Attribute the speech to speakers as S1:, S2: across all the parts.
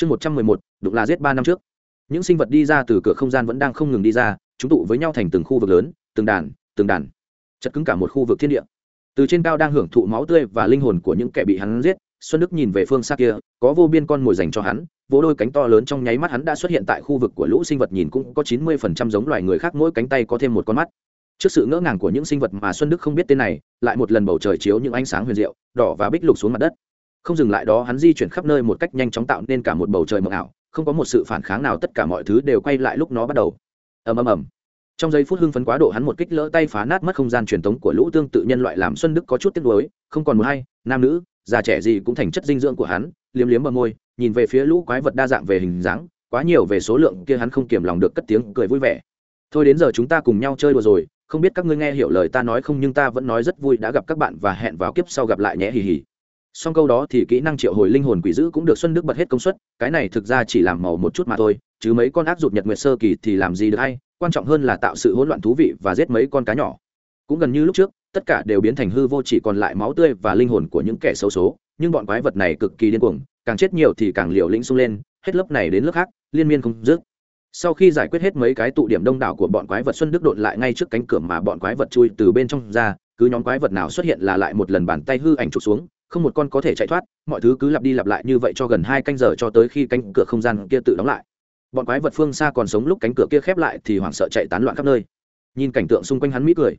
S1: chương một trăm mười một, đụng là giết ba năm trước. Những sinh vật đi ra từ cửa không gian vẫn đang không ngừng đi ra, chúng tụ với nhau thành từng khu vực lớn, từng đàn từng đàn. Chật cứng cả một khu vực thiên địa. Từ trên cao đang hưởng thụ máu tươi và linh hồn của những kẻ bị hắn giết, xuân đức nhìn về phương xa kia, có vô biên con mồi dành cho hắn, vỗ đôi cánh to lớn trong nháy mắt hắn đã xuất hiện tại khu vực của lũ sinh vật nhìn cũng có chín mươi phần trăm giống loài người khác mỗi cánh tay có thêm một con mắt. Trước sự ngỡ ngàng của những sinh vật mà xuân đức không biết tên này, lại một lần bầu trời chiếu những ánh sáng huyền diệu, đỏ và bích lục xuống mặt đất không dừng lại đó, hắn di chuyển khắp nơi một cách nhanh chóng tạo nên cả một bầu trời mộng ảo, không có một sự phản kháng nào, tất cả mọi thứ đều quay lại lúc nó bắt đầu. Ầm ầm ầm. Trong giây phút hưng phấn quá độ, hắn một kích lỡ tay phá nát mất không gian truyền thống của lũ tương tự nhân loại làm xuân đức có chút tiếc nuối, không còn một hay nam nữ, già trẻ gì cũng thành chất dinh dưỡng của hắn, liếm liếm bờ môi, nhìn về phía lũ quái vật đa dạng về hình dáng, quá nhiều về số lượng kia hắn không kiềm lòng được cất tiếng cười vui vẻ. Thôi đến giờ chúng ta cùng nhau chơi đùa rồi, không biết các ngươi nghe hiểu lời ta nói không, nhưng ta vẫn nói rất vui đã gặp các bạn và hẹn vào kiếp sau gặp lại nhé, hì hì xong câu đó thì kỹ năng triệu hồi linh hồn quỷ dữ cũng được xuân đức bật hết công suất, cái này thực ra chỉ làm màu một chút mà thôi, chứ mấy con ác dục nhật nguyệt sơ kỳ thì làm gì được hay, quan trọng hơn là tạo sự hỗn loạn thú vị và giết mấy con cá nhỏ. Cũng gần như lúc trước, tất cả đều biến thành hư vô chỉ còn lại máu tươi và linh hồn của những kẻ xấu số, nhưng bọn quái vật này cực kỳ điên cuồng, càng chết nhiều thì càng liều lĩnh xung lên, hết lớp này đến lớp khác, liên miên không dứt. Sau khi giải quyết hết mấy cái tụ điểm đông đảo của bọn quái vật, xuân đức đột lại ngay trước cánh cửa mà bọn quái vật chui từ bên trong ra, cứ nhóm quái vật nào xuất hiện là lại một lần bàn tay hư ảnh trục xuống không một con có thể chạy thoát, mọi thứ cứ lặp đi lặp lại như vậy cho gần hai canh giờ cho tới khi cánh cửa không gian kia tự đóng lại. Bọn quái vật phương xa còn sống lúc cánh cửa kia khép lại thì hoảng sợ chạy tán loạn khắp nơi. Nhìn cảnh tượng xung quanh hắn mỹ cười.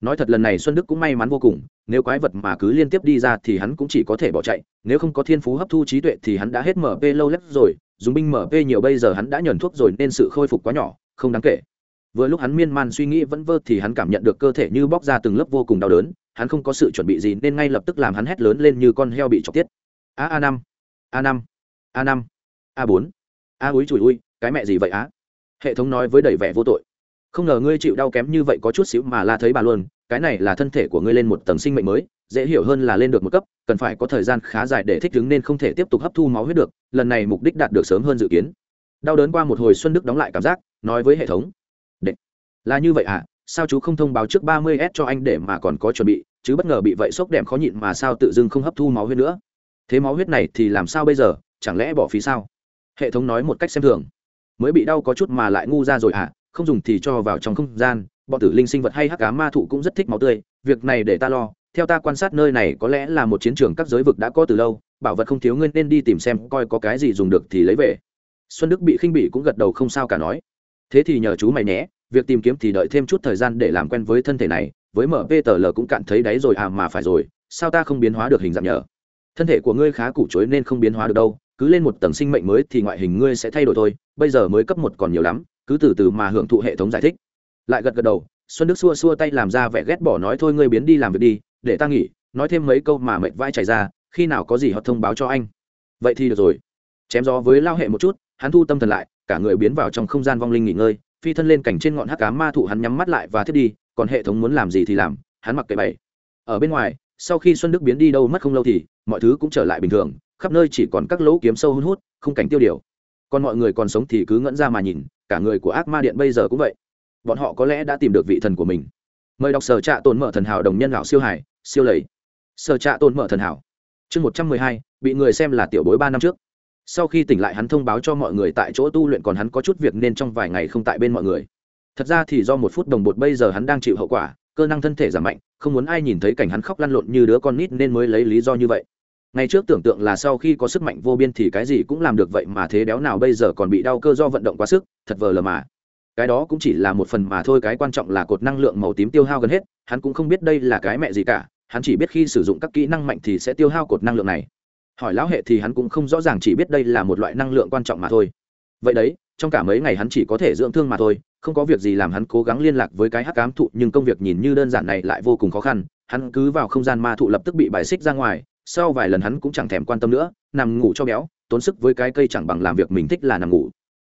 S1: Nói thật lần này xuân đức cũng may mắn vô cùng, nếu quái vật mà cứ liên tiếp đi ra thì hắn cũng chỉ có thể bỏ chạy, nếu không có thiên phú hấp thu trí tuệ thì hắn đã hết mp lâu lắm rồi, dùng binh mp nhiều bây giờ hắn đã nhờn thuốc rồi nên sự khôi phục quá nhỏ, không đáng kể vừa lúc hắn miên man suy nghĩ vẫn vơ thì hắn cảm nhận được cơ thể như bóc ra từng lớp vô cùng đau đớn, hắn không có sự chuẩn bị gì nên ngay lập tức làm hắn hét lớn lên như con heo bị chọc tiết. A a năm a năm a năm, a bốn. A úi chùi ui, cái mẹ gì vậy á? Hệ thống nói với đầy vẻ vô tội. Không ngờ ngươi chịu đau kém như vậy có chút xíu mà la thấy bà luôn, cái này là thân thể của ngươi lên một tầng sinh mệnh mới, dễ hiểu hơn là lên được một cấp, cần phải có thời gian khá dài để thích ứng nên không thể tiếp tục hấp thu máu huyết được, lần này mục đích đạt được sớm hơn dự kiến. Đau đớn qua một hồi xuân đức đóng lại cảm giác, nói với hệ thống là như vậy à sao chú không thông báo trước ba mươi s cho anh để mà còn có chuẩn bị, chứ bất ngờ bị vậy sốc đẹp khó nhịn mà sao tự dưng không hấp thu máu huyết nữa? Thế máu huyết này thì làm sao bây giờ, chẳng lẽ bỏ phí sao? Hệ thống nói một cách xem thường. Mới bị đau có chút mà lại ngu ra rồi à không dùng thì cho vào trong không gian, bọn tử linh sinh vật hay hắc cá ma thụ cũng rất thích máu tươi, việc này để ta lo, theo ta quan sát nơi này có lẽ là một chiến trường các giới vực đã có từ lâu, bảo vật không thiếu ngươi nên đi tìm xem coi có cái gì dùng được thì lấy về. Xuân đức bị khinh bỉ cũng gật đầu không sao cả nói. Thế thì nhờ chú mày nhé việc tìm kiếm thì đợi thêm chút thời gian để làm quen với thân thể này, với mptl cũng cạn thấy đáy rồi à mà phải rồi, sao ta không biến hóa được hình dạng nhờ thân thể của ngươi khá củ chối nên không biến hóa được đâu, cứ lên một tầng sinh mệnh mới thì ngoại hình ngươi sẽ thay đổi thôi, bây giờ mới cấp một còn nhiều lắm, cứ từ từ mà hưởng thụ hệ thống giải thích. Lại gật gật đầu, xuân đức xua xua tay làm ra vẻ ghét bỏ nói thôi ngươi biến đi làm việc đi, để ta nghỉ, nói thêm mấy câu mà mệt vai chảy ra, khi nào có gì họ thông báo cho anh. Vậy thì được rồi. Chém gió với lao hệ một chút, hắn thu tâm thần lại, cả người biến vào trong không gian vong linh nghỉ ngơi phi thân lên cảnh trên ngọn hắc cá ma thụ hắn nhắm mắt lại và thiết đi, còn hệ thống muốn làm gì thì làm, hắn mặc kệ bày ở bên ngoài, sau khi xuân đức biến đi đâu mất không lâu thì, mọi thứ cũng trở lại bình thường, khắp nơi chỉ còn các lỗ kiếm sâu hun hút không cảnh tiêu điều. Còn mọi người còn sống thì cứ ngẫn ra mà nhìn, cả người của ác ma điện bây giờ cũng vậy. Bọn họ có lẽ đã tìm được vị thần của mình. Mời đọc sở trạ tồn mở thần hảo đồng nhân lão siêu hải, siêu lầy. Sở trạ tồn mở thần hảo. Chương một trăm mười hai, bị người xem là tiểu bối ba năm trước sau khi tỉnh lại hắn thông báo cho mọi người tại chỗ tu luyện còn hắn có chút việc nên trong vài ngày không tại bên mọi người. Thật ra thì do một phút đồng bột bây giờ hắn đang chịu hậu quả, cơ năng thân thể giảm mạnh, không muốn ai nhìn thấy cảnh hắn khóc lăn lộn như đứa con nít nên mới lấy lý do như vậy. Ngày trước tưởng tượng là sau khi có sức mạnh vô biên thì cái gì cũng làm được vậy mà thế đéo nào bây giờ còn bị đau cơ do vận động quá sức, thật vờ lờ mà. Cái đó cũng chỉ là một phần mà thôi, cái quan trọng là cột năng lượng màu tím tiêu hao gần hết, hắn cũng không biết đây là cái mẹ gì cả, hắn chỉ biết khi sử dụng các kỹ năng mạnh thì sẽ tiêu hao cột năng lượng này hỏi lão hệ thì hắn cũng không rõ ràng chỉ biết đây là một loại năng lượng quan trọng mà thôi. Vậy đấy, trong cả mấy ngày hắn chỉ có thể dưỡng thương mà thôi, không có việc gì làm hắn cố gắng liên lạc với cái hắc ám thụ, nhưng công việc nhìn như đơn giản này lại vô cùng khó khăn. Hắn cứ vào không gian ma thụ lập tức bị bài xích ra ngoài, sau vài lần hắn cũng chẳng thèm quan tâm nữa, nằm ngủ cho béo, tốn sức với cái cây chẳng bằng làm việc mình thích là nằm ngủ.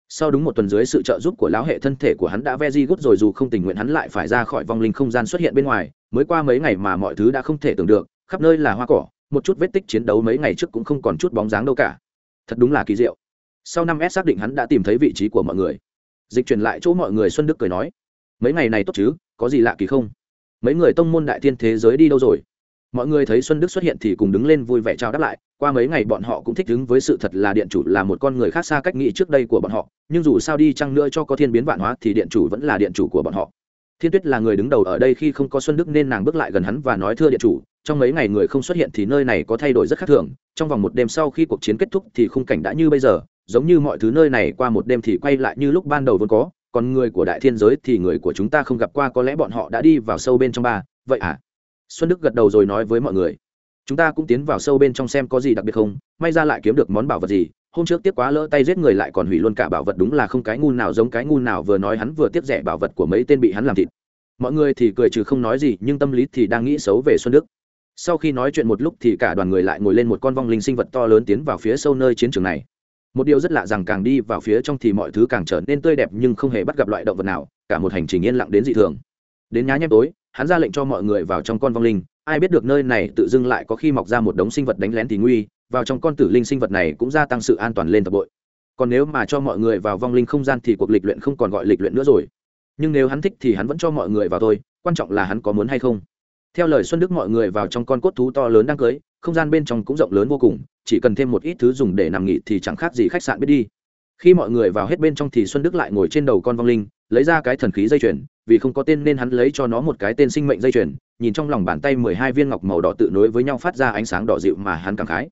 S1: Sau đúng một tuần dưới sự trợ giúp của lão hệ, thân thể của hắn đã ve di gút rồi, dù không tình nguyện hắn lại phải ra khỏi vong linh không gian xuất hiện bên ngoài. Mới qua mấy ngày mà mọi thứ đã không thể tưởng được, khắp nơi là hoa cỏ một chút vết tích chiến đấu mấy ngày trước cũng không còn chút bóng dáng đâu cả. Thật đúng là kỳ diệu. Sau năm s xác định hắn đã tìm thấy vị trí của mọi người. Dịch truyền lại chỗ mọi người xuân đức cười nói, mấy ngày này tốt chứ, có gì lạ kỳ không? Mấy người tông môn đại thiên thế giới đi đâu rồi? Mọi người thấy xuân đức xuất hiện thì cùng đứng lên vui vẻ chào đáp lại, qua mấy ngày bọn họ cũng thích ứng với sự thật là điện chủ là một con người khác xa cách nghĩ trước đây của bọn họ, nhưng dù sao đi chăng nữa cho có thiên biến vạn hóa thì điện chủ vẫn là điện chủ của bọn họ. Thiên tuyết là người đứng đầu ở đây khi không có xuân đức nên nàng bước lại gần hắn và nói, thưa điện chủ trong mấy ngày người không xuất hiện thì nơi này có thay đổi rất khác thường, trong vòng một đêm sau khi cuộc chiến kết thúc thì khung cảnh đã như bây giờ, giống như mọi thứ nơi này qua một đêm thì quay lại như lúc ban đầu vốn có, còn người của đại thiên giới thì người của chúng ta không gặp qua, có lẽ bọn họ đã đi vào sâu bên trong ba. Vậy à? Xuân đức gật đầu rồi nói với mọi người. Chúng ta cũng tiến vào sâu bên trong xem có gì đặc biệt không, may ra lại kiếm được món bảo vật gì. Hôm trước tiếp quá lỡ tay giết người lại còn hủy luôn cả bảo vật đúng là không cái ngu nào giống cái ngu nào vừa nói hắn vừa tiếp rẻ bảo vật của mấy tên bị hắn làm thịt. Mọi người thì cười trừ không nói gì, nhưng tâm lý thì đang nghĩ xấu về xuân đức sau khi nói chuyện một lúc thì cả đoàn người lại ngồi lên một con vong linh sinh vật to lớn tiến vào phía sâu nơi chiến trường này. Một điều rất lạ rằng càng đi vào phía trong thì mọi thứ càng trở nên tươi đẹp nhưng không hề bắt gặp loại động vật nào, cả một hành trình yên lặng đến dị thường. Đến nhá nhem tối, hắn ra lệnh cho mọi người vào trong con vong linh, ai biết được nơi này tự dưng lại có khi mọc ra một đống sinh vật đánh lén thì nguy, vào trong con tử linh sinh vật này cũng gia tăng sự an toàn lên tập bội. Còn nếu mà cho mọi người vào vong linh không gian thì cuộc lịch luyện không còn gọi lịch luyện nữa rồi. Nhưng nếu hắn thích thì hắn vẫn cho mọi người vào thôi, quan trọng là hắn có muốn hay không theo lời xuân đức mọi người vào trong con cốt thú to lớn đang cưới, không gian bên trong cũng rộng lớn vô cùng, chỉ cần thêm một ít thứ dùng để nằm nghỉ thì chẳng khác gì khách sạn biết đi. Khi mọi người vào hết bên trong thì xuân đức lại ngồi trên đầu con vong linh, lấy ra cái thần khí dây chuyền, vì không có tên nên hắn lấy cho nó một cái tên sinh mệnh dây chuyền, nhìn trong lòng bàn tay mười hai viên ngọc màu đỏ tự nối với nhau phát ra ánh sáng đỏ dịu mà hắn càng khái.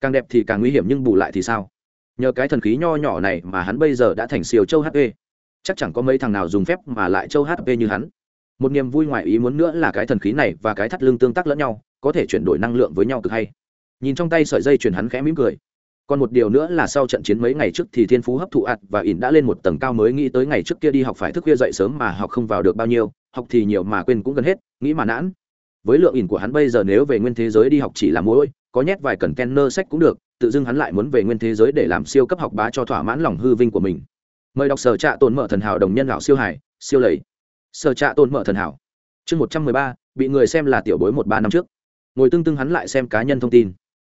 S1: Càng đẹp thì càng nguy hiểm nhưng bù lại thì sao? Nhờ cái thần khí nho nhỏ này mà hắn bây giờ đã thành siêu châu hp chắc chẳng có mấy thằng nào dùng phép mà lại châu hp như hắn một niềm vui ngoài ý muốn nữa là cái thần khí này và cái thắt lưng tương tác lẫn nhau, có thể chuyển đổi năng lượng với nhau cực hay. Nhìn trong tay sợi dây chuyển hắn khẽ mỉm cười. Còn một điều nữa là sau trận chiến mấy ngày trước thì thiên phú hấp thụ ạt và ỉn đã lên một tầng cao mới nghĩ tới ngày trước kia đi học phải thức khuya dậy sớm mà học không vào được bao nhiêu, học thì nhiều mà quên cũng gần hết, nghĩ mà nản. Với lượng ỉn của hắn bây giờ nếu về nguyên thế giới đi học chỉ là mỗi có nhét vài cần kenner sách cũng được, tự dưng hắn lại muốn về nguyên thế giới để làm siêu cấp học bá cho thỏa mãn lòng hư vinh của mình. Mời đọc sở trạ tồn mở thần hảo đồng nhân lão siêu hải, siêu lầy sở trạ tồn mở thần hảo. Chương một trăm mười ba, bị người xem là tiểu bối một ba năm trước. Ngồi tương tương hắn lại xem cá nhân thông tin.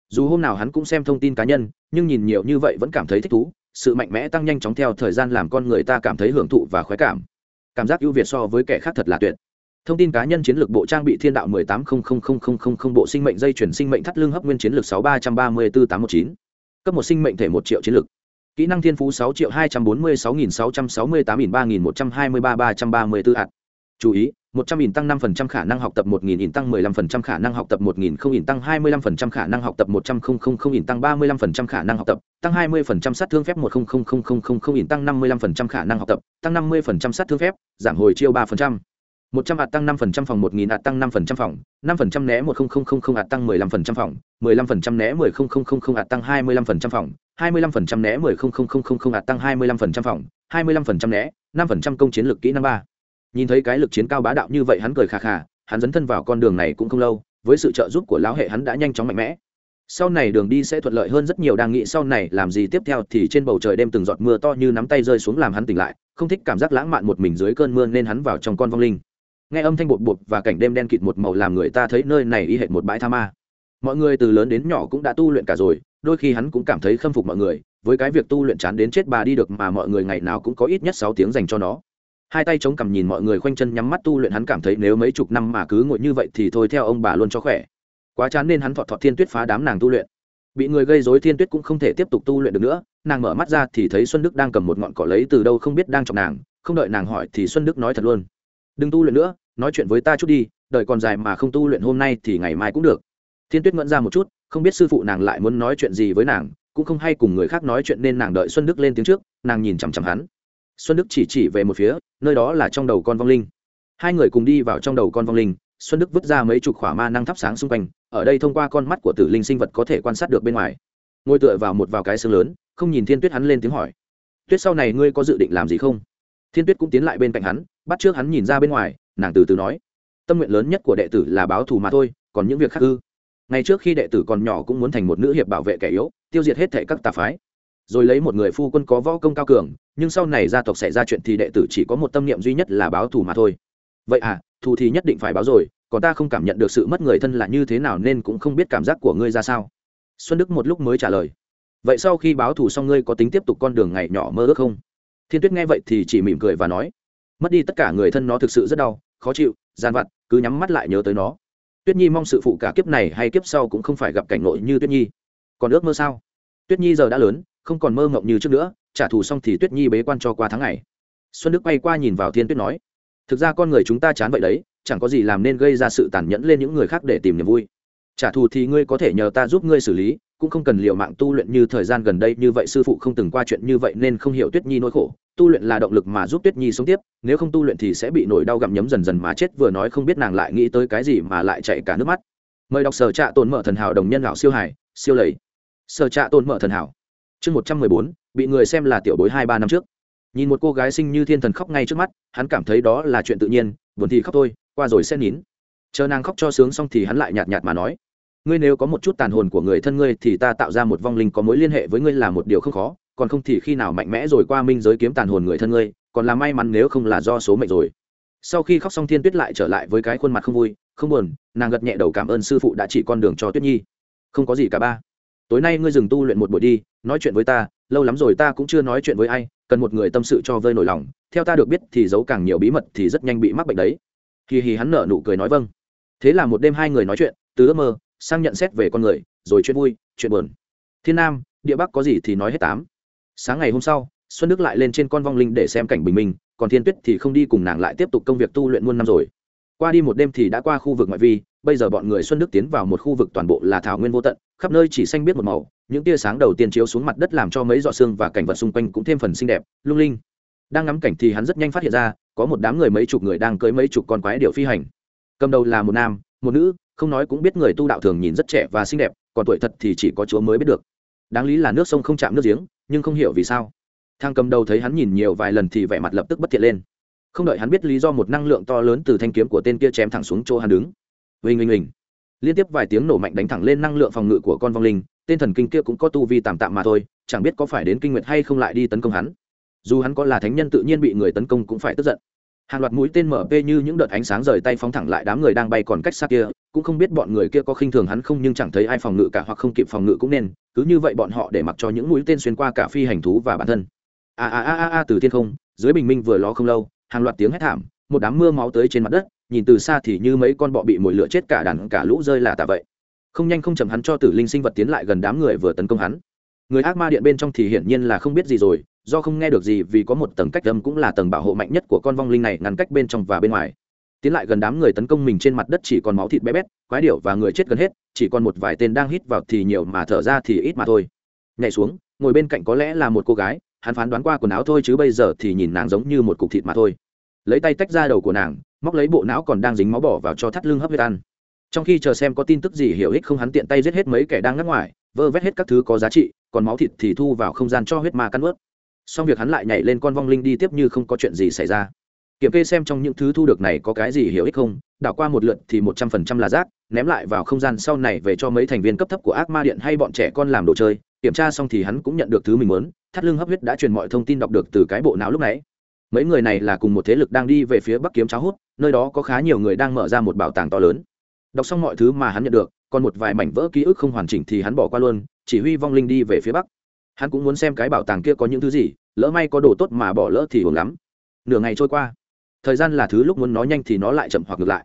S1: Dù hôm nào hắn cũng xem thông tin cá nhân, nhưng nhìn nhiều như vậy vẫn cảm thấy thích thú, sự mạnh mẽ tăng nhanh chóng theo thời gian làm con người ta cảm thấy hưởng thụ và khoái cảm. Cảm giác ưu việt so với kẻ khác thật là tuyệt. Thông tin cá nhân chiến lược bộ trang bị thiên đạo 18000000 bộ sinh mệnh dây chuyển sinh mệnh thắt lưng hấp nguyên chiến lược 6334819 cấp một sinh mệnh thể một triệu chiến lược kỹ năng thiên phú sáu triệu 246.668.3123.123 hạt. Chú ý, một trăm nghìn tăng năm phần trăm khả năng học tập, một nghìn in tăng mười lăm phần trăm khả năng học tập, một nghìn không in tăng hai mươi lăm phần trăm khả năng học tập, một trăm không không không in tăng ba mươi lăm phần trăm khả năng học tập, tăng hai mươi phần trăm sát thương phép, một không không không không không không in tăng năm mươi lăm phần trăm khả năng học tập, tăng năm mươi phần trăm sát thương phép, giảm hồi chiêu ba phần trăm một trăm hạt tăng năm phần trăm phòng một nghìn hạt tăng năm phần trăm phòng năm phần trăm né một không không không không hạt tăng mười lăm phần trăm phòng mười lăm phần trăm né mười không không không không hạt tăng hai mươi lăm phần trăm phòng hai mươi lăm phần trăm né mười không không không không không hạt tăng hai mươi lăm phần trăm phòng hai mươi lăm phần trăm né năm phần trăm công chiến lược kỹ năng ba nhìn thấy cái lực chiến cao bá đạo như vậy hắn cười khà khà hắn dấn thân vào con đường này cũng không lâu với sự trợ giúp của lão hệ hắn đã nhanh chóng mạnh mẽ sau này đường đi sẽ thuận lợi hơn rất nhiều đang nghĩ sau này làm gì tiếp theo thì trên bầu trời đêm từng giọt mưa to như nắm tay rơi xuống làm hắn tỉnh lại không thích cảm giác lãng mạn một mình dưới cơn mưa nên hắn vào trong con vong linh nghe âm thanh bột bột và cảnh đêm đen kịt một màu làm người ta thấy nơi này y hệt một bãi tha ma. Mọi người từ lớn đến nhỏ cũng đã tu luyện cả rồi, đôi khi hắn cũng cảm thấy khâm phục mọi người, với cái việc tu luyện chán đến chết bà đi được mà mọi người ngày nào cũng có ít nhất sáu tiếng dành cho nó. Hai tay chống cằm nhìn mọi người khoanh chân nhắm mắt tu luyện hắn cảm thấy nếu mấy chục năm mà cứ ngồi như vậy thì thôi theo ông bà luôn cho khỏe. Quá chán nên hắn thọt thọt thiên tuyết phá đám nàng tu luyện. Bị người gây dối thiên tuyết cũng không thể tiếp tục tu luyện được nữa, nàng mở mắt ra thì thấy xuân đức đang cầm một ngọn cỏ lấy từ đâu không biết đang chọc nàng, không đợi nàng hỏi thì xuân đức nói thật luôn. Đừng tu luyện nữa nói chuyện với ta chút đi đợi còn dài mà không tu luyện hôm nay thì ngày mai cũng được. Thiên tuyết ngẫn ra một chút, không biết sư phụ nàng lại muốn nói chuyện gì với nàng, cũng không hay cùng người khác nói chuyện nên nàng đợi xuân đức lên tiếng trước, nàng nhìn chằm chằm hắn. Xuân đức chỉ chỉ về một phía, nơi đó là trong đầu con vong linh. Hai người cùng đi vào trong đầu con vong linh, xuân đức vứt ra mấy chục khỏa ma năng thắp sáng xung quanh, ở đây thông qua con mắt của tử linh sinh vật có thể quan sát được bên ngoài. Ngồi tựa vào một vào cái xương lớn, không nhìn thiên tuyết hắn lên tiếng hỏi. Tuyết, sau này ngươi có dự định làm gì không? Thiên tuyết cũng tiến lại bên cạnh hắn, bắt trước hắn nhìn ra bên ngoài nàng từ từ nói, tâm nguyện lớn nhất của đệ tử là báo thù mà thôi, còn những việc khác ư? Ngày trước khi đệ tử còn nhỏ cũng muốn thành một nữ hiệp bảo vệ kẻ yếu, tiêu diệt hết thệ các tà phái. Rồi lấy một người phu quân có võ công cao cường, nhưng sau này gia tộc xảy ra chuyện thì đệ tử chỉ có một tâm niệm duy nhất là báo thù mà thôi. Vậy à thù thì nhất định phải báo rồi, còn ta không cảm nhận được sự mất người thân là như thế nào nên cũng không biết cảm giác của ngươi ra sao. Xuân đức một lúc mới trả lời, vậy sau khi báo thù xong ngươi có tính tiếp tục con đường ngày nhỏ mơ ước không? Thiên tuyết nghe vậy thì chỉ mỉm cười và nói mất đi tất cả người thân nó thực sự rất đau, khó chịu, gian vặt, cứ nhắm mắt lại nhớ tới nó. Tuyết nhi mong sự phụ cả kiếp này hay kiếp sau cũng không phải gặp cảnh nội như tuyết nhi. Còn ước mơ sao? Tuyết nhi giờ đã lớn, không còn mơ ngộng như trước nữa, trả thù xong thì tuyết nhi bế quan cho qua tháng ngày. Xuân đức bay qua nhìn vào thiên tuyết nói, thực ra con người chúng ta chán vậy đấy, chẳng có gì làm nên gây ra sự tàn nhẫn lên những người khác để tìm niềm vui. Trả thù thì ngươi có thể nhờ ta giúp ngươi xử lý, cũng không cần liều mạng tu luyện như thời gian gần đây như vậy sư phụ không từng qua chuyện như vậy nên không hiểu tuyết nhi nỗi khổ tu luyện là động lực mà giúp tuyết nhi sống tiếp, nếu không tu luyện thì sẽ bị nổi đau gặm nhấm dần dần mà chết, vừa nói không biết nàng lại nghĩ tới cái gì mà lại chạy cả nước mắt. Mời đọc sở trạ tồn mở thần hảo đồng nhân lão siêu hải, siêu lầy. Sở trạ tồn mở thần hảo. Chương một trăm mười bốn, bị người xem là tiểu bối hai ba năm trước. Nhìn một cô gái sinh như thiên thần khóc ngay trước mắt, hắn cảm thấy đó là chuyện tự nhiên, buồn thì khóc thôi, qua rồi sẽ nín. Chờ nàng khóc cho sướng xong thì hắn lại nhạt nhạt mà nói, ngươi nếu có một chút tàn hồn của người thân ngươi thì ta tạo ra một vong linh có mối liên hệ với ngươi là một điều không khó còn không thì khi nào mạnh mẽ rồi qua minh giới kiếm tàn hồn người thân ngươi, còn là may mắn nếu không là do số mệnh rồi. Sau khi khóc xong thiên tuyết lại trở lại với cái khuôn mặt không vui, không buồn, nàng gật nhẹ đầu cảm ơn sư phụ đã chỉ con đường cho tuyết nhi. Không có gì cả ba. Tối nay ngươi dừng tu luyện một buổi đi, nói chuyện với ta, lâu lắm rồi ta cũng chưa nói chuyện với ai, cần một người tâm sự cho vơi nổi lòng. Theo ta được biết thì giấu càng nhiều bí mật thì rất nhanh bị mắc bệnh đấy. Hì hì hắn nở nụ cười nói vâng. Thế là một đêm hai người nói chuyện, từ ước mơ sang nhận xét về con người, rồi chuyện vui, chuyện buồn. Thiên nam, địa bắc có gì thì nói hết tám sáng ngày hôm sau, xuân đức lại lên trên con vong linh để xem cảnh bình minh, còn thiên tuyết thì không đi cùng nàng lại tiếp tục công việc tu luyện muôn năm rồi. Qua đi một đêm thì đã qua khu vực ngoại vi, bây giờ bọn người xuân đức tiến vào một khu vực toàn bộ là thảo nguyên vô tận, khắp nơi chỉ xanh biết một màu, những tia sáng đầu tiên chiếu xuống mặt đất làm cho mấy giọt xương và cảnh vật xung quanh cũng thêm phần xinh đẹp, lung linh. Đang ngắm cảnh thì hắn rất nhanh phát hiện ra, có một đám người mấy chục người đang cưới mấy chục con quái điệu phi hành. Cầm đầu là một nam, một nữ, không nói cũng biết người tu đạo thường nhìn rất trẻ và xinh đẹp, còn tuổi thật thì chỉ có chúa mới biết được. Đáng lý là nước sông không chạm nước giếng nhưng không hiểu vì sao. Thang cầm đầu thấy hắn nhìn nhiều vài lần thì vẻ mặt lập tức bất thiện lên. Không đợi hắn biết lý do một năng lượng to lớn từ thanh kiếm của tên kia chém thẳng xuống chỗ hắn đứng. Huỳnh huỳnh huỳnh liên tiếp vài tiếng nổ mạnh đánh thẳng lên năng lượng phòng ngự của con vong linh, tên thần kinh kia cũng có tu vi tạm tạm mà thôi, chẳng biết có phải đến kinh nguyệt hay không lại đi tấn công hắn. Dù hắn có là thánh nhân tự nhiên bị người tấn công cũng phải tức giận. Hàng loạt mũi tên mp như những đợt ánh sáng rời tay phóng thẳng lại đám người đang bay còn cách xa kia cũng không biết bọn người kia có khinh thường hắn không, nhưng chẳng thấy ai phòng ngự cả hoặc không kịp phòng ngự cũng nên, cứ như vậy bọn họ để mặc cho những mũi tên xuyên qua cả phi hành thú và bản thân. A a a a từ thiên không, dưới bình minh vừa ló không lâu, hàng loạt tiếng hét thảm, một đám mưa máu tới trên mặt đất, nhìn từ xa thì như mấy con bọ bị mồi lửa chết cả đàn cả lũ rơi là tạ vậy. Không nhanh không chậm hắn cho tử linh sinh vật tiến lại gần đám người vừa tấn công hắn. Người ác ma điện bên trong thì hiển nhiên là không biết gì rồi, do không nghe được gì vì có một tầng cách âm cũng là tầng bảo hộ mạnh nhất của con vong linh này ngăn cách bên trong và bên ngoài tiến lại gần đám người tấn công mình trên mặt đất chỉ còn máu thịt bé bét, quái điệu và người chết gần hết, chỉ còn một vài tên đang hít vào thì nhiều mà thở ra thì ít mà thôi. Nhảy xuống, ngồi bên cạnh có lẽ là một cô gái, hắn phán đoán qua quần áo thôi chứ bây giờ thì nhìn nàng giống như một cục thịt mà thôi. Lấy tay tách ra đầu của nàng, móc lấy bộ não còn đang dính máu bỏ vào cho thắt lưng hấp huyết ăn. Trong khi chờ xem có tin tức gì hiểu ích không hắn tiện tay giết hết mấy kẻ đang ngắt ngoài, vơ vét hết các thứ có giá trị, còn máu thịt thì thu vào không gian cho huyết ma cắn ướt. Xong việc hắn lại nhảy lên con vong linh đi tiếp như không có chuyện gì xảy ra kiểm kê xem trong những thứ thu được này có cái gì hiểu ích không, đảo qua một lượt thì một trăm phần trăm là rác, ném lại vào không gian sau này về cho mấy thành viên cấp thấp của ác ma điện hay bọn trẻ con làm đồ chơi, kiểm tra xong thì hắn cũng nhận được thứ mình muốn, thắt lưng hấp huyết đã truyền mọi thông tin đọc được từ cái bộ não lúc nãy. Mấy người này là cùng một thế lực đang đi về phía bắc kiếm cháo hút, nơi đó có khá nhiều người đang mở ra một bảo tàng to lớn. Đọc xong mọi thứ mà hắn nhận được, còn một vài mảnh vỡ ký ức không hoàn chỉnh thì hắn bỏ qua luôn, chỉ huy vong linh đi về phía bắc. Hắn cũng muốn xem cái bảo tàng kia có những thứ gì, lỡ may có đồ tốt mà bỏ lỡ thì ổn lắm. Nửa ngày trôi qua thời gian là thứ lúc muốn nói nhanh thì nó lại chậm hoặc ngược lại.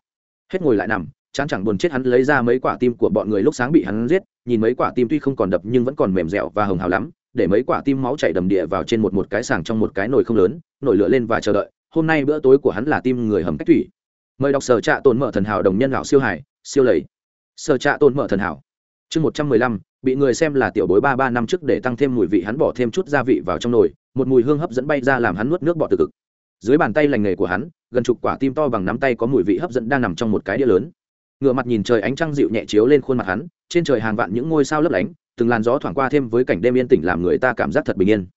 S1: Hết ngồi lại nằm, chán chẳng buồn chết hắn lấy ra mấy quả tim của bọn người lúc sáng bị hắn giết, nhìn mấy quả tim tuy không còn đập nhưng vẫn còn mềm dẻo và hồng hào lắm, để mấy quả tim máu chảy đầm địa vào trên một một cái sàng trong một cái nồi không lớn, nổi lửa lên và chờ đợi, hôm nay bữa tối của hắn là tim người hầm cách thủy. Mời đọc sở trạ tồn mở thần hảo đồng nhân lão siêu hải, siêu lầy. Sở trạ tồn mở thần hảo. Chương một trăm mười lăm, bị người xem là tiểu bối ba ba năm trước để tăng thêm mùi vị hắn bỏ thêm chút gia vị vào trong nồi, một mùi hương hấp dẫn bay ra làm hắn nuốt nước bọt từ cực dưới bàn tay lành nghề của hắn, gần chục quả tim to bằng nắm tay có mùi vị hấp dẫn đang nằm trong một cái đĩa lớn. Ngựa mặt nhìn trời ánh trăng dịu nhẹ chiếu lên khuôn mặt hắn, trên trời hàng vạn những ngôi sao lấp lánh, từng làn gió thoảng qua thêm với cảnh đêm yên tĩnh làm người ta cảm giác thật bình yên.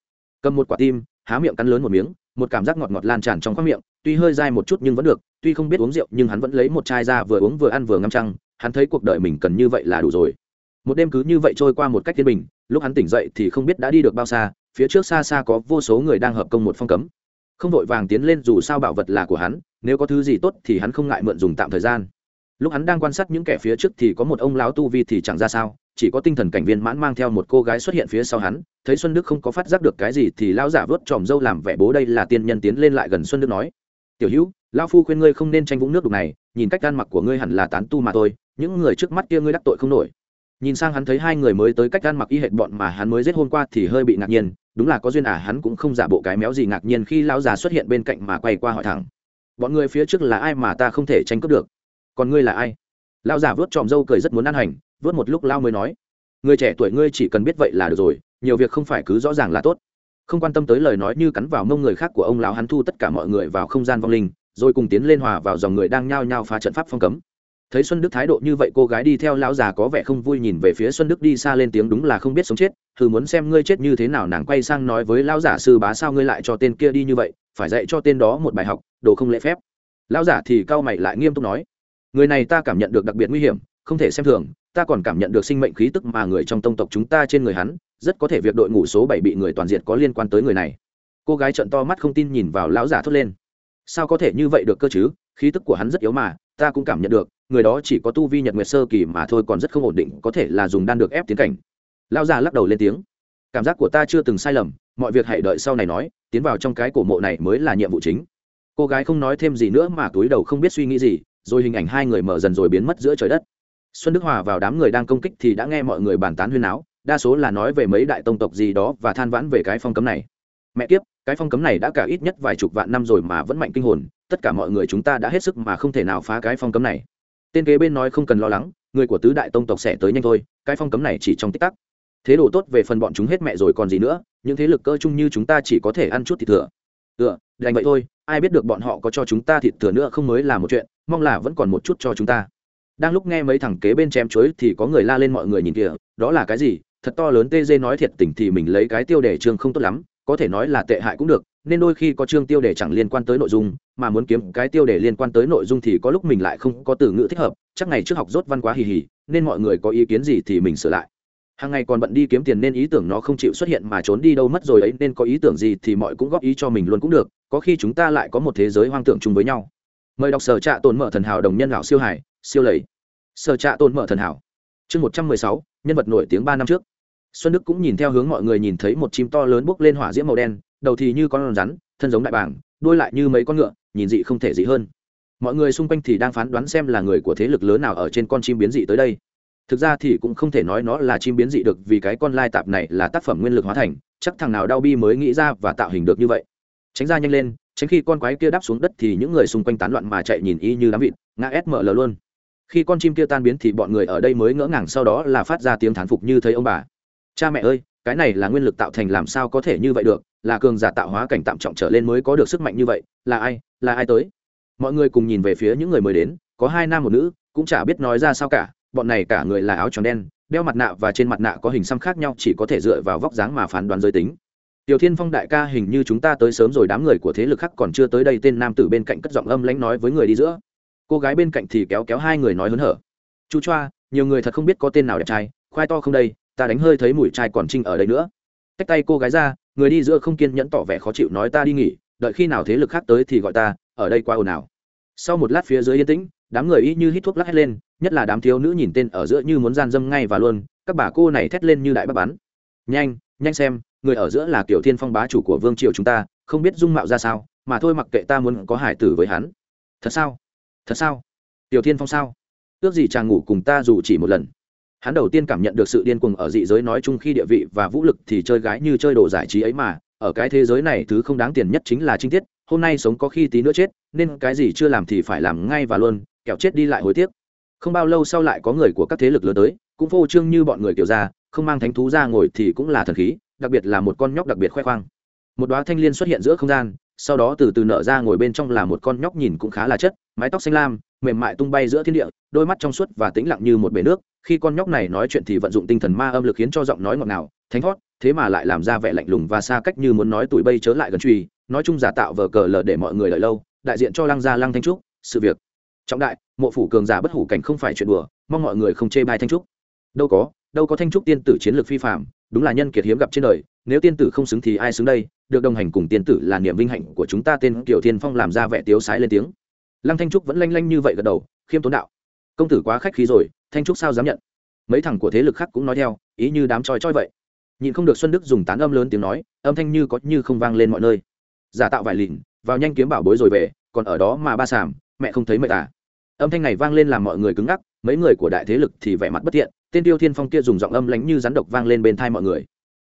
S1: Cầm một quả tim, há miệng cắn lớn một miếng, một cảm giác ngọt ngọt lan tràn trong khoang miệng, tuy hơi dai một chút nhưng vẫn được, tuy không biết uống rượu nhưng hắn vẫn lấy một chai ra vừa uống vừa ăn vừa ngâm trăng, hắn thấy cuộc đời mình cần như vậy là đủ rồi. Một đêm cứ như vậy trôi qua một cách thiên bình, lúc hắn tỉnh dậy thì không biết đã đi được bao xa, phía trước xa xa có vô số người đang hợp công một phong cấm không vội vàng tiến lên dù sao bảo vật là của hắn, nếu có thứ gì tốt thì hắn không ngại mượn dùng tạm thời gian. Lúc hắn đang quan sát những kẻ phía trước thì có một ông lão tu vi thì chẳng ra sao, chỉ có tinh thần cảnh viên mãn mang theo một cô gái xuất hiện phía sau hắn, thấy xuân đức không có phát giác được cái gì thì lão giả vớt tròm dâu làm vẻ bố đây là tiên nhân tiến lên lại gần xuân đức nói, tiểu hữu, lão phu khuyên ngươi không nên tranh vũng nước đục này, nhìn cách gan mặc của ngươi hẳn là tán tu mà thôi, những người trước mắt kia ngươi đắc tội không nổi. Nhìn sang hắn thấy hai người mới tới cách ăn mặc y hệt bọn mà hắn mới giết hôm qua thì hơi bị ngạc nhiên đúng là có duyên à hắn cũng không giả bộ cái méo gì ngạc nhiên khi lão già xuất hiện bên cạnh mà quay qua hỏi thẳng. Bọn người phía trước là ai mà ta không thể tranh cướp được? Còn ngươi là ai? Lão già vớt tròm râu cười rất muốn ăn hành vớt một lúc lao mới nói. Người trẻ tuổi ngươi chỉ cần biết vậy là được rồi, nhiều việc không phải cứ rõ ràng là tốt. Không quan tâm tới lời nói như cắn vào mông người khác của ông lão, hắn thu tất cả mọi người vào không gian vong linh, rồi cùng tiến lên hòa vào dòng người đang nhao nhao phá trận pháp phong cấm thấy xuân đức thái độ như vậy, cô gái đi theo lão già có vẻ không vui, nhìn về phía xuân đức đi xa lên tiếng, đúng là không biết sống chết. Thử muốn xem ngươi chết như thế nào, nàng quay sang nói với lão giả sư bá, sao ngươi lại cho tên kia đi như vậy? Phải dạy cho tên đó một bài học, đồ không lễ phép. Lão giả thì cau mày lại nghiêm túc nói, người này ta cảm nhận được đặc biệt nguy hiểm, không thể xem thường, ta còn cảm nhận được sinh mệnh khí tức mà người trong tông tộc chúng ta trên người hắn, rất có thể việc đội ngũ số bảy bị người toàn diện có liên quan tới người này. Cô gái trận to mắt không tin nhìn vào lão giả thốt lên, sao có thể như vậy được cơ chứ? Khí tức của hắn rất yếu mà, ta cũng cảm nhận được người đó chỉ có tu vi nhật nguyệt sơ kỳ mà thôi, còn rất không ổn định, có thể là dùng đan được ép tiến cảnh. Lão già lắc đầu lên tiếng. Cảm giác của ta chưa từng sai lầm, mọi việc hãy đợi sau này nói, tiến vào trong cái cổ mộ này mới là nhiệm vụ chính. Cô gái không nói thêm gì nữa mà túi đầu không biết suy nghĩ gì, rồi hình ảnh hai người mở dần rồi biến mất giữa trời đất. Xuân đức hòa vào đám người đang công kích thì đã nghe mọi người bàn tán huyên áo, đa số là nói về mấy đại tông tộc gì đó và than vãn về cái phong cấm này. Mẹ kiếp, cái phong cấm này đã cả ít nhất vài chục vạn năm rồi mà vẫn mạnh kinh hồn, tất cả mọi người chúng ta đã hết sức mà không thể nào phá cái phong cấm này tên kế bên nói không cần lo lắng, người của tứ đại tông tộc sẽ tới nhanh thôi, cái phong cấm này chỉ trong tích tắc. Thế đồ tốt về phần bọn chúng hết mẹ rồi còn gì nữa, những thế lực cơ chung như chúng ta chỉ có thể ăn chút thịt thừa. Ừ đành vậy thôi, ai biết được bọn họ có cho chúng ta thịt thừa nữa không mới là một chuyện, mong là vẫn còn một chút cho chúng ta. Đang lúc nghe mấy thằng kế bên chém chuối thì có người la lên mọi người nhìn kìa, đó là cái gì? Thật to lớn tê dê nói thiệt tình thì mình lấy cái tiêu đề chương không tốt lắm, có thể nói là tệ hại cũng được, nên đôi khi có chương tiêu đề chẳng liên quan tới nội dung mà muốn kiếm cái tiêu đề liên quan tới nội dung thì có lúc mình lại không có từ ngữ thích hợp, chắc ngày trước học rốt văn quá hì hì, nên mọi người có ý kiến gì thì mình sửa lại. Hàng ngày còn bận đi kiếm tiền nên ý tưởng nó không chịu xuất hiện mà trốn đi đâu mất rồi ấy, nên có ý tưởng gì thì mọi cũng góp ý cho mình luôn cũng được, có khi chúng ta lại có một thế giới hoang tưởng chung với nhau. Mời đọc sở trạ tồn mở thần hảo đồng nhân lão siêu hải, siêu lầy. Sở trạ tồn mở thần hảo, chương một trăm mười sáu, nhân vật nổi tiếng ba năm trước. Xuân đức cũng nhìn theo hướng mọi người nhìn thấy một chim to lớn bốc lên hỏa diễm màu đen, đầu thì như con rắn, thân giống đại bảng đôi lại như mấy con ngựa, nhìn dị không thể dị hơn. Mọi người xung quanh thì đang phán đoán xem là người của thế lực lớn nào ở trên con chim biến dị tới đây. Thực ra thì cũng không thể nói nó là chim biến dị được vì cái con lai tạp này là tác phẩm nguyên lực hóa thành, chắc thằng nào đau bi mới nghĩ ra và tạo hình được như vậy. Tránh ra nhanh lên, tránh khi con quái kia đáp xuống đất thì những người xung quanh tán loạn mà chạy nhìn y như đám vịt, ngã sml luôn. Khi con chim kia tan biến thì bọn người ở đây mới ngỡ ngàng sau đó là phát ra tiếng thán phục như thấy ông bà. Cha mẹ ơi, cái này là nguyên lực tạo thành làm sao có thể như vậy được? Là cường giả tạo hóa cảnh tạm trọng trở lên mới có được sức mạnh như vậy, là ai là ai tới? Mọi người cùng nhìn về phía những người mới đến, có hai nam một nữ, cũng chả biết nói ra sao cả, bọn này cả người là áo tròn đen, đeo mặt nạ và trên mặt nạ có hình xăm khác nhau, chỉ có thể dựa vào vóc dáng mà phán đoán giới tính. Tiểu thiên phong đại ca hình như chúng ta tới sớm rồi, đám người của thế lực khác còn chưa tới đây, tên nam tử bên cạnh cất giọng âm lãnh nói với người đi giữa. Cô gái bên cạnh thì kéo kéo hai người nói hớn hở. Chú choa, nhiều người thật không biết có tên nào đẹp trai, khoai to không đây, ta đánh hơi thấy mùi trai còn trinh ở đây nữa. Tách tay cô gái ra người đi giữa không kiên nhẫn tỏ vẻ khó chịu nói ta đi nghỉ, đợi khi nào thế lực khác tới thì gọi ta, ở đây quá ồn ào. Sau một lát phía dưới yên tĩnh, đám người y như hít thuốc lắc hét lên, nhất là đám thiếu nữ nhìn tên ở giữa như muốn gian dâm ngay và luôn, các bà cô này thét lên như đại bác bắn. Nhanh nhanh xem, người ở giữa là kiểu thiên phong bá chủ của vương triều chúng ta, không biết dung mạo ra sao, mà thôi mặc kệ ta muốn có hải tử với hắn. Thật sao? Thật sao? Tiểu thiên phong sao? Ước gì chàng ngủ cùng ta dù chỉ một lần hắn đầu tiên cảm nhận được sự điên cuồng ở dị giới nói chung khi địa vị và vũ lực thì chơi gái như chơi đồ giải trí ấy mà, ở cái thế giới này thứ không đáng tiền nhất chính là trinh tiết, hôm nay sống có khi tí nữa chết, nên cái gì chưa làm thì phải làm ngay và luôn kẹo chết đi lại hối tiếc. Không bao lâu sau lại có người của các thế lực lớn tới, cũng phô trương như bọn người kiểu ra không mang thánh thú ra ngồi thì cũng là thần khí, đặc biệt là một con nhóc đặc biệt khoe khoang. Một đoá thanh liên xuất hiện giữa không gian, sau đó từ từ nở ra ngồi bên trong là một con nhóc nhìn cũng khá là chất mái tóc xanh lam, mềm mại tung bay giữa thiên địa, đôi mắt trong suốt và tĩnh lặng như một bể nước, khi con nhóc này nói chuyện thì vận dụng tinh thần ma âm lực khiến cho giọng nói ngọt ngào, thánh thót, thế mà lại làm ra vẻ lạnh lùng và xa cách như muốn nói tuổi bây chớ lại gần truy nói chung giả tạo vờ cờ lờ để mọi người đợi lâu, đại diện cho lăng gia lăng thanh trúc, sự việc. Trọng đại, mộ phủ cường giả bất hủ cảnh không phải chuyện đùa, mong mọi người không chê bai thanh trúc. Đâu có đâu có thanh trúc tiên tử chiến lược phi phạm đúng là nhân kiệt hiếm gặp trên đời, nếu tiên tử không xứng thì ai xứng đây? Được đồng hành cùng tiên tử là niềm vinh hạnh của chúng ta, tên kiểu thiên phong làm ra vẻ tiếu sái lên tiếng lăng thanh trúc vẫn lanh lanh như vậy gật đầu, khiêm tốn đạo. Công tử quá khách khí rồi, thanh trúc sao dám nhận? Mấy thằng của thế lực khác cũng nói theo, ý như đám choi choi vậy. Nhìn không được xuân đức dùng tán âm lớn tiếng nói, âm thanh như có như không vang lên mọi nơi. Giả tạo vải lìn vào nhanh kiếm bảo bối rồi về, còn ở đó mà ba sàm, mẹ không thấy mệt à? Âm thanh này vang lên làm mọi người cứng ngắc, mấy người của đại thế lực thì vẻ mặt bất thiện, tên tiêu thiên phong kia dùng giọng âm lánh như rắn độc vang lên bên thai mọi người.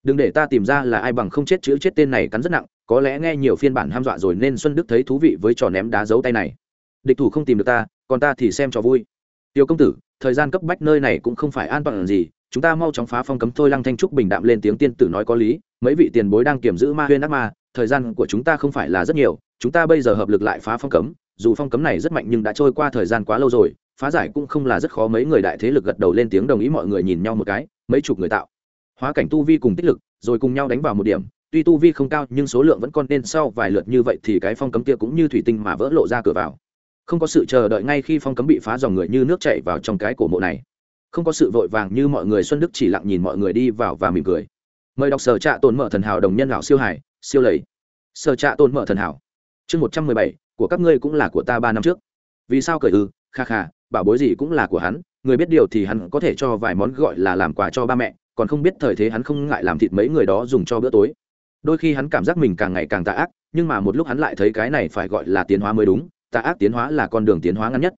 S1: Đừng để ta tìm ra là ai bằng không chết chữ chết tên này cắn rất nặng, có lẽ nghe nhiều phiên bản ham dọa rồi nên xuân đức thấy thú vị với trò ném đá giấu tay này địch thủ không tìm được ta, còn ta thì xem cho vui. Tiêu công tử, thời gian cấp bách nơi này cũng không phải an toàn gì, chúng ta mau chóng phá phong cấm thôi, lăng thanh trúc bình đạm lên tiếng tiên tử nói có lý, mấy vị tiền bối đang kiểm giữ ma huyên ác ma, thời gian của chúng ta không phải là rất nhiều, chúng ta bây giờ hợp lực lại phá phong cấm, dù phong cấm này rất mạnh nhưng đã trôi qua thời gian quá lâu rồi, phá giải cũng không là rất khó, mấy người đại thế lực gật đầu lên tiếng đồng ý mọi người nhìn nhau một cái, mấy chục người tạo. Hóa cảnh tu vi cùng tích lực, rồi cùng nhau đánh vào một điểm, tuy tu vi không cao nhưng số lượng vẫn còn nên sau vài lượt như vậy thì cái phong cấm kia cũng như thủy tinh mà vỡ lộ ra cửa vào không có sự chờ đợi ngay khi phong cấm bị phá dòng người như nước chảy vào trong cái cổ mộ này. Không có sự vội vàng như mọi người xuân đức chỉ lặng nhìn mọi người đi vào và mỉm cười. Mời đọc sở trạ tồn mở thần hảo đồng nhân lão siêu hải siêu lầy. Sở trạ tồn mở thần hảo, chương một trăm mười bảy, của các ngươi cũng là của ta ba năm trước. Vì sao cười ư kha kha, bảo bối gì cũng là của hắn, người biết điều thì hắn có thể cho vài món gọi là làm quà cho ba mẹ, còn không biết thời thế hắn không ngại làm thịt mấy người đó dùng cho bữa tối. Đôi khi hắn cảm giác mình càng ngày càng tà ác, nhưng mà một lúc hắn lại thấy cái này phải gọi là tiến hóa mới đúng tà ác tiến hóa là con đường tiến hóa ngắn nhất.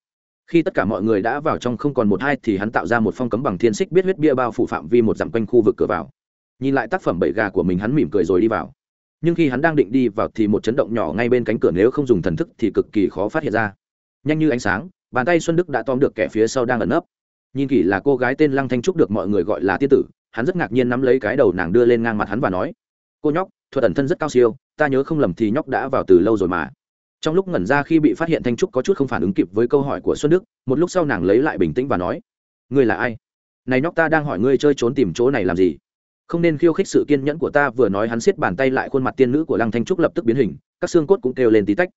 S1: Khi tất cả mọi người đã vào trong không còn một hai thì hắn tạo ra một phong cấm bằng thiên xích biết huyết bia bao phủ phạm vi một dặm quanh khu vực cửa vào. Nhìn lại tác phẩm bậy gà của mình hắn mỉm cười rồi đi vào. Nhưng khi hắn đang định đi vào thì một chấn động nhỏ ngay bên cánh cửa nếu không dùng thần thức thì cực kỳ khó phát hiện ra. Nhanh như ánh sáng, bàn tay xuân đức đã tóm được kẻ phía sau đang ẩn nấp. Nhìn kỹ là cô gái tên lăng thanh trúc được mọi người gọi là tiên tử, hắn rất ngạc nhiên nắm lấy cái đầu nàng đưa lên ngang mặt hắn và nói, cô nhóc, thuật ẩn thân rất cao siêu, ta nhớ không lầm thì nhóc đã vào từ lâu rồi mà trong lúc ngẩn ra khi bị phát hiện thanh trúc có chút không phản ứng kịp với câu hỏi của xuân đức, một lúc sau nàng lấy lại bình tĩnh và nói, ngươi là ai? Này nhóc ta đang hỏi ngươi chơi trốn tìm chỗ này làm gì? Không nên khiêu khích sự kiên nhẫn của ta, vừa nói hắn siết bàn tay lại khuôn mặt tiên nữ của lăng thanh trúc lập tức biến hình, các xương cốt cũng kêu lên tí tách.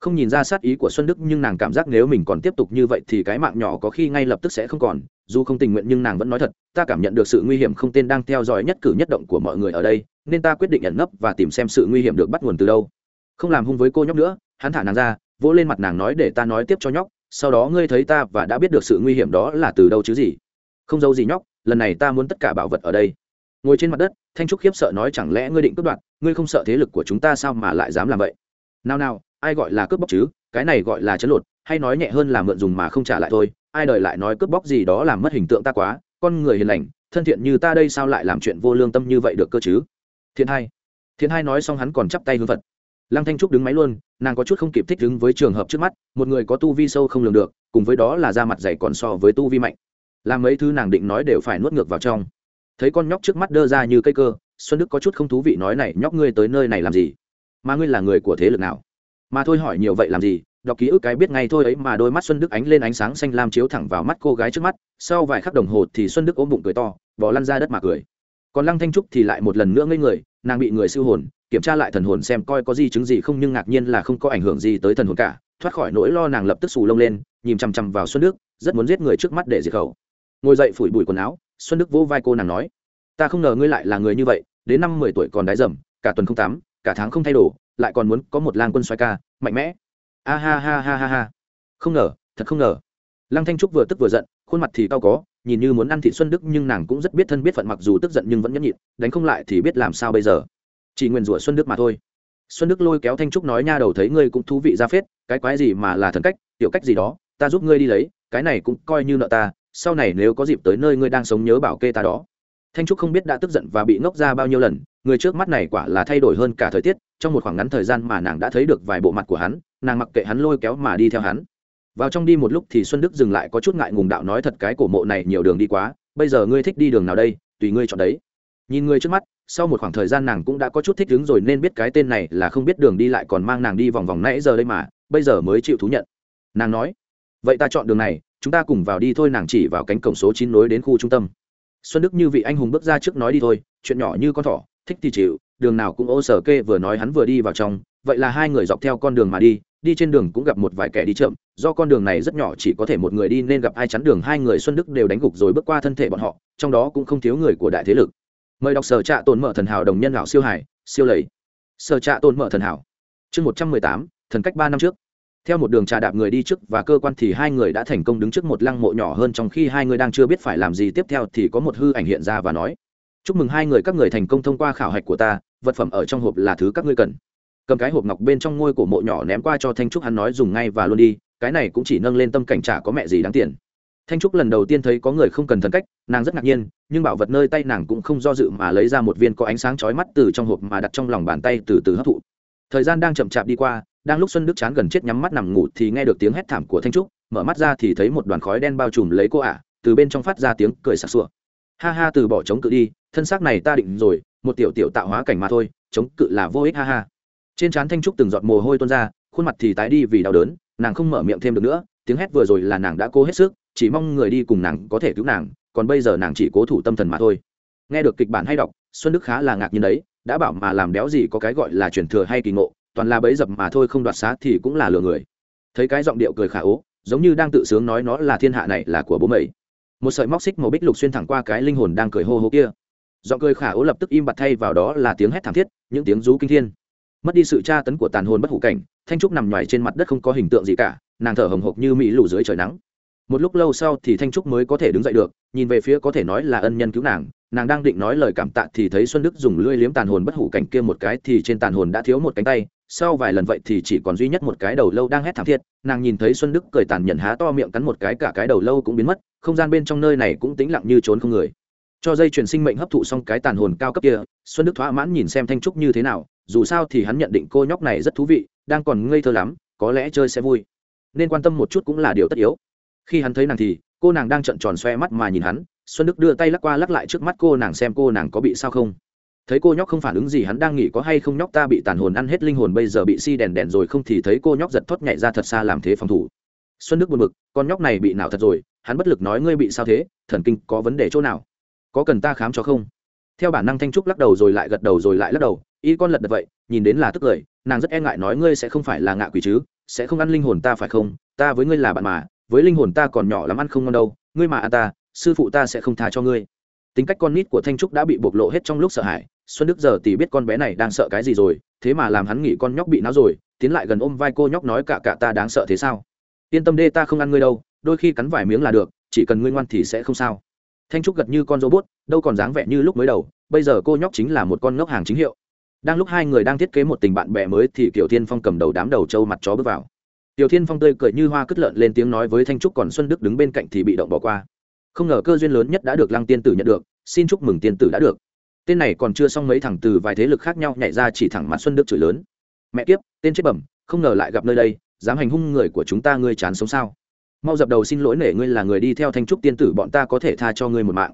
S1: Không nhìn ra sát ý của xuân đức nhưng nàng cảm giác nếu mình còn tiếp tục như vậy thì cái mạng nhỏ có khi ngay lập tức sẽ không còn, dù không tình nguyện nhưng nàng vẫn nói thật, ta cảm nhận được sự nguy hiểm không tên đang theo dõi nhất cử nhất động của mọi người ở đây, nên ta quyết định ẩn nấp và tìm xem sự nguy hiểm được bắt nguồn từ đâu. Không làm hung với cô nhóc nữa hắn thả nàng ra, vỗ lên mặt nàng nói để ta nói tiếp cho nhóc, sau đó ngươi thấy ta và đã biết được sự nguy hiểm đó là từ đâu chứ gì. Không giấu gì nhóc, lần này ta muốn tất cả bảo vật ở đây. Ngồi trên mặt đất, thanh trúc khiếp sợ nói chẳng lẽ ngươi định cướp đoạt, ngươi không sợ thế lực của chúng ta sao mà lại dám làm vậy? Nào nào, ai gọi là cướp bóc chứ, cái này gọi là chấn lột, hay nói nhẹ hơn là mượn dùng mà không trả lại thôi, ai đời lại nói cướp bóc gì đó làm mất hình tượng ta quá, con người hiền lành, thân thiện như ta đây sao lại làm chuyện vô lương tâm như vậy được cơ chứ? Thiện hai thiện hai nói xong hắn còn chắp tay hướng phật lăng thanh trúc đứng máy luôn, nàng có chút không kịp thích ứng với trường hợp trước mắt, một người có tu vi sâu không lường được, cùng với đó là da mặt dày còn so với tu vi mạnh. Làm mấy thứ nàng định nói đều phải nuốt ngược vào trong. Thấy con nhóc trước mắt đơ ra như cây cơ, xuân đức có chút không thú vị nói này, nhóc ngươi tới nơi này làm gì? Mà ngươi là người của thế lực nào? Mà thôi hỏi nhiều vậy làm gì? Đọc ký ức cái biết ngay thôi ấy mà đôi mắt xuân đức ánh lên ánh sáng xanh lam chiếu thẳng vào mắt cô gái trước mắt, sau vài khắc đồng hồ thì xuân đức ôm bụng cười to, bỏ lăn ra đất mà cười. Còn lăng thanh trúc thì lại một lần nữa ngây người, nàng bị người siêu hồn kiểm tra lại thần hồn xem coi có di chứng gì không, nhưng ngạc nhiên là không có ảnh hưởng gì tới thần hồn cả. Thoát khỏi nỗi lo nàng lập tức xù lông lên, nhìn chằm chằm vào xuân đức, rất muốn giết người trước mắt để diệt khẩu. Ngồi dậy phủi bụi quần áo, xuân đức vỗ vai cô nàng nói, ta không ngờ ngươi lại là người như vậy, đến năm mười tuổi còn đái dầm, cả tuần không tắm, cả tháng không thay đồ, lại còn muốn có một lang quân xoay ca, mạnh mẽ. A ha ha ha ha ha. Không ngờ, thật không ngờ. Lăng thanh trúc vừa tức vừa giận, khuôn mặt thì cao có, nhìn như muốn ăn thị xuân đức, nhưng nàng cũng rất biết thân biết phận, mặc dù tức giận nhưng vẫn nhẫn nhịn, đánh không lại thì biết làm sao bây giờ chỉ nguyền rủa xuân đức mà thôi. Xuân đức lôi kéo thanh trúc nói, nha đầu thấy ngươi cũng thú vị ra phết, cái quái gì mà là thần cách, tiểu cách gì đó, ta giúp ngươi đi lấy, cái này cũng coi như nợ ta, sau này nếu có dịp tới nơi ngươi đang sống nhớ bảo kê ta đó. Thanh trúc không biết đã tức giận và bị ngốc ra bao nhiêu lần, người trước mắt này quả là thay đổi hơn cả thời tiết, trong một khoảng ngắn thời gian mà nàng đã thấy được vài bộ mặt của hắn, nàng mặc kệ hắn lôi kéo mà đi theo hắn. Vào trong đi một lúc thì xuân đức dừng lại có chút ngại ngùng đạo, nói thật cái cổ mộ này nhiều đường đi quá, bây giờ ngươi thích đi đường nào đây, tùy ngươi chọn đấy nhìn người trước mắt, sau một khoảng thời gian nàng cũng đã có chút thích ứng rồi nên biết cái tên này là không biết đường đi lại còn mang nàng đi vòng vòng nãy giờ đây mà, bây giờ mới chịu thú nhận. Nàng nói, vậy ta chọn đường này, chúng ta cùng vào đi thôi. Nàng chỉ vào cánh cổng số chín nối đến khu trung tâm. Xuân đức như vị anh hùng bước ra trước nói đi thôi, chuyện nhỏ như con thỏ, thích thì chịu, đường nào cũng ô sở kê vừa nói hắn vừa đi vào trong, vậy là hai người dọc theo con đường mà đi đi trên đường cũng gặp một vài kẻ đi chậm, do con đường này rất nhỏ chỉ có thể một người đi nên gặp ai chắn đường, hai người xuân đức đều đánh gục rồi bước qua thân thể bọn họ, trong đó cũng không thiếu người của đại thế lực mời đọc sở trạ tồn mở thần hảo đồng nhân lão siêu hải, siêu lầy. Sở trạ tồn mở thần hảo. Chương một trăm mười tám, thần cách ba năm trước. Theo một đường trà đạp người đi trước và cơ quan thì hai người đã thành công đứng trước một lăng mộ nhỏ hơn trong khi hai người đang chưa biết phải làm gì tiếp theo thì có một hư ảnh hiện ra và nói, chúc mừng hai người các người thành công thông qua khảo hạch của ta, vật phẩm ở trong hộp là thứ các ngươi cần. Cầm cái hộp ngọc bên trong ngôi cổ mộ nhỏ ném qua cho thanh trúc hắn nói, dùng ngay và luôn đi, cái này cũng chỉ nâng lên tâm cảnh trả có mẹ gì đáng tiền thanh trúc lần đầu tiên thấy có người không cần thần cách, nàng rất ngạc nhiên, nhưng bảo vật nơi tay nàng cũng không do dự mà lấy ra một viên có ánh sáng chói mắt từ trong hộp mà đặt trong lòng bàn tay từ từ hấp thụ. Thời gian đang chậm chạp đi qua, đang lúc xuân đức chán gần chết nhắm mắt nằm ngủ thì nghe được tiếng hét thảm của thanh trúc, mở mắt ra thì thấy một đoàn khói đen bao trùm lấy cô ả từ bên trong phát ra tiếng cười sặc sụa. Ha ha, từ bỏ chống cự đi, thân xác này ta định rồi, một tiểu tiểu tạo hóa cảnh mà thôi, chống cự là vô ích ha ha. Trên trán thanh trúc từng giọt mồ hôi tuôn ra, khuôn mặt thì tái đi vì đau đớn, nàng không mở miệng thêm được nữa, tiếng hét vừa rồi là nàng đã cố hết sức chỉ mong người đi cùng nàng có thể cứu nàng, còn bây giờ nàng chỉ cố thủ tâm thần mà thôi. Nghe được kịch bản hay đọc, xuân đức khá là ngạc nhiên đấy, đã bảo mà làm đéo gì có cái gọi là truyền thừa hay kỳ ngộ, toàn là bấy dập mà thôi không đoạt xá thì cũng là lừa người. Thấy cái giọng điệu cười khả ố, giống như đang tự sướng nói nó là thiên hạ này là của bố mày. Một sợi móc xích màu bích lục xuyên thẳng qua cái linh hồn đang cười hô hô kia. Giọng cười khả ố lập tức im bặt thay vào đó là tiếng hét thảm thiết, những tiếng rú kinh thiên. Mất đi sự tra tấn của tàn hồn bất hủ cảnh, thanh trúc nằm ngoài trên mặt đất không có hình tượng gì cả, nàng thở hồng hộc như mỹ lù dưới trời nắng một lúc lâu sau thì thanh trúc mới có thể đứng dậy được, nhìn về phía có thể nói là ân nhân cứu nàng nàng đang định nói lời cảm tạ thì thấy xuân đức dùng lưỡi liếm tàn hồn bất hủ cảnh kia một cái thì trên tàn hồn đã thiếu một cánh tay, sau vài lần vậy thì chỉ còn duy nhất một cái đầu lâu đang hét thảm thiết, nàng nhìn thấy xuân đức cười tàn nhẫn há to miệng cắn một cái cả cái đầu lâu cũng biến mất, không gian bên trong nơi này cũng tĩnh lặng như trốn không người. Cho dây chuyển sinh mệnh hấp thụ xong cái tàn hồn cao cấp kia, xuân đức thỏa mãn nhìn xem thanh trúc như thế nào, dù sao thì hắn nhận định cô nhóc này rất thú vị, đang còn ngây thơ lắm, có lẽ chơi sẽ vui. Nên quan tâm một chút cũng là điều tất yếu khi hắn thấy nàng thì, cô nàng đang trợn tròn xoe mắt mà nhìn hắn, xuân đức đưa tay lắc qua lắc lại trước mắt cô nàng xem cô nàng có bị sao không. Thấy cô nhóc không phản ứng gì hắn đang nghĩ có hay không nhóc ta bị tàn hồn ăn hết linh hồn bây giờ bị si đèn đèn rồi không thì thấy cô nhóc giật thoát nhảy ra thật xa làm thế phòng thủ. Xuân đức buồn bực, con nhóc này bị nào thật rồi, hắn bất lực nói ngươi bị sao thế, thần kinh có vấn đề chỗ nào? Có cần ta khám cho không? Theo bản năng thanh trúc lắc đầu rồi lại gật đầu rồi lại lắc đầu, y con lật đật vậy, nhìn đến là tức cười, nàng rất e ngại nói ngươi sẽ không phải là ngạ quỷ chứ, sẽ không ăn linh hồn ta phải không? Ta với ngươi là bạn mà với linh hồn ta còn nhỏ lắm ăn không ngon đâu, ngươi mà ăn ta, sư phụ ta sẽ không tha cho ngươi. Tính cách con nít của thanh trúc đã bị bộc lộ hết trong lúc sợ hãi, xuân đức giờ thì biết con bé này đang sợ cái gì rồi, thế mà làm hắn nghĩ con nhóc bị náo rồi, tiến lại gần ôm vai cô nhóc nói cả cả ta đáng sợ thế sao? Yên tâm đê ta không ăn ngươi đâu, đôi khi cắn vài miếng là được, chỉ cần ngươi ngoan thì sẽ không sao. Thanh trúc gật như con robot, đâu còn dáng vẻ như lúc mới đầu, bây giờ cô nhóc chính là một con ngốc hàng chính hiệu. Đang lúc hai người đang thiết kế một tình bạn bè mới thì kiểu thiên phong cầm đầu đám đầu trâu mặt chó bước vào tiểu thiên phong tươi cười như hoa cất lợn lên tiếng nói với thanh trúc còn xuân đức đứng bên cạnh thì bị động bỏ qua. Không ngờ cơ duyên lớn nhất đã được lăng tiên tử nhận được, xin chúc mừng tiên tử đã được. Tên này còn chưa xong mấy thằng từ vài thế lực khác nhau nhảy ra chỉ thẳng mặt xuân đức chửi lớn. Mẹ kiếp, tên chết bẩm, không ngờ lại gặp nơi đây, dám hành hung người của chúng ta ngươi chán sống sao? Mau dập đầu xin lỗi nể ngươi là người đi theo thanh trúc tiên tử bọn ta có thể tha cho ngươi một mạng.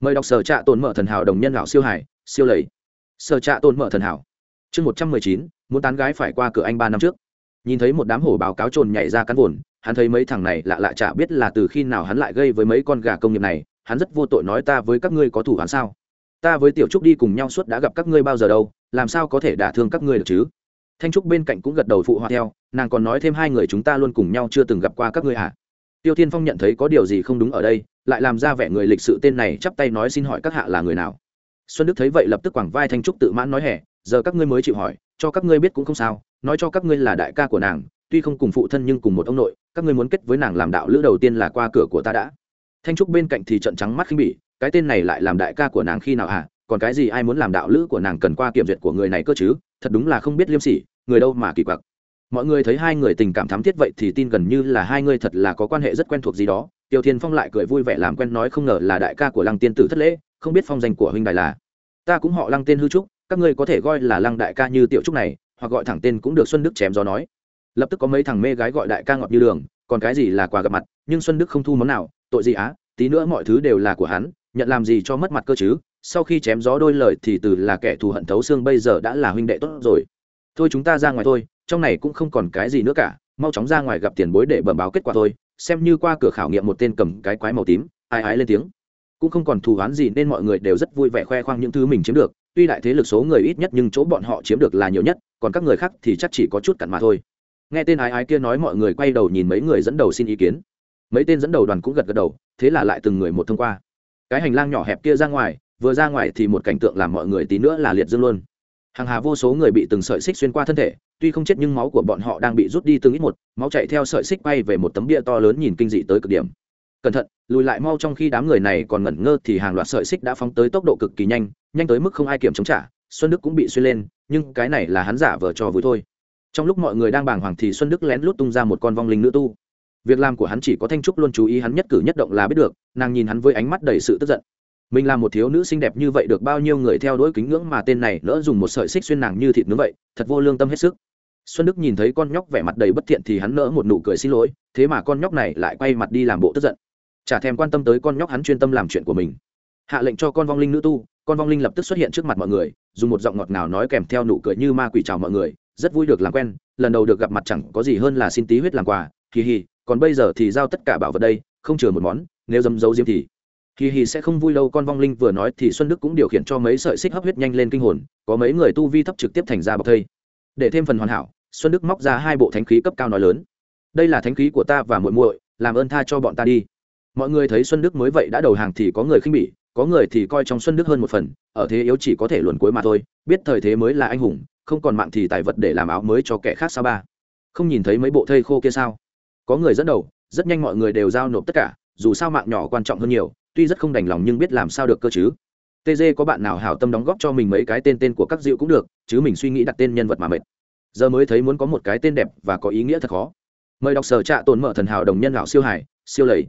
S1: Mời đọc sở trạ tồn mở thần hảo đồng nhân lão siêu hải siêu lầy. Sở trạ tồn mở thần hảo. Chương một trăm mười chín, muốn tán gái phải qua cửa anh ba năm trước nhìn thấy một đám hổ báo cáo trồn nhảy ra cắn vồn, hắn thấy mấy thằng này lạ lạ chả biết là từ khi nào hắn lại gây với mấy con gà công nghiệp này, hắn rất vô tội nói ta với các ngươi có thủ hắn sao? Ta với tiểu trúc đi cùng nhau suốt đã gặp các ngươi bao giờ đâu, làm sao có thể đả thương các ngươi được chứ? Thanh trúc bên cạnh cũng gật đầu phụ họa theo, nàng còn nói thêm hai người chúng ta luôn cùng nhau chưa từng gặp qua các ngươi hả? Tiêu thiên phong nhận thấy có điều gì không đúng ở đây, lại làm ra vẻ người lịch sự tên này chắp tay nói xin hỏi các hạ là người nào? Xuân đức thấy vậy lập tức quẳng vai thanh trúc tự mãn nói hẻ giờ các ngươi mới chịu hỏi cho các ngươi biết cũng không sao, nói cho các ngươi là đại ca của nàng, tuy không cùng phụ thân nhưng cùng một ông nội, các ngươi muốn kết với nàng làm đạo lữ đầu tiên là qua cửa của ta đã. Thanh trúc bên cạnh thì trận trắng mắt khinh bỉ, cái tên này lại làm đại ca của nàng khi nào à? còn cái gì ai muốn làm đạo lữ của nàng cần qua kiểm duyệt của người này cơ chứ? Thật đúng là không biết liêm sỉ, người đâu mà kỳ quặc. Mọi người thấy hai người tình cảm thắm thiết vậy thì tin gần như là hai người thật là có quan hệ rất quen thuộc gì đó. Tiêu thiên phong lại cười vui vẻ làm quen nói không ngờ là đại ca của lăng tiên tử thất lễ, không biết phong danh của huynh đài là. Ta cũng họ lăng tên hư trúc các ngươi có thể gọi là lăng đại ca như tiểu trúc này, hoặc gọi thẳng tên cũng được xuân đức chém gió nói. Lập tức có mấy thằng mê gái gọi đại ca ngọt như đường, còn cái gì là quà gặp mặt, nhưng xuân đức không thu món nào, tội gì á, tí nữa mọi thứ đều là của hắn, nhận làm gì cho mất mặt cơ chứ, sau khi chém gió đôi lời thì từ là kẻ thù hận thấu xương bây giờ đã là huynh đệ tốt rồi. Thôi chúng ta ra ngoài thôi, trong này cũng không còn cái gì nữa cả, mau chóng ra ngoài gặp tiền bối để bẩm báo kết quả thôi, xem như qua cửa khảo nghiệm một tên cầm cái quái màu tím, ai ái lên tiếng. Cũng không còn thù oán gì nên mọi người đều rất vui vẻ khoe khoang những thứ mình chiếm được tuy đại thế lực số người ít nhất nhưng chỗ bọn họ chiếm được là nhiều nhất, còn các người khác thì chắc chỉ có chút cặn mà thôi. Nghe tên ái ái kia nói mọi người quay đầu nhìn mấy người dẫn đầu xin ý kiến. Mấy tên dẫn đầu đoàn cũng gật gật đầu, thế là lại từng người một thông qua. Cái hành lang nhỏ hẹp kia ra ngoài, vừa ra ngoài thì một cảnh tượng làm mọi người tí nữa là liệt dương luôn. Hàng hà vô số người bị từng sợi xích xuyên qua thân thể, tuy không chết nhưng máu của bọn họ đang bị rút đi từng ít một, máu chạy theo sợi xích bay về một tấm bia to lớn nhìn kinh dị tới cực điểm cẩn thận, lùi lại mau trong khi đám người này còn ngẩn ngơ thì hàng loạt sợi xích đã phóng tới tốc độ cực kỳ nhanh nhanh tới mức không ai kiểm chống trả, xuân đức cũng bị xuyên lên, nhưng cái này là hắn giả vờ cho vui thôi. Trong lúc mọi người đang bàng hoàng thì xuân đức lén lút tung ra một con vong linh nữ tu. Việc làm của hắn chỉ có thanh trúc luôn chú ý hắn nhất cử nhất động là biết được, nàng nhìn hắn với ánh mắt đầy sự tức giận. Mình là một thiếu nữ xinh đẹp như vậy được bao nhiêu người theo đuổi kính ngưỡng mà tên này lỡ dùng một sợi xích xuyên nàng như thịt nướng vậy, thật vô lương tâm hết sức. Xuân đức nhìn thấy con nhóc vẻ mặt đầy bất thiện thì hắn nỡ một nụ cười xin lỗi, thế mà con nhóc này lại quay mặt đi làm bộ tức giận chả thèm quan tâm tới con nhóc hắn chuyên tâm làm chuyện của mình. Hạ lệnh cho con vong linh nữ tu, con vong linh lập tức xuất hiện trước mặt mọi người, dùng một giọng ngọt ngào nói kèm theo nụ cười như ma quỷ chào mọi người, rất vui được làm quen, lần đầu được gặp mặt chẳng có gì hơn là xin tí huyết làm quà hì hì còn bây giờ thì giao tất cả bảo vật đây, không chừa một món, nếu dấm dấu diêm thì. Hì hì sẽ không vui lâu. con vong linh vừa nói thì xuân đức cũng điều khiển cho mấy sợi xích hấp huyết nhanh lên kinh hồn, có mấy người tu vi thấp trực tiếp thành ra bọc thây. Để thêm phần hoàn hảo, xuân đức móc ra hai bộ thánh khí cấp cao nói lớn. Đây là thánh khí của ta và muội muội, làm ơn tha cho bọn ta đi mọi người thấy xuân đức mới vậy đã đầu hàng thì có người khinh bỉ, có người thì coi trong xuân đức hơn một phần, ở thế yếu chỉ có thể luồn cuối mà thôi, biết thời thế mới là anh hùng, không còn mạng thì tài vật để làm áo mới cho kẻ khác sao ba? Không nhìn thấy mấy bộ thây khô kia sao? Có người dẫn đầu, rất nhanh mọi người đều giao nộp tất cả, dù sao mạng nhỏ quan trọng hơn nhiều, tuy rất không đành lòng nhưng biết làm sao được cơ chứ. Tg có bạn nào hảo tâm đóng góp cho mình mấy cái tên tên của các dịu cũng được, chứ mình suy nghĩ đặt tên nhân vật mà mệt. Giờ mới thấy muốn có một cái tên đẹp và có ý nghĩa thật khó. Mời đọc sở trạ tồn mở thần hảo đồng nhân lão siêu hải, siêu lầy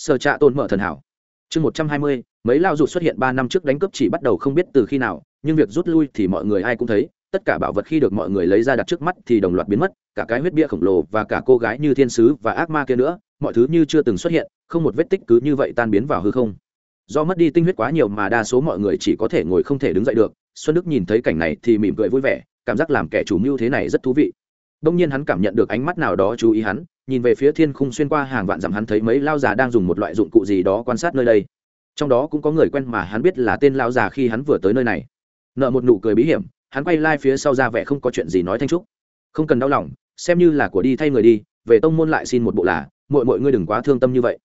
S1: sở trạ tồn mở thần hảo. Chương một trăm hai mươi, mấy lao rụt xuất hiện ba năm trước đánh cướp chỉ bắt đầu không biết từ khi nào, nhưng việc rút lui thì mọi người ai cũng thấy, tất cả bảo vật khi được mọi người lấy ra đặt trước mắt thì đồng loạt biến mất, cả cái huyết bia khổng lồ và cả cô gái như thiên sứ và ác ma kia nữa, mọi thứ như chưa từng xuất hiện, không một vết tích cứ như vậy tan biến vào hư không. Do mất đi tinh huyết quá nhiều mà đa số mọi người chỉ có thể ngồi không thể đứng dậy được, xuân đức nhìn thấy cảnh này thì mỉm cười vui vẻ, cảm giác làm kẻ chủ mưu thế này rất thú vị đông nhiên hắn cảm nhận được ánh mắt nào đó chú ý hắn, nhìn về phía thiên khung xuyên qua hàng vạn dặm hắn thấy mấy lao già đang dùng một loại dụng cụ gì đó quan sát nơi đây. Trong đó cũng có người quen mà hắn biết là tên lao già khi hắn vừa tới nơi này. Nợ một nụ cười bí hiểm, hắn quay lại phía sau ra vẻ không có chuyện gì nói thanh trúc. Không cần đau lòng, xem như là của đi thay người đi, về tông môn lại xin một bộ là mọi mọi ngươi đừng quá thương tâm như vậy.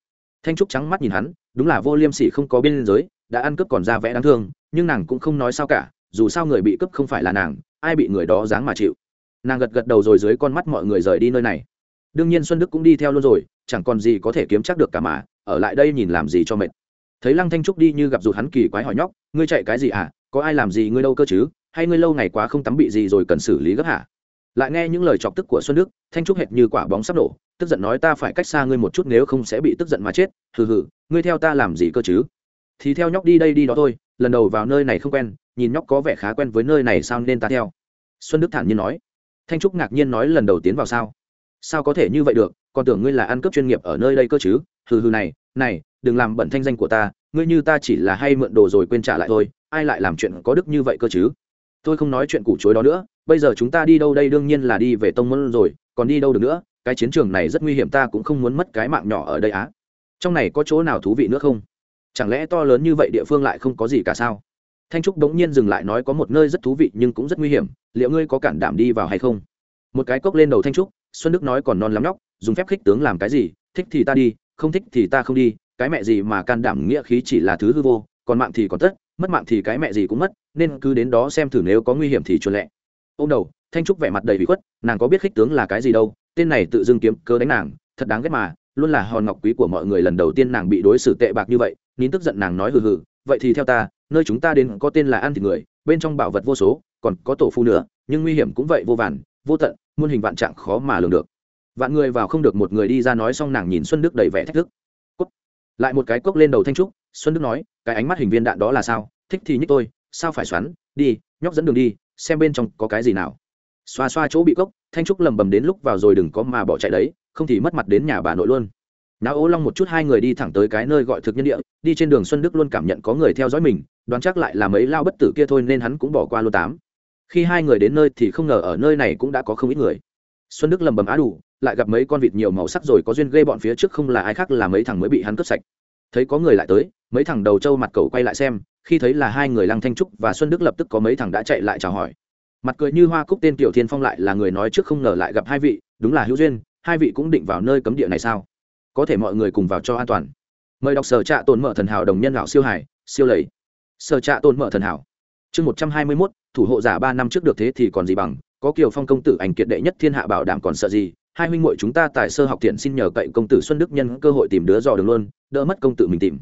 S1: Thanh trúc trắng mắt nhìn hắn, đúng là vô liêm sỉ không có biên giới, đã ăn cướp còn ra vẻ đáng thương, nhưng nàng cũng không nói sao cả, dù sao người bị cướp không phải là nàng, ai bị người đó dáng mà chịu nàng gật gật đầu rồi dưới con mắt mọi người rời đi nơi này. Đương nhiên xuân đức cũng đi theo luôn rồi, chẳng còn gì có thể kiếm chắc được cả mà, ở lại đây nhìn làm gì cho mệt. Thấy lăng thanh trúc đi như gặp rụt hắn kỳ quái hỏi nhóc, ngươi chạy cái gì à? Có ai làm gì ngươi đâu cơ chứ? Hay ngươi lâu ngày quá không tắm bị gì rồi cần xử lý gấp hả? Lại nghe những lời chọc tức của xuân đức, thanh trúc hệt như quả bóng sắp nổ tức giận nói, ta phải cách xa ngươi một chút nếu không sẽ bị tức giận mà chết. Hừ hừ, ngươi theo ta làm gì cơ chứ? Thì theo nhóc đi đây đi đó thôi, lần đầu vào nơi này không quen, nhìn nhóc có vẻ khá quen với nơi này sao nên ta theo? Xuân đức thản nhiên nói thanh trúc ngạc nhiên nói lần đầu tiến vào sao? Sao có thể như vậy được? Còn tưởng ngươi là ăn cướp chuyên nghiệp ở nơi đây cơ chứ? Hừ hừ này này, đừng làm bẩn thanh danh của ta, ngươi như ta chỉ là hay mượn đồ rồi quên trả lại thôi, ai lại làm chuyện có đức như vậy cơ chứ? Tôi không nói chuyện củ chối đó nữa, bây giờ chúng ta đi đâu đây đương nhiên là đi về tông môn rồi, còn đi đâu được nữa? Cái chiến trường này rất nguy hiểm, ta cũng không muốn mất cái mạng nhỏ ở đây á. Trong này có chỗ nào thú vị nữa không? Chẳng lẽ to lớn như vậy địa phương lại không có gì cả sao? Thanh trúc đống nhiên dừng lại nói có một nơi rất thú vị nhưng cũng rất nguy hiểm liệu ngươi có cản đảm đi vào hay không? Một cái cốc lên đầu thanh trúc, xuân đức nói còn non lắm nhóc, dùng phép khích tướng làm cái gì, thích thì ta đi, không thích thì ta không đi, cái mẹ gì mà can đảm nghĩa khí chỉ là thứ hư vô, còn mạng thì còn tất, mất mạng thì cái mẹ gì cũng mất, nên cứ đến đó xem thử nếu có nguy hiểm thì chuồn lẹ. Ô đầu, thanh trúc vẻ mặt đầy bị khuất, nàng có biết khích tướng là cái gì đâu, tên này tự dưng kiếm cơ đánh nàng, thật đáng ghét mà, luôn là hòn ngọc quý của mọi người lần đầu tiên nàng bị đối xử tệ bạc như vậy, nín tức giận nàng nói hừ hừ, vậy thì theo ta, nơi chúng ta đến có tên là ăn thịt người, bên trong bảo vật vô số còn có tổ phu nữa, nhưng nguy hiểm cũng vậy, vô vàn, vô tận, muôn hình vạn trạng khó mà lường được. Vạn người vào không được, một người đi ra nói xong nàng nhìn xuân đức đầy vẻ thách thức. Cốc. lại một cái cốc lên đầu thanh trúc, xuân đức nói, cái ánh mắt hình viên đạn đó là sao? Thích thì nhích tôi, sao phải xoắn? Đi, nhóc dẫn đường đi, xem bên trong có cái gì nào. Xoa xoa chỗ bị cốc, thanh trúc lầm bầm đến lúc vào rồi đừng có mà bỏ chạy đấy, không thì mất mặt đến nhà bà nội luôn. Náo ố long một chút, hai người đi thẳng tới cái nơi gọi thực nhân địa, đi trên đường xuân đức luôn cảm nhận có người theo dõi mình, đoán chắc lại là mấy lao bất tử kia thôi nên hắn cũng bỏ qua lô tám khi hai người đến nơi thì không ngờ ở nơi này cũng đã có không ít người. Xuân đức lầm bầm á đủ, lại gặp mấy con vịt nhiều màu sắc rồi có duyên ghê bọn phía trước không là ai khác là mấy thằng mới bị hắn cướp sạch. Thấy có người lại tới, mấy thằng đầu trâu mặt cầu quay lại xem, khi thấy là hai người lăng thanh trúc và xuân đức lập tức có mấy thằng đã chạy lại chào hỏi. Mặt cười như hoa cúc tên tiểu thiên phong lại là người nói trước không ngờ lại gặp hai vị, đúng là hữu duyên, hai vị cũng định vào nơi cấm địa này sao? Có thể mọi người cùng vào cho an toàn. Mời đọc sở trạ tồn mở thần hảo đồng nhân lão siêu hải, siêu lầy. Sở trạ tồn mở thần hảo chương một trăm hai mươi mốt, thủ hộ giả ba năm trước được thế thì còn gì bằng, có kiều phong công tử ảnh kiệt đệ nhất thiên hạ bảo đảm còn sợ gì, hai huynh muội chúng ta tại sơ học thiện xin nhờ cậy công tử xuân đức nhân cơ hội tìm đứa dò đường luôn, đỡ mất công tử mình tìm.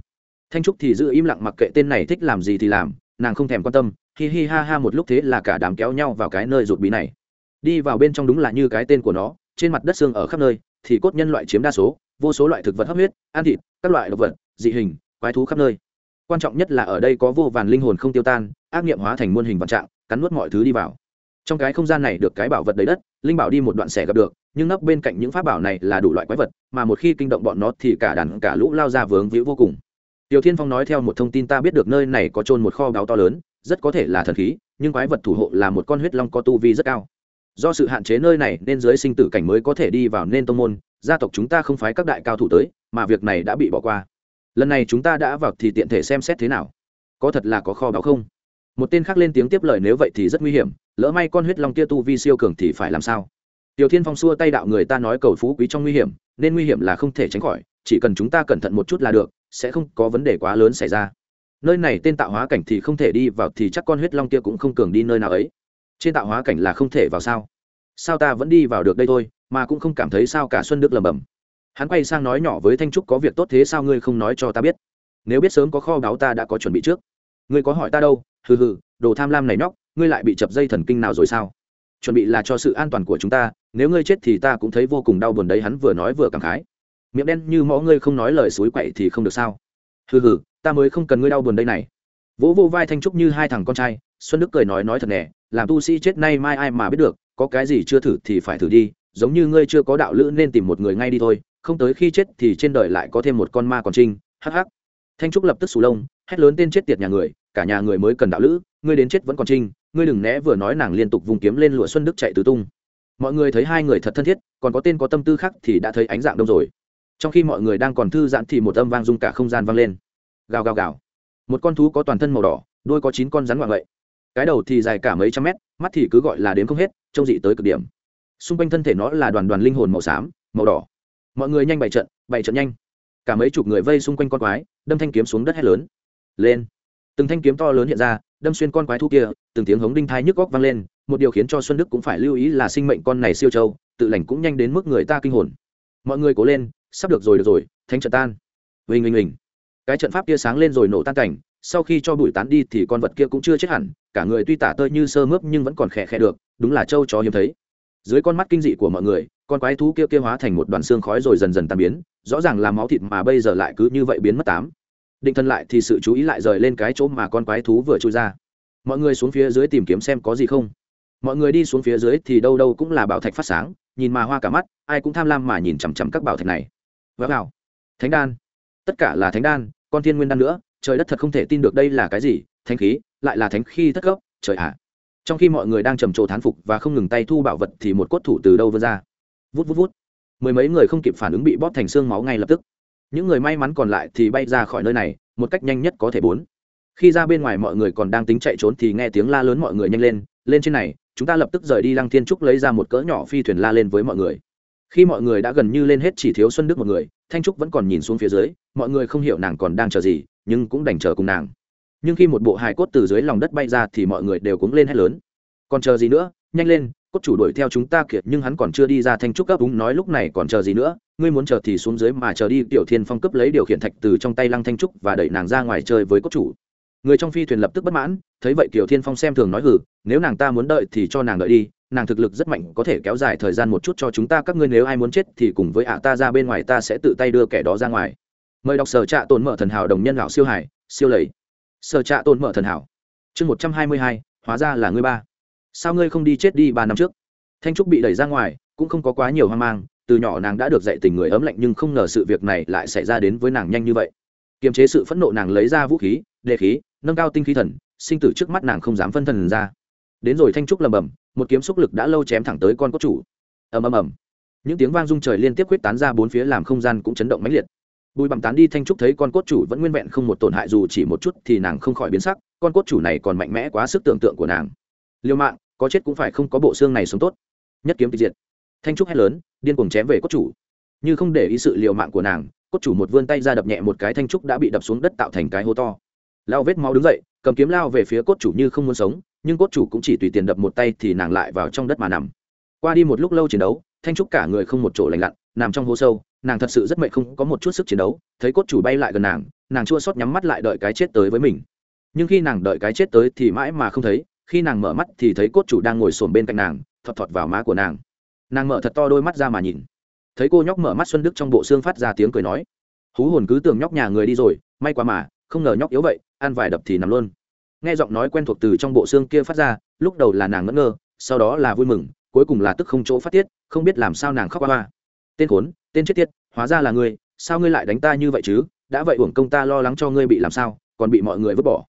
S1: Thanh trúc thì giữ im lặng mặc kệ tên này thích làm gì thì làm, nàng không thèm quan tâm, hi hi ha ha một lúc thế là cả đám kéo nhau vào cái nơi rụt bí này. Đi vào bên trong đúng là như cái tên của nó, trên mặt đất xương ở khắp nơi, thì cốt nhân loại chiếm đa số, vô số loại thực vật hấp huyết, ăn thịt, các loại động vật, dị hình, quái thú khắp nơi quan trọng nhất là ở đây có vô vàn linh hồn không tiêu tan, ác nghiệm hóa thành muôn hình vạn trạng, cắn nuốt mọi thứ đi vào. Trong cái không gian này được cái bảo vật đầy đất, linh bảo đi một đoạn xẻ gặp được, nhưng nấp bên cạnh những pháp bảo này là đủ loại quái vật, mà một khi kinh động bọn nó thì cả đàn cả lũ lao ra vướng víu vô cùng. Tiểu thiên phong nói theo một thông tin ta biết được nơi này có trôn một kho báu to lớn, rất có thể là thần khí, nhưng quái vật thủ hộ là một con huyết long có tu vi rất cao. Do sự hạn chế nơi này nên dưới sinh tử cảnh mới có thể đi vào nên tông môn, gia tộc chúng ta không phái các đại cao thủ tới, mà việc này đã bị bỏ qua lần này chúng ta đã vào thì tiện thể xem xét thế nào? Có thật là có kho báu không? Một tên khác lên tiếng tiếp lời nếu vậy thì rất nguy hiểm, lỡ may con huyết long kia tu vi siêu cường thì phải làm sao? Tiểu thiên phong xua tay đạo người ta nói cầu phú quý trong nguy hiểm, nên nguy hiểm là không thể tránh khỏi, chỉ cần chúng ta cẩn thận một chút là được, sẽ không có vấn đề quá lớn xảy ra. Nơi này tên tạo hóa cảnh thì không thể đi vào thì chắc con huyết long kia cũng không cường đi nơi nào ấy. Trên tạo hóa cảnh là không thể vào sao? Sao ta vẫn đi vào được đây thôi, mà cũng không cảm thấy sao cả xuân đức lầm bầm hắn quay sang nói nhỏ với thanh trúc, có việc tốt thế sao ngươi không nói cho ta biết? Nếu biết sớm có kho báu ta đã có chuẩn bị trước. Ngươi có hỏi ta đâu? Hừ hừ, đồ tham lam này nhóc, ngươi lại bị chập dây thần kinh nào rồi sao? Chuẩn bị là cho sự an toàn của chúng ta, nếu ngươi chết thì ta cũng thấy vô cùng đau buồn đấy, hắn vừa nói vừa cảm khái. Miệng đen như mõ ngươi không nói lời suối quậy thì không được sao? Hừ hừ, ta mới không cần ngươi đau buồn đây này. Vỗ vô vai thanh trúc như hai thằng con trai, xuân đức cười nói nói thật nè, làm tu sĩ chết nay mai ai mà biết được, có cái gì chưa thử thì phải thử đi, giống như ngươi chưa có đạo lữ nên tìm một người ngay đi thôi không tới khi chết thì trên đời lại có thêm một con ma còn trinh, hắc hắc. Thanh trúc lập tức sù lông, hét lớn tên chết tiệt nhà người, cả nhà người mới cần đạo lữ, ngươi đến chết vẫn còn trinh, ngươi đừng né vừa nói nàng liên tục vùng kiếm lên lụa xuân đức chạy tứ tung. Mọi người thấy hai người thật thân thiết, còn có tên có tâm tư khác thì đã thấy ánh dạng đông rồi. Trong khi mọi người đang còn thư giãn thì một âm vang rung cả không gian vang lên. Gào gào gào. Một con thú có toàn thân màu đỏ đôi có chín con rắn ngoại vậy cái đầu thì dài cả mấy trăm mét, mắt thì cứ gọi là đếm không hết, trông dị tới cực điểm. Xung quanh thân thể nó là đoàn đoàn linh hồn màu xám, màu đỏ mọi người nhanh bày trận bày trận nhanh. Cả mấy chục người vây xung quanh con quái, đâm thanh kiếm xuống đất hét lớn. Lên. Từng thanh kiếm to lớn hiện ra, đâm xuyên con quái thu kia, từng tiếng hống đinh thai nhức góc vang lên, một điều khiến cho xuân đức cũng phải lưu ý là sinh mệnh con này siêu trâu tự lành cũng nhanh đến mức người ta kinh hồn. Mọi người cố lên, sắp được rồi được rồi thanh trận tan. Huỳnh huỳnh huỳnh cái trận pháp kia sáng lên rồi nổ tan cảnh, sau khi cho bụi tán đi thì con vật kia cũng chưa chết hẳn, cả người tuy tả tơi như sơ mướp nhưng vẫn còn khẽ khẽ được, đúng là trâu chó hiếm thấy dưới con mắt kinh dị của mọi người, con quái thú kia kia hóa thành một đoàn xương khói rồi dần dần tan biến, rõ ràng là máu thịt mà bây giờ lại cứ như vậy biến mất tám. Định thân lại thì sự chú ý lại rời lên cái chỗ mà con quái thú vừa trôi ra. Mọi người xuống phía dưới tìm kiếm xem có gì không. Mọi người đi xuống phía dưới thì đâu đâu cũng là bảo thạch phát sáng, nhìn mà hoa cả mắt, ai cũng tham lam mà nhìn chằm chằm các bảo thạch này. Vỡ vào. Thánh đan. Tất cả là thánh đan, con thiên nguyên đan nữa, trời đất thật không thể tin được đây là cái gì, thánh khí, lại là thánh khí thất gốc, trời ạ trong khi mọi người đang trầm trồ thán phục và không ngừng tay thu bảo vật thì một cốt thủ từ đâu vươn ra? Vút vút vút. Mười mấy người không kịp phản ứng bị bóp thành xương máu ngay lập tức. Những người may mắn còn lại thì bay ra khỏi nơi này, một cách nhanh nhất có thể bốn. Khi ra bên ngoài mọi người còn đang tính chạy trốn thì nghe tiếng la lớn mọi người nhanh lên lên trên này, chúng ta lập tức rời đi. Lăng thiên trúc lấy ra một cỡ nhỏ phi thuyền la lên với mọi người. Khi mọi người đã gần như lên hết chỉ thiếu xuân đức một người, thanh trúc vẫn còn nhìn xuống phía dưới, mọi người không hiểu nàng còn đang chờ gì, nhưng cũng đành chờ cùng nàng nhưng khi một bộ hài cốt từ dưới lòng đất bay ra thì mọi người đều cuống lên hét lớn. Còn chờ gì nữa? Nhanh lên, cốt chủ đuổi theo chúng ta kiệt nhưng hắn còn chưa đi ra thanh trúc cấp đúng nói lúc này còn chờ gì nữa? Ngươi muốn chờ thì xuống dưới mà chờ đi, tiểu thiên phong cấp lấy điều khiển thạch từ trong tay lăng thanh trúc và đẩy nàng ra ngoài chơi với cốt chủ. Người trong phi thuyền lập tức bất mãn, thấy vậy tiểu thiên phong xem thường nói hử nếu nàng ta muốn đợi thì cho nàng đợi đi, nàng thực lực rất mạnh, có thể kéo dài thời gian một chút cho chúng ta, các ngươi nếu ai muốn chết thì cùng với ạ ta ra bên ngoài ta sẽ tự tay đưa kẻ đó ra ngoài. Mời đọc sở trạ tồn mở thần hảo đồng nhân lão siêu hải, siêu lầy sở trạ tồn mở thần hảo. Chương một trăm hai mươi hai, hóa ra là ngươi ba. Sao ngươi không đi chết đi ba năm trước? Thanh trúc bị đẩy ra ngoài, cũng không có quá nhiều hoang mang, từ nhỏ nàng đã được dạy tình người ấm lạnh nhưng không ngờ sự việc này lại xảy ra đến với nàng nhanh như vậy. Kiềm chế sự phẫn nộ nàng lấy ra vũ khí, đề khí, nâng cao tinh khí thần, sinh tử trước mắt nàng không dám phân thần ra. Đến rồi thanh trúc lầm bầm, một kiếm xúc lực đã lâu chém thẳng tới con cốt chủ. Ầm ầm ầm. Những tiếng vang rung trời liên tiếp quyết tán ra bốn phía làm không gian cũng chấn động mãnh liệt bùi bằng tán đi thanh trúc thấy con cốt chủ vẫn nguyên vẹn không một tổn hại dù chỉ một chút thì nàng không khỏi biến sắc, con cốt chủ này còn mạnh mẽ quá sức tưởng tượng của nàng. Liêu mạng, có chết cũng phải không có bộ xương này sống tốt. Nhất kiếm tịch diệt. Thanh trúc hét lớn, điên cuồng chém về cốt chủ. Như không để ý sự liều mạng của nàng, cốt chủ một vươn tay ra đập nhẹ một cái thanh trúc đã bị đập xuống đất tạo thành cái hố to. Lao vết máu đứng dậy, cầm kiếm lao về phía cốt chủ như không muốn sống, nhưng cốt chủ cũng chỉ tùy tiền đập một tay thì nàng lại vào trong đất mà nằm. Qua đi một lúc lâu chiến đấu, thanh trúc cả người không một chỗ lành lặn, nằm trong hố sâu nàng thật sự rất mệt không có một chút sức chiến đấu, thấy cốt chủ bay lại gần nàng nàng chua xót nhắm mắt lại đợi cái chết tới với mình. Nhưng khi nàng đợi cái chết tới thì mãi mà không thấy, khi nàng mở mắt thì thấy cốt chủ đang ngồi sồn bên cạnh nàng, thọt thọt vào má của nàng. Nàng mở thật to đôi mắt ra mà nhìn. Thấy cô nhóc mở mắt xuân đức trong bộ xương phát ra tiếng cười nói. Hú hồn cứ tưởng nhóc nhà người đi rồi, may quá mà, không ngờ nhóc yếu vậy, ăn vài đập thì nằm luôn. Nghe giọng nói quen thuộc từ trong bộ xương kia phát ra, lúc đầu là nàng ngỡ ngơ, sau đó là vui mừng, cuối cùng là tức không chỗ phát tiết, không biết làm sao nàng khóc hoa. Tên khốn tên chết tiết hóa ra là ngươi, sao ngươi lại đánh ta như vậy chứ? Đã vậy uổng công ta lo lắng cho ngươi bị làm sao, còn bị mọi người vứt bỏ.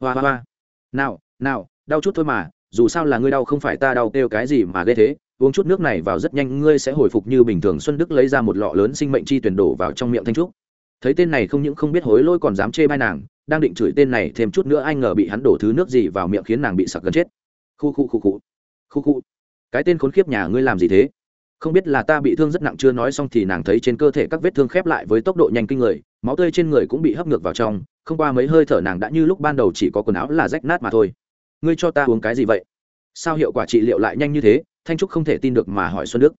S1: Hoa hoa hoa. Nào nào, đau chút thôi mà, dù sao là ngươi đau không phải ta đau kêu cái gì mà ghê thế. Uống chút nước này vào rất nhanh, ngươi sẽ hồi phục như bình thường. Xuân đức lấy ra một lọ lớn sinh mệnh chi tuyển đổ vào trong miệng thanh trúc. Thấy tên này không những không biết hối lỗi còn dám chê bai nàng, đang định chửi tên này thêm chút nữa anh ngờ bị hắn đổ thứ nước gì vào miệng khiến nàng bị sặc gần chết. Khu khu khu khu. Khu khu. Cái tên khốn khiếp nhà ngươi làm gì thế? Không biết là ta bị thương rất nặng chưa nói xong thì nàng thấy trên cơ thể các vết thương khép lại với tốc độ nhanh kinh người, máu tươi trên người cũng bị hấp ngược vào trong, không qua mấy hơi thở nàng đã như lúc ban đầu chỉ có quần áo là rách nát mà thôi. Ngươi cho ta uống cái gì vậy? Sao hiệu quả trị liệu lại nhanh như thế? Thanh trúc không thể tin được mà hỏi xuân đức.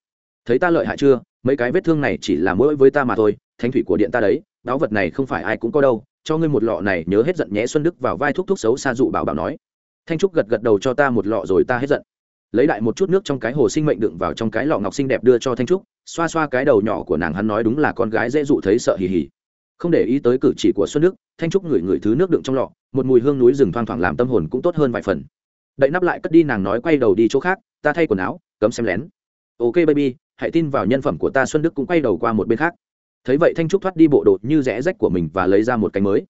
S1: Thấy ta lợi hại chưa? Mấy cái vết thương này chỉ là mỗi với ta mà thôi thanh thủy của điện ta đấy, báu vật này không phải ai cũng có đâu, cho ngươi một lọ này nhớ hết giận nhé xuân đức vào vai thuốc thuốc xấu xa dụ bảo bảo nói. Thanh trúc gật gật đầu cho ta một lọ rồi ta hết giận lấy lại một chút nước trong cái hồ sinh mệnh đựng vào trong cái lọ ngọc xinh đẹp đưa cho thanh trúc, xoa xoa cái đầu nhỏ của nàng, hắn nói đúng là con gái dễ dụ thấy sợ hì hì. Không để ý tới cử chỉ của xuân đức, thanh trúc ngửi ngửi thứ nước đựng trong lọ, một mùi hương núi rừng thoang thoảng làm tâm hồn cũng tốt hơn vài phần. Đậy nắp lại cất đi nàng nói quay đầu đi chỗ khác, ta thay quần áo, cấm xem lén. Ok baby, hãy tin vào nhân phẩm của ta, xuân đức cũng quay đầu qua một bên khác. Thấy vậy thanh trúc thoát đi bộ đột như rẽ rách của mình và lấy ra một cánh mới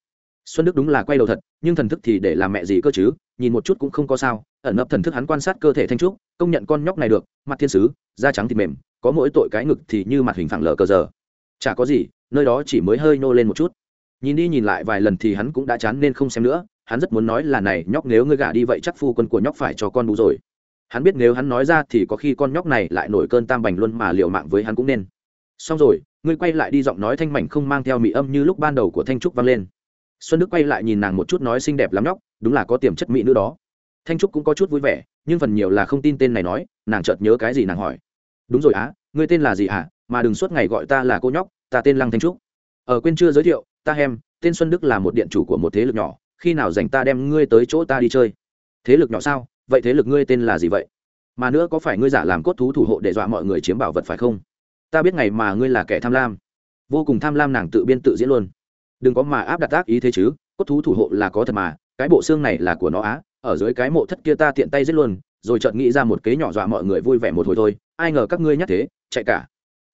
S1: xuân đức đúng là quay đầu thật, nhưng thần thức thì để làm mẹ gì cơ chứ, nhìn một chút cũng không có sao. Ẩn nấp thần thức hắn quan sát cơ thể thanh trúc, công nhận con nhóc này được, mặt thiên sứ, da trắng thì mềm, có mỗi tội cái ngực thì như mặt hình phẳng lờ cờ giờ. Chả có gì, nơi đó chỉ mới hơi nô lên một chút. Nhìn đi nhìn lại vài lần thì hắn cũng đã chán nên không xem nữa, hắn rất muốn nói là này, nhóc nếu ngươi gả đi vậy chắc phu quân của nhóc phải cho con bú rồi. Hắn biết nếu hắn nói ra thì có khi con nhóc này lại nổi cơn tam bành luôn mà liều mạng với hắn cũng nên. Xong rồi, ngươi quay lại đi giọng nói thanh mảnh không mang theo mị âm như lúc ban đầu của thanh trúc vang lên xuân đức quay lại nhìn nàng một chút nói xinh đẹp lắm nhóc, đúng là có tiềm chất mỹ nữ đó. Thanh trúc cũng có chút vui vẻ, nhưng phần nhiều là không tin tên này nói, nàng chợt nhớ cái gì nàng hỏi. Đúng rồi á, ngươi tên là gì hả? Mà đừng suốt ngày gọi ta là cô nhóc, ta tên lăng thanh trúc. Ở quên chưa giới thiệu, ta hem, tên xuân đức là một điện chủ của một thế lực nhỏ, khi nào dành ta đem ngươi tới chỗ ta đi chơi. Thế lực nhỏ sao? Vậy thế lực ngươi tên là gì vậy? Mà nữa có phải ngươi giả làm cốt thú thủ hộ để dọa mọi người chiếm bảo vật phải không? Ta biết ngày mà ngươi là kẻ tham lam. Vô cùng tham lam nàng tự biên tự diễn luôn đừng có mà áp đặt tác ý thế chứ, cốt thú thủ hộ là có thật mà, cái bộ xương này là của nó á, ở dưới cái mộ thất kia ta tiện tay giết luôn, rồi chợt nghĩ ra một kế nhỏ dọa mọi người vui vẻ một hồi thôi, ai ngờ các ngươi nhắc thế, chạy cả.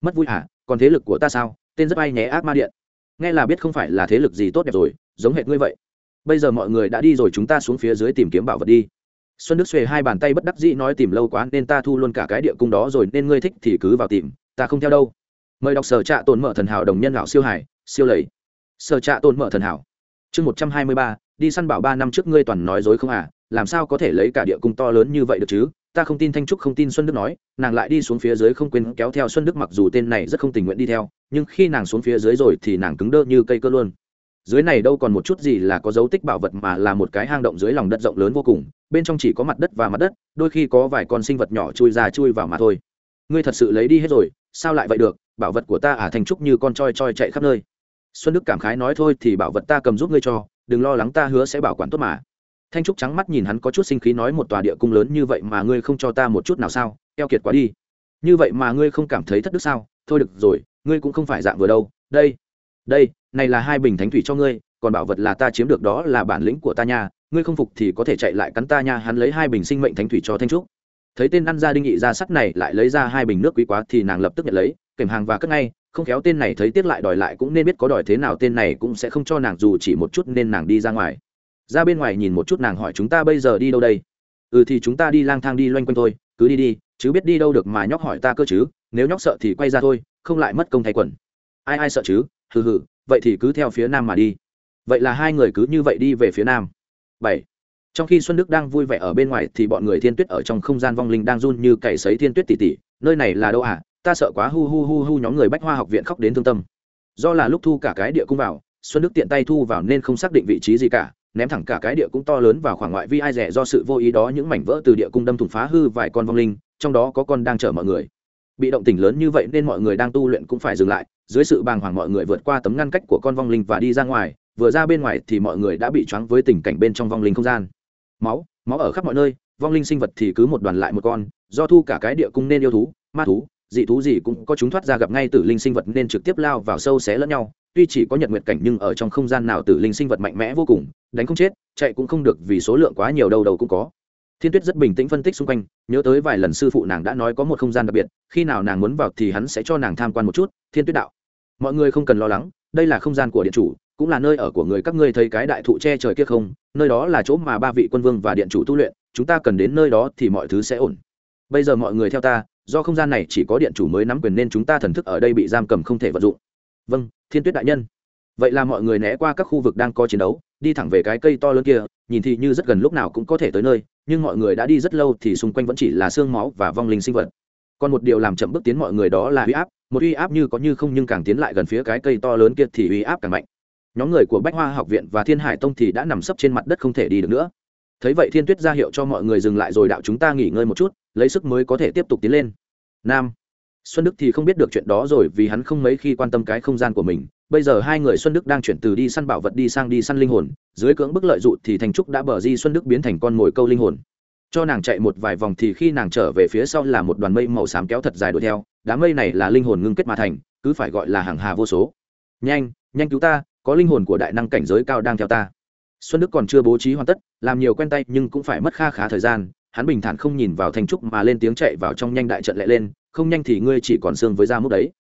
S1: Mất vui hả, còn thế lực của ta sao, tên rất ai nhé ác ma điện. Nghe là biết không phải là thế lực gì tốt đẹp rồi, giống hệt ngươi vậy. Bây giờ mọi người đã đi rồi chúng ta xuống phía dưới tìm kiếm bảo vật đi. Xuân đức xuề hai bàn tay bất đắc dĩ nói tìm lâu quá nên ta thu luôn cả cái địa cung đó rồi, nên ngươi thích thì cứ vào tìm, ta không theo đâu. Mời đọc sở trạ tồn mở thần hảo đồng nhân lão siêu hải siêu lầy sở trạ tôn mở thần hảo. Chương một trăm hai mươi ba, đi săn bảo ba năm trước ngươi toàn nói dối không à làm sao có thể lấy cả địa cung to lớn như vậy được chứ? Ta không tin thanh trúc, không tin xuân đức nói, nàng lại đi xuống phía dưới không quên kéo theo xuân đức mặc dù tên này rất không tình nguyện đi theo, nhưng khi nàng xuống phía dưới rồi thì nàng cứng đơ như cây cơ luôn. Dưới này đâu còn một chút gì là có dấu tích bảo vật mà là một cái hang động dưới lòng đất rộng lớn vô cùng, bên trong chỉ có mặt đất và mặt đất, đôi khi có vài con sinh vật nhỏ chui ra chui vào mà thôi. Ngươi thật sự lấy đi hết rồi, sao lại vậy được? Bảo vật của ta à thành trúc như con choi choi chạy khắp nơi xuân đức cảm khái nói thôi thì bảo vật ta cầm giúp ngươi cho, đừng lo lắng ta hứa sẽ bảo quản tốt mà. Thanh trúc trắng mắt nhìn hắn có chút sinh khí nói một tòa địa cung lớn như vậy mà ngươi không cho ta một chút nào sao? Keo kiệt quá đi. Như vậy mà ngươi không cảm thấy thất đức sao? Thôi được rồi, ngươi cũng không phải dạng vừa đâu. Đây đây, này là hai bình thánh thủy cho ngươi, còn bảo vật là ta chiếm được đó là bản lĩnh của ta nha. Ngươi không phục thì có thể chạy lại cắn ta nha. Hắn lấy hai bình sinh mệnh thánh thủy cho thanh trúc thấy tên ăn gia đinh nghị ra sắt này lại lấy ra hai bình nước quý quá thì nàng lập tức nhận lấy kèm hàng và cất ngay, không khéo tên này thấy tiếc lại đòi lại cũng nên biết có đòi thế nào tên này cũng sẽ không cho nàng dù chỉ một chút nên nàng đi ra ngoài. Ra bên ngoài nhìn một chút nàng hỏi chúng ta bây giờ đi đâu đây? Ừ thì chúng ta đi lang thang đi loanh quanh thôi, cứ đi đi, chứ biết đi đâu được mà nhóc hỏi ta cơ chứ, nếu nhóc sợ thì quay ra thôi, không lại mất công thay quần. Ai ai sợ chứ, hừ hừ, vậy thì cứ theo phía nam mà đi. Vậy là hai người cứ như vậy đi về phía nam. Bảy trong khi xuân đức đang vui vẻ ở bên ngoài thì bọn người thiên tuyết ở trong không gian vong linh đang run như cày sấy thiên tuyết tỉ tỉ, nơi này là đâu à? Ta sợ quá, hu hu hu hu, nhóm người bách hoa học viện khóc đến thương tâm. Do là lúc thu cả cái địa cung vào, xuân đức tiện tay thu vào nên không xác định vị trí gì cả, ném thẳng cả cái địa cung to lớn vào khoảng ngoại vi ai rẻ do sự vô ý đó những mảnh vỡ từ địa cung đâm thủng phá hư vài con vong linh, trong đó có con đang chở mọi người. Bị động tỉnh lớn như vậy nên mọi người đang tu luyện cũng phải dừng lại, dưới sự bàng hoàng mọi người vượt qua tấm ngăn cách của con vong linh và đi ra ngoài, vừa ra bên ngoài thì mọi người đã bị choáng với tình cảnh bên trong vong linh không gian máu máu ở khắp mọi nơi, vong linh sinh vật thì cứ một đoàn lại một con, do thu cả cái địa cung nên yêu thú, ma thú, dị thú gì cũng có chúng thoát ra gặp ngay tử linh sinh vật nên trực tiếp lao vào sâu xé lẫn nhau. Tuy chỉ có nhật nguyệt cảnh nhưng ở trong không gian nào tử linh sinh vật mạnh mẽ vô cùng, đánh không chết, chạy cũng không được vì số lượng quá nhiều đâu đầu cũng có. Thiên tuyết rất bình tĩnh phân tích xung quanh, nhớ tới vài lần sư phụ nàng đã nói có một không gian đặc biệt, khi nào nàng muốn vào thì hắn sẽ cho nàng tham quan một chút, thiên tuyết đạo. Mọi người không cần lo lắng, đây là không gian của điện chủ cũng là nơi ở của người các ngươi thấy cái đại thụ che trời kia không, nơi đó là chỗ mà ba vị quân vương và điện chủ tu luyện, chúng ta cần đến nơi đó thì mọi thứ sẽ ổn. Bây giờ mọi người theo ta, do không gian này chỉ có điện chủ mới nắm quyền nên chúng ta thần thức ở đây bị giam cầm không thể vận dụng. Vâng thiên tuyết đại nhân. Vậy là mọi người né qua các khu vực đang có chiến đấu, đi thẳng về cái cây to lớn kia, nhìn thì như rất gần lúc nào cũng có thể tới nơi, nhưng mọi người đã đi rất lâu thì xung quanh vẫn chỉ là xương máu và vong linh sinh vật. Còn một điều làm chậm bước tiến mọi người đó là uy áp, một uy áp như có như không nhưng càng tiến lại gần phía cái cây to lớn kia thì uy áp càng mạnh nhóm người của bách hoa học viện và thiên hải tông thì đã nằm sấp trên mặt đất không thể đi được nữa. Thấy vậy thiên tuyết ra hiệu cho mọi người dừng lại rồi đạo chúng ta nghỉ ngơi một chút, lấy sức mới có thể tiếp tục tiến lên. Nam. Xuân đức thì không biết được chuyện đó rồi vì hắn không mấy khi quan tâm cái không gian của mình. Bây giờ hai người xuân đức đang chuyển từ đi săn bảo vật đi sang đi săn linh hồn, dưới cưỡng bức lợi dụ thì thành trúc đã bờ di xuân đức biến thành con mồi câu linh hồn. Cho nàng chạy một vài vòng thì khi nàng trở về phía sau là một đoàn mây màu xám kéo thật dài đuổi theo. Đám mây này là linh hồn ngưng kết mà thành, cứ phải gọi là hàng hà vô số. Nhanh nhanh cứu ta có linh hồn của đại năng cảnh giới cao đang theo ta. Xuân đức còn chưa bố trí hoàn tất, làm nhiều quen tay nhưng cũng phải mất kha khá thời gian, hắn bình thản không nhìn vào thanh trúc mà lên tiếng chạy vào trong nhanh đại trận lại lên, không nhanh thì ngươi chỉ còn xương với da múc đấy.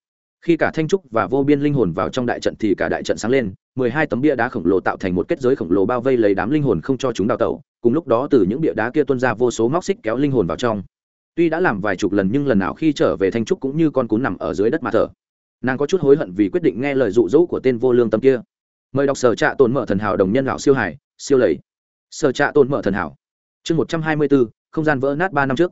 S1: Khi cả thanh trúc và vô biên linh hồn vào trong đại trận thì cả đại trận sáng lên, mười hai tấm bia đá khổng lồ tạo thành một kết giới khổng lồ bao vây lấy đám linh hồn không cho chúng đào tẩu, cùng lúc đó từ những bia đá kia tuôn ra vô số móc xích kéo linh hồn vào trong. Tuy đã làm vài chục lần nhưng lần nào khi trở về thanh trúc cũng như con cún nằm ở dưới đất mà thở. Nàng có chút hối hận vì quyết định nghe lời dụ dỗ của tên vô lương tâm kia mời đọc sở trạ tồn mở thần hảo đồng nhân lão siêu hải, siêu lầy. Sở trạ tồn mở thần hảo. Chương một trăm hai mươi bốn, không gian vỡ nát ba năm trước.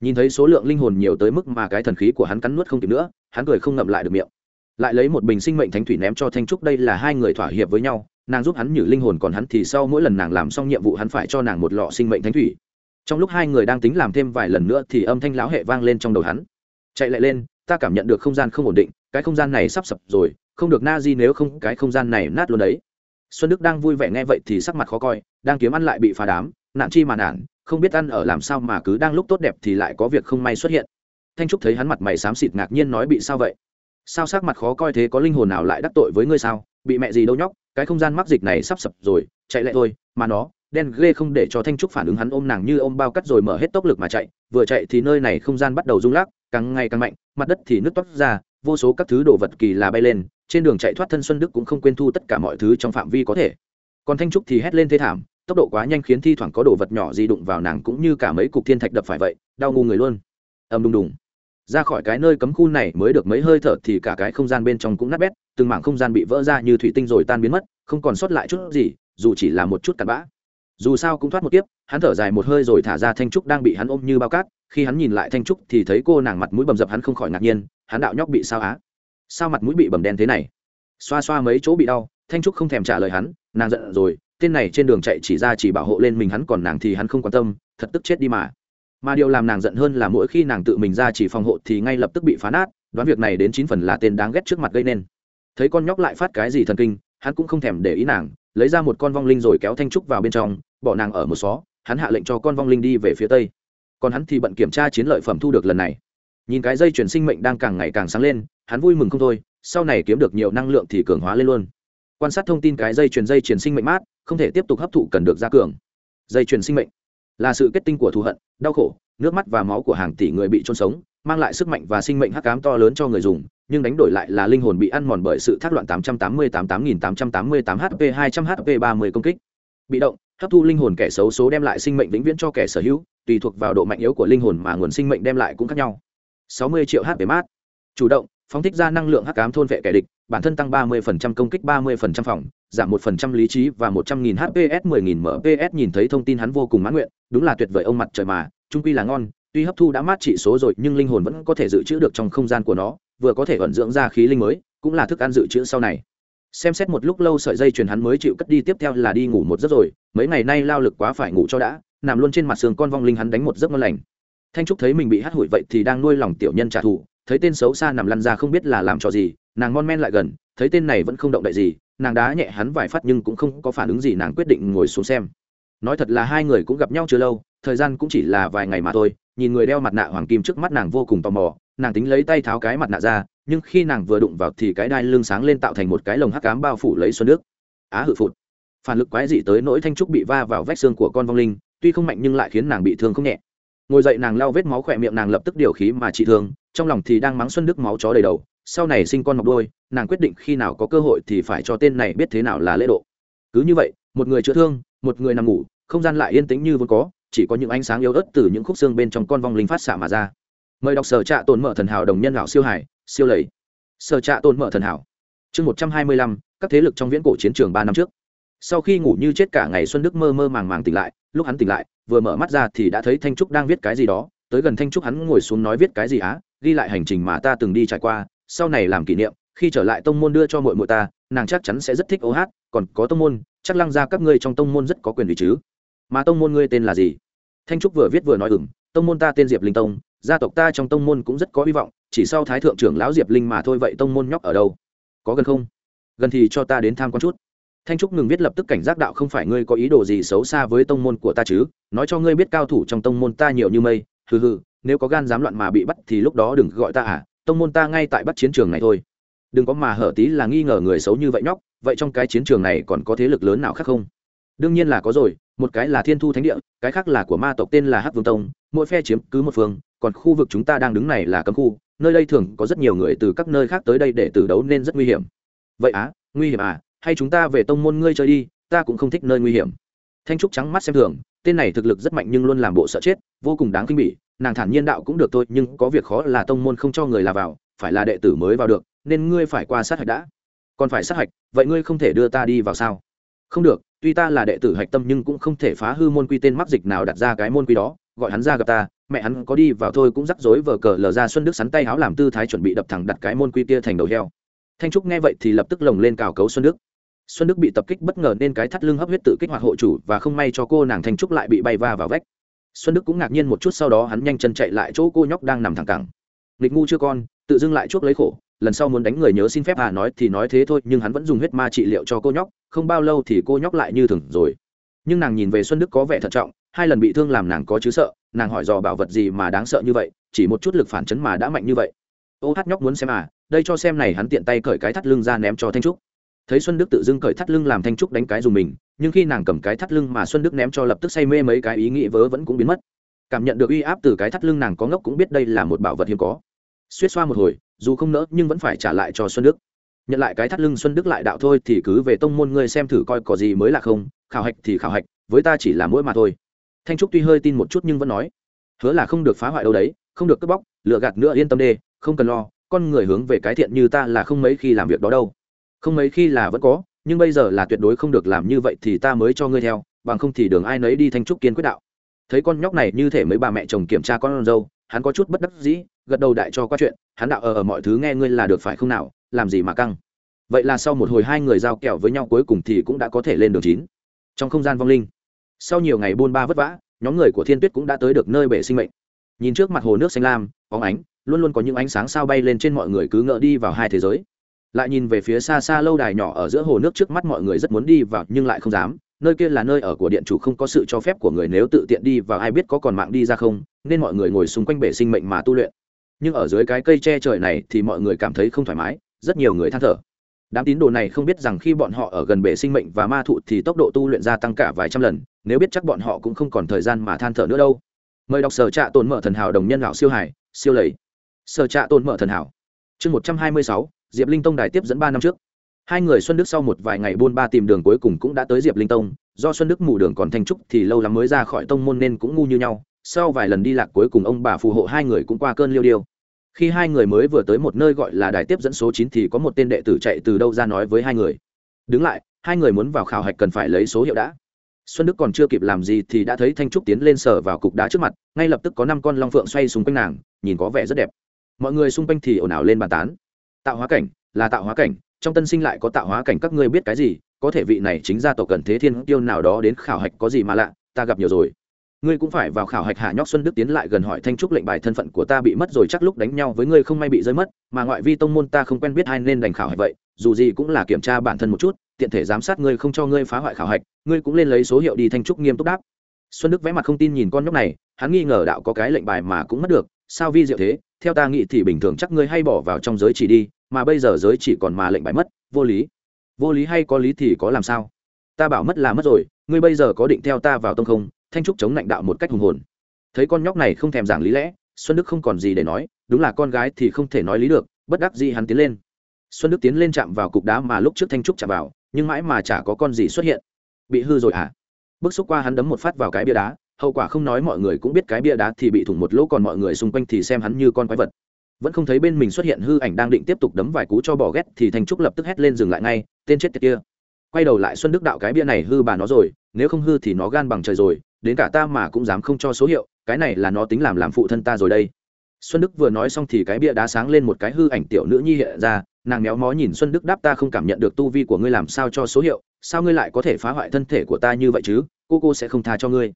S1: Nhìn thấy số lượng linh hồn nhiều tới mức mà cái thần khí của hắn cắn nuốt không kịp nữa, hắn cười không ngậm lại được miệng. Lại lấy một bình sinh mệnh thánh thủy ném cho thanh trúc, đây là hai người thỏa hiệp với nhau, nàng giúp hắn nhử linh hồn còn hắn thì sau mỗi lần nàng làm xong nhiệm vụ hắn phải cho nàng một lọ sinh mệnh thánh thủy. Trong lúc hai người đang tính làm thêm vài lần nữa thì âm thanh lão hệ vang lên trong đầu hắn. Chạy lại lên ta cảm nhận được không gian không ổn định, cái không gian này sắp sập rồi, không được na di nếu không cái không gian này nát luôn đấy. Xuân đức đang vui vẻ nghe vậy thì sắc mặt khó coi, đang kiếm ăn lại bị phá đám, nạn chi mà nản, không biết ăn ở làm sao mà cứ đang lúc tốt đẹp thì lại có việc không may xuất hiện. Thanh trúc thấy hắn mặt mày xám xịt ngạc nhiên nói bị sao vậy? Sao sắc mặt khó coi thế có linh hồn nào lại đắc tội với ngươi sao? Bị mẹ gì đâu nhóc, cái không gian mắc dịch này sắp sập rồi, chạy lại thôi, mà nó, đen ghê không để cho thanh trúc phản ứng hắn ôm nàng như ôm bao cắt rồi mở hết tốc lực mà chạy, vừa chạy thì nơi này không gian bắt đầu rung lắc càng ngày càng mạnh, mặt đất thì nứt toát ra, vô số các thứ đồ vật kỳ là bay lên, trên đường chạy thoát thân xuân đức cũng không quên thu tất cả mọi thứ trong phạm vi có thể. Còn thanh trúc thì hét lên thê thảm, tốc độ quá nhanh khiến thi thoảng có đồ vật nhỏ gì đụng vào nàng cũng như cả mấy cục thiên thạch đập phải vậy, đau ngu người luôn. Ầm đùng đùng. Ra khỏi cái nơi cấm khu này mới được mấy hơi thở thì cả cái không gian bên trong cũng nát bét, từng mảng không gian bị vỡ ra như thủy tinh rồi tan biến mất, không còn sót lại chút gì, dù chỉ là một chút cặn bã dù sao cũng thoát một kiếp, hắn thở dài một hơi rồi thả ra thanh trúc đang bị hắn ôm như bao cát, khi hắn nhìn lại thanh trúc thì thấy cô nàng mặt mũi bầm dập hắn không khỏi ngạc nhiên, hắn đạo nhóc bị sao á? Sao mặt mũi bị bầm đen thế này? Xoa xoa mấy chỗ bị đau, thanh trúc không thèm trả lời hắn, nàng giận rồi, tên này trên đường chạy chỉ ra chỉ bảo hộ lên mình hắn còn nàng thì hắn không quan tâm, thật tức chết đi mà. Mà điều làm nàng giận hơn là mỗi khi nàng tự mình ra chỉ phòng hộ thì ngay lập tức bị phá nát, đoán việc này đến chín phần là tên đáng ghét trước mặt gây nên. Thấy con nhóc lại phát cái gì thần kinh, hắn cũng không thèm để ý nàng lấy ra một con vong linh rồi kéo thanh trúc vào bên trong, bỏ nàng ở một xó, hắn hạ lệnh cho con vong linh đi về phía tây. Còn hắn thì bận kiểm tra chiến lợi phẩm thu được lần này. Nhìn cái dây chuyển sinh mệnh đang càng ngày càng sáng lên, hắn vui mừng không thôi, sau này kiếm được nhiều năng lượng thì cường hóa lên luôn. Quan sát thông tin cái dây chuyển dây chuyển sinh mệnh mát, không thể tiếp tục hấp thụ cần được gia cường. Dây chuyển sinh mệnh là sự kết tinh của thù hận, đau khổ, nước mắt và máu của hàng tỷ người bị trôn sống, mang lại sức mạnh và sinh mệnh hắc cám to lớn cho người dùng nhưng đánh đổi lại là linh hồn bị ăn mòn bởi sự thác loạn 888 8888 HP 200 HP 30 công kích. Bị động, hấp thu linh hồn kẻ xấu số đem lại sinh mệnh vĩnh viễn cho kẻ sở hữu, tùy thuộc vào độ mạnh yếu của linh hồn mà nguồn sinh mệnh đem lại cũng khác nhau. 60 triệu HP mát. Chủ động, phóng thích ra năng lượng hắc ám thôn vệ kẻ địch, bản thân tăng 30% công kích 30% phòng, giảm 1% lý trí và 100.000 HPS 10.000 MPS nhìn thấy thông tin hắn vô cùng mãn nguyện, đúng là tuyệt vời ông mặt trời mà, chung quy là ngon, tuy hấp thu đã mát trị số rồi nhưng linh hồn vẫn có thể dự trữ được trong không gian của nó, vừa có thể vận dưỡng ra khí linh mới, cũng là thức ăn dự trữ sau này. Xem xét một lúc lâu sợi dây truyền hắn mới chịu cất đi tiếp theo là đi ngủ một giấc rồi, mấy ngày nay lao lực quá phải ngủ cho đã, nằm luôn trên mặt sườn con vong linh hắn đánh một giấc ngon lành. Thanh Trúc thấy mình bị hắt hủi vậy thì đang nuôi lòng tiểu nhân trả thù, thấy tên xấu xa nằm lăn ra không biết là làm trò gì, nàng mon men lại gần, thấy tên này vẫn không động đậy gì, nàng đá nhẹ hắn vài phát nhưng cũng không có phản ứng gì nàng quyết định ngồi xuống xem nói thật là hai người cũng gặp nhau chưa lâu thời gian cũng chỉ là vài ngày mà thôi nhìn người đeo mặt nạ hoàng kim trước mắt nàng vô cùng tò mò nàng tính lấy tay tháo cái mặt nạ ra, nhưng khi nàng vừa đụng vào thì cái đai lưng sáng lên tạo thành một cái lồng hắc cám bao phủ lấy xuân nước. Á hự phụt. Phản lực quái dị tới nỗi thanh trúc bị va vào vách xương của con vong linh, tuy không mạnh nhưng lại khiến nàng bị thương không nhẹ. Ngồi dậy nàng lau vết máu khỏe miệng nàng lập tức điều khí mà trị thương, trong lòng thì đang mắng xuân đức máu chó đầy đầu, sau này sinh con mọc đôi nàng quyết định khi nào có cơ hội thì phải cho tên này biết thế nào là lễ độ. Cứ như vậy, một người chữa thương, một người nằm ngủ, không gian lại yên tĩnh như vốn có, chỉ có những ánh sáng yếu ớt từ những khúc xương bên trong con vong linh phát xạ mà ra mời đọc sở trạ tồn mở thần hảo đồng nhân lão siêu hải, siêu lầy. Sở trạ tồn mở thần hảo. Chương một trăm hai mươi lăm, các thế lực trong viễn cổ chiến trường ba năm trước. Sau khi ngủ như chết cả ngày, xuân đức mơ mơ màng màng tỉnh lại, lúc hắn tỉnh lại, vừa mở mắt ra thì đã thấy thanh trúc đang viết cái gì đó, tới gần thanh trúc hắn ngồi xuống nói viết cái gì á, ghi lại hành trình mà ta từng đi trải qua, sau này làm kỷ niệm, khi trở lại tông môn đưa cho mội mội ta, nàng chắc chắn sẽ rất thích ô hát, còn có tông môn, chắc lăng ra các ngươi trong tông môn rất có quyền vị chứ. Mà tông môn ngươi tên là gì? Thanh trúc vừa viết vừa nói ừng tông môn ta tên diệp linh tông gia tộc ta trong tông môn cũng rất có hy vọng, chỉ sau thái thượng trưởng lão diệp linh mà thôi, vậy tông môn nhóc ở đâu? Có gần không? Gần thì cho ta đến tham quan chút. Thanh trúc ngừng viết lập tức cảnh giác đạo không phải ngươi có ý đồ gì xấu xa với tông môn của ta chứ? Nói cho ngươi biết cao thủ trong tông môn ta nhiều như mây, hừ hừ, nếu có gan dám loạn mà bị bắt thì lúc đó đừng gọi ta à tông môn ta ngay tại bắt chiến trường này thôi. Đừng có mà hở tí là nghi ngờ người xấu như vậy nhóc, vậy trong cái chiến trường này còn có thế lực lớn nào khác không? Đương nhiên là có rồi, một cái là thiên thu thánh địa, cái khác là của ma tộc tên là hắc vương tông, mỗi phe chiếm cứ một phương còn khu vực chúng ta đang đứng này là cấm khu, nơi đây thường có rất nhiều người từ các nơi khác tới đây để tử đấu nên rất nguy hiểm. Vậy á, nguy hiểm à hay chúng ta về tông môn ngươi chơi đi, ta cũng không thích nơi nguy hiểm. Thanh trúc trắng mắt xem thường, tên này thực lực rất mạnh nhưng luôn làm bộ sợ chết, vô cùng đáng kinh bỉ, nàng thản nhiên đạo cũng được thôi, nhưng có việc khó là tông môn không cho người là vào, phải là đệ tử mới vào được, nên ngươi phải qua sát hạch đã. Còn phải sát hạch, vậy ngươi không thể đưa ta đi vào sao? Không được, tuy ta là đệ tử hạch tâm nhưng cũng không thể phá hư môn quy tên mắc dịch nào đặt ra cái môn quy đó gọi hắn ra gặp ta, mẹ hắn có đi vào thôi cũng rắc rối vờ cờ lờ ra xuân đức sắn tay háo làm tư thái chuẩn bị đập thẳng đặt cái môn quy kia thành đầu heo. Thanh trúc nghe vậy thì lập tức lồng lên cào cấu xuân đức. Xuân đức bị tập kích bất ngờ nên cái thắt lưng hấp huyết tự kích hoạt hộ chủ và không may cho cô nàng thanh trúc lại bị bay va vào vách. Xuân đức cũng ngạc nhiên một chút sau đó hắn nhanh chân chạy lại chỗ cô nhóc đang nằm thẳng cẳng. Nghịch ngu chưa con, tự dưng lại chuốc lấy khổ, lần sau muốn đánh người nhớ xin phép à nói thì nói thế thôi, nhưng hắn vẫn dùng huyết ma trị liệu cho cô nhóc, không bao lâu thì cô nhóc lại như thường rồi. Nhưng nàng nhìn về xuân đức có vẻ thận trọng hai lần bị thương làm nàng có chứ sợ, nàng hỏi dò bảo vật gì mà đáng sợ như vậy, chỉ một chút lực phản chấn mà đã mạnh như vậy. Ô hát nhóc muốn xem à đây cho xem này hắn tiện tay cởi cái thắt lưng ra ném cho thanh trúc. Thấy xuân đức tự dưng cởi thắt lưng làm thanh trúc đánh cái dùng mình, nhưng khi nàng cầm cái thắt lưng mà xuân đức ném cho lập tức say mê mấy cái ý nghĩ vớ vẫn cũng biến mất. Cảm nhận được uy áp từ cái thắt lưng nàng có ngốc cũng biết đây là một bảo vật hiếm có. Suýt xoa một hồi, dù không nỡ nhưng vẫn phải trả lại cho xuân đức. Nhận lại cái thắt lưng xuân đức lại đạo thôi thì cứ về tông môn ngươi xem thử coi có gì mới là không, khảo hạch thì khảo hạch, với ta chỉ là mỗi mà thôi thanh trúc tuy hơi tin một chút nhưng vẫn nói hứa là không được phá hoại đâu đấy không được cướp bóc lựa gạt nữa yên tâm đê không cần lo con người hướng về cái thiện như ta là không mấy khi làm việc đó đâu. Không mấy khi là vẫn có nhưng bây giờ là tuyệt đối không được làm như vậy thì ta mới cho ngươi theo bằng không thì đường ai nấy đi thanh trúc kiên quyết đạo. Thấy con nhóc này như thể mấy bà mẹ chồng kiểm tra con dâu hắn có chút bất đắc dĩ gật đầu đại cho qua chuyện hắn đạo ở, ở mọi thứ nghe ngươi là được phải không nào làm gì mà căng. Vậy là sau một hồi hai người giao kẹo với nhau cuối cùng thì cũng đã có thể lên đường chín. Trong không gian vong linh sau nhiều ngày buôn ba vất vả, nhóm người của thiên tuyết cũng đã tới được nơi bể sinh mệnh. Nhìn trước mặt hồ nước xanh lam óng ánh luôn luôn có những ánh sáng sao bay lên trên mọi người cứ ngỡ đi vào hai thế giới. Lại nhìn về phía xa xa lâu đài nhỏ ở giữa hồ nước trước mắt mọi người rất muốn đi vào nhưng lại không dám nơi kia là nơi ở của điện chủ không có sự cho phép của người nếu tự tiện đi vào ai biết có còn mạng đi ra không nên mọi người ngồi xung quanh bể sinh mệnh mà tu luyện. Nhưng ở dưới cái cây che trời này thì mọi người cảm thấy không thoải mái rất nhiều người than thở đám tín đồ này không biết rằng khi bọn họ ở gần bể sinh mệnh và ma thụ thì tốc độ tu luyện gia tăng cả vài trăm lần, nếu biết chắc bọn họ cũng không còn thời gian mà than thở nữa đâu. Mời đọc sở trạ tồn mở thần hảo đồng nhân lão siêu hải, siêu lầy. Sở trạ tồn mở thần hảo. Chương một trăm hai mươi sáu, diệp linh tông đài tiếp dẫn ba năm trước. Hai người xuân đức sau một vài ngày buôn ba tìm đường cuối cùng cũng đã tới diệp linh tông. Do xuân đức mù đường còn thanh trúc thì lâu lắm mới ra khỏi tông môn nên cũng ngu như nhau. Sau vài lần đi lạc cuối cùng ông bà phù hộ hai người cũng qua cơn liêu điêu khi hai người mới vừa tới một nơi gọi là đài tiếp dẫn số chín thì có một tên đệ tử chạy từ đâu ra nói với hai người. Đứng lại, hai người muốn vào khảo hạch cần phải lấy số hiệu đã. Xuân đức còn chưa kịp làm gì thì đã thấy thanh trúc tiến lên sở vào cục đá trước mặt, ngay lập tức có năm con long phượng xoay xung quanh nàng, nhìn có vẻ rất đẹp. Mọi người xung quanh thì ồn ào lên bàn tán. Tạo hóa cảnh, là tạo hóa cảnh, trong tân sinh lại có tạo hóa cảnh, các ngươi biết cái gì, có thể vị này chính ra tổ cần thế thiên tiêu nào đó đến khảo hạch có gì mà lạ, ta gặp nhiều rồi ngươi cũng phải vào khảo hạch hạ nhóc xuân đức tiến lại gần hỏi thanh trúc lệnh bài thân phận của ta bị mất rồi, chắc lúc đánh nhau với ngươi không may bị rơi mất, mà ngoại vi tông môn ta không quen biết hai nên đành khảo hạch vậy, dù gì cũng là kiểm tra bản thân một chút, tiện thể giám sát ngươi không cho ngươi phá hoại khảo hạch, ngươi cũng lên lấy số hiệu đi, thanh trúc nghiêm túc đáp. Xuân đức vẽ mặt không tin nhìn con nhóc này, hắn nghi ngờ đạo có cái lệnh bài mà cũng mất được, sao vi diệu thế, theo ta nghĩ thì bình thường chắc ngươi hay bỏ vào trong giới chỉ đi, mà bây giờ giới chỉ còn mà lệnh bài mất, vô lý. Vô lý hay có lý thì có làm sao? Ta bảo mất là mất rồi, ngươi bây giờ có định theo ta vào tông không? Thanh trúc chống lãnh đạo một cách hùng hồn. Thấy con nhóc này không thèm giảng lý lẽ, xuân đức không còn gì để nói, đúng là con gái thì không thể nói lý được, bất đắc gì hắn tiến lên. Xuân đức tiến lên chạm vào cục đá mà lúc trước thanh trúc chạm vào, nhưng mãi mà chả có con gì xuất hiện. Bị hư rồi hả? À? bước xúc qua hắn đấm một phát vào cái bia đá, hậu quả không nói mọi người cũng biết cái bia đá thì bị thủng một lỗ còn mọi người xung quanh thì xem hắn như con quái vật. Vẫn không thấy bên mình xuất hiện hư ảnh đang định tiếp tục đấm vài cú cho bỏ ghét thì thanh trúc lập tức hét lên dừng lại ngay, tên chết tiệt kia. Quay đầu lại xuân đức đạo cái bia này hư bà nó rồi, nếu không hư thì nó gan bằng trời rồi đến cả ta mà cũng dám không cho số hiệu, cái này là nó tính làm làm phụ thân ta rồi đây. Xuân đức vừa nói xong thì cái bia đá sáng lên một cái hư ảnh tiểu nữ nhi hiện ra, nàng méo mó nhìn xuân đức đáp ta không cảm nhận được tu vi của ngươi làm sao cho số hiệu, sao ngươi lại có thể phá hoại thân thể của ta như vậy chứ, cô cô sẽ không tha cho ngươi.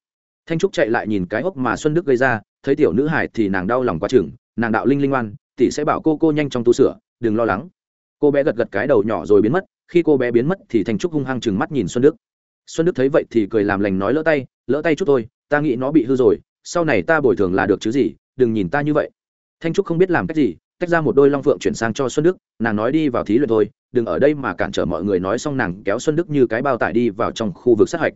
S1: Thanh trúc chạy lại nhìn cái hốc mà xuân đức gây ra, thấy tiểu nữ hải thì nàng đau lòng quá chừng, nàng đạo linh linh oan, tỷ sẽ bảo cô cô nhanh trong tu sửa, đừng lo lắng. Cô bé gật gật cái đầu nhỏ rồi biến mất, khi cô bé biến mất thì thanh trúc hung hăng chừng mắt nhìn xuân đức xuân đức thấy vậy thì cười làm lành nói lỡ tay lỡ tay chút thôi, ta nghĩ nó bị hư rồi, sau này ta bồi thường là được chứ gì, đừng nhìn ta như vậy. Thanh trúc không biết làm cách gì, tách ra một đôi long phượng chuyển sang cho xuân đức, nàng nói đi vào thí luyện thôi, đừng ở đây mà cản trở mọi người nói xong nàng kéo xuân đức như cái bao tải đi vào trong khu vực sát hạch.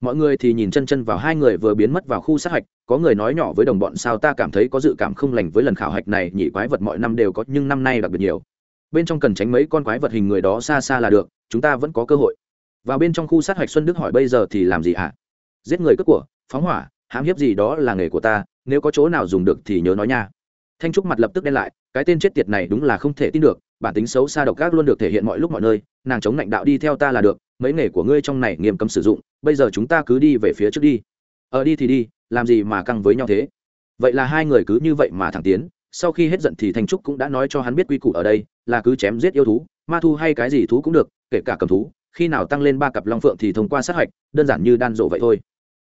S1: Mọi người thì nhìn chân chân vào hai người vừa biến mất vào khu sát hạch, có người nói nhỏ với đồng bọn sao ta cảm thấy có dự cảm không lành với lần khảo hạch này, nhị quái vật mọi năm đều có, nhưng năm nay đặc biệt nhiều. Bên trong cần tránh mấy con quái vật hình người đó xa xa là được, chúng ta vẫn có cơ hội vào bên trong khu sát hạch xuân đức hỏi bây giờ thì làm gì ạ? À? giết người cướp của, phóng hỏa, hãm hiếp gì đó là nghề của ta, nếu có chỗ nào dùng được thì nhớ nói nha. Thanh trúc mặt lập tức đen lại, cái tên chết tiệt này đúng là không thể tin được, bản tính xấu xa độc ác luôn được thể hiện mọi lúc mọi nơi, nàng chống lãnh đạo đi theo ta là được, mấy nghề của ngươi trong này nghiêm cấm sử dụng, bây giờ chúng ta cứ đi về phía trước đi. Ờ đi thì đi, làm gì mà căng với nhau thế? Vậy là hai người cứ như vậy mà thẳng tiến, sau khi hết giận thì thanh trúc cũng đã nói cho hắn biết quy củ ở đây, là cứ chém giết yêu thú, ma thu hay cái gì thú cũng được, kể cả cầm thú khi nào tăng lên ba cặp long phượng thì thông qua sát hạch, đơn giản như đan rộ vậy thôi.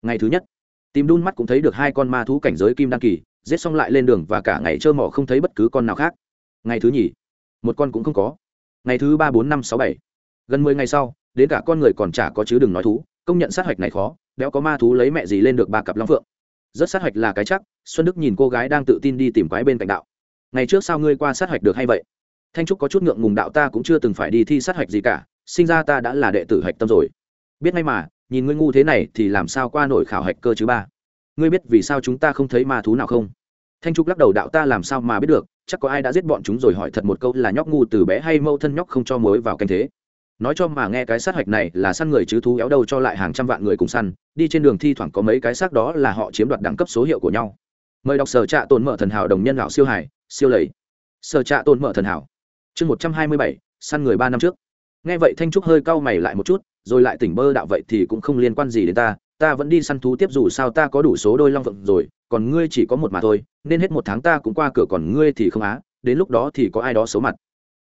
S1: Ngày thứ nhất tìm đun mắt cũng thấy được hai con ma thú cảnh giới kim đan kỳ, giết xong lại lên đường và cả ngày trơ mỏ không thấy bất cứ con nào khác. Ngày thứ nhì, một con cũng không có. Ngày thứ ba, bốn, năm, sáu, bảy. Gần mười ngày sau, đến cả con người còn chả có chứ đừng nói thú, công nhận sát hạch này khó béo có ma thú lấy mẹ gì lên được ba cặp long phượng. Rất sát hạch là cái chắc, xuân đức nhìn cô gái đang tự tin đi tìm quái bên cạnh đạo. Ngày trước sao ngươi qua sát hạch được hay vậy? Thanh trúc có chút ngượng ngùng đạo ta cũng chưa từng phải đi thi sát hạch gì cả sinh ra ta đã là đệ tử hạch tâm rồi. Biết ngay mà, nhìn ngươi ngu thế này thì làm sao qua nổi khảo hạch cơ chứ ba? Ngươi biết vì sao chúng ta không thấy ma thú nào không? Thanh trúc lắc đầu đạo ta làm sao mà biết được, chắc có ai đã giết bọn chúng rồi hỏi thật một câu là nhóc ngu từ bé hay mâu thân nhóc không cho mối vào canh thế. Nói cho mà nghe cái sát hạch này là săn người chứ thú éo đâu cho lại hàng trăm vạn người cùng săn, đi trên đường thi thoảng có mấy cái xác đó là họ chiếm đoạt đẳng cấp số hiệu của nhau. Mời đọc sở trạ tồn mở thần hảo đồng nhân lão siêu hải, siêu lầy. Sở trạ tồn mở thần hảo. Chương một trăm hai mươi bảy, săn người ba năm trước nghe vậy thanh trúc hơi cau mày lại một chút, rồi lại tỉnh bơ đạo vậy thì cũng không liên quan gì đến ta ta vẫn đi săn thú tiếp dù sao ta có đủ số đôi long vượng rồi, còn ngươi chỉ có một mà thôi, nên hết một tháng ta cũng qua cửa còn ngươi thì không á, đến lúc đó thì có ai đó xấu mặt.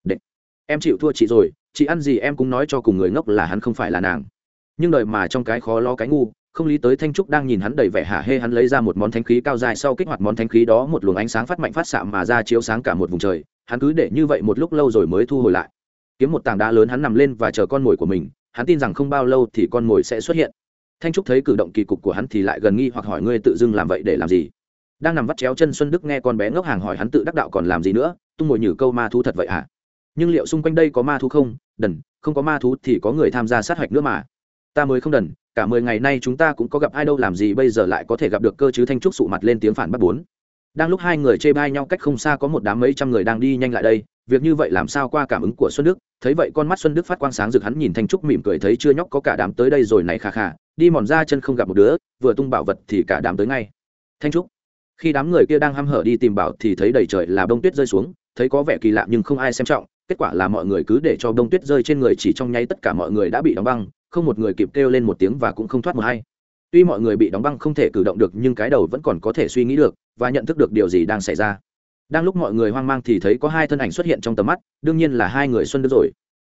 S1: Đệ. em chịu thua chị rồi, chị ăn gì em cũng nói cho cùng người ngốc là hắn không phải là nàng. Nhưng đợi mà trong cái khó lo cái ngu, không lý tới thanh trúc đang nhìn hắn đầy vẻ hả hê hắn lấy ra một món thánh khí cao dài sau kích hoạt món thánh khí đó một luồng ánh sáng phát mạnh phát xạ mà ra chiếu sáng cả một vùng trời, hắn cứ để như vậy một lúc lâu rồi mới thu hồi lại kiếm một tảng đá lớn hắn nằm lên và chờ con mồi của mình, hắn tin rằng không bao lâu thì con mồi sẽ xuất hiện. Thanh trúc thấy cử động kỳ cục của hắn thì lại gần nghi hoặc hỏi ngươi tự dưng làm vậy để làm gì? Đang nằm vắt chéo chân xuân đức nghe con bé ngốc hàng hỏi hắn tự đắc đạo còn làm gì nữa, tung ngồi nhử câu ma thú thật vậy hả? Nhưng liệu xung quanh đây có ma thú không? Đần, không có ma thú thì có người tham gia sát hạch nữa mà. Ta mới không đần, cả mười ngày nay chúng ta cũng có gặp ai đâu, làm gì bây giờ lại có thể gặp được cơ chứ? Thanh trúc sụ mặt lên tiếng phản bắt bốn. Đang lúc hai người chê bai nhau cách không xa có một đám mấy trăm người đang đi nhanh lại đây việc như vậy làm sao qua cảm ứng của xuân đức? Thấy vậy con mắt xuân đức phát quang sáng rực hắn nhìn thanh trúc mỉm cười thấy chưa nhóc có cả đám tới đây rồi này khà khà đi mòn ra chân không gặp một đứa, vừa tung bảo vật thì cả đám tới ngay. Thanh trúc, khi đám người kia đang hăm hở đi tìm bảo thì thấy đầy trời là bông tuyết rơi xuống, thấy có vẻ kỳ lạ nhưng không ai xem trọng, kết quả là mọi người cứ để cho bông tuyết rơi trên người chỉ trong nháy tất cả mọi người đã bị đóng băng, không một người kịp kêu lên một tiếng và cũng không thoát một hay tuy mọi người bị đóng băng không thể cử động được nhưng cái đầu vẫn còn có thể suy nghĩ được và nhận thức được điều gì đang xảy ra đang lúc mọi người hoang mang thì thấy có hai thân ảnh xuất hiện trong tầm mắt, đương nhiên là hai người xuân đức rồi.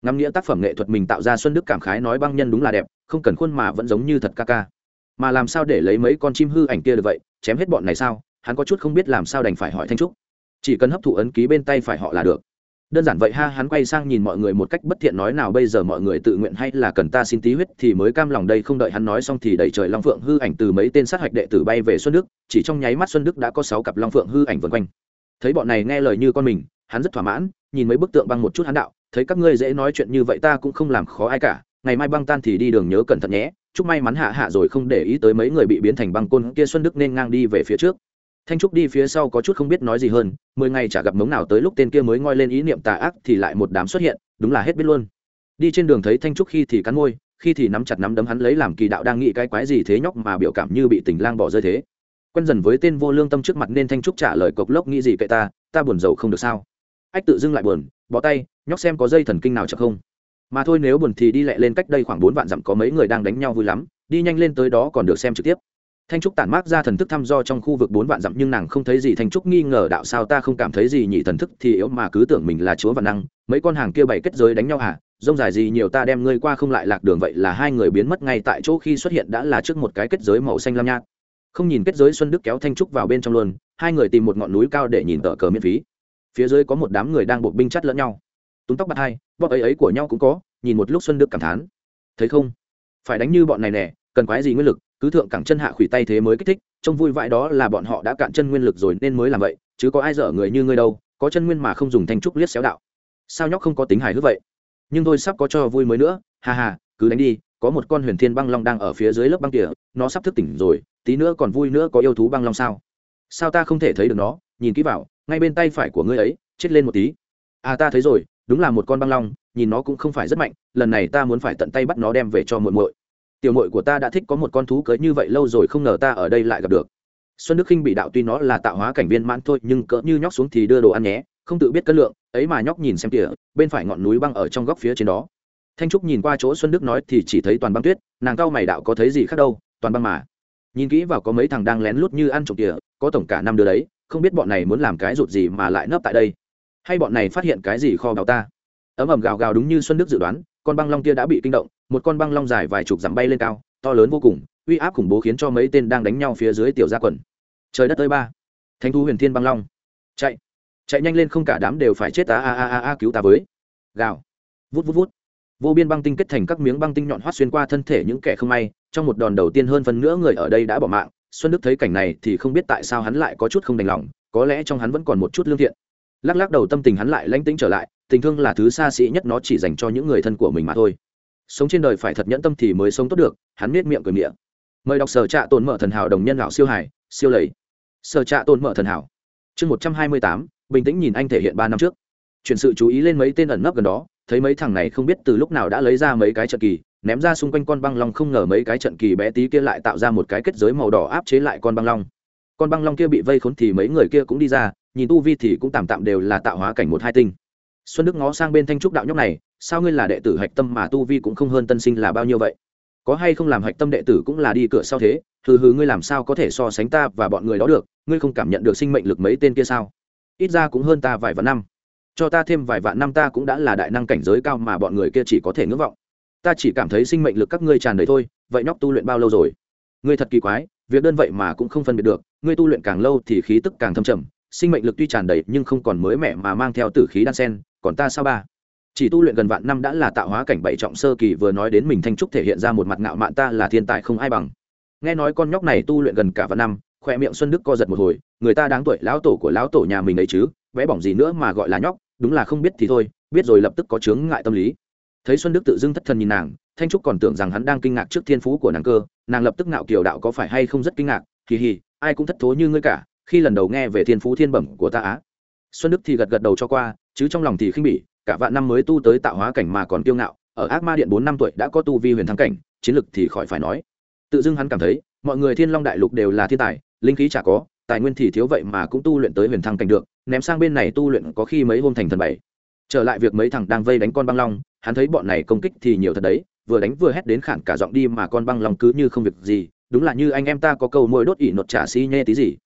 S1: Ngắm nghĩa tác phẩm nghệ thuật mình tạo ra xuân đức cảm khái nói băng nhân đúng là đẹp, không cần khuôn mà vẫn giống như thật ca ca. Mà làm sao để lấy mấy con chim hư ảnh kia được vậy, chém hết bọn này sao? Hắn có chút không biết làm sao đành phải hỏi thanh trúc. Chỉ cần hấp thụ ấn ký bên tay phải họ là được. Đơn giản vậy ha, hắn quay sang nhìn mọi người một cách bất thiện nói nào bây giờ mọi người tự nguyện hay là cần ta xin tí huyết thì mới cam lòng đây không đợi hắn nói xong thì đẩy trời long phượng hư ảnh từ mấy tên sát hạch đệ tử bay về xuân đức, chỉ trong nháy mắt xuân đức đã có sáu cặp long phượng hư ảnh vân quanh thấy bọn này nghe lời như con mình, hắn rất thỏa mãn, nhìn mấy bức tượng băng một chút hắn đạo, thấy các ngươi dễ nói chuyện như vậy ta cũng không làm khó ai cả, ngày mai băng tan thì đi đường nhớ cẩn thận nhé, chúc may mắn hạ hạ rồi không để ý tới mấy người bị biến thành băng côn kia xuân đức nên ngang đi về phía trước. Thanh trúc đi phía sau có chút không biết nói gì hơn, mười ngày chả gặp mống nào tới lúc tên kia mới ngoi lên ý niệm tà ác thì lại một đám xuất hiện, đúng là hết biết luôn. Đi trên đường thấy thanh trúc khi thì cắn môi, khi thì nắm chặt nắm đấm hắn lấy làm kỳ đạo đang nghĩ cái quái gì thế nhóc mà biểu cảm như bị tình lang bỏ rơi thế quen dần với tên vô lương tâm trước mặt nên thanh trúc trả lời cộc lốc nghĩ gì kệ ta ta buồn giàu không được sao? Ách tự dưng lại buồn bỏ tay, nhóc xem có dây thần kinh nào chậm không? Mà thôi nếu buồn thì đi lại lên cách đây khoảng bốn vạn dặm có mấy người đang đánh nhau vui lắm, đi nhanh lên tới đó còn được xem trực tiếp. Thanh trúc tản mát ra thần thức thăm dò trong khu vực bốn vạn dặm nhưng nàng không thấy gì. Thanh trúc nghi ngờ đạo sao ta không cảm thấy gì nhỉ? Thần thức thì yếu mà cứ tưởng mình là chúa vạn năng. Mấy con hàng kia bày kết giới đánh nhau hả? Rông dài gì nhiều ta đem ngươi qua không lại lạc đường, vậy là hai người biến mất ngay tại chỗ khi xuất hiện đã là trước một cái kết giới màu xanh lam nhạt không nhìn kết giới xuân đức kéo thanh trúc vào bên trong luôn, hai người tìm một ngọn núi cao để nhìn tờ cờ miễn phí. Phía dưới có một đám người đang buộc binh chắt lẫn nhau. Túng tóc bạc hai bọc ấy ấy của nhau cũng có, nhìn một lúc xuân đức cảm thán. Thấy không? Phải đánh như bọn này nè, cần quái gì nguyên lực, cứ thượng cẳng chân hạ khủy tay thế mới kích thích, trông vui vãi đó là bọn họ đã cạn chân nguyên lực rồi nên mới làm vậy, chứ có ai dở người như ngươi đâu, có chân nguyên mà không dùng thanh trúc liếc xéo đạo. Sao nhóc không có tính hài hước vậy? Nhưng tôi sắp có cho vui mới nữa hà hà cứ đánh đi có một con huyền thiên băng long đang ở phía dưới lớp băng kia, nó sắp thức tỉnh rồi, tí nữa còn vui nữa có yêu thú băng long sao? Sao ta không thể thấy được nó? Nhìn kỹ vào, ngay bên tay phải của ngươi ấy, chết lên một tí. À ta thấy rồi, đúng là một con băng long, nhìn nó cũng không phải rất mạnh, lần này ta muốn phải tận tay bắt nó đem về cho muội muội. Tiểu muội của ta đã thích có một con thú cưới như vậy lâu rồi không ngờ ta ở đây lại gặp được. Xuân đức khinh bị đạo tuy nó là tạo hóa cảnh viên mãn thôi, nhưng cỡ như nhóc xuống thì đưa đồ ăn nhé, không tự biết cân lượng, ấy mà nhóc nhìn xem kìa, bên phải ngọn núi băng ở trong góc phía trên đó thanh trúc nhìn qua chỗ xuân đức nói thì chỉ thấy toàn băng tuyết, nàng cao mày đạo có thấy gì khác đâu, toàn băng mà. Nhìn kỹ vào có mấy thằng đang lén lút như ăn trộm kìa, có tổng cả năm đứa đấy, không biết bọn này muốn làm cái rụt gì mà lại nấp tại đây. Hay bọn này phát hiện cái gì kho bào ta? Ấm ẩm gào gào đúng như xuân đức dự đoán, con băng long kia đã bị kinh động, một con băng long dài vài chục dặm bay lên cao, to lớn vô cùng, uy áp khủng bố khiến cho mấy tên đang đánh nhau phía dưới tiểu gia quần. Trời đất ơi ba! Thánh thú huyền thiên băng long. Chạy! Chạy nhanh lên không cả đám đều phải chết ta a a a a cứu ta với. Gào! Vút vút vút vô biên băng tinh kết thành các miếng băng tinh nhọn hoắt xuyên qua thân thể những kẻ không may, trong một đòn đầu tiên hơn phần nữa người ở đây đã bỏ mạng. Xuân đức thấy cảnh này thì không biết tại sao hắn lại có chút không đành lòng, có lẽ trong hắn vẫn còn một chút lương thiện. Lắc lắc đầu tâm tình hắn lại lánh tĩnh trở lại, tình thương là thứ xa xỉ nhất nó chỉ dành cho những người thân của mình mà thôi. Sống trên đời phải thật nhẫn tâm thì mới sống tốt được, hắn nết miệng cười miệng mời đọc sở trạ tồn mở thần hảo đồng nhân lão siêu hải, siêu lầy. Sở trạ tồn mở thần hảo. Chương một trăm hai mươi tám, bình tĩnh nhìn anh thể hiện ba năm trước. Chuyển sự chú ý lên mấy tên ẩn nấp gần đó thấy mấy thằng này không biết từ lúc nào đã lấy ra mấy cái trận kỳ, ném ra xung quanh con băng long không ngờ mấy cái trận kỳ bé tí kia lại tạo ra một cái kết giới màu đỏ áp chế lại con băng long. Con băng long kia bị vây khốn thì mấy người kia cũng đi ra, nhìn tu vi thì cũng tạm tạm đều là tạo hóa cảnh một hai tinh. Xuân đức ngó sang bên thanh trúc đạo nhóc này, sao ngươi là đệ tử hạch tâm mà tu vi cũng không hơn tân sinh là bao nhiêu vậy? Có hay không làm hạch tâm đệ tử cũng là đi cửa sau thế, hừ hừ ngươi làm sao có thể so sánh ta và bọn người đó được, ngươi không cảm nhận được sinh mệnh lực mấy tên kia sao? Ít ra cũng hơn ta vài vạn năm cho ta thêm vài vạn năm ta cũng đã là đại năng cảnh giới cao mà bọn người kia chỉ có thể ngưỡng vọng. Ta chỉ cảm thấy sinh mệnh lực các ngươi tràn đầy thôi, vậy nhóc tu luyện bao lâu rồi? Ngươi thật kỳ quái, việc đơn vậy mà cũng không phân biệt được, ngươi tu luyện càng lâu thì khí tức càng thâm trầm, sinh mệnh lực tuy tràn đầy nhưng không còn mới mẻ mà mang theo tử khí đan sen, còn ta sao ba? Chỉ tu luyện gần vạn năm đã là tạo hóa cảnh bảy trọng sơ kỳ vừa nói đến mình thanh trúc thể hiện ra một mặt ngạo mạn ta là thiên tài không ai bằng. Nghe nói con nhóc này tu luyện gần cả vạn năm, khoe miệng xuân đức co giật một hồi, người ta đáng tuổi lão tổ của lão tổ nhà mình ấy chứ vẽ bỏng gì nữa mà gọi là nhóc đúng là không biết thì thôi, biết rồi lập tức có chướng ngại tâm lý. Thấy xuân đức tự dưng thất thần nhìn nàng, thanh trúc còn tưởng rằng hắn đang kinh ngạc trước thiên phú của nàng cơ, nàng lập tức ngạo kiều đạo có phải hay không rất kinh ngạc kỳ hì, ai cũng thất thố như ngươi cả, khi lần đầu nghe về thiên phú thiên bẩm của ta á. Xuân đức thì gật gật đầu cho qua, chứ trong lòng thì khinh bỉ, cả vạn năm mới tu tới tạo hóa cảnh mà còn kiêu ngạo, ở ác ma điện bốn năm tuổi đã có tu vi huyền thắng cảnh, chiến lực thì khỏi phải nói. Tự dưng hắn cảm thấy, mọi người thiên long đại lục đều là thiên tài, linh khí chả có tài nguyên thì thiếu vậy mà cũng tu luyện tới huyền thăng cảnh được, ném sang bên này tu luyện có khi mấy hôm thành thần bảy. Trở lại việc mấy thằng đang vây đánh con băng long, hắn thấy bọn này công kích thì nhiều thật đấy, vừa đánh vừa hét đến khản cả giọng đi mà con băng long cứ như không việc gì, đúng là như anh em ta có câu môi đốt ỉ nột trả si nhê tí gì.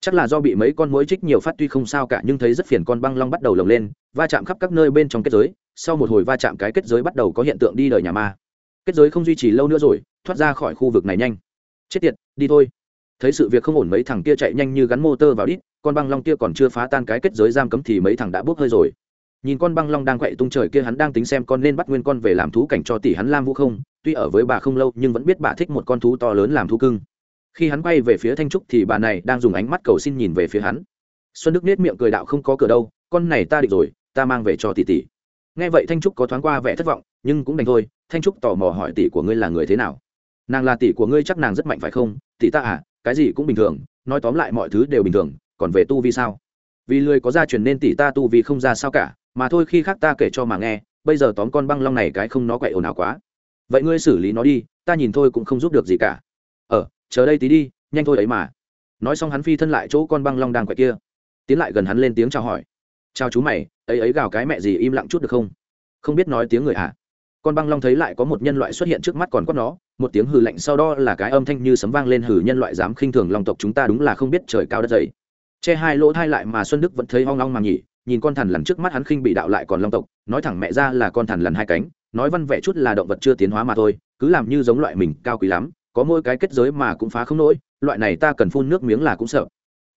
S1: Chắc là do bị mấy con mũi trích nhiều phát tuy không sao cả nhưng thấy rất phiền con băng long bắt đầu lồng lên, va chạm khắp các nơi bên trong kết giới, sau một hồi va chạm cái kết giới bắt đầu có hiện tượng đi đời nhà ma. Kết giới không duy trì lâu nữa rồi, thoát ra khỏi khu vực này nhanh. Chết tiệt, đi thôi thấy sự việc không ổn mấy thằng kia chạy nhanh như gắn motor vào đít, con băng long kia còn chưa phá tan cái kết giới giam cấm thì mấy thằng đã bốc hơi rồi. Nhìn con băng long đang quậy tung trời kia hắn đang tính xem con nên bắt nguyên con về làm thú cảnh cho tỷ hắn lam vũ không, tuy ở với bà không lâu nhưng vẫn biết bà thích một con thú to lớn làm thú cưng. Khi hắn quay về phía thanh trúc thì bà này đang dùng ánh mắt cầu xin nhìn về phía hắn. Xuân đức nết miệng cười đạo không có cửa đâu, con này ta định rồi, ta mang về cho tỷ tỷ. Nghe vậy thanh trúc có thoáng qua vẻ thất vọng, nhưng cũng đành thôi, thanh trúc tò mò hỏi tỷ của ngươi là người thế nào? Nàng là tỷ của ngươi chắc nàng rất mạnh phải không? Tỷ ta à cái gì cũng bình thường, nói tóm lại mọi thứ đều bình thường, còn về tu vi sao? Vì lười có gia truyền nên tỷ ta tu vi không ra sao cả, mà thôi khi khác ta kể cho mà nghe, bây giờ tóm con băng long này cái không nó quậy ồn ào quá. Vậy ngươi xử lý nó đi, ta nhìn thôi cũng không giúp được gì cả. Ờ chờ đây tí đi, nhanh thôi ấy mà. Nói xong hắn phi thân lại chỗ con băng long đang quậy kia. Tiến lại gần hắn lên tiếng chào hỏi. Chào chú mày, ấy ấy gào cái mẹ gì im lặng chút được không? Không biết nói tiếng người à? Con băng long thấy lại có một nhân loại xuất hiện trước mắt còn quát nó một tiếng hừ lạnh sau đó là cái âm thanh như sấm vang lên hừ nhân loại dám khinh thường long tộc chúng ta đúng là không biết trời cao đất dày. Che hai lỗ thai lại mà xuân đức vẫn thấy hoang long mà nhỉ nhìn con thằn lằn trước mắt hắn khinh bị đạo lại còn long tộc, nói thẳng mẹ ra là con thằn lằn hai cánh, nói văn vẻ chút là động vật chưa tiến hóa mà thôi, cứ làm như giống loại mình cao quý lắm, có mỗi cái kết giới mà cũng phá không nổi, loại này ta cần phun nước miếng là cũng sợ.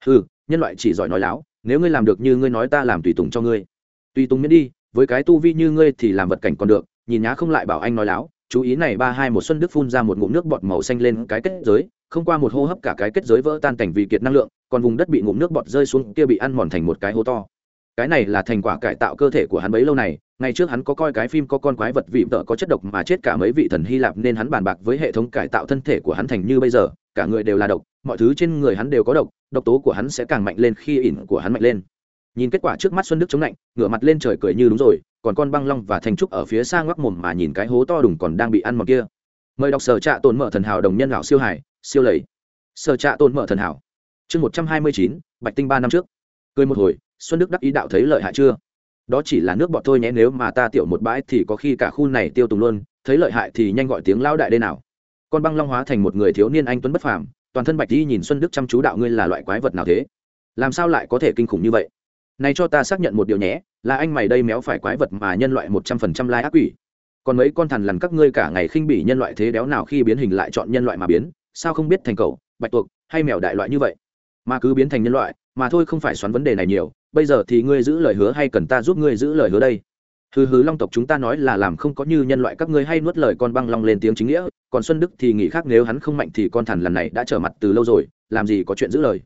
S1: Ừ nhân loại chỉ giỏi nói láo, nếu ngươi làm được như ngươi nói ta làm tùy tùng cho ngươi. Tùy tùng miễn đi, với cái tu vi như ngươi thì làm vật cảnh còn được, nhìn nhá không lại bảo anh nói láo chú ý này, ba hai một xuân đức phun ra một ngụm nước bọt màu xanh lên cái kết giới, không qua một hô hấp cả cái kết giới vỡ tan thành vì kiệt năng lượng, còn vùng đất bị ngụm nước bọt rơi xuống kia bị ăn mòn thành một cái hố to. Cái này là thành quả cải tạo cơ thể của hắn bấy lâu này, ngày trước hắn có coi cái phim có con quái vật vị vợ có chất độc mà chết cả mấy vị thần hy lạp nên hắn bàn bạc với hệ thống cải tạo thân thể của hắn thành như bây giờ, cả người đều là độc, mọi thứ trên người hắn đều có độc độc tố của hắn sẽ càng mạnh lên khi ỉn của hắn mạnh lên. Nhìn kết quả trước mắt xuân đức chống lạnh, ngửa mặt lên trời cười như đúng rồi còn con băng long và thanh trúc ở phía xa ngoắc mồm mà nhìn cái hố to đùng còn đang bị ăn mòn kia. Mời đọc sở trạ tồn mở thần hảo đồng nhân lão siêu hải, siêu lầy. Sở trạ tồn mở thần hảo. Chương một trăm hai mươi chín, bạch tinh ba năm trước. Cười một hồi, xuân đức đắc ý đạo thấy lợi hại chưa? Đó chỉ là nước bọt thôi nhé, nếu mà ta tiểu một bãi thì có khi cả khu này tiêu tùng luôn, thấy lợi hại thì nhanh gọi tiếng lao đại đây nào. Con băng long hóa thành một người thiếu niên anh tuấn bất phàm, toàn thân bạch đi nhìn xuân đức chăm chú đạo ngươi là loại quái vật nào thế? Làm sao lại có thể kinh khủng như vậy? Này cho ta xác nhận một điều nhé, là anh mày đây méo phải quái vật mà nhân loại một trăm phần trăm lai ác quỷ. Còn mấy con thằn lằn các ngươi cả ngày khinh bỉ nhân loại thế đéo nào khi biến hình lại chọn nhân loại mà biến, sao không biết thành cầu bạch tuộc, hay mèo đại loại như vậy? Mà cứ biến thành nhân loại, mà thôi không phải xoắn vấn đề này nhiều, bây giờ thì ngươi giữ lời hứa hay cần ta giúp ngươi giữ lời hứa đây? Hừ hừ long tộc chúng ta nói là làm không có như nhân loại các ngươi hay nuốt lời con băng long lên tiếng chính nghĩa, còn xuân đức thì nghĩ khác, nếu hắn không mạnh thì con thằn lần này đã trở mặt từ lâu rồi, làm gì có chuyện giữ lời?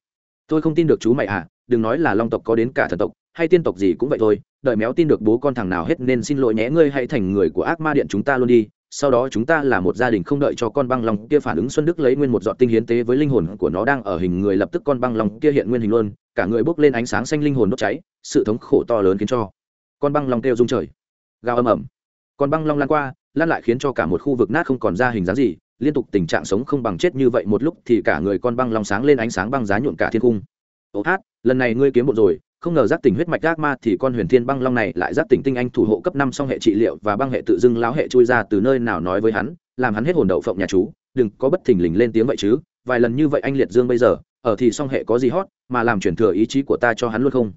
S1: Tôi không tin được chú mày à đừng nói là long tộc có đến cả thần tộc, hay tiên tộc gì cũng vậy thôi, đợi méo tin được bố con thằng nào hết nên xin lỗi nhé, ngươi hãy thành người của ác ma điện chúng ta luôn đi, sau đó chúng ta là một gia đình không đợi cho con băng long kia phản ứng, xuân đức lấy nguyên một giọt tinh hiến tế với linh hồn của nó đang ở hình người lập tức con băng long kia hiện nguyên hình luôn, cả người bốc lên ánh sáng xanh linh hồn đốt cháy, sự thống khổ to lớn khiến cho con băng long kêu rung trời. Gào ầm ầm. Con băng long lan qua, lan lại khiến cho cả một khu vực nát không còn ra hình dáng gì liên tục tình trạng sống không bằng chết như vậy một lúc thì cả người con băng long sáng lên ánh sáng băng giá nhuộn cả thiên cung. Ô hát, lần này ngươi kiếm một rồi, không ngờ giác tỉnh huyết mạch ác ma thì con huyền thiên băng long này lại giác tỉnh tinh anh thủ hộ cấp năm song hệ trị liệu và băng hệ tự dưng lão hệ chui ra từ nơi nào nói với hắn, làm hắn hết hồn đậu phộng nhà chú, đừng có bất thình lình lên tiếng vậy chứ, vài lần như vậy anh liệt dương bây giờ, ở thì song hệ có gì hot mà làm chuyển thừa ý chí của ta cho hắn luôn không?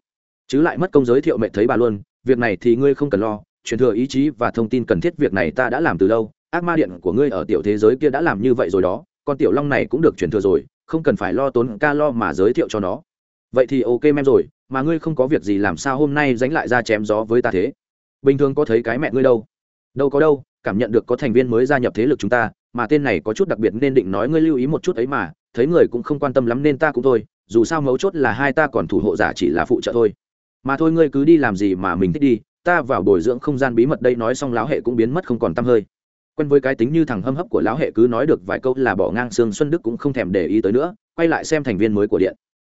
S1: Chứ lại mất công giới thiệu mẹ thấy bà luôn, việc này thì ngươi không cần lo, chuyển thừa ý chí và thông tin cần thiết việc này ta đã làm từ lâu ác ma điện của ngươi ở tiểu thế giới kia đã làm như vậy rồi đó, con tiểu long này cũng được truyền thừa rồi, không cần phải lo tốn ca lo mà giới thiệu cho nó. Vậy thì ok em rồi, mà ngươi không có việc gì làm sao hôm nay dánh lại ra chém gió với ta thế? Bình thường có thấy cái mẹ ngươi đâu? Đâu có đâu, cảm nhận được có thành viên mới gia nhập thế lực chúng ta, mà tên này có chút đặc biệt nên định nói ngươi lưu ý một chút ấy mà, thấy người cũng không quan tâm lắm nên ta cũng thôi, dù sao mấu chốt là hai ta còn thủ hộ giả chỉ là phụ trợ thôi. Mà thôi ngươi cứ đi làm gì mà mình thích đi, ta vào bồi dưỡng không gian bí mật đây nói xong láo hệ cũng biến mất không còn t hơi quen với cái tính như thằng hâm hấp của lão hệ cứ nói được vài câu là bỏ ngang xương xuân đức cũng không thèm để ý tới nữa, quay lại xem thành viên mới của điện.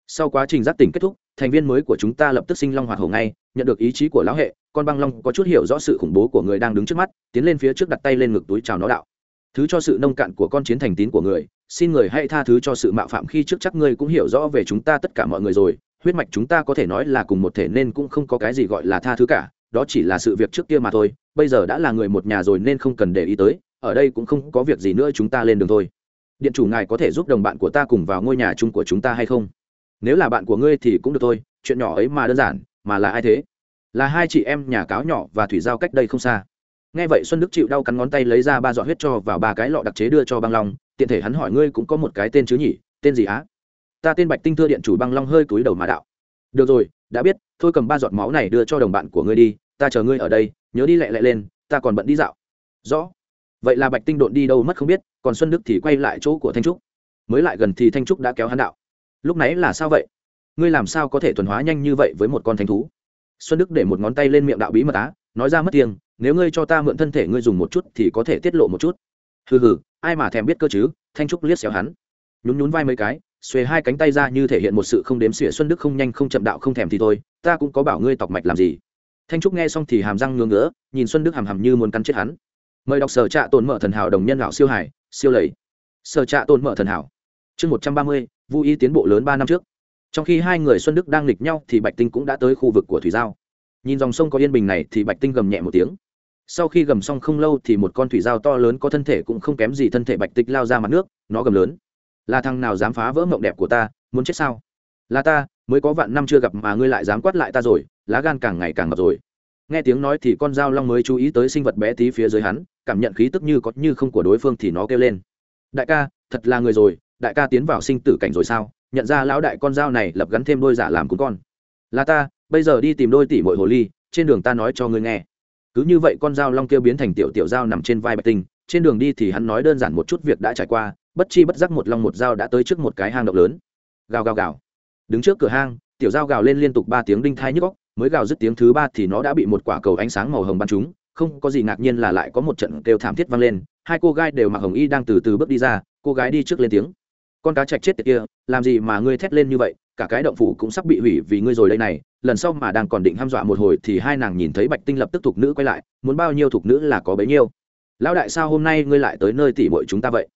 S1: Sau quá trình giác tỉnh kết thúc, thành viên mới của chúng ta lập tức sinh long hoạt hổ ngay, nhận được ý chí của lão hệ, con băng long có chút hiểu rõ sự khủng bố của người đang đứng trước mắt, tiến lên phía trước đặt tay lên ngực túi chào nó đạo. Thứ cho sự nông cạn của con chiến thành tín của người, xin người hãy tha thứ cho sự mạo phạm khi trước chắc ngươi cũng hiểu rõ về chúng ta tất cả mọi người rồi, huyết mạch chúng ta có thể nói là cùng một thể nên cũng không có cái gì gọi là tha thứ cả đó chỉ là sự việc trước kia mà thôi, bây giờ đã là người một nhà rồi nên không cần để ý tới, ở đây cũng không có việc gì nữa chúng ta lên đường thôi. Điện chủ ngài có thể giúp đồng bạn của ta cùng vào ngôi nhà chung của chúng ta hay không? Nếu là bạn của ngươi thì cũng được thôi, chuyện nhỏ ấy mà đơn giản, mà là ai thế? Là hai chị em nhà cáo nhỏ và thủy giao cách đây không xa. Nghe vậy xuân đức chịu đau cắn ngón tay lấy ra ba giọt huyết cho vào ba cái lọ đặc chế đưa cho băng long, tiện thể hắn hỏi ngươi cũng có một cái tên chứ nhỉ, tên gì á? Ta tên bạch tinh thưa điện chủ băng long hơi cúi đầu mà đạo. Được rồi đã biết, thôi cầm ba giọt máu này đưa cho đồng bạn của ngươi đi, ta chờ ngươi ở đây, nhớ đi lẹ lẹ lên, ta còn bận đi dạo. Rõ. Vậy là bạch tinh độn đi đâu mất không biết, còn xuân đức thì quay lại chỗ của thanh trúc. Mới lại gần thì thanh trúc đã kéo hắn đạo. Lúc nãy là sao vậy? Ngươi làm sao có thể thuần hóa nhanh như vậy với một con thanh thú? Xuân đức để một ngón tay lên miệng đạo bí mật á, nói ra mất tiền, nếu ngươi cho ta mượn thân thể ngươi dùng một chút thì có thể tiết lộ một chút. Hừ hừ, ai mà thèm biết cơ chứ? Thanh trúc liếc xéo hắn. Nhún nhún vai mấy cái xuề hai cánh tay ra như thể hiện một sự không đếm xỉa xuân đức không nhanh không chậm đạo không thèm thì thôi, ta cũng có bảo ngươi tọc mạch làm gì. Thanh trúc nghe xong thì hàm răng ngứa ngứa, nhìn xuân đức hàm hàm như muốn cắn chết hắn. Mời đọc sở trạ tồn mở thần hảo đồng nhân lão siêu hải siêu lầy. Sở trạ tồn mở thần hảo. Chương một trăm ba mươi vô y tiến bộ lớn ba năm trước. Trong khi hai người xuân đức đang nghịch nhau thì bạch tinh cũng đã tới khu vực của thủy giao. Nhìn dòng sông có yên bình này thì bạch tinh gầm nhẹ một tiếng. Sau khi gầm xong không lâu thì một con thủy giao to lớn có thân thể cũng không kém gì thân thể bạch tịch lao ra mặt nước, nó gầm lớn là thằng nào dám phá vỡ mộng đẹp của ta, muốn chết sao? Là ta, mới có vạn năm chưa gặp mà ngươi lại dám quát lại ta rồi, lá gan càng ngày càng ngập rồi. Nghe tiếng nói thì con dao long mới chú ý tới sinh vật bé tí phía dưới hắn, cảm nhận khí tức như có như không của đối phương thì nó kêu lên. Đại ca, thật là người rồi, đại ca tiến vào sinh tử cảnh rồi sao? Nhận ra lão đại con dao này lập gắn thêm đôi giả làm cúng con. Là ta, bây giờ đi tìm đôi tỷ mội hồ ly, trên đường ta nói cho ngươi nghe. Cứ như vậy con dao long kêu biến thành tiểu tiểu dao nằm trên vai bạch tinh, trên đường đi thì hắn nói đơn giản một chút việc đã trải qua bất chi bất giác một long một dao đã tới trước một cái hang động lớn. Gào gào gào. Đứng trước cửa hang, tiểu dao gào lên liên tục ba tiếng đinh thai nhức góc mới gào dứt tiếng thứ ba thì nó đã bị một quả cầu ánh sáng màu hồng bắn trúng, không có gì ngạc nhiên là lại có một trận kêu thảm thiết vang lên, hai cô gái đều mặc hồng y đang từ từ bước đi ra, cô gái đi trước lên tiếng. Con cá chạch chết tiệt kia, làm gì mà ngươi thét lên như vậy, cả cái động phủ cũng sắp bị hủy vì ngươi rồi đây này, lần sau mà đang còn định ham dọa một hồi thì hai nàng nhìn thấy bạch tinh lập tức thục nữ quay lại, muốn bao nhiêu thục nữ là có bấy nhiêu. Lão đại sao hôm nay ngươi lại tới nơi tỉ bội chúng ta vậy?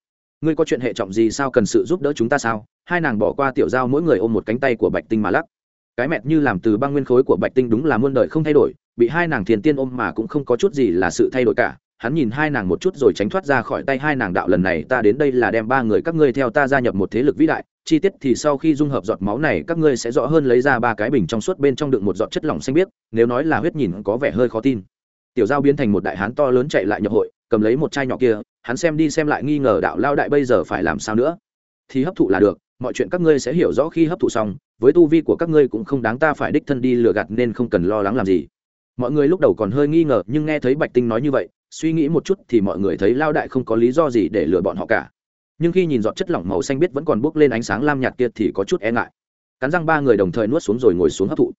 S1: Ngươi có chuyện hệ trọng gì sao cần sự giúp đỡ chúng ta sao? Hai nàng bỏ qua tiểu giao mỗi người ôm một cánh tay của bạch tinh mà lắc. Cái mẹt như làm từ băng nguyên khối của bạch tinh đúng là muôn đời không thay đổi, bị hai nàng thiền tiên ôm mà cũng không có chút gì là sự thay đổi cả. Hắn nhìn hai nàng một chút rồi tránh thoát ra khỏi tay hai nàng đạo lần này ta đến đây là đem ba người các ngươi theo ta gia nhập một thế lực vĩ đại, chi tiết thì sau khi dung hợp giọt máu này các ngươi sẽ rõ hơn lấy ra ba cái bình trong suốt bên trong đựng một giọt chất lỏng xanh biếc, nếu nói là huyết nhìn có vẻ hơi khó tin. Tiểu giao biến thành một đại hán to lớn chạy lại nhập hội cầm lấy một chai nhỏ kia, hắn xem đi xem lại nghi ngờ đạo lao đại bây giờ phải làm sao nữa. Thì hấp thụ là được, mọi chuyện các ngươi sẽ hiểu rõ khi hấp thụ xong, với tu vi của các ngươi cũng không đáng ta phải đích thân đi lừa gạt nên không cần lo lắng làm gì. Mọi người lúc đầu còn hơi nghi ngờ, nhưng nghe thấy bạch tinh nói như vậy, suy nghĩ một chút thì mọi người thấy lao đại không có lý do gì để lừa bọn họ cả. Nhưng khi nhìn giọt chất lỏng màu xanh biết vẫn còn bốc lên ánh sáng lam nhạt kia thì có chút e ngại. Cắn răng ba người đồng thời nuốt xuống rồi ngồi xuống hấp thụ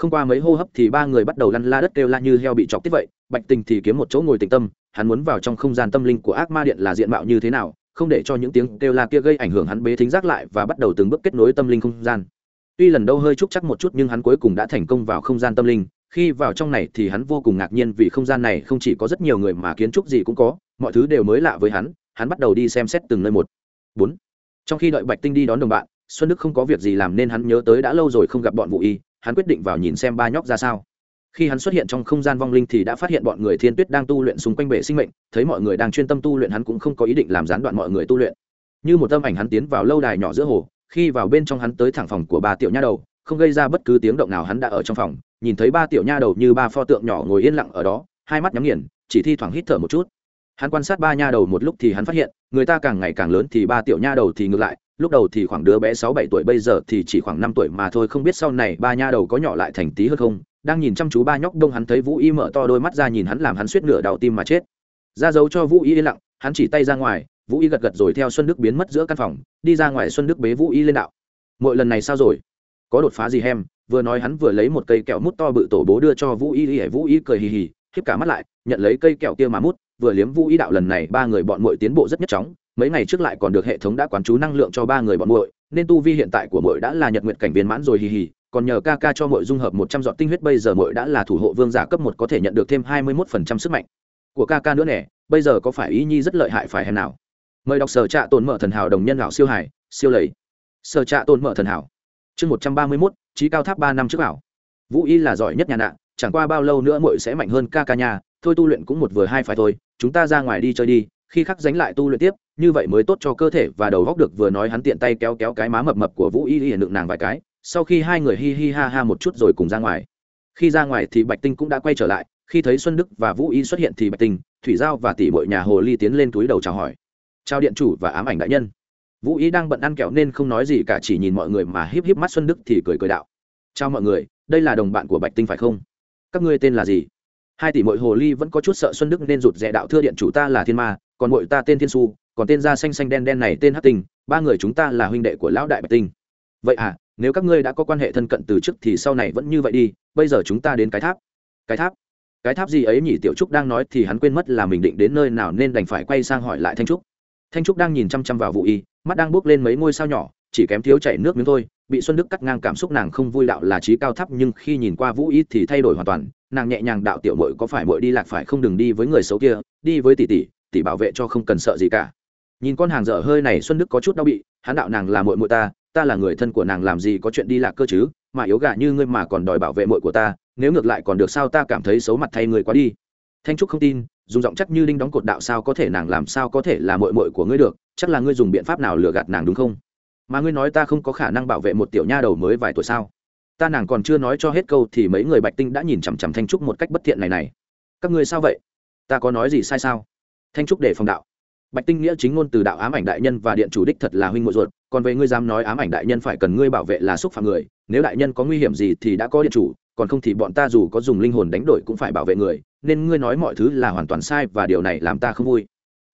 S1: không qua mấy hô hấp thì ba người bắt đầu lăn la đất kêu la như heo bị chọc tiếp vậy. Bạch tình thì kiếm một chỗ ngồi tĩnh tâm, hắn muốn vào trong không gian tâm linh của ác ma điện là diện mạo như thế nào, không để cho những tiếng kêu la kia gây ảnh hưởng hắn bế thính giác lại và bắt đầu từng bước kết nối tâm linh không gian. Tuy lần đầu hơi trúc chắc một chút nhưng hắn cuối cùng đã thành công vào không gian tâm linh, khi vào trong này thì hắn vô cùng ngạc nhiên vì không gian này không chỉ có rất nhiều người mà kiến trúc gì cũng có, mọi thứ đều mới lạ với hắn hắn bắt đầu đi xem xét từng nơi một. Bốn. Trong khi đợi bạch tinh đi đón đồng bạn, xuân đức không có việc gì làm nên hắn nhớ tới đã lâu rồi không gặp bọn vũ y hắn quyết định vào nhìn xem ba nhóc ra sao. Khi hắn xuất hiện trong không gian vong linh thì đã phát hiện bọn người thiên tuyết đang tu luyện xung quanh bể sinh mệnh, thấy mọi người đang chuyên tâm tu luyện hắn cũng không có ý định làm gián đoạn mọi người tu luyện. Như một tâm ảnh hắn tiến vào lâu đài nhỏ giữa hồ, khi vào bên trong hắn tới thẳng phòng của ba tiểu nha đầu, không gây ra bất cứ tiếng động nào hắn đã ở trong phòng, nhìn thấy ba tiểu nha đầu như ba pho tượng nhỏ ngồi yên lặng ở đó, hai mắt nhắm nghiền, chỉ thi thoảng hít thở một chút. Hắn quan sát ba nha đầu một lúc thì hắn phát hiện, người ta càng ngày càng lớn thì ba tiểu nha đầu thì ngược lại lúc đầu thì khoảng đứa bé sáu bảy tuổi, bây giờ thì chỉ khoảng năm tuổi mà thôi, không biết sau này ba nha đầu có nhỏ lại thành tí hơn không? Đang nhìn chăm chú ba nhóc đông hắn thấy vũ y mở to đôi mắt ra nhìn hắn làm hắn suýt nửa đau tim mà chết. Ra dấu cho vũ y yên lặng, hắn chỉ tay ra ngoài, vũ y gật gật rồi theo xuân đức biến mất giữa căn phòng, đi ra ngoài xuân đức bế vũ y lên đạo. Mỗi lần này sao rồi? Có đột phá gì hem? Vừa nói hắn vừa lấy một cây kẹo mút to bự tổ bố đưa cho vũ y vũ y cười hì hì, khiếp cả mắt lại, nhận lấy cây kẹo kia mà mút, vừa liếm vũ y đạo lần này ba người bọn muội tiến bộ rất nhất chóng mấy ngày trước lại còn được hệ thống đã quán chú năng lượng cho ba người bọn muội, nên tu vi hiện tại của muội đã là nhật nguyện cảnh viên mãn rồi hì hì, còn nhờ ca ca cho muội dung hợp một trăm giọt tinh huyết, bây giờ muội đã là thủ hộ vương giả cấp một có thể nhận được thêm hai mươi 21% sức mạnh. Của ca ca nữa nè, bây giờ có phải ý nhi rất lợi hại phải hay nào? Mời đọc sở trạ tồn mở thần hảo đồng nhân lão siêu hải siêu lầy. Sở trạ tồn mở thần hảo. Chương một trăm ba mươi mốt trí cao tháp ba năm trước ảo. Vũ y là giỏi nhất nhà nạ, chẳng qua bao lâu nữa muội sẽ mạnh hơn ca ca nhà, thôi tu luyện cũng một vừa hai phải thôi, chúng ta ra ngoài đi chơi đi, khi khắc dánh lại tu luyện tiếp như vậy mới tốt cho cơ thể và đầu góc được vừa nói hắn tiện tay kéo kéo cái má mập mập của vũ y hiện đựng nàng vài cái, sau khi hai người hi hi ha ha một chút rồi cùng ra ngoài. Khi ra ngoài thì bạch tinh cũng đã quay trở lại, khi thấy xuân đức và vũ y xuất hiện thì bạch tinh, thủy giao và tỷ bội nhà hồ ly tiến lên túi đầu chào hỏi. Chào điện chủ và ám ảnh đại nhân. Vũ y đang bận ăn kẹo nên không nói gì cả, chỉ nhìn mọi người mà híp híp mắt xuân đức thì cười cười đạo. Chào mọi người, đây là đồng bạn của bạch tinh phải không? Các ngươi tên là gì? Hai tỷ mội hồ ly vẫn có chút sợ xuân đức nên rụt rè đạo, thưa điện chủ ta là thiên ma, còn mội ta tên thiên su còn tên da xanh xanh đen đen này tên hát tinh, ba người chúng ta là huynh đệ của lão đại bạch tinh. Vậy à nếu các ngươi đã có quan hệ thân cận từ trước thì sau này vẫn như vậy đi, bây giờ chúng ta đến cái tháp. Cái tháp? Cái tháp gì ấy nhỉ? Tiểu trúc đang nói thì hắn quên mất là mình định đến nơi nào nên đành phải quay sang hỏi lại thanh trúc. Thanh trúc đang nhìn chăm chăm vào vụ y, mắt đang bước lên mấy ngôi sao nhỏ, chỉ kém thiếu chảy nước miếng thôi. Bị xuân đức cắt ngang cảm xúc nàng không vui đạo là trí cao thấp nhưng khi nhìn qua vũ y thì thay đổi hoàn toàn. Nàng nhẹ nhàng đạo tiểu mội có phải mội đi lạc phải không? Đừng đi với người xấu kia, đi với tỷ tỷ tỷ bảo vệ cho không cần sợ gì cả nhìn con hàng dở hơi này xuân đức có chút đau bị, hắn đạo nàng là mội mội ta ta là người thân của nàng làm gì có chuyện đi lạc cơ chứ, mà yếu gà như ngươi mà còn đòi bảo vệ mội của ta, nếu ngược lại còn được sao ta cảm thấy xấu mặt thay người quá đi. Thanh trúc không tin, dùng giọng chắc như linh đóng cột đạo sao có thể nàng làm sao có thể là mội mội của ngươi được, chắc là ngươi dùng biện pháp nào lừa gạt nàng đúng không? Mà ngươi nói ta không có khả năng bảo vệ một tiểu nha đầu mới vài tuổi sao? Ta nàng còn chưa nói cho hết câu thì mấy người bạch tinh đã nhìn chằm chằm thanh trúc một cách bất thiện này này. Các ngươi sao vậy? Ta có nói gì sai sao? Thanh trúc để phòng đạo bạch tinh nghĩa chính ngôn từ đạo ám ảnh đại nhân và điện chủ đích thật là huynh muội ruột, còn về ngươi dám nói ám ảnh đại nhân phải cần ngươi bảo vệ là xúc phạm người, nếu đại nhân có nguy hiểm gì thì đã có điện chủ, còn không thì bọn ta dù có dùng linh hồn đánh đổi cũng phải bảo vệ người, nên ngươi nói mọi thứ là hoàn toàn sai và điều này làm ta không vui.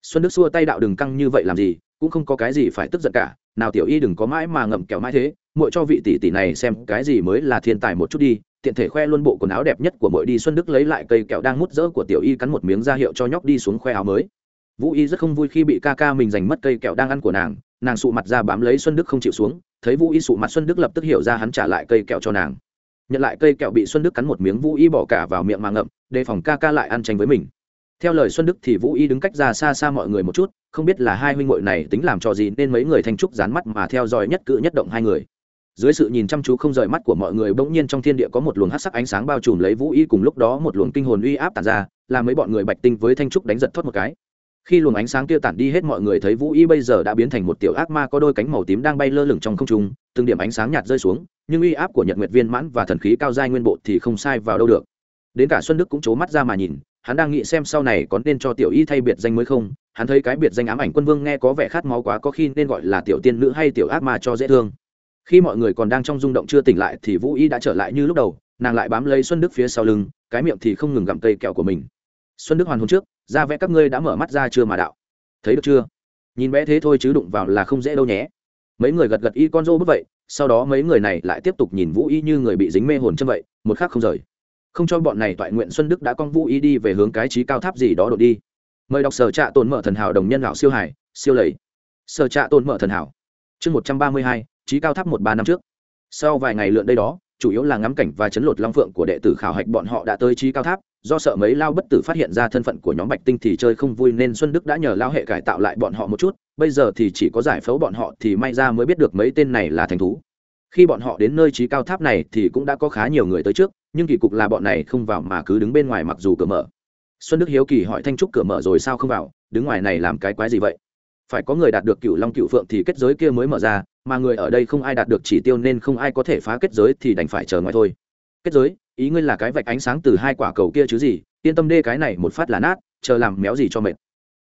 S1: Xuân đức xua tay đạo đừng căng như vậy làm gì, cũng không có cái gì phải tức giận cả, nào tiểu y đừng có mãi mà ngậm kẹo mãi thế, muội cho vị tỷ tỷ này xem cái gì mới là thiên tài một chút đi, tiện thể khoe luôn bộ quần áo đẹp nhất của muội đi, xuân đức lấy lại cây kẹo đang mút rỡ của tiểu y cắn một miếng ra hiệu cho nhóc đi xuống khoe áo mới vũ y rất không vui khi bị ca ca mình giành mất cây kẹo đang ăn của nàng nàng sụ mặt ra bám lấy xuân đức không chịu xuống, thấy vũ y sụ mặt xuân đức lập tức hiểu ra hắn trả lại cây kẹo cho nàng. Nhận lại cây kẹo bị xuân đức cắn một miếng, vũ y bỏ cả vào miệng mà ngậm, đề phòng ca ca lại ăn tranh với mình. Theo lời xuân đức thì vũ y đứng cách ra xa xa mọi người một chút, không biết là hai huynh hội này tính làm trò gì nên mấy người thanh trúc dán mắt mà theo dõi nhất cử nhất động hai người. Dưới sự nhìn chăm chú không rời mắt của mọi người bỗng nhiên trong thiên địa có một luồng hát sắc ánh sáng bao trùm lấy vũ y cùng lúc đó một luồng kinh hồn uy áp tàn ra, làm mấy bọn người bạch tinh với thanh trúc đánh giật thoát một cái khi luồng ánh sáng kia tản đi hết mọi người thấy vũ y bây giờ đã biến thành một tiểu ác ma có đôi cánh màu tím đang bay lơ lửng trong không trung, từng điểm ánh sáng nhạt rơi xuống, nhưng uy áp của nhật nguyệt viên mãn và thần khí cao giai nguyên bộ thì không sai vào đâu được. Đến cả xuân đức cũng c mắt ra mà nhìn, hắn đang nghĩ xem sau này có nên cho tiểu y thay biệt danh mới không, hắn thấy cái biệt danh ám ảnh quân vương nghe có vẻ khát máu quá có khi nên gọi là tiểu tiên nữ hay tiểu ác ma cho dễ thương. Khi mọi người còn đang trong rung động chưa tỉnh lại thì vũ y đã trở lại như lúc đầu, nàng lại bám lấy xuân đức phía sau lưng, cái miệng thì không ngừng gặm cây kẹo của mình xuân đức hoàn hôn trước, ra vẽ các ngươi đã mở mắt ra chưa mà đạo. Thấy được chưa? Nhìn vẽ thế thôi chứ đụng vào là không dễ đâu nhé. Mấy người gật gật y con rô bức vậy, sau đó mấy người này lại tiếp tục nhìn vũ y như người bị dính mê hồn chân vậy, một khác không rời. Không cho bọn này toại nguyện xuân đức đã con vũ y đi về hướng cái trí cao tháp gì đó đột đi. Mời đọc sở trạ tồn mở thần hảo đồng nhân lão siêu hải, siêu lầy. Sở trạ tồn mở thần hảo. Chương một trăm ba mươi hai, trí cao tháp một ba năm trước. Sau vài ngày lượn đây đó, chủ yếu là ngắm cảnh và chấn lột long phượng của đệ tử khảo hạch bọn họ đã tới trí cao tháp do sợ mấy lao bất tử phát hiện ra thân phận của nhóm bạch tinh thì chơi không vui nên xuân đức đã nhờ lao hệ cải tạo lại bọn họ một chút, bây giờ thì chỉ có giải phẫu bọn họ thì may ra mới biết được mấy tên này là thành thú. Khi bọn họ đến nơi trí cao tháp này thì cũng đã có khá nhiều người tới trước, nhưng kỳ cục là bọn này không vào mà cứ đứng bên ngoài mặc dù cửa mở. Xuân đức hiếu kỳ hỏi thanh trúc cửa mở rồi sao không vào, đứng ngoài này làm cái quái gì vậy? Phải có người đạt được cựu long cựu phượng thì kết giới kia mới mở ra, mà người ở đây không ai đạt được chỉ tiêu nên không ai có thể phá kết giới thì đành phải chờ ngoài thôi. Kết giới ý ngươi là cái vạch ánh sáng từ hai quả cầu kia chứ gì, yên tâm đê cái này một phát là nát, chờ làm méo gì cho mệt.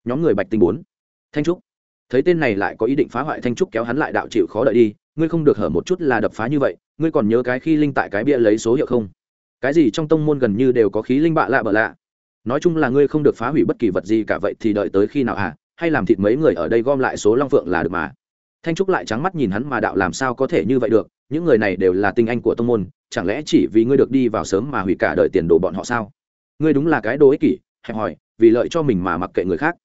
S1: Nhóm người bạch tinh bốn. Thanh trúc. Thấy tên này lại có ý định phá hoại thanh trúc kéo hắn lại đạo chịu khó đợi đi, ngươi không được hở một chút là đập phá như vậy, ngươi còn nhớ cái khi linh tại cái bia lấy số hiệu không? Cái gì trong tông môn gần như đều có khí linh bạ lạ bợ lạ. Nói chung là ngươi không được phá hủy bất kỳ vật gì cả vậy thì đợi tới khi nào à? hay làm thịt mấy người ở đây gom lại số long phượng là được mà. Thanh trúc lại trắng mắt nhìn hắn mà đạo làm sao có thể như vậy được, những người này đều là tinh anh của tông môn chẳng lẽ chỉ vì ngươi được đi vào sớm mà hủy cả đợi tiền đồ bọn họ sao? Ngươi đúng là cái đồ ích kỷ, hẹp hòi, vì lợi cho mình mà mặc kệ người khác.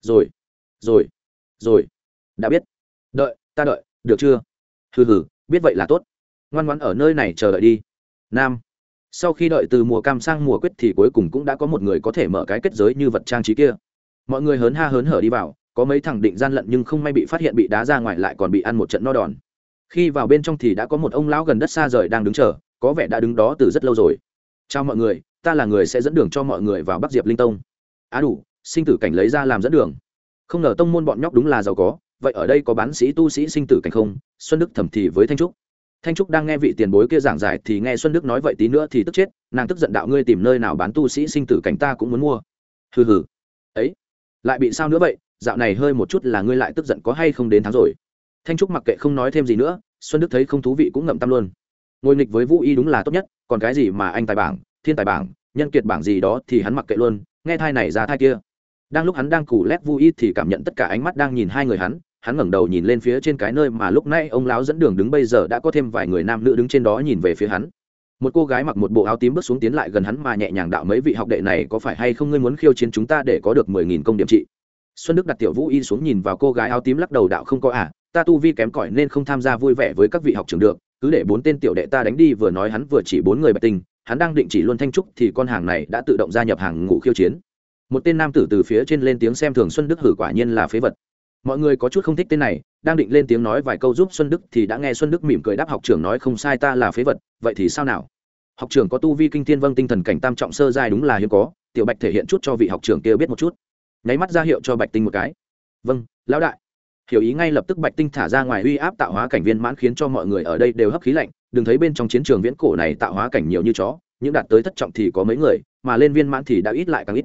S1: Rồi rồi rồi. Đã biết. Đợi, ta đợi, được chưa? Hừ hừ, biết vậy là tốt. Ngoan ngoãn ở nơi này chờ đợi đi. Nam. Sau khi đợi từ mùa cam sang mùa quyết thì cuối cùng cũng đã có một người có thể mở cái kết giới như vật trang trí kia. Mọi người hớn ha hớn hở đi vào, có mấy thằng định gian lận nhưng không may bị phát hiện bị đá ra ngoài lại còn bị ăn một trận no đòn. Khi vào bên trong thì đã có một ông lão gần đất xa rời đang đứng chờ có vẻ đã đứng đó từ rất lâu rồi. Chào mọi người, ta là người sẽ dẫn đường cho mọi người vào bắc diệp linh tông. Á đủ, sinh tử cảnh lấy ra làm dẫn đường. Không ngờ tông môn bọn nhóc đúng là giàu có, vậy ở đây có bán sĩ tu sĩ sinh tử cảnh không? Xuân đức thẩm thì với thanh trúc. Thanh trúc đang nghe vị tiền bối kia giảng giải thì nghe xuân đức nói vậy tí nữa thì tức chết, nàng tức giận đạo ngươi tìm nơi nào bán tu sĩ sinh tử cảnh ta cũng muốn mua. Hừ hừ. Ấy, lại bị sao nữa vậy? Dạo này hơi một chút là ngươi lại tức giận có hay không đến tháng rồi? Thanh trúc mặc kệ không nói thêm gì nữa, xuân đức thấy không thú vị cũng ngậm tâm luôn ngồi nghịch với vũ y đúng là tốt nhất, còn cái gì mà anh tài bảng, thiên tài bảng, nhân kiệt bảng gì đó thì hắn mặc kệ luôn, nghe thai này ra thai kia. Đang lúc hắn đang cù lét vui thì cảm nhận tất cả ánh mắt đang nhìn hai người hắn hắn ngẩng đầu nhìn lên phía trên cái nơi mà lúc nãy ông lão dẫn đường đứng bây giờ đã có thêm vài người nam nữ đứng trên đó nhìn về phía hắn. Một cô gái mặc một bộ áo tím bước xuống tiến lại gần hắn mà nhẹ nhàng đạo mấy vị học đệ này có phải hay không ngươi muốn khiêu chiến chúng ta để có được mười nghìn công điểm trị? Xuân đức đặt tiểu vũ y xuống nhìn vào cô gái áo tím lắc đầu đạo không có à ta tu vi kém cỏi nên không tham gia vui vẻ với các vị học trường được cứ để bốn tên tiểu đệ ta đánh đi, vừa nói hắn vừa chỉ bốn người bạch tinh, hắn đang định chỉ luôn thanh trúc thì con hàng này đã tự động gia nhập hàng ngũ khiêu chiến. Một tên nam tử từ phía trên lên tiếng xem thường xuân đức hử quả nhiên là phế vật. Mọi người có chút không thích tên này, đang định lên tiếng nói vài câu giúp xuân đức thì đã nghe xuân đức mỉm cười đáp học trưởng nói không sai ta là phế vật, vậy thì sao nào? Học trưởng có tu vi kinh thiên vâng tinh thần cảnh tam trọng sơ giai đúng là hiếm có, tiểu bạch thể hiện chút cho vị học trưởng kia biết một chút. Nháy mắt ra hiệu cho bạch tinh một cái. Vâng lão đại hiểu ý ngay lập tức bạch tinh thả ra ngoài uy áp tạo hóa cảnh viên mãn khiến cho mọi người ở đây đều hấp khí lạnh. Đừng thấy bên trong chiến trường viễn cổ này tạo hóa cảnh nhiều như chó, những đạt tới thất trọng thì có mấy người, mà lên viên mãn thì đã ít lại càng ít.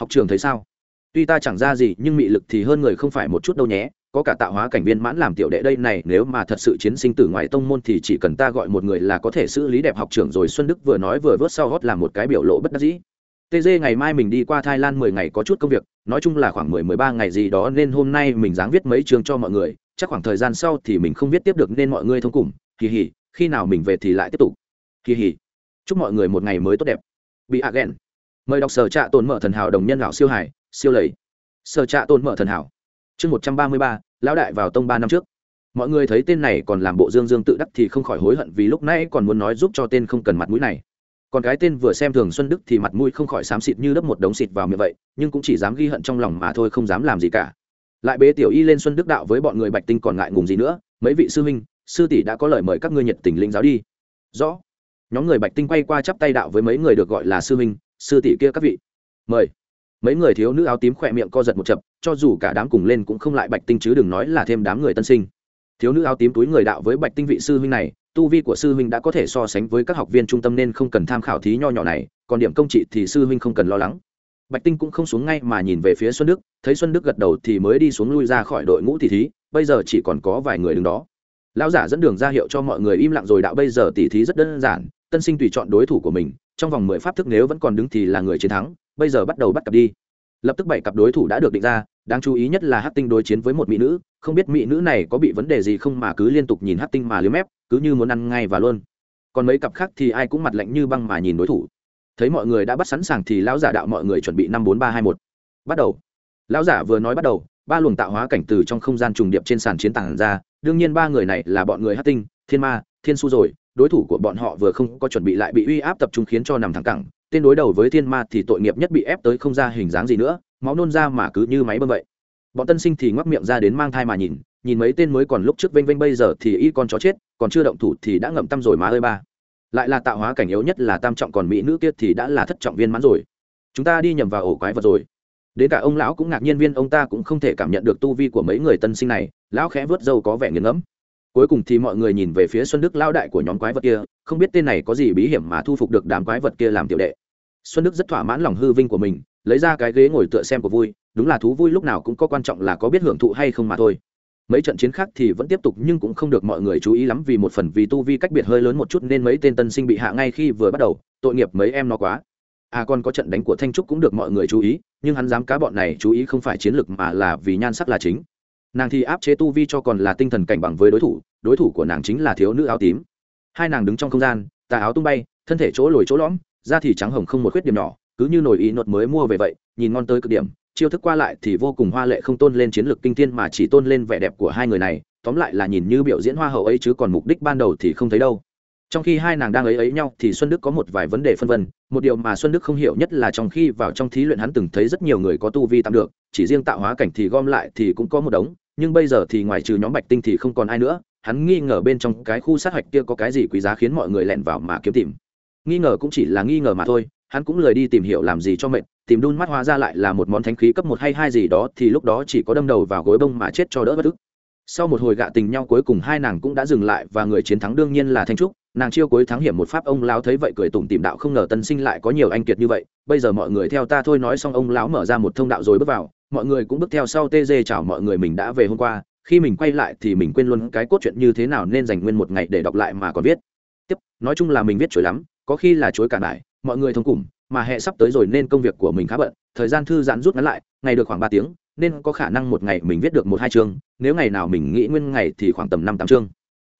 S1: Học trường thấy sao? Tuy ta chẳng ra gì, nhưng mị lực thì hơn người không phải một chút đâu nhé. Có cả tạo hóa cảnh viên mãn làm tiểu đệ đây này, nếu mà thật sự chiến sinh tử ngoài tông môn thì chỉ cần ta gọi một người là có thể xử lý đẹp học trưởng rồi xuân đức vừa nói vừa vớt sau hót làm một cái biểu lộ bất đắc dĩ tg ngày mai mình đi qua thái lan mười ngày có chút công việc, nói chung là khoảng mười mười ba ngày gì đó nên hôm nay mình dáng viết mấy chương cho mọi người, chắc khoảng thời gian sau thì mình không viết tiếp được nên mọi người thông cùng, kỳ hỉ, khi nào mình về thì lại tiếp tục. Kỳ hỉ. Chúc mọi người một ngày mới tốt đẹp. Bị hạ ghen mời đọc sở trạ tồn mở thần hảo đồng nhân lão siêu hải, siêu lầy. Sở trạ tồn mở thần hảo. Chương một trăm ba mươi ba, lão đại vào tông ba năm trước. Mọi người thấy tên này còn làm bộ dương dương tự đắc thì không khỏi hối hận vì lúc nãy còn muốn nói giúp cho tên không cần mặt mũi này còn cái tên vừa xem thường xuân đức thì mặt mũi không khỏi xám xịt như đắp một đống xịt vào miệng vậy, nhưng cũng chỉ dám ghi hận trong lòng mà thôi, không dám làm gì cả. Lại bế tiểu y lên xuân đức đạo với bọn người bạch tinh còn ngại ngùng gì nữa, mấy vị sư huynh, sư tỷ đã có lời mời các ngươi nhiệt tình linh giáo đi. Rõ. Nhóm người bạch tinh quay qua chắp tay đạo với mấy người được gọi là sư huynh, sư tỷ kia các vị. Mời. Mấy người thiếu nữ áo tím khỏe miệng co giật một chập, cho dù cả đám cùng lên cũng không lại bạch tinh chứ đừng nói là thêm đám người tân sinh. Thiếu nữ áo tím túi người đạo với bạch tinh vị sư huynh này tu vi của sư huynh đã có thể so sánh với các học viên trung tâm nên không cần tham khảo thí nho nhỏ này, còn điểm công trị thì sư huynh không cần lo lắng. Bạch tinh cũng không xuống ngay mà nhìn về phía xuân đức, thấy xuân đức gật đầu thì mới đi xuống lui ra khỏi đội ngũ tỷ thí, bây giờ chỉ còn có vài người đứng đó. Lão giả dẫn đường ra hiệu cho mọi người im lặng rồi đạo bây giờ tỷ thí rất đơn giản, tân sinh tùy chọn đối thủ của mình, trong vòng mười pháp thức nếu vẫn còn đứng thì là người chiến thắng, bây giờ bắt đầu bắt cặp đi. Lập tức bảy cặp đối thủ đã được định ra đáng chú ý nhất là hát tinh đối chiến với một mỹ nữ, không biết mỹ nữ này có bị vấn đề gì không mà cứ liên tục nhìn hát tinh mà liếm mép, cứ như muốn ăn ngay và luôn. Còn mấy cặp khác thì ai cũng mặt lạnh như băng mà nhìn đối thủ. Thấy mọi người đã bắt sẵn sàng thì lão giả đạo mọi người chuẩn bị năm bốn ba hai một. Bắt đầu. Lão giả vừa nói bắt đầu, ba luồng tạo hóa cảnh từ trong không gian trùng điệp trên sàn chiến tàng ra, đương nhiên ba người này là bọn người hát tinh, thiên ma, thiên su rồi, đối thủ của bọn họ vừa không có chuẩn bị lại bị uy áp tập trung khiến cho nằm thẳng cẳng, tên đối đầu với thiên ma thì tội nghiệp nhất bị ép tới không ra hình dáng gì nữa máu nôn ra mà cứ như máy bơm vậy. Bọn tân sinh thì ngoắc miệng ra đến mang thai mà nhìn nhìn mấy tên mới còn lúc trước vênh vênh bây giờ thì y con chó chết, còn chưa động thủ thì đã ngậm tăm rồi má ơi ba. Lại là tạo hóa cảnh yếu nhất là tam trọng còn mỹ nữ kia thì đã là thất trọng viên mãn rồi. Chúng ta đi nhầm vào ổ quái vật rồi. Đến cả ông lão cũng ngạc nhiên viên ông ta cũng không thể cảm nhận được tu vi của mấy người tân sinh này, lão khẽ vớt râu có vẻ nghiền ngẫm. Cuối cùng thì mọi người nhìn về phía xuân đức lao đại của nhóm quái vật kia, không biết tên này có gì bí hiểm mà thu phục được đám quái vật kia làm tiểu đệ. Xuân đức rất thỏa mãn lòng hư vinh của mình lấy ra cái ghế ngồi tựa xem của vui, đúng là thú vui lúc nào cũng có quan trọng là có biết hưởng thụ hay không mà thôi. Mấy trận chiến khác thì vẫn tiếp tục nhưng cũng không được mọi người chú ý lắm vì một phần vì tu vi cách biệt hơi lớn một chút nên mấy tên tân sinh bị hạ ngay khi vừa bắt đầu, tội nghiệp mấy em nó quá. À còn có trận đánh của thanh trúc cũng được mọi người chú ý, nhưng hắn dám cá bọn này chú ý không phải chiến lược mà là vì nhan sắc là chính. Nàng thì áp chế tu vi cho còn là tinh thần cảnh bằng với đối thủ đối thủ của nàng chính là thiếu nữ áo tím. Hai nàng đứng trong không gian, tà áo tung bay, thân thể chỗ lồi chỗ lõm, da thì trắng hồng không một khuyết điểm nhỏ cứ như nồi ý nột mới mua về vậy, nhìn ngon tới cực điểm, chiêu thức qua lại thì vô cùng hoa lệ không tôn lên chiến lược kinh thiên mà chỉ tôn lên vẻ đẹp của hai người này, tóm lại là nhìn như biểu diễn hoa hậu ấy chứ còn mục đích ban đầu thì không thấy đâu. Trong khi hai nàng đang ấy ấy nhau thì xuân đức có một vài vấn đề phân vân, một điều mà xuân đức không hiểu nhất là trong khi vào trong thí luyện hắn từng thấy rất nhiều người có tu vi tạm được, chỉ riêng tạo hóa cảnh thì gom lại thì cũng có một đống, nhưng bây giờ thì ngoài trừ nhóm bạch tinh thì không còn ai nữa, hắn nghi ngờ bên trong cái khu sát hạch kia có cái gì quý giá khiến mọi người lẻn vào mà kiếm tìm. Nghi ngờ cũng chỉ là nghi ngờ mà thôi hắn cũng lười đi tìm hiểu làm gì cho mệt, tìm đun mắt hóa ra lại là một món thánh khí cấp một hay hai gì đó, thì lúc đó chỉ có đâm đầu vào gối bông mà chết cho đỡ bất ức. Sau một hồi gạ tình nhau cuối cùng hai nàng cũng đã dừng lại và người chiến thắng đương nhiên là thanh trúc. Nàng chiêu cuối thắng hiểm một pháp, ông lão thấy vậy cười tủm tìm đạo không ngờ tân sinh lại có nhiều anh kiệt như vậy. Bây giờ mọi người theo ta thôi, nói xong ông lão mở ra một thông đạo rồi bước vào. Mọi người cũng bước theo sau tê dê chào mọi người mình đã về hôm qua. Khi mình quay lại thì mình quên luôn cái cốt truyện như thế nào nên dành nguyên một ngày để đọc lại mà còn viết. Tiếp, nói chung là mình viết chối lắm, có khi là chối cả lại mọi người thông cùng, mà hệ sắp tới rồi nên công việc của mình khá bận, thời gian thư giãn rút ngắn lại, ngày được khoảng ba tiếng, nên có khả năng một ngày mình viết được một hai chương, nếu ngày nào mình nghĩ nguyên ngày thì khoảng tầm năm tám chương.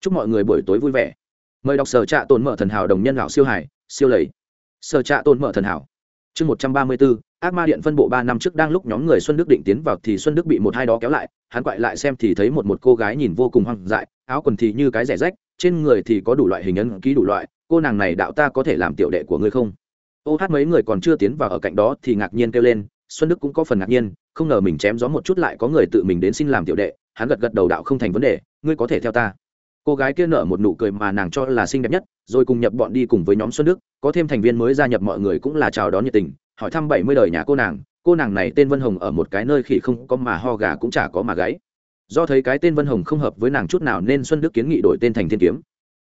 S1: Chúc mọi người buổi tối vui vẻ. Mời đọc sở trạ tồn mở thần hảo đồng nhân lão siêu hải, siêu lầy. Sở trạ tồn mở thần hảo. Chương một trăm ba mươi bốn, ác ma điện phân bộ ba năm trước đang lúc nhóm người xuân đức định tiến vào thì xuân đức bị một hai đó kéo lại, hắn quay lại xem thì thấy một một cô gái nhìn vô cùng hoang dại, áo quần thì như cái rẻ rách, trên người thì có đủ loại hình ấn ký đủ loại cô nàng này đạo ta có thể làm tiểu đệ của ngươi không? Ô hát mấy người còn chưa tiến vào ở cạnh đó thì ngạc nhiên kêu lên, xuân đức cũng có phần ngạc nhiên, không ngờ mình chém gió một chút lại có người tự mình đến xin làm tiểu đệ, hắn gật gật đầu đạo không thành vấn đề, ngươi có thể theo ta. Cô gái kia nở một nụ cười mà nàng cho là xinh đẹp nhất, rồi cùng nhập bọn đi cùng với nhóm xuân đức, có thêm thành viên mới gia nhập mọi người cũng là chào đón nhiệt tình, hỏi thăm bảy mươi đời nhà cô nàng cô nàng này tên vân hồng ở một cái nơi khỉ không có mà ho gà cũng chả có mà gáy. Do thấy cái tên vân hồng không hợp với nàng chút nào nên xuân đức kiến nghị đổi tên thành thiên kiếm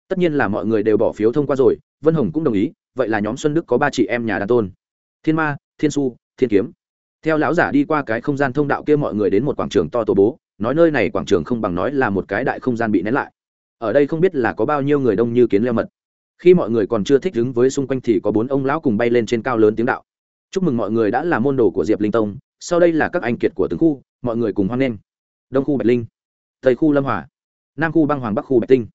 S1: tất nhiên là mọi người đều bỏ phiếu thông qua rồi, vân hồng cũng đồng ý, vậy là nhóm xuân đức có ba chị em nhà đàn tôn. Thiên ma, thiên su, thiên kiếm. Theo lão giả đi qua cái không gian thông đạo kia mọi người đến một quảng trường to tổ bố, nói nơi này quảng trường không bằng nói là một cái đại không gian bị nén lại. Ở đây không biết là có bao nhiêu người đông như kiến leo mật. Khi mọi người còn chưa thích ứng với xung quanh thì có bốn ông lão cùng bay lên trên cao lớn tiếng đạo. Chúc mừng mọi người đã là môn đồ của diệp linh tông, sau đây là các anh kiệt của từng khu, mọi người cùng hoan nghênh. Đông khu bạch linh, tây khu lâm hòa, nam khu băng hoàng bắc khu bạch tinh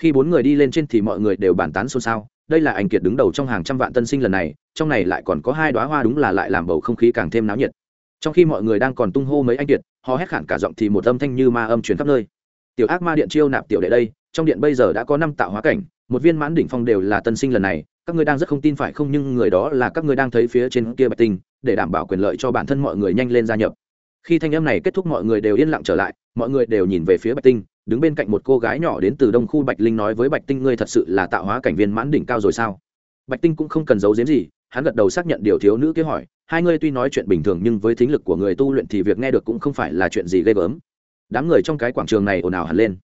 S1: khi bốn người đi lên trên thì mọi người đều bàn tán xôn xao, đây là anh kiệt đứng đầu trong hàng trăm vạn tân sinh lần này, trong này lại còn có hai đoá hoa đúng là lại làm bầu không khí càng thêm náo nhiệt. Trong khi mọi người đang còn tung hô mấy anh kiệt, họ hét khản cả giọng thì một âm thanh như ma âm truyền khắp nơi. Tiểu ác ma điện chiêu nạp tiểu đệ đây, trong điện bây giờ đã có năm tạo hóa cảnh, một viên mãn đỉnh phong đều là tân sinh lần này, các ngươi đang rất không tin phải không, nhưng người đó là các ngươi đang thấy phía trên kia bạch tinh, để đảm bảo quyền lợi cho bản thân mọi người nhanh lên gia nhập. Khi thanh âm này kết thúc mọi người đều yên lặng trở lại, mọi người đều nhìn về phía bạch tinh đứng bên cạnh một cô gái nhỏ đến từ đông khu bạch linh nói với bạch tinh, ngươi thật sự là tạo hóa cảnh viên mãn đỉnh cao rồi sao? Bạch tinh cũng không cần giấu giếm gì, hắn gật đầu xác nhận điều thiếu nữ kia hỏi, hai ngươi tuy nói chuyện bình thường nhưng với thính lực của người tu luyện thì việc nghe được cũng không phải là chuyện gì ghê gớm. Đám người trong cái quảng trường này ồn ào hẳn lên.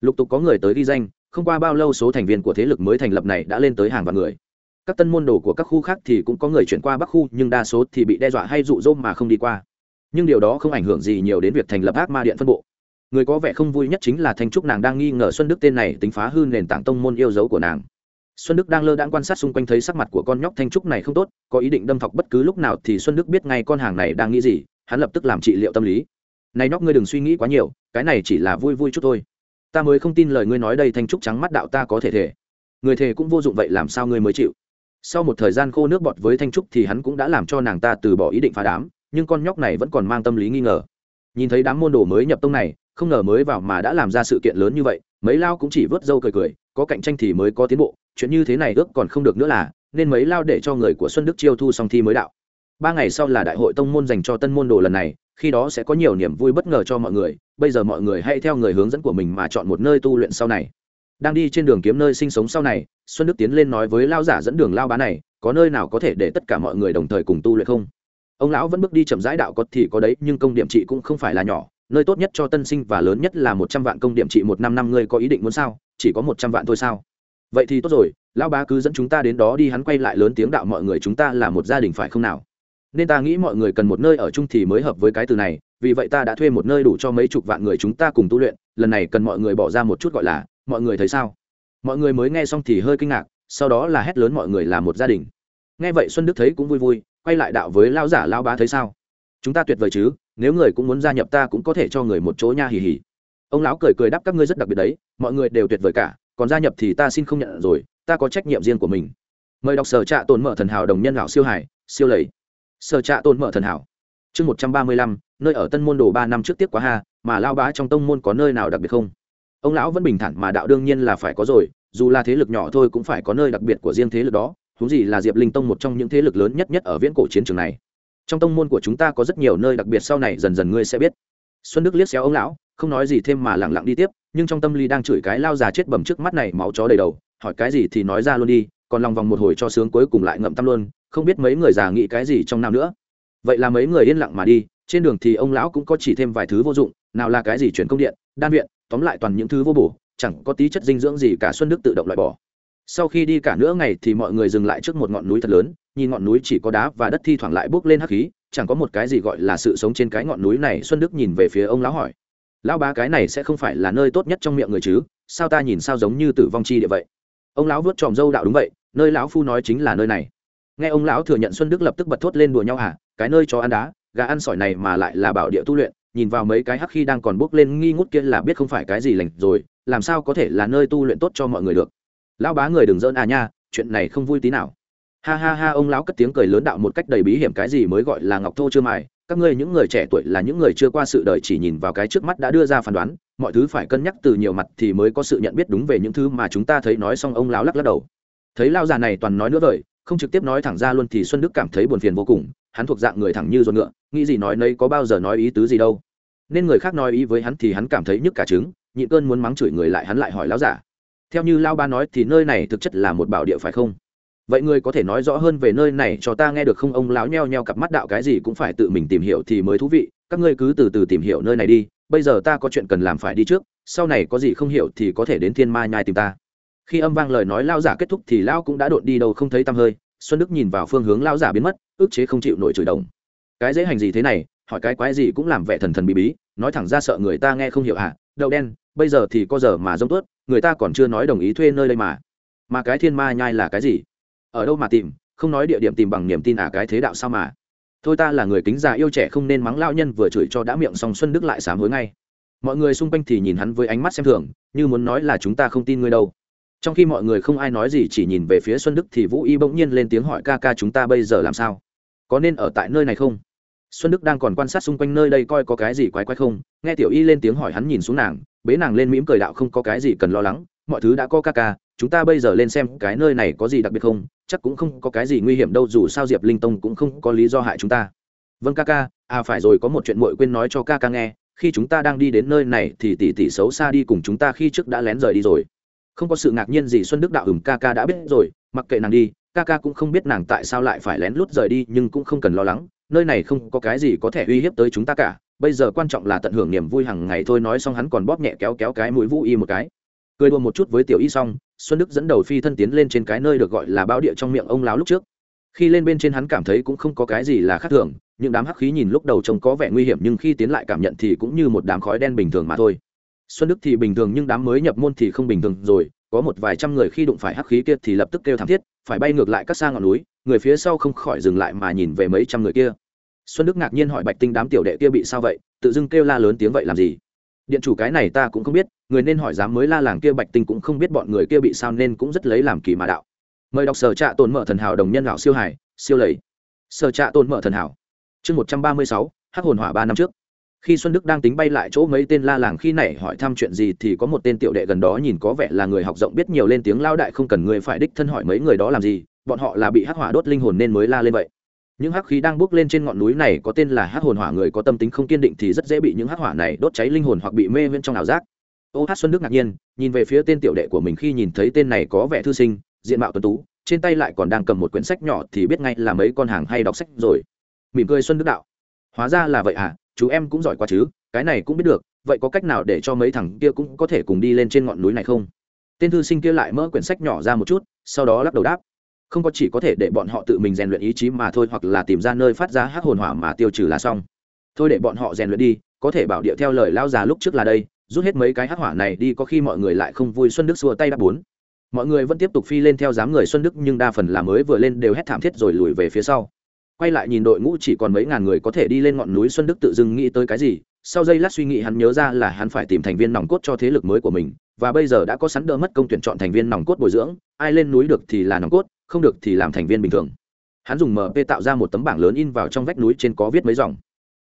S1: Lục tục có người tới ghi danh, không qua bao lâu số thành viên của thế lực mới thành lập này đã lên tới hàng vạn người. Các tân môn đồ của các khu khác thì cũng có người chuyển qua bắc khu, nhưng đa số thì bị đe dọa hay rụ rỗ mà không đi qua. Nhưng điều đó không ảnh hưởng gì nhiều đến việc thành lập ác ma điện phân bộ người có vẻ không vui nhất chính là thanh trúc nàng đang nghi ngờ xuân đức tên này tính phá hư nền tảng tông môn yêu dấu của nàng xuân đức đang lơ đãng quan sát xung quanh thấy sắc mặt của con nhóc thanh trúc này không tốt có ý định đâm thọc bất cứ lúc nào thì xuân đức biết ngay con hàng này đang nghĩ gì hắn lập tức làm trị liệu tâm lý này nhóc ngươi đừng suy nghĩ quá nhiều cái này chỉ là vui vui chút thôi ta mới không tin lời ngươi nói đây thanh trúc trắng mắt đạo ta có thể thể người thề cũng vô dụng vậy làm sao ngươi mới chịu sau một thời gian khô nước bọt với thanh trúc thì hắn cũng đã làm cho nàng ta từ bỏ ý định phá đám nhưng con nhóc này vẫn còn mang tâm lý nghi ngờ nhìn thấy đám môn đồ mới nhập tông này không ngờ mới vào mà đã làm ra sự kiện lớn như vậy, mấy lao cũng chỉ vớt dâu cười cười, có cạnh tranh thì mới có tiến bộ, chuyện như thế này ước còn không được nữa là, nên mấy lao để cho người của xuân đức chiêu thu xong thi mới đạo. Ba ngày sau là đại hội tông môn dành cho tân môn đồ lần này, khi đó sẽ có nhiều niềm vui bất ngờ cho mọi người, bây giờ mọi người hãy theo người hướng dẫn của mình mà chọn một nơi tu luyện sau này. Đang đi trên đường kiếm nơi sinh sống sau này, xuân đức tiến lên nói với lao giả dẫn đường lao bá này, có nơi nào có thể để tất cả mọi người đồng thời cùng tu luyện không? Ông lão vẫn bước đi chậm rãi, đạo có thì có đấy, nhưng công điểm trị cũng không phải là nhỏ nơi tốt nhất cho tân sinh và lớn nhất là một trăm vạn công điểm trị một năm năm, ngươi có ý định muốn sao? Chỉ có một trăm vạn thôi sao? Vậy thì tốt rồi, lão bá cứ dẫn chúng ta đến đó đi, hắn quay lại lớn tiếng đạo mọi người chúng ta là một gia đình phải không nào? Nên ta nghĩ mọi người cần một nơi ở chung thì mới hợp với cái từ này, vì vậy ta đã thuê một nơi đủ cho mấy chục vạn người chúng ta cùng tu luyện, lần này cần mọi người bỏ ra một chút gọi là, mọi người thấy sao? Mọi người mới nghe xong thì hơi kinh ngạc, sau đó là hét lớn mọi người là một gia đình. Nghe vậy xuân đức thấy cũng vui vui, quay lại đạo với lao giả lao bá thấy sao? Chúng ta tuyệt vời chứ? Nếu người cũng muốn gia nhập ta cũng có thể cho người một chỗ nha hì hì. Ông lão cười cười đáp các ngươi rất đặc biệt đấy, mọi người đều tuyệt vời cả, còn gia nhập thì ta xin không nhận rồi, ta có trách nhiệm riêng của mình. Mời đọc sở trạ tồn mở thần hảo đồng nhân lão siêu hải siêu lầy. Sở trạ tồn mở thần hảo. Chương một trăm ba mươi lăm, nơi ở tân môn đồ ba năm trước tiếp quá ha, mà lao bá trong tông môn có nơi nào đặc biệt không? Ông lão vẫn bình thản mà đạo đương nhiên là phải có rồi, dù là thế lực nhỏ thôi cũng phải có nơi đặc biệt của riêng thế lực đó thú gì là diệp linh tông một trong những thế lực lớn nhất nhất ở viễn cổ chiến trường này trong tông môn của chúng ta có rất nhiều nơi đặc biệt sau này dần dần ngươi sẽ biết. Xuân đức liếc xéo ông lão, không nói gì thêm mà lẳng lặng đi tiếp, nhưng trong tâm lý đang chửi cái lao già chết bầm trước mắt này máu chó đầy đầu, hỏi cái gì thì nói ra luôn đi, còn lòng vòng một hồi cho sướng cuối cùng lại ngậm tâm luôn, không biết mấy người già nghĩ cái gì trong nào nữa. Vậy là mấy người yên lặng mà đi, trên đường thì ông lão cũng có chỉ thêm vài thứ vô dụng, nào là cái gì chuyển công điện, đan viện, tóm lại toàn những thứ vô bổ, chẳng có tí chất dinh dưỡng gì cả xuân đức tự động loại bỏ sau khi đi cả nửa ngày thì mọi người dừng lại trước một ngọn núi thật lớn, nhìn ngọn núi chỉ có đá và đất thi thoảng lại bốc lên hắc khí, chẳng có một cái gì gọi là sự sống trên cái ngọn núi này, xuân đức nhìn về phía ông lão hỏi. Lão ba cái này sẽ không phải là nơi tốt nhất trong miệng người chứ? Sao ta nhìn sao giống như tử vong chi địa vậy? Ông lão vớt tròm râu đạo đúng vậy, nơi lão phu nói chính là nơi này. Nghe ông lão thừa nhận xuân đức lập tức bật thốt lên đùa nhau hả? Cái nơi cho ăn đá, gà ăn sỏi này mà lại là bảo địa tu luyện, nhìn vào mấy cái hắc khi đang còn bốc lên nghi ngút kia là biết không phải cái gì lành rồi, làm sao có thể là nơi tu luyện tốt cho mọi người được? Lão bá người đừng dơn à nha, chuyện này không vui tí nào. Ha ha ha, ông lão cất tiếng cười lớn đạo một cách đầy bí hiểm cái gì mới gọi là ngọc thô chưa mài. Các ngươi những người trẻ tuổi là những người chưa qua sự đời chỉ nhìn vào cái trước mắt đã đưa ra phán đoán, mọi thứ phải cân nhắc từ nhiều mặt thì mới có sự nhận biết đúng về những thứ mà chúng ta thấy nói xong ông lão lắc lắc đầu. Thấy lao già này toàn nói nữa vời, không trực tiếp nói thẳng ra luôn thì xuân đức cảm thấy buồn phiền vô cùng, hắn thuộc dạng người thẳng như ruột ngựa, nghĩ gì nói nấy có bao giờ nói ý tứ gì đâu. Nên người khác nói ý với hắn thì hắn cảm thấy nhức cả trứng, nhịn cơn muốn mắng chửi người lại hắn lại hỏi lão giả theo như lao ba nói thì nơi này thực chất là một bảo địa phải không? Vậy người có thể nói rõ hơn về nơi này cho ta nghe được không? Ông lão nheo nheo cặp mắt đạo cái gì cũng phải tự mình tìm hiểu thì mới thú vị. Các ngươi cứ từ từ tìm hiểu nơi này đi. Bây giờ ta có chuyện cần làm phải đi trước. Sau này có gì không hiểu thì có thể đến thiên ma nhai tìm ta. Khi âm vang lời nói lao giả kết thúc thì lao cũng đã đột đi đâu không thấy tăm hơi. Xuân đức nhìn vào phương hướng lao giả biến mất, ức chế không chịu nổi chửi đồng cái dễ hành gì thế này? Hỏi cái quái gì cũng làm vẻ thần thần bí bí. Nói thẳng ra sợ người ta nghe không hiểu à? đậu đen bây giờ thì có giờ mà rông tuốt, người ta còn chưa nói đồng ý thuê nơi đây mà. Mà cái thiên ma nhai là cái gì? Ở đâu mà tìm, không nói địa điểm tìm bằng niềm tin à cái thế đạo sao mà? Thôi ta là người kính già yêu trẻ không nên mắng lao nhân vừa chửi cho đã miệng xong xuân đức lại sám hối ngay. Mọi người xung quanh thì nhìn hắn với ánh mắt xem thường, như muốn nói là chúng ta không tin ngươi đâu. Trong khi mọi người không ai nói gì chỉ nhìn về phía xuân đức thì vũ y bỗng nhiên lên tiếng hỏi ca ca chúng ta bây giờ làm sao? Có nên ở tại nơi này không? Xuân đức đang còn quan sát xung quanh nơi đây coi có cái gì quái quái không? Nghe tiểu y lên tiếng hỏi hắn nhìn xuống nàng bế nàng lên mỉm cười đạo không có cái gì cần lo lắng, mọi thứ đã có ca ca, chúng ta bây giờ lên xem cái nơi này có gì đặc biệt không, chắc cũng không có cái gì nguy hiểm đâu, dù sao diệp linh tông cũng không có lý do hại chúng ta. Vâng ca ca à phải rồi, có một chuyện mội quên nói cho ca ca nghe, khi chúng ta đang đi đến nơi này thì tỷ tỷ xấu xa đi cùng chúng ta khi trước đã lén rời đi rồi. Không có sự ngạc nhiên gì, xuân đức đạo ửng ca ca đã biết rồi, mặc kệ nàng đi, ca ca cũng không biết nàng tại sao lại phải lén lút rời đi, nhưng cũng không cần lo lắng, nơi này không có cái gì có thể uy hiếp tới chúng ta cả bây giờ quan trọng là tận hưởng niềm vui hàng ngày thôi, nói xong hắn còn bóp nhẹ kéo kéo cái mũi vũ y một cái. Cười đùa một chút với tiểu y xong, xuân đức dẫn đầu phi thân tiến lên trên cái nơi được gọi là bao địa trong miệng ông láo lúc trước. Khi lên bên trên hắn cảm thấy cũng không có cái gì là khác thường, những đám hắc khí nhìn lúc đầu trông có vẻ nguy hiểm nhưng khi tiến lại cảm nhận thì cũng như một đám khói đen bình thường mà thôi. Xuân đức thì bình thường nhưng đám mới nhập môn thì không bình thường rồi, có một vài trăm người khi đụng phải hắc khí kia thì lập tức kêu thảm thiết, phải bay ngược lại các xa ngọn núi, người phía sau không khỏi dừng lại mà nhìn về mấy trăm người kia xuân đức ngạc nhiên hỏi bạch tinh đám tiểu đệ kia bị sao vậy, tự dưng kêu la lớn tiếng vậy làm gì? Điện chủ cái này ta cũng không biết, người nên hỏi dám mới la làng kia bạch tinh cũng không biết bọn người kia bị sao nên cũng rất lấy làm kỳ mà đạo. Mời đọc sở trạ tồn mở thần hảo đồng nhân lão siêu hải siêu lầy. Sở trạ tồn mở thần hảo. Chương một trăm ba mươi sáu, hắc hồn hỏa ba năm trước. Khi xuân đức đang tính bay lại chỗ mấy tên la làng khi nảy hỏi thăm chuyện gì thì có một tên tiểu đệ gần đó nhìn có vẻ là người học rộng biết nhiều lên tiếng lao đại không cần người phải đích thân hỏi mấy người đó làm gì, bọn họ là bị hắc hỏa đốt linh hồn nên mới la lên vậy những hắc khí đang bước lên trên ngọn núi này có tên là hắc hồn hỏa người có tâm tính không kiên định thì rất dễ bị những hắc hỏa này đốt cháy linh hồn hoặc bị mê viễn trong ảo giác. Ô hát xuân đức ngạc nhiên, nhìn về phía tên tiểu đệ của mình khi nhìn thấy tên này có vẻ thư sinh, diện mạo tuấn tú, trên tay lại còn đang cầm một quyển sách nhỏ thì biết ngay là mấy con hàng hay đọc sách rồi. Mỉm cười xuân đức đạo. Hóa ra là vậy à chú em cũng giỏi quá chứ, cái này cũng biết được, vậy có cách nào để cho mấy thằng kia cũng có thể cùng đi lên trên ngọn núi này không? Tên thư sinh kia lại mỡ quyển sách nhỏ ra một chút, sau đó lắc đầu đáp không có chỉ có thể để bọn họ tự mình rèn luyện ý chí mà thôi hoặc là tìm ra nơi phát ra hắc hồn hỏa mà tiêu trừ là xong. Thôi để bọn họ rèn luyện đi, có thể bảo địa theo lời lao già lúc trước là đây, rút hết mấy cái hắc hỏa này đi có khi mọi người lại không vui xuân đức xua tay đáp bốn. Mọi người vẫn tiếp tục phi lên theo dám người xuân đức nhưng đa phần là mới vừa lên đều hét thảm thiết rồi lùi về phía sau. Quay lại nhìn đội ngũ chỉ còn mấy ngàn người có thể đi lên ngọn núi xuân đức tự dưng nghĩ tới cái gì, sau giây lát suy nghĩ hắn nhớ ra là hắn phải tìm thành viên nòng cốt cho thế lực mới của mình, và bây giờ đã có sẵn đỡ mất công tuyển chọn thành viên nòng cốt bồi dưỡng, ai lên núi được thì là nòng cốt không được thì làm thành viên bình thường. Hắn dùng mp tạo ra một tấm bảng lớn in vào trong vách núi trên có viết mấy dòng.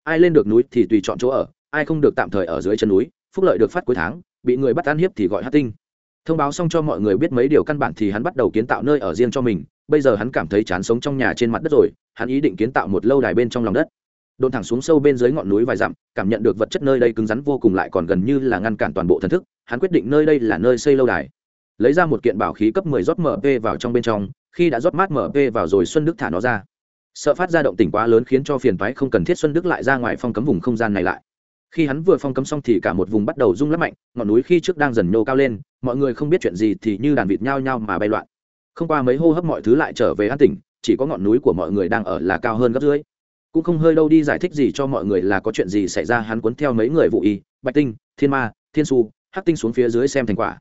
S1: Ai lên được núi thì tùy chọn chỗ ở, ai không được tạm thời ở dưới chân núi, phúc lợi được phát cuối tháng, bị người bắt ăn hiếp thì gọi hát tinh. Thông báo xong cho mọi người biết mấy điều căn bản thì hắn bắt đầu kiến tạo nơi ở riêng cho mình, bây giờ hắn cảm thấy chán sống trong nhà trên mặt đất rồi, hắn ý định kiến tạo một lâu đài bên trong lòng đất. Đồn thẳng xuống sâu bên dưới ngọn núi vài dặm, cảm nhận được vật chất nơi đây cứng rắn vô cùng lại còn gần như là ngăn cản toàn bộ thần thức, hắn quyết định nơi đây là nơi xây lâu đài. Lấy ra một kiện bảo khí cấp 10 rót mp vào trong bên trong khi đã rót mát mp vào rồi xuân đức thả nó ra. Sợ phát ra động tỉnh quá lớn khiến cho phiền toái không cần thiết xuân đức lại ra ngoài phong cấm vùng không gian này lại. Khi hắn vừa phong cấm xong thì cả một vùng bắt đầu rung lắc mạnh, ngọn núi khi trước đang dần nhô cao lên, mọi người không biết chuyện gì thì như đàn vịt nhao nhao mà bay loạn. Không qua mấy hô hấp mọi thứ lại trở về an tỉnh chỉ có ngọn núi của mọi người đang ở là cao hơn gấp dưới cũng không hơi đâu đi giải thích gì cho mọi người là có chuyện gì xảy ra, hắn cuốn theo mấy người vụ y, bạch tinh, thiên ma, thiên su hắc tinh xuống phía dưới xem thành quả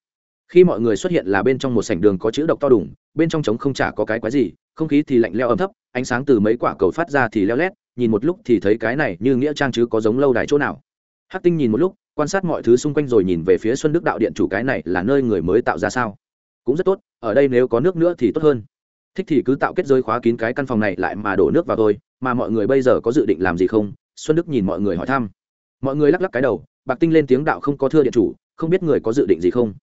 S1: khi mọi người xuất hiện là bên trong một sảnh đường có chữ độc to đủng bên trong trống không chả có cái quái gì, không khí thì lạnh leo ấm thấp, ánh sáng từ mấy quả cầu phát ra thì leo lét, nhìn một lúc thì thấy cái này như nghĩa trang chứ có giống lâu đài chỗ nào. Hắc tinh nhìn một lúc, quan sát mọi thứ xung quanh rồi nhìn về phía xuân đức đạo điện chủ cái này là nơi người mới tạo ra sao? Cũng rất tốt, ở đây nếu có nước nữa thì tốt hơn. Thích thì cứ tạo kết giới khóa kín cái căn phòng này lại mà đổ nước vào thôi, mà mọi người bây giờ có dự định làm gì không? Xuân đức nhìn mọi người hỏi thăm. Mọi người lắc lắc cái đầu, bạc tinh lên tiếng đạo không có thưa điện chủ, không biết người có dự định gì không?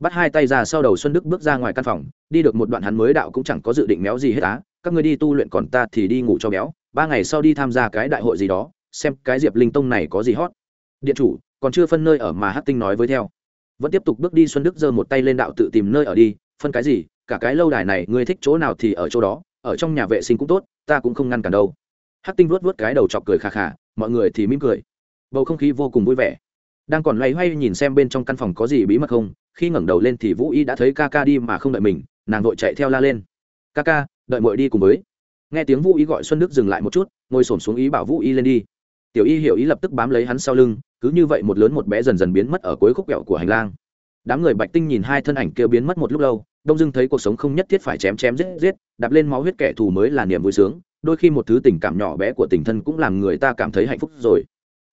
S1: Bắt hai tay ra sau đầu xuân đức bước ra ngoài căn phòng, đi được một đoạn hắn mới đạo cũng chẳng có dự định méo gì hết á, các người đi tu luyện còn ta thì đi ngủ cho béo, ba ngày sau đi tham gia cái đại hội gì đó, xem cái diệp linh tông này có gì hot. Điện chủ, còn chưa phân nơi ở mà hát tinh nói với theo. Vẫn tiếp tục bước đi xuân đức giơ một tay lên đạo tự tìm nơi ở đi, phân cái gì, cả cái lâu đài này ngươi thích chỗ nào thì ở chỗ đó, ở trong nhà vệ sinh cũng tốt, ta cũng không ngăn cản đâu. Hát tinh vuốt vuốt cái đầu chọc cười khà khà, mọi người thì mỉm cười. Bầu không khí vô cùng vui vẻ. Đang còn loay hoay nhìn xem bên trong căn phòng có gì bí mật không khi ngẩng đầu lên thì vũ y đã thấy ca ca đi mà không đợi mình, nàng vội chạy theo la lên. Ca ca, đợi mội đi cùng với. Nghe tiếng vũ y gọi xuân đức dừng lại một chút, ngồi s ổ m xuống ý bảo vũ y lên đi. Tiểu y hiểu ý lập tức bám lấy hắn sau lưng, cứ như vậy một lớn một bé dần dần biến mất ở cuối khúc kẹo của hành lang. Đám người bạch tinh nhìn hai thân ảnh kêu biến mất một lúc lâu, đông dưng thấy cuộc sống không nhất thiết phải chém chém giết giết, đạp lên máu huyết kẻ thù mới là niềm vui sướng, đôi khi một thứ tình cảm nhỏ bé của tình thân cũng làm người ta cảm thấy hạnh phúc rồi.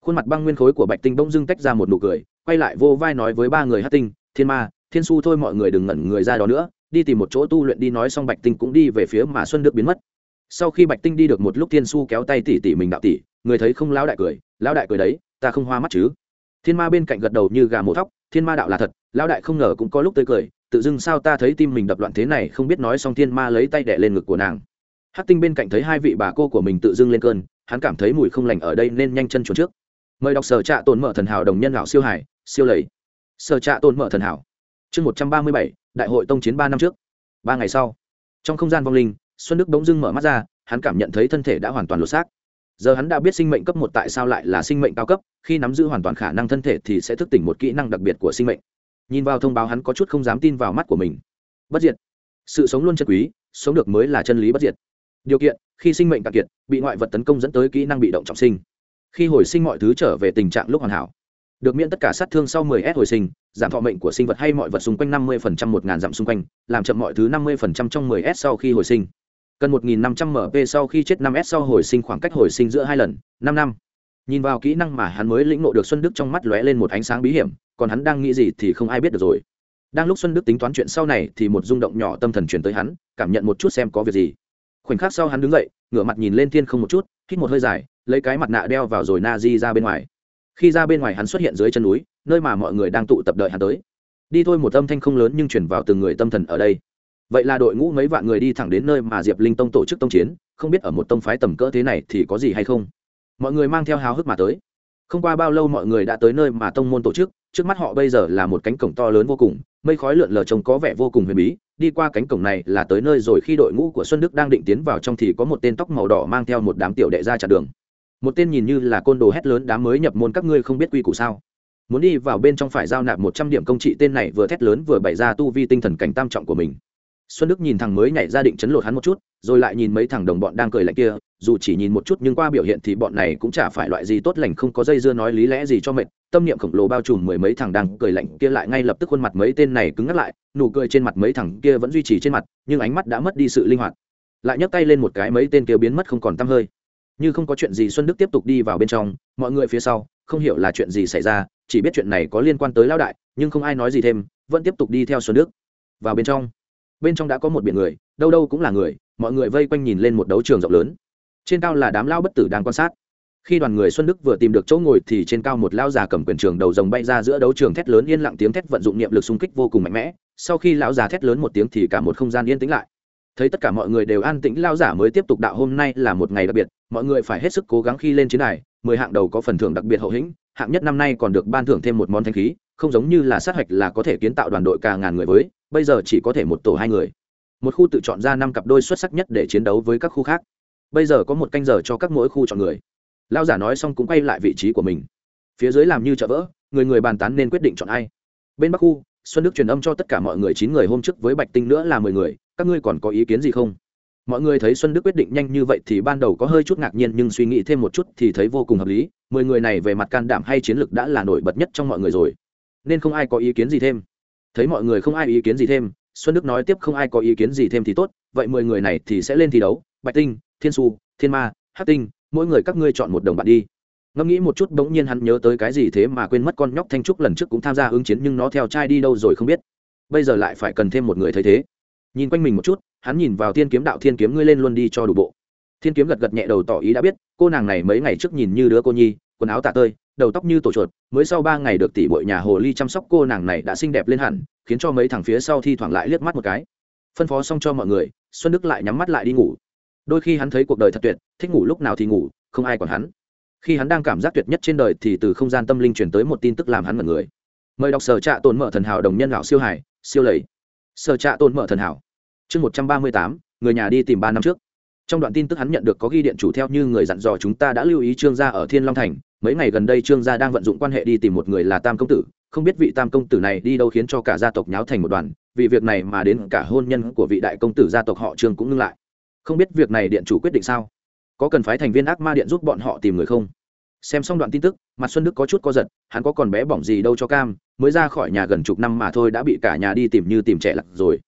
S1: Khuôn mặt băng nguyên khối của bạch tinh bỗng dưng tách ra một nụ cười, quay lại vô vai nói với ba người hát tinh thiên ma, thiên su thôi mọi người đừng ngẩn người ra đó nữa, đi tìm một chỗ tu luyện đi, nói xong bạch tinh cũng đi về phía mà xuân đức biến mất. Sau khi bạch tinh đi được một lúc thiên su kéo tay tỉ tỉ mình đạo tỉ, người thấy không lão đại cười, lão đại cười đấy, ta không hoa mắt chứ? Thiên ma bên cạnh gật đầu như gà mổ thóc, thiên ma đạo là thật, lão đại không ngờ cũng có lúc tươi cười, tự dưng sao ta thấy tim mình đập loạn thế này, không biết nói xong thiên ma lấy tay đẻ lên ngực của nàng. Hát tinh bên cạnh thấy hai vị bà cô của mình tự dưng lên cơn, hắn cảm thấy mùi không lành ở đây nên nhanh chân chuồn trước. Mời đọc sở trạ tồn mở thần hảo đồng nhân lão siêu hải, siêu lầy sở trạ tôn mở thần hảo. Chương một trăm ba mươi bảy, đại hội tông chiến ba năm trước. Ba ngày sau, trong không gian vong linh, xuân đức bỗng dưng mở mắt ra, hắn cảm nhận thấy thân thể đã hoàn toàn lột xác. Giờ hắn đã biết sinh mệnh cấp một tại sao lại là sinh mệnh cao cấp, khi nắm giữ hoàn toàn khả năng thân thể thì sẽ thức tỉnh một kỹ năng đặc biệt của sinh mệnh. Nhìn vào thông báo hắn có chút không dám tin vào mắt của mình. Bất diệt. Sự sống luôn chân quý, sống được mới là chân lý bất diệt. Điều kiện, khi sinh mệnh cạn kiệt, bị ngoại vật tấn công dẫn tới kỹ năng bị động trọng sinh. Khi hồi sinh mọi thứ trở về tình trạng lúc hoàn hảo được miễn tất cả sát thương sau 10 s hồi sinh, giảm thọ mệnh của sinh vật hay mọi vật xung quanh 50% một ngàn dặm xung quanh, làm chậm mọi thứ 50% trong 10 s sau khi hồi sinh. Cần 1.500 mp sau khi chết 5 s sau hồi sinh khoảng cách hồi sinh giữa hai lần 5 năm. Nhìn vào kỹ năng mà hắn mới lĩnh ngộ được xuân đức trong mắt lóe lên một ánh sáng bí hiểm, còn hắn đang nghĩ gì thì không ai biết được rồi. Đang lúc xuân đức tính toán chuyện sau này thì một rung động nhỏ tâm thần truyền tới hắn, cảm nhận một chút xem có việc gì. Khoảnh khắc sau hắn đứng dậy, ngửa mặt nhìn lên thiên không một chút, hít một hơi dài, lấy cái mặt nạ đeo vào rồi na di ra bên ngoài khi ra bên ngoài hắn xuất hiện dưới chân núi, nơi mà mọi người đang tụ tập đợi hắn tới. Đi thôi một âm thanh không lớn nhưng chuyển vào từng người tâm thần ở đây. Vậy là đội ngũ mấy vạn người đi thẳng đến nơi mà diệp linh tông tổ chức tông chiến, không biết ở một tông phái tầm cỡ thế này thì có gì hay không. Mọi người mang theo hào hức mà tới. Không qua bao lâu mọi người đã tới nơi mà tông môn tổ chức, trước mắt họ bây giờ là một cánh cổng to lớn vô cùng, mây khói lượn lờ trông có vẻ vô cùng huyền bí. Đi qua cánh cổng này là tới nơi rồi khi đội ngũ của xuân đức đang định tiến vào trong thì có một tên tóc màu đỏ mang theo một đám tiểu đệ ra chặn đường một tên nhìn như là côn đồ hét lớn đám mới nhập môn các ngươi không biết quy củ sao? Muốn đi vào bên trong phải giao nạp một trăm điểm công trị tên này vừa thét lớn vừa bày ra tu vi tinh thần cảnh tam trọng của mình. Xuân đức nhìn thằng mới nhảy ra định chấn lột hắn một chút, rồi lại nhìn mấy thằng đồng bọn đang cười lạnh kia, dù chỉ nhìn một chút nhưng qua biểu hiện thì bọn này cũng chả phải loại gì tốt lành không có dây dưa nói lý lẽ gì cho mệt. Tâm niệm khổng lồ bao trùm mười mấy thằng đang cười lạnh kia lại ngay lập tức khuôn mặt mấy tên này cứng ngắt lại, nụ cười trên mặt mấy thằng kia vẫn duy trì trên mặt, nhưng ánh mắt đã mất đi sự linh hoạt. Lại nhấc tay lên một cái mấy tên kia biến mất không còn tăm hơi như không có chuyện gì xuân đức tiếp tục đi vào bên trong, mọi người phía sau, không hiểu là chuyện gì xảy ra, chỉ biết chuyện này có liên quan tới lao đại, nhưng không ai nói gì thêm, vẫn tiếp tục đi theo xuân đức vào bên trong. Bên trong đã có một biển người, đâu đâu cũng là người, mọi người vây quanh nhìn lên một đấu trường rộng lớn. Trên cao là đám lao bất tử đang quan sát. Khi đoàn người xuân đức vừa tìm được chỗ ngồi thì trên cao một lao già cầm quyền trường đầu rồng bay ra giữa đấu trường thét lớn yên lặng tiếng thét vận dụng niệm lực xung kích vô cùng mạnh mẽ, sau khi lão già thét lớn một tiếng thì cả một không gian yên tĩnh lại thấy tất cả mọi người đều an tĩnh lao giả mới tiếp tục đạo, hôm nay là một ngày đặc biệt, mọi người phải hết sức cố gắng khi lên chiến đài, mười hạng đầu có phần thưởng đặc biệt hậu hĩnh, hạng nhất năm nay còn được ban thưởng thêm một món thanh khí, không giống như là sát hạch là có thể kiến tạo đoàn đội cả ngàn người với, bây giờ chỉ có thể một tổ hai người. Một khu tự chọn ra năm cặp đôi xuất sắc nhất để chiến đấu với các khu khác. Bây giờ có một canh giờ cho các mỗi khu chọn người. Lao giả nói xong cũng quay lại vị trí của mình. Phía dưới làm như chợ vỡ, người người bàn tán nên quyết định chọn ai. Bên bắc khu xuân đức truyền âm cho tất cả mọi người chín người hôm trước với bạch tinh nữa là mười người, các ngươi còn có ý kiến gì không? Mọi người thấy xuân đức quyết định nhanh như vậy thì ban đầu có hơi chút ngạc nhiên nhưng suy nghĩ thêm một chút thì thấy vô cùng hợp lý, mười người này về mặt can đảm hay chiến lược đã là nổi bật nhất trong mọi người rồi. Nên không ai có ý kiến gì thêm. Thấy mọi người không ai ý kiến gì thêm, xuân đức nói tiếp không ai có ý kiến gì thêm thì tốt, vậy mười người này thì sẽ lên thi đấu, bạch tinh, thiên su thiên ma hát tinh, mỗi người các ngươi chọn một đồng bạn đi ngẫm nghĩ một chút bỗng nhiên hắn nhớ tới cái gì thế mà quên mất con nhóc thanh trúc lần trước cũng tham gia ứng chiến nhưng nó theo trai đi đâu rồi không biết. Bây giờ lại phải cần thêm một người thay thế. Nhìn quanh mình một chút, hắn nhìn vào thiên kiếm đạo, thiên kiếm, ngươi lên luôn đi cho đủ bộ. Thiên kiếm gật gật nhẹ đầu tỏ ý đã biết, cô nàng này mấy ngày trước nhìn như đứa cô nhi, quần áo tạ tơi, đầu tóc như tổ chuột, mới sau ba ngày được tỷ bội nhà hồ ly chăm sóc cô nàng này đã xinh đẹp lên hẳn, khiến cho mấy thằng phía sau thi thoảng lại liếc mắt một cái. Phân phó xong cho mọi người, xuân đức lại nhắm mắt lại đi ngủ. Đôi khi hắn thấy cuộc đời thật tuyệt, thích ngủ lúc nào thì ngủ, không ai còn hắn khi hắn đang cảm giác tuyệt nhất trên đời thì từ không gian tâm linh truyền tới một tin tức làm hắn mật người. Mời đọc sở trạ tồn mở thần hảo đồng nhân lão siêu hải, siêu lầy. Sở trạ tồn mở thần hảo. Chương một trăm ba mươi tám, người nhà đi tìm ba năm trước. Trong đoạn tin tức hắn nhận được có ghi điện chủ theo như người dặn dò chúng ta đã lưu ý trương gia ở thiên long thành. Mấy ngày gần đây trương gia đang vận dụng quan hệ đi tìm một người là tam công tử. Không biết vị tam công tử này đi đâu khiến cho cả gia tộc nháo thành một đoàn. Vì việc này mà đến cả hôn nhân của vị đại công tử gia tộc họ trương cũng ngưng lại. Không biết việc này điện chủ quyết định sao? Có cần phái thành viên ác ma điện giúp bọn họ tìm người không? Xem xong đoạn tin tức, mặt xuân đức có chút co giật, hắn có còn bé bỏng gì đâu cho cam, mới ra khỏi nhà gần chục năm mà thôi đã bị cả nhà đi tìm như tìm trẻ lặt rồi.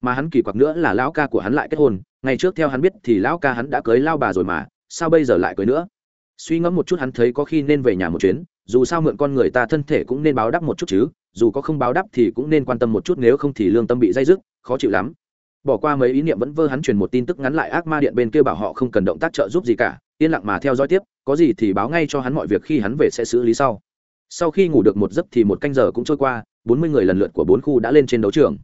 S1: Mà hắn kỳ quặc nữa là lão ca của hắn lại kết hôn, ngày trước theo hắn biết thì lão ca hắn đã cưới lao bà rồi mà, sao bây giờ lại cưới nữa? Suy ngẫm một chút hắn thấy có khi nên về nhà một chuyến, dù sao mượn con người ta thân thể cũng nên báo đáp một chút chứ, dù có không báo đáp thì cũng nên quan tâm một chút, nếu không thì lương tâm bị dây dứt, khó chịu lắm bỏ qua mấy ý niệm vẫn vơ hắn truyền một tin tức ngắn lại ác ma điện bên kia bảo họ không cần động tác trợ giúp gì cả, yên lặng mà theo dõi tiếp, có gì thì báo ngay cho hắn mọi việc khi hắn về sẽ xử lý sau. Sau khi ngủ được một giấc thì một canh giờ cũng trôi qua, bốn mươi người lần lượt của bốn khu đã lên trên đấu trường.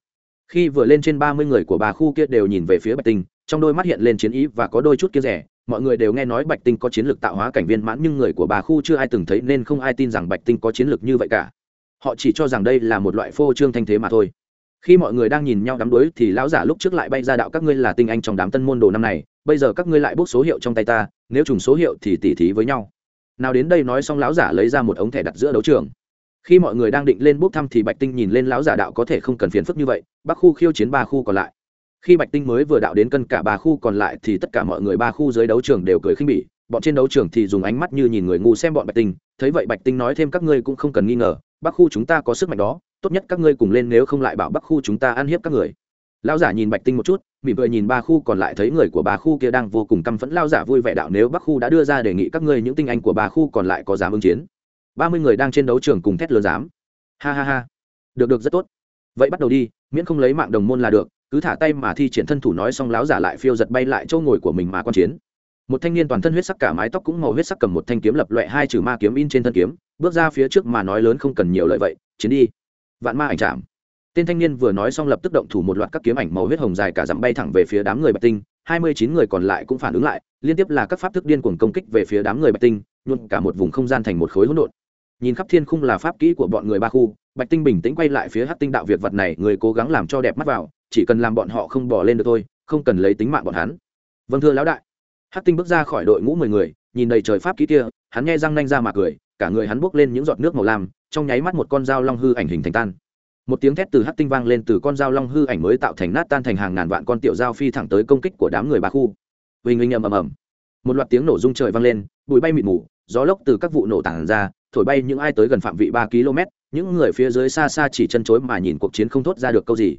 S1: Khi vừa lên trên ba mươi người của bà khu kia đều nhìn về phía bạch tinh, trong đôi mắt hiện lên chiến ý và có đôi chút kia rẻ. Mọi người đều nghe nói bạch tinh có chiến lược tạo hóa cảnh viên mãn nhưng người của bà khu chưa ai từng thấy nên không ai tin rằng bạch tinh có chiến lược như vậy cả. Họ chỉ cho rằng đây là một loại phô trương thanh thế mà thôi khi mọi người đang nhìn nhau đắm đuối thì lão giả lúc trước lại bay ra đạo các ngươi là tinh anh trong đám tân môn đồ năm này, bây giờ các ngươi lại bốc số hiệu trong tay ta, nếu trùng số hiệu thì tỉ thí với nhau. Nào đến đây nói xong lão giả lấy ra một ống thẻ đặt giữa đấu trường. Khi mọi người đang định lên bốc thăm thì bạch tinh nhìn lên lão giả đạo có thể không cần phiền phức như vậy bắc khu khiêu chiến ba khu còn lại. Khi bạch tinh mới vừa đạo đến cân cả ba khu còn lại thì tất cả mọi người ba khu dưới đấu trường đều cười khinh bỉ, bọn trên đấu trường thì dùng ánh mắt như nhìn người ngu xem bọn bạch tinh, thấy vậy bạch tinh nói thêm các ngươi cũng không cần nghi ngờ bắc khu chúng ta có sức mạnh đó tốt nhất các ngươi cùng lên nếu không lại bảo bắc khu chúng ta ăn hiếp các người. Lao giả nhìn bạch tinh một chút, mỉm cười nhìn ba khu, còn lại thấy người của bà khu kia đang vô cùng căm phẫn. Lao giả vui vẻ đạo, nếu bắc khu đã đưa ra đề nghị các ngươi, những tinh anh của bà khu còn lại có dám ứng chiến? Ba mươi người đang trên đấu trường cùng thét lớn dám. Ha ha ha. Được được, rất tốt. Vậy bắt đầu đi, miễn không lấy mạng đồng môn là được, cứ thả tay mà thi triển thân thủ nói xong láo giả lại phiêu giật bay lại châu ngồi của mình mà quan chiến. Một thanh niên toàn thân huyết sắc cả mái tóc cũng màu huyết sắc cầm một thanh kiếm lập loại hai trừ ma kiếm in trên thân kiếm, bước ra phía trước mà nói lớn không cần nhiều lợi vậy, chiến đi vạn ma ảnh chạm tên thanh niên vừa nói xong lập tức động thủ một loạt các kiếm ảnh màu huyết hồng dài cả dặm bay thẳng về phía đám người bạch tinh, hai mươi chín người còn lại cũng phản ứng lại, liên tiếp là các pháp thức điên cuồng công kích về phía đám người bạch tinh nhuộn cả một vùng không gian thành một khối hỗn độn. Nhìn khắp thiên khung là pháp kỹ của bọn người ba khu, bạch tinh bình tĩnh quay lại phía hát tinh đạo việt vật này, người cố gắng làm cho đẹp mắt vào, chỉ cần làm bọn họ không bỏ lên được thôi, không cần lấy tính mạng bọn hắn. Vâng thưa lão đại. Hát tinh bước ra khỏi đội ngũ mười người, nhìn đầy trời pháp kỹ kia, hắn nghe răng nanh ra mà cười cả người hắn bốc lên những giọt nước màu lam, trong nháy mắt một con dao long hư ảnh hình thành tan. Một tiếng thét từ hắc tinh vang lên từ con dao long hư ảnh mới tạo thành nát tan thành hàng ngàn vạn con tiểu dao phi thẳng tới công kích của đám người bà khu. Vinh hình ầm ầm ầm. Một loạt tiếng nổ rung trời vang lên, bụi bay mịt mù, gió lốc từ các vụ nổ tản ra, thổi bay những ai tới gần phạm vị ba km, những người phía dưới xa xa chỉ chân chối mà nhìn cuộc chiến không thốt ra được câu gì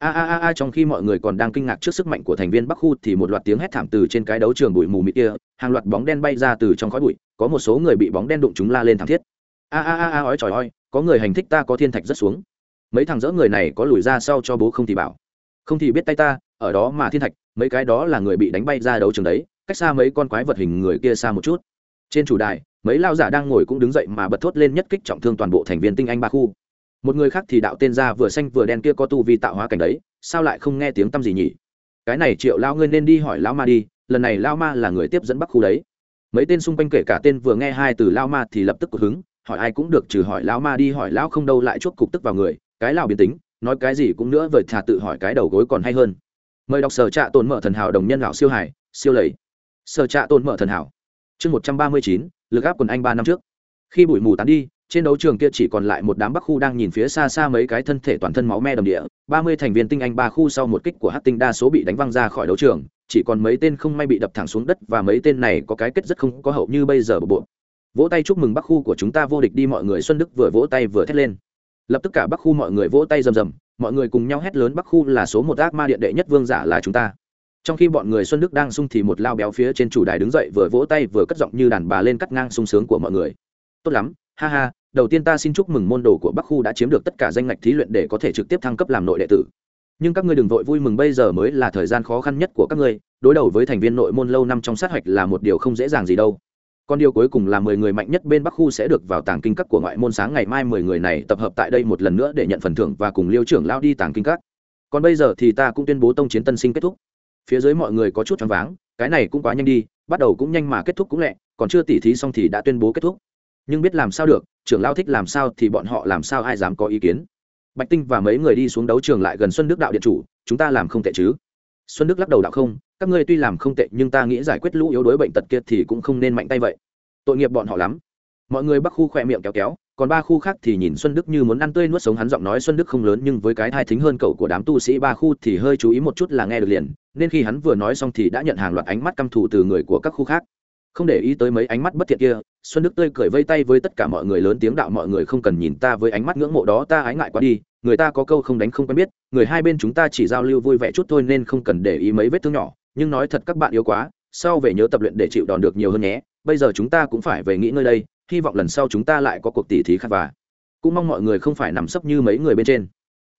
S1: a a a a, trong khi mọi người còn đang kinh ngạc trước sức mạnh của thành viên bắc khu thì một loạt tiếng hét thảm từ trên cái đấu trường bụi mù mịt kia, hàng loạt bóng đen bay ra từ trong khói bụi, có một số người bị bóng đen đụng chúng la lên thảm thiết. A a a a ói trời oi có người hành thích ta có thiên thạch rất xuống. Mấy thằng dỡ người này có lùi ra sau cho bố không thì bảo. Không thì biết tay ta, ở đó mà thiên thạch, mấy cái đó là người bị đánh bay ra đấu trường đấy, cách xa mấy con quái vật hình người kia xa một chút. Trên chủ đài, mấy lao giả đang ngồi cũng đứng dậy mà bật thốt lên nhất kích trọng thương toàn bộ thành viên tinh anh ba khu một người khác thì đạo tên ra vừa xanh vừa đen kia có tu vi tạo hóa cảnh đấy, sao lại không nghe tiếng t â m gì nhỉ? Cái này triệu lao ngươi nên đi hỏi lao ma đi, lần này lao ma là người tiếp dẫn bắc khu đấy. Mấy tên xung quanh kể cả tên vừa nghe hai từ lao ma thì lập tức cột hứng, hỏi ai cũng được trừ hỏi lao ma đi hỏi lao không đâu lại chuốc cục tức vào người, cái lao biến tính, nói cái gì cũng nữa vời thà tự hỏi cái đầu gối còn hay hơn. Mời đọc sở trạ tồn mở thần hảo đồng nhân lão siêu hải siêu lầy. Sở trạ tồn mở thần hảo. Chương một trăm ba mươi chín, lực áp quần anh ba năm trước. Khi bụi mù tán đi trên đấu trường kia chỉ còn lại một đám bắc khu đang nhìn phía xa xa mấy cái thân thể toàn thân máu me đầm địa. Ba mươi thành viên tinh anh ba khu sau một kích của hát tinh đa số bị đánh văng ra khỏi đấu trường, chỉ còn mấy tên không may bị đập thẳng xuống đất và mấy tên này có cái kết rất không có hậu như bây giờ bộ bộ vỗ tay chúc mừng bắc khu của chúng ta vô địch đi mọi người, xuân đức vừa vỗ tay vừa thét lên. Lập tức cả bắc khu mọi người vỗ tay rầm rầm, mọi người cùng nhau hét lớn bắc khu là số một ác ma điện đệ nhất vương giả là chúng ta. Trong khi bọn người xuân đức đang sung thì một lao béo phía trên chủ đài đứng dậy vừa vỗ tay vừa cất giọng như đàn bà lên cắt ngang sung sướng của mọi người. Tốt lắm, ha ha đầu tiên ta xin chúc mừng môn đồ của bắc khu đã chiếm được tất cả danh ngạch thí luyện để có thể trực tiếp thăng cấp làm nội đệ tử. Nhưng các ngươi đừng vội vui mừng, bây giờ mới là thời gian khó khăn nhất của các ngươi, đối đầu với thành viên nội môn lâu năm trong sát hạch là một điều không dễ dàng gì đâu. Còn điều cuối cùng là mười người mạnh nhất bên bắc khu sẽ được vào tàng kinh các của ngoại môn sáng ngày mai mười người này tập hợp tại đây một lần nữa để nhận phần thưởng và cùng liêu trưởng lao đi tàng kinh các. Còn bây giờ thì ta cũng tuyên bố tông chiến tân sinh kết thúc. Phía dưới mọi người có chút choáng váng, cái này cũng quá nhanh đi, bắt đầu cũng nhanh mà kết thúc cũng lẹ, còn chưa tỉ thí xong thì đã tuyên bố kết thúc nhưng biết làm sao được, trưởng lao thích làm sao thì bọn họ làm sao ai dám có ý kiến. Bạch tinh và mấy người đi xuống đấu trường lại gần xuân đức đạo điện chủ, chúng ta làm không tệ chứ? Xuân đức lắc đầu đạo không, các ngươi tuy làm không tệ nhưng ta nghĩ giải quyết lũ yếu đuối bệnh tật kia thì cũng không nên mạnh tay vậy. Tội nghiệp bọn họ lắm. Mọi người bắc khu khoe miệng kéo kéo, còn ba khu khác thì nhìn xuân đức như muốn ăn tươi nuốt sống hắn giọng nói xuân đức không lớn nhưng với cái thai thính hơn cậu của đám tu sĩ ba khu thì hơi chú ý một chút là nghe được liền, nên khi hắn vừa nói xong thì đã nhận hàng loạt ánh mắt căm thù từ người của các khu khác. Không để ý tới mấy ánh mắt bất thiện kia xuân đức tươi cười vây tay với tất cả mọi người lớn tiếng đạo mọi người không cần nhìn ta với ánh mắt ngưỡng mộ đó, ta ái ngại quá đi, người ta có câu không đánh không quen biết, người hai bên chúng ta chỉ giao lưu vui vẻ chút thôi nên không cần để ý mấy vết thương nhỏ, nhưng nói thật các bạn yếu quá, sau về nhớ tập luyện để chịu đòn được nhiều hơn nhé, bây giờ chúng ta cũng phải về nghỉ ngơi đây, hy vọng lần sau chúng ta lại có cuộc tỉ thí khác và cũng mong mọi người không phải nằm sấp như mấy người bên trên.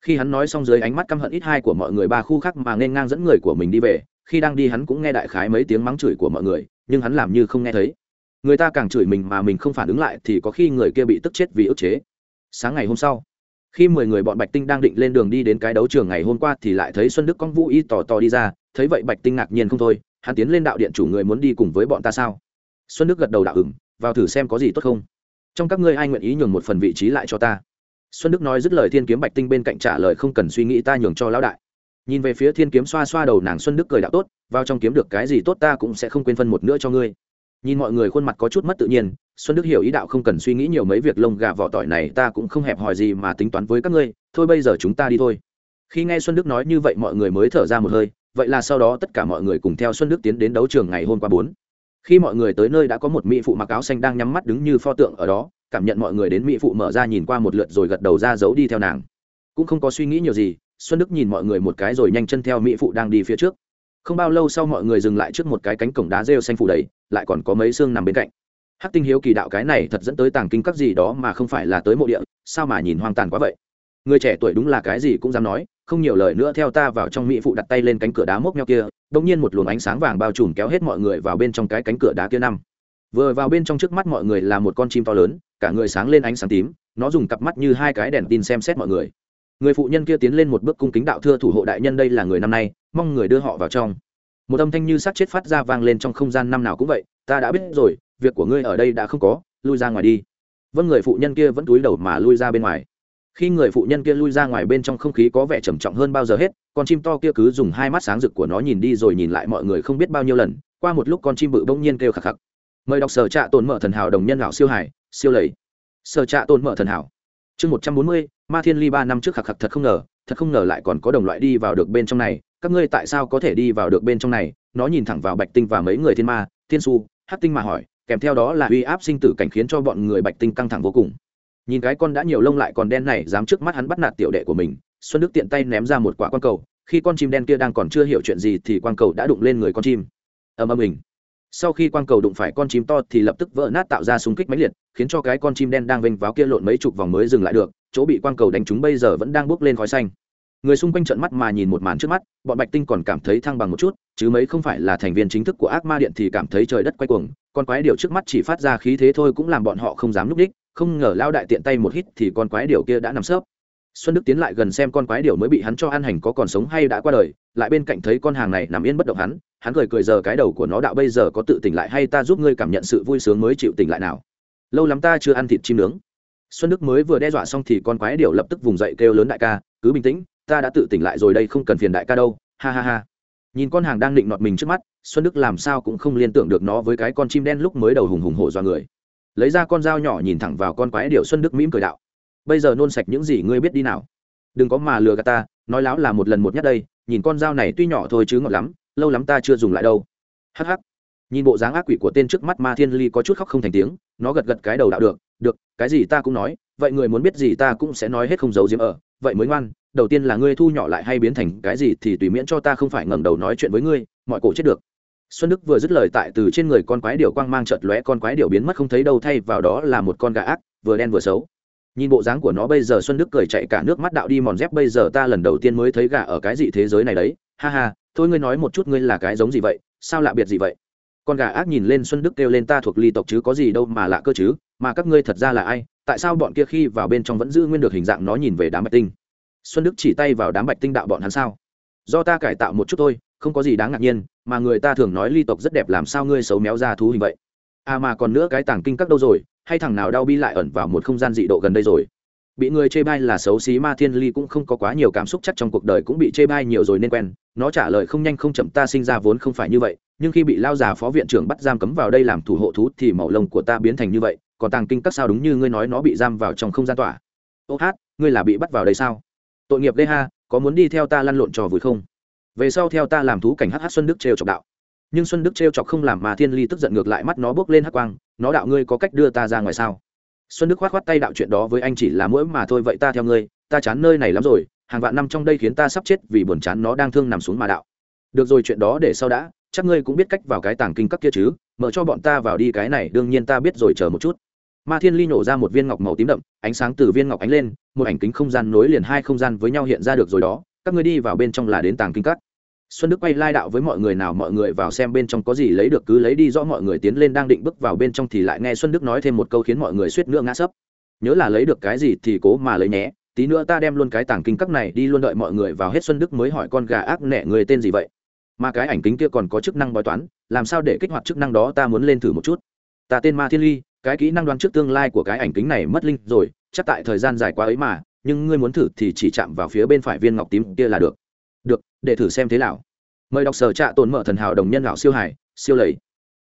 S1: Khi hắn nói xong dưới ánh mắt căm hận ít hai của mọi người ba khu khác mà nên ngang dẫn người của mình đi về, khi đang đi hắn cũng nghe đại khái mấy tiếng mắng chửi của mọi người, nhưng hắn làm như không nghe thấy người ta càng chửi mình mà mình không phản ứng lại thì có khi người kia bị tức chết vì ức chế. Sáng ngày hôm sau khi mười người bọn bạch tinh đang định lên đường đi đến cái đấu trường ngày hôm qua thì lại thấy xuân đức con vũ y tò tò đi ra thấy vậy bạch tinh ngạc nhiên không thôi hắn tiến lên đạo điện chủ người muốn đi cùng với bọn ta sao? Xuân đức gật đầu đạo ứng, vào thử xem có gì tốt không? Trong các ngươi ai nguyện ý nhường một phần vị trí lại cho ta? Xuân đức nói dứt lời thiên kiếm bạch tinh bên cạnh trả lời không cần suy nghĩ ta nhường cho lão đại. Nhìn về phía thiên kiếm xoa xoa đầu nàng xuân đức cười đạo tốt vào trong kiếm được cái gì tốt ta cũng sẽ không quên phân một nữa cho ngươi nhìn mọi người khuôn mặt có chút mất tự nhiên, xuân đức hiểu ý đạo không cần suy nghĩ nhiều mấy việc lông gà vỏ tỏi này ta cũng không hẹp hòi gì mà tính toán với các ngươi, thôi bây giờ chúng ta đi thôi. Khi nghe xuân đức nói như vậy mọi người mới thở ra một hơi, vậy là sau đó tất cả mọi người cùng theo xuân đức tiến đến đấu trường ngày hôm qua bốn. Khi mọi người tới nơi đã có một mỹ phụ mặc áo xanh đang nhắm mắt đứng như pho tượng ở đó, cảm nhận mọi người đến mỹ phụ mở ra nhìn qua một lượt rồi gật đầu ra giấu đi theo nàng. Cũng không có suy nghĩ nhiều gì, xuân đức nhìn mọi người một cái rồi nhanh chân theo mỹ phụ đang đi phía trước không bao lâu sau mọi người dừng lại trước một cái cánh cổng đá rêu xanh phủ đầy, lại còn có mấy xương nằm bên cạnh. Hắc tinh hiếu kỳ đạo cái này thật dẫn tới tàng kinh các gì đó mà không phải là tới mộ địa, sao mà nhìn hoang tàn quá vậy? Người trẻ tuổi đúng là cái gì cũng dám nói, không nhiều lời nữa theo ta vào trong mỹ phụ đặt tay lên cánh cửa đá mốc nhau kia bỗng nhiên một luồng ánh sáng vàng bao trùm kéo hết mọi người vào bên trong cái cánh cửa đá kia năm. Vừa vào bên trong trước mắt mọi người là một con chim to lớn, cả người sáng lên ánh sáng tím, nó dùng cặp mắt như hai cái đèn tin xem xét mọi người người phụ nhân kia tiến lên một bước cung kính đạo thưa thủ hộ đại nhân đây là người năm nay, mong người đưa họ vào trong. Một âm thanh như sát chết phát ra vang lên trong không gian năm nào cũng vậy, ta đã biết rồi, việc của ngươi ở đây đã không có, lui ra ngoài đi. Vâng người phụ nhân kia vẫn túi đầu mà lui ra bên ngoài. Khi người phụ nhân kia lui ra ngoài bên trong không khí có vẻ trầm trọng hơn bao giờ hết, con chim to kia cứ dùng hai mắt sáng rực của nó nhìn đi rồi nhìn lại mọi người không biết bao nhiêu lần, qua một lúc con chim bự bỗng nhiên kêu khạc khạc. Mời đọc sở trạ tồn mở thần hảo đồng nhân lão siêu hải, siêu lầy. Sở trạ tồn mở thần hảo. Chương một trăm bốn mươi ma thiên ly ba năm trước khạc khạc thật không ngờ, thật không ngờ lại còn có đồng loại đi vào được bên trong này. Các ngươi tại sao có thể đi vào được bên trong này? Nó nhìn thẳng vào bạch tinh và mấy người thiên ma, thiên su hát tinh mà hỏi, kèm theo đó là uy áp sinh tử cảnh khiến cho bọn người bạch tinh căng thẳng vô cùng. Nhìn cái con đã nhiều lông lại còn đen này, dám trước mắt hắn bắt nạt tiểu đệ của mình, xuân đức tiện tay ném ra một quả quan cầu, khi con chim đen kia đang còn chưa hiểu chuyện gì thì quang cầu đã đụng lên người con chim. Ầm ầm mình sau khi quang cầu đụng phải con chim to thì lập tức vỡ nát tạo ra súng kích máy liệt, khiến cho cái con chim đen đang vênh váo kia lộn mấy chục vòng mới dừng lại được chỗ bị quang cầu đánh trúng bây giờ vẫn đang bốc lên khói xanh. Người xung quanh trận mắt mà nhìn một màn trước mắt, bọn bạch tinh còn cảm thấy thăng bằng một chút, chứ mấy không phải là thành viên chính thức của ác ma điện thì cảm thấy trời đất quay cuồng, con quái điều trước mắt chỉ phát ra khí thế thôi cũng làm bọn họ không dám núp đích, không ngờ lao đại tiện tay một hít thì con quái điều kia đã nằm sấp. Xuân đức tiến lại gần xem con quái điều mới bị hắn cho ăn hành có còn sống hay đã qua đời, lại bên cạnh thấy con hàng này nằm yên bất động hắn hắn cười cười giờ cái đầu của nó đạo bây giờ có tự tỉnh lại hay ta giúp ngươi cảm nhận sự vui sướng mới chịu tỉnh lại nào. Lâu lắm ta chưa ăn thịt chim nướng xuân đức mới vừa đe dọa xong thì con quái điểu lập tức vùng dậy kêu lớn đại ca, cứ bình tĩnh, ta đã tự tỉnh lại rồi đây không cần phiền đại ca đâu. Ha ha ha. Nhìn con hàng đang định nọt mình trước mắt, xuân đức làm sao cũng không liên tưởng được nó với cái con chim đen lúc mới đầu hùng hùng hổ do người. Lấy ra con dao nhỏ nhìn thẳng vào con quái điểu, xuân đức mỉm cười đạo, bây giờ nôn sạch những gì ngươi biết đi nào. Đừng có mà lừa gạt ta, nói láo là một lần một nhất đây, nhìn con dao này tuy nhỏ thôi chứ ngọt lắm, lâu lắm ta chưa dùng lại đâu. Hắc hắc. Nhìn bộ dáng ác quỷ của tên trước mắt ma thiên ly có chút khóc không thành tiếng, nó gật gật cái đầu đạo được được, cái gì ta cũng nói, vậy người muốn biết gì ta cũng sẽ nói hết không giấu diếm ở, vậy mới ngoan, đầu tiên là ngươi thu nhỏ lại hay biến thành cái gì thì tùy miễn cho ta không phải ngẩng đầu nói chuyện với ngươi, mọi cổ chết được. Xuân đức vừa dứt lời tại từ trên người con quái điểu quang mang chợt lóe, con quái điểu biến mất không thấy đâu, thay vào đó là một con gà ác, vừa đen vừa xấu. Nhìn bộ dáng của nó bây giờ xuân đức cười chạy cả nước mắt đạo đi mòn dép, bây giờ ta lần đầu tiên mới thấy gà ở cái gì thế giới này đấy. Ha ha, thôi ngươi nói một chút ngươi là cái giống gì vậy, sao lạ biệt gì vậy? Con gà ác nhìn lên xuân đức kêu lên ta thuộc ly tộc chứ có gì đâu mà lạ cơ chứ, mà các ngươi thật ra là ai, tại sao bọn kia khi vào bên trong vẫn giữ nguyên được hình dạng nó nhìn về đám bạch tinh? Xuân đức chỉ tay vào đám bạch tinh đạo bọn hắn sao? Do ta cải tạo một chút thôi, không có gì đáng ngạc nhiên, mà người ta thường nói ly tộc rất đẹp làm sao ngươi xấu méo ra thú hình vậy? À mà còn nữa cái tàng kinh các đâu rồi, hay thằng nào đau bi lại ẩn vào một không gian dị độ gần đây rồi? Bị người chê bai là xấu xí ma thiên ly cũng không có quá nhiều cảm xúc, chắc trong cuộc đời cũng bị chê bai nhiều rồi nên quen. Nó trả lời không nhanh không chậm, ta sinh ra vốn không phải như vậy, nhưng khi bị lao già phó viện trưởng bắt giam cấm vào đây làm thủ hộ thú thì màu lông của ta biến thành như vậy, còn tàng kinh các sao đúng như ngươi nói nó bị giam vào trong không gian tỏa. Ô hát, ngươi là bị bắt vào đây sao? Tội nghiệp đây ha, có muốn đi theo ta lăn lộn trò vui không? Về sau theo ta làm thú cảnh hh xuân đức trêu chọc đạo. Nhưng xuân đức trêu chọc không làm mà thiên ly tức giận ngược lại mắt nó bước lên hắc quang, nó đạo ngươi có cách đưa ta ra ngoài sao? Xuân đức khoát khoát tay đạo chuyện đó với anh chỉ là mũi mà thôi, vậy ta theo ngươi, ta chán nơi này lắm rồi, hàng vạn năm trong đây khiến ta sắp chết vì buồn chán, nó đang thương nằm xuống mà đạo. Được rồi, chuyện đó để sau đã, chắc ngươi cũng biết cách vào cái tàng kinh các kia chứ, mở cho bọn ta vào đi, cái này đương nhiên ta biết rồi, chờ một chút. Ma thiên ly nổ ra một viên ngọc màu tím đậm, ánh sáng từ viên ngọc ánh lên, một ảnh kính không gian nối liền hai không gian với nhau hiện ra được rồi đó, các ngươi đi vào bên trong là đến tàng kinh các xuân đức quay lai đạo với mọi người nào mọi người vào xem bên trong có gì lấy được cứ lấy đi rõ mọi người tiến lên đang định bước vào bên trong thì lại nghe xuân đức nói thêm một câu khiến mọi người suýt nữa ngã sấp. Nhớ là lấy được cái gì thì cố mà lấy nhé, tí nữa ta đem luôn cái tảng kinh các này đi luôn đợi mọi người vào hết xuân đức mới hỏi con gà ác nẻ người tên gì vậy. Mà cái ảnh kính kia còn có chức năng bói toán, làm sao để kích hoạt chức năng đó ta muốn lên thử một chút. Ta tên ma thiên ly, cái kỹ năng đoán trước tương lai của cái ảnh kính này mất linh rồi, chắc tại thời gian dài quá ấy mà, nhưng ngươi muốn thử thì chỉ chạm vào phía bên phải viên ngọc tím kia là được để thử xem thế nào. Mời đọc sở trạ tồn mở thần hảo đồng nhân lão siêu hải, siêu lầy.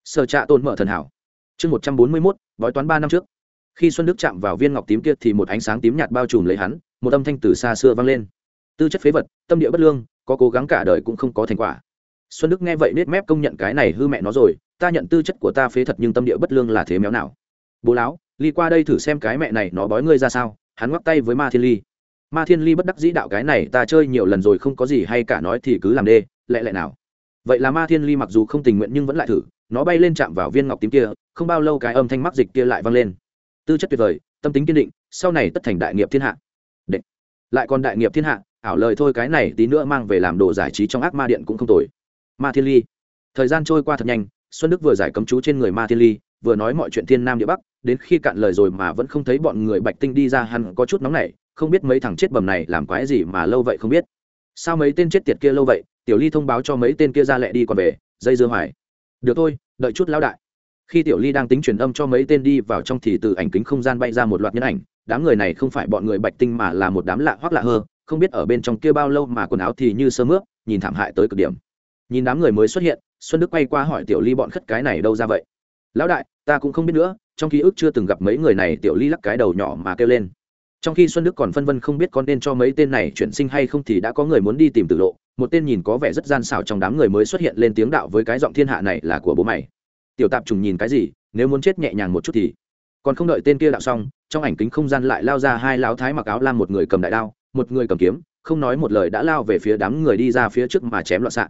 S1: Sở trạ tồn mở thần hảo. Chương một trăm bốn mươi mốt, bói toán ba năm trước. Khi xuân đức chạm vào viên ngọc tím kia thì một ánh sáng tím nhạt bao trùm lấy hắn, một âm thanh từ xa xưa vang lên. Tư chất phế vật, tâm địa bất lương, có cố gắng cả đời cũng không có thành quả. Xuân đức nghe vậy nết mép công nhận cái này hư mẹ nó rồi, ta nhận tư chất của ta phế thật nhưng tâm địa bất lương là thế méo nào. Bố láo ly qua đây thử xem cái mẹ này nó bói ngươi ra sao? Hắn ngoắc tay với ma thiên ly ma thiên ly bất đắc dĩ đạo cái này ta chơi nhiều lần rồi không có gì hay cả nói thì cứ làm đê, lẹ lẹ nào. Vậy là ma thiên ly mặc dù không tình nguyện nhưng vẫn lại thử, nó bay lên chạm vào viên ngọc tím kia, không bao lâu cái âm thanh mắc dịch kia lại vang lên. Tư chất tuyệt vời, tâm tính kiên định, sau này tất thành đại nghiệp thiên hạ. Đệ. lại còn đại nghiệp thiên hạ, ảo lời thôi cái này tí nữa mang về làm đồ giải trí trong ác ma điện cũng không tồi. Ma thiên ly. Thời gian trôi qua thật nhanh, xuân đức vừa giải cấm chú trên người ma thiên ly, vừa nói mọi chuyện thiên nam địa bắc, đến khi cạn lời rồi mà vẫn không thấy bọn người bạch tinh đi ra hắn có chút nóng nảy không biết mấy thằng chết bầm này làm quái gì mà lâu vậy không biết. Sao mấy tên chết tiệt kia lâu vậy? Tiểu ly thông báo cho mấy tên kia ra lẹ đi còn về, dây dưa hoài. Được thôi, đợi chút lão đại. Khi tiểu ly đang tính truyền âm cho mấy tên đi vào trong thì từ ảnh kính không gian bay ra một loạt nhân ảnh. Đám người này không phải bọn người bạch tinh mà là một đám lạ hoắc lạ hơ, không biết ở bên trong kia bao lâu mà quần áo thì như sơ mướp, nhìn thảm hại tới cực điểm. Nhìn đám người mới xuất hiện, xuân đức quay qua hỏi tiểu ly bọn khất cái này đâu ra vậy? Lão đại, ta cũng không biết nữa, trong ký ức chưa từng gặp mấy người này, tiểu ly lắc cái đầu nhỏ mà kêu lên trong khi xuân đức còn phân vân không biết con nên cho mấy tên này chuyển sinh hay không thì đã có người muốn đi tìm tử lộ. Một tên nhìn có vẻ rất gian xảo trong đám người mới xuất hiện lên tiếng đạo với cái giọng thiên hạ này là của bố mày. Tiểu tạp trùng nhìn cái gì, nếu muốn chết nhẹ nhàng một chút thì. Còn không đợi tên kia đạo xong, trong ảnh kính không gian lại lao ra hai lão thái mặc áo lam một người cầm đại đao, một người cầm kiếm, không nói một lời đã lao về phía đám người đi ra phía trước mà chém loạn xạ.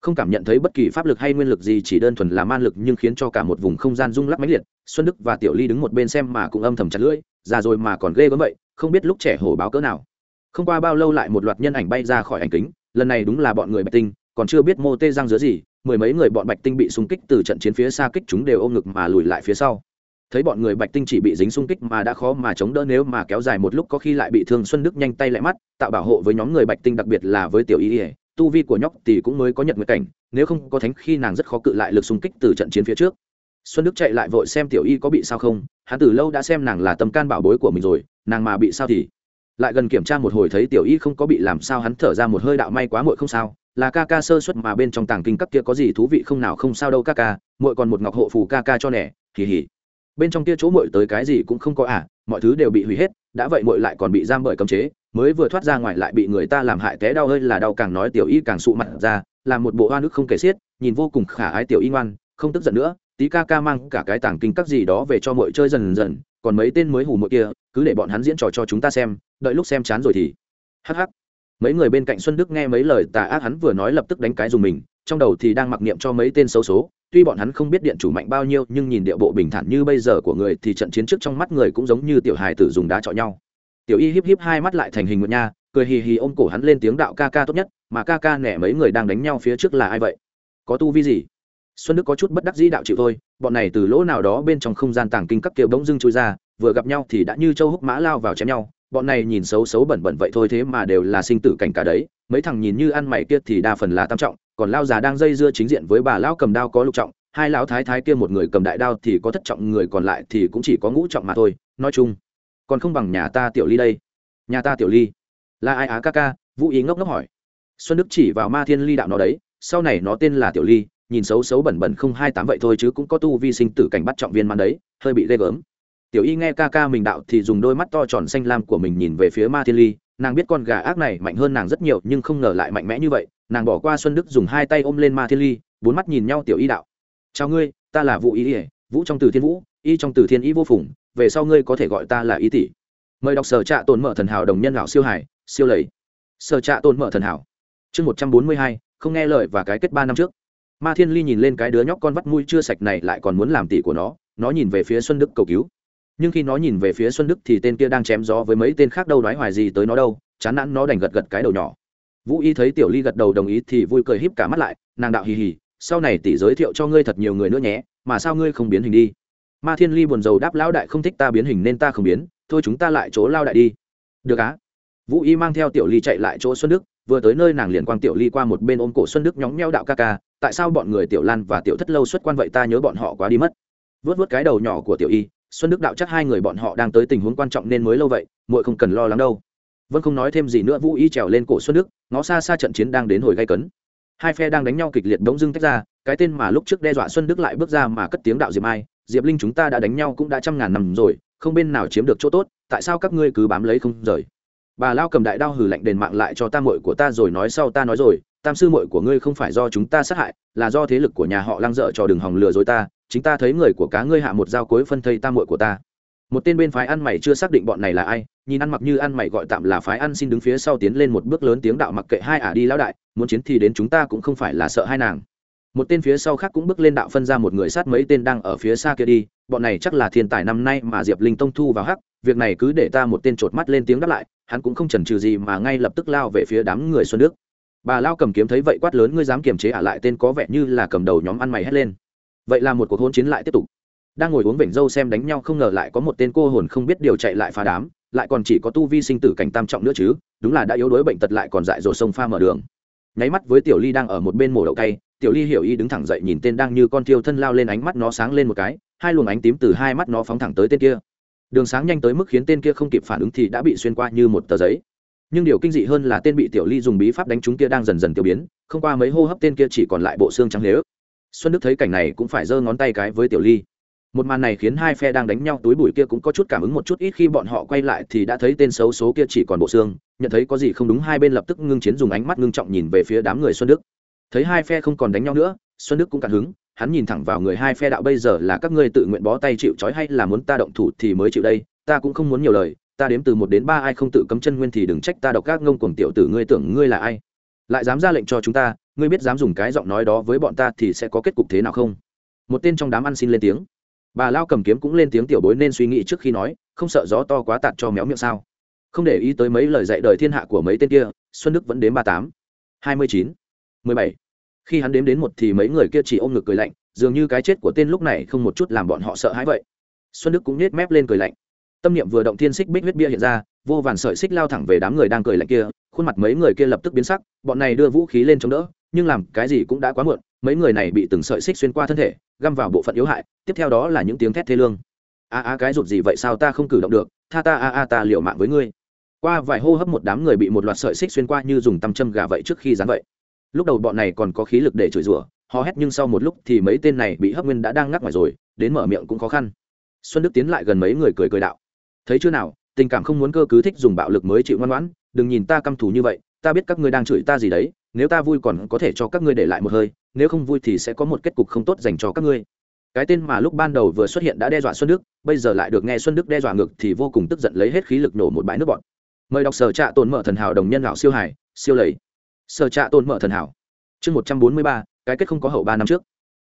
S1: Không cảm nhận thấy bất kỳ pháp lực hay nguyên lực gì, chỉ đơn thuần là man lực nhưng khiến cho cả một vùng không gian rung lắc mãnh liệt. Xuân đức và tiểu ly đứng một bên xem mà cũng âm thầm chặt lưỡi, già rồi mà còn ghê gớm vậy không biết lúc trẻ hổ báo cỡ nào. Không qua bao lâu lại một loạt nhân ảnh bay ra khỏi ảnh kính, lần này đúng là bọn người bạch tinh, còn chưa biết mô tê răng giữa gì, mười mấy người bọn bạch tinh bị xung kích từ trận chiến phía xa kích chúng đều ôm ngực mà lùi lại phía sau. Thấy bọn người bạch tinh chỉ bị dính xung kích mà đã khó mà chống đỡ nếu mà kéo dài một lúc có khi lại bị thương xuân đức nhanh tay lại mắt, tạo bảo hộ với nhóm người bạch tinh đặc biệt là với tiểu y ỉa tu vi của nhóc thì cũng mới có nhận nguyện cảnh, nếu không có thánh khi nàng rất khó cự lại lực xung kích từ trận chiến phía trước. Xuân đức chạy lại vội xem tiểu y có bị sao không, hắn từ lâu đã xem nàng là tâm can bảo bối của mình rồi nàng mà bị sao thì? Lại gần kiểm tra một hồi thấy tiểu y không có bị làm sao, hắn thở ra một hơi đạo may quá muội không sao. Là ca ca sơ suất mà bên trong tàng kinh cấp kia có gì thú vị không nào không sao đâu ca ca, muội còn một ngọc hộ phù ca ca cho nẻ hì hì. Bên trong kia chỗ muội tới cái gì cũng không có à mọi thứ đều bị hủy hết, đã vậy muội lại còn bị giam bởi cấm chế, mới vừa thoát ra ngoài lại bị người ta làm hại té đau hơi là đau càng nói tiểu y càng sụ mặt ra, làm một bộ hoa nước không kể xiết, nhìn vô cùng khả ái tiểu y ngoan, không tức giận nữa, tí ca ca mang cả cái tàng kinh các gì đó về cho muội chơi dần dần còn mấy tên mới hù muội kia, cứ để bọn hắn diễn trò cho chúng ta xem, đợi lúc xem chán rồi thì. Hắc hắc. Mấy người bên cạnh xuân đức nghe mấy lời tà ác hắn vừa nói lập tức đánh cái dùng mình, trong đầu thì đang mặc niệm cho mấy tên xấu số. Tuy bọn hắn không biết điện chủ mạnh bao nhiêu, nhưng nhìn địa bộ bình thản như bây giờ của người thì trận chiến trước trong mắt người cũng giống như tiểu hài tử dùng đá trọi nhau. Tiểu y híp híp hai mắt lại thành hình một nha, cười hì hì ôm cổ hắn lên tiếng đạo ca ca tốt nhất, mà ca ca nẻ mấy người đang đánh nhau phía trước là ai vậy? Có tu vi gì? Xuân đức có chút bất đắc dĩ đạo chịu thôi, bọn này từ lỗ nào đó bên trong không gian tàng kinh các kiểu bỗng dưng trôi ra, vừa gặp nhau thì đã như châu húc mã lao vào chém nhau. Bọn này nhìn xấu xấu bẩn bẩn vậy thôi thế mà đều là sinh tử cảnh cả đấy, mấy thằng nhìn như ăn mày kia thì đa phần là tam trọng, còn lao già đang dây dưa chính diện với bà lão cầm đao có lục trọng, hai lão thái thái kia một người cầm đại đao thì có thất trọng, người còn lại thì cũng chỉ có ngũ trọng mà thôi, nói chung, còn không bằng nhà ta tiểu ly đây. Nhà ta tiểu ly. Là ai á ca ca? Vũ ý ngốc ngốc hỏi. Xuân đức chỉ vào ma thiên ly đạo nó đấy, sau này nó tên là tiểu ly nhìn xấu xấu bẩn bẩn không hai tám vậy thôi chứ cũng có tu vi sinh tử cảnh bắt trọng viên man đấy, hơi bị ghê gớm. Tiểu y nghe ca ca mình đạo thì dùng đôi mắt to tròn xanh lam của mình nhìn về phía ma thiên ly, nàng biết con gà ác này mạnh hơn nàng rất nhiều nhưng không ngờ lại mạnh mẽ như vậy, nàng bỏ qua xuân đức dùng hai tay ôm lên ma thiên ly, bốn mắt nhìn nhau tiểu y đạo. Chào ngươi, ta là vũ y ỉa vũ trong từ thiên vũ, y trong từ thiên y vô phùng, về sau ngươi có thể gọi ta là y tỷ. Mời đọc sở trạ tồn mở thần hảo đồng nhân lão siêu hải, siêu lầy. Sở trạ tồn mở thần hảo. Chương một trăm bốn mươi hai, không nghe lời và cái kết ba năm trước ma thiên ly nhìn lên cái đứa nhóc con vắt mũi chưa sạch này lại còn muốn làm tỷ của nó nó nhìn về phía xuân đức cầu cứu. Nhưng khi nó nhìn về phía xuân đức thì tên kia đang chém gió với mấy tên khác đâu nói hoài gì tới nó đâu, chán nản nó đành gật gật cái đầu nhỏ. Vũ y thấy tiểu ly gật đầu đồng ý thì vui cười híp cả mắt lại, nàng đạo hì hì, sau này tỷ giới thiệu cho ngươi thật nhiều người nữa nhé, mà sao ngươi không biến hình đi? Ma thiên ly buồn rầu đáp, lão đại không thích ta biến hình nên ta không biến, thôi chúng ta lại chỗ lao đại đi. Được á. Vũ y mang theo tiểu ly chạy lại chỗ xuân đức, vừa tới nơi nàng liền quang tiểu ly qua một bên ôm cổ xuân đức nhóng nheo đạo ca ca tại sao bọn người tiểu lan và tiểu thất lâu xuất quan vậy ta nhớ bọn họ quá đi mất. Vớt vớt cái đầu nhỏ của tiểu y, xuân đức đạo chắc hai người bọn họ đang tới tình huống quan trọng nên mới lâu vậy, muội không cần lo lắng đâu. Vân không nói thêm gì nữa, vũ y trèo lên cổ xuân đức, ngó xa xa trận chiến đang đến hồi gây cấn. Hai phe đang đánh nhau kịch liệt đống dưng tách ra, cái tên mà lúc trước đe dọa xuân đức lại bước ra mà cất tiếng đạo diệp ai diệp linh chúng ta đã đánh nhau cũng đã trăm ngàn năm rồi, không bên nào chiếm được chỗ tốt, tại sao các ngươi cứ bám lấy không rời? Bà lao cầm đại đao hử lạnh đền mạng lại cho ta mội của ta rồi nói sau ta nói rồi tam sư muội của ngươi không phải do chúng ta sát hại, là do thế lực của nhà họ lăng dợ cho đường hòng lừa dối ta, chính ta thấy người của cá ngươi hạ một dao cuối phân thây tam muội của ta. Một tên bên phái ăn mày chưa xác định bọn này là ai, nhìn ăn mặc như ăn mày gọi tạm là phái ăn xin đứng phía sau tiến lên một bước lớn tiếng đạo mặc kệ hai ả đi lão đại, muốn chiến thì đến chúng ta cũng không phải là sợ hai nàng. Một tên phía sau khác cũng bước lên đạo phân ra một người sát mấy tên đang ở phía xa kia đi, bọn này chắc là thiên tài năm nay mà diệp linh tông thu vào hắc, việc này cứ để ta một tên chột mắt lên tiếng đáp lại, hắn cũng không chần chừ gì mà ngay lập tức lao về phía đám người xuân đức bà lao cầm kiếm thấy vậy quát lớn, ngươi dám kiềm chế ả lại, tên có vẻ như là cầm đầu nhóm ăn mày hét lên. Vậy là một cuộc hôn chiến lại tiếp tục. Đang ngồi uống vểnh dâu xem đánh nhau, không ngờ lại có một tên cô hồn không biết điều chạy lại phá đám, lại còn chỉ có tu vi sinh tử cảnh tam trọng nữa chứ, đúng là đã yếu đuối bệnh tật lại còn dại dột sông pha mở đường. Nháy mắt với tiểu ly đang ở một bên mổ đậu cay, tiểu ly hiểu y đứng thẳng dậy nhìn tên đang như con thiêu thân lao lên ánh mắt nó sáng lên một cái, hai luồng ánh tím từ hai mắt nó phóng thẳng tới tên kia. Đường sáng nhanh tới mức khiến tên kia không kịp phản ứng thì đã bị xuyên qua như một tờ giấy nhưng điều kinh dị hơn là tên bị tiểu ly dùng bí pháp đánh chúng kia đang dần dần tiêu biến, không qua mấy hô hấp tên kia chỉ còn lại bộ xương trắng lế ức xuân đức thấy cảnh này cũng phải giơ ngón tay cái với tiểu ly. Một màn này khiến hai phe đang đánh nhau túi bụi kia cũng có chút cảm ứng một chút, ít khi bọn họ quay lại thì đã thấy tên xấu số kia chỉ còn bộ xương, nhận thấy có gì không đúng hai bên lập tức ngưng chiến dùng ánh mắt ngưng trọng nhìn về phía đám người xuân đức. Thấy hai phe không còn đánh nhau nữa, xuân đức cũng cạn hứng, hắn nhìn thẳng vào người hai phe đạo bây giờ là các ngươi tự nguyện bó tay chịu trói hay là muốn ta động thủ thì mới chịu đây, ta cũng không muốn nhiều lời ta đếm từ một đến ba ai không tự cấm chân nguyên thì đừng trách ta độc các ngông cuồng tiểu tử ngươi tưởng ngươi là ai. Lại dám ra lệnh cho chúng ta, ngươi biết dám dùng cái giọng nói đó với bọn ta thì sẽ có kết cục thế nào không? Một tên trong đám ăn xin lên tiếng. Bà lao cầm kiếm cũng lên tiếng tiểu bối nên suy nghĩ trước khi nói, không sợ gió to quá tạt cho méo miệng sao? Không để ý tới mấy lời dạy đời thiên hạ của mấy tên kia, xuân đức vẫn đếm ba tám. Hai mươi chín, mười bảy. Khi hắn đếm đến một thì mấy người kia chỉ ôm ngực cười lạnh, dường như cái chết của tên lúc này không một chút làm bọn họ sợ hãi vậy. Xuân đức cũng nhếch mép lên cười lạnh tâm niệm vừa động thiên xích bích huyết bia hiện ra, vô vàn sợi xích lao thẳng về đám người đang cười lạnh kia, khuôn mặt mấy người kia lập tức biến sắc, bọn này đưa vũ khí lên chống đỡ, nhưng làm cái gì cũng đã quá muộn, mấy người này bị từng sợi xích xuyên qua thân thể, găm vào bộ phận yếu hại, tiếp theo đó là những tiếng thét thê lương. A a cái rụt gì vậy sao ta không cử động được, tha ta a a ta liệu mạng với ngươi. Qua vài hô hấp một đám người bị một loạt sợi xích xuyên qua như dùng tăm châm gà vậy trước khi dán vậy. Lúc đầu bọn này còn có khí lực để chửi rủa, hò hét nhưng sau một lúc thì mấy tên này bị hấp nguyên đã đang ngắc ngoài rồi, đến mở miệng cũng khó khăn. Xuân đức tiến lại gần mấy người cười cười đạo thấy chưa nào, tình cảm không muốn cơ cứ thích dùng bạo lực mới chịu ngoan ngoãn, đừng nhìn ta căm thù như vậy, ta biết các ngươi đang chửi ta gì đấy, nếu ta vui còn có thể cho các ngươi để lại một hơi, nếu không vui thì sẽ có một kết cục không tốt dành cho các ngươi. Cái tên mà lúc ban đầu vừa xuất hiện đã đe dọa xuân đức, bây giờ lại được nghe xuân đức đe dọa ngược thì vô cùng tức giận lấy hết khí lực nổ một bãi nước bọn mời đọc sở trạ tồn mở thần hảo đồng nhân lão siêu hải siêu lầy. Sở trạ tồn mở thần hảo. Chương một trăm bốn mươi ba, cái kết không có hậu ba năm trước.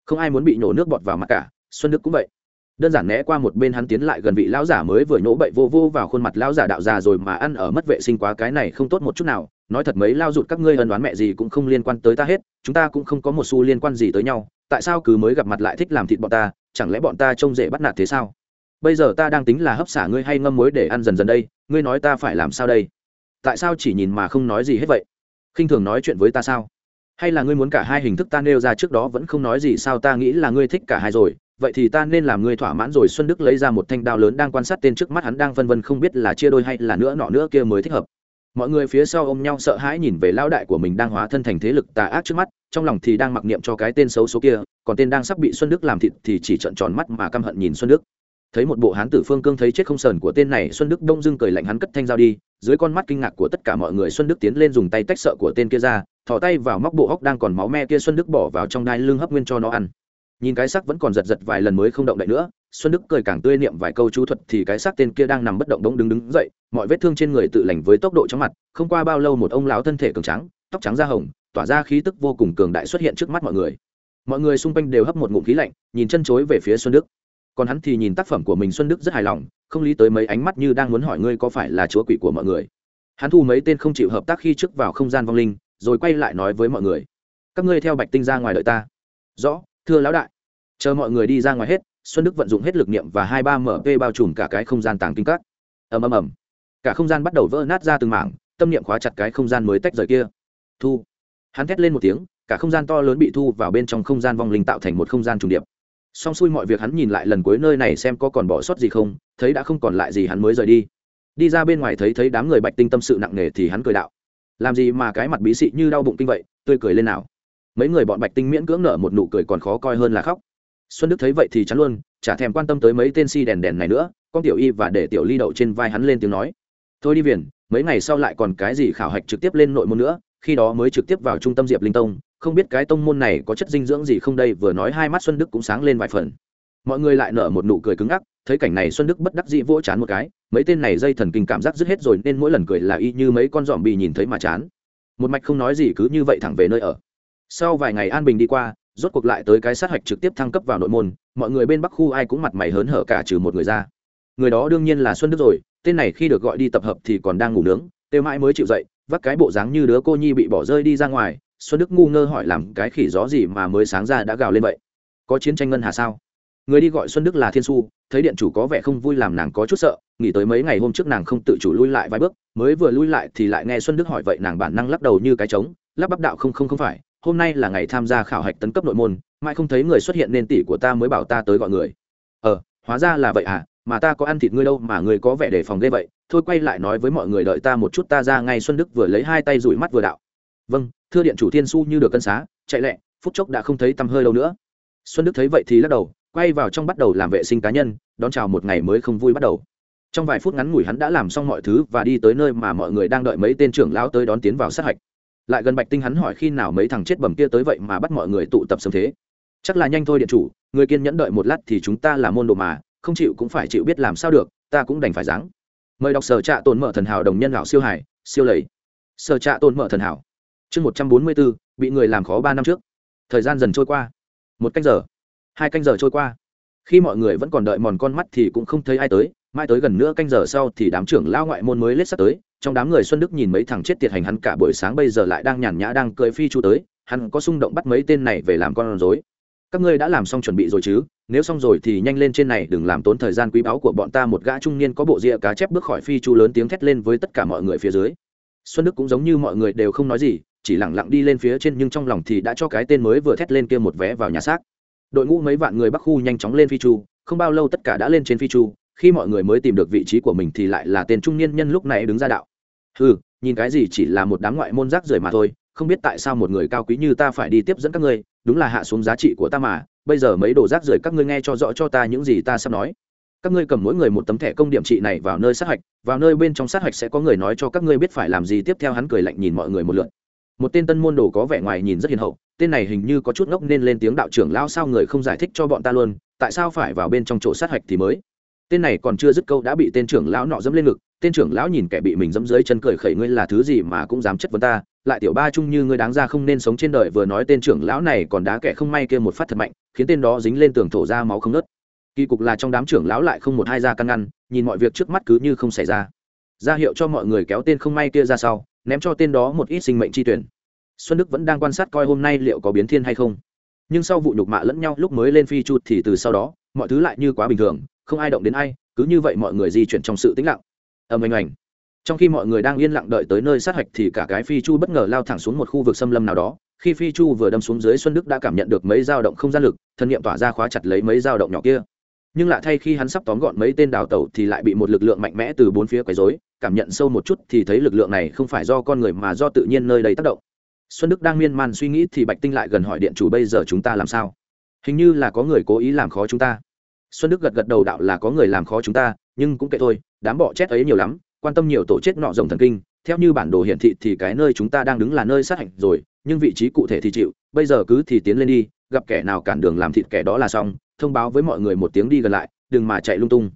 S1: Không ai muốn bị nổ nước bọt vào mặt cả, xuân đức cũng vậy đơn giản né qua một bên hắn tiến lại gần vị lão giả mới vừa nhổ bậy vô vô vào khuôn mặt lão giả đạo già rồi mà ăn ở mất vệ sinh quá cái này không tốt một chút nào. Nói thật mấy lao rụt các ngươi ân đoán mẹ gì cũng không liên quan tới ta hết, chúng ta cũng không có một xu liên quan gì tới nhau. Tại sao cứ mới gặp mặt lại thích làm thịt bọn ta? Chẳng lẽ bọn ta trông dễ bắt nạt thế sao? Bây giờ ta đang tính là hấp xả ngươi hay ngâm muối để ăn dần dần đây, ngươi nói ta phải làm sao đây? Tại sao chỉ nhìn mà không nói gì hết vậy? Khinh thường nói chuyện với ta sao? Hay là ngươi muốn cả hai hình thức ta nêu ra trước đó vẫn không nói gì sao ta nghĩ là ngươi thích cả hai rồi? Vậy thì ta nên làm ngươi thỏa mãn rồi. Xuân đức lấy ra một thanh đao lớn đang quan sát tên trước mắt, hắn đang phân vân không biết là chia đôi hay là nữa nọ nữa kia mới thích hợp. Mọi người phía sau ôm nhau sợ hãi nhìn về lão đại của mình đang hóa thân thành thế lực tà ác trước mắt, trong lòng thì đang mặc niệm cho cái tên xấu số kia, còn tên đang sắp bị xuân đức làm thịt thì chỉ trợn tròn mắt mà căm hận nhìn xuân đức. Thấy một bộ hán tử phương cương thấy chết không sờn của tên này, xuân đức đông dưng cười lạnh hắn cất thanh dao đi, dưới con mắt kinh ngạc của tất cả mọi người, xuân đức tiến lên dùng tay tách sợ của tên kia ra, thò tay vào móc bộ hóc đang còn máu me kia, xuân đức bỏ vào trong đai lưng hấp nguyên cho nó ăn nhìn cái xác vẫn còn giật giật vài lần mới không động đậy nữa, xuân đức cười càng tươi niệm vài câu chú thuật thì cái xác tên kia đang nằm bất động bỗng đứng đứng dậy, mọi vết thương trên người tự lành với tốc độ chóng mặt, không qua bao lâu một ông lão thân thể cường trắng tóc trắng da hồng, tỏa ra khí tức vô cùng cường đại xuất hiện trước mắt mọi người. Mọi người xung quanh đều hấp một ngụm khí lạnh, nhìn chân chối về phía xuân đức. Còn hắn thì nhìn tác phẩm của mình xuân đức rất hài lòng, không lý tới mấy ánh mắt như đang muốn hỏi ngươi có phải là chúa quỷ của mọi người. Hắn thu mấy tên không chịu hợp tác khi trước vào không gian vong linh, rồi quay lại nói với mọi người, các ngươi theo bạch tinh ra ngoài đợi ta. Rõ, thưa lão đại chờ mọi người đi ra ngoài hết, xuân đức vận dụng hết lực niệm và hai ba mp bao trùm cả cái không gian tàng kinh các. Ầm ầm ầm. Cả không gian bắt đầu vỡ nát ra từng mảng, tâm niệm khóa chặt cái không gian mới tách rời kia. Thu. Hắn thét lên một tiếng, cả không gian to lớn bị thu vào bên trong không gian vong linh tạo thành một không gian trùng điệp. Xong xuôi mọi việc hắn nhìn lại lần cuối nơi này xem có còn bỏ sót gì không, thấy đã không còn lại gì hắn mới rời đi. Đi ra bên ngoài thấy thấy đám người bạch tinh tâm sự nặng nề thì hắn cười đạo. Làm gì mà cái mặt bí xị như đau bụng kinh vậy, tươi cười lên nào. Mấy người bọn bạch tinh miễn cưỡng nở một nụ cười còn khó coi hơn là khóc xuân đức thấy vậy thì chắn luôn, chả thèm quan tâm tới mấy tên si đèn đèn này nữa, con tiểu y và để tiểu ly đậu trên vai hắn lên tiếng nói. Thôi đi viền, mấy ngày sau lại còn cái gì khảo hạch trực tiếp lên nội môn nữa, khi đó mới trực tiếp vào trung tâm diệp linh tông, không biết cái tông môn này có chất dinh dưỡng gì không đây, vừa nói hai mắt xuân đức cũng sáng lên vài phần. Mọi người lại nở một nụ cười cứng ngắc, thấy cảnh này xuân đức bất đắc dĩ vỗ chán một cái, mấy tên này dây thần kinh cảm giác dứt hết rồi nên mỗi lần cười là y như mấy con giỏm bị nhìn thấy mà chán. Một mạch không nói gì cứ như vậy thẳng về nơi ở. Sau vài ngày an bình đi qua rốt cuộc lại tới cái sát hạch trực tiếp thăng cấp vào nội môn, mọi người bên bắc khu ai cũng mặt mày hớn hở cả trừ một người ra. Người đó đương nhiên là xuân đức rồi, tên này khi được gọi đi tập hợp thì còn đang ngủ nướng têu mãi mới chịu dậy vắt cái bộ dáng như đứa cô nhi bị bỏ rơi đi ra ngoài, xuân đức ngu ngơ hỏi làm cái khỉ gió gì mà mới sáng ra đã gào lên vậy? Có chiến tranh ngân hà sao? Người đi gọi xuân đức là thiên su, thấy điện chủ có vẻ không vui làm nàng có chút sợ nghĩ tới mấy ngày hôm trước nàng không tự chủ lui lại vài bước, mới vừa lui lại thì lại nghe xuân đức hỏi vậy nàng bản năng lắc đầu như cái trống, lắp bắp đạo không không không phải hôm nay là ngày tham gia khảo hạch tấn cấp nội môn, mãi không thấy người xuất hiện nên tỷ của ta mới bảo ta tới gọi người. Ờ hóa ra là vậy à mà ta có ăn thịt ngươi đâu mà ngươi có vẻ đề phòng ghê vậy. Thôi quay lại nói với mọi người đợi ta một chút ta ra ngay xuân đức vừa lấy hai tay rủi mắt vừa đạo. Vâng thưa điện chủ thiên su như được cân xá, chạy lẹ, phút chốc đã không thấy tăm hơi đâu nữa. Xuân đức thấy vậy thì lắc đầu, quay vào trong bắt đầu làm vệ sinh cá nhân, đón chào một ngày mới không vui bắt đầu. Trong vài phút ngắn ngủi hắn đã làm xong mọi thứ và đi tới nơi mà mọi người đang đợi mấy tên trưởng lão tới đón tiến vào sát hạch lại gần bạch tinh hắn hỏi khi nào mấy thằng chết bầm kia tới vậy mà bắt mọi người tụ tập sớm thế. Chắc là nhanh thôi điện chủ, người kiên nhẫn đợi một lát thì chúng ta là môn đồ mà, không chịu cũng phải chịu biết làm sao được, ta cũng đành phải dáng mời đọc sở trạ tồn mở thần hảo đồng nhân lão siêu hải siêu lầy. Sở trạ tồn mở thần hảo. Chương một trăm bốn mươi bốn bị người làm khó ba năm trước. Thời gian dần trôi qua. Một canh giờ. Hai canh giờ trôi qua. Khi mọi người vẫn còn đợi mòn con mắt thì cũng không thấy ai tới mai tới gần nữa canh giờ sau thì đám trưởng lao ngoại môn mới lết sắp tới, trong đám người xuân đức nhìn mấy thằng chết tiệt hành hắn cả buổi sáng bây giờ lại đang nhàn nhã đang cười phi chu tới, hắn có xung động bắt mấy tên này về làm con rối. Các ngươi đã làm xong chuẩn bị rồi chứ, nếu xong rồi thì nhanh lên trên này, đừng làm tốn thời gian quý báu của bọn ta một gã trung niên có bộ rìa cá chép bước khỏi phi chu lớn tiếng thét lên với tất cả mọi người phía dưới. Xuân đức cũng giống như mọi người đều không nói gì, chỉ lẳng lặng đi lên phía trên nhưng trong lòng thì đã cho cái tên mới vừa thét lên kia một vé vào nhà xác. Đội ngũ mấy vạn người bắc khu nhanh chóng lên phi chu, không bao lâu tất cả đã lên trên phi chu khi mọi người mới tìm được vị trí của mình thì lại là tên trung niên nhân lúc này đứng ra đạo. Ừ nhìn cái gì chỉ là một đám ngoại môn rác rưởi mà thôi, không biết tại sao một người cao quý như ta phải đi tiếp dẫn các ngươi, đúng là hạ xuống giá trị của ta mà, bây giờ mấy đồ rác rưởi các ngươi nghe cho rõ cho ta những gì ta sắp nói. Các ngươi cầm mỗi người một tấm thẻ công điểm trị này vào nơi sát hạch, vào nơi bên trong sát hạch sẽ có người nói cho các ngươi biết phải làm gì, tiếp theo hắn cười lạnh nhìn mọi người một lượt. Một tên tân môn đồ có vẻ ngoài nhìn rất hiền hậu, tên này hình như có chút ngốc nên lên tiếng đạo trưởng lao sao người không giải thích cho bọn ta luôn, tại sao phải vào bên trong chỗ sát hạch thì mới? Tên này còn chưa dứt câu đã bị tên trưởng lão nọ dẫm lên ngực, tên trưởng lão nhìn kẻ bị mình dẫm dưới chân cười khẩy, ngươi là thứ gì mà cũng dám chất vấn ta? Lại tiểu ba chung như ngươi đáng ra không nên sống trên đời. Vừa nói tên trưởng lão này còn đá kẻ không may kia một phát thật mạnh, khiến tên đó dính lên tường thổ ra máu không nớt kỳ cục là trong đám trưởng lão lại không một hai ra căn ngăn, nhìn mọi việc trước mắt cứ như không xảy ra. Ra hiệu cho mọi người kéo tên không may kia ra sau, ném cho tên đó một ít sinh mệnh chi tuyển. Xuân đức vẫn đang quan sát coi hôm nay liệu có biến thiên hay không. Nhưng sau vụ nhục mạ lẫn nhau lúc mới lên phi chu thì từ sau đó, mọi thứ lại như quá bình thường không ai động đến ai, cứ như vậy mọi người di chuyển trong sự tĩnh lặng. Ầm ầm ầm trong khi mọi người đang yên lặng đợi tới nơi sát hạch thì cả cái phi chu bất ngờ lao thẳng xuống một khu vực xâm lâm nào đó. Khi phi chu vừa đâm xuống dưới xuân đức đã cảm nhận được mấy dao động không gian lực, thân nhiệm tỏa ra khóa chặt lấy mấy dao động nhỏ kia. Nhưng lạ thay khi hắn sắp tóm gọn mấy tên đào tẩu thì lại bị một lực lượng mạnh mẽ từ bốn phía quấy rối, cảm nhận sâu một chút thì thấy lực lượng này không phải do con người mà do tự nhiên nơi đây tác động. Xuân đức đang miên man suy nghĩ thì bạch tinh lại gần hỏi điện chủ, bây giờ chúng ta làm sao? Hình như là có người cố ý làm khó chúng ta xuân đức gật gật đầu đạo là có người làm khó chúng ta, nhưng cũng kệ thôi, đám bọ chết ấy nhiều lắm, quan tâm nhiều tổ chết nọ rồng thần kinh, theo như bản đồ hiển thị thì cái nơi chúng ta đang đứng là nơi sát hạch rồi, nhưng vị trí cụ thể thì chịu, bây giờ cứ thì tiến lên đi, gặp kẻ nào cản đường làm thịt kẻ đó là xong, thông báo với mọi người một tiếng đi gần lại, đừng mà chạy lung tung.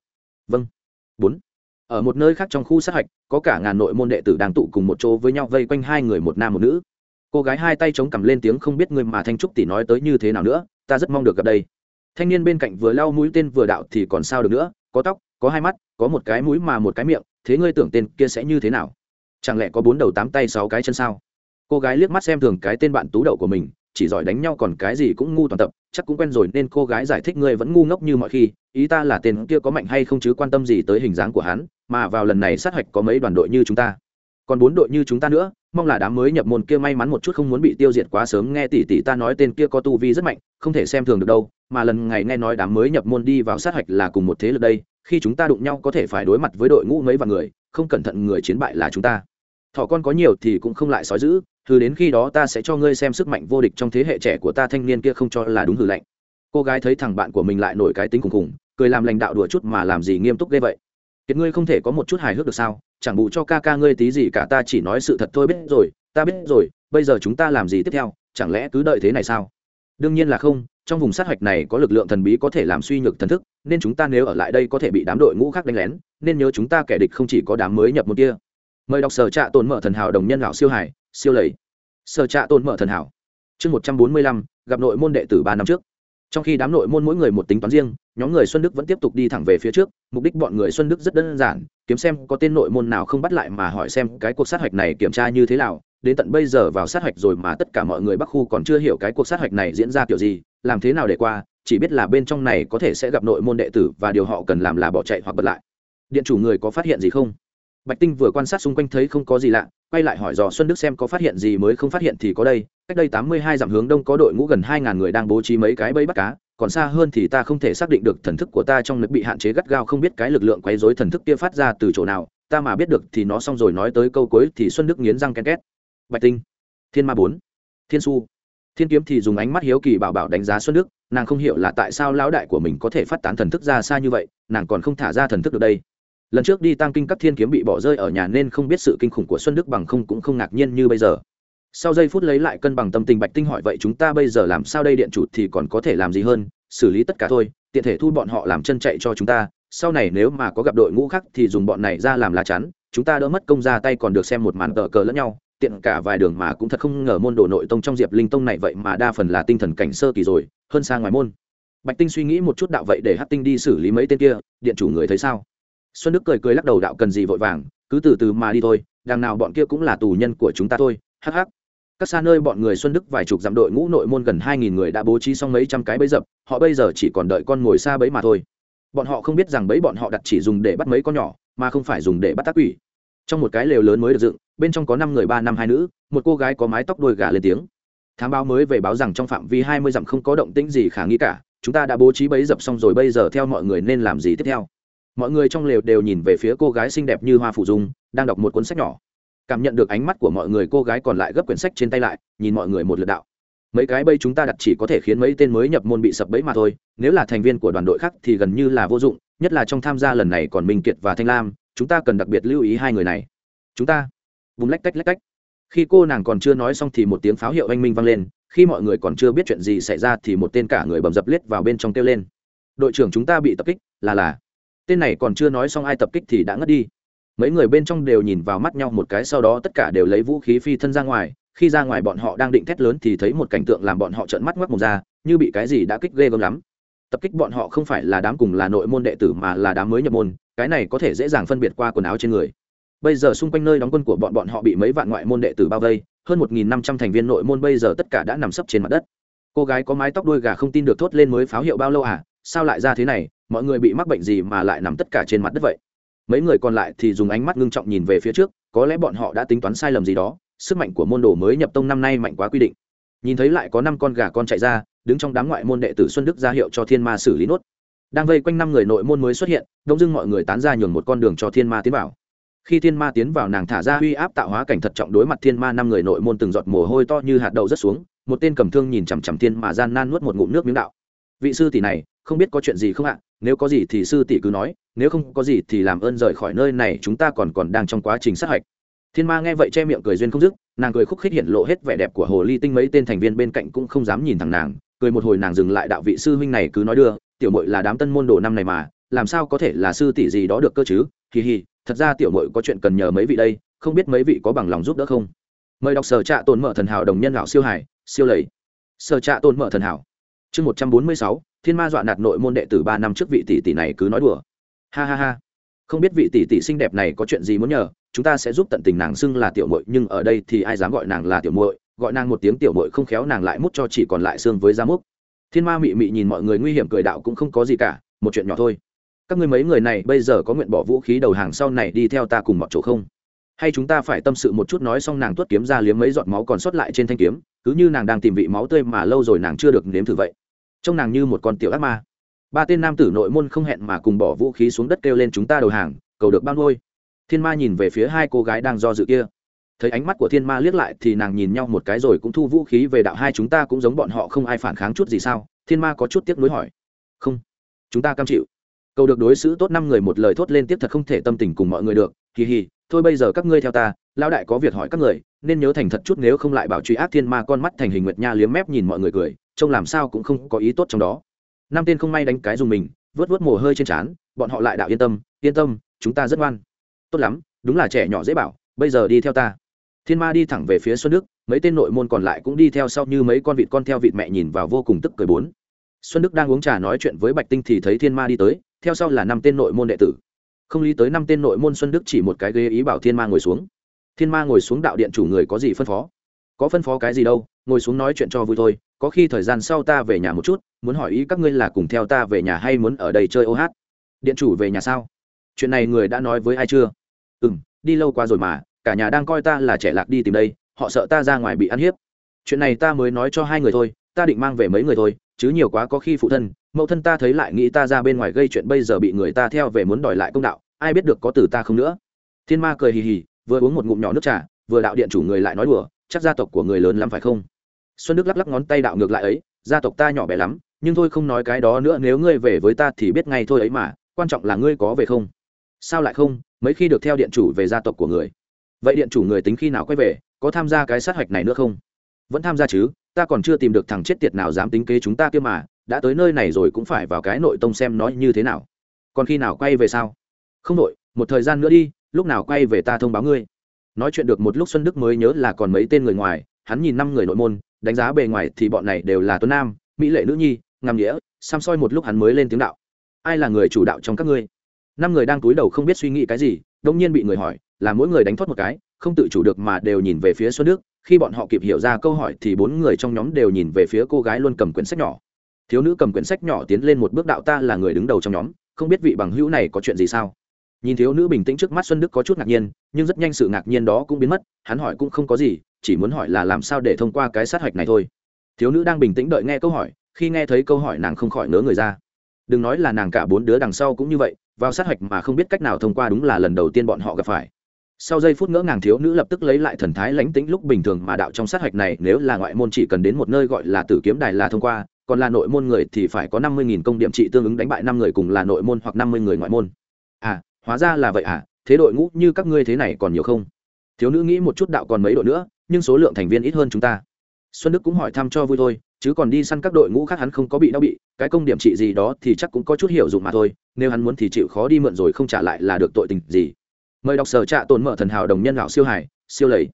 S1: Vâng. Bốn. Ở một nơi khác trong khu sát hạch, có cả ngàn nội môn đệ tử đang tụ cùng một chỗ với nhau vây quanh hai người một nam một nữ. Cô gái hai tay chống cằm lên tiếng không biết người mà thanh trúc tỷ nói tới như thế nào nữa, ta rất mong được gặp đây thanh niên bên cạnh vừa lau mũi tên vừa đạo thì còn sao được nữa, có tóc, có hai mắt, có một cái mũi mà một cái miệng, thế ngươi tưởng tên kia sẽ như thế nào? Chẳng lẽ có bốn đầu tám tay sáu cái chân sao? Cô gái liếc mắt xem thường cái tên bạn tú đậu của mình, chỉ giỏi đánh nhau còn cái gì cũng ngu toàn tập, chắc cũng quen rồi nên cô gái giải thích ngươi vẫn ngu ngốc như mọi khi, ý ta là tên kia có mạnh hay không chứ quan tâm gì tới hình dáng của hắn, mà vào lần này sát hạch có mấy đoàn đội như chúng ta. Còn bốn đội như chúng ta nữa, mong là đám mới nhập môn kia may mắn một chút không muốn bị tiêu diệt quá sớm, nghe tỷ tỷ ta nói tên kia có tu vi rất mạnh, không thể xem thường được đâu mà lần ngày nghe nói đám mới nhập môn đi vào sát hạch là cùng một thế lực đây, khi chúng ta đụng nhau có thể phải đối mặt với đội ngũ mấy vạn người, không cẩn thận người chiến bại là chúng ta. Thỏ con có nhiều thì cũng không lại sói giữ thứ đến khi đó ta sẽ cho ngươi xem sức mạnh vô địch trong thế hệ trẻ của ta thanh niên kia không cho là đúng hử lạnh cô gái thấy thằng bạn của mình lại nổi cái tính khùng khùng cười làm lãnh đạo đùa chút mà làm gì nghiêm túc ghê vậy. Kiệt ngươi không thể có một chút hài hước được sao, chẳng bù cho ca ca ngươi tí gì cả ta chỉ nói sự thật thôi biết rồi, ta biết rồi, bây giờ chúng ta làm gì tiếp theo, chẳng lẽ cứ đợi thế này sao? Đương nhiên là không trong vùng sát hạch này có lực lượng thần bí có thể làm suy nhược thần thức, nên chúng ta nếu ở lại đây có thể bị đám đội ngũ khác đánh lén, nên nhớ chúng ta kẻ địch không chỉ có đám mới nhập một kia. Mời đọc sở trạ tồn mở thần hảo đồng nhân lão siêu hải, siêu lầy. Sở trạ tồn mở thần hảo. Chương một trăm bốn mươi lăm, gặp nội môn đệ tử ba năm trước. Trong khi đám nội môn mỗi người một tính toán riêng, nhóm người xuân đức vẫn tiếp tục đi thẳng về phía trước, mục đích bọn người xuân đức rất đơn giản, kiếm xem có tên nội môn nào không bắt lại mà hỏi xem cái cuộc sát hạch này kiểm tra như thế nào đến tận bây giờ vào sát hạch rồi mà tất cả mọi người bắc khu còn chưa hiểu cái cuộc sát hạch này diễn ra kiểu gì, làm thế nào để qua, chỉ biết là bên trong này có thể sẽ gặp nội môn đệ tử và điều họ cần làm là bỏ chạy hoặc bật lại. Điện chủ người có phát hiện gì không? Bạch tinh vừa quan sát xung quanh thấy không có gì lạ, quay lại hỏi dò xuân đức xem có phát hiện gì mới không phát hiện thì có đây, cách đây tám mươi hai dặm hướng đông có đội ngũ gần hai ngàn người đang bố trí mấy cái bẫy bắt cá, còn xa hơn thì ta không thể xác định được thần thức của ta trong lực bị hạn chế gắt gao không biết cái lực lượng quấy rối thần thức kia phát ra từ chỗ nào, ta mà biết được thì nó xong rồi nói tới câu cuối thì xuân đức nghiến răng ken két bạch tinh, thiên ma bốn, thiên su. Thiên kiếm thì dùng ánh mắt hiếu kỳ bảo bảo đánh giá xuân đức, nàng không hiểu là tại sao lão đại của mình có thể phát tán thần thức ra xa như vậy, nàng còn không thả ra thần thức được đây. Lần trước đi tăng kinh các thiên kiếm bị bỏ rơi ở nhà nên không biết sự kinh khủng của xuân đức bằng không cũng không ngạc nhiên như bây giờ. Sau giây phút lấy lại cân bằng tâm tình bạch tinh hỏi, vậy chúng ta bây giờ làm sao đây điện chủ thì còn có thể làm gì hơn? Xử lý tất cả thôi, tiện thể thu bọn họ làm chân chạy cho chúng ta. Sau này nếu mà có gặp đội ngũ khác thì dùng bọn này ra làm lá chắn, chúng ta đỡ mất công ra tay còn được xem một màn tờ cờ lẫn nhau tiện cả vài đường mà cũng thật không ngờ môn đồ nội tông trong diệp linh tông này vậy mà đa phần là tinh thần cảnh sơ kỳ rồi, hơn xa ngoài môn. Bạch tinh suy nghĩ một chút đạo vậy để hát tinh đi xử lý mấy tên kia, điện chủ người thấy sao? Xuân đức cười cười lắc đầu đạo cần gì vội vàng, cứ từ từ mà đi thôi, đằng nào bọn kia cũng là tù nhân của chúng ta thôi, hắc hắc. Các xa nơi bọn người xuân đức vài chục dặm đội ngũ nội môn gần hai nghìn người đã bố trí xong mấy trăm cái bẫy dập, họ bây giờ chỉ còn đợi con ngồi xa bẫy mà thôi. Bọn họ không biết rằng bẫy bọn họ đặt chỉ dùng để bắt mấy con nhỏ, mà không phải dùng để bắt tác quỷ. Trong một cái lều lớn mới được dựng bên trong có năm người ba năm hai nữ, một cô gái có mái tóc đôi gà lên tiếng. Thám báo mới về báo rằng trong phạm vi hai mươi dặm không có động tĩnh gì khả nghi cả, chúng ta đã bố trí bẫy dập xong rồi, bây giờ theo mọi người nên làm gì tiếp theo? Mọi người trong lều đều nhìn về phía cô gái xinh đẹp như hoa phụ dung, đang đọc một cuốn sách nhỏ. Cảm nhận được ánh mắt của mọi người, cô gái còn lại gấp quyển sách trên tay lại, nhìn mọi người một lượt đạo. Mấy cái bây chúng ta đặt chỉ có thể khiến mấy tên mới nhập môn bị sập bẫy mà thôi, nếu là thành viên của đoàn đội khác thì gần như là vô dụng, nhất là trong tham gia lần này còn minh kiệt và thanh lam, chúng ta cần đặc biệt lưu ý hai người này. Chúng ta bùm lách cách lách cách khi cô nàng còn chưa nói xong thì một tiếng pháo hiệu anh minh vang lên, khi mọi người còn chưa biết chuyện gì xảy ra thì một tên cả người bầm dập lết vào bên trong kêu lên. Đội trưởng chúng ta bị tập kích, là là. Tên này còn chưa nói xong ai tập kích thì đã ngất đi. Mấy người bên trong đều nhìn vào mắt nhau một cái, sau đó tất cả đều lấy vũ khí phi thân ra ngoài. Khi ra ngoài bọn họ đang định thét lớn thì thấy một cảnh tượng làm bọn họ trợn mắt ngoắc mồm ra, như bị cái gì đã kích ghê gớm lắm. Tập kích bọn họ không phải là đám cùng là nội môn đệ tử mà là đám mới nhập môn, cái này có thể dễ dàng phân biệt qua quần áo trên người bây giờ xung quanh nơi đóng quân của bọn bọn họ bị mấy vạn ngoại môn đệ tử bao vây, hơn một nghìn năm trăm thành viên nội môn bây giờ tất cả đã nằm sấp trên mặt đất. Cô gái có mái tóc đuôi gà không tin được thốt lên mới pháo hiệu bao lâu à sao lại ra thế này, mọi người bị mắc bệnh gì mà lại nằm tất cả trên mặt đất vậy? Mấy người còn lại thì dùng ánh mắt ngưng trọng nhìn về phía trước, có lẽ bọn họ đã tính toán sai lầm gì đó, sức mạnh của môn đồ mới nhập tông năm nay mạnh quá quy định. Nhìn thấy lại có năm con gà con chạy ra, đứng trong đám ngoại môn đệ tử xuân đức ra hiệu cho thiên ma xử lý nốt. Đang vây quanh năm người nội môn mới xuất hiện, đông dưng mọi người tán ra nhường một con đường cho thiên ma tiến vào khi thiên ma tiến vào nàng thả ra uy áp tạo hóa cảnh thật trọng đối mặt thiên ma năm người nội môn từng giọt mồ hôi to như hạt đậu rất xuống, một tên cầm thương nhìn chằm chằm thiên ma gian nan nuốt một ngụm nước miếng đạo. Vị sư tỷ này, không biết có chuyện gì không ạ? Nếu có gì thì sư tỷ cứ nói, nếu không có gì thì làm ơn rời khỏi nơi này, chúng ta còn còn đang trong quá trình sát hạch. Thiên ma nghe vậy che miệng cười duyên không dứt, nàng cười khúc khích hiện lộ hết vẻ đẹp của hồ ly tinh mấy tên thành viên bên cạnh cũng không dám nhìn thẳng nàng, cười một hồi nàng dừng lại đạo vị sư huynh này cứ nói đưa, tiểu mội là đám tân môn đồ năm này mà, làm sao có thể là sư tỷ gì đó được cơ chứ? Hì hì thật ra tiểu mội có chuyện cần nhờ mấy vị đây, không biết mấy vị có bằng lòng giúp đỡ không? Mời đọc sở trạ tồn mở thần hảo đồng nhân lão siêu hải, siêu lầy. Sở trạ tồn mở thần hảo. Chương một trăm bốn mươi sáu, thiên ma dọa nạt nội môn đệ tử ba năm trước vị tỷ tỷ này cứ nói đùa. Ha ha ha. Không biết vị tỷ tỷ xinh đẹp này có chuyện gì muốn nhờ, chúng ta sẽ giúp tận tình nàng xưng là tiểu muội, nhưng ở đây thì ai dám gọi nàng là tiểu muội, gọi nàng một tiếng tiểu muội không khéo nàng lại mút cho chỉ còn lại xương với da múc. Thiên ma mị mị nhìn mọi người nguy hiểm cười đạo cũng không có gì cả, một chuyện nhỏ thôi các ngươi mấy người này bây giờ có nguyện bỏ vũ khí đầu hàng sau này đi theo ta cùng mọi chỗ không? Hay chúng ta phải tâm sự một chút nói xong nàng tuốt kiếm ra liếm mấy giọt máu còn sót lại trên thanh kiếm, cứ như nàng đang tìm vị máu tươi mà lâu rồi nàng chưa được nếm thử vậy. Trông nàng như một con tiểu ác ma. Ba tên nam tử nội môn không hẹn mà cùng bỏ vũ khí xuống đất kêu lên chúng ta đầu hàng, cầu được bao nuôi. Thiên ma nhìn về phía hai cô gái đang do dự kia. Thấy ánh mắt của thiên ma liếc lại thì nàng nhìn nhau một cái rồi cũng thu vũ khí về đạo hai chúng ta cũng giống bọn họ không ai phản kháng chút gì sao? Thiên ma có chút tiếc nuối hỏi. Không. Chúng ta cam chịu cầu được đối xử tốt năm người một lời thốt lên tiếp thật không thể tâm tình cùng mọi người được, kỳ hì, thôi bây giờ các ngươi theo ta, lão đại có việc hỏi các người, nên nhớ thành thật chút nếu không lại bảo truy ác thiên ma con mắt thành hình nguyệt nha liếm mép nhìn mọi người cười, trông làm sao cũng không có ý tốt trong đó. Năm tên không may đánh cái dùng mình, vớt vớt mồ hơi trên trán, bọn họ lại đạo yên tâm yên tâm, chúng ta rất ngoan. Tốt lắm, đúng là trẻ nhỏ dễ bảo, bây giờ đi theo ta. Thiên ma đi thẳng về phía xuân đức, mấy tên nội môn còn lại cũng đi theo sau như mấy con vịt con theo vịt mẹ nhìn vào vô cùng tức cười bốn. Xuân đức đang uống trà nói chuyện với bạch tinh thì thấy thiên ma đi tới theo sau là năm tên nội môn đệ tử. Không lý tới năm tên nội môn xuân đức chỉ một cái ghế ý bảo thiên ma ngồi xuống. Thiên ma ngồi xuống đạo điện chủ người có gì phân phó? Có phân phó cái gì đâu, ngồi xuống nói chuyện cho vui thôi, có khi thời gian sau ta về nhà một chút, muốn hỏi ý các ngươi là cùng theo ta về nhà hay muốn ở đây chơi ô hát? Điện chủ về nhà sao? Chuyện này người đã nói với ai chưa? Ừ m đi lâu qua rồi mà, cả nhà đang coi ta là trẻ lạc đi tìm đây, họ sợ ta ra ngoài bị ăn hiếp. Chuyện này ta mới nói cho hai người thôi, ta định mang về mấy người thôi, chứ nhiều quá có khi phụ thân mẫu thân ta thấy lại nghĩ ta ra bên ngoài gây chuyện bây giờ bị người ta theo về muốn đòi lại công đạo, ai biết được có từ ta không nữa. Thiên ma cười hì hì, vừa uống một ngụm nhỏ nước trà, vừa đạo điện chủ người lại nói đùa, chắc gia tộc của người lớn lắm phải không? Xuân đức lắc lắc ngón tay đạo ngược lại ấy, gia tộc ta nhỏ bé lắm, nhưng thôi không nói cái đó nữa, nếu ngươi về với ta thì biết ngay thôi ấy mà, quan trọng là ngươi có về không? Sao lại không? Mấy khi được theo điện chủ về gia tộc của người. Vậy điện chủ người tính khi nào quay về, có tham gia cái sát hạch này nữa không? Vẫn tham gia chứ, ta còn chưa tìm được thằng chết tiệt nào dám tính kế chúng ta kia mà đã tới nơi này rồi cũng phải vào cái nội tông xem nó như thế nào. Còn khi nào quay về sao? Không nội, một thời gian nữa đi lúc nào quay về ta thông báo ngươi. Nói chuyện được một lúc xuân đức mới nhớ là còn mấy tên người ngoài hắn nhìn năm người nội môn đánh giá bề ngoài thì bọn này đều là tuấn nam mỹ lệ nữ nhi ngàm nghĩa xăm soi một lúc hắn mới lên tiếng đạo. Ai là người chủ đạo trong các ngươi? Năm người đang túi đầu không biết suy nghĩ cái gì đông nhiên bị người hỏi là mỗi người đánh thoát một cái không tự chủ được mà đều nhìn về phía xuân đức khi bọn họ kịp hiểu ra câu hỏi thì bốn người trong nhóm đều nhìn về phía cô gái luôn cầm quyển sách nhỏ thiếu nữ cầm quyển sách nhỏ tiến lên một bước, đạo ta là người đứng đầu trong nhóm, không biết vị bằng hữu này có chuyện gì sao? Nhìn thiếu nữ bình tĩnh trước mắt xuân đức có chút ngạc nhiên, nhưng rất nhanh sự ngạc nhiên đó cũng biến mất, hắn hỏi cũng không có gì, chỉ muốn hỏi là làm sao để thông qua cái sát hạch này thôi. Thiếu nữ đang bình tĩnh đợi nghe câu hỏi, khi nghe thấy câu hỏi nàng không khỏi nớ người ra. Đừng nói là nàng cả bốn đứa đằng sau cũng như vậy, vào sát hạch mà không biết cách nào thông qua đúng là lần đầu tiên bọn họ gặp phải. Sau giây phút ngỡ ngàng, thiếu nữ lập tức lấy lại thần thái lánh tĩnh lúc bình thường mà đạo trong sát hạch này, nếu là ngoại môn chỉ cần đến một nơi gọi là tử kiếm đài là thông qua còn là nội môn người thì phải có năm mươi nghìn công điểm trị tương ứng đánh bại năm người cùng là nội môn hoặc năm mươi người ngoại môn. À hóa ra là vậy à thế đội ngũ như các ngươi thế này còn nhiều không? Thiếu nữ nghĩ một chút đạo còn mấy đội nữa, nhưng số lượng thành viên ít hơn chúng ta. Xuân đức cũng hỏi thăm cho vui thôi, chứ còn đi săn các đội ngũ khác hắn không có bị đau bị, cái công điểm trị gì đó thì chắc cũng có chút hiểu dụng mà thôi, nếu hắn muốn thì chịu khó đi mượn rồi không trả lại là được tội tình gì. Mời đọc sở trạ tồn mở thần hảo đồng nhân lão siêu hải siêu lầy.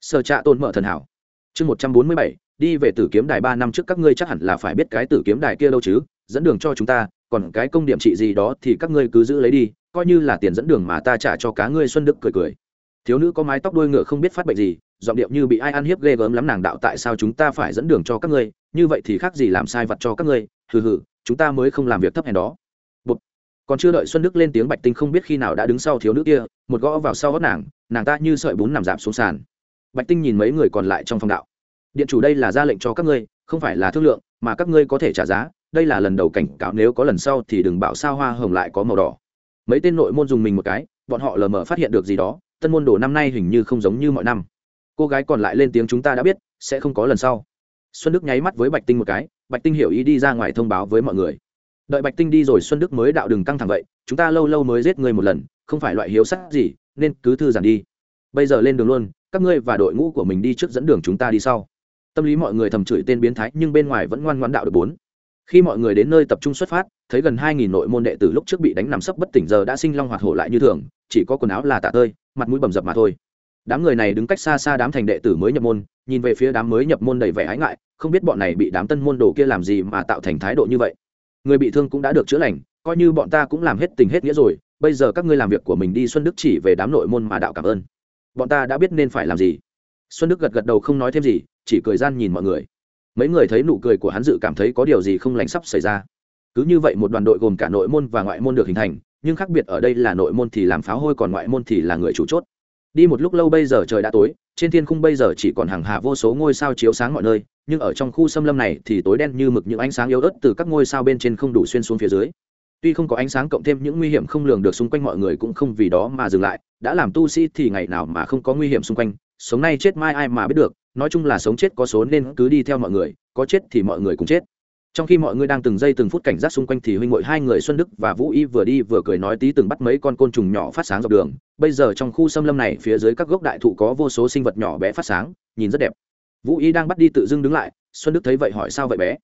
S1: Sở trạ tồn mở thần hảo, chương một trăm bốn mươi bảy đi về tử kiếm đài ba năm trước các ngươi chắc hẳn là phải biết cái tử kiếm đài kia đâu chứ, dẫn đường cho chúng ta, còn cái công điểm trị gì đó thì các ngươi cứ giữ lấy đi, coi như là tiền dẫn đường mà ta trả cho cá ngươi xuân đức cười cười. Thiếu nữ có mái tóc đuôi ngựa không biết phát bệnh gì, giọng điệu như bị ai ăn hiếp ghê gớm lắm nàng đạo tại sao chúng ta phải dẫn đường cho các ngươi, như vậy thì khác gì làm sai vặt cho các ngươi, hừ hừ, chúng ta mới không làm việc thấp hèn đó. Bụt. còn chưa đợi xuân đức lên tiếng bạch tinh không biết khi nào đã đứng sau thiếu nữ kia, một gõ vào sau gót nàng nàng ta như sợi bún nằm giảm xuống sàn. Bạch tinh nhìn mấy người còn lại trong phòng đạo điện chủ đây là ra lệnh cho các ngươi, không phải là thương lượng, mà các ngươi có thể trả giá. Đây là lần đầu cảnh cáo, nếu có lần sau thì đừng bảo sao hoa hồng lại có màu đỏ. Mấy tên nội môn dùng mình một cái, bọn họ lờ mờ phát hiện được gì đó, tân môn đồ năm nay hình như không giống như mọi năm. Cô gái còn lại lên tiếng chúng ta đã biết, sẽ không có lần sau. Xuân đức nháy mắt với bạch tinh một cái, bạch tinh hiểu ý đi ra ngoài thông báo với mọi người. Đợi bạch tinh đi rồi xuân đức mới đạo đừng căng thẳng vậy, chúng ta lâu lâu mới giết người một lần, không phải loại hiếu sắc gì, nên cứ thư giản đi. Bây giờ lên đường luôn, các ngươi và đội ngũ của mình đi trước dẫn đường chúng ta đi sau tâm lý mọi người thầm chửi tên biến thái, nhưng bên ngoài vẫn ngoan ngoãn đạo được bốn. Khi mọi người đến nơi tập trung xuất phát, thấy gần hai nghìn nội môn đệ tử lúc trước bị đánh nằm sấp bất tỉnh giờ đã sinh long hoạt hổ lại như thường, chỉ có quần áo là tạ tơi, mặt mũi bầm dập mà thôi. Đám người này đứng cách xa xa đám thành đệ tử mới nhập môn, nhìn về phía đám mới nhập môn đầy vẻ ái ngại, không biết bọn này bị đám tân môn đồ kia làm gì mà tạo thành thái độ như vậy. Người bị thương cũng đã được chữa lành, coi như bọn ta cũng làm hết tình hết nghĩa rồi, bây giờ các ngươi làm việc của mình đi, xuân đức chỉ về đám nội môn mà đạo cảm ơn. Bọn ta đã biết nên phải làm gì. Xuân đức gật gật đầu không nói thêm gì chỉ cười gian nhìn mọi người. Mấy người thấy nụ cười của hắn dự cảm thấy có điều gì không lành sắp xảy ra. Cứ như vậy một đoàn đội gồm cả nội môn và ngoại môn được hình thành, nhưng khác biệt ở đây là nội môn thì làm pháo hôi còn ngoại môn thì là người chủ chốt. Đi một lúc lâu bây giờ trời đã tối, trên thiên khung bây giờ chỉ còn hàng hà vô số ngôi sao chiếu sáng mọi nơi, nhưng ở trong khu xâm lâm này thì tối đen như mực những ánh sáng yếu ớt từ các ngôi sao bên trên không đủ xuyên xuống phía dưới. Tuy không có ánh sáng cộng thêm những nguy hiểm không lường được xung quanh mọi người cũng không vì đó mà dừng lại, đã làm tu sĩ thì ngày nào mà không có nguy hiểm xung quanh, sống nay chết mai ai mà biết được nói chung là sống chết có số nên cứ đi theo mọi người, có chết thì mọi người cũng chết. Trong khi mọi người đang từng giây từng phút cảnh giác xung quanh thì huynh ngội hai người xuân đức và vũ y vừa đi vừa cười nói tí từng bắt mấy con côn trùng nhỏ phát sáng dọc đường. Bây giờ trong khu xâm lâm này phía dưới các gốc đại thụ có vô số sinh vật nhỏ bé phát sáng, nhìn rất đẹp. Vũ y đang bắt đi tự dưng đứng lại, xuân đức thấy vậy hỏi sao vậy bé?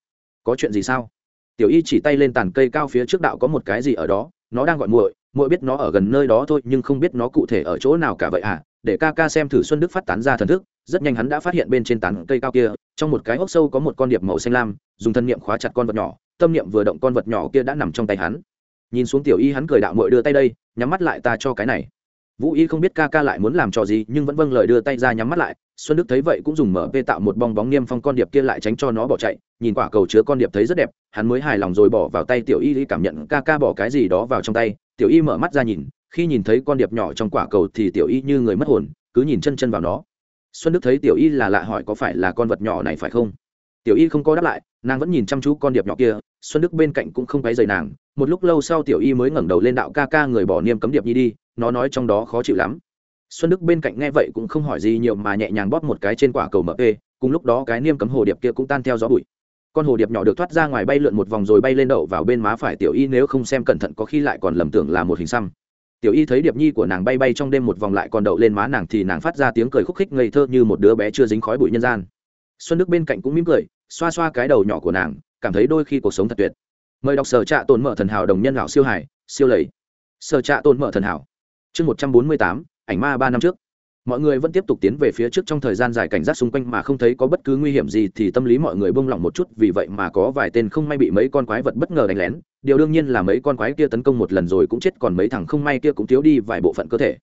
S1: Có chuyện gì sao? Tiểu y chỉ tay lên tàn cây cao phía trước đạo có một cái gì ở đó, nó đang gọi muội muội biết nó ở gần nơi đó thôi nhưng không biết nó cụ thể ở chỗ nào cả vậy à để ca ca xem thử xuân đức phát tán ra thần thức, rất nhanh hắn đã phát hiện bên trên tán cây cao kia, trong một cái hốc sâu có một con điệp màu xanh lam, dùng thân niệm khóa chặt con vật nhỏ, tâm niệm vừa động con vật nhỏ kia đã nằm trong tay hắn. Nhìn xuống tiểu y hắn cười đạo mội đưa tay đây, nhắm mắt lại ta cho cái này. Vũ y không biết ca ca lại muốn làm trò gì, nhưng vẫn vâng lời đưa tay ra nhắm mắt lại. Xuân đức thấy vậy cũng dùng mở pê tạo một bong bóng niêm phong con điệp kia lại tránh cho nó bỏ chạy. Nhìn quả cầu chứa con điệp thấy rất đẹp, hắn mới hài lòng rồi bỏ vào tay tiểu y, cảm nhận ca ca bỏ cái gì đó vào trong tay. Tiểu y mở mắt ra nhìn khi nhìn thấy con điệp nhỏ trong quả cầu thì tiểu y như người mất hồn, cứ nhìn chân chân vào nó. Xuân đức thấy tiểu y là lạ hỏi có phải là con vật nhỏ này phải không? Tiểu y không có đáp lại, nàng vẫn nhìn chăm chú con điệp nhỏ kia, xuân đức bên cạnh cũng không quấy dày nàng, một lúc lâu sau tiểu y mới ngẩng đầu lên đạo ca ca người bỏ niêm cấm điệp nhi đi, nó nói trong đó khó chịu lắm. Xuân đức bên cạnh nghe vậy cũng không hỏi gì nhiều mà nhẹ nhàng bóp một cái trên quả cầu mp cùng lúc đó cái niêm cấm hồ điệp kia cũng tan theo gió bụi. Con hồ điệp nhỏ được thoát ra ngoài bay lượn một vòng rồi bay lên đậu vào bên má phải tiểu y, nếu không xem cẩn thận có khi lại còn lầm tưởng là một hình xăm tiểu y thấy điệp nhi của nàng bay bay trong đêm một vòng lại còn đậu lên má nàng thì nàng phát ra tiếng cười khúc khích ngây thơ như một đứa bé chưa dính khói bụi nhân gian. Xuân đức bên cạnh cũng mỉm cười, xoa xoa cái đầu nhỏ của nàng, cảm thấy đôi khi cuộc sống thật tuyệt. Mời đọc sở trạ tồn mở thần hảo đồng nhân lão siêu hải siêu lầy. Sở trạ tồn mở thần hảo. Chương một trăm bốn mươi tám, ảnh ma ba năm trước mọi người vẫn tiếp tục tiến về phía trước trong thời gian dài cảnh giác xung quanh mà không thấy có bất cứ nguy hiểm gì thì tâm lý mọi người bông lỏng một chút, vì vậy mà có vài tên không may bị mấy con quái vật bất ngờ đánh lén. Điều đương nhiên là mấy con quái kia tấn công một lần rồi cũng chết, còn mấy thằng không may kia cũng thiếu đi vài bộ phận cơ thể.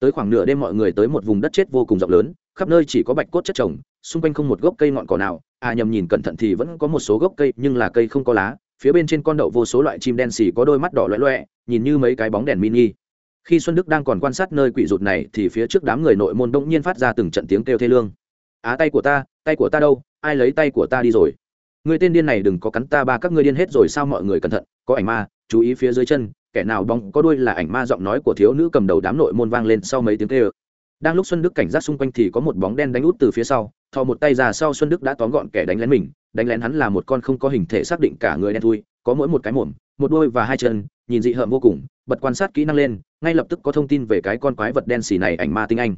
S1: Tới khoảng nửa đêm mọi người tới một vùng đất chết vô cùng rộng lớn, khắp nơi chỉ có bạch cốt chất trồng xung quanh không một gốc cây ngọn cỏ nào. À nhầm nhìn cẩn thận thì vẫn có một số gốc cây, nhưng là cây không có lá. Phía bên trên con đậu vô số loại chim đen xì có đôi mắt đỏ loẹ loẹ, nhìn như mấy cái bóng đèn mini khi xuân đức đang còn quan sát nơi quỷ rụt này thì phía trước đám người nội môn đông nhiên phát ra từng trận tiếng kêu thê lương. Á, tay của ta, tay của ta đâu? Ai lấy tay của ta đi rồi? Người tên điên này đừng có cắn ta ba, các ngươi điên hết rồi sao mọi người cẩn thận? Có ảnh ma, chú ý phía dưới chân, kẻ nào bóng có đuôi là ảnh ma giọng nói của thiếu nữ cầm đầu đám nội môn vang lên sau mấy tiếng kêu. Đang lúc xuân đức cảnh giác xung quanh thì có một bóng đen đánh út từ phía sau, thò một tay ra sau xuân đức đã tóm gọn kẻ đánh lén mình. Đánh lén hắn là một con không có hình thể xác định cả người đen thui, có mỗi một cái mồm, một đôi và hai chân nhìn dị hợm vô cùng, bật quan sát kỹ năng lên, ngay lập tức có thông tin về cái con quái vật đen xì này ảnh ma tinh anh.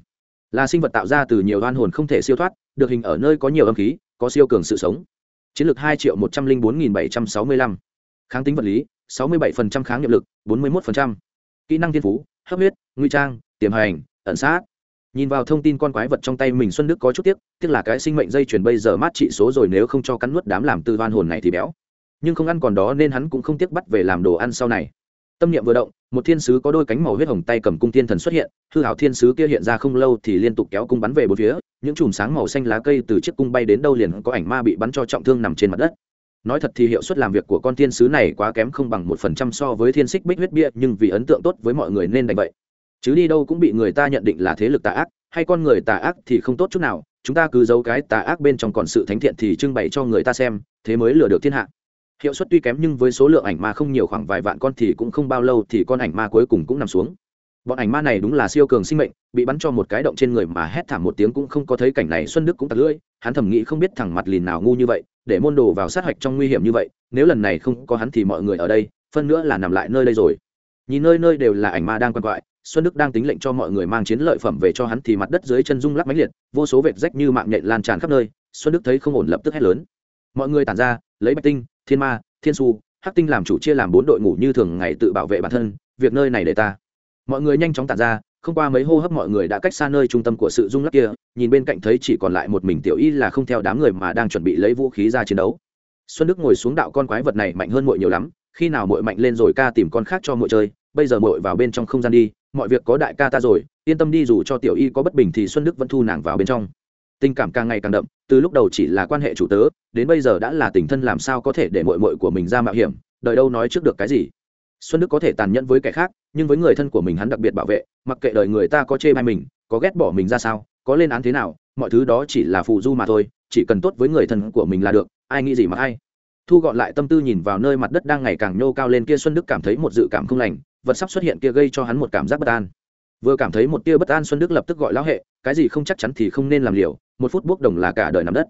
S1: Là sinh vật tạo ra từ nhiều oan hồn không thể siêu thoát, được hình ở nơi có nhiều âm khí, có siêu cường sự sống. Chiến lược hai triệu một trăm linh bốn nghìn bảy trăm sáu mươi lăm. Kháng tính vật lý, sáu mươi bảy phần trăm kháng nhiệm lực, bốn mươi một phần trăm. Kỹ năng thiên phú, hấp huyết nguy trang, tiềm hành, ẩn sát. Nhìn vào thông tin con quái vật trong tay mình xuân đức có chút tiếc tiếc là cái sinh mệnh dây chuyền bây giờ mát trị số rồi nếu không cho cắn nuốt đám làm từ đoan hồn này thì béo. Nhưng không ăn còn đó nên hắn cũng không tiếc bắt về làm đồ ăn sau này tâm niệm vừa động, một thiên sứ có đôi cánh màu huyết hồng tay cầm cung thiên thần xuất hiện, hư hảo thiên sứ kia hiện ra không lâu thì liên tục kéo cung bắn về bốn phía, những chùm sáng màu xanh lá cây từ chiếc cung bay đến đâu liền có ảnh ma bị bắn cho trọng thương nằm trên mặt đất. Nói thật thì hiệu suất làm việc của con thiên sứ này quá kém không bằng một phần trăm so với thiên xích bích huyết bia, nhưng vì ấn tượng tốt với mọi người nên đành vậy. Chứ đi đâu cũng bị người ta nhận định là thế lực tà ác, hay con người tà ác thì không tốt chút nào, chúng ta cứ giấu cái tà ác bên trong còn sự thánh thiện thì trưng bày cho người ta xem, thế mới lừa được thiên hạ hiệu suất tuy kém nhưng với số lượng ảnh ma không nhiều, khoảng vài vạn con thì cũng không bao lâu thì con ảnh ma cuối cùng cũng nằm xuống. Bọn ảnh ma này đúng là siêu cường sinh mệnh, bị bắn cho một cái động trên người mà hét thảm một tiếng cũng không có thấy cảnh này xuân đức cũng tặc lưỡi. Hắn thầm nghĩ không biết thằng mặt lìn nào ngu như vậy, để môn đồ vào sát hạch trong nguy hiểm như vậy, nếu lần này không có hắn thì mọi người ở đây, phân nữa là nằm lại nơi đây rồi. Nhìn nơi nơi đều là ảnh ma đang quan quại, xuân đức đang tính lệnh cho mọi người mang chiến lợi phẩm về cho hắn thì mặt đất dưới chân rung lắc mãnh liệt, vô số vệt rách như mạng nhện lan tràn khắp nơi, xuân đức thấy không ổn lập tức hét lớn. Mọi người tản ra, lấy bạch tinh thiên ma, thiên su, hắc tinh làm chủ chia làm bốn đội ngủ như thường ngày tự bảo vệ bản thân, việc nơi này để ta. Mọi người nhanh chóng tản ra, không qua mấy hô hấp mọi người đã cách xa nơi trung tâm của sự rung lắc kia, nhìn bên cạnh thấy chỉ còn lại một mình tiểu y là không theo đám người mà đang chuẩn bị lấy vũ khí ra chiến đấu. Xuân đức ngồi xuống đạo con quái vật này mạnh hơn muội nhiều lắm, khi nào muội mạnh lên rồi ca tìm con khác cho muội chơi, bây giờ muội vào bên trong không gian đi, mọi việc có đại ca ta rồi, yên tâm đi dù cho tiểu y có bất bình thì xuân đức vẫn thu nàng vào bên trong. Tình cảm càng ngày càng đậm từ lúc đầu chỉ là quan hệ chủ tớ, đến bây giờ đã là tình thân làm sao có thể để muội muội của mình ra mạo hiểm, đợi đâu nói trước được cái gì. Xuân đức có thể tàn nhẫn với kẻ khác, nhưng với người thân của mình hắn đặc biệt bảo vệ, mặc kệ đời người ta có chê bai mình, có ghét bỏ mình ra sao, có lên án thế nào, mọi thứ đó chỉ là phù du mà thôi, chỉ cần tốt với người thân của mình là được, ai nghĩ gì mà ai thu gọn lại tâm tư nhìn vào nơi mặt đất đang ngày càng nhô cao lên kia, xuân đức cảm thấy một dự cảm không lành, vật sắp xuất hiện kia gây cho hắn một cảm giác bất an vừa cảm thấy một tia bất an xuân đức lập tức gọi lão hệ, cái gì không chắc chắn thì không nên làm liều, một phút bốc đồng là cả đời nằm đất.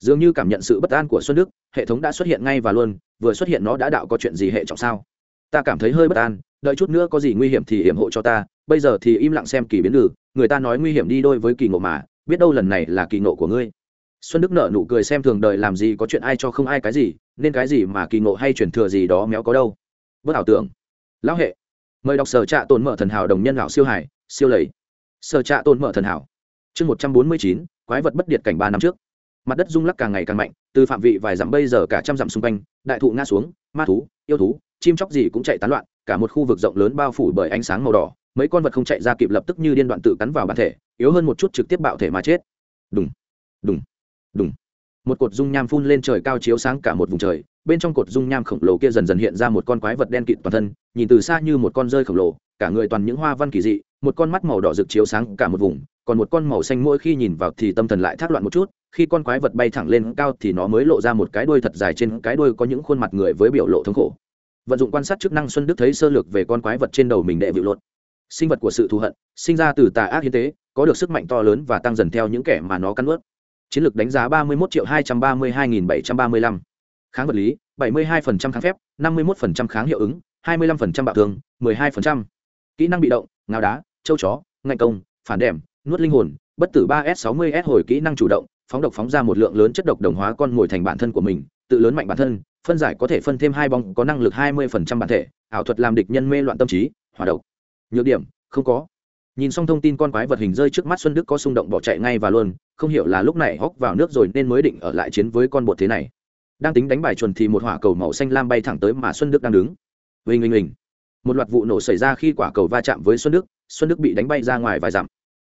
S1: Dường như cảm nhận sự bất an của xuân đức, hệ thống đã xuất hiện ngay và luôn, vừa xuất hiện nó đã đạo có chuyện gì hệ trọng sao? Ta cảm thấy hơi bất an, đợi chút nữa có gì nguy hiểm thì hiểm hộ cho ta, bây giờ thì im lặng xem kỳ biến lử người ta nói nguy hiểm đi đôi với kỳ ngộ mà, biết đâu lần này là kỳ ngộ của ngươi. Xuân đức nợ nụ cười xem thường đời làm gì có chuyện ai cho không ai cái gì, nên cái gì mà kỳ ngộ hay truyền thừa gì đó méo có đâu. Bất ảo tưởng. Lão hệ mời đọc sở trạ tồn mở thần hảo đồng nhân lão siêu hải, siêu lầy. Sở trạ tồn mở thần hảo. Chương một trăm bốn mươi chín, quái vật bất điệt cảnh ba năm trước. Mặt đất rung lắc càng ngày càng mạnh, từ phạm vị vài dặm bây giờ cả trăm dặm xung quanh, đại thụ ngã xuống, ma thú, yêu thú, chim chóc gì cũng chạy tán loạn, cả một khu vực rộng lớn bao phủ bởi ánh sáng màu đỏ, mấy con vật không chạy ra kịp lập tức như điên đoạn tự cắn vào bản thể, yếu hơn một chút trực tiếp bạo thể mà chết. Đùng đùng đùng một cột dung nham phun lên trời cao chiếu sáng cả một vùng trời, bên trong cột dung nham khổng lồ kia dần dần hiện ra một con quái vật đen kịt toàn thân, nhìn từ xa như một con rơi khổng lồ, cả người toàn những hoa văn kỳ dị, một con mắt màu đỏ rực chiếu sáng cả một vùng, còn một con màu xanh mỗi khi nhìn vào thì tâm thần lại thác loạn một chút, khi con quái vật bay thẳng lên cao thì nó mới lộ ra một cái đuôi thật dài trên cái đuôi có những khuôn mặt người với biểu lộ thống khổ. Vận dụng quan sát chức năng xuân đức thấy sơ lược về con quái vật trên đầu mình đệ vịu luật sinh vật của sự thù hận, sinh ra từ tà ác hiến tế, có được sức mạnh to lớn và tăng dần theo những kẻ mà nó cắn ướt chiến lược đánh giá ba mươi một triệu hai trăm ba mươi hai nghìn bảy trăm ba mươi lăm. Kháng vật lý, bảy mươi hai phần trăm kháng phép, năm mươi một phần trăm kháng hiệu ứng, hai mươi lăm phần trăm bạo thương, mười hai phần trăm. Kỹ năng bị động ngao đá, châu chó, ngạnh công, phản đẻm nuốt linh hồn, bất tử ba s sáu mươi s hồi kỹ năng chủ động, phóng độc phóng ra một lượng lớn chất độc đồng hóa con mồi thành bản thân của mình, tự lớn mạnh bản thân, phân giải có thể phân thêm hai bóng, có năng lực hai mươi phần trăm bản thể, ảo thuật làm địch nhân mê loạn tâm trí, hỏa độc. Nhược điểm, không có nhìn xong thông tin con quái vật hình rơi trước mắt xuân đức có xung động bỏ chạy ngay và luôn, không hiểu là lúc này hóc vào nước rồi nên mới định ở lại chiến với con bột thế này. Đang tính đánh bài chuẩn thì một hỏa cầu màu xanh lam bay thẳng tới mà xuân đức đang đứng. Huỳnh huỳnh huỳnh một loạt vụ nổ xảy ra khi quả cầu va chạm với xuân đức xuân đức bị đánh bay ra ngoài vài dặm.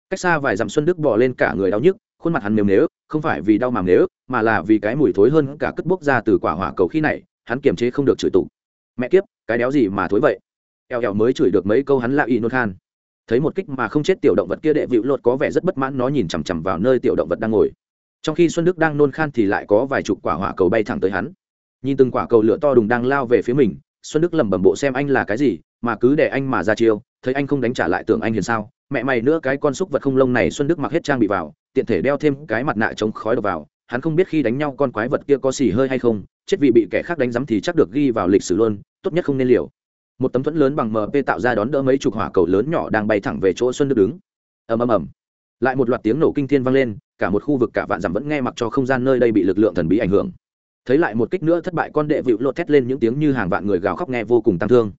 S1: Cách xa vài dặm xuân đức bỏ lên cả người đau nhức, khuôn mặt hắn mềm nếu không phải vì đau mà nếu mà là vì cái mùi thối hơn cả cất bốc ra từ quả hỏa cầu khi này, hắn kiềm chế không được chửi tụ. Mẹ kiếp, cái đéo gì mà thối vậy? Eo eo mới chửi được mấy câu hắn lạ y nôn khan thấy một kích mà không chết tiểu động vật kia đệ vịu lột có vẻ rất bất mãn, nó nhìn chằm chằm vào nơi tiểu động vật đang ngồi. Trong khi xuân đức đang nôn khan thì lại có vài chục quả hỏa cầu bay thẳng tới hắn. Nhìn từng quả cầu lửa to đùng đang lao về phía mình, xuân đức lẩm bẩm bộ xem anh là cái gì, mà cứ để anh mà ra chiêu, thấy anh không đánh trả lại tưởng anh hiền sao. Mẹ mày nữa, cái con xúc vật không lông này xuân đức mặc hết trang bị vào, tiện thể đeo thêm cái mặt nạ chống khói độc vào. Hắn không biết khi đánh nhau con quái vật kia có xì hơi hay không, chết vì bị kẻ khác đánh giấm thì chắc được ghi vào lịch sử luôn, tốt nhất không nên liều một tấm thuẫn lớn bằng mp tạo ra đón đỡ mấy chục hỏa cầu lớn nhỏ đang bay thẳng về chỗ xuân đức đứng. Ầm ầm ầm. Lại một loạt tiếng nổ kinh thiên vang lên, cả một khu vực cả vạn dặm vẫn nghe mặc cho không gian nơi đây bị lực lượng thần bí ảnh hưởng. Thấy lại một kích nữa thất bại, con đệ vịu lột thét lên những tiếng như hàng vạn người gào khóc nghe vô cùng tăng thương.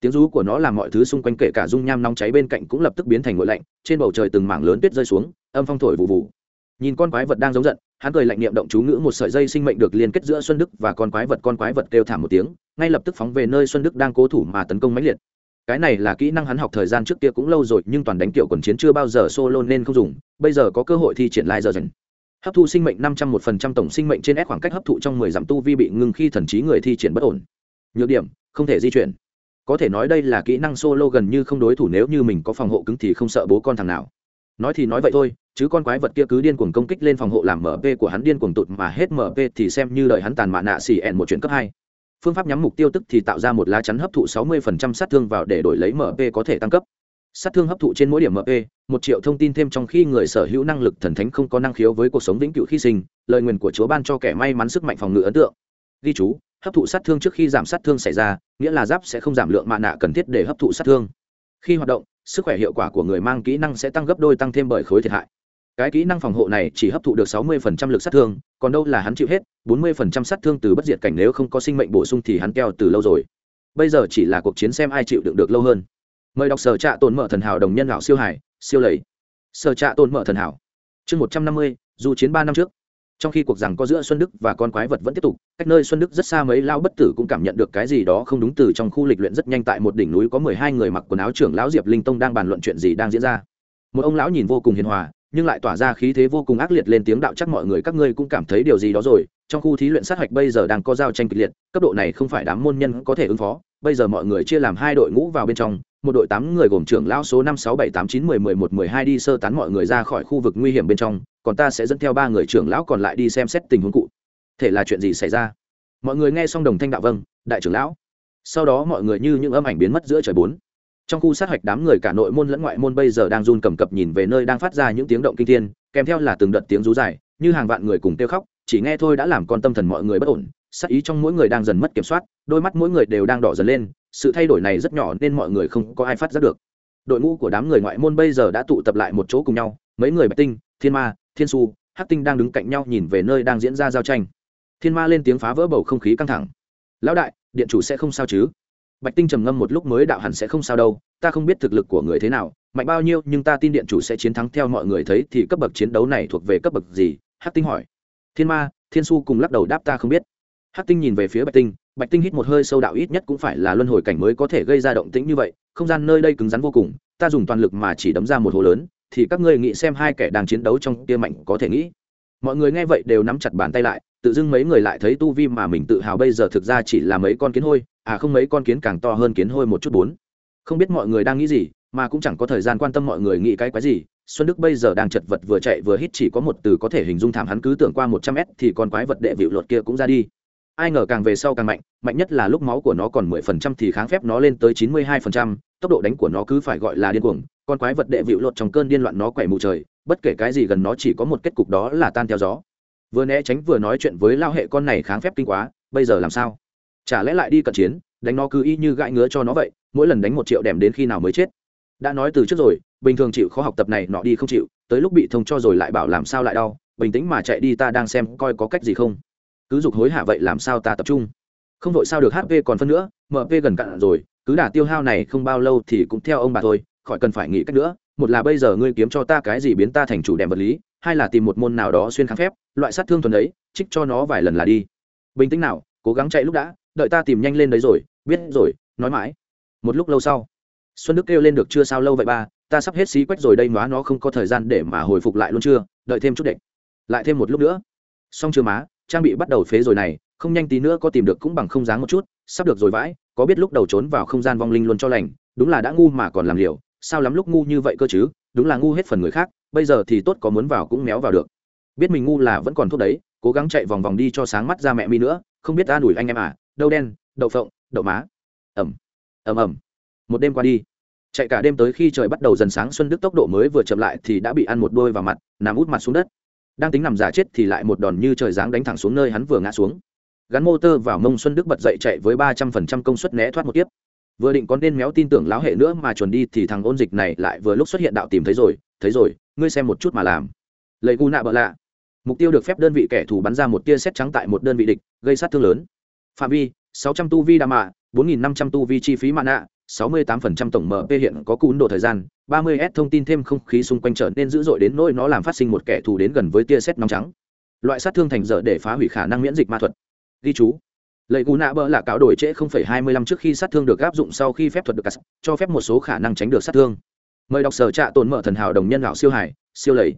S1: Tiếng rú của nó làm mọi thứ xung quanh kể cả dung nham nóng cháy bên cạnh cũng lập tức biến thành nguội lạnh, trên bầu trời từng mảng lớn tuyết rơi xuống, âm phong thổi vụ vụ nhìn con quái vật đang giống giận, hắn cười lạnh niệm động chú ngữ một sợi dây sinh mệnh được liên kết giữa xuân đức và con quái vật, con quái vật kêu thảm một tiếng, ngay lập tức phóng về nơi xuân đức đang cố thủ mà tấn công mãnh liệt. Cái này là kỹ năng hắn học thời gian trước kia cũng lâu rồi, nhưng toàn đánh kiểu quần chiến chưa bao giờ solo nên không dùng, bây giờ có cơ hội thi triển lại giờ dần hấp thu sinh mệnh năm trăm một phần trăm, tổng sinh mệnh trên S khoảng cách hấp thụ trong mười dặm tu vi bị ngưng khi thần trí người thi triển bất ổn. Nhược điểm, không thể di chuyển. Có thể nói đây là kỹ năng solo gần như không đối thủ, nếu như mình có phòng hộ cứng thì không sợ bố con thằng nào. Nói thì nói vậy thôi chứ con quái vật kia cứ điên cuồng công kích lên phòng hộ làm mp của hắn điên cuồng tụt mà hết mp thì xem như đợi hắn tàn mạ nạ xì ẹn một chuyện cấp hai. Phương pháp nhắm mục tiêu tức thì tạo ra một lá chắn hấp thụ 60% sát thương vào để đổi lấy mp có thể tăng cấp. Sát thương hấp thụ trên mỗi điểm mp một triệu thông tin thêm trong khi người sở hữu năng lực thần thánh không có năng khiếu với cuộc sống vĩnh cửu khi sinh, lời nguyền của chúa ban cho kẻ may mắn sức mạnh phòng ngự ấn tượng. Ghi chú, hấp thụ sát thương trước khi giảm sát thương xảy ra, nghĩa là giáp sẽ không giảm lượng mạ nạ cần thiết để hấp thụ sát thương. Khi hoạt động, sức khỏe hiệu quả của người mang kỹ năng sẽ tăng gấp đôi tăng thêm bởi khối thiệt hại cái kỹ năng phòng hộ này chỉ hấp thụ được 60% lực sát thương còn đâu là hắn chịu hết 40% sát thương từ bất diệt cảnh nếu không có sinh mệnh bổ sung thì hắn keo từ lâu rồi. Bây giờ chỉ là cuộc chiến xem ai chịu đựng được lâu hơn. Mời đọc sở trạ tồn mở thần hảo đồng nhân lão siêu hải siêu lầy. Sở trạ tồn mở thần hảo. Chương 150, dù chiến ba năm trước. Trong khi cuộc rằng có giữa xuân đức và con quái vật vẫn tiếp tục cách nơi xuân đức rất xa mấy lao bất tử cũng cảm nhận được cái gì đó không đúng từ trong khu lịch luyện rất nhanh tại một đỉnh núi có mười hai người mặc quần áo trưởng lão diệp linh tông đang bàn luận chuyện gì đang diễn ra. Một ông lão nhìn vô cùng hiền hòa nhưng lại tỏa ra khí thế vô cùng ác liệt lên tiếng đạo chắc mọi người các ngươi cũng cảm thấy điều gì đó rồi. Trong khu thí luyện sát hạch bây giờ đang có giao tranh kịch liệt, cấp độ này không phải đám môn nhân có thể ứng phó. Bây giờ mọi người chia làm hai đội ngũ vào bên trong, một đội tám người gồm trưởng lão số năm sáu bảy tám chín mười mười một mười hai đi sơ tán mọi người ra khỏi khu vực nguy hiểm bên trong, còn ta sẽ dẫn theo ba người trưởng lão còn lại đi xem xét tình huống cụ. Thể là chuyện gì xảy ra? Mọi người nghe xong đồng thanh đạo vâng đại trưởng lão. Sau đó mọi người như những âm ảnh biến mất giữa trời bốn trong khu sát hạch đám người cả nội môn lẫn ngoại môn bây giờ đang run cầm cập nhìn về nơi đang phát ra những tiếng động kinh thiên, kèm theo là từng đợt tiếng rú dài, như hàng vạn người cùng kêu khóc, chỉ nghe thôi đã làm con tâm thần mọi người bất ổn sắc ý trong mỗi người đang dần mất kiểm soát, đôi mắt mỗi người đều đang đỏ dần lên, sự thay đổi này rất nhỏ nên mọi người không có ai phát giác được. Đội ngũ của đám người ngoại môn bây giờ đã tụ tập lại một chỗ cùng nhau, mấy người bạch tinh, thiên ma, thiên su, hắc tinh đang đứng cạnh nhau nhìn về nơi đang diễn ra giao tranh. Thiên ma lên tiếng phá vỡ bầu không khí căng thẳng. Lão đại, điện chủ sẽ không sao chứ? Bạch tinh trầm ngâm một lúc mới đạo hẳn sẽ không sao đâu, ta không biết thực lực của người thế nào, mạnh bao nhiêu, nhưng ta tin điện chủ sẽ chiến thắng theo mọi người thấy thì cấp bậc chiến đấu này thuộc về cấp bậc gì? Hắc tinh hỏi. Thiên ma, thiên su cùng lắc đầu đáp ta không biết. Hắc tinh nhìn về phía bạch tinh bạch tinh hít một hơi sâu đạo ít nhất cũng phải là luân hồi cảnh mới có thể gây ra động tĩnh như vậy, không gian nơi đây cứng rắn vô cùng, ta dùng toàn lực mà chỉ đấm ra một hồ lớn, thì các ngươi nghĩ xem hai kẻ đang chiến đấu trong kia mạnh có thể nghĩ mọi người nghe vậy đều nắm chặt bàn tay lại, tự dưng mấy người lại thấy tu vi mà mình tự hào bây giờ thực ra chỉ là mấy con kiến hôi à không mấy con kiến càng to hơn kiến hôi một chút bốn. Không biết mọi người đang nghĩ gì, mà cũng chẳng có thời gian quan tâm mọi người nghĩ cái quái gì. Xuân đức bây giờ đang chật vật vừa chạy vừa hít chỉ có một từ có thể hình dung thảm hắn cứ tưởng qua một trăm mét thì con quái vật đệ vịu luật kia cũng ra đi. Ai ngờ càng về sau càng mạnh mạnh nhất là lúc máu của nó còn mười phần trăm thì kháng phép nó lên tới chín mươi hai phần trăm, tốc độ đánh của nó cứ phải gọi là điên cuồng, con quái vật đệ vịu lột trong cơn điên loạn nó quẩy mù trời bất kể cái gì gần nó chỉ có một kết cục đó là tan theo gió. Vừa né tránh vừa nói chuyện với lao hệ con này kháng phép kinh quá, bây giờ làm sao? Chả lẽ lại đi cận chiến, đánh nó cứ y như gãi ngứa cho nó vậy, mỗi lần đánh một triệu đèm đến khi nào mới chết? Đã nói từ trước rồi, bình thường chịu khó học tập này nọ đi không chịu, tới lúc bị thông cho rồi lại bảo làm sao lại đau, bình tĩnh mà chạy đi ta đang xem coi có cách gì không. Cứ dục hối hả vậy làm sao ta tập trung? Không vội sao được hp còn phân nữa mp gần cạn rồi, cứ đả tiêu hao này không bao lâu thì cũng theo ông bà thôi, khỏi cần phải nghĩ cách nữa một là bây giờ ngươi kiếm cho ta cái gì biến ta thành chủ đèm vật lý, hai là tìm một môn nào đó xuyên kháng phép, loại sát thương thuần đấy, trích cho nó vài lần là đi. Bình tĩnh nào, cố gắng chạy lúc đã, đợi ta tìm nhanh lên đấy rồi, biết rồi, nói mãi. Một lúc lâu sau, xuân đức kêu lên được chưa sao lâu vậy ba, ta sắp hết xí quách rồi đây nóa nó không có thời gian để mà hồi phục lại luôn chưa, đợi thêm chút đệm lại thêm một lúc nữa. Xong chưa má, trang bị bắt đầu phế rồi này, không nhanh tí nữa có tìm được cũng bằng không dáng một chút, sắp được rồi vãi, có biết lúc đầu trốn vào không gian vong linh luôn cho lành, đúng là đã ngu mà còn làm liều sao lắm lúc ngu như vậy cơ chứ? Đúng là ngu hết phần người khác, bây giờ thì tốt có muốn vào cũng méo vào được. Biết mình ngu là vẫn còn thuốc đấy, cố gắng chạy vòng vòng đi cho sáng mắt ra mẹ mi nữa, không biết ta đuổi anh em à? Đâu đen, đậu phộng, đậu má. Ẩm ẩm ẩm. Một đêm qua đi. Chạy cả đêm tới khi trời bắt đầu dần sáng, xuân đức tốc độ mới vừa chậm lại thì đã bị ăn một đôi vào mặt, nằm út mặt xuống đất. Đang tính nằm giả chết thì lại một đòn như trời giáng đánh thẳng xuống nơi hắn vừa ngã xuống. Gắn motor vào mông xuân đức bật dậy chạy với ba trăm phần trăm công suất né thoát một tiếp vừa định có nên méo tin tưởng láo hệ nữa mà chuẩn đi thì thằng ôn dịch này lại vừa lúc xuất hiện đạo tìm thấy rồi thấy rồi, ngươi xem một chút mà làm. Lấy gu nạ bợ lạ. Mục tiêu được phép đơn vị kẻ thù bắn ra một tia xét trắng tại một đơn vị địch, gây sát thương lớn. Phạm vi, sáu trăm tu vi đa mạ, bốn nghìn năm trăm tu vi chi phí mạ nạ 68% tổng mp hiện có cún độ thời gian 30 s thông tin thêm không khí xung quanh trở nên dữ dội đến nỗi nó làm phát sinh một kẻ thù đến gần với tia xét nóng trắng. Loại sát thương thành dở để phá hủy khả năng miễn dịch ma thuật. Ghi chú lệ cú nạ bỡ là cáo đổi trễ 0,25 trước khi sát thương được áp dụng sau khi phép thuật được cắt cho phép một số khả năng tránh được sát thương. Mời đọc sở trạ tồn mở thần hảo đồng nhân lão siêu hải siêu lầy.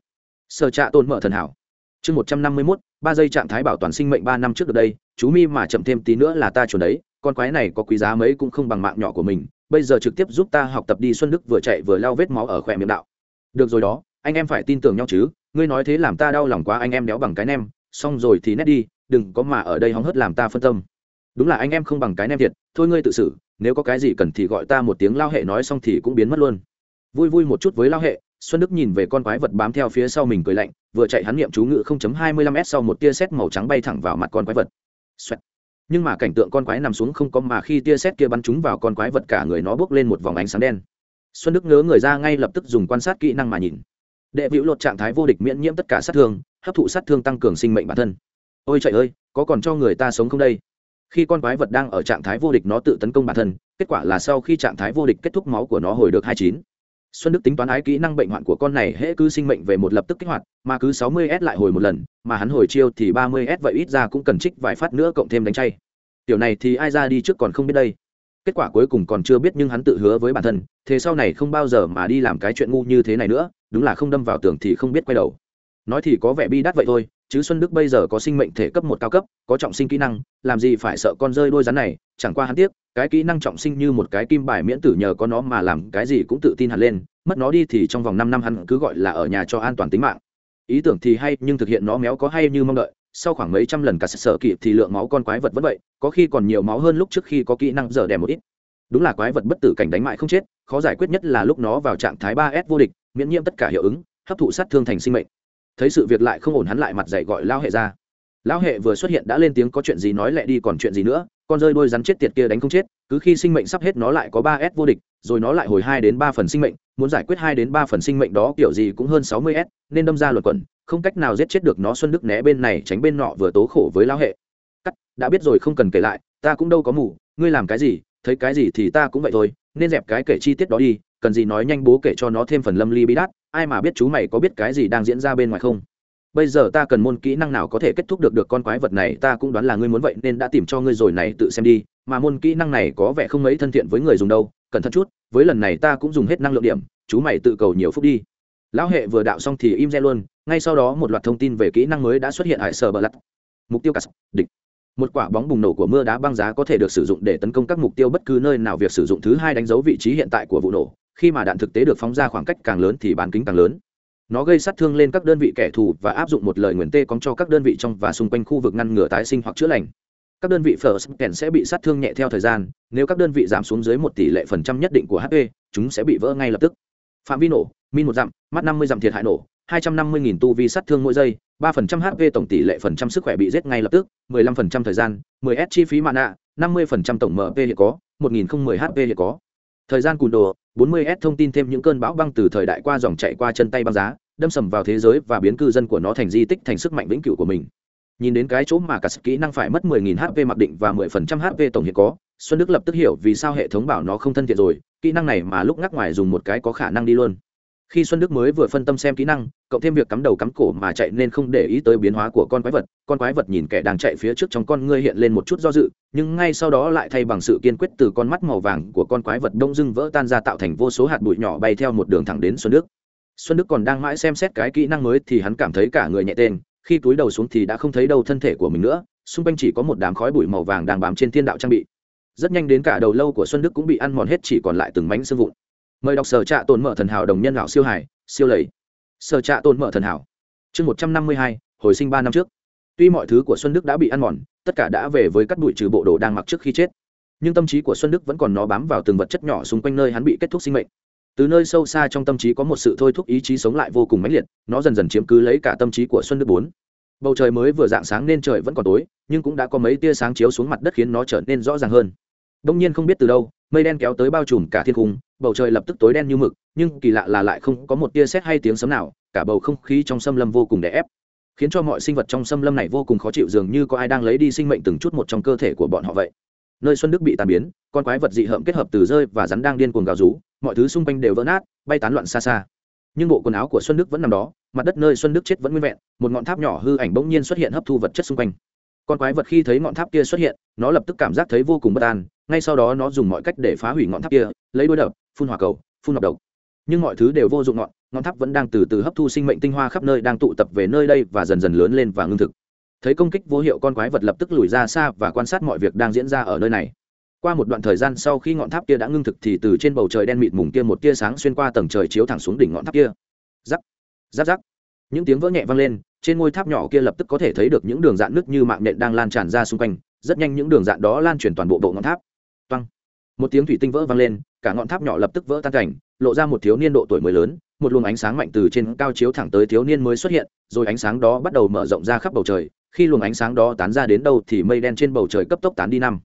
S1: Sở trạ tồn mở thần hảo. Chương một trăm năm mươi mốt ba giây trạng thái bảo toàn sinh mệnh ba năm trước được đây chú mi mà chậm thêm tí nữa là ta chuẩn đấy con quái này có quý giá mấy cũng không bằng mạng nhỏ của mình bây giờ trực tiếp giúp ta học tập đi xuân đức vừa chạy vừa lao vết máu ở khỏe miệng đạo. Được rồi đó anh em phải tin tưởng nhau chứ ngươi nói thế làm ta đau lòng quá anh em đéo bằng cái nem xong rồi thì nét đi đừng có mà ở đây hóng hớt làm ta phân tâm đúng là anh em không bằng cái nem thiệt, thôi ngươi tự xử, nếu có cái gì cần thì gọi ta một tiếng lao hệ nói xong thì cũng biến mất luôn. Vui vui một chút với lao hệ, xuân đức nhìn về con quái vật bám theo phía sau mình cười lạnh, vừa chạy hắn nghiệm chú ngự 0.25 s sau một tia sét màu trắng bay thẳng vào mặt con quái vật. Xoẹt. nhưng mà cảnh tượng con quái nằm xuống không có mà khi tia sét kia bắn trúng vào con quái vật cả người nó bốc lên một vòng ánh sáng đen. Xuân đức ngớ người ra ngay lập tức dùng quan sát kỹ năng mà nhìn. Đệ vĩu lột trạng thái vô địch miễn nhiễm tất cả sát thương, hấp thụ sát thương tăng cường sinh mệnh bản thân. Ôi trời ơi, có còn cho người ta sống không đây? Khi con quái vật đang ở trạng thái vô địch nó tự tấn công bản thân, kết quả là sau khi trạng thái vô địch kết thúc máu của nó hồi được hai chín. Xuân đức tính toán ái kỹ năng bệnh hoạn của con này hễ cứ sinh mệnh về một lập tức kích hoạt, mà cứ sáu mươi s lại hồi một lần, mà hắn hồi chiêu thì ba mươi s vậy ít ra cũng cần trích vài phát nữa cộng thêm đánh chay. Tiểu này thì ai ra đi trước còn không biết đây. Kết quả cuối cùng còn chưa biết nhưng hắn tự hứa với bản thân, thế sau này không bao giờ mà đi làm cái chuyện ngu như thế này nữa, đúng là không đâm vào tường thì không biết quay đầu. Nói thì có vẻ bi đắt vậy thôi chứ xuân đức bây giờ có sinh mệnh thể cấp một cao cấp, có trọng sinh kỹ năng, làm gì phải sợ con rơi đôi rắn này, chẳng qua hắn tiếc, cái kỹ năng trọng sinh như một cái kim bài miễn tử nhờ có nó mà làm cái gì cũng tự tin hẳn lên, mất nó đi thì trong vòng năm năm hắn cứ gọi là ở nhà cho an toàn tính mạng. Ý tưởng thì hay, nhưng thực hiện nó méo có hay như mong đợi, sau khoảng mấy trăm lần cả sợ kịp thì lượng máu con quái vật vẫn vậy, có khi còn nhiều máu hơn lúc trước khi có kỹ năng giờ đè một ít. Đúng là quái vật bất tử cảnh đánh mại không chết, khó giải quyết nhất là lúc nó vào trạng thái ba s vô địch, miễn nhiễm tất cả hiệu ứng, hấp thụ sát thương thành sinh mệnh thấy sự việc lại không ổn hắn lại mặt dày gọi lao hệ ra. Lão hệ vừa xuất hiện đã lên tiếng có chuyện gì nói lại đi còn chuyện gì nữa, con rơi đôi rắn chết tiệt kia đánh không chết, cứ khi sinh mệnh sắp hết nó lại có ba s vô địch, rồi nó lại hồi hai đến ba phần sinh mệnh, muốn giải quyết hai đến ba phần sinh mệnh đó kiểu gì cũng hơn sáu mươi s, nên đâm ra luật quẩn, không cách nào giết chết được nó xuân đức né bên này tránh bên nọ vừa tố khổ với lão hệ. Cắt, đã biết rồi không cần kể lại, ta cũng đâu có mù, ngươi làm cái gì, thấy cái gì thì ta cũng vậy thôi, nên dẹp cái kể chi tiết đó đi, cần gì nói nhanh bố kể cho nó thêm phần lâm ly bí đát ai mà biết chú mày có biết cái gì đang diễn ra bên ngoài không? Bây giờ ta cần môn kỹ năng nào có thể kết thúc được được con quái vật này, ta cũng đoán là ngươi muốn vậy, nên đã tìm cho ngươi rồi này tự xem đi. Mà môn kỹ năng này có vẻ không mấy thân thiện với người dùng đâu, cẩn thận chút, với lần này ta cũng dùng hết năng lượng điểm, chú mày tự cầu nhiều phút đi. Lão hệ vừa đạo xong thì im re luôn, ngay sau đó một loạt thông tin về kỹ năng mới đã xuất hiện hải sở bờ lặt mục tiêu cắt, địch. Một quả bóng bùng nổ của mưa đá băng giá có thể được sử dụng để tấn công các mục tiêu bất cứ nơi nào. Việc sử dụng thứ hai đánh dấu vị trí hiện tại của vụ nổ khi mà đạn thực tế được phóng ra khoảng cách càng lớn thì bán kính càng lớn. Nó gây sát thương lên các đơn vị kẻ thù và áp dụng một lời nguyền tê cóng cho các đơn vị trong và xung quanh khu vực ngăn ngừa tái sinh hoặc chữa lành. Các đơn vị first kèn sẽ bị sát thương nhẹ theo thời gian, nếu các đơn vị giảm xuống dưới một tỷ lệ phần trăm nhất định của hp chúng sẽ bị vỡ ngay lập tức. Phạm vi nổ, min một dặm, mắt năm mươi dặm thiệt hại nổ, hai trăm năm mươi nghìn tu vi sát thương mỗi giây, ba phần trăm hp tổng tỷ lệ phần trăm sức khỏe bị giết ngay lập tức, mười lăm phần trăm thời gian, mười s chi phí mạ nạ năm mươi phần trăm tổng mp hiện có, một nghìn không mười hp hiện có thời gian cùn đồ 40 s thông tin thêm những cơn bão băng từ thời đại qua dòng chạy qua chân tay băng giá, đâm sầm vào thế giới và biến cư dân của nó thành di tích, thành sức mạnh vĩnh cửu của mình. Nhìn đến cái chỗ mà cả kỹ năng phải mất 10.000 hp mặc định và 10% hp tổng hiện có, xuân đức lập tức hiểu vì sao hệ thống bảo nó không thân thiện rồi, kỹ năng này mà lúc ngắc ngoài dùng một cái có khả năng đi luôn. Khi xuân đức mới vừa phân tâm xem kỹ năng cộng thêm việc cắm đầu cắm cổ mà chạy nên không để ý tới biến hóa của con quái vật. Con quái vật nhìn kẻ đang chạy phía trước trong con ngươi hiện lên một chút do dự, nhưng ngay sau đó lại thay bằng sự kiên quyết từ con mắt màu vàng của con quái vật đông dưng vỡ tan ra tạo thành vô số hạt bụi nhỏ bay theo một đường thẳng đến xuân đức. Xuân đức còn đang mãi xem xét cái kỹ năng mới thì hắn cảm thấy cả người nhẹ tên khi túi đầu xuống thì đã không thấy đâu thân thể của mình nữa, xung quanh chỉ có một đám khói bụi màu vàng đang bám trên thiên đạo trang bị. Rất nhanh đến cả đầu lâu của xuân đức cũng bị ăn mòn hết chỉ còn lại từng mảnh xương vụn. Mời đọc sở trạ tồn mở thần hảo đồng nhân lão siêu hải siêu lầy sở trạ tồn mở thần hảo. Chương một trăm năm mươi hai, hồi sinh ba năm trước. Tuy mọi thứ của xuân đức đã bị ăn mòn, tất cả đã về với cắt bụi trừ bộ đồ đang mặc trước khi chết. Nhưng tâm trí của xuân đức vẫn còn nó bám vào từng vật chất nhỏ xung quanh nơi hắn bị kết thúc sinh mệnh. Từ nơi sâu xa trong tâm trí có một sự thôi thúc ý chí sống lại vô cùng mãnh liệt, nó dần dần chiếm cứ lấy cả tâm trí của xuân đức bốn. Bầu trời mới vừa dạng sáng nên trời vẫn còn tối, nhưng cũng đã có mấy tia sáng chiếu xuống mặt đất khiến nó trở nên rõ ràng hơn đông nhiên không biết từ đâu, mây đen kéo tới bao trùm cả thiên cung, bầu trời lập tức tối đen như mực, nhưng kỳ lạ là lại không có một tia sét hay tiếng sấm nào, cả bầu không khí trong xâm lâm vô cùng đè ép, khiến cho mọi sinh vật trong xâm lâm này vô cùng khó chịu dường như có ai đang lấy đi sinh mệnh từng chút một trong cơ thể của bọn họ vậy. Nơi xuân đức bị tàn biến, con quái vật dị hợm kết hợp từ rơi và rắn đang điên cuồng gào rú, mọi thứ xung quanh đều vỡ nát, bay tán loạn xa xa. Nhưng bộ quần áo của xuân đức vẫn nằm đó, mặt đất nơi xuân đức chết vẫn nguyên vẹn, một ngọn tháp nhỏ hư ảnh bỗng nhiên xuất hiện hấp thu vật chất xung quanh. Con quái vật khi thấy ngọn tháp kia xuất hiện, nó lập tức cảm giác thấy vô cùng bất an ngay sau đó nó dùng mọi cách để phá hủy ngọn tháp kia, lấy đôi đập, phun hỏa cầu, phun nọc độc. Nhưng mọi thứ đều vô dụng, ngọn ngọn tháp vẫn đang từ từ hấp thu sinh mệnh tinh hoa khắp nơi đang tụ tập về nơi đây và dần dần lớn lên và ngưng thực. Thấy công kích vô hiệu, con quái vật lập tức lùi ra xa và quan sát mọi việc đang diễn ra ở nơi này. Qua một đoạn thời gian sau khi ngọn tháp kia đã ngưng thực thì từ trên bầu trời đen mịt mùng kia một tia sáng xuyên qua tầng trời chiếu thẳng xuống đỉnh ngọn tháp kia. Rắc rắc rắc. Những tiếng vỡ nhẹ vang lên, trên ngôi tháp nhỏ kia lập tức có thể thấy được những đường dạn nứt như mạng nhện đang lan tràn ra xung quanh. Rất nhanh những đường dạn đó lan truyền toàn bộ bộ ngọn tháp một tiếng thủy tinh vỡ vang lên, cả ngọn tháp nhỏ lập tức vỡ tan cảnh, lộ ra một thiếu niên độ tuổi mới lớn, một luồng ánh sáng mạnh từ trên cao chiếu thẳng tới thiếu niên mới xuất hiện, rồi ánh sáng đó bắt đầu mở rộng ra khắp bầu trời, khi luồng ánh sáng đó tán ra đến đâu thì mây đen trên bầu trời cấp tốc tán đi năm.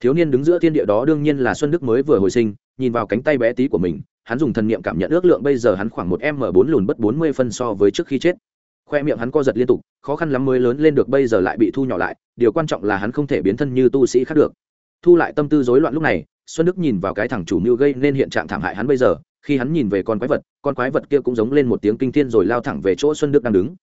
S1: Thiếu niên đứng giữa thiên địa đó đương nhiên là xuân đức mới vừa hồi sinh, nhìn vào cánh tay bé tí của mình, hắn dùng thần niệm cảm nhận ước lượng bây giờ hắn khoảng một m bốn lùn bất bốn mươi phân so với trước khi chết. Khoe miệng hắn co giật liên tục, khó khăn lắm mới lớn lên được bây giờ lại bị thu nhỏ lại, điều quan trọng là hắn không thể biến thân như tu sĩ khác được. Thu lại tâm tư rối loạn lúc này xuân đức nhìn vào cái thằng chủ mưu gây nên hiện trạng thảm hại hắn bây giờ, khi hắn nhìn về con quái vật, con quái vật kia cũng giống lên một tiếng kinh thiên rồi lao thẳng về chỗ xuân đức đang đứng.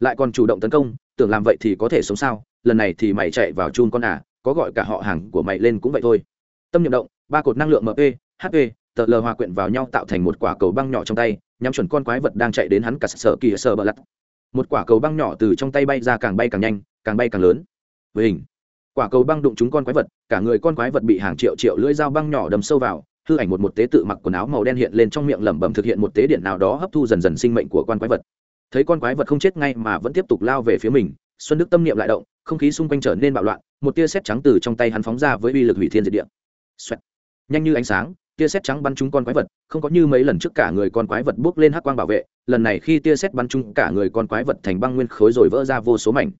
S1: Lại còn chủ động tấn công, tưởng làm vậy thì có thể sống sao, lần này thì mày chạy vào chun con à có gọi cả họ hàng của mày lên cũng vậy thôi. Tâm niệm động, ba cột năng lượng mp hp tờ lờ hòa quyện vào nhau tạo thành một quả cầu băng nhỏ trong tay, nhắm chuẩn con quái vật đang chạy đến hắn cả sợ kỳ sợ bờ lặt. Một quả cầu băng nhỏ từ trong tay bay ra càng bay càng nhanh, càng bay càng lớn. Với hình quả cầu băng đụng trúng con quái vật, cả người con quái vật bị hàng triệu triệu lưỡi dao băng nhỏ đâm sâu vào, hư ảnh một một tế tự mặc quần áo màu đen hiện lên trong miệng lẩm bẩm thực hiện một tế điện nào đó hấp thu dần dần sinh mệnh của con quái vật. Thấy con quái vật không chết ngay mà vẫn tiếp tục lao về phía mình, xuân đức tâm niệm lại động, không khí xung quanh trở nên bạo loạn, một tia sét trắng từ trong tay hắn phóng ra với uy lực hủy thiên diệt địa. Xoẹt. nhanh như ánh sáng, tia sét trắng bắn trúng con quái vật, không có như mấy lần trước cả người con quái vật bốc lên hắc quang bảo vệ, lần này khi tia sét bắn trúng cả người con quái vật thành băng nguyên khối rồi vỡ ra vô số mảnh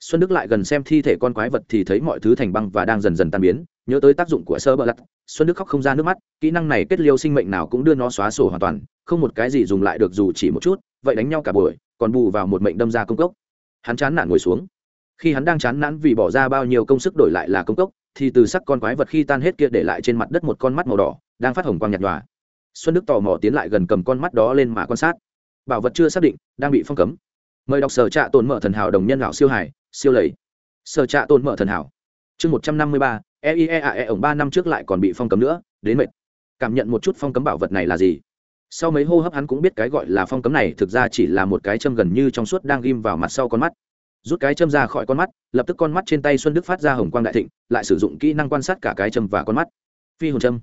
S1: xuân đức lại gần xem thi thể con quái vật thì thấy mọi thứ thành băng và đang dần dần tan biến, nhớ tới tác dụng của sơ bờ lặt, xuân đức khóc không ra nước mắt, kỹ năng này kết liêu sinh mệnh nào cũng đưa nó xóa sổ hoàn toàn, không một cái gì dùng lại được dù chỉ một chút, vậy đánh nhau cả buổi, còn bù vào một mệnh đâm ra công cốc. Hắn chán nản ngồi xuống. Khi hắn đang chán nản vì bỏ ra bao nhiêu công sức đổi lại là công cốc, thì từ sắc con quái vật khi tan hết kia để lại trên mặt đất một con mắt màu đỏ, đang phát hồng quang nhạt nhòa. Xuân đức tò mò tiến lại gần cầm con mắt đó lên mà quan sát. Bảo vật chưa xác định, đang bị phong cấm. Mời đọc sở trạ tồn mở thần hảo đồng nhân lão siêu hải siêu lầy. Sở trạ tồn mở thần hảo. Chương một trăm năm mươi ba eiae ổng ba năm trước lại còn bị phong cấm nữa, đến mệt. Cảm nhận một chút phong cấm bảo vật này là gì? Sau mấy hô hấp hắn cũng biết cái gọi là phong cấm này thực ra chỉ là một cái châm gần như trong suốt đang ghim vào mặt sau con mắt. Rút cái châm ra khỏi con mắt, lập tức con mắt trên tay xuân đức phát ra hồng quang đại thịnh, lại sử dụng kỹ năng quan sát cả cái châm và con mắt. Phi hồn châm.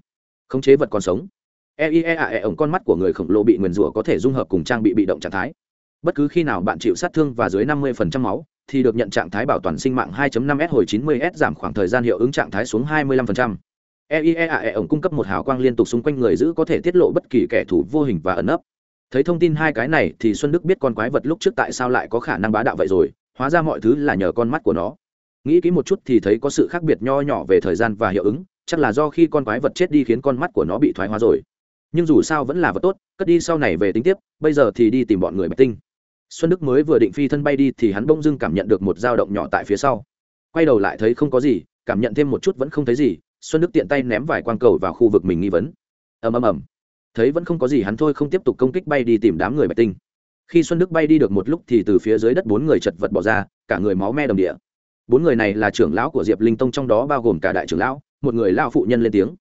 S1: Khống chế vật còn sống. Eiae ổng con mắt của người khổng lồ bị nguyền rủa có thể dung hợp cùng trang bị bị động trạng thái. Bất cứ khi nào bạn chịu sát thương và dưới 50% máu thì được nhận trạng thái bảo toàn sinh mạng 2.5 s hồi 90 s giảm khoảng thời gian hiệu ứng trạng thái xuống 25%. EIEAE ổng cung cấp một hào quang liên tục xung quanh người giữ có thể tiết lộ bất kỳ kẻ thù vô hình và ẩn ấp. Thấy thông tin hai cái này thì Xuân Đức biết con quái vật lúc trước tại sao lại có khả năng bá đạo vậy rồi, hóa ra mọi thứ là nhờ con mắt của nó. Nghĩ kỹ một chút thì thấy có sự khác biệt nho nhỏ về thời gian và hiệu ứng, chắc là do khi con quái vật chết đi khiến con mắt của nó bị thoái hóa rồi. Nhưng dù sao vẫn là vật tốt, cất đi sau này về tính tiếp, bây giờ thì đi tìm bọn người Bạch Tinh. Xuân Đức mới vừa định phi thân bay đi thì hắn bỗng dưng cảm nhận được một dao động nhỏ tại phía sau. Quay đầu lại thấy không có gì, cảm nhận thêm một chút vẫn không thấy gì, xuân đức tiện tay ném vài quang cầu vào khu vực mình nghi vấn. Ầm ầm ầm. Thấy vẫn không có gì hắn thôi không tiếp tục công kích bay đi tìm đám người bạch tinh. Khi xuân đức bay đi được một lúc thì từ phía dưới đất bốn người chật vật bỏ ra cả người máu me đồng địa. Bốn người này là trưởng lão của diệp linh tông trong đó bao gồm cả đại trưởng lão một người lao phụ nhân lên tiếng.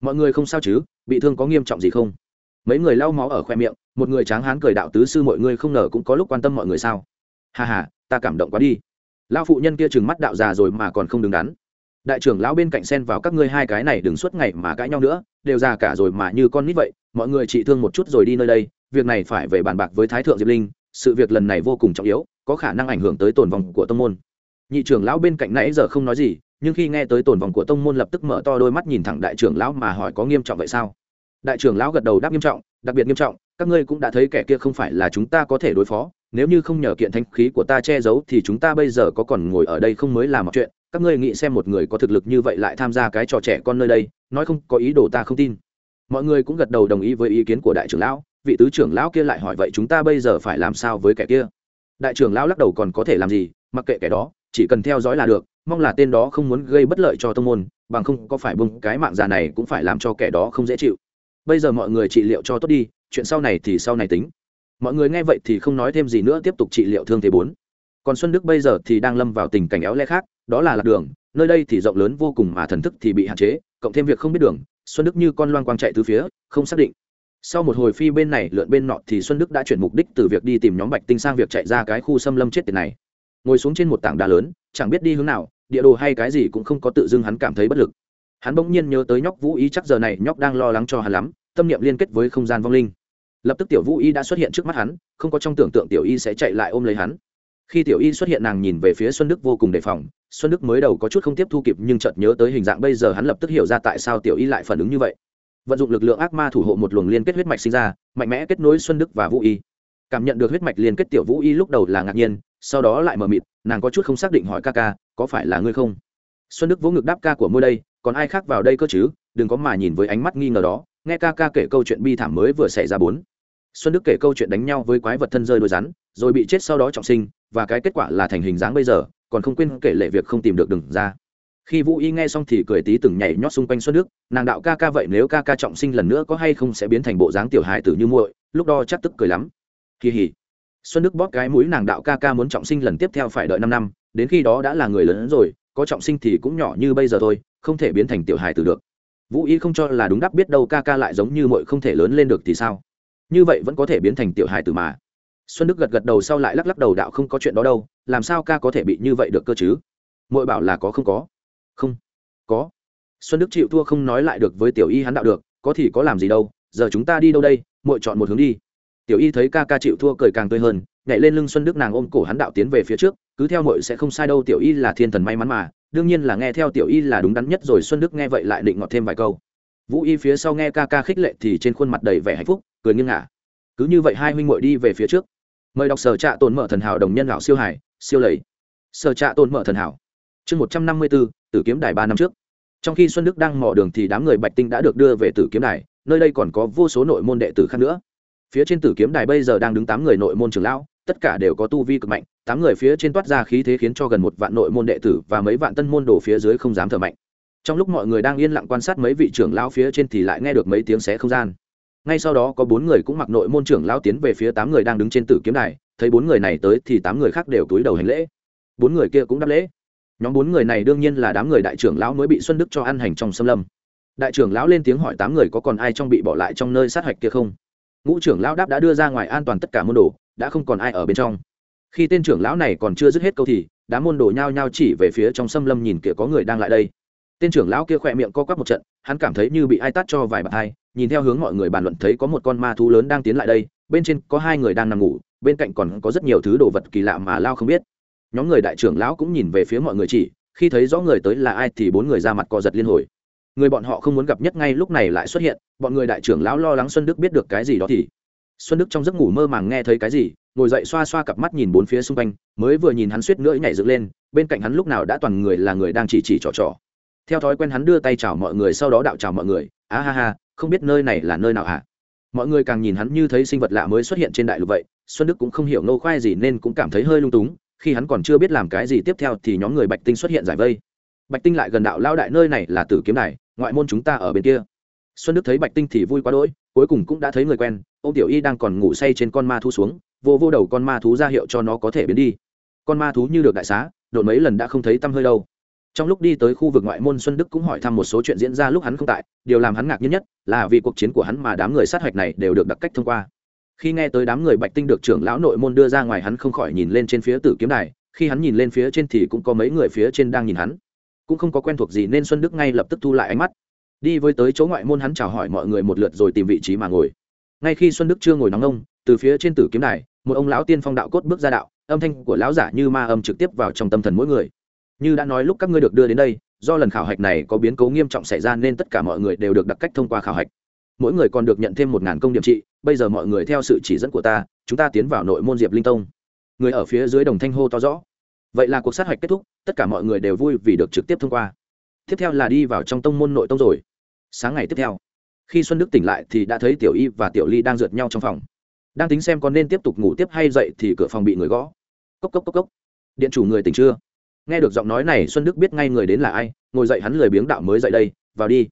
S1: Mọi người không sao chứ? Bị thương có nghiêm trọng gì không? Mấy người lau máu ở khoe miệng, một người tráng hán cười đạo tứ sư mọi người không ngờ cũng có lúc quan tâm mọi người sao? Hà hà ta cảm động quá đi. Lao phụ nhân kia chừng mắt đạo già rồi mà còn không đứng đắn. Đại trưởng lão bên cạnh xen vào các ngươi hai cái này đừng suốt ngày mà cãi nhau nữa, đều già cả rồi mà như con nít vậy, mọi người trị thương một chút rồi đi nơi đây, việc này phải về bàn bạc với thái thượng diệp linh, sự việc lần này vô cùng trọng yếu, có khả năng ảnh hưởng tới tồn vòng của tông môn. Nhị trưởng lão bên cạnh nãy giờ không nói gì, nhưng khi nghe tới tồn vòng của tông môn lập tức mở to đôi mắt nhìn thẳng đại trưởng lão mà hỏi có nghiêm trọng vậy sao? Đại trưởng lão gật đầu đáp nghiêm trọng, đặc biệt nghiêm trọng, các ngươi cũng đã thấy kẻ kia không phải là chúng ta có thể đối phó, nếu như không nhờ kiện thanh khí của ta che giấu thì chúng ta bây giờ có còn ngồi ở đây không mới làm một chuyện, các ngươi nghĩ xem một người có thực lực như vậy lại tham gia cái trò trẻ con nơi đây, nói không có ý đồ ta không tin. Mọi người cũng gật đầu đồng ý với ý kiến của đại trưởng lão, vị tứ trưởng lão kia lại hỏi vậy chúng ta bây giờ phải làm sao với kẻ kia? Đại trưởng lão lắc đầu còn có thể làm gì, mặc kệ kẻ đó, chỉ cần theo dõi là được, mong là tên đó không muốn gây bất lợi cho tông môn, bằng không có phải bưng cái mạng già này cũng phải làm cho kẻ đó không dễ chịu bây giờ mọi người trị liệu cho tốt đi, chuyện sau này thì sau này tính. Mọi người nghe vậy thì không nói thêm gì nữa, tiếp tục trị liệu thương thế bốn. Còn xuân đức bây giờ thì đang lâm vào tình cảnh éo le khác, đó là lạc đường, nơi đây thì rộng lớn vô cùng mà thần thức thì bị hạn chế, cộng thêm việc không biết đường, xuân đức như con loang quang chạy từ phía, không xác định. Sau một hồi phi bên này lượn bên nọ thì xuân đức đã chuyển mục đích từ việc đi tìm nhóm bạch tinh sang việc chạy ra cái khu xâm lâm chết tiệt này. Ngồi xuống trên một tảng đá lớn, chẳng biết đi hướng nào, địa đồ hay cái gì cũng không có tự dưng hắn cảm thấy bất lực hắn bỗng nhiên nhớ tới nhóc vũ Y chắc giờ này nhóc đang lo lắng cho hắn lắm, tâm niệm liên kết với không gian vong linh. Lập tức tiểu vũ y đã xuất hiện trước mắt hắn, không có trong tưởng tượng tiểu y sẽ chạy lại ôm lấy hắn. Khi tiểu y xuất hiện nàng nhìn về phía xuân đức vô cùng đề phòng, xuân đức mới đầu có chút không tiếp thu kịp nhưng chợt nhớ tới hình dạng bây giờ hắn lập tức hiểu ra tại sao tiểu y lại phản ứng như vậy. Vận dụng lực lượng ác ma thủ hộ một luồng liên kết huyết mạch sinh ra, mạnh mẽ kết nối xuân đức và vũ y. Cảm nhận được huyết mạch liên kết tiểu vũ y lúc đầu là ngạc nhiên, sau đó lại mờ mịt, nàng có chút không xác định hỏi ca ca, có phải là ngươi không? Xuân đức vỗ ngực đáp ca của môi đây, còn ai khác vào đây cơ chứ? Đừng có mà nhìn với ánh mắt nghi ngờ đó. Nghe ca ca kể câu chuyện bi thảm mới vừa xảy ra bốn. Xuân đức kể câu chuyện đánh nhau với quái vật thân rơi đôi rắn, rồi bị chết sau đó trọng sinh, và cái kết quả là thành hình dáng bây giờ, còn không quên kể lệ việc không tìm được đừng ra. Khi vũ y nghe xong thì cười tí từng nhảy nhót xung quanh xuân đức, nàng đạo ca ca vậy nếu ca ca trọng sinh lần nữa có hay không sẽ biến thành bộ dáng tiểu hài tử như muội, lúc đó chắc tức cười lắm. Kỳ hỉ. Xuân đức bóp cái mũi nàng đạo ca ca muốn trọng sinh lần tiếp theo phải đợi năm năm, đến khi đó đã là người lớn rồi có trọng sinh thì cũng nhỏ như bây giờ thôi, không thể biến thành tiểu hài tử được. Vũ y không cho là đúng đắp biết đâu ca ca lại giống như muội không thể lớn lên được thì sao? Như vậy vẫn có thể biến thành tiểu hài tử mà. Xuân đức gật gật đầu sau lại lắc lắc đầu đạo không có chuyện đó đâu, làm sao ca có thể bị như vậy được cơ chứ? Muội bảo là có không có. Không. Có. Xuân đức chịu thua không nói lại được với tiểu y hắn đạo được, có thì có làm gì đâu, giờ chúng ta đi đâu đây, muội chọn một hướng đi. Tiểu y thấy ca ca chịu thua cười càng tươi hơn, nhảy lên lưng xuân đức nàng ôm cổ hắn đạo tiến về phía trước cứ theo muội sẽ không sai đâu, tiểu y là thiên thần may mắn mà, đương nhiên là nghe theo tiểu y là đúng đắn nhất rồi, xuân đức nghe vậy lại định ngọt thêm vài câu. Vũ y phía sau nghe ca ca khích lệ thì trên khuôn mặt đầy vẻ hạnh phúc, cười nghiêng ngả. Cứ như vậy hai huynh muội đi về phía trước. Mời đọc sở trạ tồn mở thần hảo đồng nhân lão siêu hải, siêu lầy. Sở trạ tồn mở thần hảo. Chương một trăm năm mươi bốn tử kiếm đài ba năm trước. Trong khi xuân đức đang mò đường thì đám người bạch tinh đã được đưa về tử kiếm đài, nơi đây còn có vô số nội môn đệ tử khác nữa. Phía trên tử kiếm đài bây giờ đang đứng tám người nội môn trưởng lão, tất cả đều có tu vi cực mạnh tám người phía trên toát ra khí thế khiến cho gần một vạn nội môn đệ tử và mấy vạn tân môn đồ phía dưới không dám thở mạnh. Trong lúc mọi người đang yên lặng quan sát mấy vị trưởng lão phía trên thì lại nghe được mấy tiếng xé không gian. Ngay sau đó có bốn người cũng mặc nội môn trưởng lão tiến về phía tám người đang đứng trên tử kiếm đài, thấy bốn người này tới thì tám người khác đều túi đầu hành lễ. Bốn người kia cũng đáp lễ. Nhóm bốn người này đương nhiên là đám người đại trưởng lão mới bị xuân đức cho ăn hành trong xâm lâm. Đại trưởng lão lên tiếng hỏi tám người có còn ai trong bị bỏ lại trong nơi sát hạch kia không? Ngũ trưởng lão đáp đã đưa ra ngoài an toàn tất cả môn đồ, đã không còn ai ở bên trong khi tên trưởng lão này còn chưa dứt hết câu thì, đám môn đồ nhao nhao chỉ về phía trong xâm lâm nhìn kia có người đang lại đây. Tên trưởng lão kia khỏe miệng co quắp một trận, hắn cảm thấy như bị ai tát cho vài bàn hai, nhìn theo hướng mọi người bàn luận thấy có một con ma thú lớn đang tiến lại đây, bên trên có hai người đang nằm ngủ, bên cạnh còn có rất nhiều thứ đồ vật kỳ lạ mà lao không biết. Nhóm người đại trưởng lão cũng nhìn về phía mọi người chỉ, khi thấy rõ người tới là ai thì bốn người ra mặt co giật liên hồi. Người bọn họ không muốn gặp nhất ngay lúc này lại xuất hiện, bọn người đại trưởng lão lo lắng xuân đức biết được cái gì đó thì. Xuân đức trong giấc ngủ mơ màng nghe thấy cái gì ngồi dậy xoa xoa cặp mắt nhìn bốn phía xung quanh, mới vừa nhìn hắn suýt nữa nhảy dựng lên, bên cạnh hắn lúc nào đã toàn người là người đang chỉ chỉ trò trò. Theo thói quen hắn đưa tay chào mọi người, sau đó đạo chào mọi người, á ha ha, không biết nơi này là nơi nào hả? À? mọi người càng nhìn hắn như thấy sinh vật lạ mới xuất hiện trên đại lục vậy, xuân đức cũng không hiểu nô khoai gì nên cũng cảm thấy hơi lung túng, khi hắn còn chưa biết làm cái gì tiếp theo thì nhóm người bạch tinh xuất hiện giải vây. Bạch tinh lại gần đạo lao đại, nơi này là tử kiếm đài, ngoại môn chúng ta ở bên kia. Xuân đức thấy bạch tinh thì vui quá đỗi, cuối cùng cũng đã thấy người quen ô tiểu y đang còn ngủ say trên con ma thu xuống vô vô đầu con ma thú ra hiệu cho nó có thể biến đi. Con ma thú như được đại xá, đột mấy lần đã không thấy tăm hơi đâu. Trong lúc đi tới khu vực ngoại môn xuân đức cũng hỏi thăm một số chuyện diễn ra lúc hắn không tại, điều làm hắn ngạc nhiên nhất là vì cuộc chiến của hắn mà đám người sát hạch này đều được đặc cách thông qua. Khi nghe tới đám người bạch tinh được trưởng lão nội môn đưa ra ngoài hắn không khỏi nhìn lên trên phía tử kiếm đài, khi hắn nhìn lên phía trên thì cũng có mấy người phía trên đang nhìn hắn. Cũng không có quen thuộc gì nên xuân đức ngay lập tức thu lại ánh mắt. Đi với tới chỗ ngoại môn hắn chào hỏi mọi người một lượt rồi tìm vị trí mà ngồi ngay khi xuân đức chưa ngồi nóng ông, từ phía trên tử kiếm đài, một ông lão tiên phong đạo cốt bước ra đạo, âm thanh của lão giả như ma âm trực tiếp vào trong tâm thần mỗi người. Như đã nói lúc các ngươi được đưa đến đây, do lần khảo hạch này có biến cố nghiêm trọng xảy ra nên tất cả mọi người đều được đặc cách thông qua khảo hạch. Mỗi người còn được nhận thêm một ngàn công điểm trị, bây giờ mọi người theo sự chỉ dẫn của ta, chúng ta tiến vào nội môn diệp linh tông. Người ở phía dưới đồng thanh hô to rõ. Vậy là cuộc sát hạch kết thúc, tất cả mọi người đều vui vì được trực tiếp thông qua. Tiếp theo là đi vào trong tông môn nội tông rồi. Sáng ngày tiếp theo khi xuân đức tỉnh lại thì đã thấy tiểu y và tiểu ly đang rượt nhau trong phòng. Đang tính xem có nên tiếp tục ngủ tiếp hay dậy thì cửa phòng bị người gõ. Cốc cốc cốc cốc. Điện chủ người tỉnh chưa? Nghe được giọng nói này, xuân đức biết ngay người đến là ai, ngồi dậy hắn lười biếng đạo mới dậy đây, vào đi.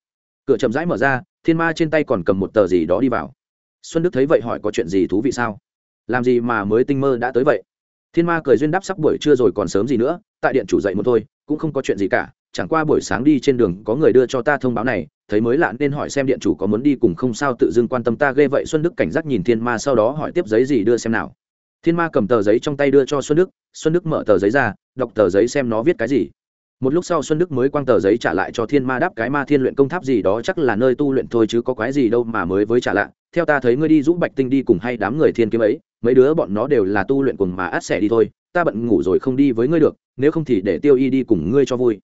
S1: Cửa chậm rãi mở ra, thiên ma trên tay còn cầm một tờ gì đó đi vào. Xuân đức thấy vậy hỏi có chuyện gì thú vị sao? Làm gì mà mới tinh mơ đã tới vậy? Thiên ma cười duyên đáp sắp buổi trưa rồi còn sớm gì nữa, tại điện chủ dậy một thôi, cũng không có chuyện gì cả, chẳng qua buổi sáng đi trên đường có người đưa cho ta thông báo này thấy mới lạ nên hỏi xem điện chủ có muốn đi cùng không sao tự dưng quan tâm ta ghê vậy xuân đức cảnh giác nhìn thiên ma sau đó hỏi tiếp giấy gì đưa xem nào. Thiên ma cầm tờ giấy trong tay đưa cho xuân đức xuân đức mở tờ giấy ra, đọc tờ giấy xem nó viết cái gì. Một lúc sau xuân đức mới quăng tờ giấy trả lại cho thiên ma đáp cái ma thiên luyện công tháp gì đó chắc là nơi tu luyện thôi chứ có quái gì đâu mà mới với trả lại. Theo ta thấy ngươi đi rũ bạch tinh đi cùng hay đám người thiên kiếm ấy, mấy đứa bọn nó đều là tu luyện cùng mà át xẻ đi thôi, ta bận ngủ rồi không đi với ngươi được, nếu không thì để tiêu y đi cùng ngươi cho vui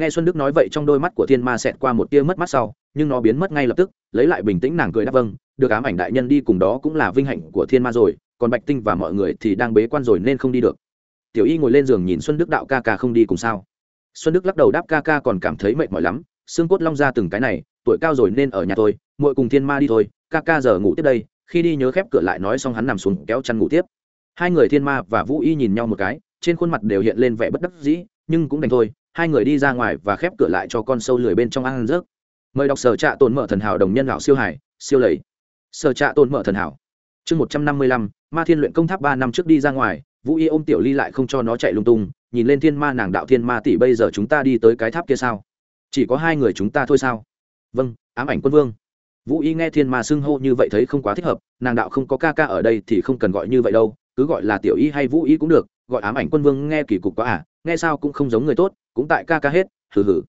S1: nghe xuân đức nói vậy trong đôi mắt của thiên ma xẹt qua một tia mất mắt sau, nhưng nó biến mất ngay lập tức, lấy lại bình tĩnh nàng cười đáp vâng được ám ảnh đại nhân đi cùng đó cũng là vinh hạnh của thiên ma rồi, còn bạch tinh và mọi người thì đang bế quan rồi nên không đi được. Tiểu y ngồi lên giường nhìn xuân đức đạo ca ca không đi cùng sao. Xuân đức lắc đầu đáp ca ca còn cảm thấy mệt mỏi lắm, xương cốt long ra từng cái này, tuổi cao rồi nên ở nhà thôi, muội cùng thiên ma đi thôi, ca ca giờ ngủ tiếp đây, khi đi nhớ khép cửa lại nói xong hắn nằm xuống kéo chăn ngủ tiếp. Hai người thiên ma và vũ y nhìn nhau một cái, trên khuôn mặt đều hiện lên vẻ bất đắc dĩ, nhưng cũng đành thôi hai người đi ra ngoài và khép cửa lại cho con sâu lười bên trong ăn rớt mời đọc sở trạ tồn mở thần hảo đồng nhân lão siêu hải siêu lầy. Sở trạ tồn mở thần hảo. Chương một trăm năm mươi lăm, ma thiên luyện công tháp ba năm trước đi ra ngoài, vũ y ôm tiểu ly lại không cho nó chạy lung tung, nhìn lên thiên ma nàng đạo thiên ma tỷ bây giờ chúng ta đi tới cái tháp kia sao? Chỉ có hai người chúng ta thôi sao? Vâng ám ảnh quân vương. Vũ y nghe thiên ma xưng hô như vậy thấy không quá thích hợp, nàng đạo không có ca ca ở đây thì không cần gọi như vậy đâu, cứ gọi là tiểu y hay vũ y cũng được, gọi ám ảnh quân vương nghe kỳ cục quá à nghe sao cũng không giống người tốt cũng tại ca ca hết, hừ hừ.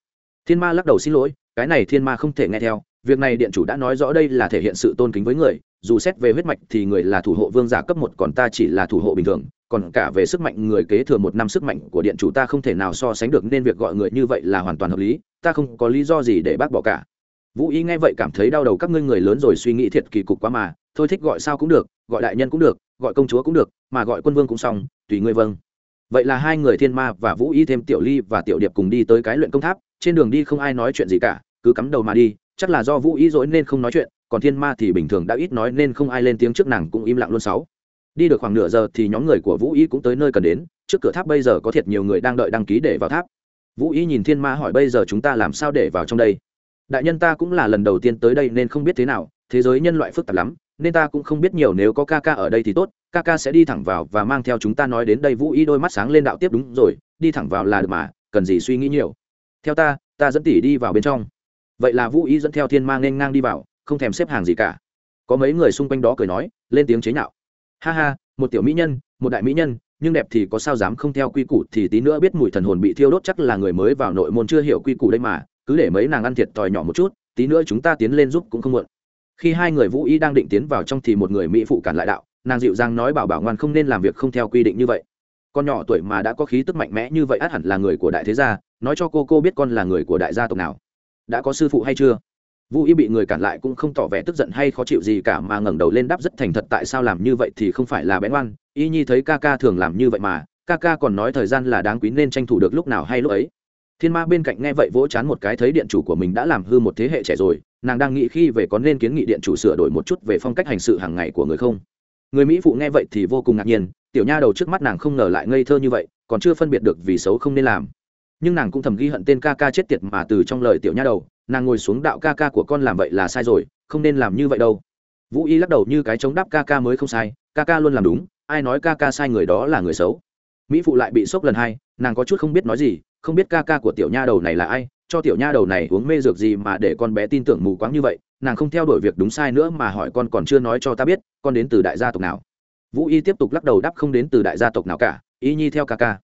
S1: Thiên ma lắc đầu xin lỗi, cái này thiên ma không thể nghe theo, việc này điện chủ đã nói rõ đây là thể hiện sự tôn kính với người, dù xét về huyết mạch thì người là thủ hộ vương giả cấp một còn ta chỉ là thủ hộ bình thường, còn cả về sức mạnh người kế thừa một năm sức mạnh của điện chủ ta không thể nào so sánh được, nên việc gọi người như vậy là hoàn toàn hợp lý, ta không có lý do gì để bác bỏ cả. Vũ y nghe vậy cảm thấy đau đầu các ngươi người lớn rồi suy nghĩ thiệt kỳ cục quá mà, thôi thích gọi sao cũng được, gọi đại nhân cũng được, gọi công chúa cũng được, mà gọi quân vương cũng xong, tùy ngươi vâng vậy là hai người thiên ma và vũ y thêm tiểu ly và tiểu điệp cùng đi tới cái luyện công tháp, trên đường đi không ai nói chuyện gì cả, cứ cắm đầu mà đi, chắc là do vũ y dỗi nên không nói chuyện, còn thiên ma thì bình thường đã ít nói nên không ai lên tiếng trước nàng cũng im lặng luôn sáu. Đi được khoảng nửa giờ thì nhóm người của vũ y cũng tới nơi cần đến, trước cửa tháp bây giờ có thiệt nhiều người đang đợi đăng ký để vào tháp. Vũ y nhìn thiên ma hỏi bây giờ chúng ta làm sao để vào trong đây? Đại nhân ta cũng là lần đầu tiên tới đây nên không biết thế nào, thế giới nhân loại phức tạp lắm nên ta cũng không biết nhiều, nếu có ca ca ở đây thì tốt, ca ca sẽ đi thẳng vào và mang theo chúng ta nói đến đây, vũ y đôi mắt sáng lên đạo tiếp, đúng rồi, đi thẳng vào là được mà, cần gì suy nghĩ nhiều. Theo ta ta dẫn tỷ đi vào bên trong. Vậy là vũ y dẫn theo thiên mang nên ngang đi vào, không thèm xếp hàng gì cả. Có mấy người xung quanh đó cười nói, lên tiếng chế nhạo. Ha ha, một tiểu mỹ nhân, một đại mỹ nhân, nhưng đẹp thì có sao dám không theo quy củ thì tí nữa biết mùi thần hồn bị thiêu đốt chắc là người mới vào nội môn chưa hiểu quy củ đây mà, cứ để mấy nàng ăn thiệt tòi nhỏ một chút, tí nữa chúng ta tiến lên giúp cũng không muộn khi hai người vũ y đang định tiến vào trong thì một người mỹ phụ cản lại đạo, nàng dịu dàng nói bảo bảo ngoan không nên làm việc không theo quy định như vậy. Con nhỏ tuổi mà đã có khí tức mạnh mẽ như vậy ắt hẳn là người của đại thế gia, nói cho cô cô biết con là người của đại gia tộc nào. Đã có sư phụ hay chưa? Vũ y bị người cản lại cũng không tỏ vẻ tức giận hay khó chịu gì cả mà ngẩng đầu lên đáp rất thành thật, tại sao làm như vậy thì không phải là bén oan y nhi thấy ca ca thường làm như vậy mà, ca ca còn nói thời gian là đáng quý nên tranh thủ được lúc nào hay lúc ấy. Thiên ma bên cạnh nghe vậy vỗ chán một cái, thấy điện chủ của mình đã làm hư một thế hệ trẻ rồi nàng đang nghĩ khi về có nên kiến nghị điện chủ sửa đổi một chút về phong cách hành sự hàng ngày của người không? Người mỹ phụ nghe vậy thì vô cùng ngạc nhiên, tiểu nha đầu trước mắt nàng không ngờ lại ngây thơ như vậy, còn chưa phân biệt được vì xấu không nên làm. Nhưng nàng cũng thầm ghi hận tên ca ca chết tiệt mà từ trong lời tiểu nha đầu, nàng ngồi xuống đạo ca ca của con làm vậy là sai rồi, không nên làm như vậy đâu. Vũ y lắc đầu như cái chống đáp ca ca mới không sai, ca ca luôn làm đúng, ai nói ca ca sai người đó là người xấu. Mỹ phụ lại bị sốc lần hai, nàng có chút không biết nói gì, không biết ca ca của tiểu nha đầu này là ai cho tiểu nha đầu này uống mê dược gì mà để con bé tin tưởng mù quáng như vậy, nàng không theo đuổi việc đúng sai nữa mà hỏi con còn chưa nói cho ta biết, con đến từ đại gia tộc nào. Vũ y tiếp tục lắc đầu đáp không đến từ đại gia tộc nào cả, y nhi theo ca ca.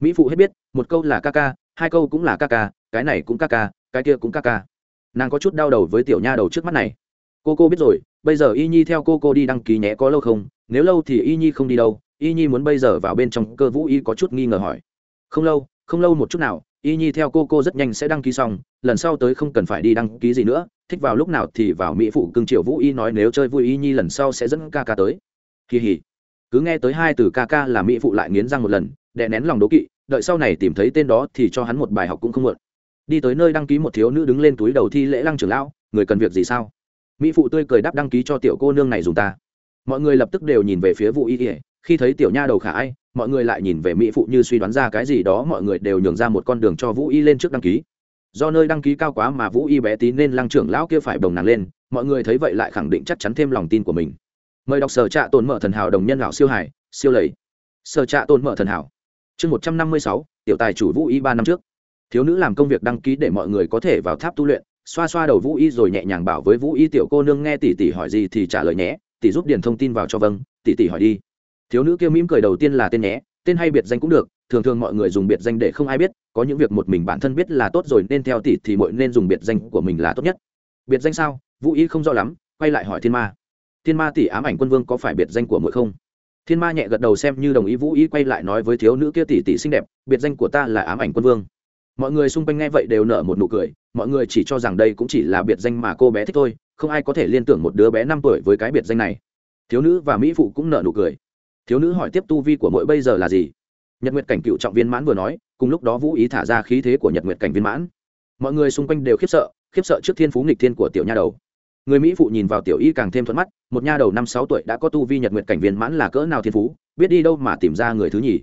S1: Mỹ phụ hết biết, một câu là ca ca, hai câu cũng là ca ca, cái này cũng ca ca, cái kia cũng ca ca. Nàng có chút đau đầu với tiểu nha đầu trước mắt này. Cô cô biết rồi, bây giờ y nhi theo cô cô đi đăng ký nhé, có lâu không? Nếu lâu thì y nhi không đi đâu. Y nhi muốn bây giờ vào bên trong, cơ vũ y có chút nghi ngờ hỏi. Không lâu không lâu một chút nào y nhi theo cô cô rất nhanh sẽ đăng ký xong, lần sau tới không cần phải đi đăng ký gì nữa, thích vào lúc nào thì vào mỹ phụ cưng triệu vũ y nói nếu chơi vui y nhi lần sau sẽ dẫn ca ca tới. Kỳ hỉ. Cứ nghe tới hai từ ca ca là mỹ phụ lại nghiến răng một lần, đè nén lòng đố kỵ, đợi sau này tìm thấy tên đó thì cho hắn một bài học cũng không muộn. Đi tới nơi đăng ký một thiếu nữ đứng lên túi đầu thi lễ lăng trưởng lão, người cần việc gì sao? Mỹ phụ tươi cười đáp đăng ký cho tiểu cô nương này dùng ta. Mọi người lập tức đều nhìn về phía vụ y ỉa khi thấy tiểu nha đầu khả ai mọi người lại nhìn về mỹ phụ như suy đoán ra cái gì đó, mọi người đều nhường ra một con đường cho vũ y lên trước đăng ký. Do nơi đăng ký cao quá mà vũ y bé tí nên lăng trưởng lão kia phải bồng nàng lên, mọi người thấy vậy lại khẳng định chắc chắn thêm lòng tin của mình. Mời đọc sở trạ tồn mở thần hảo đồng nhân lão siêu hải, siêu lầy. Sở trạ tồn mở thần hảo. Chương một trăm năm mươi sáu, tiểu tài chủ vũ y ba năm trước. Thiếu nữ làm công việc đăng ký để mọi người có thể vào tháp tu luyện, xoa xoa đầu vũ y rồi nhẹ nhàng bảo với vũ y, tiểu cô nương, nghe tỷ tỷ hỏi gì thì trả lời nhé, tỷ giúp điền thông tin vào cho vâng tỷ tỷ hỏi đi thiếu nữ kia mỉm cười đầu tiên là tên nhé, tên hay biệt danh cũng được, thường thường mọi người dùng biệt danh để không ai biết, có những việc một mình bản thân biết là tốt rồi nên theo tỷ thì mọi nên dùng biệt danh của mình là tốt nhất. Biệt danh sao? Vũ y không rõ lắm, quay lại hỏi thiên ma. Thiên ma tỷ ám ảnh quân vương có phải biệt danh của mỗi không? Thiên ma nhẹ gật đầu xem như đồng ý, vũ y quay lại nói với thiếu nữ kia tỷ tỷ xinh đẹp, biệt danh của ta là ám ảnh quân vương. Mọi người xung quanh nghe vậy đều nở một nụ cười, mọi người chỉ cho rằng đây cũng chỉ là biệt danh mà cô bé thích thôi, không ai có thể liên tưởng một đứa bé năm tuổi với cái biệt danh này. Thiếu nữ và mỹ phụ cũng nở nụ cười thiếu nữ hỏi tiếp tu vi của mỗi bây giờ là gì? Nhật nguyệt cảnh cựu trọng viên mãn vừa nói, cùng lúc đó vũ ý thả ra khí thế của nhật nguyệt cảnh viên mãn. Mọi người xung quanh đều khiếp sợ khiếp sợ trước thiên phú nghịch thiên của tiểu nha đầu. Người mỹ phụ nhìn vào tiểu y càng thêm thuận mắt, một nha đầu năm sáu tuổi đã có tu vi nhật nguyệt cảnh viên mãn là cỡ nào thiên phú, biết đi đâu mà tìm ra người thứ nhì.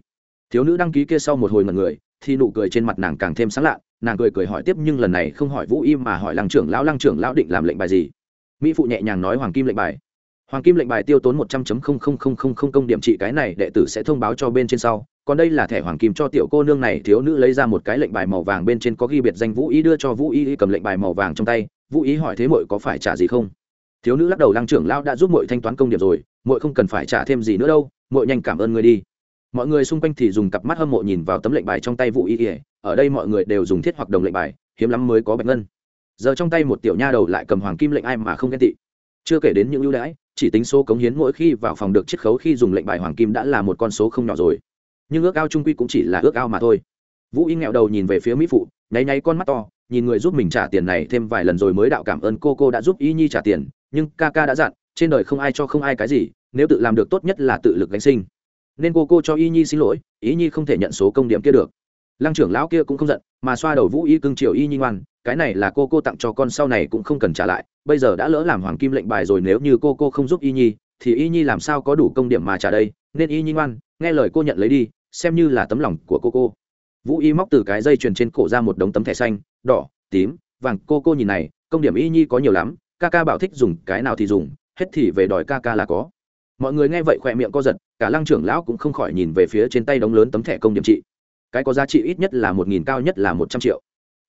S1: Thiếu nữ đăng ký kia sau một hồi mật người, thì nụ cười trên mặt nàng càng thêm sáng lạ nàng cười cười hỏi tiếp nhưng lần này không hỏi vũ y mà hỏi lăng trưởng lão, lăng trưởng lão định làm lệnh bài gì? Mỹ phụ nhẹ nhàng nói hoàng kim lệnh bài hoàng kim lệnh bài tiêu tốn một trăm linh công điểm trị cái này, đệ tử sẽ thông báo cho bên trên sau. Còn đây là thẻ hoàng kim cho tiểu cô nương này, thiếu nữ lấy ra một cái lệnh bài màu vàng bên trên có ghi biệt danh vũ ý, đưa cho vũ ý, cầm lệnh bài màu vàng trong tay. Vũ ý hỏi thế mội có phải trả gì không? Thiếu nữ lắc đầu, lăng trưởng lão đã giúp mội thanh toán công điểm rồi mội không cần phải trả thêm gì nữa đâu mội nhanh cảm ơn người đi. Mọi người xung quanh thì dùng cặp mắt hâm mộ nhìn vào tấm lệnh bài trong tay vũ y ỉa ở đây mọi người đều dùng thiết hoặc đồng lệnh bài, hiếm lắm mới có bạch ngân. Giờ trong tay một tiểu nha đầu lại cầm hoàng kim lệnh ai mà không ghen tị. Chưa kể đến những ưu đãi chỉ tính số cống hiến mỗi khi vào phòng được chiết khấu khi dùng lệnh bài hoàng kim đã là một con số không nhỏ rồi. Nhưng ước ao trung quy cũng chỉ là ước ao mà thôi. Vũ y nghẹo đầu nhìn về phía mỹ phụ, nháy nháy con mắt to, nhìn người giúp mình trả tiền này thêm vài lần rồi mới đạo cảm ơn cô cô đã giúp y nhi trả tiền, nhưng ca ca đã dặn, trên đời không ai cho không ai cái gì, nếu tự làm được tốt nhất là tự lực gánh sinh. Nên cô cô cho y nhi xin lỗi, y nhi không thể nhận số công điểm kia được. Lăng trưởng lão kia cũng không giận, mà xoa đầu vũ y cưng chiều y nhi ngoan cái này là cô cô tặng cho con sau này cũng không cần trả lại, bây giờ đã lỡ làm hoàng kim lệnh bài rồi nếu như cô cô không giúp y nhi, thì y nhi làm sao có đủ công điểm mà trả đây, nên y nhi ngoan, nghe lời cô nhận lấy đi, xem như là tấm lòng của cô cô. Vũ y móc từ cái dây chuyền trên cổ ra một đống tấm thẻ xanh, đỏ, tím, vàng, cô cô nhìn này, công điểm y nhi có nhiều lắm, ca ca bảo thích dùng, cái nào thì dùng, hết thì về đòi ca ca là có. Mọi người nghe vậy khỏe miệng co giật, cả lăng trưởng lão cũng không khỏi nhìn về phía trên tay đống lớn tấm thẻ công điểm trị. Cái có giá trị ít nhất là một nghìn, cao nhất là một trăm triệu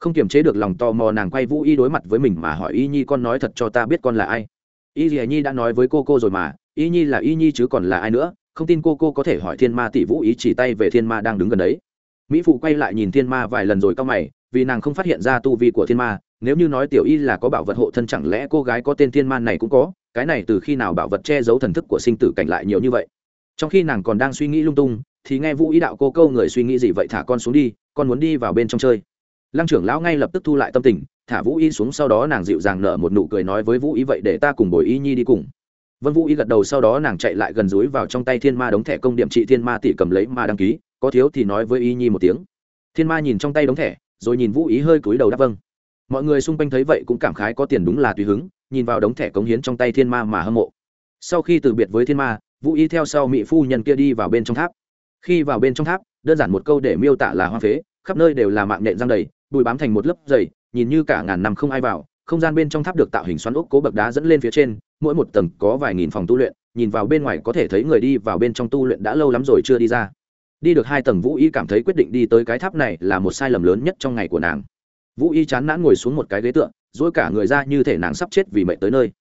S1: không kiềm chế được lòng tò mò nàng quay vũ y đối mặt với mình mà hỏi y nhi con nói thật cho ta biết con là ai. Y dì nhi đã nói với cô cô rồi mà, y nhi là y nhi chứ còn là ai nữa? Không tin cô cô có thể hỏi thiên ma tỷ vũ ý chỉ tay về thiên ma đang đứng gần đấy. Mỹ phụ quay lại nhìn thiên ma vài lần rồi cau mày, vì nàng không phát hiện ra tu vi của thiên ma, nếu như nói tiểu y là có bảo vật hộ thân chẳng lẽ cô gái có tên thiên ma này cũng có? Cái này từ khi nào bảo vật che giấu thần thức của sinh tử cảnh lại nhiều như vậy? Trong khi nàng còn đang suy nghĩ lung tung, thì nghe vũ ý đạo cô câu người suy nghĩ gì vậy thả con xuống đi, con muốn đi vào bên trong chơi lăng trưởng lão ngay lập tức thu lại tâm tình, thả vũ y xuống sau đó nàng dịu dàng nở một nụ cười nói với vũ y, vậy để ta cùng bồi y nhi đi cùng. Vân vũ y gật đầu sau đó nàng chạy lại gần dúi vào trong tay thiên ma đóng thẻ công điểm trị thiên ma tỷ cầm lấy ma đăng ký, có thiếu thì nói với y nhi một tiếng. Thiên ma nhìn trong tay đóng thẻ, rồi nhìn vũ ý hơi cúi đầu đáp vâng. Mọi người xung quanh thấy vậy cũng cảm khái có tiền đúng là tùy hứng, nhìn vào đống thẻ cống hiến trong tay thiên ma mà hâm mộ. Sau khi từ biệt với thiên ma, vũ Y theo sau mỹ phu nhân kia đi vào bên trong tháp. Khi vào bên trong tháp, đơn giản một câu để miêu tả là hoa phế, khắp nơi đều là mạng nện răng đầy bụi bám thành một lớp dày, nhìn như cả ngàn năm không ai vào, không gian bên trong tháp được tạo hình xoắn ốc cố bậc đá dẫn lên phía trên, mỗi một tầng có vài nghìn phòng tu luyện, nhìn vào bên ngoài có thể thấy người đi vào bên trong tu luyện đã lâu lắm rồi chưa đi ra. Đi được hai tầng vũ y cảm thấy quyết định đi tới cái tháp này là một sai lầm lớn nhất trong ngày của nàng. Vũ y chán nản ngồi xuống một cái ghế tựa dỗi cả người ra như thể nàng sắp chết vì mệt tới nơi.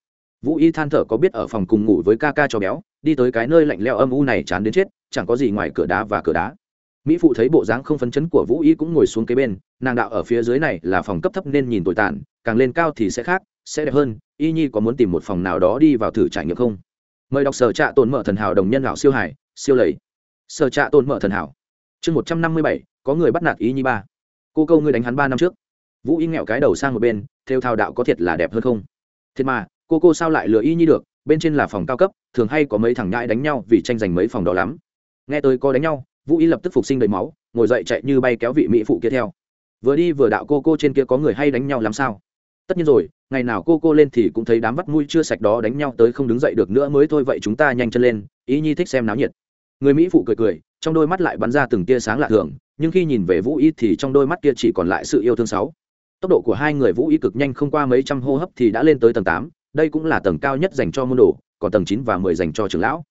S1: Vũ y than thở có biết ở phòng cùng ngủ với ca ca cho béo, đi tới cái nơi lạnh leo âm u này chán đến chết, chẳng có gì ngoài cửa đá và cửa đá mỹ phụ thấy bộ dáng không phấn chấn của vũ y cũng ngồi xuống kế bên, nàng đạo ở phía dưới này là phòng cấp thấp nên nhìn tồi tàn, càng lên cao thì sẽ khác, sẽ đẹp hơn, y nhi có muốn tìm một phòng nào đó đi vào thử trải nghiệm không? Mời đọc sở trạ tồn mở thần hảo đồng nhân lão siêu hải, siêu lầy. Sở trạ tồn mở thần hảo. Chương một trăm năm mươi bảy, có người bắt nạt y nhi ba. Cô câu ngươi đánh hắn ba năm trước. Vũ y nghẹo cái đầu sang một bên, theo thao đạo có thiệt là đẹp hơn không? Thiệt mà, cô cô sao lại lừa y nhi được? Bên trên là phòng cao cấp, thường hay có mấy thằng nhãi đánh nhau vì tranh giành mấy phòng đó lắm. Nghe tôi có đánh nhau vũ y lập tức phục sinh đầy máu, ngồi dậy chạy như bay kéo vị mỹ phụ kia theo. Vừa đi vừa đạo cô cô trên kia có người hay đánh nhau làm sao? Tất nhiên rồi, ngày nào cô cô lên thì cũng thấy đám vắt mũi chưa sạch đó đánh nhau tới không đứng dậy được nữa mới thôi, vậy chúng ta nhanh chân lên, ý nhi thích xem náo nhiệt. Người mỹ phụ cười cười, trong đôi mắt lại bắn ra từng tia sáng lạ thường, nhưng khi nhìn về vũ y thì trong đôi mắt kia chỉ còn lại sự yêu thương sáu. Tốc độ của hai người vũ y cực nhanh không qua mấy trăm hô hấp thì đã lên tới tầng tám, đây cũng là tầng cao nhất dành cho môn đồ, còn tầng chín và mười dành cho trưởng lão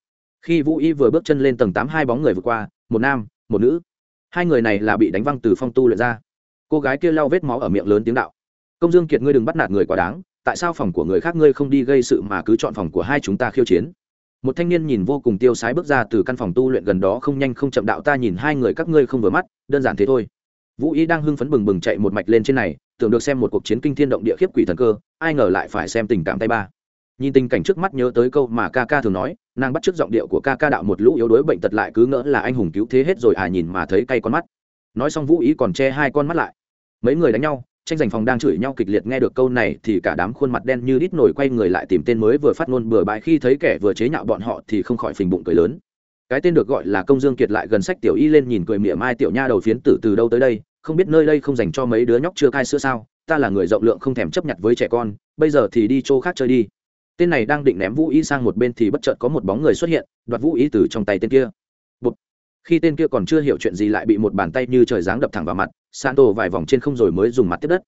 S1: khi vũ y vừa bước chân lên tầng tám hai bóng người vượt qua, một nam, một nữ. Hai người này là bị đánh văng từ phong tu luyện ra. Cô gái kia lau vết máu ở miệng lớn tiếng đạo. Công dương kiệt ngươi đừng bắt nạt người quá đáng, tại sao phòng của người khác ngươi không đi gây sự mà cứ chọn phòng của hai chúng ta khiêu chiến? Một thanh niên nhìn vô cùng tiêu sái bước ra từ căn phòng tu luyện gần đó không nhanh không chậm đạo ta nhìn hai người các ngươi không vừa mắt, đơn giản thế thôi. Vũ Y đang hưng phấn bừng bừng chạy một mạch lên trên này, tưởng được xem một cuộc chiến kinh thiên động địa khiếp quỷ thần cơ, ai ngờ lại phải xem tình cảm tay ba nhìn tình cảnh trước mắt nhớ tới câu mà ca ca thường nói, nàng bắt t r ư ớ c giọng điệu của ca ca đạo một lũ yếu đuối bệnh tật lại cứ ngỡ là anh hùng cứu thế hết rồi à nhìn mà thấy cay con mắt. Nói xong vũ ý còn che hai con mắt lại. Mấy người đánh nhau, tranh giành phòng đang chửi nhau kịch liệt nghe được câu này thì cả đám khuôn mặt đen như đít nổi quay người lại tìm tên mới vừa phát ngôn bừa bãi khi thấy kẻ vừa chế nhạo bọn họ thì không khỏi phình bụng cười lớn. Cái tên được gọi là công dương kiệt lại gần sách tiểu y lên nhìn cười mỉa mai tiểu nha đầu phiến tử từ đâu tới đây, không biết nơi đây không dành cho mấy đứa nhóc chưa cai sữa sao, ta là người rộng lượng không thèm chấp nhận với trẻ con, bây giờ thì đi chỗ khác chơi đi tên này đang định ném vũ y sang một bên thì bất chợt có một bóng người xuất hiện, đoạt vũ y từ trong tay tên kia. Bụt. khi tên kia còn chưa hiểu chuyện gì lại bị một bàn tay như trời giáng đập thẳng vào mặt san tổ vài vòng trên không rồi mới dùng mặt tiếp đất.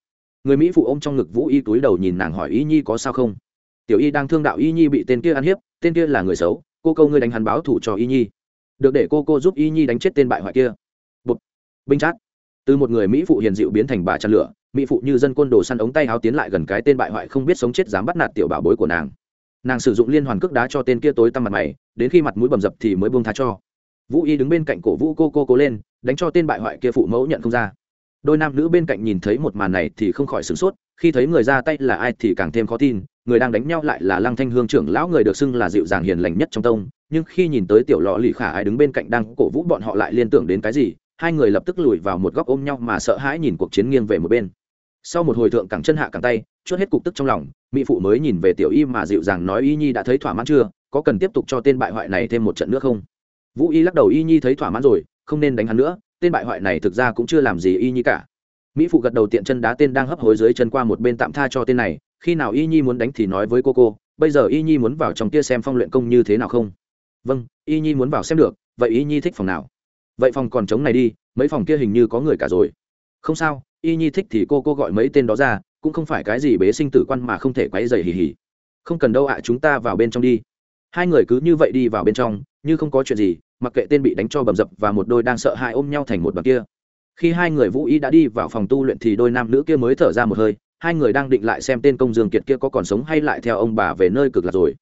S1: Người mỹ phụ ôm trong ngực vũ y túi đầu nhìn nàng hỏi, y nhi có sao không? Tiểu y đang thương đạo y nhi bị tên kia ăn hiếp, tên kia là người xấu, cô câu ngươi đánh hắn báo thủ cho y nhi. Được để cô cô giúp y nhi đánh chết tên bại hoại kia. Bụt. binh chát. Từ một người mỹ phụ hiền dịu biến thành bà chăn lửa, mỹ phụ như dân côn đồ săn ống tay háo tiến lại gần cái tên bại hoại không biết sống chết dám bắt nạt tiểu bảo bối của nàng nàng sử dụng liên hoàn cước đá cho tên kia tối tăm mặt mày, đến khi mặt mũi bầm dập thì mới buông thá cho. Vũ y đứng bên cạnh cổ vũ cô cô cố lên, đánh cho tên bại hoại kia phụ mẫu nhận không ra. Đôi nam nữ bên cạnh nhìn thấy một màn này thì không khỏi sửng sốt, khi thấy người ra tay là ai thì càng thêm khó tin, người đang đánh nhau lại là lăng thanh hương trưởng lão người được xưng là dịu dàng hiền lành nhất trong tông, nhưng khi nhìn tới tiểu lọ lì khả ai đứng bên cạnh đang cổ vũ bọn họ lại liên tưởng đến cái gì, hai người lập tức lùi vào một góc ôm nhau mà sợ hãi nhìn cuộc chiến nghiêng về một bên sau một hồi thượng cẳng chân hạ cẳng tay, chốt hết cục tức trong lòng, mỹ phụ mới nhìn về tiểu y mà dịu dàng nói, y nhi đã thấy thỏa mãn chưa? Có cần tiếp tục cho tên bại hoại này thêm một trận nữa không? Vũ y lắc đầu, y nhi thấy thỏa mãn rồi, không nên đánh hắn nữa, tên bại hoại này thực ra cũng chưa làm gì y nhi cả. Mỹ phụ gật đầu tiện chân đá tên đang hấp hối dưới chân qua một bên tạm tha cho tên này, khi nào y nhi muốn đánh thì nói với cô cô, bây giờ y nhi muốn vào trong kia xem phong luyện công như thế nào không? Vâng y nhi muốn vào xem được, vậy y nhi thích phòng nào? Vậy phòng còn trống này đi, mấy phòng kia hình như có người cả rồi. Không sao y nhi thích thì cô cô gọi mấy tên đó ra, cũng không phải cái gì bế sinh tử quan mà không thể quấy dày hì hì. Không cần đâu ạ, chúng ta vào bên trong đi. Hai người cứ như vậy đi vào bên trong, như không có chuyện gì, mặc kệ tên bị đánh cho bầm dập và một đôi đang sợ hãi ôm nhau thành một bậc kia. Khi hai người vũ ý đã đi vào phòng tu luyện thì đôi nam nữ kia mới thở ra một hơi, hai người đang định lại xem tên công dương kiệt kia có còn sống hay lại theo ông bà về nơi cực lạc rồi.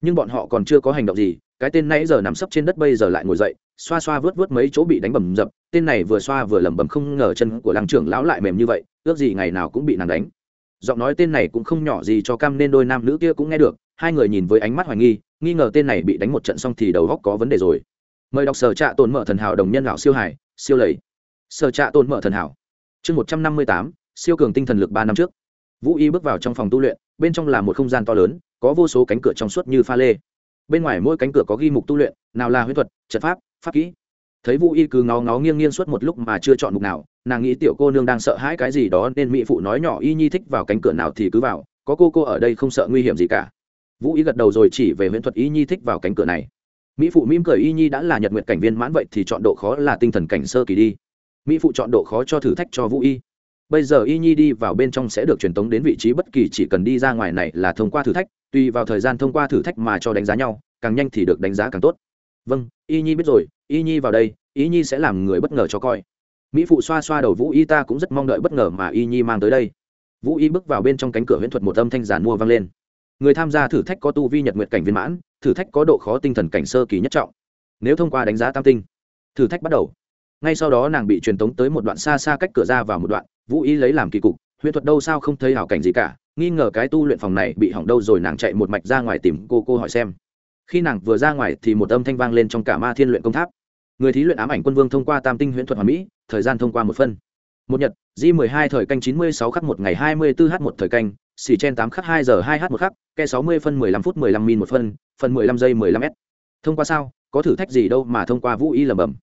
S1: Nhưng bọn họ còn chưa có hành động gì cái tên nãy giờ nằm sấp trên đất bây giờ lại ngồi dậy, xoa xoa vớt vớt mấy chỗ bị đánh bầm dập, tên này vừa xoa vừa lẩm bẩm không ngờ chân của làng trưởng lão lại mềm như vậy, ước gì ngày nào cũng bị nàng đánh. Giọng nói tên này cũng không nhỏ gì cho cam nên đôi nam nữ kia cũng nghe được, hai người nhìn với ánh mắt hoài nghi nghi ngờ tên này bị đánh một trận xong thì đầu góc có vấn đề rồi. Mời đọc sở trạ tồn mở thần hảo đồng nhân lão siêu hải siêu lầy. Sở trạ tồn mở thần hảo. Chương một trăm năm mươi tám, siêu cường tinh thần lực ba năm trước. Vũ y bước vào trong phòng tu luyện, bên trong là một không gian to lớn, có vô số cánh cửa trong suốt như pha lê bên ngoài mỗi cánh cửa có ghi mục tu luyện, nào là huyết thuật, trận pháp pháp kỹ. Thấy vũ y cứ ngó ngó nghiêng nghiêng suốt một lúc mà chưa chọn mục nào, nàng nghĩ tiểu cô nương đang sợ hãi cái gì đó nên mỹ phụ nói nhỏ y nhi thích vào cánh cửa nào thì cứ vào, có cô cô ở đây không sợ nguy hiểm gì cả. Vũ y gật đầu rồi chỉ về huyễn thuật y nhi thích vào cánh cửa này. Mỹ phụ mỉm cười y nhi đã là nhật nguyện cảnh viên mãn vậy thì chọn độ khó là tinh thần cảnh sơ kỳ đi. Mỹ phụ chọn độ khó cho thử thách cho vũ y. Bây giờ y nhi đi vào bên trong sẽ được truyền tống đến vị trí bất kỳ chỉ cần đi ra ngoài này là thông qua thử thách tùy vào thời gian thông qua thử thách mà cho đánh giá nhau, càng nhanh thì được đánh giá càng tốt. Vâng y nhi biết rồi, y nhi vào đây, y nhi sẽ làm người bất ngờ cho coi. Mỹ phụ xoa xoa đầu vũ y ta cũng rất mong đợi bất ngờ mà y nhi mang tới đây. Vũ y bước vào bên trong cánh cửa huyễn thuật một âm thanh giản mua vang lên. Người tham gia thử thách có tu vi nhật nguyện cảnh viên mãn, thử thách có độ khó tinh thần cảnh sơ kỳ nhất trọng. Nếu thông qua đánh giá tam tinh, thử thách bắt đầu. Ngay sau đó nàng bị truyền tống tới một đoạn xa xa cách cửa ra vào một đoạn, vũ y lấy làm kỳ cục, huyễn thuật đâu sao không thấy hảo cảnh gì cả nghi ngờ cái tu luyện phòng này bị hỏng đâu rồi nàng chạy một mạch ra ngoài tìm cô cô hỏi xem. Khi nàng vừa ra ngoài thì một âm thanh vang lên trong cả ma thiên luyện công tháp. Người thí luyện ám ảnh quân vương thông qua tam tinh huyễn thuật hoàn mỹ, thời gian thông qua một phân. Một nhật, di mười hai thời canh chín mươi sáu khắc một ngày hai mươi bốn h một thời canh, xì chen tám khắc hai giờ hai h một khắc, ke sáu mươi phân mười lăm phút mười lăm min một phân, phần mười lăm giây mười lăm s. Thông qua sao, có thử thách gì đâu mà thông qua vũ y lầm bầm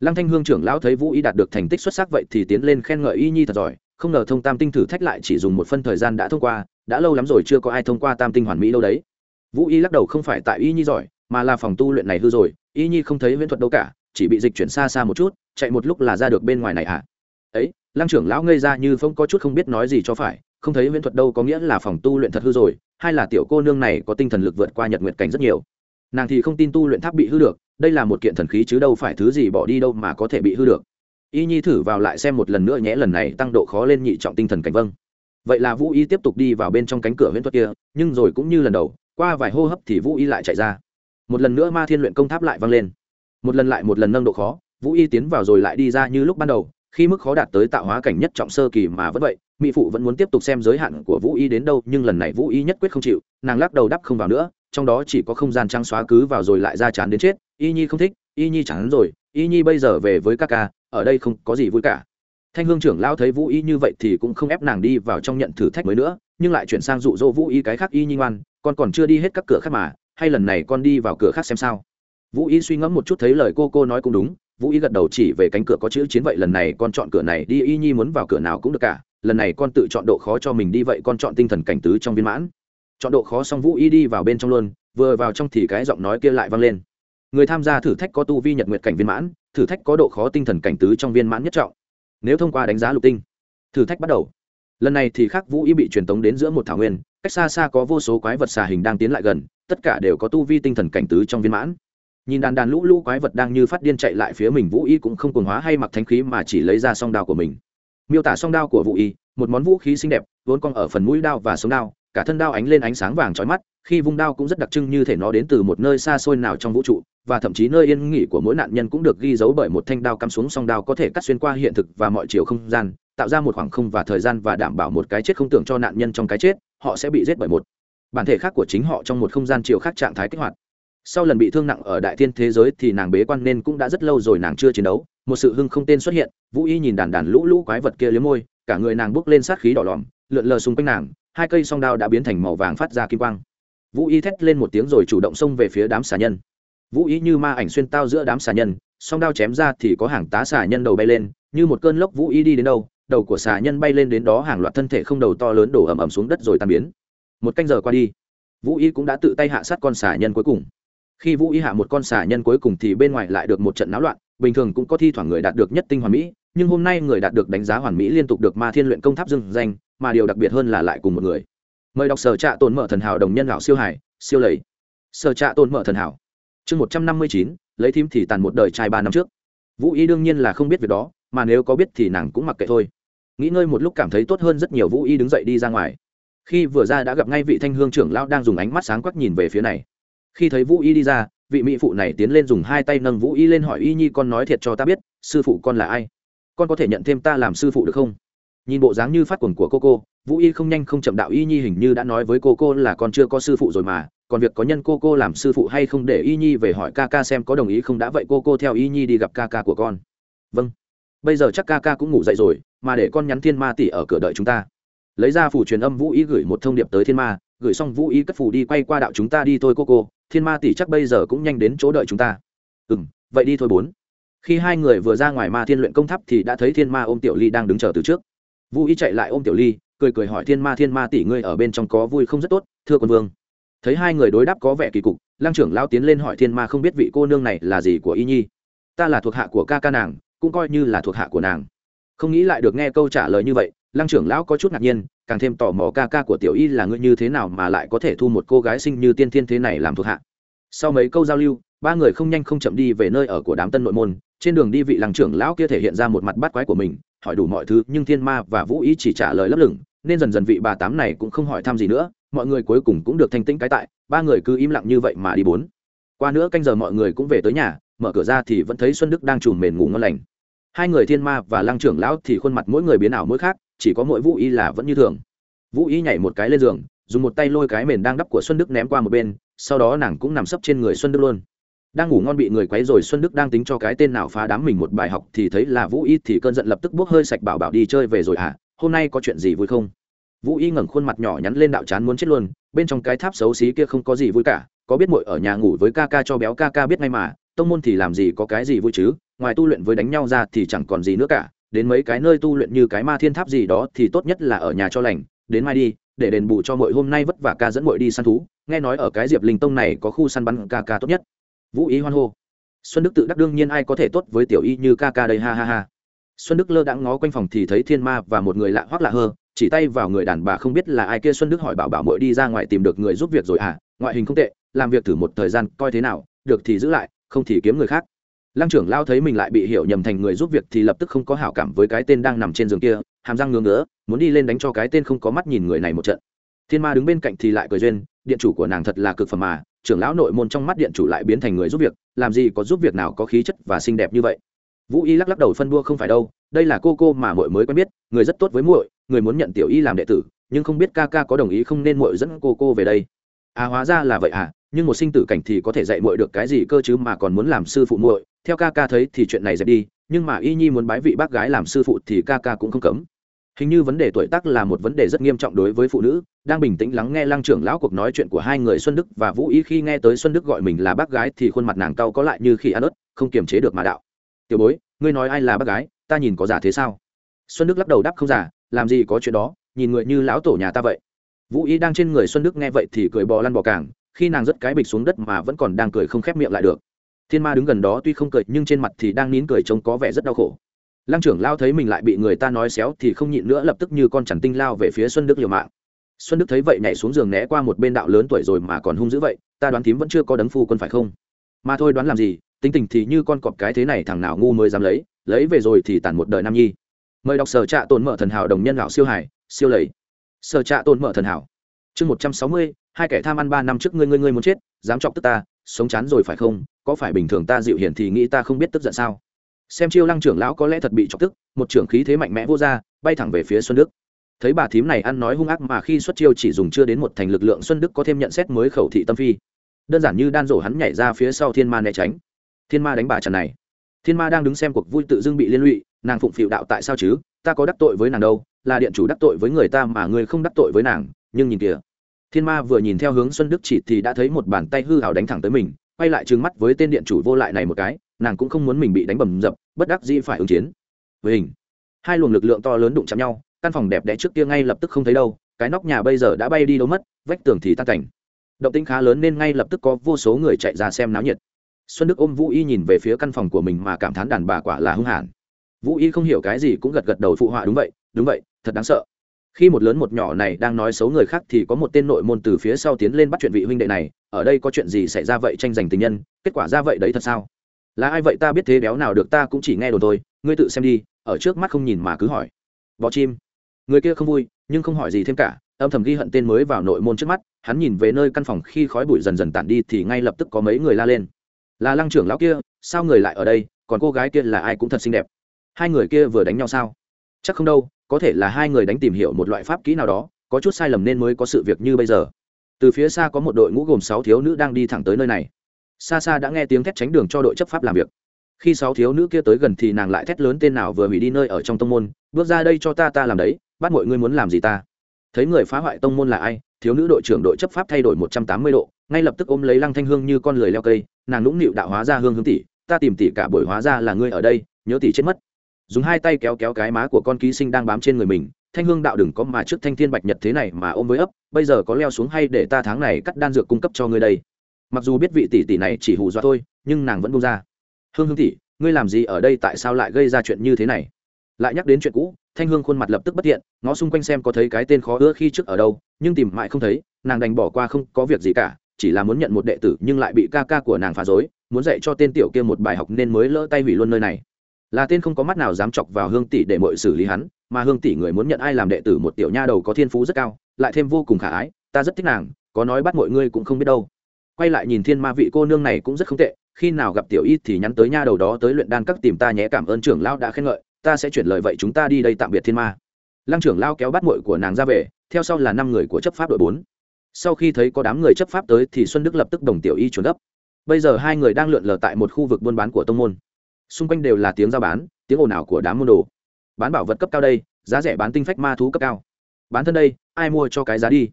S1: lăng thanh hương trưởng lão thấy vũ y đạt được thành tích xuất sắc vậy thì tiến lên khen ngợi y nhi thật giỏi không ngờ thông tam tinh thử thách lại chỉ dùng một phân thời gian đã thông qua, đã lâu lắm rồi chưa có ai thông qua tam tinh hoàn mỹ đâu đấy. Vũ y lắc đầu không phải tại y nhi giỏi, mà là phòng tu luyện này hư rồi, y nhi không thấy viễn thuật đâu cả, chỉ bị dịch chuyển xa xa một chút, chạy một lúc là ra được bên ngoài này à? Ấy, lăng trưởng lão ngây ra như phong có chút không biết nói gì cho phải, không thấy Viễn thuật đâu có nghĩa là phòng tu luyện thật hư rồi, hay là tiểu cô nương này có tinh thần lực vượt qua nhật nguyện cảnh rất nhiều. Nàng thì không tin tu luyện tháp bị hư được, đây là một kiện thần khí chứ đâu phải thứ gì bỏ đi đâu mà có thể bị hư được y nhi thử vào lại xem một lần nữa nhé lần này tăng độ khó lên nhị trọng tinh thần cảnh vâng. Vậy là vũ y tiếp tục đi vào bên trong cánh cửa huyễn thuật kia, nhưng rồi cũng như lần đầu, qua vài hô hấp thì vũ y lại chạy ra. Một lần nữa ma thiên luyện công tháp lại vang lên. Một lần lại một lần nâng độ khó, vũ y tiến vào rồi lại đi ra như lúc ban đầu, khi mức khó đạt tới tạo hóa cảnh nhất trọng sơ kỳ mà vẫn vậy, mỹ phụ vẫn muốn tiếp tục xem giới hạn của vũ y đến đâu, nhưng lần này vũ y nhất quyết không chịu, nàng lắc đầu đắp không vào nữa, trong đó chỉ có không gian trắng xóa cứ vào rồi lại ra chán đến chết, y nhi không thích, y nhi chẳng rồi, y nhi bây giờ về với các ca ở đây không có gì vui cả. Thanh hương trưởng lao thấy vũ y như vậy thì cũng không ép nàng đi vào trong nhận thử thách mới nữa, nhưng lại chuyển sang dụ dỗ vũ y cái khác y nhi ngoan, con còn chưa đi hết các cửa khác mà, hay lần này con đi vào cửa khác xem sao? Vũ y suy ngẫm một chút thấy lời cô cô nói cũng đúng, vũ y gật đầu chỉ về cánh cửa có chữ chiến vậy lần này con chọn cửa này đi, y nhi muốn vào cửa nào cũng được cả, lần này con tự chọn độ khó cho mình đi vậy con chọn tinh thần cảnh tứ trong viên mãn. Chọn độ khó xong vũ y đi vào bên trong luôn, vừa vào trong thì cái giọng nói kia lại vang lên. Người tham gia thử thách có tu vi nhật nguyệt cảnh viên mãn thử thách có độ khó tinh thần cảnh tứ trong viên mãn nhất trọng. Nếu thông qua đánh giá lục tinh, thử thách bắt đầu. Lần này thì khác vũ y bị truyền tống đến giữa một thảo nguyên, cách xa xa có vô số quái vật xà hình đang tiến lại gần, tất cả đều có tu vi tinh thần cảnh tứ trong viên mãn. Nhìn đàn đàn lũ lũ quái vật đang như phát điên chạy lại phía mình, vũ y cũng không cồn hóa hay mặc thánh khí mà chỉ lấy ra song đao của mình. Miêu tả song đao của vũ y, một món vũ khí xinh đẹp, vốn cong ở phần mũi đao và sống đao, cả thân đao ánh lên ánh sáng vàng trói mắt khi vung đao cũng rất đặc trưng như thể nó đến từ một nơi xa xôi nào trong vũ trụ, và thậm chí nơi yên nghỉ của mỗi nạn nhân cũng được ghi dấu bởi một thanh đao cắm xuống song đao có thể cắt xuyên qua hiện thực và mọi chiều không gian, tạo ra một khoảng không và thời gian và đảm bảo một cái chết không tưởng cho nạn nhân trong cái chết, họ sẽ bị giết bởi một bản thể khác của chính họ trong một không gian chiều khác trạng thái kích hoạt. Sau lần bị thương nặng ở đại thiên thế giới thì nàng bế quan nên cũng đã rất lâu rồi nàng chưa chiến đấu, một sự hưng không tên xuất hiện, vũ y nhìn đàn đàn lũ lũ quái vật kia liếm môi, cả người nàng bước lên sát khí đỏ lòm, lượn lờ xung quanh nàng, hai cây song đao đã biến thành màu vàng phát ra kim quang vũ y thét lên một tiếng rồi chủ động xông về phía đám xà nhân. Vũ y như ma ảnh xuyên tao giữa đám xà nhân, song đao chém ra thì có hàng tá xà nhân đầu bay lên, như một cơn lốc vũ y đi đến đâu, đầu của xà nhân bay lên đến đó hàng loạt thân thể không đầu to lớn đổ ầm ầm xuống đất rồi tan biến. Một canh giờ qua đi, vũ y cũng đã tự tay hạ sát con xà nhân cuối cùng. Khi vũ y hạ một con xà nhân cuối cùng thì bên ngoài lại được một trận náo loạn, bình thường cũng có thi thoảng người đạt được nhất tinh hoàn mỹ, nhưng hôm nay người đạt được đánh giá hoàn mỹ liên tục được ma thiên luyện công tháp dưng danh, mà điều đặc biệt hơn là lại cùng một người mời đọc sở trạ tồn mở thần hảo đồng nhân lão siêu hải, siêu lầy. Sở trạ tồn mở thần hảo. Chương một trăm năm mươi chín, lấy thím thì tàn một đời trai ba năm trước. Vũ y đương nhiên là không biết việc đó, mà nếu có biết thì nàng cũng mặc kệ thôi. Nghĩ ngơi một lúc cảm thấy tốt hơn rất nhiều, vũ y đứng dậy đi ra ngoài. Khi vừa ra đã gặp ngay vị thanh hương trưởng lão đang dùng ánh mắt sáng quắc nhìn về phía này. Khi thấy vũ y đi ra, vị mỹ phụ này tiến lên dùng hai tay nâng vũ y lên hỏi, y nhi, con nói thiệt cho ta biết, sư phụ con là ai? Con có thể nhận thêm ta làm sư phụ được không? Nhìn bộ dáng như phát quần của cô cô vũ y không nhanh không chậm đạo y nhi hình như đã nói với cô cô là con chưa có sư phụ rồi mà, còn việc có nhân cô cô làm sư phụ hay không để y nhi về hỏi ca ca xem có đồng ý không đã vậy cô cô theo y nhi đi gặp ca ca của con. Vâng. Bây giờ chắc ca ca cũng ngủ dậy rồi, mà để con nhắn thiên ma tỷ ở cửa đợi chúng ta. Lấy ra phủ truyền âm vũ y gửi một thông điệp tới thiên ma, gửi xong vũ y cất phủ đi quay qua đạo chúng ta đi thôi cô cô, thiên ma tỷ chắc bây giờ cũng nhanh đến chỗ đợi chúng ta. Ừ vậy đi thôi bốn. Khi hai người vừa ra ngoài ma thiên luyện công tháp thì đã thấy thiên ma ôm tiểu ly đang đứng chờ từ trước. Vũ y chạy lại ôm tiểu ly cười cười hỏi thiên ma thiên ma tỷ ngươi ở bên trong có vui không rất tốt, thưa quân vương. Thấy hai người đối đáp có vẻ kỳ cục lang trưởng lao tiến lên hỏi thiên ma không biết vị cô nương này là gì của y nhi. Ta là thuộc hạ của ca ca nàng, cũng coi như là thuộc hạ của nàng. Không nghĩ lại được nghe câu trả lời như vậy, lăng trưởng lão có chút ngạc nhiên, càng thêm tò mò ca ca của tiểu y là ngươi như thế nào mà lại có thể thu một cô gái sinh như tiên thiên thế này làm thuộc hạ. Sau mấy câu giao lưu, ba người không nhanh không chậm đi về nơi ở của đám tân nội môn, trên đường đi vị lăng trưởng lão kia thể hiện ra một mặt bắt quái của mình, hỏi đủ mọi thứ, nhưng thiên ma và vũ ý chỉ trả lời lấp lửng nên dần dần vị bà tám này cũng không hỏi thăm gì nữa, mọi người cuối cùng cũng được thanh tĩnh cái tại, ba người cứ im lặng như vậy mà đi bốn. Qua nữa canh giờ mọi người cũng về tới nhà, mở cửa ra thì vẫn thấy xuân đức đang trùm mền ngủ ngon lành. Hai người thiên ma và lăng trưởng lão thì khuôn mặt mỗi người biến ảo mỗi khác, chỉ có mỗi vũ y là vẫn như thường. Vũ y nhảy một cái lên giường, dùng một tay lôi cái mền đang đắp của xuân đức ném qua một bên, sau đó nàng cũng nằm sấp trên người xuân đức luôn. Đang ngủ ngon bị người quấy rồi xuân đức đang tính cho cái tên nào phá đám mình một bài học thì thấy là vũ y thì cơn giận lập tức bốc hơi sạch bảo bảo đi chơi về rồi à hôm nay có chuyện gì vui không? Vũ y ngẩng khuôn mặt nhỏ nhắn lên đạo chán muốn chết luôn, bên trong cái tháp xấu xí kia không có gì vui cả, có biết muội ở nhà ngủ với ca ca cho béo ca ca biết ngay mà, tông môn thì làm gì có cái gì vui chứ, ngoài tu luyện với đánh nhau ra thì chẳng còn gì nữa cả, đến mấy cái nơi tu luyện như cái ma thiên tháp gì đó thì tốt nhất là ở nhà cho lành, đến mai đi, để đền bù cho mỗi hôm nay vất vả ca dẫn mỗi đi săn thú, nghe nói ở cái diệp linh tông này có khu săn bắn ca ca tốt nhất. Vũ ý hoan hô. Xuân đức tự đắc đương nhiên ai có thể tốt với tiểu y như ca ca đây, ha ha ha xuân đức lơ đãng ngó quanh phòng thì thấy thiên ma và một người lạ hoắc lạ hơ, chỉ tay vào người đàn bà không biết là ai kia. Xuân đức hỏi bảo bảo mội đi ra ngoài tìm được người giúp việc rồi à ngoại hình không tệ, làm việc thử một thời gian, coi thế nào, được thì giữ lại, không thì kiếm người khác. Lăng trưởng lao thấy mình lại bị hiểu nhầm thành người giúp việc thì lập tức không có hảo cảm với cái tên đang nằm trên giường kia, hàm răng ngứa ngứa, muốn đi lên đánh cho cái tên không có mắt nhìn người này một trận. Thiên ma đứng bên cạnh thì lại cười duyên, điện chủ của nàng thật là cực phẩm mà, trưởng lão nội môn trong mắt điện chủ lại biến thành người giúp việc, làm gì có giúp việc nào có khí chất và xinh đẹp như vậy vũ y lắc lắc đầu phân đua không phải đâu, đây là cô cô mà muội mới quen biết, người rất tốt với muội, người muốn nhận tiểu y làm đệ tử, nhưng không biết ca ca có đồng ý không nên muội dẫn cô cô về đây. À hóa ra là vậy à nhưng một sinh tử cảnh thì có thể dạy muội được cái gì cơ chứ mà còn muốn làm sư phụ muội, theo ca ca thấy thì chuyện này dẹp đi, nhưng mà y nhi muốn bái vị bác gái làm sư phụ thì ca ca cũng không cấm. Hình như vấn đề tuổi tác là một vấn đề rất nghiêm trọng đối với phụ nữ, đang bình tĩnh lắng nghe lăng trưởng lão cuộc nói chuyện của hai người xuân đức và vũ y khi nghe tới xuân đức gọi mình là bác gái thì khuôn mặt nàng cau có lại như khi ăn ớt, không kiềm chế được mà đạo tiểu bối, ngươi nói ai là bác gái, ta nhìn có giả thế sao? Xuân đức lắc đầu đáp, không giả, làm gì có chuyện đó, nhìn người như lão tổ nhà ta vậy. Vũ y đang trên người xuân đức nghe vậy thì cười bò lăn bò cảng, khi nàng rất cái bịch xuống đất mà vẫn còn đang cười không khép miệng lại được. Thiên ma đứng gần đó tuy không cười, nhưng trên mặt thì đang nín cười trông có vẻ rất đau khổ. Lăng trưởng lao thấy mình lại bị người ta nói xéo thì không nhịn nữa, lập tức như con chẳng tinh lao về phía xuân đức liều mạng. Xuân đức thấy vậy nhảy xuống giường né qua một bên đạo lớn tuổi rồi mà còn hung dữ vậy, ta đoán thím vẫn chưa có đấng phu quân phải không? Mà thôi đoán làm gì, tính tình thì như con cọp cái thế này thằng nào ngu mới dám lấy lấy về rồi thì tàn một đời nam nhi. Mời đọc sở trạ tồn mở thần hảo đồng nhân lão siêu hải siêu lầy. Sở trạ tồn mở thần hảo. Chương một trăm sáu mươi, hai kẻ tham ăn ba năm trước ngươi ngươi ngươi muốn chết, dám chọc tức ta, sống chán rồi phải không? Có phải bình thường ta dịu hiền thì nghĩ ta không biết tức giận sao? Xem chiêu lăng trưởng lão có lẽ thật bị chọc tức, một trưởng khí thế mạnh mẽ vô ra, bay thẳng về phía xuân đức. Thấy bà thím này ăn nói hung ác mà khi xuất chiêu chỉ dùng chưa đến một thành lực lượng xuân đức có thêm nhận xét mới khẩu thị tâm phi đơn giản như đan rổ hắn nhảy ra phía sau thiên ma né tránh. Thiên ma đánh bà trần này. Thiên ma đang đứng xem cuộc vui tự dưng bị liên lụy, nàng phụng phịu đạo tại sao chứ? Ta có đắc tội với nàng đâu, là điện chủ đắc tội với người ta mà người không đắc tội với nàng, nhưng nhìn kìa. Thiên ma vừa nhìn theo hướng xuân đức chỉ thì đã thấy một bàn tay hư hào đánh thẳng tới mình, quay lại trừng mắt với tên điện chủ vô lại này một cái, nàng cũng không muốn mình bị đánh bầm dập, bất đắc dĩ phải ứng chiến. Với hình hai luồng lực lượng to lớn đụng chạm nhau, căn phòng đẹp đẽ trước kia ngay lập tức không thấy đâu, cái nóc nhà bây giờ đã bay đi đâu mất, vách tường thì tan cảnh động tĩnh khá lớn nên ngay lập tức có vô số người chạy ra xem náo nhiệt. Xuân đức ôm vũ y nhìn về phía căn phòng của mình mà cảm thán đàn bà quả là hung hàn. vũ y không hiểu cái gì cũng gật gật đầu phụ họa, đúng vậy đúng vậy, thật đáng sợ. Khi một lớn một nhỏ này đang nói xấu người khác thì có một tên nội môn từ phía sau tiến lên bắt chuyện vị huynh đệ này, ở đây có chuyện gì xảy ra vậy tranh giành tình nhân? Kết quả ra vậy đấy thật sao? Là ai vậy ta biết thế béo nào được, ta cũng chỉ nghe đồn thôi, ngươi tự xem đi, ở trước mắt không nhìn mà cứ hỏi. Bọ chim. Người kia không vui, nhưng không hỏi gì thêm cả âm thầm ghi hận tên mới vào nội môn trước mắt, hắn nhìn về nơi căn phòng khi khói bụi dần dần tản đi thì ngay lập tức có mấy người la lên. Là lăng trưởng lão kia, sao người lại ở đây, còn cô gái kia là ai cũng thật xinh đẹp. Hai người kia vừa đánh nhau sao? Chắc không đâu, có thể là hai người đánh tìm hiểu một loại pháp kỹ nào đó, có chút sai lầm nên mới có sự việc như bây giờ. Từ phía xa có một đội ngũ gồm sáu thiếu nữ đang đi thẳng tới nơi này. Xa xa đã nghe tiếng thét tránh đường cho đội chấp pháp làm việc. Khi sáu thiếu nữ kia tới gần thì nàng lại thét lớn tên nào vừa hủy đi nơi ở trong tông môn, bước ra đây cho ta ta làm đấy, bắt mọi người muốn làm gì ta? Thấy người phá hoại tông môn là ai? Thiếu nữ đội trưởng đội chấp pháp thay đổi một trăm tám mươi độ, ngay lập tức ôm lấy lăng thanh hương như con lười leo cây. Nàng nũng nịu đạo hóa ra hương hướng tỷ, ta tìm tỷ cả buổi hóa ra là ngươi ở đây, nhớ tỷ chết mất. Dùng hai tay kéo kéo cái má của con ký sinh đang bám trên người mình. Thanh hương đạo đừng có mà trước thanh thiên bạch nhật thế này mà ôm với ấp, bây giờ có leo xuống hay để ta tháng này cắt đan dược cung cấp cho ngươi đây? Mặc dù biết vị tỷ tỷ này chỉ hù dọa thôi, nhưng nàng vẫn buông ra. Hương hương tỷ, ngươi làm gì ở đây tại sao lại gây ra chuyện như thế này? Lại nhắc đến chuyện cũ thanh hương khuôn mặt lập tức bất thiện, ngó xung quanh xem có thấy cái tên khó ưa khi trước ở đâu, nhưng tìm mãi không thấy, nàng đành bỏ qua không có việc gì cả, chỉ là muốn nhận một đệ tử nhưng lại bị ca ca của nàng phá dối muốn dạy cho tên tiểu kia một bài học nên mới lỡ tay hủy luôn nơi này. Là tên không có mắt nào dám chọc vào hương tỷ để mọi xử lý hắn, mà hương tỷ người muốn nhận ai làm đệ tử một tiểu nha đầu có thiên phú rất cao, lại thêm vô cùng khả ái, ta rất thích nàng, có nói bắt mọi ngươi cũng không biết đâu. Quay lại nhìn thiên ma vị cô nương này cũng rất không tệ, khi nào gặp tiểu y thì nhắn tới nha đầu đó tới luyện đan các tìm ta nhé, cảm ơn trưởng lao đã khen ngợi ta sẽ chuyển lời vậy chúng ta đi đây tạm biệt thiên ma. Lăng trưởng lao kéo bắt mội của nàng ra về, theo sau là năm người của chấp pháp đội bốn. Sau khi thấy có đám người chấp pháp tới thì xuân đức lập tức đồng tiểu y trốn gấp. Bây giờ hai người đang lượn lờ tại một khu vực buôn bán của tông môn. Xung quanh đều là tiếng giao bán, tiếng ồn ào của đám môn đồ. Bán bảo vật cấp cao đây, giá rẻ bán tinh phách ma thú cấp cao. Bán thân đây, ai mua cho cái giá đi?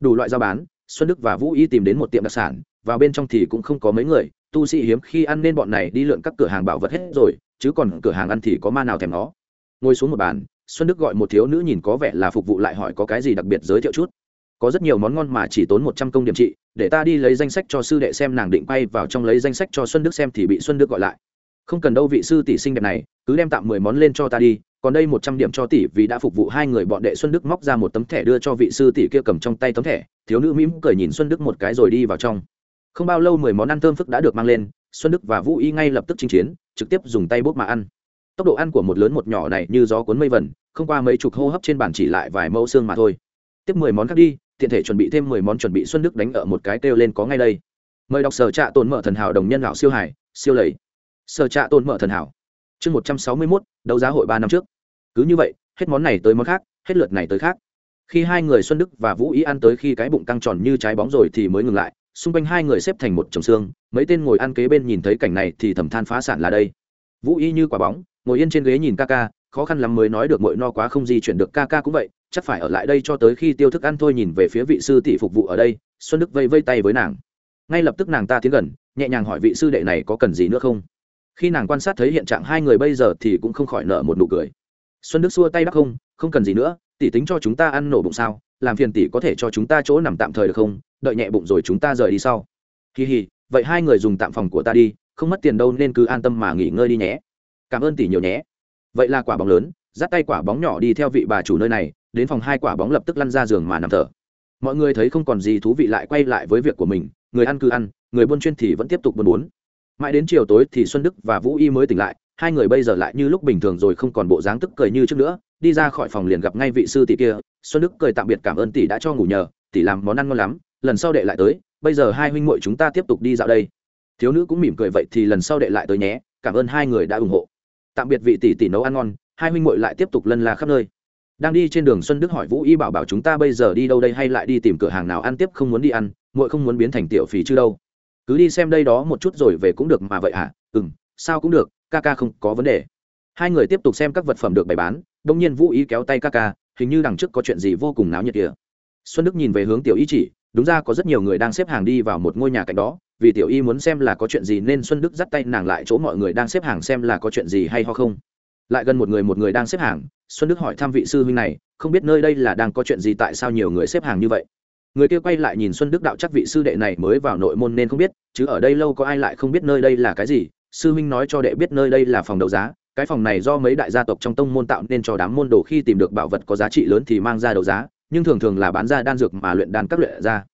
S1: Đủ loại giao bán, xuân đức và vũ y tìm đến một tiệm đặc sản, vào bên trong thì cũng không có mấy người, tu sĩ hiếm khi ăn nên bọn này đi lượn các cửa hàng bảo vật hết rồi chứ còn cửa hàng ăn thì có ma nào thèm nó. Ngồi xuống một bàn, xuân đức gọi một thiếu nữ nhìn có vẻ là phục vụ lại hỏi có cái gì đặc biệt giới thiệu chút. Có rất nhiều món ngon mà chỉ tốn một trăm công điểm trị để ta đi lấy danh sách cho sư đệ xem nàng định quay vào trong lấy danh sách cho xuân đức xem thì bị xuân đức gọi lại. Không cần đâu vị sư tỷ xinh đẹp này, cứ đem tạm mười món lên cho ta đi, còn đây một trăm điểm cho tỷ vì đã phục vụ hai người bọn đệ xuân đức móc ra một tấm thẻ đưa cho vị sư tỷ kia cầm trong tay tấm thẻ. Thiếu nữ mỉm cười nhìn xuân đức một cái rồi đi vào trong. Không bao lâu mười món ăn thơm phức đã được mang lên xuân đức và vũ y ngay lập tức chinh chiến, trực tiếp dùng tay bốc mà ăn. Tốc độ ăn của một lớn một nhỏ này như gió cuốn mây vẩn không qua mấy chục hô hấp trên bàn chỉ lại vài mẫu xương mà thôi. Tiếp mười món khác đi, tiện thể chuẩn bị thêm mười món chuẩn bị xuân đức đánh ở một cái kêu lên có ngay đây. Mời đọc sở trạ tồn mở thần hảo đồng nhân lão siêu hải, siêu lầy. Sở trạ tồn mở thần hảo. Chương một trăm sáu mươi mốt, đấu giá hội ba năm trước. Cứ như vậy, hết món này tới món khác, hết lượt này tới khác. Khi hai người xuân đức và vũ ý ăn tới khi cái bụng căng tròn như trái bóng rồi thì mới ngừng lại xung quanh hai người xếp thành một chồng xương, mấy tên ngồi ăn kế bên nhìn thấy cảnh này thì thầm than phá sản là đây. Vũ y như quả bóng, ngồi yên trên ghế nhìn ca ca, khó khăn lắm mới nói được mội no quá không di chuyển được ca ca cũng vậy, chắc phải ở lại đây cho tới khi tiêu thức ăn thôi nhìn về phía vị sư tỷ phục vụ ở đây, xuân đức vây vây tay với nàng. Ngay lập tức nàng ta tiến gần, nhẹ nhàng hỏi vị sư đệ này có cần gì nữa không? Khi nàng quan sát thấy hiện trạng hai người bây giờ thì cũng không khỏi nợ một nụ cười. Xuân đức xua tay đắc không không cần gì nữa, tỷ tính cho chúng ta ăn nổ bụng sao, làm phiền tỷ có thể cho chúng ta chỗ nằm tạm thời được không? Đợi nhẹ bụng rồi chúng ta rời đi sau. Kỳ hì vậy hai người dùng tạm phòng của ta đi, không mất tiền đâu nên cứ an tâm mà nghỉ ngơi đi nhé. Cảm ơn tỷ nhiều nhé. Vậy là quả bóng lớn, dắt tay quả bóng nhỏ đi theo vị bà chủ nơi này, đến phòng hai quả bóng lập tức lăn ra giường mà nằm thở. Mọi người thấy không còn gì thú vị lại quay lại với việc của mình, người ăn cứ ăn, người buôn chuyên thì vẫn tiếp tục buôn bốn. Mãi đến chiều tối thì xuân đức và vũ y mới tỉnh lại, hai người bây giờ lại như lúc bình thường rồi không còn bộ dáng tức cười như trước nữa, đi ra khỏi phòng liền gặp ngay vị sư tỷ kia. Xuân đức cười tạm biệt cảm ơn tỷ đã cho ngủ nhờ, tỷ làm món ăn ngon lắm lần sau đệ lại tới, bây giờ hai huynh muội chúng ta tiếp tục đi dạo đây. Thiếu nữ cũng mỉm cười vậy thì lần sau đệ lại tới nhé, cảm ơn hai người đã ủng hộ. Tạm biệt vị tỷ tỷ nấu ăn ngon, hai huynh muội lại tiếp tục lân la khắp nơi. Đang đi trên đường xuân đức hỏi vũ y bảo bảo chúng ta bây giờ đi đâu đây hay lại đi tìm cửa hàng nào ăn tiếp không muốn đi ăn, muội không muốn biến thành tiểu phì chứ đâu. Cứ đi xem đây đó một chút rồi về cũng được mà vậy à? ừ sao cũng được, ca ca không có vấn đề. Hai người tiếp tục xem các vật phẩm được bày bán, đông nhiên vũ ý kéo tay ca ca, hình như đằng trước có chuyện gì vô cùng náo nhiệt kìa. Xuân đức nhìn về hướng tiểu y chỉ đúng ra có rất nhiều người đang xếp hàng đi vào một ngôi nhà cạnh đó, vì tiểu y muốn xem là có chuyện gì nên xuân đức dắt tay nàng lại chỗ mọi người đang xếp hàng xem là có chuyện gì hay ho không. Lại gần một người một người đang xếp hàng, xuân đức hỏi thăm vị sư huynh này, không biết nơi đây là đang có chuyện gì tại sao nhiều người xếp hàng như vậy. Người kia quay lại nhìn xuân đức đạo chắc vị sư đệ này mới vào nội môn nên không biết, chứ ở đây lâu có ai lại không biết nơi đây là cái gì, sư huynh nói cho đệ biết nơi đây là phòng đấu giá, cái phòng này do mấy đại gia tộc trong tông môn tạo nên cho đám môn đồ khi tìm được bảo vật có giá trị lớn thì mang ra đấu giá nhưng thường thường là bán ra đan dược mà luyện đan các luyện ra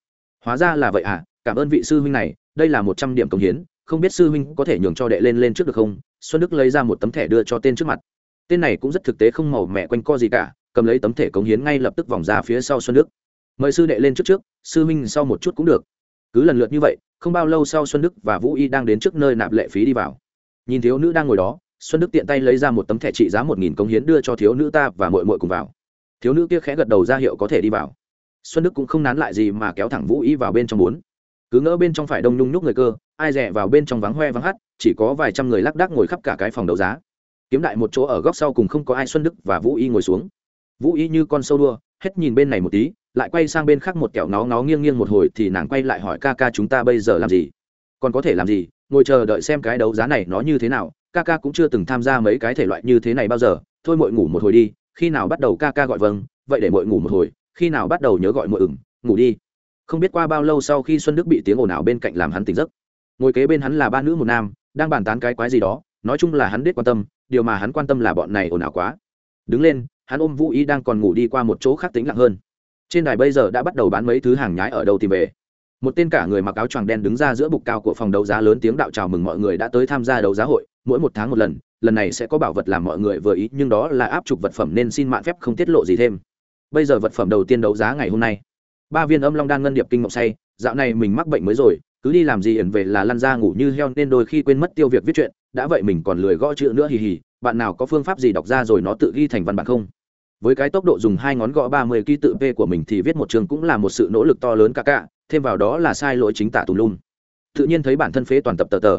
S1: hóa ra là vậy à cảm ơn vị sư huynh này, đây là một trăm điểm công hiến, không biết sư huynh có thể nhường cho đệ lên lên trước được không? Xuân đức lấy ra một tấm thẻ đưa cho tên trước mặt. Tên này cũng rất thực tế, không màu mẹ quanh co gì cả, cầm lấy tấm thẻ cống hiến ngay lập tức vòng ra phía sau xuân đức. Mời sư đệ lên trước trước, sư huynh sau một chút cũng được. Cứ lần lượt như vậy, không bao lâu sau xuân đức và vũ y đang đến trước nơi nạp lệ phí đi vào. Nhìn thiếu nữ đang ngồi đó, xuân đức tiện tay lấy ra một tấm thẻ trị giá một nghìn công hiến đưa cho thiếu nữ ta và mội mội cùng vào thiếu nữ kia khẽ gật đầu ra hiệu có thể đi vào. Xuân đức cũng không nán lại gì mà kéo thẳng vũ y vào bên trong bốn. Cứ ngỡ bên trong phải đông nhung nhúc người cơ, ai rẻ vào bên trong vắng hoe vắng hắt, chỉ có vài trăm người lác đác ngồi khắp cả cái phòng đấu giá. Kiếm đại một chỗ ở góc sau cùng không có ai xuân đức và vũ y ngồi xuống. Vũ y như con sâu đua, hết nhìn bên này một tí, lại quay sang bên khác một kẹo nó nó nghiêng nghiêng một hồi thì nàng quay lại hỏi ca ca chúng ta bây giờ làm gì? Còn có thể làm gì? Ngồi chờ đợi xem cái đấu giá này nó như thế nào, ca ca cũng chưa từng tham gia mấy cái thể loại như thế này bao giờ, thôi mội ngủ một hồi đi khi nào bắt đầu ca ca gọi vâng vậy để mội ngủ một hồi, khi nào bắt đầu nhớ gọi mội ửng, ngủ đi. Không biết qua bao lâu sau khi xuân đức bị tiếng ồn ào bên cạnh làm hắn tỉnh giấc. Ngồi kế bên hắn là ba nữ một nam, đang bàn tán cái quái gì đó, nói chung là hắn biết quan tâm, điều mà hắn quan tâm là bọn này ồn ào quá. Đứng lên, hắn ôm vũ ý đang còn ngủ đi qua một chỗ khác tính lặng hơn. Trên đài bây giờ đã bắt đầu bán mấy thứ hàng nhái ở đâu tìm về. Một tên cả người mặc áo choàng đen đứng ra giữa bục cao của phòng đấu giá lớn tiếng đạo chào mừng mọi người đã tới tham gia đấu giá hội, mỗi một tháng một lần lần này sẽ có bảo vật làm mọi người vừa ý, nhưng đó là áp trục vật phẩm nên xin mạn phép không tiết lộ gì thêm. Bây giờ vật phẩm đầu tiên đấu giá ngày hôm nay. Ba viên âm long đan ngân điệp kinh mộng say, dạo này mình mắc bệnh mới rồi, cứ đi làm gì ẩn về là lăn ra ngủ như heo nên đôi khi quên mất tiêu việc viết chuyện, đã vậy mình còn lười gõ chữ nữa hì hì, bạn nào có phương pháp gì đọc ra rồi nó tự ghi thành văn bản không? Với cái tốc độ dùng hai ngón gõ ba mươi ký tự p của mình thì viết một trường cũng là một sự nỗ lực to lớn cả cả, thêm vào đó là sai lỗi chính tả tùm lum. Tự nhiên thấy bản thân phế toàn tập tờ tờ.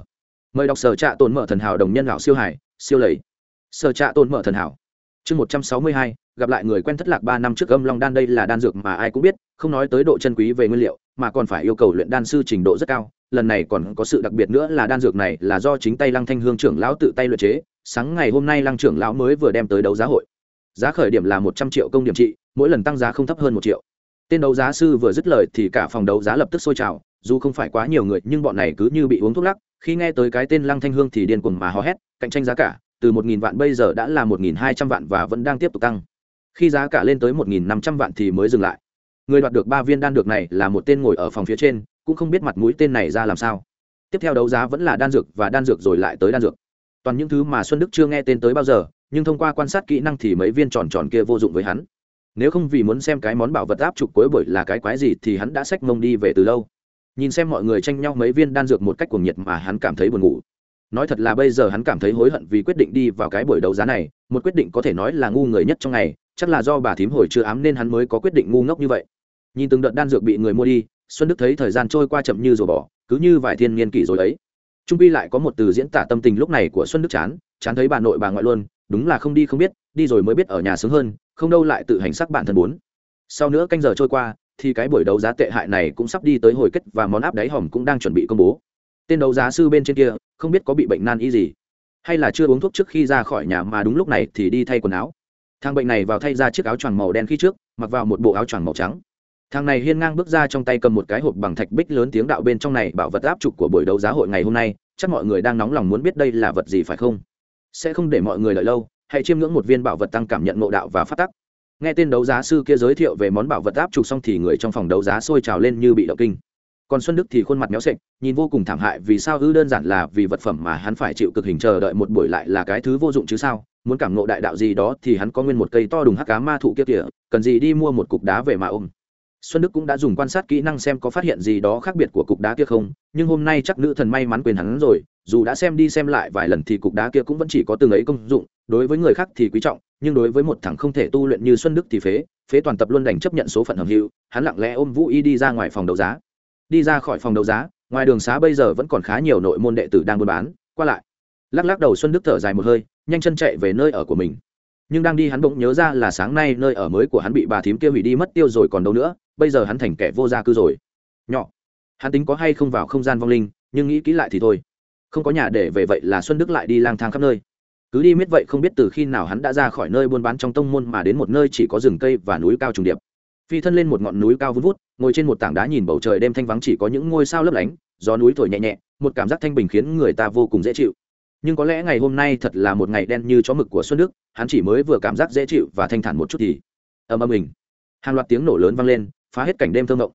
S1: Mời đọc sở trạ tồn mở thần hảo đồng nhân lão siêu hải siêu lầy. Sở trạ tồn mở thần hảo. Chương một trăm sáu mươi hai, gặp lại người quen thất lạc ba năm trước âm long đan đây là đan dược mà ai cũng biết, không nói tới độ chân quý về nguyên liệu, mà còn phải yêu cầu luyện đan sư trình độ rất cao. Lần này còn có sự đặc biệt nữa là đan dược này là do chính tay lăng thanh hương trưởng lão tự tay luyện chế, sáng ngày hôm nay lăng trưởng lão mới vừa đem tới đấu giá hội. Giá khởi điểm là một trăm triệu công điểm trị, mỗi lần tăng giá không thấp hơn một triệu. Tên đấu giá sư vừa dứt lời thì cả phòng đấu giá lập tức sôi trào, dù không phải quá nhiều người, nhưng bọn này cứ như bị uống thuốc lắc, khi nghe tới cái tên lăng thanh hương thì điên cuồng mà hò hét cạnh tranh giá cả, từ một nghìn vạn bây giờ đã là một nghìn hai trăm vạn và vẫn đang tiếp tục tăng. Khi giá cả lên tới một nghìn năm trăm vạn thì mới dừng lại. Người đoạt được ba viên đan dược này là một tên ngồi ở phòng phía trên, cũng không biết mặt mũi tên này ra làm sao. Tiếp theo đấu giá vẫn là đan dược và đan dược rồi lại tới đan dược. Toàn những thứ mà xuân đức chưa nghe tên tới bao giờ, nhưng thông qua quan sát kỹ năng thì mấy viên tròn tròn kia vô dụng với hắn. Nếu không vì muốn xem cái món bảo vật áp trục cuối buổi là cái quái gì thì hắn đã xách mông đi về từ lâu. Nhìn xem mọi người tranh nhau mấy viên đan dược một cách cuồng nhiệt mà hắn cảm thấy buồn ngủ nói thật là bây giờ hắn cảm thấy hối hận vì quyết định đi vào cái buổi đấu giá này, một quyết định có thể nói là ngu người nhất trong ngày, chắc là do bà thím hồi chưa ám nên hắn mới có quyết định ngu ngốc như vậy. Nhìn từng đợt đan dược bị người mua đi, xuân đức thấy thời gian trôi qua chậm như rồi bỏ, cứ như vài thiên niên kỷ rồi ấy. Trung bi lại có một từ diễn tả tâm tình lúc này của xuân đức chán chán thấy bà nội bà ngoại luôn, đúng là không đi không biết, đi rồi mới biết ở nhà sướng hơn, không đâu lại tự hành sắc bản thân bốn. Sau nữa canh giờ trôi qua, thì cái buổi đấu giá tệ hại này cũng sắp đi tới hồi kết và món áp đáy hòm cũng đang chuẩn bị công bố tên đấu giá sư bên trên kia không biết có bị bệnh nan y gì, hay là chưa uống thuốc trước khi ra khỏi nhà mà đúng lúc này thì đi thay quần áo. Thang bệnh này vào thay ra chiếc áo choàng màu đen khi trước, mặc vào một bộ áo choàng màu trắng. Thằng này hiên ngang bước ra trong tay cầm một cái hộp bằng thạch bích lớn tiếng đạo bên trong này bảo vật áp trục của buổi đấu giá hội ngày hôm nay, chắc mọi người đang nóng lòng muốn biết đây là vật gì phải không? Sẽ không để mọi người đợi lâu, hãy chiêm ngưỡng một viên bảo vật tăng cảm nhận ngộ đạo và phát tắc. Nghe tên đấu giá sư kia giới thiệu về món bảo vật áp trục xong thì người trong phòng đấu giá sôi trào lên như bị động kinh còn xuân đức thì khuôn mặt méo sệch, nhìn vô cùng thảm hại vì sao ư đơn giản là vì vật phẩm mà hắn phải chịu cực hình chờ đợi một buổi lại là cái thứ vô dụng chứ sao? Muốn cảm ngộ đại đạo gì đó thì hắn có nguyên một cây to đùng hắc cá ma thụ kia kìa, cần gì đi mua một cục đá về mà ôm. Xuân đức cũng đã dùng quan sát kỹ năng xem có phát hiện gì đó khác biệt của cục đá kia không, nhưng hôm nay chắc nữ thần may mắn quyền hắn rồi, dù đã xem đi xem lại vài lần thì cục đá kia cũng vẫn chỉ có từng ấy công dụng, đối với người khác thì quý trọng, nhưng đối với một thằng không thể tu luyện như xuân đức thì phế phế toàn tập luôn đành chấp nhận số phận hầm hữu, hắn lặng lẽ ôm vũ y đi ra ngoài phòng đấu giá đi ra khỏi phòng đấu giá, ngoài đường xá bây giờ vẫn còn khá nhiều nội môn đệ tử đang buôn bán. Qua lại, lắc lắc đầu xuân đức thở dài một hơi, nhanh chân chạy về nơi ở của mình. Nhưng đang đi hắn bỗng nhớ ra là sáng nay nơi ở mới của hắn bị bà thím kia hủy đi mất tiêu rồi còn đâu nữa, bây giờ hắn thành kẻ vô gia cư rồi. Nhỏ, hắn tính có hay không vào không gian vong linh, nhưng nghĩ kỹ lại thì thôi. Không có nhà để về vậy là xuân đức lại đi lang thang khắp nơi. Cứ đi miết vậy không biết từ khi nào hắn đã ra khỏi nơi buôn bán trong tông môn mà đến một nơi chỉ có rừng cây và núi cao trùng điệp phi thân lên một ngọn núi cao vun vút, ngồi trên một tảng đá nhìn bầu trời đêm thanh vắng chỉ có những ngôi sao lấp lánh, gió núi thổi nhẹ nhẹ, một cảm giác thanh bình khiến người ta vô cùng dễ chịu. Nhưng có lẽ ngày hôm nay thật là một ngày đen như chó mực của xuân đức, hắn chỉ mới vừa cảm giác dễ chịu và thanh thản một chút thì ầm ầm mình. Hàng loạt tiếng nổ lớn vang lên, phá hết cảnh đêm thơ ngộng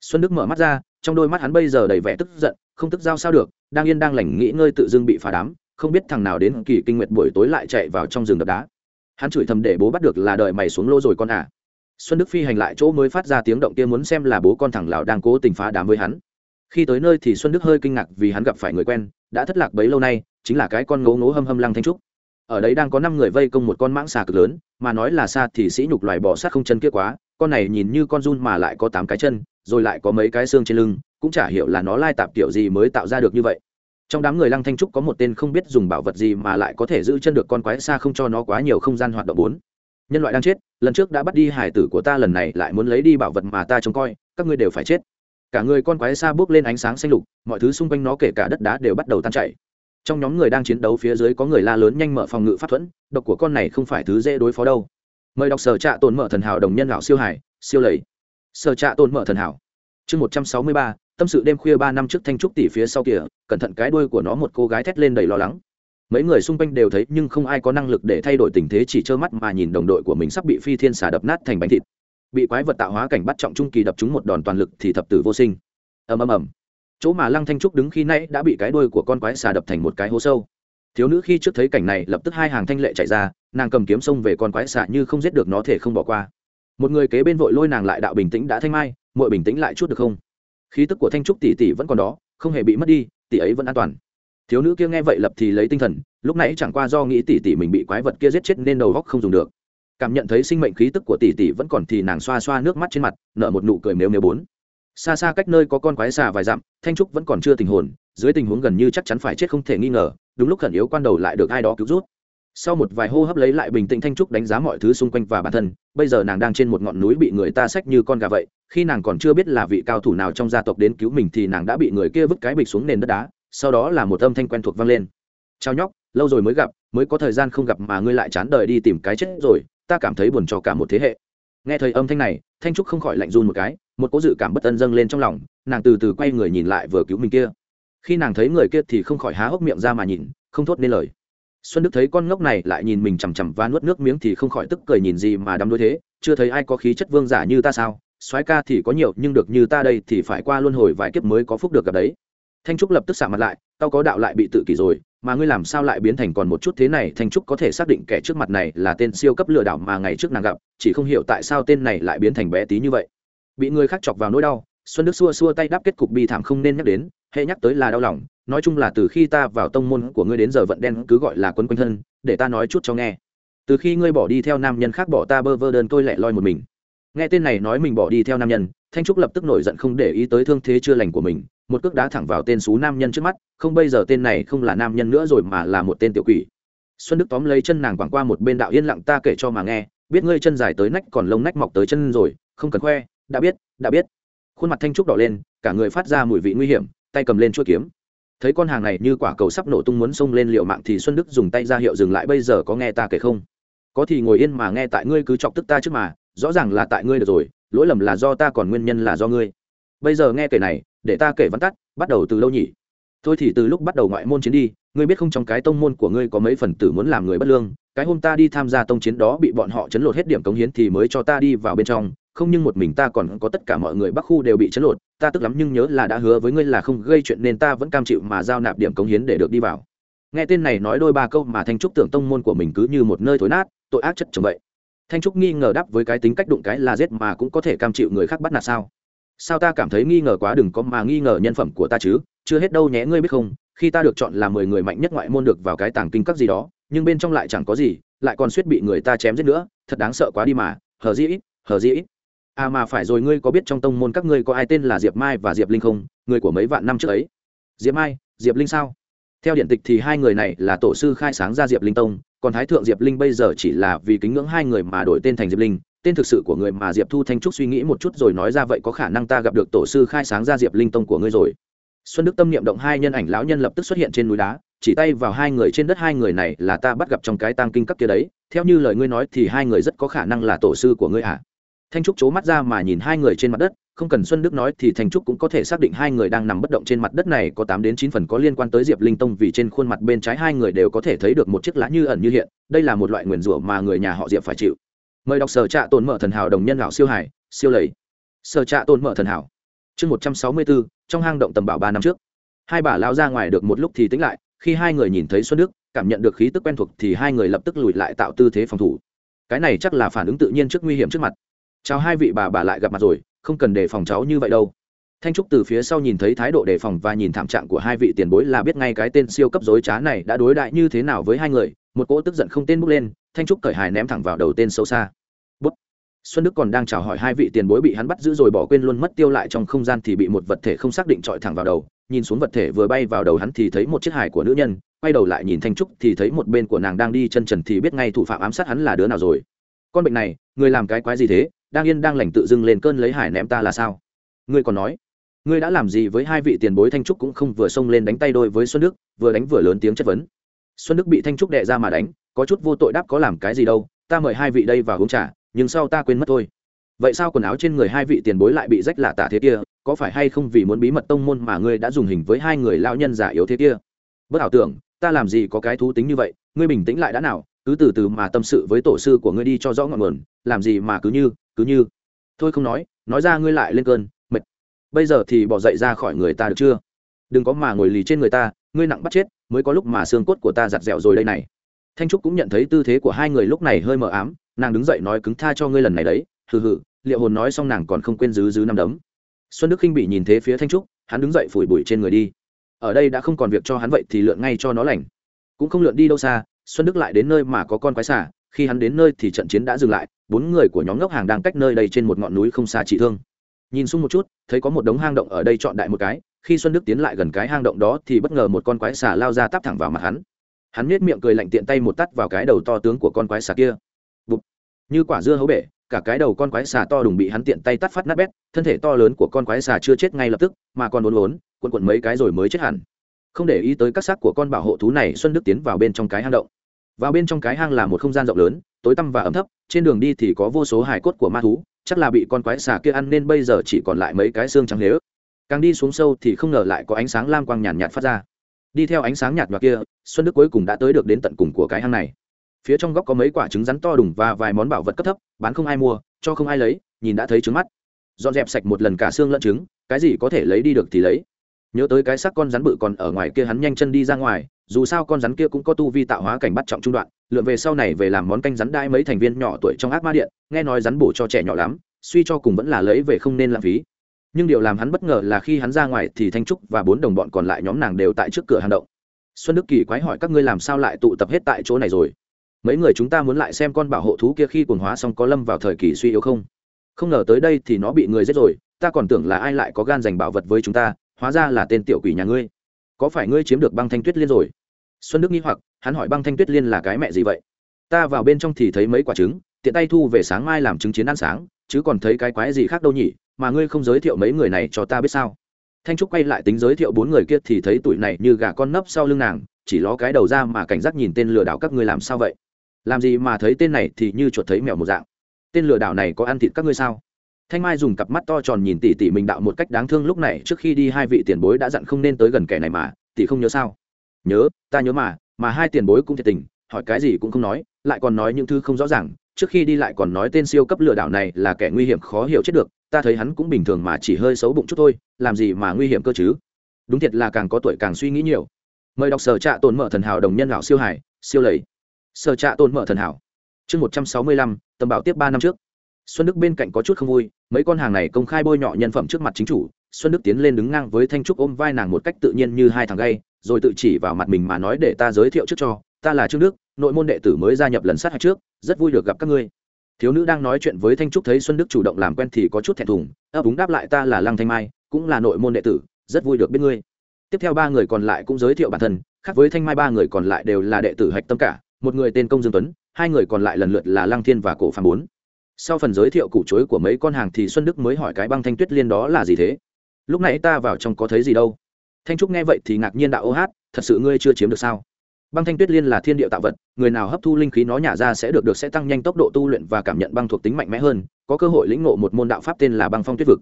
S1: xuân đức mở mắt ra, trong đôi mắt hắn bây giờ đầy vẻ tức giận, không tức giao sao được, đang yên đang lành nghĩ ngơi tự dưng bị phá đám, không biết thằng nào đến kỳ kinh nguyệt buổi tối lại chạy vào trong rừng đập đá. Hắn chửi thầm để bố bắt được là đợi mày xuống lô rồi con à xuân đức phi hành lại chỗ mới phát ra tiếng động kia muốn xem là bố con thằng lào đang cố tình phá đám với hắn. Khi tới nơi thì xuân đức hơi kinh ngạc vì hắn gặp phải người quen, đã thất lạc bấy lâu nay, chính là cái con ngố ngố hâm hâm lăng thanh trúc. Ở đấy đang có năm người vây công một con mãng xà cực lớn, mà nói là xa thì sĩ nhục loài bò sát không chân kia quá, con này nhìn như con run mà lại có tám cái chân, rồi lại có mấy cái xương trên lưng, cũng chả hiểu là nó lai tạp kiểu gì mới tạo ra được như vậy. Trong đám người lăng thanh trúc có một tên không biết dùng bảo vật gì mà lại có thể giữ chân được con quái xa không cho nó quá nhiều không gian hoạt động bốn nhân loại đang chết, lần trước đã bắt đi hải tử của ta, lần này lại muốn lấy đi bảo vật mà ta trông coi, các ngươi đều phải chết. Cả người con quái xa bước lên ánh sáng xanh lục, mọi thứ xung quanh nó kể cả đất đá đều bắt đầu tan chảy. Trong nhóm người đang chiến đấu phía dưới có người la lớn nhanh mở phòng ngự pháp thuẫn, độc của con này không phải thứ dễ đối phó đâu. Mời đọc sở trạ tồn mở thần hảo đồng nhân lão siêu hải, siêu lầy. Sở trạ tồn mở thần hảo. Chương một trăm sáu mươi ba, tâm sự đêm khuya ba năm trước thanh trúc tỷ phía sau kìa, cẩn thận cái đuôi của nó một cô gái thét lên đầy lo lắng mấy người xung quanh đều thấy nhưng không ai có năng lực để thay đổi tình thế, chỉ trơ mắt mà nhìn đồng đội của mình sắp bị phi thiên xà đập nát thành bánh thịt. Bị quái vật tạo hóa cảnh bắt trọng trung kỳ đập chúng một đòn toàn lực thì thập tử vô sinh. Ầm ầm ầm. Chỗ mà lăng thanh trúc đứng khi nãy đã bị cái đuôi của con quái xà đập thành một cái hố sâu. Thiếu nữ khi trước thấy cảnh này lập tức hai hàng thanh lệ chạy ra, nàng cầm kiếm xông về con quái xà như không giết được nó thể không bỏ qua. Một người kế bên vội lôi nàng lại đạo bình tĩnh đã thanh mai, muội bình tĩnh lại chút được không? Khí tức của thanh trúc tỷ tỷ vẫn còn đó, không hề bị mất đi, tỷ ấy vẫn an toàn thiếu nữ kia nghe vậy lập thì lấy tinh thần, lúc nãy chẳng qua do nghĩ tỷ tỷ mình bị quái vật kia giết chết nên đầu góc không dùng được. Cảm nhận thấy sinh mệnh khí tức của tỷ tỷ vẫn còn thì nàng xoa xoa nước mắt trên mặt, nở một nụ cười mếu mếu bốn. Xa xa cách nơi có con quái xà vài dặm, thanh trúc vẫn còn chưa tình hồn, dưới tình huống gần như chắc chắn phải chết không thể nghi ngờ, đúng lúc khẩn yếu quan đầu lại được ai đó cứu rút sau một vài hô hấp lấy lại bình tĩnh thanh trúc đánh giá mọi thứ xung quanh và bản thân, bây giờ nàng đang trên một ngọn núi bị người ta xách như con gà vậy, khi nàng còn chưa biết là vị cao thủ nào trong gia tộc đến cứu mình thì nàng đã bị người kia vứt cái bịch xuống nền đất đá sau đó là một âm thanh quen thuộc vang lên. Chào nhóc, lâu rồi mới gặp, mới có thời gian không gặp mà ngươi lại chán đời đi tìm cái chết rồi, ta cảm thấy buồn cho cả một thế hệ. Nghe thời âm thanh này, thanh trúc không khỏi lạnh run một cái, một cố dự cảm bất ân dâng lên trong lòng, nàng từ từ quay người nhìn lại vừa cứu mình kia. Khi nàng thấy người kia thì không khỏi há hốc miệng ra mà nhìn, không thốt nên lời. Xuân đức thấy con ngốc này lại nhìn mình chằm chằm và nuốt nước miếng thì không khỏi tức cười nhìn gì mà đắm đuối thế, chưa thấy ai có khí chất vương giả như ta sao? Soái ca thì có nhiều, nhưng được như ta đây thì phải qua luân hồi vài kiếp mới có phúc được gặp đấy thanh trúc lập tức xả mặt lại, tao có đạo lại bị tự kỷ rồi, mà ngươi làm sao lại biến thành còn một chút thế này? Thanh trúc có thể xác định kẻ trước mặt này là tên siêu cấp lừa đảo mà ngày trước nàng gặp, chỉ không hiểu tại sao tên này lại biến thành bé tí như vậy. Bị người khác chọc vào nỗi đau, xuân đức xua xua tay đáp kết cục bi thảm không nên nhắc đến, hệ nhắc tới là đau lòng, nói chung là từ khi ta vào tông môn của ngươi đến giờ vận đen cứ gọi là quấn quanh thân, để ta nói chút cho nghe. Từ khi ngươi bỏ đi theo nam nhân khác bỏ ta bơ vơ đơn tôi lẻ loi một mình. Nghe tên này nói mình bỏ đi theo nam nhân, thanh trúc lập tức nổi giận không để ý tới thương thế chưa lành của mình một cước đá thẳng vào tên xú nam nhân trước mắt, không bây giờ tên này không là nam nhân nữa rồi mà là một tên tiểu quỷ. Xuân đức tóm lấy chân nàng quẳng qua một bên đạo yên lặng ta kể cho mà nghe, biết ngươi chân dài tới nách còn lông nách mọc tới chân rồi, không cần khoe, đã biết đã biết. Khuôn mặt thanh trúc đỏ lên, cả người phát ra mùi vị nguy hiểm, tay cầm lên chuỗi kiếm. Thấy con hàng này như quả cầu sắp nổ tung muốn xông lên liệu mạng thì xuân đức dùng tay ra hiệu dừng lại, bây giờ có nghe ta kể không? Có thì ngồi yên mà nghe tại ngươi cứ chọc tức ta trước mà, rõ ràng là tại ngươi được rồi, lỗi lầm là do ta còn nguyên nhân là do ngươi. Bây giờ nghe kể này để ta kể văn tắt, bắt đầu từ lâu nhỉ? Thôi thì từ lúc bắt đầu ngoại môn chiến đi, ngươi biết không trong cái tông môn của ngươi có mấy phần tử muốn làm người bất lương, cái hôm ta đi tham gia tông chiến đó bị bọn họ chấn lột hết điểm cống hiến thì mới cho ta đi vào bên trong, không nhưng một mình ta còn có tất cả mọi người bắc khu đều bị chấn lột, ta tức lắm nhưng nhớ là đã hứa với ngươi là không gây chuyện nên ta vẫn cam chịu mà giao nạp điểm cống hiến để được đi vào. Nghe tên này nói đôi ba câu mà thanh trúc tưởng tông môn của mình cứ như một nơi thối nát, tội ác chất chồng vậy. Thanh trúc nghi ngờ đáp với cái tính cách đụng cái là giết mà cũng có thể cam chịu người khác bắt nạt sao? Sao ta cảm thấy nghi ngờ quá đừng có mà nghi ngờ nhân phẩm của ta chứ, chưa hết đâu nhé, ngươi biết không, khi ta được chọn là mười người mạnh nhất ngoại môn được vào cái tàng kinh các gì đó, nhưng bên trong lại chẳng có gì, lại còn suýt bị người ta chém giết nữa, thật đáng sợ quá đi mà, hờ dĩ ít hờ dĩ. Ít à mà phải rồi, ngươi có biết trong tông môn các ngươi có ai tên là diệp mai và diệp linh không? Người của mấy vạn năm trước ấy. Diệp mai, diệp linh sao? Theo điện tịch thì hai người này là tổ sư khai sáng ra diệp linh tông, còn thái thượng diệp linh bây giờ chỉ là vì kính ngưỡng hai người mà đổi tên thành diệp linh tên thực sự của người mà diệp thu thanh trúc suy nghĩ một chút rồi nói ra, vậy có khả năng ta gặp được tổ sư khai sáng ra diệp linh tông của ngươi rồi xuân đức tâm niệm động hai nhân ảnh lão nhân lập tức xuất hiện trên núi đá, chỉ tay vào hai người trên đất, hai người này là ta bắt gặp trong cái tang kinh các kia đấy, theo như lời ngươi nói thì hai người rất có khả năng là tổ sư của ngươi ạ à. thanh trúc c mắt ra mà nhìn hai người trên mặt đất, không cần xuân đức nói thì thanh trúc cũng có thể xác định hai người đang nằm bất động trên mặt đất này có tám đến chín phần có liên quan tới diệp linh tông, vì trên khuôn mặt bên trái hai người đều có thể thấy được một chiếc lá như ẩn như hiện, đây là một loại nguyền rủa mà người nhà họ diệp phải chịu mời đọc sở trạ tồn mở thần hảo đồng nhân lão siêu hải, siêu lầy. Sở trạ tồn mở thần hảo. Chương một trăm sáu mươi bốn trong hang động tầm bảo ba năm trước. Hai bà lão ra ngoài được một lúc thì tính lại, khi hai người nhìn thấy xuân đức, cảm nhận được khí tức quen thuộc thì hai người lập tức lùi lại tạo tư thế phòng thủ. Cái này chắc là phản ứng tự nhiên trước nguy hiểm trước mặt. Chào hai vị bà bà lại gặp mặt rồi, không cần đề phòng cháu như vậy đâu. Thanh trúc từ phía sau nhìn thấy thái độ đề phòng và nhìn thảm trạng của hai vị tiền bối là biết ngay cái tên siêu cấp dối trá này đã đối đại như thế nào với hai người một cỗ tức giận không tên bốc lên, thanh trúc cởi hài ném thẳng vào đầu tên sâu xa. Bút. xuân đức còn đang chào hỏi hai vị tiền bối bị hắn bắt giữ rồi bỏ quên luôn mất tiêu lại trong không gian thì bị một vật thể không xác định trọi thẳng vào đầu, nhìn xuống vật thể vừa bay vào đầu hắn thì thấy một chiếc hài của nữ nhân, quay đầu lại nhìn thanh trúc thì thấy một bên của nàng đang đi chân trần thì biết ngay thủ phạm ám sát hắn là đứa nào rồi. Con bệnh này, người làm cái quái gì thế? Đang yên đang lành tự dưng lên cơn lấy hải ném ta là sao? Ngươi còn nói, ngươi đã làm gì với hai vị tiền bối thanh trúc cũng không vừa xông lên đánh tay đôi với xuân đức, vừa đánh vừa lớn tiếng chất vấn xuân đức bị thanh trúc đệ ra mà đánh, có chút vô tội đáp có làm cái gì đâu, ta mời hai vị đây vào uống trà, nhưng sau ta quên mất thôi. Vậy sao quần áo trên người hai vị tiền bối lại bị rách lạ tả thế kia, có phải hay không vì muốn bí mật tông môn mà ngươi đã dùng hình với hai người lao nhân giả yếu thế kia? Bất ảo tưởng, ta làm gì có cái thú tính như vậy, ngươi bình tĩnh lại đã nào, cứ từ từ mà tâm sự với tổ sư của ngươi đi cho rõ ngọn nguồn, làm gì mà cứ như cứ như. Thôi không nói nói ra ngươi lại lên cơn, mệt. Bây giờ thì bỏ dậy ra khỏi người ta được chưa? Đừng có mà ngồi lì trên người ta, ngươi nặng bắt chết mới có lúc mà xương cốt của ta giặt dẻo rồi đây này. Thanh trúc cũng nhận thấy tư thế của hai người lúc này hơi mờ ám, nàng đứng dậy nói cứng tha cho ngươi lần này đấy, hừ hừ, liệu hồn nói xong nàng còn không quên dứ dứ năm đấm. Xuân đức khinh bị nhìn thế phía thanh trúc, hắn đứng dậy phủi bụi trên người đi. Ở đây đã không còn việc cho hắn vậy thì lượn ngay cho nó lành. Cũng không lượn đi đâu xa, xuân đức lại đến nơi mà có con quái xả khi hắn đến nơi thì trận chiến đã dừng lại, bốn người của nhóm ngốc hàng đang cách nơi đây trên một ngọn núi không xa trị thương nhìn xung một chút, thấy có một đống hang động ở đây chọn đại một cái, khi xuân đức tiến lại gần cái hang động đó thì bất ngờ một con quái xà lao ra tắp thẳng vào mặt hắn. Hắn nết miệng cười lạnh tiện tay một tắt vào cái đầu to tướng của con quái xà kia. Bụp. như quả dưa hấu bể, cả cái đầu con quái xà to đùng bị hắn tiện tay tắt phát nát bét, thân thể to lớn của con quái xà chưa chết ngay lập tức, mà còn lốn lốn quần quần mấy cái rồi mới chết hẳn. Không để ý tới các xác của con bảo hộ thú này, xuân đức tiến vào bên trong cái hang động. Vào bên trong cái hang là một không gian rộng lớn, tối tăm và ấm thấp, trên đường đi thì có vô số hài cốt của ma thú chắc là bị con quái xà kia ăn nên bây giờ chỉ còn lại mấy cái xương trắng nếu. Càng đi xuống sâu thì không ngờ lại có ánh sáng lam quang nhàn nhạt phát ra. Đi theo ánh sáng nhạt nhòa kia, xuân đức cuối cùng đã tới được đến tận cùng của cái hang này. Phía trong góc có mấy quả trứng rắn to đùng và vài món bảo vật cấp thấp, bán không ai mua, cho không ai lấy, nhìn đã thấy trứng mắt. Dọn dẹp sạch một lần cả xương lẫn trứng, cái gì có thể lấy đi được thì lấy. Nhớ tới cái xác con rắn bự còn ở ngoài kia hắn nhanh chân đi ra ngoài dù sao con rắn kia cũng có tu vi tạo hóa cảnh bắt trọng trung đoạn, lượn về sau này về làm món canh rắn đai mấy thành viên nhỏ tuổi trong ác ma điện, nghe nói rắn bổ cho trẻ nhỏ lắm, suy cho cùng vẫn là lấy về không nên lãng phí. Nhưng điều làm hắn bất ngờ là khi hắn ra ngoài thì thanh trúc và bốn đồng bọn còn lại nhóm nàng đều tại trước cửa hang động. Xuân đức kỳ quái hỏi các ngươi làm sao lại tụ tập hết tại chỗ này rồi? Mấy người chúng ta muốn lại xem con bảo hộ thú kia khi quần hóa xong có lâm vào thời kỳ suy yếu không? Không ngờ tới đây thì nó bị người giết rồi, ta còn tưởng là ai lại có gan giành bảo vật với chúng ta, hóa ra là tên tiểu quỷ nhà ngươi. Có phải ngươi chiếm được băng thanh tuyết liên rồi? Xuân đức nghĩ hoặc, hắn hỏi băng thanh tuyết liên là cái mẹ gì vậy? Ta vào bên trong thì thấy mấy quả trứng, tiện tay thu về sáng mai làm trứng chiến ăn sáng, chứ còn thấy cái quái gì khác đâu nhỉ? Mà ngươi không giới thiệu mấy người này cho ta biết sao? Thanh trúc quay lại tính giới thiệu bốn người kia thì thấy tuổi này như gà con nấp sau lưng nàng, chỉ ló cái đầu ra mà cảnh giác nhìn tên lừa đảo các ngươi làm sao vậy? Làm gì mà thấy tên này thì như chuột thấy mèo một dạng. Tên lừa đảo này có ăn thịt các ngươi sao? Thanh mai dùng cặp mắt to tròn nhìn tỷ tỷ mình đạo một cách đáng thương lúc này trước khi đi hai vị tiền bối đã dặn không nên tới gần kẻ này mà tỷ không nhớ sao? Nhớ, ta nhớ mà mà hai tiền bối cũng thiệt tình, hỏi cái gì cũng không nói, lại còn nói những thứ không rõ ràng, trước khi đi lại còn nói tên siêu cấp lừa đảo này là kẻ nguy hiểm khó hiểu chết được, ta thấy hắn cũng bình thường mà chỉ hơi xấu bụng chút thôi, làm gì mà nguy hiểm cơ chứ? Đúng thiệt là càng có tuổi càng suy nghĩ nhiều. Mời đọc sở trạ tồn mở thần hảo đồng nhân lão siêu hải siêu lầy. Sở trạ tồn mở thần hảo. Chương một trăm sáu mươi lăm, tầm bảo tiếp ba năm trước. Xuân đức bên cạnh có chút không vui, mấy con hàng này công khai bôi nhọ nhân phẩm trước mặt chính chủ, xuân đức tiến lên đứng ngang với thanh trúc ôm vai nàng một cách tự nhiên như hai thằng gay rồi tự chỉ vào mặt mình mà nói để ta giới thiệu trước cho, ta là trương đức, nội môn đệ tử mới gia nhập lần sát hạch trước, rất vui được gặp các ngươi. Thiếu nữ đang nói chuyện với thanh trúc thấy xuân đức chủ động làm quen thì có chút thẹn thùng, ấp úng đáp lại ta là lăng thanh mai, cũng là nội môn đệ tử, rất vui được biết ngươi. Tiếp theo ba người còn lại cũng giới thiệu bản thân, khác với thanh mai ba người còn lại đều là đệ tử hạch tâm cả, một người tên công dương tuấn, hai người còn lại lần lượt là lăng thiên và cổ phàm bốn. Sau phần giới thiệu củ chối của mấy con hàng thì xuân đức mới hỏi cái băng thanh tuyết liên đó là gì thế? Lúc nãy ta vào trong có thấy gì đâu? Thanh trúc nghe vậy thì ngạc nhiên đạo ô hát, thật sự ngươi chưa chiếm được sao? Băng thanh tuyết liên là thiên địa tạo vật, người nào hấp thu linh khí nó nhả ra sẽ được được sẽ tăng nhanh tốc độ tu luyện và cảm nhận băng thuộc tính mạnh mẽ hơn, có cơ hội lĩnh ngộ một môn đạo pháp tên là băng phong tuyết vực.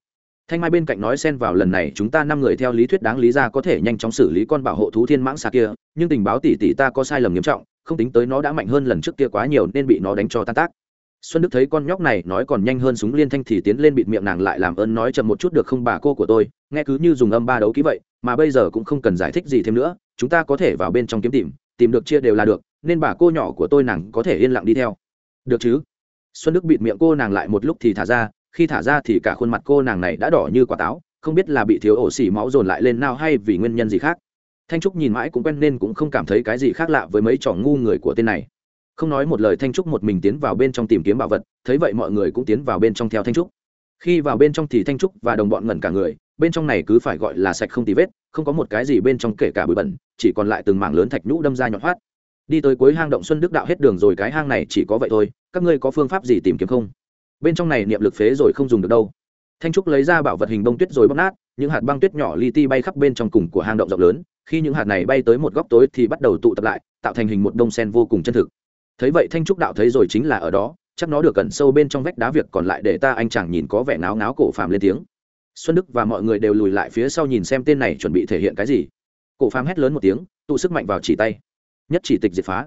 S1: Thanh mai bên cạnh nói xen vào lần này chúng ta năm người theo lý thuyết đáng lý ra có thể nhanh chóng xử lý con bảo hộ thú thiên mãng xà kia, nhưng tình báo tỷ tỷ ta có sai lầm nghiêm trọng, không tính tới nó đã mạnh hơn lần trước kia quá nhiều nên bị nó đánh cho tan tác xuân đức thấy con nhóc này nói còn nhanh hơn súng liên thanh thì tiến lên bịt miệng nàng lại làm ơn nói chậm một chút được không bà cô của tôi, nghe cứ như dùng âm ba đấu ký vậy, mà bây giờ cũng không cần giải thích gì thêm nữa, chúng ta có thể vào bên trong kiếm tìm tìm được chia đều là được, nên bà cô nhỏ của tôi nàng có thể yên lặng đi theo. Được chứ? Xuân đức bịt miệng cô nàng lại một lúc thì thả ra, khi thả ra thì cả khuôn mặt cô nàng này đã đỏ như quả táo, không biết là bị thiếu ổ xỉ máu dồn lại lên nào hay vì nguyên nhân gì khác. Thanh trúc nhìn mãi cũng quen nên cũng không cảm thấy cái gì khác lạ với mấy trò ngu người của tên này không nói một lời thanh trúc một mình tiến vào bên trong tìm kiếm bảo vật, thấy vậy mọi người cũng tiến vào bên trong theo thanh trúc. Khi vào bên trong thì thanh trúc và đồng bọn ngẩn cả người, bên trong này cứ phải gọi là sạch không tì vết, không có một cái gì bên trong kể cả bụi bẩn, chỉ còn lại từng mảng lớn thạch nhũ đâm ra nhọn hoát đi tới cuối hang động xuân đức đạo hết đường rồi, cái hang này chỉ có vậy thôi, các ngươi có phương pháp gì tìm kiếm không? Bên trong này niệm lực phế rồi không dùng được đâu. Thanh trúc lấy ra bảo vật hình bông tuyết rồi bóc nát, những hạt băng tuyết nhỏ li ti bay khắp bên trong cùng của hang động rộng lớn, khi những hạt này bay tới một góc tối thì bắt đầu tụ tập lại, tạo thành hình một đông sen vô cùng chân thực thấy vậy thanh trúc đạo thấy rồi chính là ở đó, chắc nó được cẩn sâu bên trong vách đá việc còn lại để ta anh chàng nhìn có vẻ náo náo cổ phàm lên tiếng. Xuân đức và mọi người đều lùi lại phía sau nhìn xem tên này chuẩn bị thể hiện cái gì. Cổ phàm hét lớn một tiếng, tụ sức mạnh vào chỉ tay. Nhất chỉ tịch diệt phá.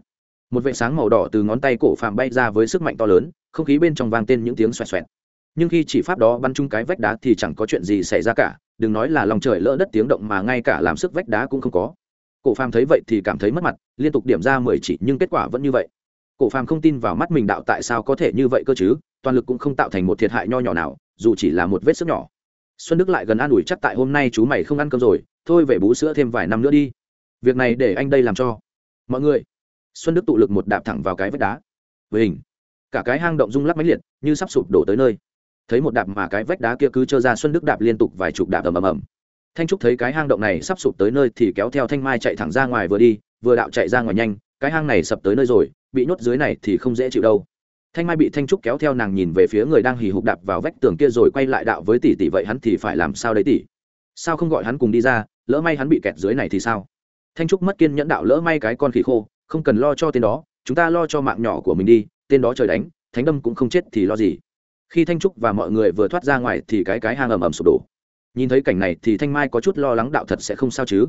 S1: Một vệ sáng màu đỏ từ ngón tay cổ phàm bay ra với sức mạnh to lớn, không khí bên trong vang tên những tiếng xoẹt xoẹt. Nhưng khi chỉ pháp đó bắn chung cái vách đá thì chẳng có chuyện gì xảy ra cả, đừng nói là lòng trời lỡ đất tiếng động mà ngay cả làm sức vách đá cũng không có. Cổ phàm thấy vậy thì cảm thấy mất mặt, liên tục điểm ra mười chỉ, nhưng kết quả vẫn như vậy cổ phàm không tin vào mắt mình đạo tại sao có thể như vậy cơ chứ, toàn lực cũng không tạo thành một thiệt hại nho nhỏ nào, dù chỉ là một vết sức nhỏ. Xuân đức lại gần an ủi chắc tại hôm nay chú mày không ăn cơm rồi, thôi về bú sữa thêm vài năm nữa đi. Việc này để anh đây làm cho. Mọi người. Xuân đức tụ lực một đạp thẳng vào cái vách đá. Với hình cả cái hang động rung lắc máy liệt, như sắp sụp đổ tới nơi. Thấy một đạp mà cái vách đá kia cứ trơ ra, xuân đức đạp liên tục vài chục đạp ầm ầm ầm. Thanh trúc thấy cái hang động này sắp sụp tới nơi thì kéo theo thanh mai chạy thẳng ra ngoài vừa đi, vừa đạo chạy ra ngoài nhanh cái hang này sập tới nơi rồi, bị nhốt dưới này thì không dễ chịu đâu. Thanh mai bị thanh trúc kéo theo nàng nhìn về phía người đang hì hục đạp vào vách tường kia rồi quay lại đạo với tỷ tỷ vậy hắn thì phải làm sao đấy tỷ? Sao không gọi hắn cùng đi ra, lỡ may hắn bị kẹt dưới này thì sao? Thanh trúc mất kiên nhẫn đạo lỡ may cái con khỉ khô, không cần lo cho tên đó, chúng ta lo cho mạng nhỏ của mình đi, tên đó trời đánh, thánh đâm cũng không chết thì lo gì. Khi thanh trúc và mọi người vừa thoát ra ngoài thì cái cái hang ầm ầm sụp đổ. Nhìn thấy cảnh này thì thanh mai có chút lo lắng đạo thật sẽ không sao chứ.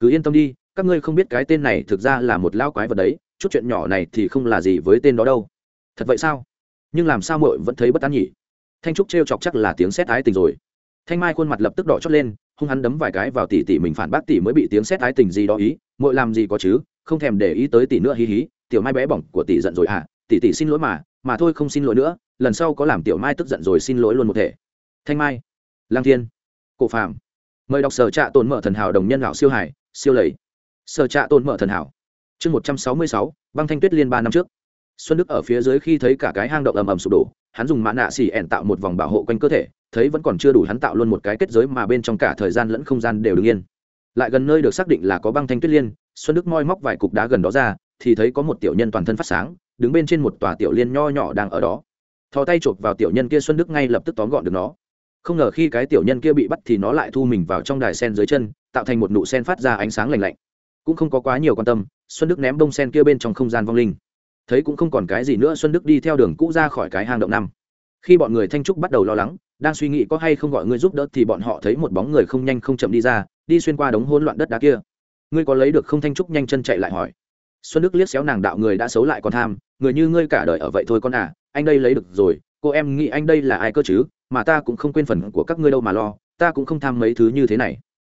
S1: Cứ yên tâm đi các ngươi không biết cái tên này thực ra là một lao quái vật đấy, chút chuyện nhỏ này thì không là gì với tên đó đâu. Thật vậy sao? Nhưng làm sao mội vẫn thấy bất an nhỉ? Thanh trúc t chọc chắc là tiếng xét ái tình rồi. Thanh mai khuôn mặt lập tức đỏ chót lên, hung hắn đấm vài cái vào tỷ tỷ mình phản bác tỷ mới bị tiếng xét ái tình gì đó ý mội làm gì có chứ, không thèm để ý tới tỷ nữa hí hí, tiểu mai bé bỏng của tỷ giận rồi à tỷ tỷ xin lỗi mà mà thôi không xin lỗi nữa, lần sau có làm tiểu mai tức giận rồi xin lỗi luôn một thể. Thanh mai, lang thiên, cổ phạm mời đọc sở trạ tồn mở thần hảo đồng nhân lão siêu hải siêu lầy sở trạ tồn mở thần hảo. Chương một trăm sáu mươi sáu, băng thanh tuyết liên ba năm trước. Xuân đức ở phía dưới khi thấy cả cái hang động ầm ầm sụp đổ, hắn dùng mã nạ xỉ ẻn tạo một vòng bảo hộ quanh cơ thể, thấy vẫn còn chưa đủ hắn tạo luôn một cái kết giới mà bên trong cả thời gian lẫn không gian đều đứng yên. Lại gần nơi được xác định là có băng thanh tuyết liên, xuân đức moi móc vài cục đá gần đó ra, thì thấy có một tiểu nhân toàn thân phát sáng, đứng bên trên một tòa tiểu liên nho nhỏ đang ở đó. Thò tay chộp vào tiểu nhân kia, xuân đức ngay lập tức tóm gọn được nó. Không ngờ khi cái tiểu nhân kia bị bắt thì nó lại thu mình vào trong đài sen dưới chân, tạo thành một nụ sen phát ra ánh sáng lành lạnh cũng không có quá nhiều quan tâm, xuân đức ném bông sen kia bên trong không gian vong linh. Thấy cũng không còn cái gì nữa, xuân đức đi theo đường cũ ra khỏi cái hang động năm. Khi bọn người thanh trúc bắt đầu lo lắng, đang suy nghĩ có hay không gọi ngươi giúp đỡ thì bọn họ thấy một bóng người không nhanh không chậm đi ra, đi xuyên qua đống hỗn loạn đất đá kia. Ngươi có lấy được không thanh trúc nhanh chân chạy lại hỏi. Xuân đức liếc xéo nàng đạo người đã xấu lại còn tham, người như ngươi cả đời ở vậy thôi con à anh đây lấy được rồi, cô em nghĩ anh đây là ai cơ chứ, mà ta cũng không quên phần của các ngươi đâu mà lo, ta cũng không tham mấy thứ như thế này.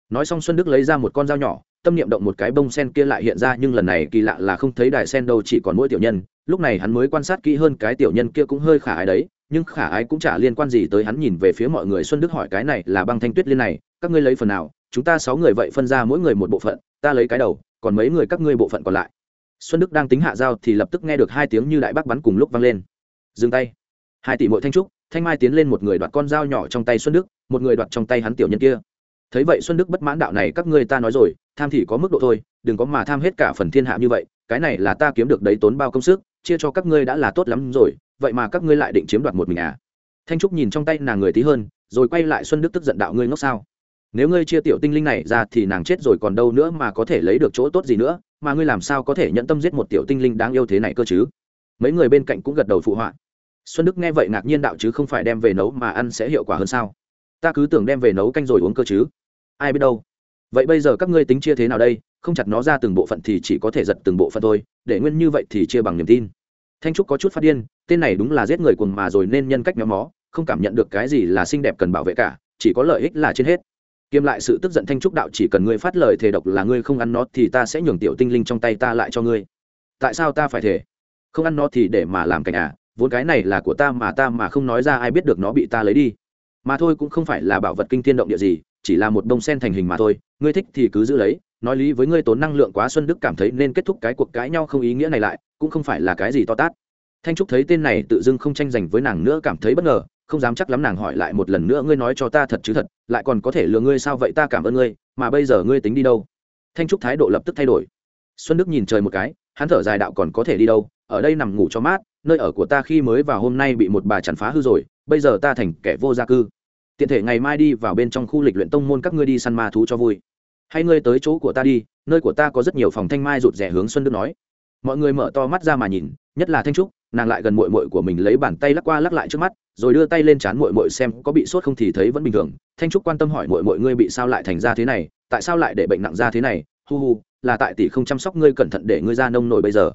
S1: Nói xong xuân đức lấy ra một con dao nhỏ tâm niệm động một cái bông sen kia lại hiện ra, nhưng lần này kỳ lạ là không thấy đài sen đâu, chỉ còn mỗi tiểu nhân. Lúc này hắn mới quan sát kỹ hơn cái tiểu nhân kia cũng hơi khả ái đấy, nhưng khả ái cũng chả liên quan gì tới hắn nhìn về phía mọi người. Xuân đức hỏi cái này là băng thanh tuyết liên này, các ngươi lấy phần nào? Chúng ta sáu người vậy phân ra mỗi người một bộ phận, ta lấy cái đầu, còn mấy người các ngươi bộ phận còn lại? Xuân đức đang tính hạ dao thì lập tức nghe được hai tiếng như đại bác bắn cùng lúc vang lên. Dừng tay. Hai tỷ mỗi thanh trúc, thanh mai tiến lên một người đoạt con dao nhỏ trong tay xuân đức, một người đoạt trong tay hắn tiểu nhân kia thấy vậy xuân đức bất mãn đạo này các ngươi ta nói rồi, tham thì có mức độ thôi, đừng có mà tham hết cả phần thiên hạ như vậy, cái này là ta kiếm được đấy tốn bao công sức, chia cho các ngươi đã là tốt lắm rồi, vậy mà các ngươi lại định chiếm đoạt một mình à? Thanh trúc nhìn trong tay nàng người tí hơn, rồi quay lại xuân đức tức giận đạo ngươi ngốc sao? Nếu ngươi chia tiểu tinh linh này ra thì nàng chết rồi còn đâu nữa mà có thể lấy được chỗ tốt gì nữa, mà ngươi làm sao có thể nhận tâm giết một tiểu tinh linh đáng yêu thế này cơ chứ? Mấy người bên cạnh cũng gật đầu phụ họa. Xuân đức nghe vậy ngạc nhiên đạo chứ không phải đem về nấu mà ăn sẽ hiệu quả hơn sao? Ta cứ tưởng đem về nấu canh rồi uống cơ chứ. Ai biết đâu. Vậy bây giờ các ngươi tính chia thế nào đây? Không chặt nó ra từng bộ phận thì chỉ có thể giật từng bộ phận thôi. Để nguyên như vậy thì chia bằng niềm tin. Thanh trúc có chút phát điên, tên này đúng là giết người cuồng mà rồi nên nhân cách nhóm mó, không cảm nhận được cái gì là xinh đẹp cần bảo vệ cả, chỉ có lợi ích là trên hết. Kiêm lại sự tức giận thanh trúc đạo chỉ cần ngươi phát lời thề độc là ngươi không ăn nó thì ta sẽ nhường tiểu tinh linh trong tay ta lại cho ngươi. Tại sao ta phải thể không ăn nó thì để mà làm cảnh à? Vốn cái này là của ta mà ta mà không nói ra ai biết được nó bị ta lấy đi mà thôi cũng không phải là bảo vật kinh thiên động địa gì, chỉ là một bông sen thành hình mà thôi. Ngươi thích thì cứ giữ lấy, nói lý với ngươi tốn năng lượng quá xuân đức cảm thấy nên kết thúc cái cuộc cãi nhau không ý nghĩa này lại, cũng không phải là cái gì to tát. Thanh trúc thấy tên này tự dưng không tranh giành với nàng nữa cảm thấy bất ngờ, không dám chắc lắm nàng hỏi lại một lần nữa, ngươi nói cho ta thật chứ thật, lại còn có thể lừa ngươi sao? Vậy ta cảm ơn ngươi, mà bây giờ ngươi tính đi đâu? Thanh trúc thái độ lập tức thay đổi. Xuân đức nhìn trời một cái, hắn thở dài, đạo còn có thể đi đâu? Ở đây nằm ngủ cho mát, nơi ở của ta khi mới vào hôm nay bị một bà chằn phá hư rồi bây giờ ta thành kẻ vô gia cư. Tiện thể ngày mai đi vào bên trong khu lịch luyện tông môn các ngươi đi săn ma thú cho vui. Hay ngươi tới chỗ của ta đi, nơi của ta có rất nhiều phòng thanh mai rụt rẻ hướng xuân đức nói. Mọi người mở to mắt ra mà nhìn, nhất là thanh trúc, nàng lại gần mội mội của mình lấy bàn tay lắc qua lắc lại trước mắt, rồi đưa tay lên chán mội mội xem có bị sốt không thì thấy vẫn bình thường. Thanh trúc quan tâm hỏi mội mội ngươi bị sao lại thành ra thế này, tại sao lại để bệnh nặng ra thế này? Hu hu, là tại tỷ không chăm sóc ngươi cẩn thận để ngươi ra nông nổi bây giờ.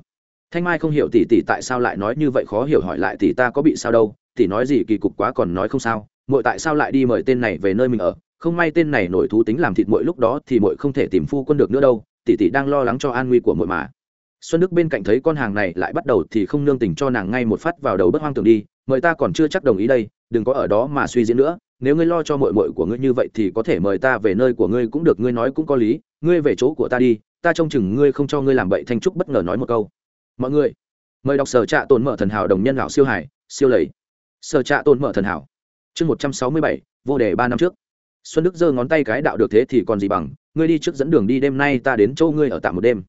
S1: Thanh mai không hiểu tỷ tỷ tại sao lại nói như vậy, khó hiểu hỏi lại tỷ ta có bị sao đâu thì nói gì kỳ cục quá còn nói không sao mội tại sao lại đi mời tên này về nơi mình ở? Không may tên này nổi thú tính làm thịt mội lúc đó thì mội không thể tìm phu quân được nữa đâu, tỷ tỷ đang lo lắng cho an nguy của mội mà. Xuân đức bên cạnh thấy con hàng này lại bắt đầu thì không nương tình cho nàng ngay một phát vào đầu bất hoang tưởng đi, mời ta còn chưa chắc đồng ý đây, đừng có ở đó mà suy diễn nữa. Nếu ngươi lo cho mội mội của ngươi như vậy thì có thể mời ta về nơi của ngươi cũng được, ngươi nói cũng có lý. Ngươi về chỗ của ta đi, ta trông chừng ngươi không cho ngươi làm bậy thanh trúc bất ngờ nói một câu. Mọi người, mời đọc sở trạ tồn mở thần hảo đồng nhân lão siêu hải, siêu lầy sở trạ tôn mở thần hảo. Chương một trăm sáu mươi bảy, vô đề ba năm trước. Xuân đức giơ ngón tay cái đạo được thế thì còn gì bằng, ngươi đi trước dẫn đường đi, đêm nay ta đến chỗ ngươi ở tạm một đêm.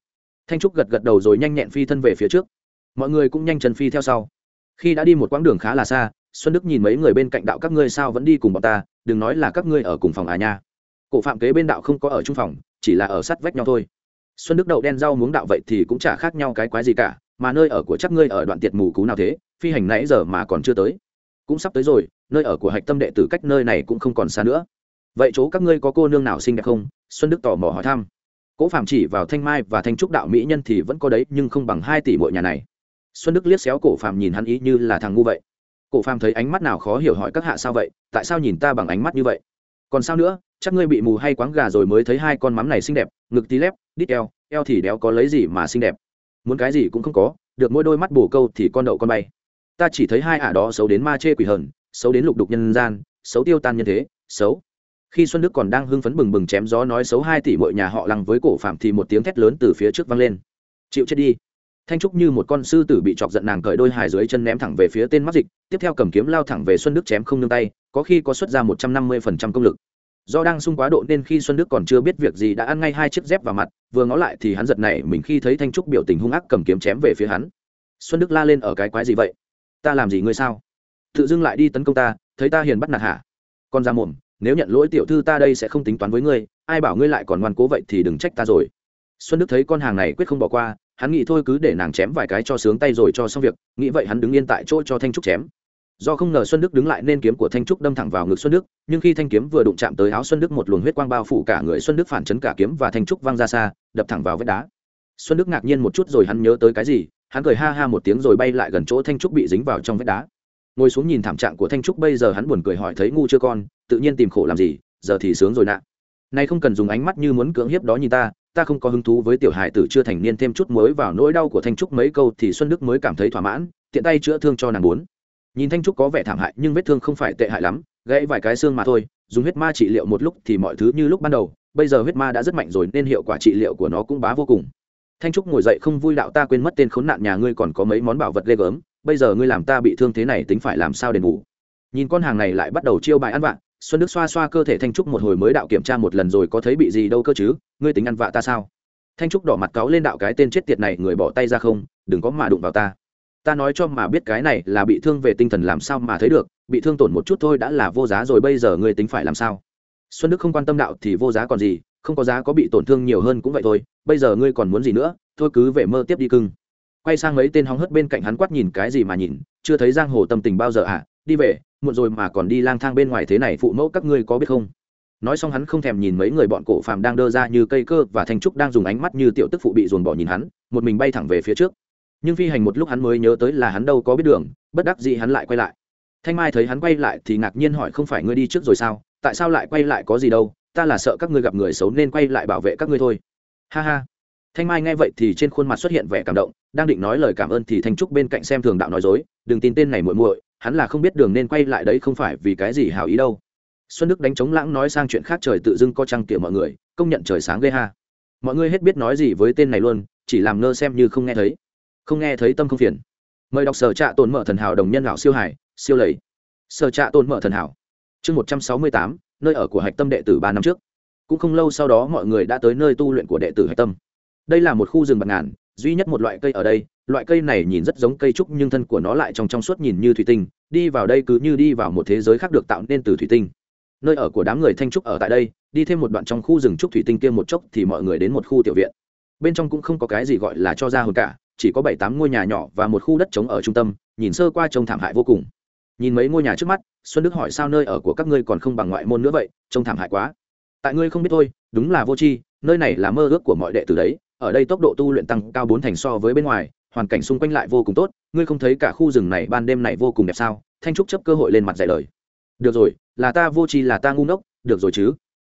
S1: Thanh trúc gật gật đầu rồi nhanh nhẹn phi thân về phía trước. Mọi người cũng nhanh chân phi theo sau. Khi đã đi một quãng đường khá là xa, xuân đức nhìn mấy người bên cạnh đạo các ngươi sao vẫn đi cùng bọn ta, đừng nói là các ngươi ở cùng phòng à nha. Cổ phạm kế bên đạo không có ở trung phòng, chỉ là ở sát vách nhau thôi. Xuân đức đậu đen rau muống đạo vậy thì cũng chả khác nhau cái quái gì cả, mà nơi ở của chắc ngươi ở đoạn tiệt mù cú nào thế, phi hành nãy giờ mà còn chưa tới cũng sắp tới rồi, nơi ở của hạch tâm đệ tử cách nơi này cũng không còn xa nữa. Vậy chỗ các ngươi có cô nương nào xinh đẹp không? Xuân đức tò mò hỏi thăm. Cố phạm chỉ vào thanh mai và thanh trúc đạo mỹ nhân thì vẫn có đấy, nhưng không bằng hai tỷ mỗi nhà này. Xuân đức liếc xéo cổ phạm nhìn hắn ý như là thằng ngu vậy. Cổ phạm thấy ánh mắt nào khó hiểu hỏi các hạ sao vậy, tại sao nhìn ta bằng ánh mắt như vậy? Còn sao nữa, chắc ngươi bị mù hay quáng gà rồi mới thấy hai con mắm này xinh đẹp, ngực tí lép, đít eo eo thì đéo có lấy gì mà xinh đẹp. Muốn cái gì cũng không có, được mỗi đôi mắt bổ câu thì con đậu con bay ta chỉ thấy hai ả đó xấu đến ma chê quỷ hờn, xấu đến lục đục nhân gian, xấu tiêu tan nhân thế, xấu. Khi xuân đức còn đang hưng phấn bừng bừng chém gió nói xấu hai tỷ mọi nhà họ lăng với cổ phạm thì một tiếng thét lớn từ phía trước vang lên. Chịu chết đi. Thanh trúc như một con sư tử bị chọc giận nàng cởi đôi hài dưới chân ném thẳng về phía tên mắc dịch, tiếp theo cầm kiếm lao thẳng về xuân đức chém không nương tay, có khi có xuất ra một trăm năm mươi phần trăm công lực. Do đang sung quá độ nên khi xuân đức còn chưa biết việc gì đã ăn ngay hai chiếc dép vào mặt, vừa ngó lại thì hắn giật này mình khi thấy thanh trúc biểu tình hung ác cầm kiếm chém về phía hắn. Xuân đức la lên ở cái quái gì vậy? Ta làm gì ngươi sao? Tự dưng lại đi tấn công ta, thấy ta hiền bắt nạt hả? Con ra mồm, nếu nhận lỗi tiểu thư ta đây sẽ không tính toán với ngươi, ai bảo ngươi lại còn ngoan cố vậy thì đừng trách ta rồi. Xuân đức thấy con hàng này quyết không bỏ qua, hắn nghĩ thôi cứ để nàng chém vài cái cho sướng tay rồi cho xong việc, nghĩ vậy hắn đứng yên tại chỗ cho thanh trúc chém. Do không ngờ xuân đức đứng lại nên kiếm của thanh trúc đâm thẳng vào ngực xuân đức, nhưng khi thanh kiếm vừa đụng chạm tới áo xuân đức một luồng huyết quang bao phủ cả người xuân đức phản chấn cả kiếm và thanh trúc văng ra xa, đập thẳng vào vách đá. Xuân đức ngạc nhiên một chút rồi hắn nhớ tới cái gì hắn cười ha ha một tiếng rồi bay lại gần chỗ thanh trúc bị dính vào trong vách đá. Ngồi xuống nhìn thảm trạng của thanh trúc bây giờ hắn buồn cười hỏi thấy ngu chưa con, tự nhiên tìm khổ làm gì, giờ thì sướng rồi nạ nay không cần dùng ánh mắt như muốn cưỡng hiếp đó nhìn ta ta không có hứng thú với tiểu hài tử chưa thành niên thêm chút muối vào nỗi đau của thanh trúc mấy câu thì xuân đức mới cảm thấy thỏa mãn, tiện tay chữa thương cho nàng bốn. Nhìn thanh trúc có vẻ thảm hại nhưng vết thương không phải tệ hại lắm, gãy vài cái xương mà thôi, dùng huyết ma trị liệu một lúc thì mọi thứ như lúc ban đầu, bây giờ huyết ma đã rất mạnh rồi nên hiệu quả trị liệu của nó cũng bá vô cùng thanh trúc ngồi dậy không vui đạo ta quên mất tên khốn nạn nhà ngươi còn có mấy món bảo vật ghê gớm, bây giờ ngươi làm ta bị thương thế này tính phải làm sao đền bù? Nhìn con hàng này lại bắt đầu chiêu bài ăn vạ, xuân đức xoa xoa cơ thể thanh trúc một hồi mới đạo kiểm tra một lần rồi có thấy bị gì đâu cơ chứ, ngươi tính ăn vạ ta sao? Thanh trúc đỏ mặt cáu lên đạo cái tên chết tiệt này, người bỏ tay ra không, đừng có mà đụng vào ta. Ta nói cho mà biết cái này là bị thương về tinh thần làm sao mà thấy được, bị thương tổn một chút thôi đã là vô giá rồi, bây giờ ngươi tính phải làm sao? Xuân đức không quan tâm đạo thì vô giá còn gì không có giá có bị tổn thương nhiều hơn cũng vậy thôi, bây giờ ngươi còn muốn gì nữa, thôi cứ về mơ tiếp đi cưng. Quay sang mấy tên hóng hớt bên cạnh hắn quát nhìn cái gì mà nhìn, chưa thấy giang hồ tâm tình bao giờ à đi về, muộn rồi mà còn đi lang thang bên ngoài thế này phụ mẫu các ngươi có biết không? Nói xong hắn không thèm nhìn mấy người bọn cổ phàm đang đơ ra như cây cơ và thanh trúc đang dùng ánh mắt như tiểu tức phụ bị dồn bỏ nhìn hắn, một mình bay thẳng về phía trước. Nhưng phi hành một lúc hắn mới nhớ tới là hắn đâu có biết đường, bất đắc dĩ hắn lại quay lại. Thanh mai thấy hắn quay lại thì ngạc nhiên hỏi, không phải ngươi đi trước rồi sao? Tại sao lại quay lại có gì đâu? Ta là sợ các ngươi gặp người xấu nên quay lại bảo vệ các ngươi thôi. Ha ha. Thanh mai nghe vậy thì trên khuôn mặt xuất hiện vẻ cảm động, đang định nói lời cảm ơn thì thanh trúc bên cạnh xem thường đạo nói dối, đừng tin tên này muội muội, hắn là không biết đường nên quay lại đấy không phải vì cái gì hảo ý đâu. Xuân đức đánh trống lãng nói sang chuyện khác trời tự dưng co trăng tiệm mọi người, công nhận trời sáng ghê ha. Mọi người hết biết nói gì với tên này luôn, chỉ làm ngơ xem như không nghe thấy. Không nghe thấy tâm không phiền. Mời đọc sở trạ tồn mở thần hảo đồng nhân lão siêu hải, siêu lầy. Sở trạ tồn mở thần hảo. Chương một trăm sáu mươi tám nơi ở của hạch tâm đệ tử ba năm trước. Cũng không lâu sau đó mọi người đã tới nơi tu luyện của đệ tử hạch tâm. Đây là một khu rừng bạc ngàn, duy nhất một loại cây ở đây. Loại cây này nhìn rất giống cây trúc nhưng thân của nó lại trong trong suốt nhìn như thủy tinh. Đi vào đây cứ như đi vào một thế giới khác được tạo nên từ thủy tinh. Nơi ở của đám người thanh trúc ở tại đây, đi thêm một đoạn trong khu rừng trúc thủy tinh kia một chốc thì mọi người đến một khu tiểu viện. Bên trong cũng không có cái gì gọi là cho ra hồn cả, chỉ có bảy tám ngôi nhà nhỏ và một khu đất trống ở trung tâm, nhìn sơ qua trông thảm hại vô cùng. Nhìn mấy ngôi nhà trước mắt xuân đức hỏi sao nơi ở của các ngươi còn không bằng ngoại môn nữa vậy, trông thảm hại quá. Tại ngươi không biết thôi, đúng là vô tri, nơi này là mơ ước của mọi đệ tử đấy, ở đây tốc độ tu luyện tăng cao bốn thành so với bên ngoài, hoàn cảnh xung quanh lại vô cùng tốt, ngươi không thấy cả khu rừng này ban đêm này vô cùng đẹp sao? Thanh trúc chấp cơ hội lên mặt dạy lời. Được rồi, là ta vô tri là ta ngu ngốc, được rồi chứ?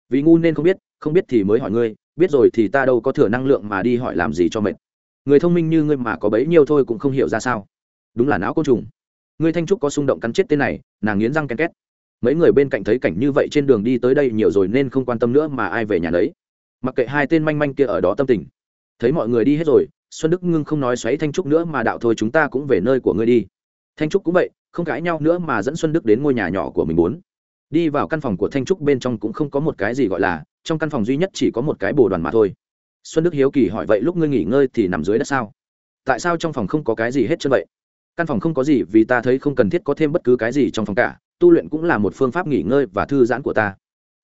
S1: Vì ngu nên không biết không biết thì mới hỏi ngươi, biết rồi thì ta đâu có thừa năng lượng mà đi hỏi làm gì cho mệt. Người thông minh như ngươi mà có bấy nhiêu thôi cũng không hiểu ra sao. Đúng là não côn trùng ngươi thanh trúc có xung động cắn chết tên này, nàng nghiến răng ken két. Mấy người bên cạnh thấy cảnh như vậy trên đường đi tới đây nhiều rồi nên không quan tâm nữa mà ai về nhà đấy mặc kệ hai tên manh manh kia ở đó tâm tình. Thấy mọi người đi hết rồi, xuân đức ngưng không nói xoáy thanh trúc nữa mà đạo thôi chúng ta cũng về nơi của ngươi đi. Thanh trúc cũng vậy, không cãi nhau nữa mà dẫn xuân đức đến ngôi nhà nhỏ của mình muốn đi vào căn phòng của thanh trúc bên trong cũng không có một cái gì gọi là, trong căn phòng duy nhất chỉ có một cái bồ đoàn mà thôi. Xuân đức hiếu kỳ hỏi vậy lúc ngươi nghỉ ngơi thì nằm dưới đất sao? Tại sao trong phòng không có cái gì hết trơn vậy? Căn phòng không có gì vì ta thấy không cần thiết có thêm bất cứ cái gì trong phòng cả, tu luyện cũng là một phương pháp nghỉ ngơi và thư giãn của ta.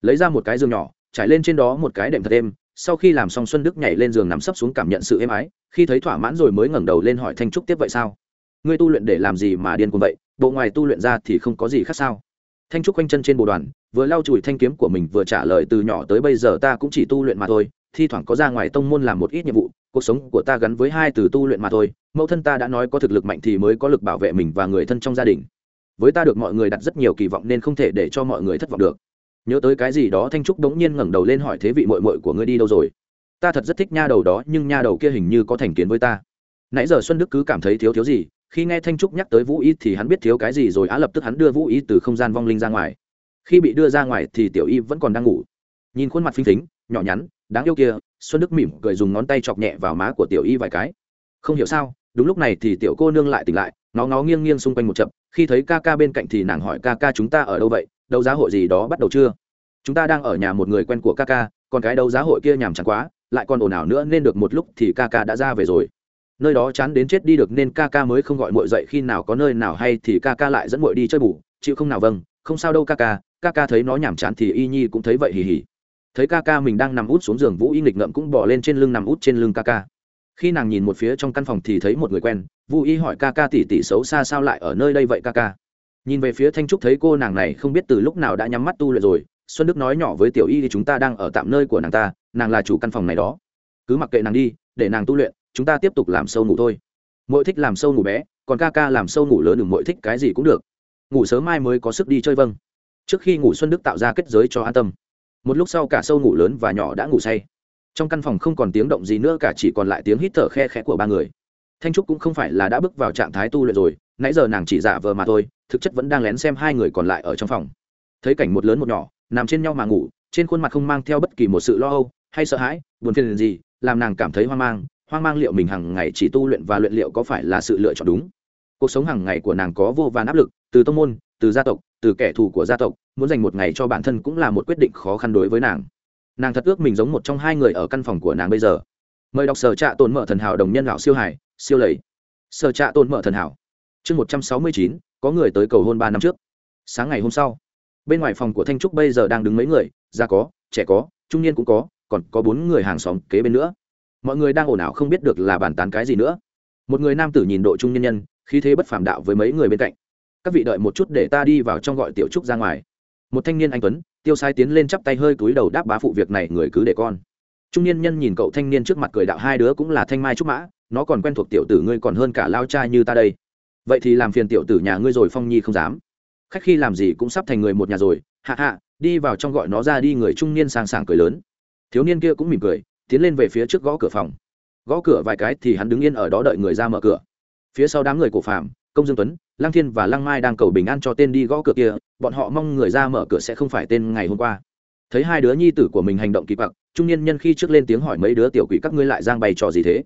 S1: Lấy ra một cái giường nhỏ, trải lên trên đó một cái đệm thật êm, sau khi làm xong xuân đức nhảy lên giường nằm sấp xuống cảm nhận sự êm ái, khi thấy thỏa mãn rồi mới ngẩng đầu lên hỏi thanh trúc tiếp vậy sao? Ngươi tu luyện để làm gì mà điên cuồng vậy? Bộ ngoài tu luyện ra thì không có gì khác sao? Thanh trúc quanh chân trên bồ đoàn, vừa lau chùi thanh kiếm của mình vừa trả lời từ nhỏ tới bây giờ ta cũng chỉ tu luyện mà thôi thi thoảng có ra ngoài tông môn làm một ít nhiệm vụ, cuộc sống của ta gắn với hai từ tu luyện mà thôi, mẫu thân ta đã nói có thực lực mạnh thì mới có lực bảo vệ mình và người thân trong gia đình. Với ta được mọi người đặt rất nhiều kỳ vọng nên không thể để cho mọi người thất vọng được. Nhớ tới cái gì đó, thanh trúc đống nhiên ngẩng đầu lên hỏi thế vị mội mội của ngươi đi đâu rồi? Ta thật rất thích nha đầu đó, nhưng nha đầu kia hình như có thành kiến với ta. Nãy giờ xuân đức cứ cảm thấy thiếu thiếu gì, khi nghe thanh trúc nhắc tới vũ y thì hắn biết thiếu cái gì rồi, á lập tức hắn đưa vũ y từ không gian vong linh ra ngoài. Khi bị đưa ra ngoài thì tiểu y vẫn còn đang ngủ. Nhìn khuôn mặt phinh phính, nhỏ nhắn đáng yêu kia, xuân đức mỉm cười dùng ngón tay chọc nhẹ vào má của tiểu y vài cái. Không hiểu sao, đúng lúc này thì tiểu cô nương lại tỉnh lại, nó ngó nghiêng nghiêng xung quanh một chậm khi thấy ca ca bên cạnh thì nàng hỏi ca ca chúng ta ở đâu vậy, đấu giá hội gì đó bắt đầu chưa? Chúng ta đang ở nhà một người quen của ca ca, còn cái đấu giá hội kia nhàm chẳng quá, lại còn ồn ào nữa nên được một lúc thì ca ca đã ra về rồi. Nơi đó chán đến chết đi được nên ca ca mới không gọi muội dậy khi nào có nơi nào hay thì ca ca lại dẫn muội đi chơi bù. Chịu không nào vâng không sao đâu ca ca ca ca thấy nó nhàm chán thì y nhi cũng thấy vậy hì hì thấy ca ca mình đang nằm út xuống giường vũ y nghịch ngậm cũng bỏ lên trên lưng nằm út trên lưng ca ca khi nàng nhìn một phía trong căn phòng thì thấy một người quen vũ y hỏi ca ca tỉ tỉ xấu xa sao lại ở nơi đây vậy ca ca nhìn về phía thanh trúc thấy cô nàng này không biết từ lúc nào đã nhắm mắt tu luyện rồi xuân đức nói nhỏ với tiểu y thì chúng ta đang ở tạm nơi của nàng ta nàng là chủ căn phòng này đó cứ mặc kệ nàng đi để nàng tu luyện chúng ta tiếp tục làm sâu ngủ thôi mỗi thích làm sâu ngủ bé còn ca ca làm sâu ngủ lớn đừng mỗi thích cái gì cũng được ngủ sớm mai mới có sức đi chơi vâng trước khi ngủ xuân đức tạo ra kết giới cho an tâm một lúc sau cả sâu ngủ lớn và nhỏ đã ngủ say. Trong căn phòng không còn tiếng động gì nữa, cả chỉ còn lại tiếng hít thở khe khẽ của ba người. Thanh trúc cũng không phải là đã bước vào trạng thái tu luyện rồi, nãy giờ nàng chỉ giả vờ mà thôi, thực chất vẫn đang lén xem hai người còn lại ở trong phòng. Thấy cảnh một lớn một nhỏ, nằm trên nhau mà ngủ, trên khuôn mặt không mang theo bất kỳ một sự lo âu, hay sợ hãi, buồn phiền gì, làm nàng cảm thấy hoang mang hoang mang liệu mình hàng ngày chỉ tu luyện và luyện liệu có phải là sự lựa chọn đúng. Cuộc sống hàng ngày của nàng có vô vàn áp lực, từ tông môn, từ gia tộc từ kẻ thù của gia tộc, muốn dành một ngày cho bản thân cũng là một quyết định khó khăn đối với nàng. Nàng thật ước mình giống một trong hai người ở căn phòng của nàng bây giờ. Mời đọc sở trạ tồn mở thần hảo đồng nhân lão siêu hải siêu lầy. Sở trạ tồn mở thần hảo, chương một trăm sáu mươi chín, có người tới cầu hôn ba năm trước. Sáng ngày hôm sau, bên ngoài phòng của thanh trúc bây giờ đang đứng mấy người, già có, trẻ có, trung niên cũng có, còn có bốn người hàng xóm kế bên nữa. Mọi người đang ồn ào không biết được là bàn tán cái gì nữa. Một người nam tử nhìn độ trung nhân nhân, khí thế bất phàm đạo với mấy người bên cạnh các vị đợi một chút để ta đi vào trong gọi tiểu trúc ra ngoài. Một thanh niên anh tuấn, tiêu sai tiến lên chắp tay hơi cúi đầu đáp bá phụ việc này người cứ để con. Trung niên nhân nhìn cậu thanh niên trước mặt cười đạo hai đứa cũng là thanh mai trúc mã, nó còn quen thuộc tiểu tử ngươi còn hơn cả lao trai như ta đây. Vậy thì làm phiền tiểu tử nhà ngươi rồi phong nhi không dám. Khách khi làm gì cũng sắp thành người một nhà rồi, hạ hạ, đi vào trong gọi nó ra đi người trung niên sang sàng cười lớn. Thiếu niên kia cũng mỉm cười, tiến lên về phía trước gõ cửa phòng. Gõ cửa vài cái thì hắn đứng yên ở đó đợi người ra mở cửa. Phía sau đám người cổ phạm công dương tuấn lăng thiên và lăng mai đang cầu bình an cho tên đi gõ cửa kia, bọn họ mong người ra mở cửa sẽ không phải tên ngày hôm qua. Thấy hai đứa nhi tử của mình hành động kỳ quặc, trung niên nhân khi trước lên tiếng hỏi mấy đứa tiểu quỷ các ngươi lại giang bày trò gì thế?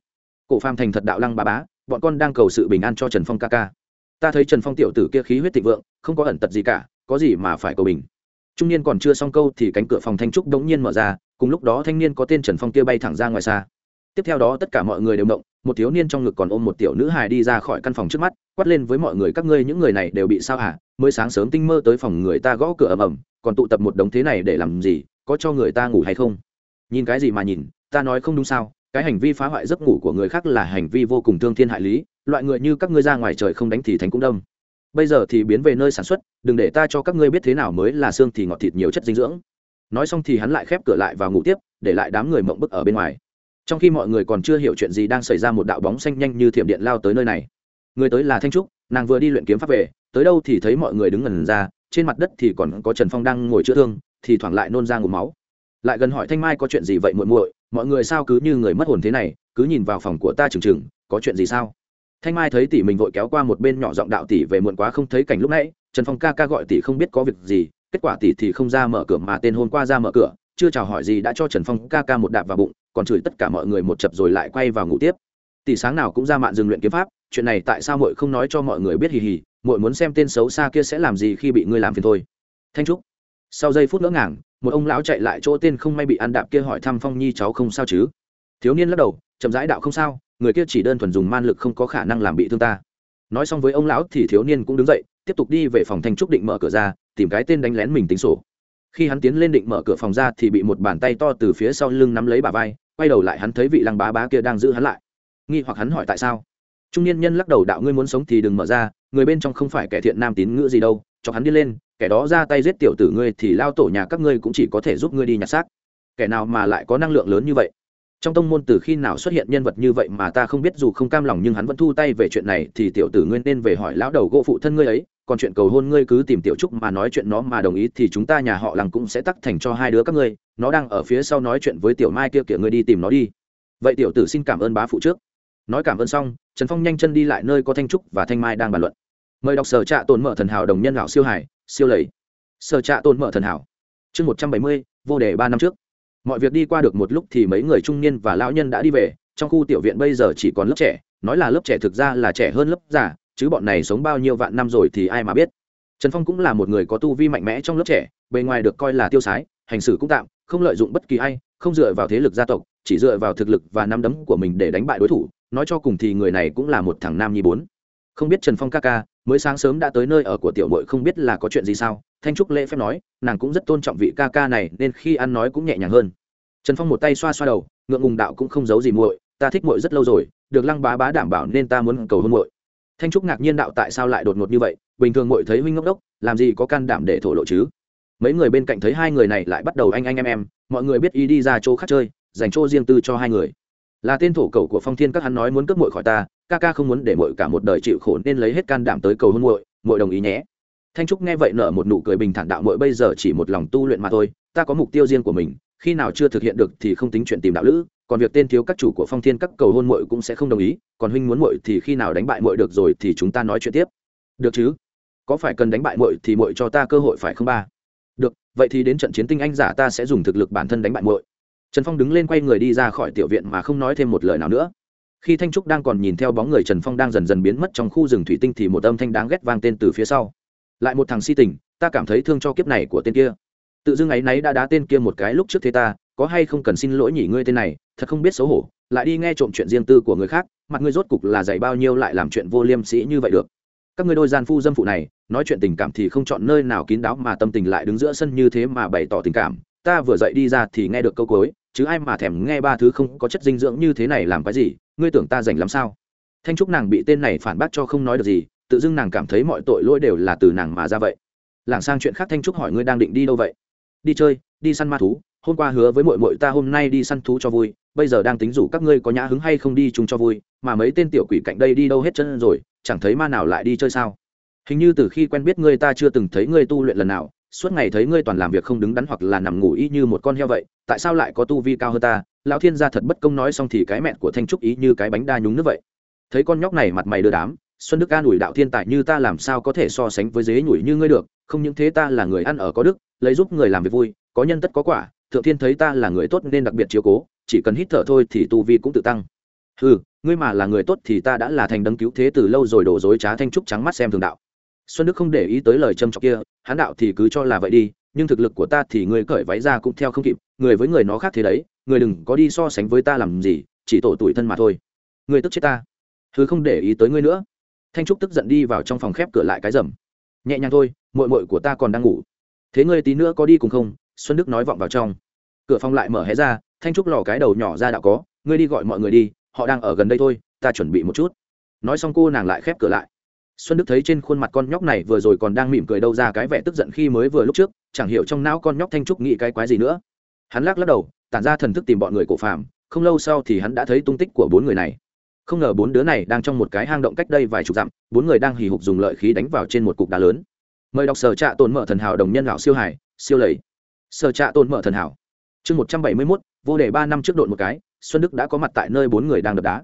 S1: Cổ phàm thành thật đạo lăng bà bá, bọn con đang cầu sự bình an cho trần phong ca ca. Ta thấy trần phong tiểu tử kia khí huyết thịnh vượng, không có ẩn tật gì cả, có gì mà phải cầu bình? Trung niên còn chưa xong câu thì cánh cửa phòng thanh trúc đống nhiên mở ra, cùng lúc đó thanh niên có tên trần phong kia bay thẳng ra ngoài xa. Tiếp theo đó tất cả mọi người đều động một thiếu niên trong ngực còn ôm một tiểu nữ hài đi ra khỏi căn phòng trước mắt, quát lên với mọi người, các ngươi, những người này đều bị sao hả? Mới sáng sớm tinh mơ tới phòng người ta gõ cửa ầm ầm, còn tụ tập một đống thế này để làm gì? Có cho người ta ngủ hay không? Nhìn cái gì mà nhìn, ta nói không đúng sao? Cái hành vi phá hoại giấc ngủ của người khác là hành vi vô cùng thương thiên hại lý, loại người như các ngươi ra ngoài trời không đánh thì thành cũng đông bây giờ thì biến về nơi sản xuất, đừng để ta cho các ngươi biết thế nào mới là xương thì ngọt thịt nhiều chất dinh dưỡng. Nói xong thì hắn lại khép cửa lại và ngủ tiếp, để lại đám người mộng bức ở bên ngoài trong khi mọi người còn chưa hiểu chuyện gì đang xảy ra một đạo bóng xanh nhanh như thiểm điện lao tới nơi này. Người tới là thanh trúc, nàng vừa đi luyện kiếm pháp về, tới đâu thì thấy mọi người đứng ngần ra, trên mặt đất thì còn có trần phong đang ngồi chữa thương, thì thoảng lại nôn ra ngụm máu. Lại gần hỏi thanh mai có chuyện gì vậy muội muội, mọi người sao cứ như người mất hồn thế này, cứ nhìn vào phòng của ta chừng chừng, có chuyện gì sao? Thanh mai thấy tỷ mình vội kéo qua một bên nhỏ giọng đạo tỷ về muộn quá không thấy cảnh lúc nãy, trần phong ca ca gọi tỷ không biết có việc gì, kết quả tỷ thì không ra mở cửa mà tên hôm qua ra mở cửa, chưa chào hỏi gì đã cho trần phong ca ca một đạp vào bụng còn chửi tất cả mọi người một chập rồi lại quay vào ngủ tiếp. Tỷ sáng nào cũng ra mạn dừng luyện kiếm pháp, chuyện này tại sao muội không nói cho mọi người biết hì hì, muội muốn xem tên xấu xa kia sẽ làm gì khi bị ngươi làm phiền thôi. Thanh trúc, sau giây phút ngỡ ngàng, một ông lão chạy lại chỗ tên không may bị ăn đạp kia hỏi thăm phong nhi cháu không sao chứ? Thiếu niên lắc đầu, chậm rãi đạo không sao, người kia chỉ đơn thuần dùng man lực không có khả năng làm bị thương ta. Nói xong với ông lão thì thiếu niên cũng đứng dậy, tiếp tục đi về phòng thanh trúc định mở cửa ra, tìm cái tên đánh lén mình tính sổ. Khi hắn tiến lên định mở cửa phòng ra thì bị một bàn tay to từ phía sau lưng nắm lấy bà vai quay đầu lại hắn thấy vị lăng bá bá kia đang giữ hắn lại. Nghi hoặc hắn hỏi tại sao? Trung niên nhân lắc đầu đạo ngươi muốn sống thì đừng mở ra, người bên trong không phải kẻ thiện nam tín ngữ gì đâu cho hắn đi lên, kẻ đó ra tay giết tiểu tử ngươi thì lao tổ nhà các ngươi cũng chỉ có thể giúp ngươi đi nhặt xác. Kẻ nào mà lại có năng lượng lớn như vậy? Trong tông môn từ khi nào xuất hiện nhân vật như vậy mà ta không biết, dù không cam lòng nhưng hắn vẫn thu tay về chuyện này thì tiểu tử ngươi nên về hỏi lão đầu gỗ phụ thân ngươi ấy còn chuyện cầu hôn ngươi cứ tìm tiểu trúc mà nói chuyện nó mà đồng ý thì chúng ta nhà họ lằng cũng sẽ tắc thành cho hai đứa các ngươi. Nó đang ở phía sau nói chuyện với tiểu mai kia kìa, ngươi đi tìm nó đi. Vậy tiểu tử xin cảm ơn bá phụ trước. Nói cảm ơn xong, trần phong nhanh chân đi lại nơi có thanh trúc và thanh mai đang bàn luận. Mời đọc sở trạ tồn mở thần hảo đồng nhân lão siêu hải siêu lầy. Sở trạ tồn mở thần hảo. Chương một trăm bảy mươi, vô đề ba năm trước. Mọi việc đi qua được một lúc thì mấy người trung niên và lão nhân đã đi về. Trong khu tiểu viện bây giờ chỉ còn lớp trẻ, nói là lớp trẻ thực ra là trẻ hơn lớp già chứ bọn này sống bao nhiêu vạn năm rồi thì ai mà biết. Trần phong cũng là một người có tu vi mạnh mẽ trong lớp trẻ, bề ngoài được coi là tiêu sái, hành xử cũng tạm, không lợi dụng bất kỳ ai, không dựa vào thế lực gia tộc, chỉ dựa vào thực lực và nắm đấm của mình để đánh bại đối thủ, nói cho cùng thì người này cũng là một thằng nam nhi bốn. Không biết trần phong ca ca, mới sáng sớm đã tới nơi ở của tiểu mội không biết là có chuyện gì sao, thanh trúc lễ phép nói, nàng cũng rất tôn trọng vị ca ca này nên khi ăn nói cũng nhẹ nhàng hơn. Trần phong một tay xoa xoa đầu, ngượng ngùng đạo cũng không giấu gì muội, ta thích muội rất lâu rồi, được lăng bá bá đảm bảo nên ta muốn cầu hôn muội thanh trúc ngạc nhiên đạo tại sao lại đột ngột như vậy, bình thường muội thấy huynh ngốc đốc, làm gì có can đảm để thổ lộ chứ? Mấy người bên cạnh thấy hai người này lại bắt đầu anh anh em em, mọi người biết ý đi ra chỗ khác chơi, dành chỗ riêng tư cho hai người. Là tên thổ cầu của phong thiên, các hắn nói muốn cướp muội khỏi ta, ca ca không muốn để muội cả một đời chịu khổ nên lấy hết can đảm tới cầu hôn muội muội đồng ý nhé. Thanh trúc nghe vậy nở một nụ cười bình thản đạo muội bây giờ chỉ một lòng tu luyện mà thôi, ta có mục tiêu riêng của mình, khi nào chưa thực hiện được thì không tính chuyện tìm đạo lữ còn việc tên thiếu các chủ của phong thiên các cầu hôn muội cũng sẽ không đồng ý, còn huynh muốn muội thì khi nào đánh bại muội được rồi thì chúng ta nói chuyện tiếp. Được chứ? Có phải cần đánh bại muội thì muội cho ta cơ hội phải không ba? Được, vậy thì đến trận chiến tinh anh giả ta sẽ dùng thực lực bản thân đánh bại muội. Trần phong đứng lên quay người đi ra khỏi tiểu viện mà không nói thêm một lời nào nữa. Khi thanh trúc đang còn nhìn theo bóng người trần phong đang dần dần biến mất trong khu rừng thủy tinh thì một âm thanh đáng ghét vang tên từ phía sau. Lại một thằng si tình, ta cảm thấy thương cho kiếp này của tên kia. Tự dưng ấy náy đã đá tên kia một cái lúc trước thế ta, có hay không cần xin lỗi nhỉ ngươi tên này thật không biết xấu hổ, lại đi nghe trộm chuyện riêng tư của người khác, mặt ngươi rốt cục là dày bao nhiêu lại làm chuyện vô liêm sĩ như vậy được. Các ngươi đôi gian phu dâm phụ này, nói chuyện tình cảm thì không chọn nơi nào kín đáo mà tâm tình lại đứng giữa sân như thế mà bày tỏ tình cảm. Ta vừa dậy đi ra thì nghe được câu cối chứ ai mà thèm nghe ba thứ không có chất dinh dưỡng như thế này làm cái gì, ngươi tưởng ta rảnh lắm sao? Thanh trúc nàng bị tên này phản bác cho không nói được gì, tự dưng nàng cảm thấy mọi tội lỗi đều là từ nàng mà ra vậy. Lảng sang chuyện khác thanh trúc hỏi ngươi đang định đi đâu vậy? Đi chơi, đi săn ma thú hôm qua hứa với mội mội ta hôm nay đi săn thú cho vui, bây giờ đang tính rủ các ngươi có nhã hứng hay không đi chung cho vui, mà mấy tên tiểu quỷ cạnh đây đi đâu hết chân rồi, chẳng thấy ma nào lại đi chơi sao? Hình như từ khi quen biết ngươi ta chưa từng thấy ngươi tu luyện lần nào, suốt ngày thấy ngươi toàn làm việc không đứng đắn hoặc là nằm ngủ y như một con heo vậy, tại sao lại có tu vi cao hơn ta? Lão thiên gia thật bất công nói xong thì cái mẹ của thanh trúc ý như cái bánh đa nhúng nước vậy. Thấy con nhóc này mặt mày đưa đám, xuân đức an ủi đạo thiên tài như ta làm sao có thể so sánh với dế nhủi như ngươi được, không những thế ta là người ăn ở có đức, lấy giúp người làm việc vui, có nhân tất có quả thượng thiên thấy ta là người tốt nên đặc biệt chiếu cố, chỉ cần hít thở thôi thì tu vi cũng tự tăng. Ừ ngươi mà là người tốt thì ta đã là thành đấng cứu thế từ lâu rồi đổ dối trá thanh trúc trắng mắt xem thường đạo. Xuân đức không để ý tới lời châm trọc kia hán đạo thì cứ cho là vậy đi, nhưng thực lực của ta thì người cởi váy ra cũng theo không kịp, người với người nó khác thế đấy, người đừng có đi so sánh với ta làm gì, chỉ tổ tuổi thân mà thôi. Người tức chết ta. Thứ không để ý tới ngươi nữa. Thanh trúc tức giận đi vào trong phòng khép cửa lại cái rầm. Nhẹ nhàng thôi mội mội của ta còn đang ngủ. Thế ngươi tí nữa có đi cùng không? Xuân đức nói vọng vào trong. Cửa phòng lại mở hé ra, thanh trúc lò cái đầu nhỏ ra đạo có, ngươi đi gọi mọi người đi, họ đang ở gần đây thôi, ta chuẩn bị một chút. Nói xong cô nàng lại khép cửa lại. Xuân đức thấy trên khuôn mặt con nhóc này vừa rồi còn đang mỉm cười đâu ra cái vẻ tức giận khi mới vừa lúc trước, chẳng hiểu trong não con nhóc thanh trúc nghĩ cái quái gì nữa. Hắn lắc lắc đầu, tản ra thần thức tìm bọn người cổ phạm không lâu sau thì hắn đã thấy tung tích của bốn người này. Không ngờ bốn đứa này đang trong một cái hang động cách đây vài chục dặm, bốn người đang hì hục dùng lợi khí đánh vào trên một cục đá lớn. Mời đọc sở trạ tồn mở thần hảo đồng nhân lão siêu hải, siêu lầy sở trạ tồn mở thần hảo. Chương một trăm bảy mươi mốt, vô đề ba năm trước đội một cái, xuân đức đã có mặt tại nơi bốn người đang đập đá.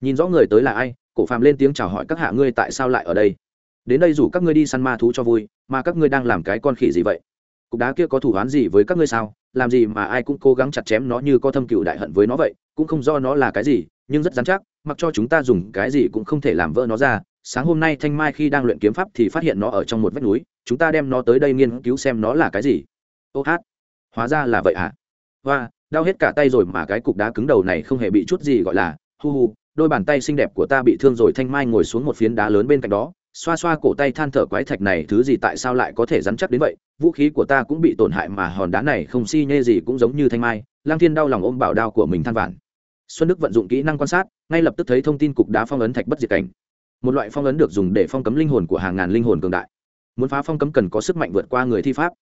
S1: Nhìn rõ người tới là ai, cổ phàm lên tiếng chào hỏi các hạ ngươi tại sao lại ở đây? Đến đây rủ các ngươi đi săn ma thú cho vui, mà các ngươi đang làm cái con khỉ gì vậy? Cục đá kia có thủ hoán gì với các ngươi sao? Làm gì mà ai cũng cố gắng chặt chém nó như có thâm cựu đại hận với nó vậy, cũng không do nó là cái gì, nhưng rất dán chắc, mặc cho chúng ta dùng cái gì cũng không thể làm vỡ nó ra. Sáng hôm nay thanh mai khi đang luyện kiếm pháp thì phát hiện nó ở trong một vách núi, chúng ta đem nó tới đây nghiên cứu xem nó là cái gì ô hát, hóa ra là vậy hả? Và đau hết cả tay rồi mà cái cục đá cứng đầu này không hề bị chút gì gọi là, hu hu, đôi bàn tay xinh đẹp của ta bị thương rồi, thanh mai ngồi xuống một phiến đá lớn bên cạnh đó, xoa xoa cổ tay than thở quái thạch này, thứ gì tại sao lại có thể rắn chắc đến vậy? Vũ khí của ta cũng bị tổn hại mà hòn đá này không si nhê gì cũng giống như thanh mai lang thiên đau lòng ôm bảo đao của mình than vản xuân đức vận dụng kỹ năng quan sát, ngay lập tức thấy thông tin cục đá phong ấn thạch bất diệt cảnh. Một loại phong ấn được dùng để phong cấm linh hồn của hàng ngàn linh hồn cường đại. Muốn phá phong cấm cần có sức mạnh vượt qua người thi pháp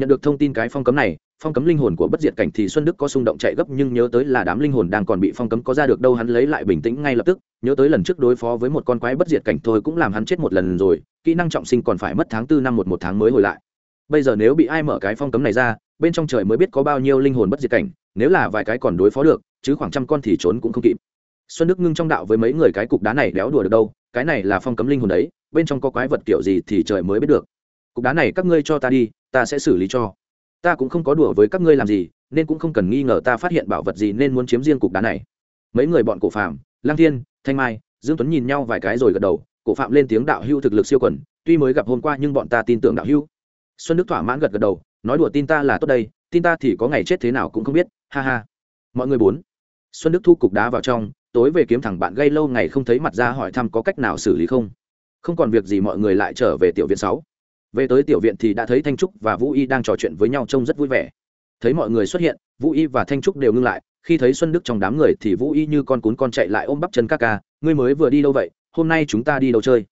S1: nhận được thông tin cái phong cấm này, phong cấm linh hồn của bất diệt cảnh thì xuân đức có xung động chạy gấp nhưng nhớ tới là đám linh hồn đang còn bị phong cấm có ra được đâu hắn lấy lại bình tĩnh ngay lập tức. Nhớ tới lần trước đối phó với một con quái bất diệt cảnh thôi cũng làm hắn chết một lần rồi, kỹ năng trọng sinh còn phải mất tháng tư năm một một tháng mới hồi lại. Bây giờ nếu bị ai mở cái phong cấm này ra, bên trong trời mới biết có bao nhiêu linh hồn bất diệt cảnh, nếu là vài cái còn đối phó được, chứ khoảng trăm con thì trốn cũng không kịp. Xuân đức ngưng trong đạo với mấy người cái cục đá này đéo đùa được đâu, cái này là phong cấm linh hồn đấy, bên trong có quái vật kiểu gì thì trời mới biết được cục đá này các ngươi cho ta đi, ta sẽ xử lý cho. Ta cũng không có đùa với các ngươi làm gì, nên cũng không cần nghi ngờ ta phát hiện bảo vật gì nên muốn chiếm riêng cục đá này. Mấy người bọn cổ phạm lang thiên, thanh mai, dương tuấn nhìn nhau vài cái rồi gật đầu, cổ phạm lên tiếng đạo hưu thực lực siêu quần, tuy mới gặp hôm qua nhưng bọn ta tin tưởng đạo hưu. Xuân đức thỏa mãn gật gật đầu, nói đùa tin ta là tốt đây, tin ta thì có ngày chết thế nào cũng không biết, ha ha. Mọi người bốn, xuân đức thu cục đá vào trong, tối về kiếm thẳng bạn gây lâu ngày không thấy mặt ra hỏi thăm có cách nào xử lý không? Không còn việc gì mọi người lại trở về tiểu viện sáu về tới tiểu viện thì đã thấy thanh trúc và vũ y đang trò chuyện với nhau trông rất vui vẻ. Thấy mọi người xuất hiện, vũ y và thanh trúc đều ngưng lại. Khi thấy xuân đức trong đám người thì vũ y như con cún con chạy lại ôm bắp chân ca ca, ngươi mới vừa đi đâu vậy? Hôm nay chúng ta đi đâu chơi?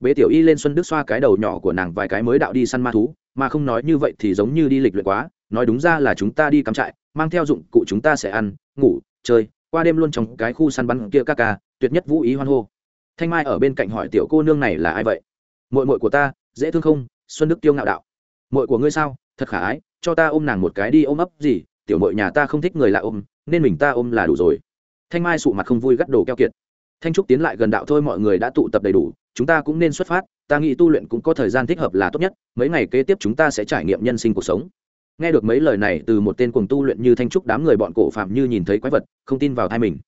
S1: Bế tiểu y lên xuân đức xoa cái đầu nhỏ của nàng vài cái mới đạo đi săn ma thú, mà không nói như vậy thì giống như đi lịch luyện quá, nói đúng ra là chúng ta đi cắm trại, mang theo dụng cụ chúng ta sẽ ăn, ngủ, chơi, qua đêm luôn trong cái khu săn bắn kia ca ca, tuyệt nhất vũ ý hoan hô. Thanh mai ở bên cạnh hỏi, tiểu cô nương này là ai vậy? Mội mội của ta, dễ thương không? Xuân đức tiêu ngạo đạo. Mội của ngươi sao? Thật khả ái, cho ta ôm nàng một cái đi ôm ấp gì, tiểu mội nhà ta không thích người lạ ôm, nên mình ta ôm là đủ rồi. Thanh mai sụ mặt không vui gắt đồ keo kiệt. Thanh trúc tiến lại gần đạo thôi mọi người đã tụ tập đầy đủ, chúng ta cũng nên xuất phát, ta nghĩ tu luyện cũng có thời gian thích hợp là tốt nhất, mấy ngày kế tiếp chúng ta sẽ trải nghiệm nhân sinh cuộc sống. Nghe được mấy lời này từ một tên cùng tu luyện như thanh trúc đám người bọn cổ phạm như nhìn thấy quái vật, không tin vào thai mình.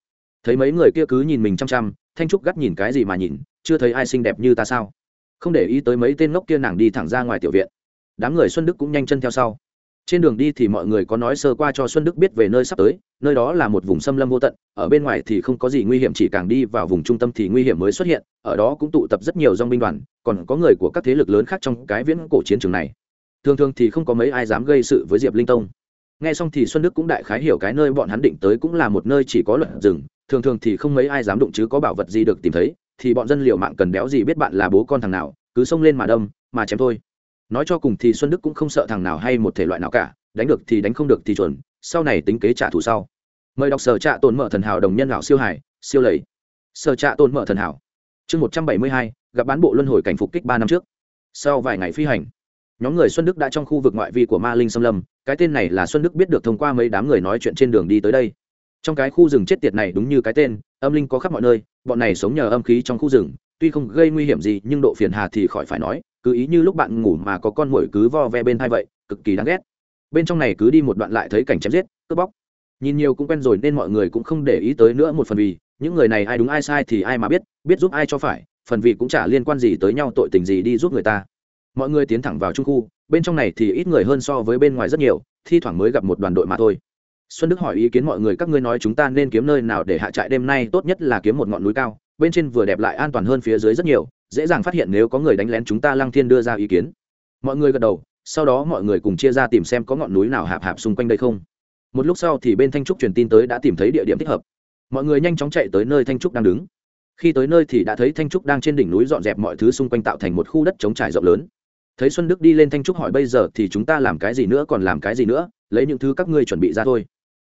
S1: Thấy mấy người kia cứ nhìn mình chăm chăm, thanh trúc gắt nhìn cái gì mà nhìn, chưa thấy ai xinh đẹp như ta sao? Không để ý tới mấy tên ngốc kia nàng đi thẳng ra ngoài tiểu viện. Đám người xuân đức cũng nhanh chân theo sau. Trên đường đi thì mọi người có nói sơ qua cho xuân đức biết về nơi sắp tới, nơi đó là một vùng xâm lâm vô tận, ở bên ngoài thì không có gì nguy hiểm, chỉ càng đi vào vùng trung tâm thì nguy hiểm mới xuất hiện, ở đó cũng tụ tập rất nhiều dong binh đoàn, còn có người của các thế lực lớn khác trong cái viễn cổ chiến trường này. Thường thường thì không có mấy ai dám gây sự với diệp linh tông. Nghe xong thì xuân đức cũng đại khái hiểu cái nơi bọn hắn định tới cũng là một nơi chỉ có luận rừng, thường thường thì không mấy ai dám đụng chứ có bảo vật gì được tìm thấy thì bọn dân liệu mạng cần béo gì biết bạn là bố con thằng nào, cứ xông lên mà đâm, mà chém thôi. Nói cho cùng thì xuân đức cũng không sợ thằng nào hay một thể loại nào cả, đánh được thì đánh không được thì chuẩn, sau này tính kế trả thù sau. Mời đọc sở trạ tồn mở thần hảo đồng nhân lão siêu hải, siêu lầy. Sở trạ tồn mở thần hảo. Chương một trăm bảy mươi hai, gặp bán bộ luân hồi cảnh phục kích ba năm trước. Sau vài ngày phi hành, nhóm người xuân đức đã trong khu vực ngoại vi của ma linh xâm lâm, cái tên này là xuân đức biết được thông qua mấy đám người nói chuyện trên đường đi tới đây. Trong cái khu rừng chết tiệt này đúng như cái tên âm linh có khắp mọi nơi, bọn này sống nhờ âm khí trong khu rừng, tuy không gây nguy hiểm gì, nhưng độ phiền hà thì khỏi phải nói, cứ ý như lúc bạn ngủ mà có con muỗi cứ vo ve bên thai vậy, cực kỳ đáng ghét. Bên trong này cứ đi một đoạn lại thấy cảnh chém giết, cướp bóc. Nhìn nhiều cũng quen rồi nên mọi người cũng không để ý tới nữa một phần vì, những người này ai đúng ai sai thì ai mà biết biết giúp ai cho phải, phần vì cũng chả liên quan gì tới nhau, tội tình gì đi giúp người ta. Mọi người tiến thẳng vào trung khu, bên trong này thì ít người hơn so với bên ngoài rất nhiều, thi thoảng mới gặp một đoàn đội mà thôi xuân đức hỏi ý kiến mọi người, các ngươi nói chúng ta nên kiếm nơi nào để hạ trại đêm nay, tốt nhất là kiếm một ngọn núi cao, bên trên vừa đẹp lại an toàn hơn phía dưới rất nhiều, dễ dàng phát hiện nếu có người đánh lén chúng ta, lăng thiên đưa ra ý kiến. Mọi người gật đầu, sau đó mọi người cùng chia ra tìm xem có ngọn núi nào hạp hạp xung quanh đây không. Một lúc sau thì bên thanh trúc truyền tin tới đã tìm thấy địa điểm thích hợp. Mọi người nhanh chóng chạy tới nơi thanh trúc đang đứng. Khi tới nơi thì đã thấy thanh trúc đang trên đỉnh núi dọn dẹp mọi thứ xung quanh tạo thành một khu đất trống trải rộng lớn. Thấy xuân đức đi lên thanh trúc hỏi bây giờ thì chúng ta làm cái gì nữa, còn làm cái gì nữa? Lấy những thứ các ngươi chuẩn bị ra thôi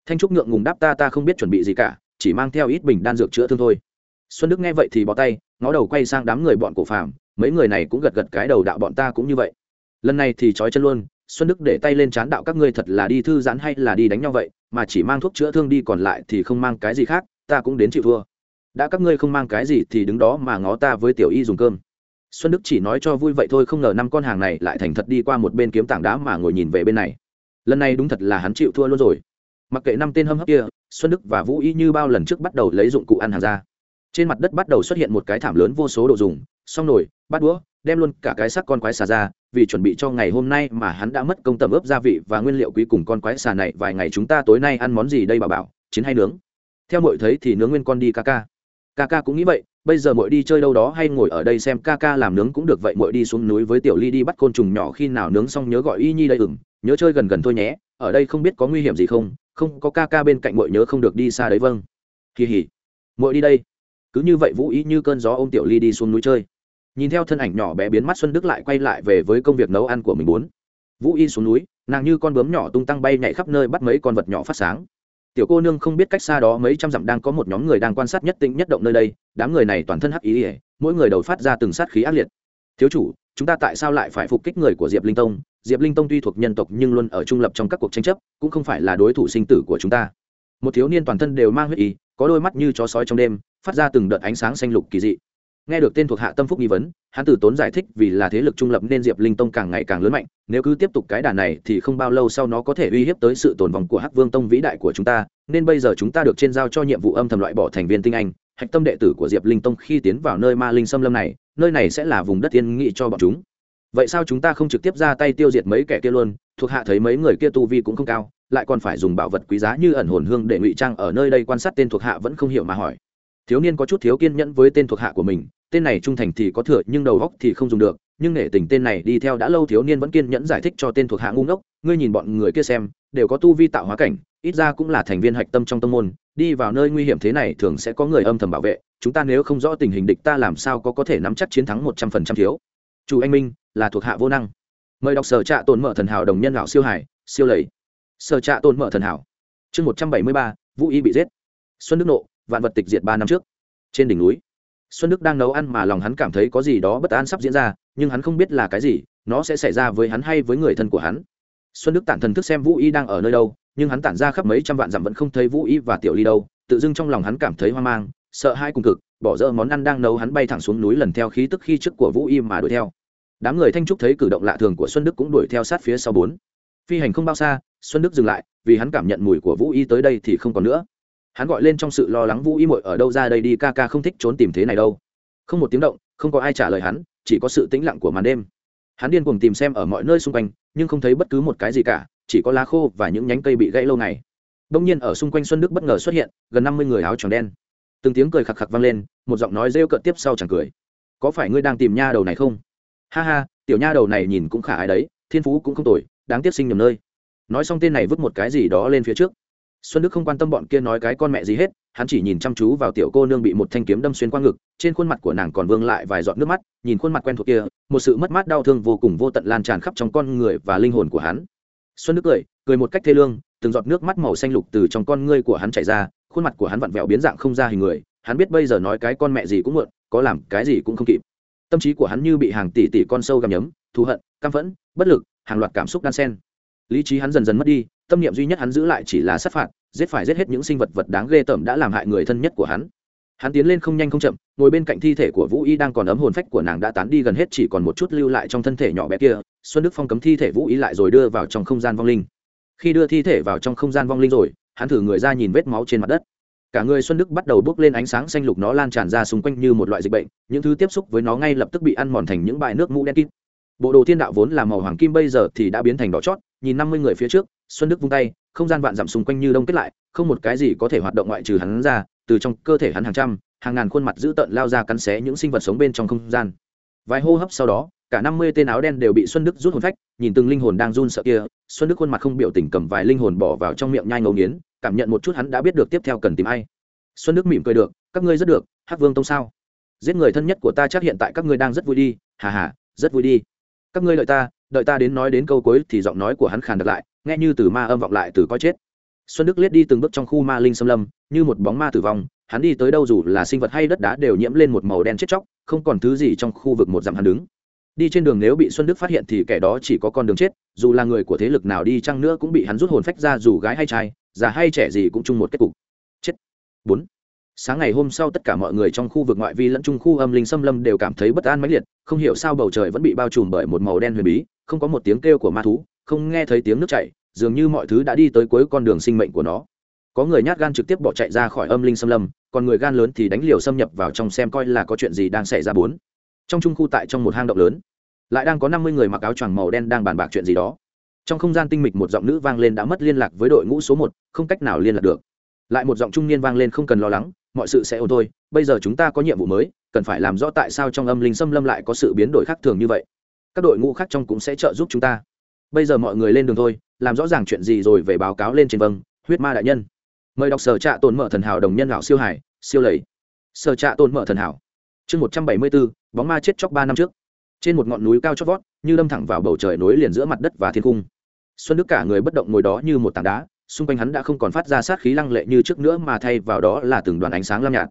S1: thanh trúc ngượng ngùng đáp ta ta không biết chuẩn bị gì cả, chỉ mang theo ít bình đan dược chữa thương thôi. Xuân đức nghe vậy thì bỏ tay, ngó đầu quay sang đám người bọn cổ phàm, mấy người này cũng gật gật cái đầu đạo bọn ta cũng như vậy. Lần này thì trói chân luôn, xuân đức để tay lên chán đạo các ngươi thật là đi thư giãn hay là đi đánh nhau vậy, mà chỉ mang thuốc chữa thương đi còn lại thì không mang cái gì khác, ta cũng đến chịu thua. Đã các ngươi không mang cái gì thì đứng đó mà ngó ta với tiểu y dùng cơm. Xuân đức chỉ nói cho vui vậy thôi, không ngờ năm con hàng này lại thành thật đi qua một bên kiếm tảng đá mà ngồi nhìn về bên này. Lần này đúng thật là hắn chịu thua luôn rồi mặc kệ năm tên hâm hấp kia, xuân đức và vũ y như bao lần trước bắt đầu lấy dụng cụ ăn hàng ra. Trên mặt đất bắt đầu xuất hiện một cái thảm lớn vô số đồ dùng, xong nồi, bát đũa, đem luôn cả cái xác con quái xà ra, vì chuẩn bị cho ngày hôm nay mà hắn đã mất công tầm ướp gia vị và nguyên liệu quý cùng con quái xà này vài ngày chúng ta tối nay ăn món gì đây bà bảo chiến hay nướng? Theo mọi thấy thì nướng nguyên con đi ca ca. Ca ca cũng nghĩ vậy, bây giờ mọi đi chơi đâu đó hay ngồi ở đây xem ca ca làm nướng cũng được vậy mọi đi xuống núi với tiểu ly đi bắt côn trùng nhỏ khi nào nướng xong nhớ gọi y nhi đây ừng nhớ chơi gần gần thôi nhé, ở đây không biết có nguy hiểm gì không không có ca ca bên cạnh mội nhớ không được đi xa đấy vâng. Kỳ hỉ. Mội đi đây. Cứ như vậy vũ ý như cơn gió ôm tiểu ly đi xuống núi chơi. Nhìn theo thân ảnh nhỏ bé biến mắt xuân đức lại quay lại về với công việc nấu ăn của mình muốn vũ y xuống núi, nàng như con bướm nhỏ tung tăng bay nhảy khắp nơi bắt mấy con vật nhỏ phát sáng. Tiểu cô nương không biết cách xa đó mấy trăm dặm đang có một nhóm người đang quan sát nhất tĩnh nhất động nơi đây, đám người này toàn thân hắc ý ỉa, mỗi người đầu phát ra từng sát khí ác liệt. Thiếu chủ chúng ta tại sao lại phải phục kích người của diệp linh tông? Diệp linh tông tuy thuộc nhân tộc nhưng luôn ở trung lập trong các cuộc tranh chấp, cũng không phải là đối thủ sinh tử của chúng ta. Một thiếu niên toàn thân đều mang huyết ý có đôi mắt như chó sói trong đêm, phát ra từng đợt ánh sáng xanh lục kỳ dị. Nghe được tên thuộc hạ tâm phúc nghi vấn, hắn từ tốn giải thích vì là thế lực trung lập nên diệp linh tông càng ngày càng lớn mạnh, nếu cứ tiếp tục cái đà này thì không bao lâu sau nó có thể uy hiếp tới sự tồn vong của hắc vương tông vĩ đại của chúng ta, nên bây giờ chúng ta được trên giao cho nhiệm vụ âm thầm loại bỏ thành viên tinh anh hạch tâm đệ tử của diệp linh tông khi tiến vào nơi ma linh xâm lâm này, nơi này sẽ là vùng đất tiên nghị cho bọn chúng. Vậy sao chúng ta không trực tiếp ra tay tiêu diệt mấy kẻ kia luôn? Thuộc hạ thấy mấy người kia tu vi cũng không cao, lại còn phải dùng bảo vật quý giá như ẩn hồn hương để ngụy trang ở nơi đây quan sát tên thuộc hạ vẫn không hiểu mà hỏi. Thiếu niên có chút thiếu kiên nhẫn với tên thuộc hạ của mình, tên này trung thành thì có thừa, nhưng đầu góc thì không dùng được, nhưng nể tình tên này đi theo đã lâu thiếu niên vẫn kiên nhẫn giải thích cho tên thuộc hạ ngu ngốc, ngươi nhìn bọn người kia xem, đều có tu vi tạo hóa cảnh ít ra cũng là thành viên hạch tâm trong tâm môn, đi vào nơi nguy hiểm thế này thường sẽ có người âm thầm bảo vệ, chúng ta nếu không rõ tình hình địch ta làm sao có có thể nắm chắc chiến thắng một trăm phần trăm thiếu. Chủ anh minh, là thuộc hạ vô năng. Mời đọc sở trạ tồn mở thần hảo đồng nhân lão siêu hải, siêu lầy. Sở trạ tồn mở thần hảo. Chương một trăm bảy mươi ba, vũ y bị giết. Xuân đức nộ, vạn vật tịch diệt ba năm trước. Trên đỉnh núi, xuân đức đang nấu ăn mà lòng hắn cảm thấy có gì đó bất an sắp diễn ra, nhưng hắn không biết là cái gì, nó sẽ xảy ra với hắn hay với người thân của hắn. Xuân đức tản thần thức xem vũ y đang ở nơi đâu nhưng hắn tản ra khắp mấy trăm vạn dặm vẫn không thấy vũ y và tiểu ly đâu, tự dưng trong lòng hắn cảm thấy hoang mang, sợ hai cùng cực, bỏ dỡ món ăn đang nấu hắn bay thẳng xuống núi lần theo khí tức khi trước của vũ y mà đuổi theo. Đám người thanh trúc thấy cử động lạ thường của xuân đức cũng đuổi theo sát phía sau bốn. Phi hành không bao xa, xuân đức dừng lại, vì hắn cảm nhận mùi của vũ y tới đây thì không còn nữa. Hắn gọi lên trong sự lo lắng vũ y mội ở đâu ra đây đi, ca ca không thích trốn tìm thế này đâu. Không một tiếng động, không có ai trả lời hắn, chỉ có sự tĩnh lặng của màn đêm. Hắn điên cuồng tìm xem ở mọi nơi xung quanh, nhưng không thấy bất cứ một cái gì cả chỉ có lá khô và những nhánh cây bị gãy lâu ngày. Đông nhiên ở xung quanh xuân đức bất ngờ xuất hiện, gần năm mươi người áo tròn đen. Từng tiếng cười khạc khạc vang lên, một giọng nói rêu cợt tiếp sau chẳng cười. Có phải ngươi đang tìm nha đầu này không? Ha ha, tiểu nha đầu này nhìn cũng khả ai đấy, thiên phú cũng không tồi, đáng tiếc sinh nhầm nơi. Nói xong tên này vứt một cái gì đó lên phía trước. Xuân đức không quan tâm bọn kia nói cái con mẹ gì hết, hắn chỉ nhìn chăm chú vào tiểu cô nương bị một thanh kiếm đâm xuyên qua ngực, trên khuôn mặt của nàng còn vương lại vài giọt nước mắt, nhìn khuôn mặt quen thuộc kia, một sự mất mát đau thương vô cùng vô tận lan tràn khắp trong con người và linh hồn của hắn xuân đức cười cười một cách thê lương, từng giọt nước mắt màu xanh lục từ trong con ngươi của hắn chảy ra, khuôn mặt của hắn vặn vẹo biến dạng không ra hình người, hắn biết bây giờ nói cái con mẹ gì cũng muộn, có làm cái gì cũng không kịp. Tâm trí của hắn như bị hàng tỷ tỷ con sâu gặm nhấm, thù hận, căm phẫn, bất lực, hàng loạt cảm xúc đan sen lý trí hắn dần dần mất đi, tâm niệm duy nhất hắn giữ lại chỉ là sát phạt, giết phải giết hết những sinh vật vật đáng ghê tởm đã làm hại người thân nhất của hắn hắn tiến lên không nhanh không chậm, ngồi bên cạnh thi thể của vũ y đang còn ấm hồn phách của nàng đã tán đi gần hết, chỉ còn một chút lưu lại trong thân thể nhỏ bé kia. Xuân đức phong cấm thi thể vũ y lại rồi đưa vào trong không gian vong linh. Khi đưa thi thể vào trong không gian vong linh rồi, hắn thử người ra nhìn vết máu trên mặt đất. Cả người xuân đức bắt đầu bốc lên ánh sáng xanh lục nó lan tràn ra xung quanh như một loại dịch bệnh, những thứ tiếp xúc với nó ngay lập tức bị ăn mòn thành những bãi nước mũ đen kịt. Bộ đồ thiên đạo vốn là màu hoàng kim bây giờ thì đã biến thành đỏ chót, nhìn năm mươi người phía trước, xuân đức vung tay, không gian vạn dặm xung quanh như đông kết lại, không một cái gì có thể hoạt động ngoại trừ hắn ra từ trong cơ thể hắn hàng trăm, hàng ngàn khuôn mặt dữ tợn lao ra cắn xé những sinh vật sống bên trong không gian. Vài hô hấp sau đó, cả năm mươi tên áo đen đều bị xuân đức rút hồn phách, nhìn từng linh hồn đang run sợ kia, xuân đức khuôn mặt không biểu tình cầm vài linh hồn bỏ vào trong miệng nhai ngấu nghiến, cảm nhận một chút hắn đã biết được tiếp theo cần tìm ai. Xuân đức mỉm cười được, các ngươi rất được, hắc vương tông sao? Giết người thân nhất của ta chắc hiện tại các ngươi đang rất vui đi, hà hà, rất vui đi. Các ngươi đợi ta đợi ta đến nói đến câu cuối thì giọng nói của hắn khàn đặt lại, nghe như từ ma âm vọng lại từ coi chết xuân đức liếc đi từng bước trong khu ma linh xâm lâm, như một bóng ma tử vong, hắn đi tới đâu dù là sinh vật hay đất đá đều nhiễm lên một màu đen chết chóc, không còn thứ gì trong khu vực một dặm hắn đứng. Đi trên đường nếu bị xuân đức phát hiện thì kẻ đó chỉ có con đường chết, dù là người của thế lực nào đi chăng nữa cũng bị hắn rút hồn phách ra dù gái hay trai, già hay trẻ gì cũng chung một kết cục. Chết. Bốn. Sáng ngày hôm sau tất cả mọi người trong khu vực ngoại vi lẫn trung khu âm linh xâm lâm đều cảm thấy bất an mãnh liệt, không hiểu sao bầu trời vẫn bị bao trùm bởi một màu đen huyền bí, không có một tiếng kêu của ma thú, không nghe thấy tiếng nước chảy dường như mọi thứ đã đi tới cuối con đường sinh mệnh của nó. Có người nhát gan trực tiếp bỏ chạy ra khỏi âm linh xâm lâm, còn người gan lớn thì đánh liều xâm nhập vào trong xem coi là có chuyện gì đang xảy ra bốn. Trong trung khu tại trong một hang động lớn, lại đang có năm mươi người mặc áo choàng màu đen đang bàn bạc chuyện gì đó. Trong không gian tinh mịch một giọng nữ vang lên đã mất liên lạc với đội ngũ số một, không cách nào liên lạc được. Lại một giọng trung niên vang lên không cần lo lắng, mọi sự sẽ ổn thôi, bây giờ chúng ta có nhiệm vụ mới, cần phải làm rõ tại sao trong âm linh xâm lâm lại có sự biến đổi khác thường như vậy. Các đội ngũ khác trong cũng sẽ trợ giúp chúng ta bây giờ mọi người lên đường thôi, làm rõ ràng chuyện gì rồi về báo cáo lên trên vâng huyết ma đại nhân. Mời đọc sở trạ tồn mở thần hảo đồng nhân lão siêu hải, siêu lầy. Sở trạ tồn mở thần hảo. Chương một trăm bảy mươi bốn bóng ma chết chóc ba năm trước. Trên một ngọn núi cao chót vót, như đâm thẳng vào bầu trời nối liền giữa mặt đất và thiên cung. Xuân đức cả người bất động ngồi đó như một tảng đá, xung quanh hắn đã không còn phát ra sát khí lăng lệ như trước nữa mà thay vào đó là từng đoàn ánh sáng lam nhạt.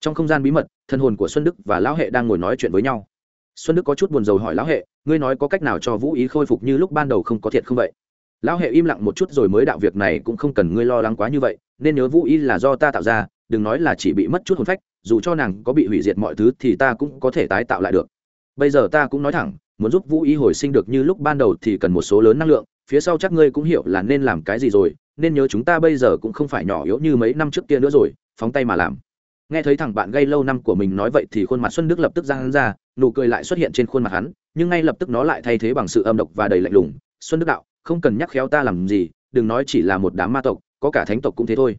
S1: Trong không gian bí mật, thân hồn của xuân đức và lão hệ đang ngồi nói chuyện với nhau xuân đức có chút buồn rầu hỏi lão hệ, ngươi nói có cách nào cho vũ ý khôi phục như lúc ban đầu không có thiệt không vậy? Lão hệ im lặng một chút rồi mới đạo việc này cũng không cần ngươi lo lắng quá như vậy, nên nhớ vũ ý là do ta tạo ra, đừng nói là chỉ bị mất chút hồn phách, dù cho nàng có bị hủy diệt mọi thứ thì ta cũng có thể tái tạo lại được. Bây giờ ta cũng nói thẳng, muốn giúp vũ ý hồi sinh được như lúc ban đầu thì cần một số lớn năng lượng, phía sau chắc ngươi cũng hiểu là nên làm cái gì rồi, nên nhớ chúng ta bây giờ cũng không phải nhỏ yếu như mấy năm trước kia nữa rồi, phóng tay mà làm nghe thấy thằng bạn gây lâu năm của mình nói vậy thì khuôn mặt xuân đức lập tức ra hắn ra, nụ cười lại xuất hiện trên khuôn mặt hắn, nhưng ngay lập tức nó lại thay thế bằng sự âm độc và đầy lạnh lùng. Xuân đức đạo, không cần nhắc khéo ta làm gì, đừng nói chỉ là một đám ma tộc, có cả thánh tộc cũng thế thôi.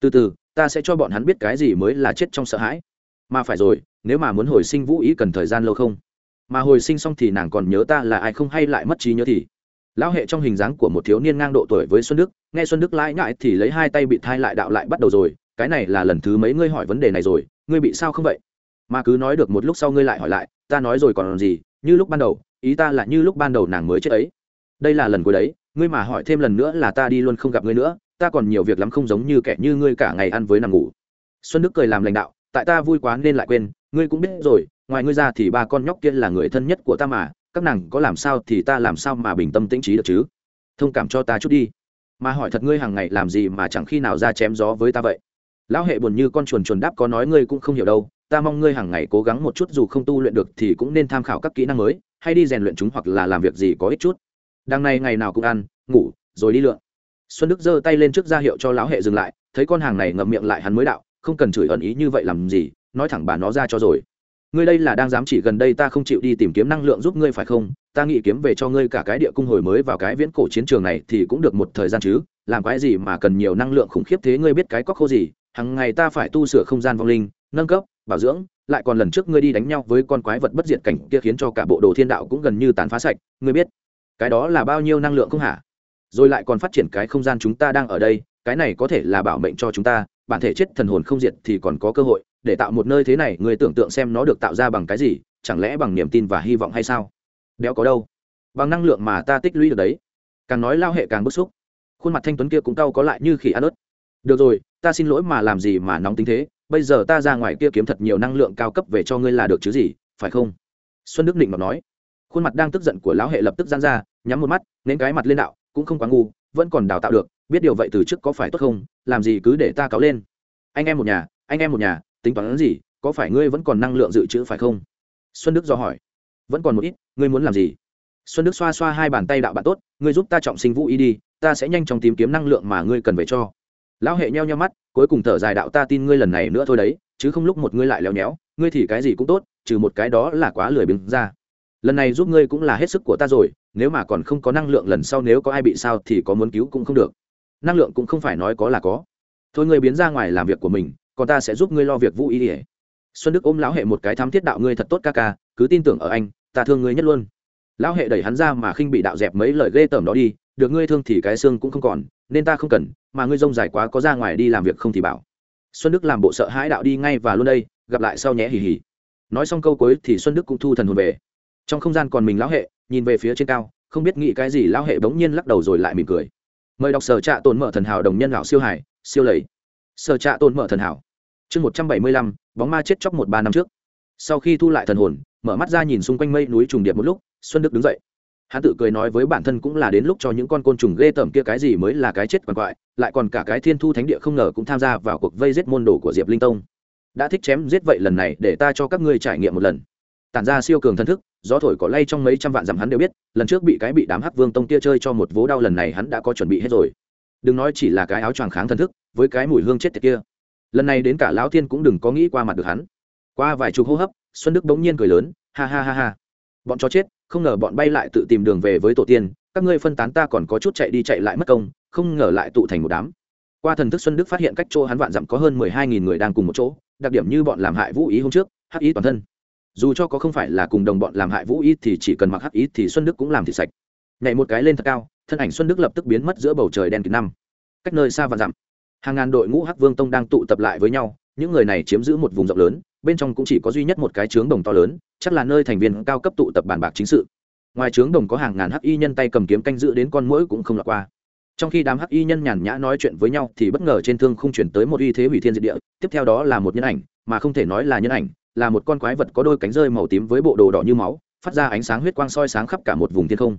S1: Từ từ, ta sẽ cho bọn hắn biết cái gì mới là chết trong sợ hãi. Mà phải rồi, nếu mà muốn hồi sinh vũ ý cần thời gian lâu không? Mà hồi sinh xong thì nàng còn nhớ ta là ai không hay lại mất trí nhớ thì? Lão hệ trong hình dáng của một thiếu niên ngang độ tuổi với xuân đức, nghe xuân đức lãi ngại thì lấy hai tay bị thai lại đạo lại bắt đầu rồi cái này là lần thứ mấy ngươi hỏi vấn đề này rồi, ngươi bị sao không vậy? Mà cứ nói được một lúc sau ngươi lại hỏi lại, ta nói rồi còn gì, như lúc ban đầu, ý ta là như lúc ban đầu nàng mới chết ấy. Đây là lần cuối đấy, ngươi mà hỏi thêm lần nữa là ta đi luôn không gặp ngươi nữa, ta còn nhiều việc lắm không giống như kẻ như ngươi cả ngày ăn với nằm ngủ. Xuân đức cười làm lãnh đạo, tại ta vui quá nên lại quên, ngươi cũng biết rồi, ngoài ngươi ra thì ba con nhóc kia là người thân nhất của ta mà, các nàng có làm sao thì ta làm sao mà bình tâm tĩnh trí được chứ? Thông cảm cho ta chút đi. Mà hỏi thật ngươi hàng ngày làm gì mà chẳng khi nào ra chém gió với ta vậy? Lão hệ buồn như con chuồn chuồn đáp có nói ngươi cũng không hiểu đâu, ta mong ngươi hàng ngày cố gắng một chút dù không tu luyện được thì cũng nên tham khảo các kỹ năng mới, hay đi rèn luyện chúng hoặc là làm việc gì có ích chút. Đằng này ngày nào cũng ăn, ngủ, rồi đi lượn. Xuân đức giơ tay lên trước ra hiệu cho lão hệ dừng lại, thấy con hàng này ngậm miệng lại hắn mới đạo, không cần chửi ẩn ý như vậy làm gì, nói thẳng bà nó ra cho rồi. Ngươi đây là đang dám chỉ gần đây ta không chịu đi tìm kiếm năng lượng giúp ngươi phải không? Ta nghĩ kiếm về cho ngươi cả cái địa cung hồi mới vào cái viễn cổ chiến trường này thì cũng được một thời gian chứ, làm cái gì mà cần nhiều năng lượng khủng khiếp thế ngươi biết cái cóc khô gì? Hằng ngày ta phải tu sửa không gian vong linh, nâng cấp, bảo dưỡng, lại còn lần trước ngươi đi đánh nhau với con quái vật bất diệt cảnh kia khiến cho cả bộ đồ thiên đạo cũng gần như tàn phá sạch, ngươi biết, cái đó là bao nhiêu năng lượng không hả? Rồi lại còn phát triển cái không gian chúng ta đang ở đây, cái này có thể là bảo mệnh cho chúng ta, bản thể chết thần hồn không diệt thì còn có cơ hội, để tạo một nơi thế này người tưởng tượng xem nó được tạo ra bằng cái gì, chẳng lẽ bằng niềm tin và hy vọng hay sao? Đéo có đâu, bằng năng lượng mà ta tích lũy được đấy. Càng nói lao hệ càng bức xúc. Khuôn mặt thanh tuấn kia cũng cau có lại như khỉ ăn ớt. Được rồi ta xin lỗi mà làm gì mà nóng tính thế, bây giờ ta ra ngoài kia kiếm thật nhiều năng lượng cao cấp về cho ngươi là được chứ gì, phải không? Xuân đức định mà nói. Khuôn mặt đang tức giận của lão hệ lập tức gian ra, nhắm một mắt nên cái mặt lên đạo, cũng không quá ngu, vẫn còn đào tạo được, biết điều vậy từ trước có phải tốt không, làm gì cứ để ta cáo lên. Anh em một nhà, anh em một nhà, tính toán gì, có phải ngươi vẫn còn năng lượng dự trữ phải không? Xuân đức do hỏi. Vẫn còn một ít, ngươi muốn làm gì? Xuân đức xoa xoa hai bàn tay đạo bạn tốt, ngươi giúp ta trọng sinh vũ y đi, ta sẽ nhanh chóng tìm kiếm năng lượng mà ngươi cần về cho lão hệ nheo nheo mắt, cuối cùng thở dài đạo ta tin ngươi lần này nữa thôi đấy, chứ không lúc một ngươi lại léo nhéo, ngươi thì cái gì cũng tốt, trừ một cái đó là quá lười biếng ra. Lần này giúp ngươi cũng là hết sức của ta rồi, nếu mà còn không có năng lượng lần sau nếu có ai bị sao thì có muốn cứu cũng không được. Năng lượng cũng không phải nói có là có. Thôi ngươi biến ra ngoài làm việc của mình, còn ta sẽ giúp ngươi lo việc vũ ý ỉa xuân đức ôm lão hệ một cái thám thiết đạo ngươi thật tốt ca ca, cứ tin tưởng ở anh, ta thương ngươi nhất luôn. Lão hệ đẩy hắn ra mà khinh bị đạo dẹp mấy lời ghê tởm đó đi, được ngươi thương thì cái xương cũng không còn nên ta không cần, mà ngươi rông dài quá có ra ngoài đi làm việc không thì bảo. Xuân đức làm bộ sợ hãi đạo đi ngay và luôn đây, gặp lại sau nhé hì hì. Nói xong câu cuối thì xuân đức cũng thu thần hồn về. Trong không gian còn mình lão hệ, nhìn về phía trên cao, không biết nghĩ cái gì lão hệ bỗng nhiên lắc đầu rồi lại mỉm cười. Mời đọc sở trạ tồn mở thần hảo đồng nhân lão siêu hải, siêu lầy. Sở trạ tồn mở thần hảo. Chương một trăm bảy mươi lăm, bóng ma chết chóc một ba năm trước. Sau khi thu lại thần hồn, mở mắt ra nhìn xung quanh mây núi trùng điệp một lúc, xuân đức đứng dậy hắn tự cười nói với bản thân cũng là đến lúc cho những con côn trùng ghê tởm kia cái gì mới là cái chết quằn quại, lại còn cả cái thiên thu thánh địa không ngờ cũng tham gia vào cuộc vây giết môn đồ của diệp linh tông. Đã thích chém giết vậy lần này để ta cho các ngươi trải nghiệm một lần. Tản ra siêu cường thân thức, gió thổi có lay trong mấy trăm vạn dặm hắn đều biết, lần trước bị cái bị đám hắc vương tông kia chơi cho một vố đau lần này hắn đã có chuẩn bị hết rồi. Đừng nói chỉ là cái áo choàng kháng thân thức, với cái mùi hương chết tiệt kia. Lần này đến cả lão thiên cũng đừng có nghĩ qua mặt được hắn. Qua vài chục hô hấp, xuân đức bỗng nhiên cười lớn, ha ha ha ha. Bọn chó chết không ngờ bọn bay lại tự tìm đường về với tổ tiên, các ngươi phân tán ta còn có chút chạy đi chạy lại mất công, không ngờ lại tụ thành một đám. Qua thần thức xuân đức phát hiện cách chỗ hắn vạn dặm có hơn mười hai nghìn người đang cùng một chỗ, đặc điểm như bọn làm hại vũ ý hôm trước, hắc ý toàn thân. Dù cho có không phải là cùng đồng bọn làm hại vũ ý thì chỉ cần mặc hắc ý thì xuân đức cũng làm thịt sạch. Nhảy một cái lên thật cao, thân ảnh xuân đức lập tức biến mất giữa bầu trời đen kịt năm. Cách nơi xa vạn dặm, hàng ngàn đội ngũ hắc vương tông đang tụ tập lại với nhau, những người này chiếm giữ một vùng rộng lớn bên trong cũng chỉ có duy nhất một cái trướng đồng to lớn, chắc là nơi thành viên cao cấp tụ tập bàn bạc chính sự. Ngoài trướng đồng có hàng ngàn hắc y nhân tay cầm kiếm canh giữ đến con mũi cũng không lọt qua. Trong khi đám hắc y nhân nhàn nhã nói chuyện với nhau thì bất ngờ trên thương không chuyển tới một uy thế hủy thiên diệt địa, tiếp theo đó là một nhân ảnh, mà không thể nói là nhân ảnh, là một con quái vật có đôi cánh rơi màu tím với bộ đồ đỏ như máu, phát ra ánh sáng huyết quang soi sáng khắp cả một vùng thiên không.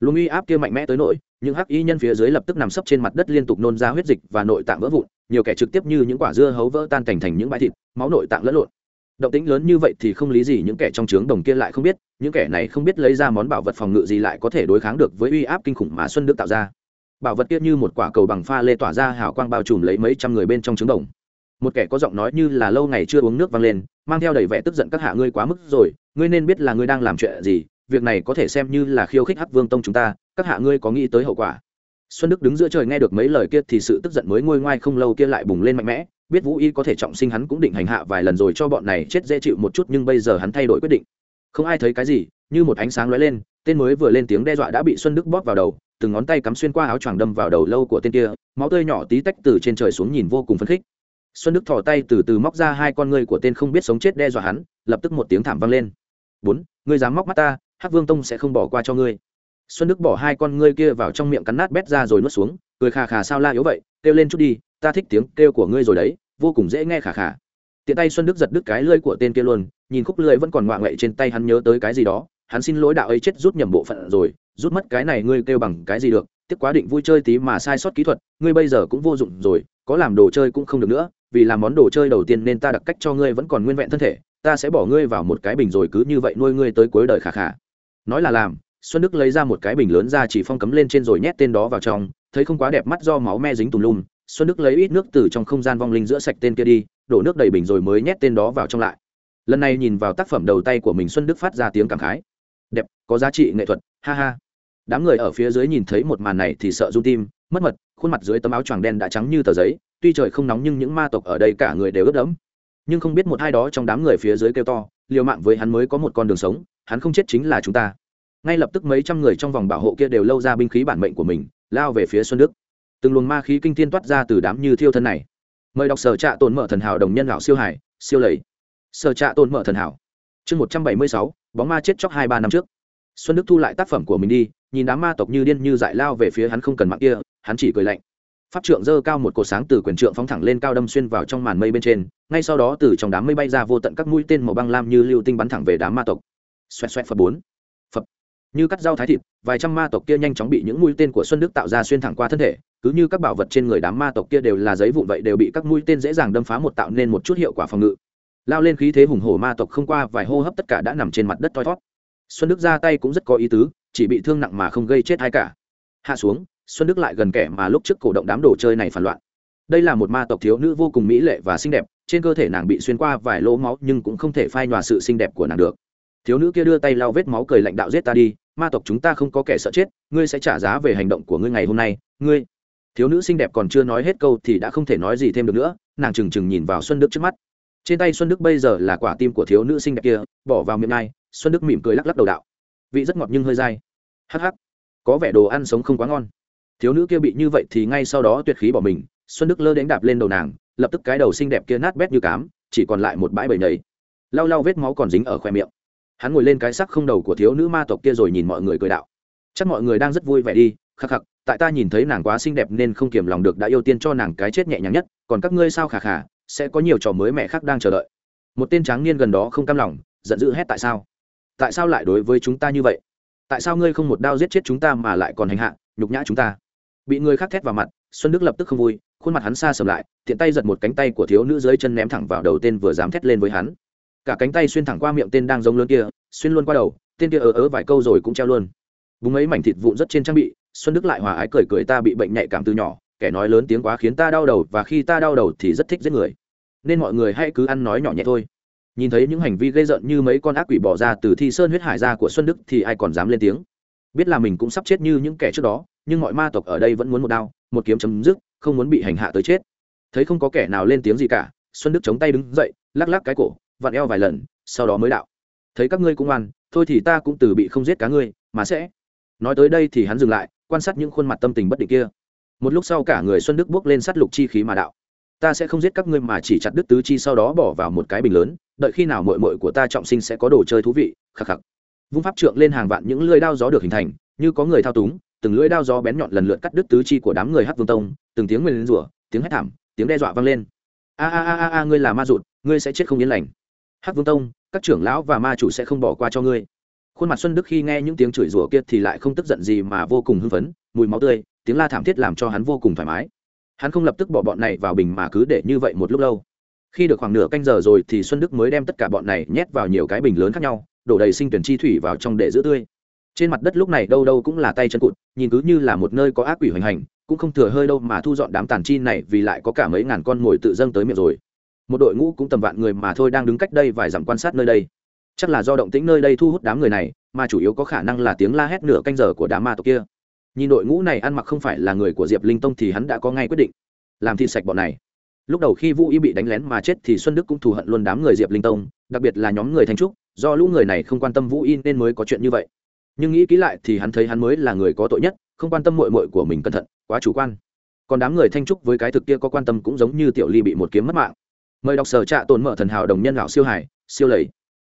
S1: Luồng uy áp kia mạnh mẽ tới nỗi, những hắc y nhân phía dưới lập tức nằm sấp trên mặt đất liên tục nôn ra huyết dịch và nội tạng vỡ vụn, nhiều kẻ trực tiếp như những quả dưa hấu vỡ tan cảnh thành những bãi thịt, máu nội tạng lẫn lộn động tĩnh lớn như vậy thì không lý gì những kẻ trong trướng đồng kia lại không biết, những kẻ này không biết lấy ra món bảo vật phòng ngự gì lại có thể đối kháng được với uy áp kinh khủng mà xuân đức tạo ra. Bảo vật kia như một quả cầu bằng pha lê tỏa ra hào quang bao trùm lấy mấy trăm người bên trong trứng đồng. Một kẻ có giọng nói như là lâu ngày chưa uống nước vang lên, mang theo đầy vẻ tức giận, các hạ ngươi quá mức rồi, ngươi nên biết là ngươi đang làm chuyện gì, việc này có thể xem như là khiêu khích hắc vương tông chúng ta, các hạ ngươi có nghĩ tới hậu quả? Xuân đức đứng giữa trời nghe được mấy lời kia thì sự tức giận mới ngôi ngoai không lâu kia lại bùng lên mạnh mẽ, biết vũ y có thể trọng sinh hắn cũng định hành hạ vài lần rồi cho bọn này chết dễ chịu một chút nhưng bây giờ hắn thay đổi quyết định. Không ai thấy cái gì, như một ánh sáng lóe lên, tên mới vừa lên tiếng đe dọa đã bị xuân đức bóp vào đầu, từng ngón tay cắm xuyên qua áo choàng đâm vào đầu lâu của tên kia, máu tươi nhỏ tí tách từ trên trời xuống nhìn vô cùng phấn khích. Xuân đức thò tay từ từ móc ra hai con ngươi của tên không biết sống chết đe dọa hắn, lập tức một tiếng thảm vang lên. Bốn, ngươi dám móc mắt ta, hắc vương tông sẽ không bỏ qua cho ngươi xuân đức bỏ hai con ngươi kia vào trong miệng cắn nát bét ra rồi nuốt xuống, cười khà khà sao la yếu vậy, kêu lên chút đi, ta thích tiếng kêu của ngươi rồi đấy, vô cùng dễ nghe khà khà tiện tay xuân đức giật đứt cái lưỡi của tên kia luôn, nhìn khúc lưỡi vẫn còn ngoạ ngậy trên tay hắn nhớ tới cái gì đó, hắn xin lỗi đạo ấy chết rút nhầm bộ phận rồi, rút mất cái này ngươi kêu bằng cái gì được, tiếc quá định vui chơi tí mà sai sót kỹ thuật, ngươi bây giờ cũng vô dụng rồi, có làm đồ chơi cũng không được nữa, vì làm món đồ chơi đầu tiên nên ta đặc cách cho ngươi vẫn còn nguyên vẹn thân thể, ta sẽ bỏ ngươi vào một cái bình rồi cứ như vậy nuôi ngươi tới cuối đời khà khà. nói là làm xuân đức lấy ra một cái bình lớn ra chỉ phong cấm lên trên rồi nhét tên đó vào trong, thấy không quá đẹp mắt do máu me dính tùm lum, xuân đức lấy ít nước từ trong không gian vong linh giữa sạch tên kia đi, đổ nước đầy bình rồi mới nhét tên đó vào trong lại. Lần này nhìn vào tác phẩm đầu tay của mình xuân đức phát ra tiếng cảm khái. Đẹp, có giá trị nghệ thuật, ha ha. Đám người ở phía dưới nhìn thấy một màn này thì sợ run tim, mất mật, khuôn mặt dưới tấm áo choàng đen đã trắng như tờ giấy, tuy trời không nóng nhưng những ma tộc ở đây cả người đều ướt đẫm. Nhưng không biết một hai đó trong đám người phía dưới kêu to, liều mạng với hắn mới có một con đường sống, hắn không chết chính là chúng ta ngay lập tức mấy trăm người trong vòng bảo hộ kia đều lâu ra binh khí bản mệnh của mình, lao về phía xuân đức. Từng luồng ma khí kinh thiên toát ra từ đám như thiêu thân này. Mời đọc sở trạ tồn mở thần hảo đồng nhân lão siêu hải, siêu lầy. Sở trạ tồn mở thần hảo. Chương một trăm bảy mươi sáu, bóng ma chết chóc hai ba năm trước. Xuân đức thu lại tác phẩm của mình đi, nhìn đám ma tộc như điên như dại lao về phía hắn không cần mạng kia, hắn chỉ cười lạnh. Pháp trượng dơ cao một cột sáng từ quyền trượng phóng thẳng lên cao đâm xuyên vào trong màn mây bên trên, ngay sau đó từ trong đám mây bay ra vô tận các mũi tên màu băng lam như lưu tinh bắn thẳng về đám ma tộc. Xoẹt xoẹt phật bốn như cắt dao thái thịt, vài trăm ma tộc kia nhanh chóng bị những mũi tên của xuân đức tạo ra xuyên thẳng qua thân thể, cứ như các bảo vật trên người đám ma tộc kia đều là giấy vụn vậy đều bị các mũi tên dễ dàng đâm phá một tạo nên một chút hiệu quả phòng ngự. Lao lên khí thế hùng hổ ma tộc không qua vài hô hấp tất cả đã nằm trên mặt đất thoi thót xuân đức ra tay cũng rất có ý tứ, chỉ bị thương nặng mà không gây chết ai cả. Hạ xuống, xuân đức lại gần kẻ mà lúc trước cổ động đám đồ chơi này phản loạn. Đây là một ma tộc thiếu nữ vô cùng mỹ lệ và xinh đẹp, trên cơ thể nàng bị xuyên qua vài lỗ máu nhưng cũng không thể phai nhòa sự xinh đẹp của nàng được thiếu nữ kia đưa tay lau vết máu cười lạnh đạo giết ta đi, ma tộc chúng ta không có kẻ sợ chết, ngươi sẽ trả giá về hành động của ngươi ngày hôm nay, ngươi. Thiếu nữ xinh đẹp còn chưa nói hết câu thì đã không thể nói gì thêm được nữa, nàng trừng trừng nhìn vào xuân đức trước mắt. Trên tay xuân đức bây giờ là quả tim của thiếu nữ xinh đẹp kia, bỏ vào miệng ngay xuân đức mỉm cười lắc lắc đầu đạo. Vị rất ngọt nhưng hơi dai. Hắc hắc, có vẻ đồ ăn sống không quá ngon. Thiếu nữ kia bị như vậy thì ngay sau đó tuyệt khí bỏ mình, xuân đức lơ đánh đạp lên đầu nàng, lập tức cái đầu xinh đẹp kia nát bét như cám, chỉ còn lại một bãi bầy nhầy. Lau lau vết máu còn dính ở khoe miệng hắn ngồi lên cái sắc không đầu của thiếu nữ ma tộc kia rồi nhìn mọi người cười đạo. Chắc mọi người đang rất vui vẻ đi, khắc khắc, tại ta nhìn thấy nàng quá xinh đẹp nên không kiềm lòng được đã ưu tiên cho nàng cái chết nhẹ nhàng nhất, còn các ngươi sao khà khà, sẽ có nhiều trò mới mẹ khác đang chờ đợi. Một tên tráng niên gần đó không cam lòng, giận dữ hét tại sao? Tại sao lại đối với chúng ta như vậy? Tại sao ngươi không một đao giết chết chúng ta mà lại còn hành hạ, nhục nhã chúng ta? Bị người khác thét vào mặt, xuân đức lập tức không vui, khuôn mặt hắn xa sầm lại, tiện tay giật một cánh tay của thiếu nữ dưới chân ném thẳng vào đầu tên vừa dám thét lên với hắn cả cánh tay xuyên thẳng qua miệng tên đang giống lớn kia, xuyên luôn qua đầu, tên kia ớ ớ vài câu rồi cũng treo luôn. Búng ấy mảnh thịt vụn rất trên trang bị, xuân đức lại hòa ái cười cười ta bị bệnh nhạy cảm từ nhỏ, kẻ nói lớn tiếng quá khiến ta đau đầu và khi ta đau đầu thì rất thích giết người. Nên mọi người hãy cứ ăn nói nhỏ nhẹ thôi. Nhìn thấy những hành vi gây giận như mấy con ác quỷ bỏ ra từ thi sơn huyết hải ra của xuân đức thì ai còn dám lên tiếng. Biết là mình cũng sắp chết như những kẻ trước đó, nhưng mọi ma tộc ở đây vẫn muốn một đao, một kiếm chấm dứt, không muốn bị hành hạ tới chết. Thấy không có kẻ nào lên tiếng gì cả, xuân đức chống tay đứng dậy, lắc lắc cái cổ vặn eo vài lần, sau đó mới đạo. Thấy các ngươi cũng ăn thôi thì ta cũng từ bị không giết cá ngươi, mà sẽ. Nói tới đây thì hắn dừng lại, quan sát những khuôn mặt tâm tình bất định kia. Một lúc sau cả người xuân đức bước lên sát lục chi khí mà đạo. Ta sẽ không giết các ngươi mà chỉ chặt đứt tứ chi sau đó bỏ vào một cái bình lớn, đợi khi nào mội mội của ta trọng sinh sẽ có đồ chơi thú vị, khắc khắc. Vung pháp trượng lên hàng vạn những lưỡi đao gió được hình thành, như có người thao túng, từng lưỡi đao gió bén nhọn lần lượt cắt đứt tứ chi của đám người hát vương tông, từng tiếng nguyền rủa, tiếng hét thảm, tiếng đe dọa vang lên. A a a a ngươi là ma rụt ngươi sẽ chết không yên lành hắc vương tông, các trưởng lão và ma chủ sẽ không bỏ qua cho ngươi. Khuôn mặt xuân đức khi nghe những tiếng chửi rủa kia thì lại không tức giận gì mà vô cùng hưng phấn, mùi máu tươi, tiếng la thảm thiết làm cho hắn vô cùng thoải mái. Hắn không lập tức bỏ bọn này vào bình mà cứ để như vậy một lúc lâu. Khi được khoảng nửa canh giờ rồi thì xuân đức mới đem tất cả bọn này nhét vào nhiều cái bình lớn khác nhau, đổ đầy sinh tuyển chi thủy vào trong để giữ tươi. Trên mặt đất lúc này đâu đâu cũng là tay chân cụt, nhìn cứ như là một nơi có ác quỷ hoành hành, cũng không thừa hơi đâu mà thu dọn đám tàn chi này vì lại có cả mấy ngàn con ngồi tự dâng tới miệng rồi một đội ngũ cũng tầm vạn người mà thôi đang đứng cách đây vài dặm quan sát nơi đây. Chắc là do động tĩnh nơi đây thu hút đám người này, mà chủ yếu có khả năng là tiếng la hét nửa canh giờ của đám ma tộc kia. Nhìn đội ngũ này ăn mặc không phải là người của diệp linh tông thì hắn đã có ngay quyết định, làm thịt sạch bọn này. Lúc đầu khi vũ y bị đánh lén mà chết thì xuân đức cũng thù hận luôn đám người diệp linh tông, đặc biệt là nhóm người thanh trúc, do lũ người này không quan tâm vũ y nên mới có chuyện như vậy. Nhưng nghĩ kỹ lại thì hắn thấy hắn mới là người có tội nhất, không quan tâm mội mội của mình cẩn thận, quá chủ quan. Còn đám người thanh trúc với cái thực kia có quan tâm cũng giống như tiểu ly bị một kiếm mất mạng mời đọc sở trạ tồn mở thần hảo đồng nhân lão siêu hải, siêu lầy.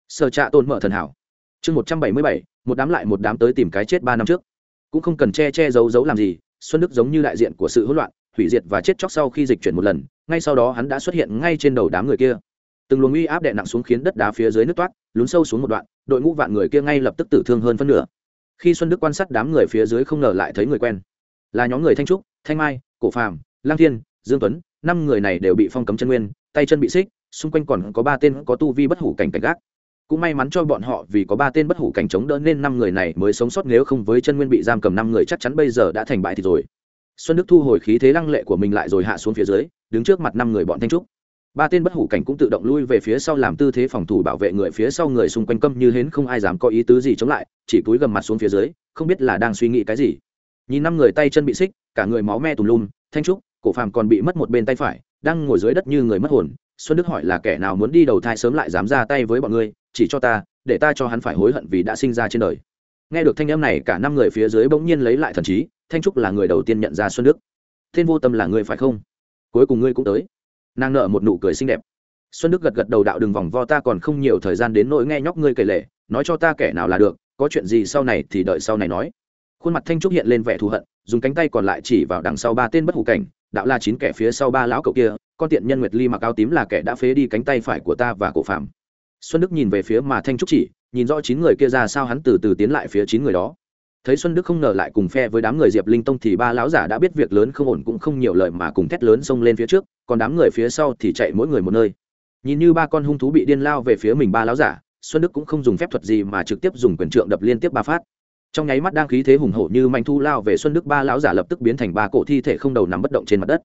S1: Sở trạ tồn mở thần hảo. Chương một trăm bảy mươi bảy, một đám lại một đám tới tìm cái chết ba năm trước. Cũng không cần che che giấu giấu làm gì, xuân đức giống như đại diện của sự hỗn loạn, hủy diệt và chết chóc sau khi dịch chuyển một lần, ngay sau đó hắn đã xuất hiện ngay trên đầu đám người kia. Từng luồng uy áp đè nặng xuống khiến đất đá phía dưới nước toát, lún sâu xuống một đoạn, đội ngũ vạn người kia ngay lập tức tử thương hơn phân nửa. Khi xuân đức quan sát đám người phía dưới không ngờ lại thấy người quen, là nhóm người thanh trúc, thanh mai, cổ phàm, lang thiên, dương tuấn, năm người này đều bị phong cấm chân nguyên tay chân bị xích, xung quanh còn có ba tên có tu vi bất hủ cảnh cảnh gác. Cũng may mắn cho bọn họ vì có ba tên bất hủ cảnh chống đỡ nên năm người này mới sống sót, nếu không với chân nguyên bị giam cầm năm người chắc chắn bây giờ đã thành bại thì rồi. Xuân đức thu hồi khí thế lăng lệ của mình lại rồi hạ xuống phía dưới, đứng trước mặt năm người bọn thanh trúc. Ba tên bất hủ cảnh cũng tự động lui về phía sau làm tư thế phòng thủ bảo vệ người phía sau người xung quanh câm như hến, không ai dám có ý tứ gì chống lại, chỉ cúi gầm mặt xuống phía dưới, không biết là đang suy nghĩ cái gì. Nhìn năm người tay chân bị xích, cả người máu me tùm lum, thanh trúc, cổ phàm còn bị mất một bên tay phải đang ngồi dưới đất như người mất hồn, xuân đức hỏi là kẻ nào muốn đi đầu thai sớm lại dám ra tay với bọn ngươi, chỉ cho ta, để ta cho hắn phải hối hận vì đã sinh ra trên đời. Nghe được thanh âm này, cả năm người phía dưới bỗng nhiên lấy lại thần trí, thanh trúc là người đầu tiên nhận ra xuân đức. Thiên vô tâm là người phải không? Cuối cùng ngươi cũng tới. Nàng nợ một nụ cười xinh đẹp. Xuân đức gật gật đầu đạo đừng vòng vo ta còn không nhiều thời gian đến nỗi nghe nhóc ngươi kể lể, nói cho ta kẻ nào là được, có chuyện gì sau này thì đợi sau này nói. Khuôn mặt thanh trúc hiện lên vẻ thù hận, dùng cánh tay còn lại chỉ vào đằng sau ba tên bất hủ cảnh đạo la chín kẻ phía sau ba lão cậu kia, con tiện nhân nguyệt ly mặc áo tím là kẻ đã phế đi cánh tay phải của ta và cổ phạm xuân đức nhìn về phía mà thanh trúc chỉ, nhìn rõ chín người kia ra sao hắn từ từ tiến lại phía chín người đó. Thấy xuân đức không ngờ lại cùng phe với đám người diệp linh tông thì ba lão giả đã biết việc lớn không ổn cũng không nhiều lời mà cùng thét lớn xông lên phía trước, còn đám người phía sau thì chạy mỗi người một nơi. Nhìn như ba con hung thú bị điên lao về phía mình ba lão giả, xuân đức cũng không dùng phép thuật gì mà trực tiếp dùng quyền trượng đập liên tiếp ba phát trong nháy mắt đang khí thế hùng hổ như manh thu lao về xuân đức, ba lão giả lập tức biến thành ba cổ thi thể không đầu nằm bất động trên mặt đất.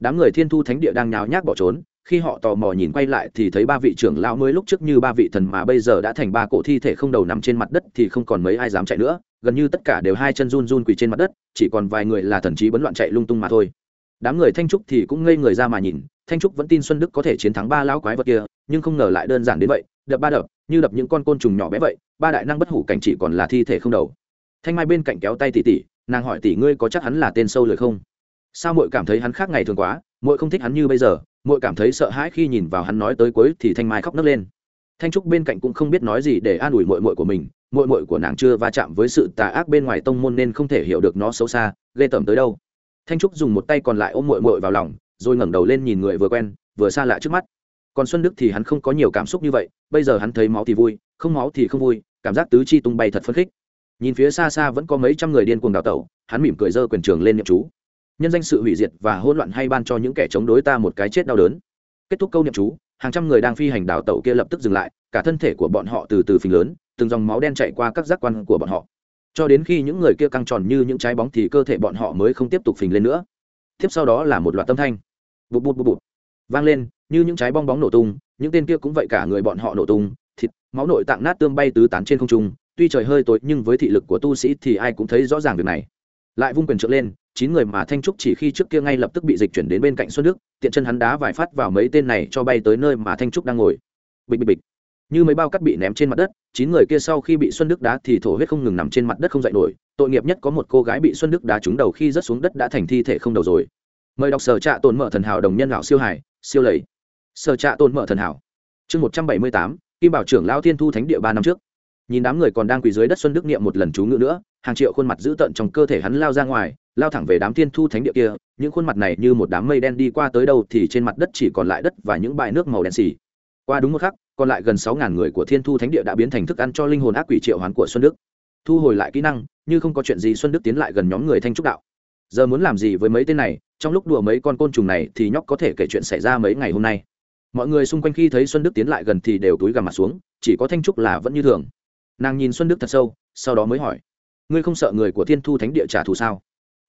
S1: Đám người thiên thu thánh địa đang nháo nhác bỏ trốn, khi họ tò mò nhìn quay lại thì thấy ba vị trưởng lão mới lúc trước như ba vị thần mà bây giờ đã thành ba cổ thi thể không đầu nằm trên mặt đất thì không còn mấy ai dám chạy nữa, gần như tất cả đều hai chân run run quỳ trên mặt đất, chỉ còn vài người là thần trí bấn loạn chạy lung tung mà thôi. Đám người thanh trúc thì cũng ngây người ra mà nhìn, thanh trúc vẫn tin xuân đức có thể chiến thắng ba lão quái vật kia, nhưng không ngờ lại đơn giản đến vậy, đập ba đập, như đập những con côn trùng nhỏ bé vậy, ba đại năng bất hủ cảnh chỉ còn là thi thể không đầu thanh mai bên cạnh kéo tay tỷ tỷ nàng hỏi tỷ ngươi có chắc hắn là tên sâu lời không? Sao muội cảm thấy hắn khác ngày thường quá, muội không thích hắn như bây giờ, muội cảm thấy sợ hãi khi nhìn vào hắn nói tới cuối thì thanh mai khóc nấc lên. Thanh trúc bên cạnh cũng không biết nói gì để an ủi muội muội của mình, muội muội của nàng chưa va chạm với sự tà ác bên ngoài tông môn nên không thể hiểu được nó xấu xa, ghê tởm tới đâu. Thanh trúc dùng một tay còn lại ôm muội muội vào lòng, rồi ngẩng đầu lên nhìn người vừa quen, vừa xa lạ trước mắt. Còn xuân đức thì hắn không có nhiều cảm xúc như vậy, bây giờ hắn thấy máu thì vui, không máu thì không vui, cảm giác tứ chi tung bay thật phấn khích nhìn phía xa xa vẫn có mấy trăm người điên cuồng đào tẩu, hắn mỉm cười dơ quyền trường lên niệm chú. Nhân danh sự hủy diệt và hỗn loạn hay ban cho những kẻ chống đối ta một cái chết đau đớn. Kết thúc câu niệm chú, hàng trăm người đang phi hành đào tẩu kia lập tức dừng lại, cả thân thể của bọn họ từ từ phình lớn, từng dòng máu đen chạy qua các giác quan của bọn họ. Cho đến khi những người kia căng tròn như những trái bóng thì cơ thể bọn họ mới không tiếp tục phình lên nữa. Tiếp sau đó là một loạt tâm thanh. Bụt bụt bụt bụt vang lên, như những trái bong bóng nổ tung, những tên kia cũng vậy cả người bọn họ nổ tung, thịt, máu nội tạng nát tương bay tứ tán trên không trung tuy trời hơi tối, nhưng với thị lực của tu sĩ thì ai cũng thấy rõ ràng việc này. Lại vung quyền trượng lên, chín người mà thanh trúc chỉ khi trước kia ngay lập tức bị dịch chuyển đến bên cạnh xuân đức, tiện chân hắn đá vài phát vào mấy tên này cho bay tới nơi mà thanh trúc đang ngồi. Bịch bịch bịch. Như mấy bao cắt bị ném trên mặt đất, chín người kia sau khi bị xuân đức đá thì thổ huyết không ngừng nằm trên mặt đất không dậy nổi. Tội nghiệp nhất có một cô gái bị xuân đức đá trúng đầu khi rớt xuống đất đã thành thi thể không đầu rồi. Mời đọc sở trạ tồn mở thần hảo đồng nhân lão siêu hải, siêu lầy. Sở trạ tôn mở thần hảo. Chương một trăm bảy mươi tám, kim bảo trưởng lao thiên thu thánh địa ba năm trước nhìn đám người còn đang quỳ dưới đất xuân đức niệm một lần chú ngữ nữa, hàng triệu khuôn mặt dữ tợn trong cơ thể hắn lao ra ngoài, lao thẳng về đám thiên thu thánh địa kia, những khuôn mặt này như một đám mây đen đi qua tới đâu thì trên mặt đất chỉ còn lại đất và những bãi nước màu đen xì. Qua đúng một khắc, còn lại gần sáu ngàn người của thiên thu thánh địa đã biến thành thức ăn cho linh hồn ác quỷ triệu hoán của xuân đức. Thu hồi lại kỹ năng, như không có chuyện gì xuân đức tiến lại gần nhóm người thanh trúc đạo. Giờ muốn làm gì với mấy tên này? Trong lúc đùa mấy con côn trùng này thì nhóc có thể kể chuyện xảy ra mấy ngày hôm nay. Mọi người xung quanh khi thấy xuân đức tiến lại gần thì đều túi gằm mặt xuống, chỉ có thanh trúc là vẫn như thường nàng nhìn xuân đức thật sâu, sau đó mới hỏi, ngươi không sợ người của thiên thu thánh địa trả thù sao?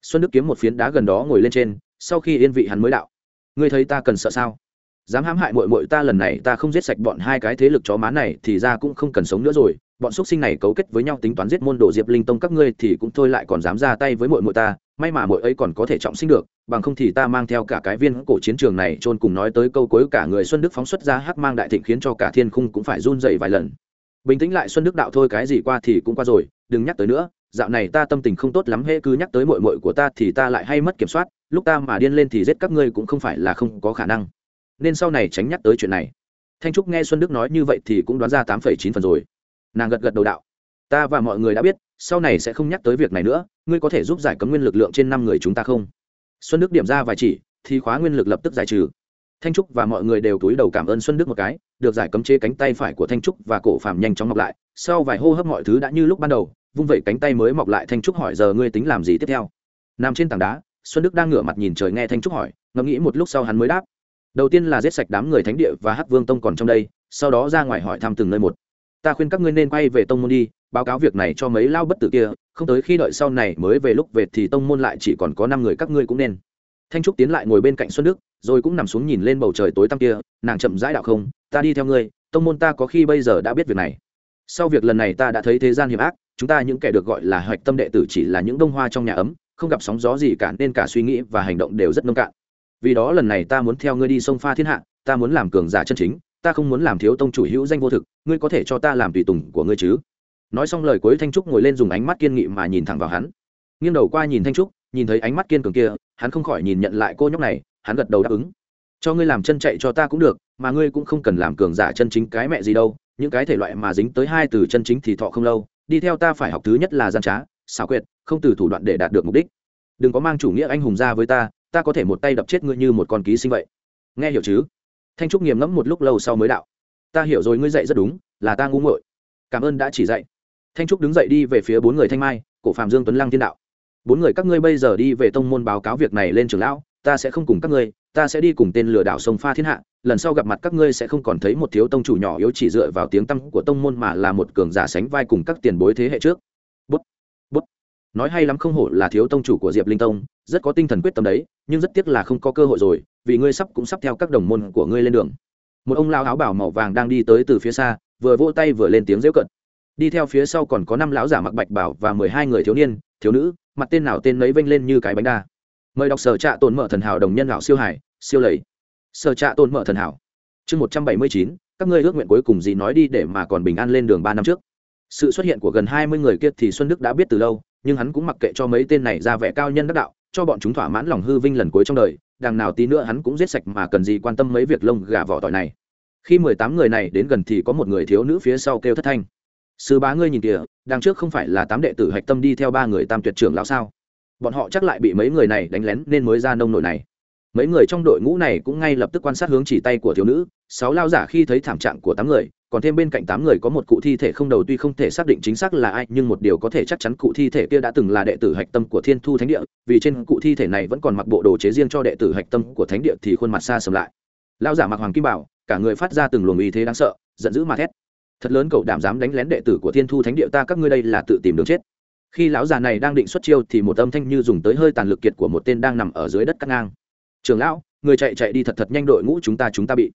S1: Xuân đức kiếm một phiến đá gần đó ngồi lên trên, sau khi yên vị hắn mới đạo, ngươi thấy ta cần sợ sao? Dám hãm hại mội mội ta lần này ta không giết sạch bọn hai cái thế lực chó má này thì ra cũng không cần sống nữa rồi. Bọn x sinh này cấu kết với nhau tính toán giết môn đồ diệp linh tông các ngươi thì cũng thôi lại còn dám ra tay với mội mội ta, may mà mội ấy còn có thể trọng sinh được, bằng không thì ta mang theo cả cái viên cổ chiến trường này trôn cùng nói tới câu cuối cả người xuân đức phóng xuất ra hắc mang đại thịnh khiến cho cả thiên khung cũng phải run dậy vài lần bình tĩnh lại xuân đức đạo thôi cái gì qua thì cũng qua rồi, đừng nhắc tới nữa, dạo này ta tâm tình không tốt lắm, hễ cứ nhắc tới mội mội của ta thì ta lại hay mất kiểm soát, lúc ta mà điên lên thì giết các ngươi cũng không phải là không có khả năng. Nên sau này tránh nhắc tới chuyện này. Thanh trúc nghe xuân đức nói như vậy thì cũng đoán ra tám phẩy chín phần rồi. Nàng gật gật đầu đạo. Ta và mọi người đã biết, sau này sẽ không nhắc tới việc này nữa, ngươi có thể giúp giải cấm nguyên lực lượng trên năm người chúng ta không? Xuân đức điểm ra vài chỉ, thì khóa nguyên lực lập tức giải trừ. Thanh trúc và mọi người đều túi đầu cảm ơn xuân đức một cái được giải cấm chế cánh tay phải của thanh trúc và cổ phạm nhanh chóng mọc lại. Sau vài hô hấp mọi thứ đã như lúc ban đầu, vung vẩy cánh tay mới mọc lại, thanh trúc hỏi, giờ ngươi tính làm gì tiếp theo? Nằm trên tảng đá, xuân đức đang ngửa mặt nhìn trời nghe thanh trúc hỏi, ngẫm nghĩ một lúc sau hắn mới đáp. Đầu tiên là giết sạch đám người thánh địa và hắc vương tông còn trong đây, sau đó ra ngoài hỏi thăm từng nơi một. Ta khuyên các ngươi nên quay về tông môn đi, báo cáo việc này cho mấy lao bất tử kia, không tới khi đợi sau này mới về lúc về thì tông môn lại chỉ còn có năm người các ngươi cũng nên thanh trúc tiến lại ngồi bên cạnh xuân đức, rồi cũng nằm xuống nhìn lên bầu trời tối tăm kia, nàng chậm rãi đạo không, ta đi theo ngươi, tông môn ta có khi bây giờ đã biết việc này. Sau việc lần này ta đã thấy thế gian hiểm ác, chúng ta những kẻ được gọi là hoạch tâm đệ tử chỉ là những đông hoa trong nhà ấm, không gặp sóng gió gì cả, nên cả suy nghĩ và hành động đều rất nông cạn. Vì đó lần này ta muốn theo ngươi đi sông pha thiên hạ, ta muốn làm cường giả chân chính, ta không muốn làm thiếu tông chủ hữu danh vô thực, ngươi có thể cho ta làm tùy tùng của ngươi chứ? Nói xong lời cuối, thanh trúc ngồi lên dùng ánh mắt kiên nghị mà nhìn thẳng vào hắn. Nghiêng đầu qua nhìn thanh trúc nhìn thấy ánh mắt kiên cường kia, hắn không khỏi nhìn nhận lại cô nhóc này, hắn gật đầu đáp ứng. Cho ngươi làm chân chạy cho ta cũng được, mà ngươi cũng không cần làm cường giả chân chính cái mẹ gì đâu, những cái thể loại mà dính tới hai từ chân chính thì thọ không lâu, đi theo ta phải học thứ nhất là gian trá, xảo quyệt, không từ thủ đoạn để đạt được mục đích. Đừng có mang chủ nghĩa anh hùng ra với ta ta có thể một tay đập chết ngươi như một con ký sinh vậy. Nghe hiểu chứ? Thanh trúc nghiềm ngẫm một lúc lâu sau mới đạo. Ta hiểu rồi, ngươi dạy rất đúng, là ta ngu muội. Cảm ơn đã chỉ dạy. Thanh trúc đứng dậy đi về phía bốn người thanh mai, cổ phạm dương tuấn lăng thiên đạo bốn người các ngươi bây giờ đi về tông môn báo cáo việc này lên trường lão, ta sẽ không cùng các ngươi, ta sẽ đi cùng tên lừa đảo sông pha thiên hạ, lần sau gặp mặt các ngươi sẽ không còn thấy một thiếu tông chủ nhỏ yếu chỉ dựa vào tiếng tăm của tông môn mà là một cường giả sánh vai cùng các tiền bối thế hệ trước. Bút bút. Nói hay lắm không hổ là thiếu tông chủ của diệp linh tông, rất có tinh thần quyết tâm đấy, nhưng rất tiếc là không có cơ hội rồi, vì ngươi sắp cũng sắp theo các đồng môn của ngươi lên đường. Một ông lao áo bảo màu vàng đang đi tới từ phía xa, vừa vỗ tay vừa lên tiếng rêu cận đi theo phía sau còn có năm lão giả mặc bạch bảo và mười hai người thiếu niên, thiếu nữ mặt tên nào tên nấy vênh lên như cái bánh đa. Mời đọc sở trạ tồn mở thần hảo đồng nhân lão siêu hải, siêu lầy. Sở trạ tồn mở thần hảo. Chương một trăm bảy mươi chín, các ngươi ước nguyện cuối cùng gì nói đi để mà còn bình an lên đường ba năm trước. Sự xuất hiện của gần hai mươi người kia thì xuân đức đã biết từ lâu, nhưng hắn cũng mặc kệ cho mấy tên này ra vẻ cao nhân đắc đạo, cho bọn chúng thỏa mãn lòng hư vinh lần cuối trong đời, đằng nào tí nữa hắn cũng giết sạch mà cần gì quan tâm mấy việc lông gà vỏ tỏi này. Khi mười tám người này đến gần thì có một người thiếu nữ phía sau kêu thất thanh sư bá ngươi nhìn kìa, đằng trước không phải là tám đệ tử hạch tâm đi theo ba người tam tuyệt trưởng lão sao? Bọn họ chắc lại bị mấy người này đánh lén nên mới ra nông nổi này. Mấy người trong đội ngũ này cũng ngay lập tức quan sát hướng chỉ tay của thiếu nữ, sáu lao giả khi thấy thảm trạng của tám người, còn thêm bên cạnh tám người có một cụ thi thể không đầu tuy không thể xác định chính xác là ai, nhưng một điều có thể chắc chắn cụ thi thể kia đã từng là đệ tử hạch tâm của thiên thu thánh địa, vì trên cụ thi thể này vẫn còn mặc bộ đồ chế riêng cho đệ tử hạch tâm của thánh địa thì khuôn mặt xa sầm lại. Lao giả mặc hoàng kim bảo, cả người phát ra từng luồng uy thế đáng sợ, giận dữ mà thét thật lớn cậu đảm dám đánh lén đệ tử của thiên thu thánh địa ta, các ngươi đây là tự tìm đường chết. Khi lão già này đang định xuất chiêu thì một âm thanh như dùng tới hơi tàn lực kiệt của một tên đang nằm ở dưới đất cắt ngang. Trường lão, người chạy chạy đi thật thật nhanh đội ngũ chúng ta chúng ta bị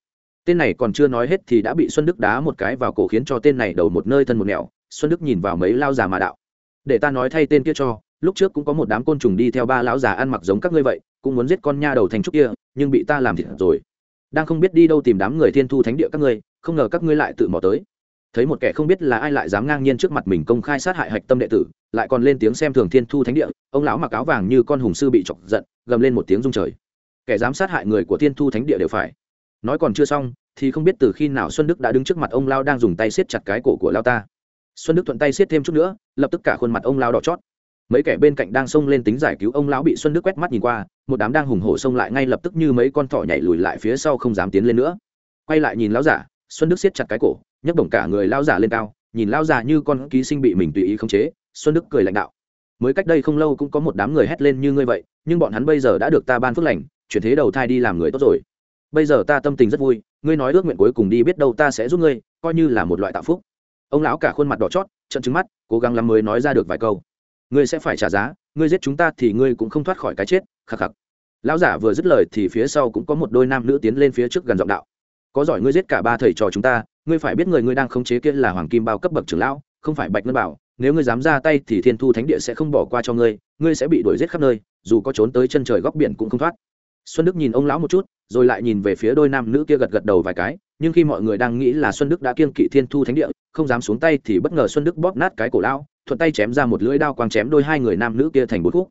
S1: tên này còn chưa nói hết thì đã bị xuân đức đá một cái vào cổ khiến cho tên này đầu một nơi thân một nẻo. Xuân đức nhìn vào mấy lao già mà đạo, để ta nói thay tên kia cho, lúc trước cũng có một đám côn trùng đi theo ba lão già ăn mặc giống các ngươi vậy, cũng muốn giết con nha đầu thành trúc kia, nhưng bị ta làm thịt rồi. Đang không biết đi đâu tìm đám người thiên thu thánh địa các ngươi, không ngờ các ngươi lại tự mò tới thấy một kẻ không biết là ai lại dám ngang nhiên trước mặt mình công khai sát hại hạch tâm đệ tử, lại còn lên tiếng xem thường thiên thu thánh địa, ông lão mặc áo vàng như con hùng sư bị chọc giận, gầm lên một tiếng rung trời. Kẻ dám sát hại người của thiên thu thánh địa đều phải. Nói còn chưa xong, thì không biết từ khi nào xuân đức đã đứng trước mặt ông lao đang dùng tay siết chặt cái cổ của lao ta. Xuân đức thuận tay siết thêm chút nữa, lập tức cả khuôn mặt ông lao đỏ chót. Mấy kẻ bên cạnh đang xông lên tính giải cứu ông lão bị xuân đức quét mắt nhìn qua, một đám đang hùng hổ xông lại ngay lập tức như mấy con thỏ nhảy lùi lại phía sau không dám tiến lên nữa. Quay lại nhìn lão giả, xuân đức siết chặt cái cổ nhấc bổng cả người lao giả lên cao, nhìn lao giả như con ký sinh bị mình tùy ý khống chế, xuân đức cười lãnh đạo. Mới cách đây không lâu cũng có một đám người hét lên như ngươi vậy, nhưng bọn hắn bây giờ đã được ta ban phước lành, chuyển thế đầu thai đi làm người tốt rồi. Bây giờ ta tâm tình rất vui, ngươi nói ước nguyện cuối cùng đi biết đâu ta sẽ giúp ngươi, coi như là một loại tạo phúc. Ông lão cả khuôn mặt đỏ chót trận trứng mắt, cố gắng lắm mới nói ra được vài câu. Ngươi sẽ phải trả giá, ngươi giết chúng ta thì ngươi cũng không thoát khỏi cái chết, khắc khắc. Lão giả vừa dứt lời thì phía sau cũng có một đôi nam nữ tiến lên phía trước gần giọng đạo có giỏi ngươi giết cả ba thầy trò chúng ta, ngươi phải biết người ngươi đang khống chế kia là hoàng kim bao cấp bậc trưởng lão, không phải bạch ngân bảo. Nếu ngươi dám ra tay thì thiên thu thánh địa sẽ không bỏ qua cho ngươi ngươi sẽ bị đuổi giết khắp nơi, dù có trốn tới chân trời góc biển cũng không thoát. Xuân đức nhìn ông lão một chút, rồi lại nhìn về phía đôi nam nữ kia gật gật đầu vài cái, nhưng khi mọi người đang nghĩ là xuân đức đã kiên kỵ thiên thu thánh địa, không dám xuống tay thì bất ngờ xuân đức bóp nát cái cổ lão, thuận tay chém ra một lưỡi đao quang chém đôi hai người nam nữ kia thành bốn khúc.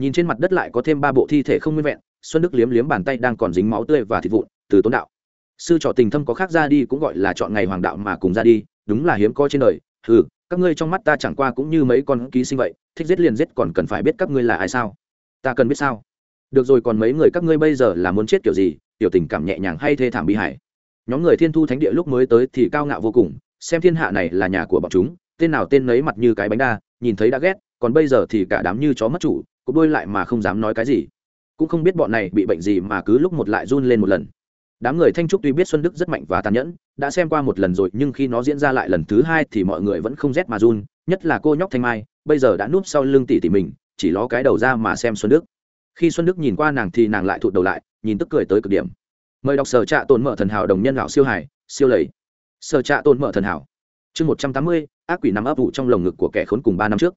S1: Nhìn trên mặt đất lại có thêm ba bộ thi thể không nguyên vẹn, xuân đức liếm liếm bàn tay đang còn dính máu tươi và thịt vụn, từ tốn đạo sư trò tình thâm có khác ra đi cũng gọi là chọn ngày hoàng đạo mà cùng ra đi, đúng là hiếm có trên đời. Ừ các ngươi trong mắt ta chẳng qua cũng như mấy con ký sinh vậy, thích giết liền giết còn cần phải biết các ngươi là ai sao? Ta cần biết sao? Được rồi, còn mấy người các ngươi bây giờ là muốn chết kiểu gì? Tiểu tình cảm nhẹ nhàng hay thê thảm bi hại nhóm người thiên thu thánh địa lúc mới tới thì cao ngạo vô cùng, xem thiên hạ này là nhà của bọn chúng, tên nào tên nấy mặt như cái bánh đa, nhìn thấy đã ghét, còn bây giờ thì cả đám như chó mất chủ cũng đôi lại mà không dám nói cái gì. Cũng không biết bọn này bị bệnh gì mà cứ lúc một lại run lên một lần đám người thanh trúc tuy biết xuân đức rất mạnh và tàn nhẫn, đã xem qua một lần rồi, nhưng khi nó diễn ra lại lần thứ hai thì mọi người vẫn không rét mà run, nhất là cô nhóc thanh mai, bây giờ đã núp sau lưng tỷ tỷ mình, chỉ ló cái đầu ra mà xem xuân đức. Khi xuân đức nhìn qua nàng thì nàng lại thụt đầu lại, nhìn tức cười tới cực điểm. Mời đọc sở trạ tồn mở thần hảo đồng nhân lão siêu hải siêu lầy. Sở trạ tồn mở thần hảo. Chương một trăm tám mươi, ác quỷ nằm ấp ủ trong lồng ngực của kẻ khốn cùng ba năm trước.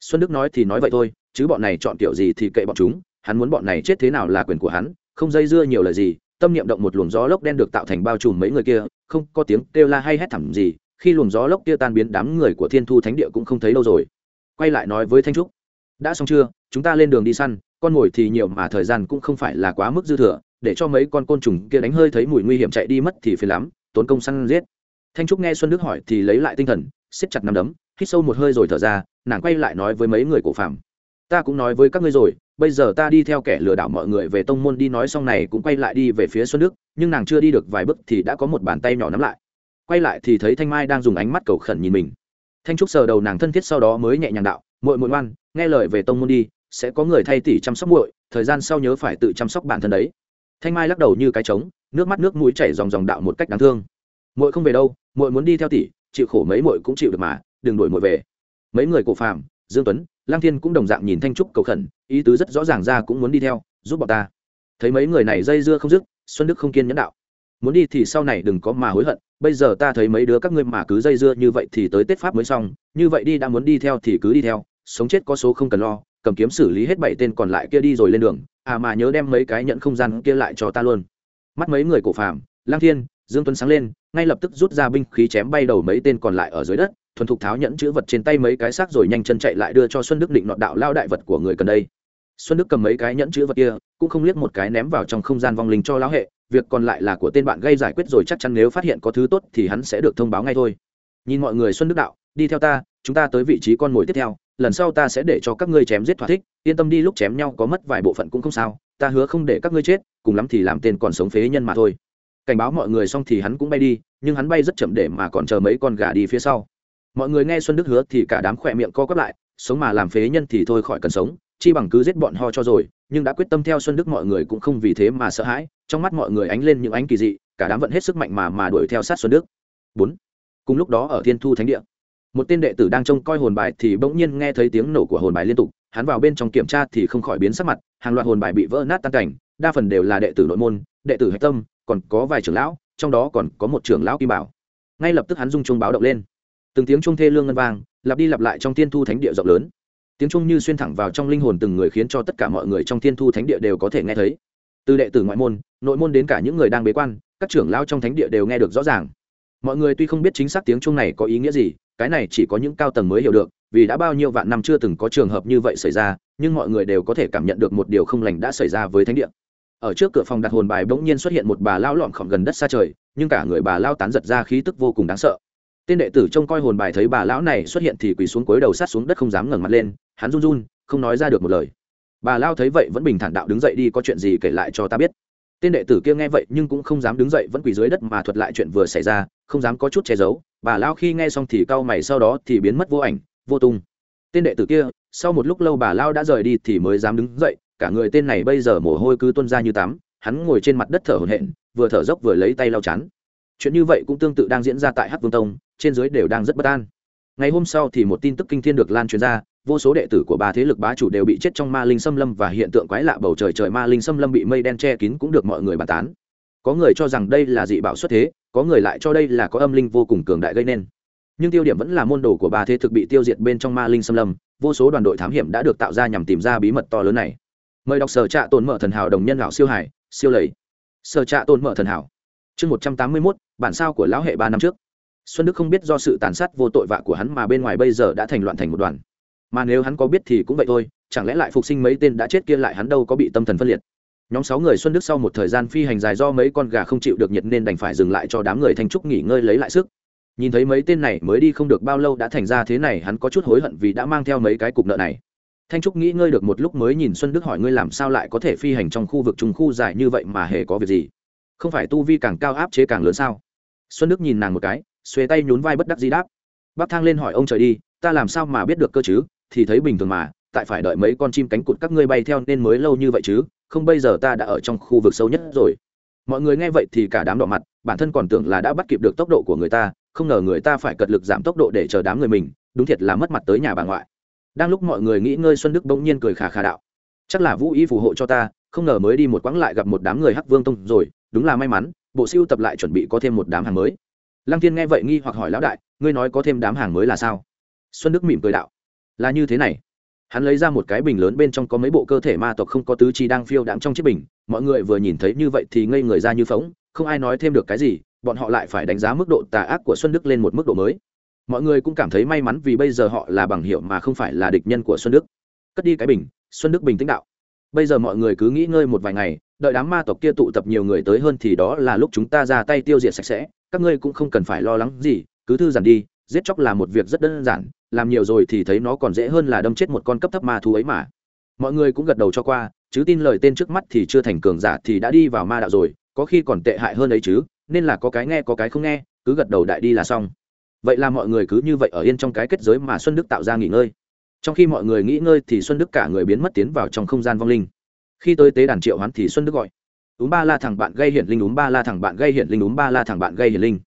S1: Xuân đức nói thì nói vậy thôi, chứ bọn này chọn kiểu gì thì kệ bọn chúng, hắn muốn bọn này chết thế nào là quyền của hắn, không dây dưa nhiều lời gì tâm niệm động một luồng gió lốc đen được tạo thành bao trùm mấy người kia, không có tiếng kêu la hay hét thảm gì, khi luồng gió lốc kia tan biến, đám người của thiên thu thánh địa cũng không thấy đâu rồi. Quay lại nói với thanh trúc, đã xong chưa? Chúng ta lên đường đi săn, con mồi thì nhiều mà thời gian cũng không phải là quá mức dư thừa, để cho mấy con côn trùng kia đánh hơi thấy mùi nguy hiểm chạy đi mất thì phiền lắm, tốn công săn giết. Thanh trúc nghe xuân đức hỏi thì lấy lại tinh thần, siết chặt nắm đấm, hít sâu một hơi rồi thở ra, nàng quay lại nói với mấy người cổ phạm ta cũng nói với các ngươi rồi bây giờ ta đi theo kẻ lừa đảo mọi người về tông môn đi nói xong này cũng quay lại đi về phía xuân đức, nhưng nàng chưa đi được vài bước thì đã có một bàn tay nhỏ nắm lại. Quay lại thì thấy thanh mai đang dùng ánh mắt cầu khẩn nhìn mình. Thanh trúc sờ đầu nàng thân thiết sau đó mới nhẹ nhàng đạo, muội muội ngoan, nghe lời về tông môn đi, sẽ có người thay tỷ chăm sóc muội, thời gian sau nhớ phải tự chăm sóc bản thân đấy. Thanh mai lắc đầu như cái trống, nước mắt nước mũi chảy dòng dòng đạo một cách đáng thương. Muội không về đâu, muội muốn đi theo tỷ, chịu khổ mấy muội cũng chịu được mà, đừng đuổi muội về. Mấy người cổ phàm, dương tuấn lang thiên cũng đồng dạng nhìn thanh trúc cầu khẩn, ý tứ rất rõ ràng ra cũng muốn đi theo, giúp bọn ta. Thấy mấy người này dây dưa không dứt, xuân đức không kiên nhẫn đạo. Muốn đi thì sau này đừng có mà hối hận, bây giờ ta thấy mấy đứa các ngươi mà cứ dây dưa như vậy thì tới tết pháp mới xong, như vậy đi đã muốn đi theo thì cứ đi theo, sống chết có số không cần lo, cầm kiếm xử lý hết bảy tên còn lại kia đi rồi lên đường à mà nhớ đem mấy cái nhận không gian kia lại cho ta luôn. Mắt mấy người cổ phàm lang thiên, dương tuấn sáng lên, ngay lập tức rút ra binh khí chém bay đầu mấy tên còn lại ở dưới đất thuần thục tháo nhẫn chữ vật trên tay mấy cái xác rồi nhanh chân chạy lại đưa cho xuân đức định nọt đạo lao đại vật của người cần đây. Xuân đức cầm mấy cái nhẫn chữ vật kia, cũng không liếc một cái ném vào trong không gian vong linh cho lão hệ, việc còn lại là của tên bạn gây giải quyết rồi chắc chắn nếu phát hiện có thứ tốt thì hắn sẽ được thông báo ngay thôi. Nhìn mọi người xuân đức đạo, đi theo ta, chúng ta tới vị trí con mồi tiếp theo, lần sau ta sẽ để cho các ngươi chém giết thỏa thích, yên tâm đi lúc chém nhau có mất vài bộ phận cũng không sao, ta hứa không để các ngươi chết, cùng lắm thì làm tên còn sống phế nhân mà thôi. Cảnh báo mọi người xong thì hắn cũng bay đi, nhưng hắn bay rất chậm để mà còn chờ mấy con gà đi phía sau mọi người nghe xuân đức hứa thì cả đám khỏe miệng co quắp lại, sống mà làm phế nhân thì thôi khỏi cần sống, chi bằng cứ giết bọn ho cho rồi, nhưng đã quyết tâm theo xuân đức mọi người cũng không vì thế mà sợ hãi, trong mắt mọi người ánh lên những ánh kỳ dị, cả đám vẫn hết sức mạnh mà mà đuổi theo sát xuân đức. Bốn. Cùng lúc đó ở thiên thu thánh địa, một tên đệ tử đang trông coi hồn bài thì bỗng nhiên nghe thấy tiếng nổ của hồn bài liên tục, hắn vào bên trong kiểm tra thì không khỏi biến sắc mặt, hàng loạt hồn bài bị vỡ nát tan cảnh, đa phần đều là đệ tử nội môn, đệ tử hạch tâm, còn có vài trưởng lão, trong đó còn có một trưởng lão kim bảo. Ngay lập tức hắn rung chuông báo động lên từng tiếng trung thê lương ngân vang, lặp đi lặp lại trong thiên thu thánh địa rộng lớn. Tiếng trung như xuyên thẳng vào trong linh hồn từng người khiến cho tất cả mọi người trong thiên thu thánh địa đều có thể nghe thấy. Từ đệ tử ngoại môn, nội môn đến cả những người đang bế quan, các trưởng lao trong thánh địa đều nghe được rõ ràng. Mọi người tuy không biết chính xác tiếng trung này có ý nghĩa gì, cái này chỉ có những cao tầng mới hiểu được, vì đã bao nhiêu vạn năm chưa từng có trường hợp như vậy xảy ra, nhưng mọi người đều có thể cảm nhận được một điều không lành đã xảy ra với thánh địa. Ở trước cửa phòng đặt hồn bài bỗng nhiên xuất hiện một bà lao lọn khỏng gần đất xa trời, nhưng cả người bà lao tán giật ra khí tức vô cùng đáng sợ tên đệ tử trông coi hồn bài thấy bà lão này xuất hiện thì quỳ xuống cối đầu sát xuống đất không dám ngẩng mặt lên, hắn run run, không nói ra được một lời. Bà lao thấy vậy vẫn bình thản đạo đứng dậy đi, có chuyện gì kể lại cho ta biết. Tên đệ tử kia nghe vậy nhưng cũng không dám đứng dậy, vẫn quỳ dưới đất mà thuật lại chuyện vừa xảy ra, không dám có chút che giấu. Bà lao khi nghe xong thì cau mày, sau đó thì biến mất vô ảnh, vô tung. Tên đệ tử kia, sau một lúc lâu bà lao đã rời đi thì mới dám đứng dậy, cả người tên này bây giờ mồ hôi cứ tuôn ra như tắm, hắn ngồi trên mặt đất thở hổn hển, vừa thở dốc vừa lấy tay lau chán. Chuyện như vậy cũng tương tự đang diễn ra tại hắc vương tông trên dưới đều đang rất bất an. Ngày hôm sau thì một tin tức kinh thiên được lan truyền ra, vô số đệ tử của ba thế lực bá chủ đều bị chết trong ma linh xâm lâm và hiện tượng quái lạ bầu trời trời ma linh xâm lâm bị mây đen che kín cũng được mọi người bàn tán. Có người cho rằng đây là dị bảo xuất thế, có người lại cho đây là có âm linh vô cùng cường đại gây nên. Nhưng tiêu điểm vẫn là môn đồ của ba thế thực bị tiêu diệt bên trong ma linh xâm lâm, vô số đoàn đội thám hiểm đã được tạo ra nhằm tìm ra bí mật to lớn này. Mời đọc sở trạ tồn mở thần hảo đồng nhân lão siêu hải, siêu lầy. Sở trạ tồn mở thần hảo. Chương một trăm tám mươi mốt, bản sao của lão hệ ba năm trước xuân đức không biết do sự tàn sát vô tội vạ của hắn mà bên ngoài bây giờ đã thành loạn thành một đoàn. Mà nếu hắn có biết thì cũng vậy thôi, chẳng lẽ lại phục sinh mấy tên đã chết kia lại hắn đâu có bị tâm thần phân liệt. Nhóm sáu người xuân đức sau một thời gian phi hành dài do mấy con gà không chịu được nhiệt nên đành phải dừng lại cho đám người thanh trúc nghỉ ngơi lấy lại sức. Nhìn thấy mấy tên này mới đi không được bao lâu đã thành ra thế này, hắn có chút hối hận vì đã mang theo mấy cái cục nợ này. Thanh trúc nghĩ ngơi được một lúc mới nhìn xuân đức hỏi ngươi làm sao lại có thể phi hành trong khu vực trùng khu dài như vậy mà hề có việc gì? Không phải tu vi càng cao áp chế càng lớn sao? Xuân đức nhìn nàng một cái xuề tay nhún vai bất đắc di đáp. Bác thang lên hỏi ông trời đi, ta làm sao mà biết được cơ chứ? Thì thấy bình thường mà, tại phải đợi mấy con chim cánh cụt các ngươi bay theo nên mới lâu như vậy chứ, không bây giờ ta đã ở trong khu vực sâu nhất rồi. Mọi người nghe vậy thì cả đám đỏ mặt, bản thân còn tưởng là đã bắt kịp được tốc độ của người ta, không ngờ người ta phải cật lực giảm tốc độ để chờ đám người mình, đúng thiệt là mất mặt tới nhà bà ngoại. Đang lúc mọi người nghĩ ngơi xuân đức bỗng nhiên cười khà khà đạo. Chắc là vũ Y phù hộ cho ta, không ngờ mới đi một quãng lại gặp một đám người hắc vương tông rồi, đúng là may mắn, bộ siêu tập lại chuẩn bị có thêm một đám hàng mới lăng thiên nghe vậy nghi hoặc hỏi lão đại, ngươi nói có thêm đám hàng mới là sao? Xuân đức mỉm cười đạo, là như thế này. Hắn lấy ra một cái bình lớn bên trong có mấy bộ cơ thể ma tộc không có tứ chi đang phiêu đãng trong chiếc bình. Mọi người vừa nhìn thấy như vậy thì ngây người ra như phóng không ai nói thêm được cái gì, bọn họ lại phải đánh giá mức độ tà ác của xuân đức lên một mức độ mới. Mọi người cũng cảm thấy may mắn vì bây giờ họ là bằng hiệu mà không phải là địch nhân của xuân đức. Cất đi cái bình, xuân đức bình tĩnh đạo. Bây giờ mọi người cứ nghĩ ngơi một vài ngày, đợi đám ma tộc kia tụ tập nhiều người tới hơn thì đó là lúc chúng ta ra tay tiêu diệt sạch sẽ các ngươi cũng không cần phải lo lắng gì, cứ thư giản đi, giết chóc là một việc rất đơn giản, làm nhiều rồi thì thấy nó còn dễ hơn là đâm chết một con cấp thấp ma thú ấy mà. Mọi người cũng gật đầu cho qua, chứ tin lời tên trước mắt thì chưa thành cường giả thì đã đi vào ma đạo rồi, có khi còn tệ hại hơn ấy chứ, nên là có cái nghe, có cái không nghe, cứ gật đầu đại đi là xong. Vậy là mọi người cứ như vậy ở yên trong cái kết giới mà xuân đức tạo ra nghỉ ngơi. Trong khi mọi người nghỉ ngơi thì xuân đức cả người biến mất tiến vào trong không gian vong linh. Khi tới tế đàn triệu hoán thì xuân đức gọi úm ba la thằng bạn gây hiển linh úm ba la thằng bạn gây hiển linh úm ba la thằng bạn gây hiển linh.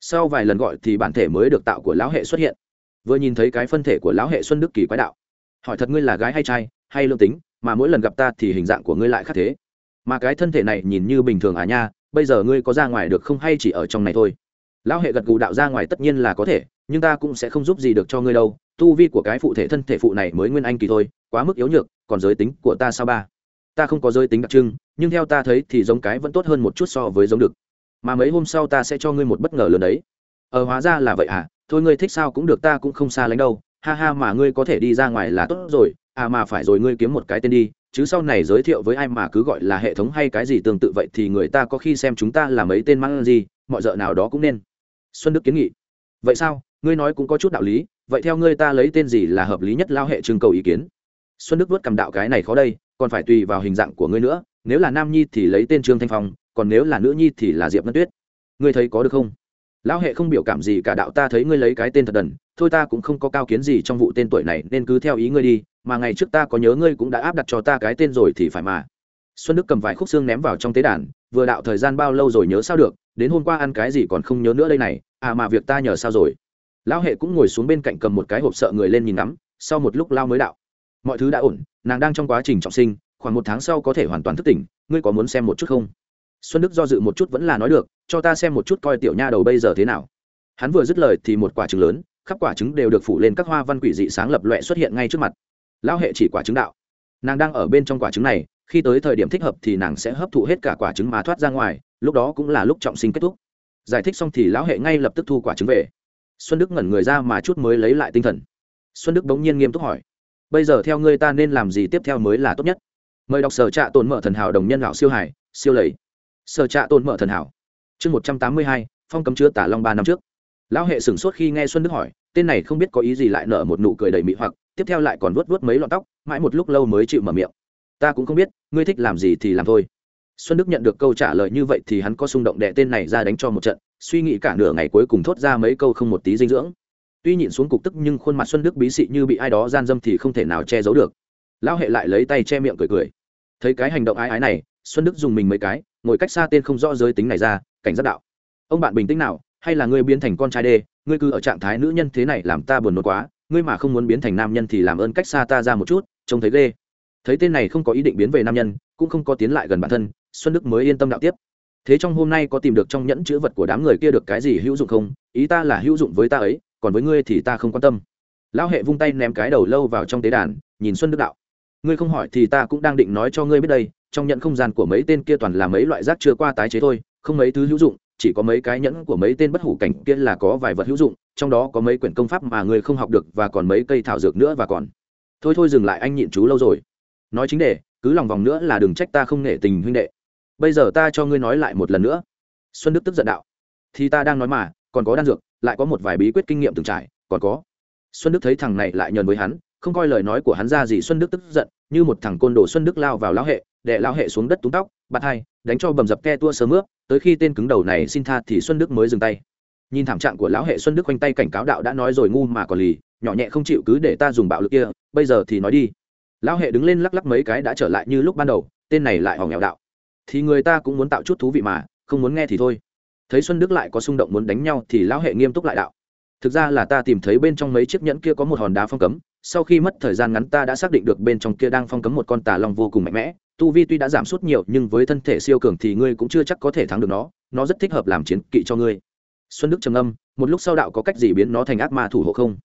S1: Sau vài lần gọi thì bản thể mới được tạo của lão hệ xuất hiện. Vừa nhìn thấy cái phân thể của lão hệ xuân đức kỳ quái đạo. Hỏi thật ngươi là gái hay trai, hay lương tính, mà mỗi lần gặp ta thì hình dạng của ngươi lại khác thế. Mà cái thân thể này nhìn như bình thường à nha, bây giờ ngươi có ra ngoài được không hay chỉ ở trong này thôi? Lão hệ gật gù đạo ra ngoài tất nhiên là có thể, nhưng ta cũng sẽ không giúp gì được cho ngươi đâu. Tu vi của cái phụ thể thân thể phụ này mới nguyên anh kỳ thôi, quá mức yếu nhược, còn giới tính của ta sao ba? Ta không có giới tính đặc trưng, nhưng theo ta thấy thì giống cái vẫn tốt hơn một chút so với giống được. mà mấy hôm sau ta sẽ cho ngươi một bất ngờ lớn đấy. Ờ hóa ra là vậy à? Thôi ngươi thích sao cũng được, ta cũng không xa lánh đâu. Ha ha, mà ngươi có thể đi ra ngoài là tốt rồi. À mà phải rồi, ngươi kiếm một cái tên đi. Chứ sau này giới thiệu với ai mà cứ gọi là hệ thống hay cái gì tương tự vậy thì người ta có khi xem chúng ta là mấy tên mang gì, mọi d nào đó cũng nên. Xuân đức kiến nghị. Vậy sao? Ngươi nói cũng có chút đạo lý. Vậy theo ngươi ta lấy tên gì là hợp lý nhất? Lao hệ trưng cầu ý kiến. Xuân đức vớt cầm đạo cái này khó đây còn phải tùy vào hình dạng của ngươi nữa, nếu là nam nhi thì lấy tên trương thanh phong, còn nếu là nữ nhi thì là diệp ngân tuyết. Ngươi thấy có được không? Lão hệ không biểu cảm gì cả đạo ta thấy ngươi lấy cái tên thật đần, thôi ta cũng không có cao kiến gì trong vụ tên tuổi này, nên cứ theo ý ngươi đi, mà ngày trước ta có nhớ ngươi cũng đã áp đặt cho ta cái tên rồi thì phải mà. Xuân đức cầm vài khúc xương ném vào trong tế đàn, vừa đạo thời gian bao lâu rồi nhớ sao được, đến hôm qua ăn cái gì còn không nhớ nữa đây này à mà việc ta nhờ sao rồi. Lão hệ cũng ngồi xuống bên cạnh cầm một cái hộp sợ người lên nhìn ngắm, sau một lúc lao mới đạo mọi thứ đã ổn, nàng đang trong quá trình trọng sinh, khoảng một tháng sau có thể hoàn toàn thức tỉnh, ngươi có muốn xem một chút không? Xuân đức do dự một chút vẫn là nói được, cho ta xem một chút coi tiểu nha đầu bây giờ thế nào. Hắn vừa dứt lời thì một quả trứng lớn, khắp quả trứng đều được phủ lên các hoa văn quỷ dị sáng lập loẹ xuất hiện ngay trước mặt. Lão hệ chỉ quả trứng đạo. Nàng đang ở bên trong quả trứng này, khi tới thời điểm thích hợp thì nàng sẽ hấp thụ hết cả quả trứng mà thoát ra ngoài, lúc đó cũng là lúc trọng sinh kết thúc. Giải thích xong thì lão hệ ngay lập tức thu quả trứng về. Xuân đức ngẩn người ra mà chút mới lấy lại tinh thần. Xuân đức bỗng nhiên nghiêm túc hỏi bây giờ theo ngươi ta nên làm gì tiếp theo mới là tốt nhất? Mời đọc sở trạ tồn mở thần hảo đồng nhân lão siêu hải, siêu lầy. Sở trạ tồn mở thần hảo. Chương một trăm tám mươi hai, phong cấm chứa tả long ba năm trước. Lão hệ sửng sốt khi nghe xuân đức hỏi, tên này không biết có ý gì lại nở một nụ cười đầy mị hoặc, tiếp theo lại còn vuốt vuốt mấy lọn tóc, mãi một lúc lâu mới chịu mở miệng. Ta cũng không biết, ngươi thích làm gì thì làm thôi. Xuân đức nhận được câu trả lời như vậy thì hắn có xung động đệ tên này ra đánh cho một trận, suy nghĩ cả nửa ngày cuối cùng thốt ra mấy câu không một tí dinh dưỡng tuy nhịn xuống cục tức nhưng khuôn mặt xuân đức bí xị như bị ai đó gian dâm thì không thể nào che giấu được. Lão hệ lại lấy tay che miệng cười cười. Thấy cái hành động ái ái này, xuân đức dùng mình mấy cái, ngồi cách xa tên không rõ giới tính này ra, cảnh giác đạo. Ông bạn bình tĩnh nào, hay là ngươi biến thành con trai đê, ngươi cứ ở trạng thái nữ nhân thế này làm ta buồn nôn quá, ngươi mà không muốn biến thành nam nhân thì làm ơn cách xa ta ra một chút, trông thấy ghê. Thấy tên này không có ý định biến về nam nhân, cũng không có tiến lại gần bản thân, xuân đức mới yên tâm đạo tiếp. Thế trong hôm nay có tìm được trong nhẫn chữ vật của đám người kia được cái gì hữu dụng không? Ý ta là hữu dụng với ta ấy còn với ngươi thì ta không quan tâm. Lão hệ vung tay ném cái đầu lâu vào trong tế đàn, nhìn xuân đức đạo. Ngươi không hỏi thì ta cũng đang định nói cho ngươi biết đây, trong nhận không gian của mấy tên kia toàn là mấy loại rác chưa qua tái chế thôi, không mấy thứ hữu dụng, chỉ có mấy cái nhẫn của mấy tên bất hủ cảnh kia là có vài vật hữu dụng, trong đó có mấy quyển công pháp mà ngươi không học được và còn mấy cây thảo dược nữa và còn. Thôi thôi dừng lại anh nhịn chú lâu rồi. Nói chính đề, cứ lòng vòng nữa là đừng trách ta không nể tình huynh đệ. Bây giờ ta cho ngươi nói lại một lần nữa. Xuân đức tức giận đạo. Thì ta đang nói mà, còn có đan dược lại có một vài bí quyết kinh nghiệm từng trải, còn có. Xuân đức thấy thằng này lại nhờn với hắn, không coi lời nói của hắn ra gì xuân đức tức giận, như một thằng côn đồ xuân đức lao vào lão hệ đệ lão hệ xuống đất túng tóc bắt hai, đánh cho bầm dập ke tua sớm mướp, tới khi tên cứng đầu này xin tha thì xuân đức mới dừng tay. Nhìn thảm trạng của lão hệ xuân đức quanh tay cảnh cáo đạo đã nói rồi ngu mà còn lì, nhỏ nhẹ không chịu cứ để ta dùng bạo lực kia, bây giờ thì nói đi. Lão hệ đứng lên lắc lắc mấy cái đã trở lại như lúc ban đầu, tên này lại hỏng nghèo đạo. Thì người ta cũng muốn tạo chút thú vị mà, không muốn nghe thì thôi thấy xuân đức lại có xung động muốn đánh nhau thì lão hệ nghiêm túc lại đạo. Thực ra là ta tìm thấy bên trong mấy chiếc nhẫn kia có một hòn đá phong cấm, sau khi mất thời gian ngắn ta đã xác định được bên trong kia đang phong cấm một con tà long vô cùng mạnh mẽ, tu vi tuy đã giảm sút nhiều nhưng với thân thể siêu cường thì ngươi cũng chưa chắc có thể thắng được nó nó rất thích hợp làm chiến kỵ cho ngươi. Xuân đức trầm âm một lúc sau đạo có cách gì biến nó thành ác ma thủ hộ không?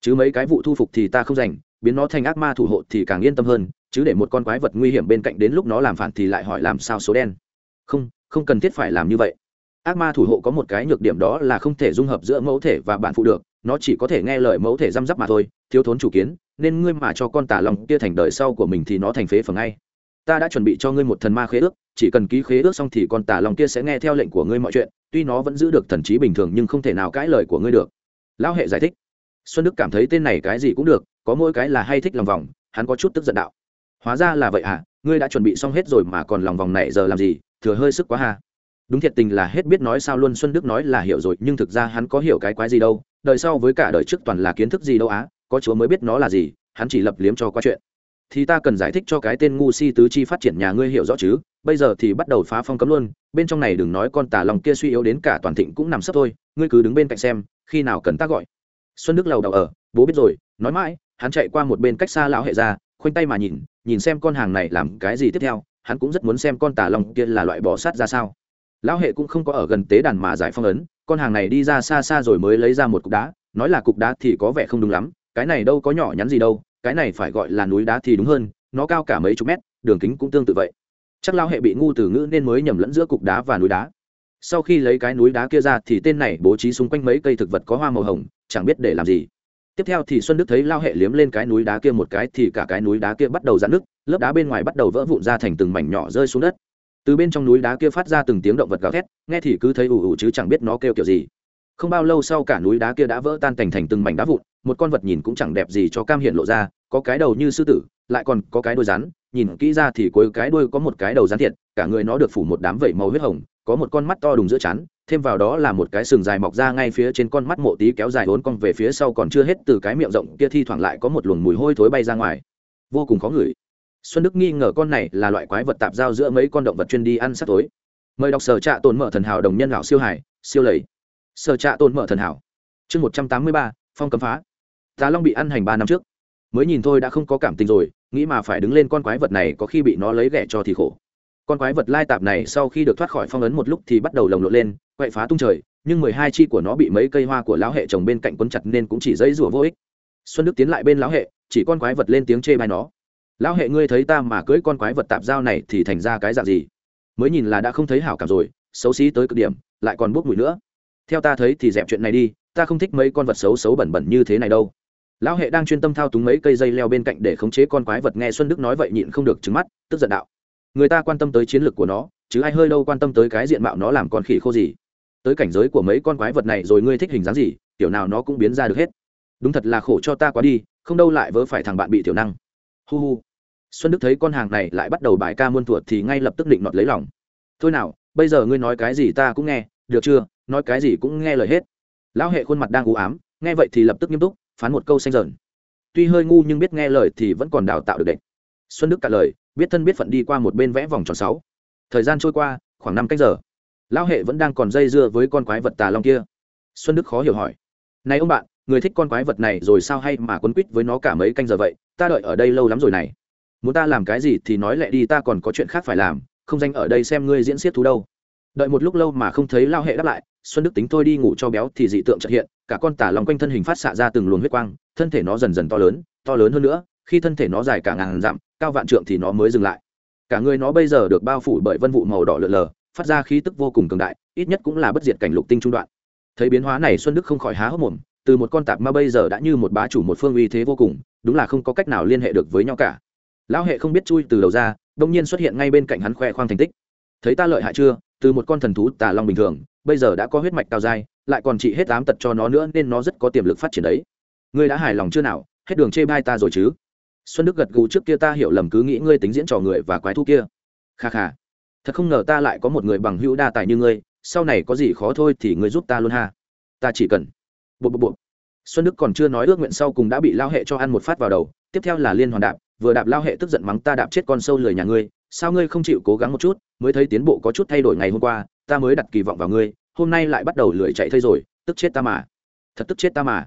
S1: Chứ mấy cái vụ thu phục thì ta không dành biến nó thành ác ma thủ hộ thì càng yên tâm hơn, chứ để một con quái vật nguy hiểm bên cạnh đến lúc nó làm phản thì lại hỏi làm sao số đen. Không không cần thiết phải làm như vậy ác ma thủ hộ có một cái nhược điểm đó là không thể dung hợp giữa mẫu thể và bản phụ được, nó chỉ có thể nghe lời mẫu thể răm rắp mà thôi, thiếu thốn chủ kiến, nên ngươi mà cho con tà lòng kia thành đời sau của mình thì nó thành phế phần ngay. Ta đã chuẩn bị cho ngươi một thần ma khế ước, chỉ cần ký khế ước xong thì con tà lòng kia sẽ nghe theo lệnh của ngươi mọi chuyện, tuy nó vẫn giữ được thần trí bình thường nhưng không thể nào cãi lời của ngươi được. Lão hệ giải thích. Xuân đức cảm thấy tên này cái gì cũng được, có mỗi cái là hay thích lòng vòng, hắn có chút tức giận đạo. Hóa ra là vậy à ngươi đã chuẩn bị xong hết rồi mà còn lòng vòng này giờ làm gì, thừa hơi sức quá ha đúng thiệt tình là hết biết nói sao luôn xuân đức nói là hiểu rồi, nhưng thực ra hắn có hiểu cái quái gì đâu. Đời sau với cả đời trước toàn là kiến thức gì đâu á, có chúa mới biết nó là gì, hắn chỉ lập liếm cho qua chuyện. Thì ta cần giải thích cho cái tên ngu si tứ chi phát triển nhà ngươi hiểu rõ chứ. Bây giờ thì bắt đầu phá phong cấm luôn, bên trong này đừng nói con tà lòng kia suy yếu đến cả toàn thịnh cũng nằm sấp thôi, ngươi cứ đứng bên cạnh xem, khi nào cần ta gọi. Xuân đức lầu đầu ở, bố biết rồi, nói mãi, hắn chạy qua một bên cách xa lão hệ ra, khoanh tay mà nhìn nhìn xem con hàng này làm cái gì tiếp theo, hắn cũng rất muốn xem con tà long kia là loại bỏ sát ra sao lão hệ cũng không có ở gần tế đàn mà giải phong ấn con hàng này đi ra xa xa rồi mới lấy ra một cục đá nói là cục đá thì có vẻ không đúng lắm cái này đâu có nhỏ nhắn gì đâu cái này phải gọi là núi đá thì đúng hơn nó cao cả mấy chục mét đường kính cũng tương tự vậy. Chắc lão hệ bị ngu từ ngữ nên mới nhầm lẫn giữa cục đá và núi đá. Sau khi lấy cái núi đá kia ra thì tên này bố trí xung quanh mấy cây thực vật có hoa màu hồng chẳng biết để làm gì. Tiếp theo thì xuân đức thấy lao hệ liếm lên cái núi đá kia một cái thì cả cái núi đá kia bắt đầu dạn nứt, lớp đá bên ngoài bắt đầu vỡ vụn ra thành từng mảnh nhỏ rơi xuống đất từ bên trong núi đá kia phát ra từng tiếng động vật gào thét, nghe thì cứ thấy ù ù chứ chẳng biết nó kêu kiểu gì. Không bao lâu sau cả núi đá kia đã vỡ tan thành thành từng mảnh đá vụn, một con vật nhìn cũng chẳng đẹp gì cho cam hiện lộ ra, có cái đầu như sư tử, lại còn có cái đuôi rắn, nhìn kỹ ra thì cuối cái đuôi có một cái đầu rắn thiệt, cả người nó được phủ một đám vẩy màu huyết hồng, có một con mắt to đùng giữa chắn thêm vào đó là một cái sừng dài mọc ra ngay phía trên con mắt mộ tí kéo dài vốn cong về phía sau còn chưa hết, từ cái miệng rộng kia thi thoảng lại có một luồng mùi hôi thối bay ra ngoài. Vô cùng khó ngửi xuân đức nghi ngờ con này là loại quái vật tạp giao giữa mấy con động vật chuyên đi ăn sắp tối. Mời đọc sở trạ tồn mở thần hảo đồng nhân lão siêu hải, siêu lầy. Sở trạ tồn mở thần hảo. Chương một trăm tám mươi ba, phong cấm phá. Tà long bị ăn hành ba năm trước. Mới nhìn thôi đã không có cảm tình rồi, nghĩ mà phải đứng lên con quái vật này có khi bị nó lấy ghẻ cho thì khổ. Con quái vật lai tạp này sau khi được thoát khỏi phong ấn một lúc thì bắt đầu lồng lộn lên, quậy phá tung trời, nhưng mười hai chi của nó bị mấy cây hoa của lão hệ trồng bên cạnh quấn chặt nên cũng chỉ dây rủa vô ích. Xuân đức tiến lại bên lão hệ, chỉ con quái vật lên tiếng chê bai nó lão hệ ngươi thấy ta mà cưới con quái vật tạp dao này thì thành ra cái dạng gì? Mới nhìn là đã không thấy hảo cảm rồi, xấu xí tới cực điểm, lại còn bốc mùi nữa. Theo ta thấy thì dẹp chuyện này đi, ta không thích mấy con vật xấu xấu bẩn bẩn như thế này đâu. Lão hệ đang chuyên tâm thao túng mấy cây dây leo bên cạnh để khống chế con quái vật, nghe xuân đức nói vậy nhịn không được trứng mắt, tức giận đạo. Người ta quan tâm tới chiến lược của nó, chứ ai hơi đâu quan tâm tới cái diện mạo nó làm con khỉ khô gì. Tới cảnh giới của mấy con quái vật này rồi ngươi thích hình dáng gì, tiểu nào nó cũng biến ra được hết. Đúng thật là khổ cho ta quá đi, không đâu lại vớ phải thằng bạn bị tiểu năng. Hu hu xuân đức thấy con hàng này lại bắt đầu bài ca muôn thuột thì ngay lập tức định nọt lấy lòng. Thôi nào, bây giờ ngươi nói cái gì ta cũng nghe, được chưa? Nói cái gì cũng nghe lời hết. Lão hệ khuôn mặt đang u ám, nghe vậy thì lập tức nghiêm túc, phán một câu xanh dởn. tuy hơi ngu nhưng biết nghe lời thì vẫn còn đào tạo được đệm xuân đức cả lời, biết thân biết phận đi qua một bên vẽ vòng tròn sáu. Thời gian trôi qua, khoảng năm cách giờ. Lão hệ vẫn đang còn dây dưa với con quái vật tà long kia. Xuân đức khó hiểu hỏi. Này ông bạn, người thích con quái vật này rồi sao hay mà quấn quýt với nó cả mấy canh giờ vậy? Ta đợi ở đây lâu lắm rồi này muốn ta làm cái gì thì nói lẹ đi, ta còn có chuyện khác phải làm, không danh ở đây xem ngươi diễn xiết thú đâu. Đợi một lúc lâu mà không thấy lao hệ đáp lại, xuân đức tính thôi đi ngủ cho béo thì dị tượng trật hiện, cả con tả lòng quanh thân hình phát xạ ra từng luồng huyết quang, thân thể nó dần dần to lớn to lớn hơn nữa, khi thân thể nó dài cả ngàn dặm, cao vạn trượng thì nó mới dừng lại. Cả người nó bây giờ được bao phủ bởi vân vụ màu đỏ lượn lờ, phát ra khí tức vô cùng cường đại, ít nhất cũng là bất diệt cảnh lục tinh trung đoạn. Thấy biến hóa này, xuân đức không khỏi há hốc mồm, từ một con tạp ma bây giờ đã như một bá chủ một phương uy thế vô cùng, đúng là không có cách nào liên hệ được với nhau cả lão hệ không biết chui từ đầu ra đông nhiên xuất hiện ngay bên cạnh hắn khoe khoang thành tích. Thấy ta lợi hại chưa? Từ một con thần thú tà long bình thường, bây giờ đã có huyết mạch cao dai, lại còn trị hết tám tật cho nó nữa nên nó rất có tiềm lực phát triển đấy. Ngươi đã hài lòng chưa nào? Hết đường chê bai ta rồi chứ? Xuân đức gật gù trước kia ta hiểu lầm cứ nghĩ ngươi tính diễn trò người và quái thú kia. Kha kha. Thật không ngờ ta lại có một người bằng hữu đa tài như ngươi, sau này có gì khó thôi thì ngươi giúp ta luôn ha. Ta chỉ cần. Bộ bộ bộ xuân đức còn chưa nói ước nguyện sau cùng đã bị lao hệ cho ăn một phát vào đầu, tiếp theo là liên hoàn đạp vừa đạp lao hệ tức giận mắng ta đạp chết con sâu lười nhà ngươi, sao ngươi không chịu cố gắng một chút, mới thấy tiến bộ có chút thay đổi ngày hôm qua, ta mới đặt kỳ vọng vào ngươi, hôm nay lại bắt đầu lười chạy thây rồi, tức chết ta mà. Thật tức chết ta mà.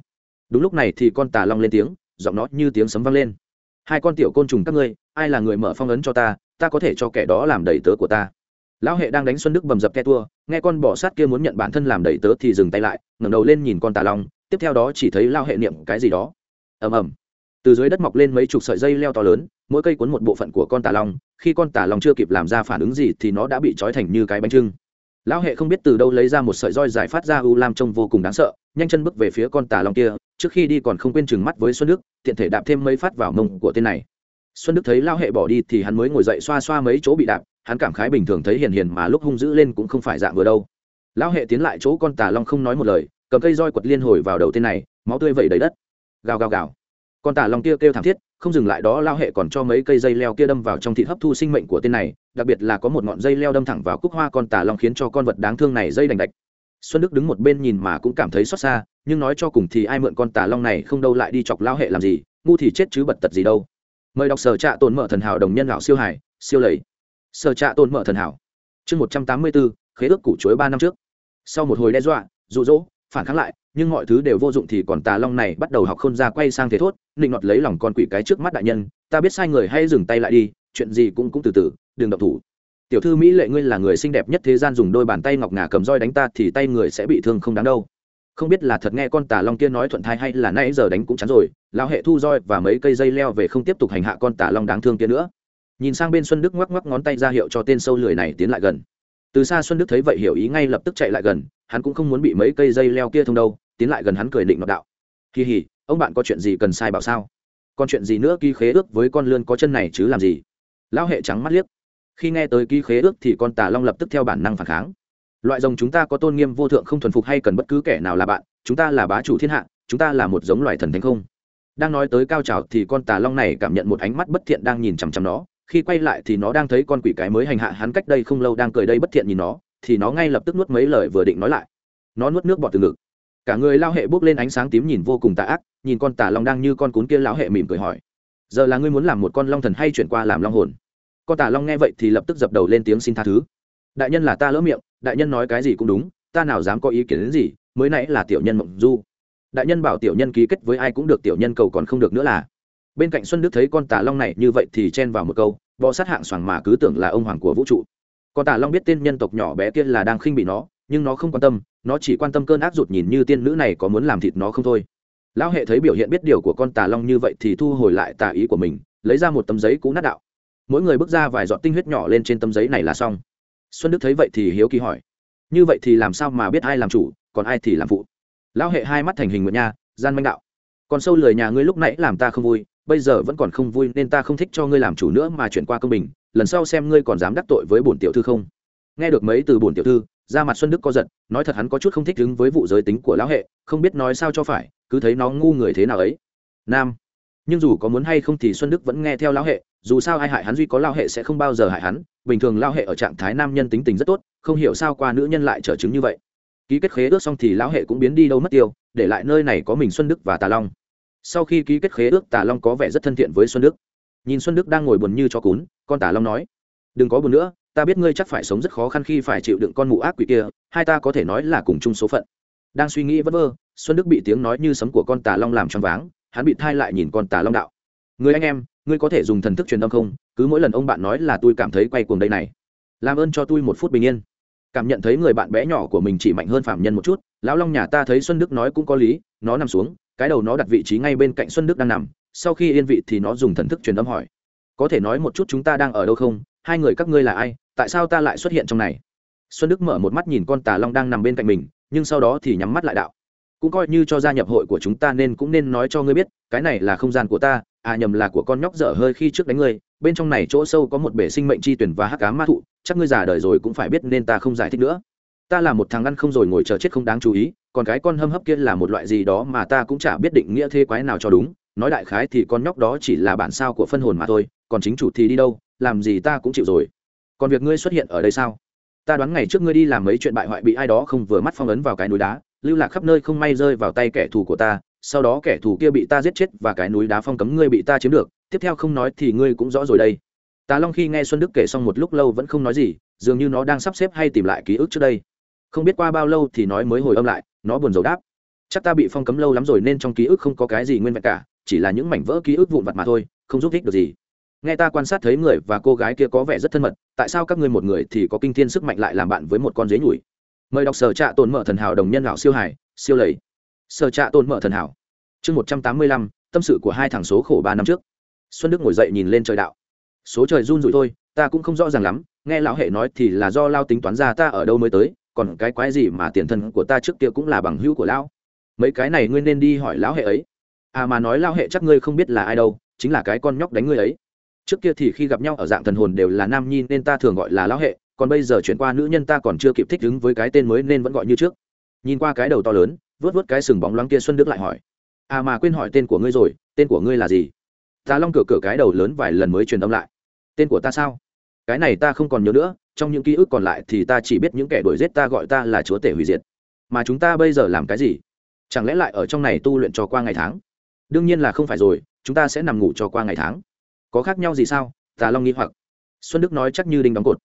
S1: Đúng lúc này thì con tà long lên tiếng, giọng nó như tiếng sấm vang lên. Hai con tiểu côn trùng các ngươi, ai là người mở phong ấn cho ta ta có thể cho kẻ đó làm đầy tớ của ta. Lão hệ đang đánh xuân đức bầm dập ke tua, nghe con bỏ sát kia muốn nhận bản thân làm đầy tớ thì dừng tay lại, ngẩng đầu lên nhìn con tà long, tiếp theo đó chỉ thấy lao hệ niệm cái gì đó. Ầm ầm từ dưới đất mọc lên mấy chục sợi dây leo to lớn, mỗi cây cuốn một bộ phận của con tà long, khi con tà long chưa kịp làm ra phản ứng gì thì nó đã bị trói thành như cái bánh trưng. Lão hệ không biết từ đâu lấy ra một sợi roi giải phát ra u lam trông vô cùng đáng sợ, nhanh chân bước về phía con tà long kia, trước khi đi còn không quên chừng mắt với xuân đức, tiện thể đạp thêm mấy phát vào mông của tên này. Xuân đức thấy lão hệ bỏ đi thì hắn mới ngồi dậy xoa xoa mấy chỗ bị đạp, hắn cảm khái bình thường thấy hiền hiền mà lúc hung dữ lên cũng không phải dạng vừa đâu. Lão hệ tiến lại chỗ con tà long không nói một lời, cầm cây roi quật liên hồi vào đầu tên này, máu tươi vẩy đầy đất. Gào gào gào con tà long kia kêu thảm thiết, không dừng lại đó lao hệ còn cho mấy cây dây leo kia đâm vào trong thịt hấp thu sinh mệnh của tên này, đặc biệt là có một ngọn dây leo đâm thẳng vào cúc hoa con tà long khiến cho con vật đáng thương này dây đành đạch. Xuân đức đứng một bên nhìn mà cũng cảm thấy xót xa, nhưng nói cho cùng thì ai mượn con tà long này không đâu lại đi chọc lao hệ làm gì, ngu thì chết chứ bật tật gì đâu. Mời đọc sở trạ tồn mở thần hảo đồng nhân lão siêu hải siêu lầy. Sở trạ tồn mở thần hảo. Chương một trăm tám mươi bốn khế ước củ chuối ba năm trước. Sau một hồi đe dọa, rụ rỗ, phản kháng lại nhưng mọi thứ đều vô dụng thì còn tà long này bắt đầu học khôn ra quay sang thế thốt định nọt lấy lòng con quỷ cái trước mắt đại nhân, ta biết sai người hay dừng tay lại đi, chuyện gì cũng cũng từ từ, đừng động thủ. Tiểu thư mỹ lệ ngươi là người xinh đẹp nhất thế gian dùng đôi bàn tay ngọc ngà cầm roi đánh ta thì tay người sẽ bị thương không đáng đâu. Không biết là thật nghe con tà long kia nói thuận thai hay là nãy giờ đánh cũng chắn rồi lao hệ thu roi và mấy cây dây leo về không tiếp tục hành hạ con tà long đáng thương kia nữa. Nhìn sang bên xuân đức ngoắc ngoắc ngón tay ra hiệu cho tên sâu lười này tiến lại gần. Từ xa xuân đức thấy vậy hiểu ý ngay lập tức chạy lại gần, hắn cũng không muốn bị mấy cây dây leo kia thông đâu tiến lại gần hắn cười định nọc đạo. Kỳ hỉ ông bạn có chuyện gì cần sai bảo sao? Còn chuyện gì nữa ký khế ước với con lươn có chân này chứ làm gì? Lão hệ trắng mắt liếc. Khi nghe tới ký khế ước thì con tà long lập tức theo bản năng phản kháng. Loại rồng chúng ta có tôn nghiêm vô thượng không thuần phục hay cần bất cứ kẻ nào là bạn, chúng ta là bá chủ thiên hạ, chúng ta là một giống loài thần thánh không? Đang nói tới cao trào thì con tà long này cảm nhận một ánh mắt bất thiện đang nhìn chằm chằm nó. Khi quay lại thì nó đang thấy con quỷ cái mới hành hạ hắn cách đây không lâu đang cười đây bất thiện nhìn nó, thì nó ngay lập tức nuốt mấy lời vừa định nói lại. Nó nuốt nước bọt từ ngực cả người lao hệ bốc lên ánh sáng tím nhìn vô cùng tà ác, nhìn con tà long đang như con cún kia lão hệ mỉm cười hỏi, giờ là ngươi muốn làm một con long thần hay chuyển qua làm long hồn? Con tà long nghe vậy thì lập tức dập đầu lên tiếng xin tha thứ, đại nhân là ta lỡ miệng, đại nhân nói cái gì cũng đúng, ta nào dám có ý kiến đến gì, mới nãy là tiểu nhân mộng du. Đại nhân bảo tiểu nhân ký kết với ai cũng được, tiểu nhân cầu còn không được nữa là. Bên cạnh xuân đức thấy con tà long này như vậy thì chen vào một câu bọ sát hạng xoàng mà cứ tưởng là ông hoàng của vũ trụ. Con tà long biết tên nhân tộc nhỏ bé kia là đang khinh bị nó nhưng nó không quan tâm, nó chỉ quan tâm cơn ác rụt nhìn như tiên nữ này có muốn làm thịt nó không thôi. Lão hệ thấy biểu hiện biết điều của con tà long như vậy thì thu hồi lại tà ý của mình, lấy ra một tấm giấy cũ nát đạo. Mỗi người bước ra vài giọt tinh huyết nhỏ lên trên tấm giấy này là xong. Xuân đức thấy vậy thì hiếu kỳ hỏi, như vậy thì làm sao mà biết ai làm chủ, còn ai thì làm phụ? Lão hệ hai mắt thành hình nguyện nha, gian manh đạo, còn sâu lời nhà ngươi lúc nãy làm ta không vui, bây giờ vẫn còn không vui nên ta không thích cho ngươi làm chủ nữa mà chuyển qua công bình, lần sau xem ngươi còn dám đắc tội với bổn tiểu thư không? Nghe được mấy từ bổn tiểu thư ra mặt xuân đức co giật, nói thật hắn có chút không thích đứng với vụ giới tính của lão hệ, không biết nói sao cho phải, cứ thấy nó ngu người thế nào ấy. Nam, nhưng dù có muốn hay không thì xuân đức vẫn nghe theo lão hệ, dù sao ai hại hắn duy có lao hệ sẽ không bao giờ hại hắn, bình thường lao hệ ở trạng thái nam nhân tính tình rất tốt, không hiểu sao qua nữ nhân lại trở chứng như vậy. Ký kết khế ước xong thì lão hệ cũng biến đi đâu mất tiêu, để lại nơi này có mình xuân đức và tà long. Sau khi ký kết khế ước, tà long có vẻ rất thân thiện với xuân đức. Nhìn xuân đức đang ngồi buồn như cho cún, con tà long nói, đừng có buồn nữa ta biết ngươi chắc phải sống rất khó khăn khi phải chịu đựng con mụ ác quỷ kia, hai ta có thể nói là cùng chung số phận. Đang suy nghĩ vất vơ, xuân đức bị tiếng nói như sấm của con tà long làm choáng váng, hắn bị thai lại nhìn con tà long đạo. Người anh em, ngươi có thể dùng thần thức truyền âm không? Cứ mỗi lần ông bạn nói là tôi cảm thấy quay cuồng đây này. Làm ơn cho tôi một phút bình yên. Cảm nhận thấy người bạn bé nhỏ của mình chỉ mạnh hơn phạm nhân một chút, lão long nhà ta thấy xuân đức nói cũng có lý, nó nằm xuống, cái đầu nó đặt vị trí ngay bên cạnh xuân đức đang nằm, sau khi yên vị thì nó dùng thần thức truyền âm hỏi. Có thể nói một chút chúng ta đang ở đâu không? Hai người các ngươi là ai? Tại sao ta lại xuất hiện trong này? Xuân đức mở một mắt nhìn con tà long đang nằm bên cạnh mình, nhưng sau đó thì nhắm mắt lại đạo. Cũng coi như cho gia nhập hội của chúng ta nên cũng nên nói cho ngươi biết, cái này là không gian của ta à nhầm là của con nhóc dở hơi khi trước đánh ngươi. Bên trong này chỗ sâu có một bể sinh mệnh chi tuyển và hắc cá ma thụ, chắc ngươi già đời rồi cũng phải biết nên ta không giải thích nữa. Ta là một thằng ăn không rồi ngồi chờ chết không đáng chú ý, còn cái con hâm hấp kia là một loại gì đó mà ta cũng chả biết định nghĩa thế quái nào cho đúng. Nói đại khái thì con nhóc đó chỉ là bản sao của phân hồn mà thôi, còn chính chủ thì đi đâu, làm gì ta cũng chịu rồi còn việc ngươi xuất hiện ở đây sao? Ta đoán ngày trước ngươi đi làm mấy chuyện bại hoại bị ai đó không vừa mắt phong ấn vào cái núi đá, lưu lạc khắp nơi không may rơi vào tay kẻ thù của ta, sau đó kẻ thù kia bị ta giết chết và cái núi đá phong cấm ngươi bị ta chiếm được, tiếp theo không nói thì ngươi cũng rõ rồi đây. Tà long khi nghe xuân đức kể xong một lúc lâu vẫn không nói gì, dường như nó đang sắp xếp hay tìm lại ký ức trước đây. Không biết qua bao lâu thì nói mới hồi âm lại, nó buồn rầu đáp. Chắc ta bị phong cấm lâu lắm rồi nên trong ký ức không có cái gì nguyên vẹn cả, chỉ là những mảnh vỡ ký ức vụn vặt mà thôi, không giúp ích được gì nghe ta quan sát thấy người và cô gái kia có vẻ rất thân mật, tại sao các ngươi một người thì có kinh thiên sức mạnh lại làm bạn với một con dế nhủi? Mời đọc sở trạ tồn mở thần hảo đồng nhân lão siêu hải siêu lầy. Sở trạ tồn mở thần hảo. Chương một trăm tám mươi lăm, tâm sự của hai thằng số khổ ba năm trước. Xuân đức ngồi dậy nhìn lên trời đạo. Số trời run rủi thôi, ta cũng không rõ ràng lắm, nghe lão hệ nói thì là do lao tính toán ra ta ở đâu mới tới, còn cái quái gì mà tiền thân của ta trước kia cũng là bằng hữu của lão? Mấy cái này ngươi nên đi hỏi lão hệ ấy. À mà nói lão hệ chắc ngươi không biết là ai đâu, chính là cái con nhóc đánh ngươi ấy trước kia thì khi gặp nhau ở dạng thần hồn đều là nam nhi nên ta thường gọi là lão hệ, còn bây giờ chuyển qua nữ nhân ta còn chưa kịp thích ứng với cái tên mới nên vẫn gọi như trước. Nhìn qua cái đầu to lớn vớt vớt cái sừng bóng loáng kia xuân đức lại hỏi à mà quên hỏi tên của ngươi rồi, tên của ngươi là gì? Ta long cửa cửa cái đầu lớn vài lần mới truyền âm lại, tên của ta sao? Cái này ta không còn nhớ nữa, trong những ký ức còn lại thì ta chỉ biết những kẻ đuổi giết ta gọi ta là chúa tể hủy diệt. Mà chúng ta bây giờ làm cái gì? Chẳng lẽ lại ở trong này tu luyện cho qua ngày tháng? Đương nhiên là không phải rồi, chúng ta sẽ nằm ngủ cho qua ngày tháng có khác nhau gì sao? Tà long nghĩ hoặc. Xuân đức nói chắc như đinh đóng cột.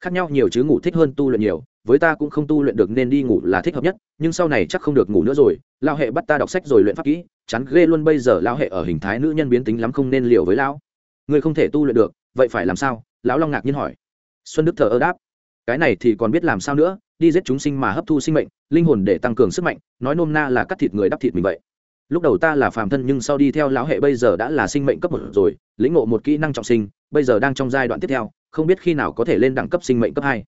S1: Khác nhau nhiều chứ ngủ thích hơn tu luyện nhiều, với ta cũng không tu luyện được nên đi ngủ là thích hợp nhất, nhưng sau này chắc không được ngủ nữa rồi lao hệ bắt ta đọc sách rồi luyện pháp kỹ chắn ghê luôn bây giờ lao hệ ở hình thái nữ nhân biến tính lắm không nên liều với lão. Người không thể tu luyện được, vậy phải làm sao? Lão long ngạc nhiên hỏi. Xuân đức thờ ơ đáp. Cái này thì còn biết làm sao nữa, đi giết chúng sinh mà hấp thu sinh mệnh, linh hồn để tăng cường sức mạnh, nói nôm na là cắt thịt người đắp thịt mình vậy lúc đầu ta là phàm thân nhưng sau đi theo lão hệ bây giờ đã là sinh mệnh cấp một rồi, lĩnh ngộ một kỹ năng trọng sinh, bây giờ đang trong giai đoạn tiếp theo, không biết khi nào có thể lên đẳng cấp sinh mệnh cấp hai.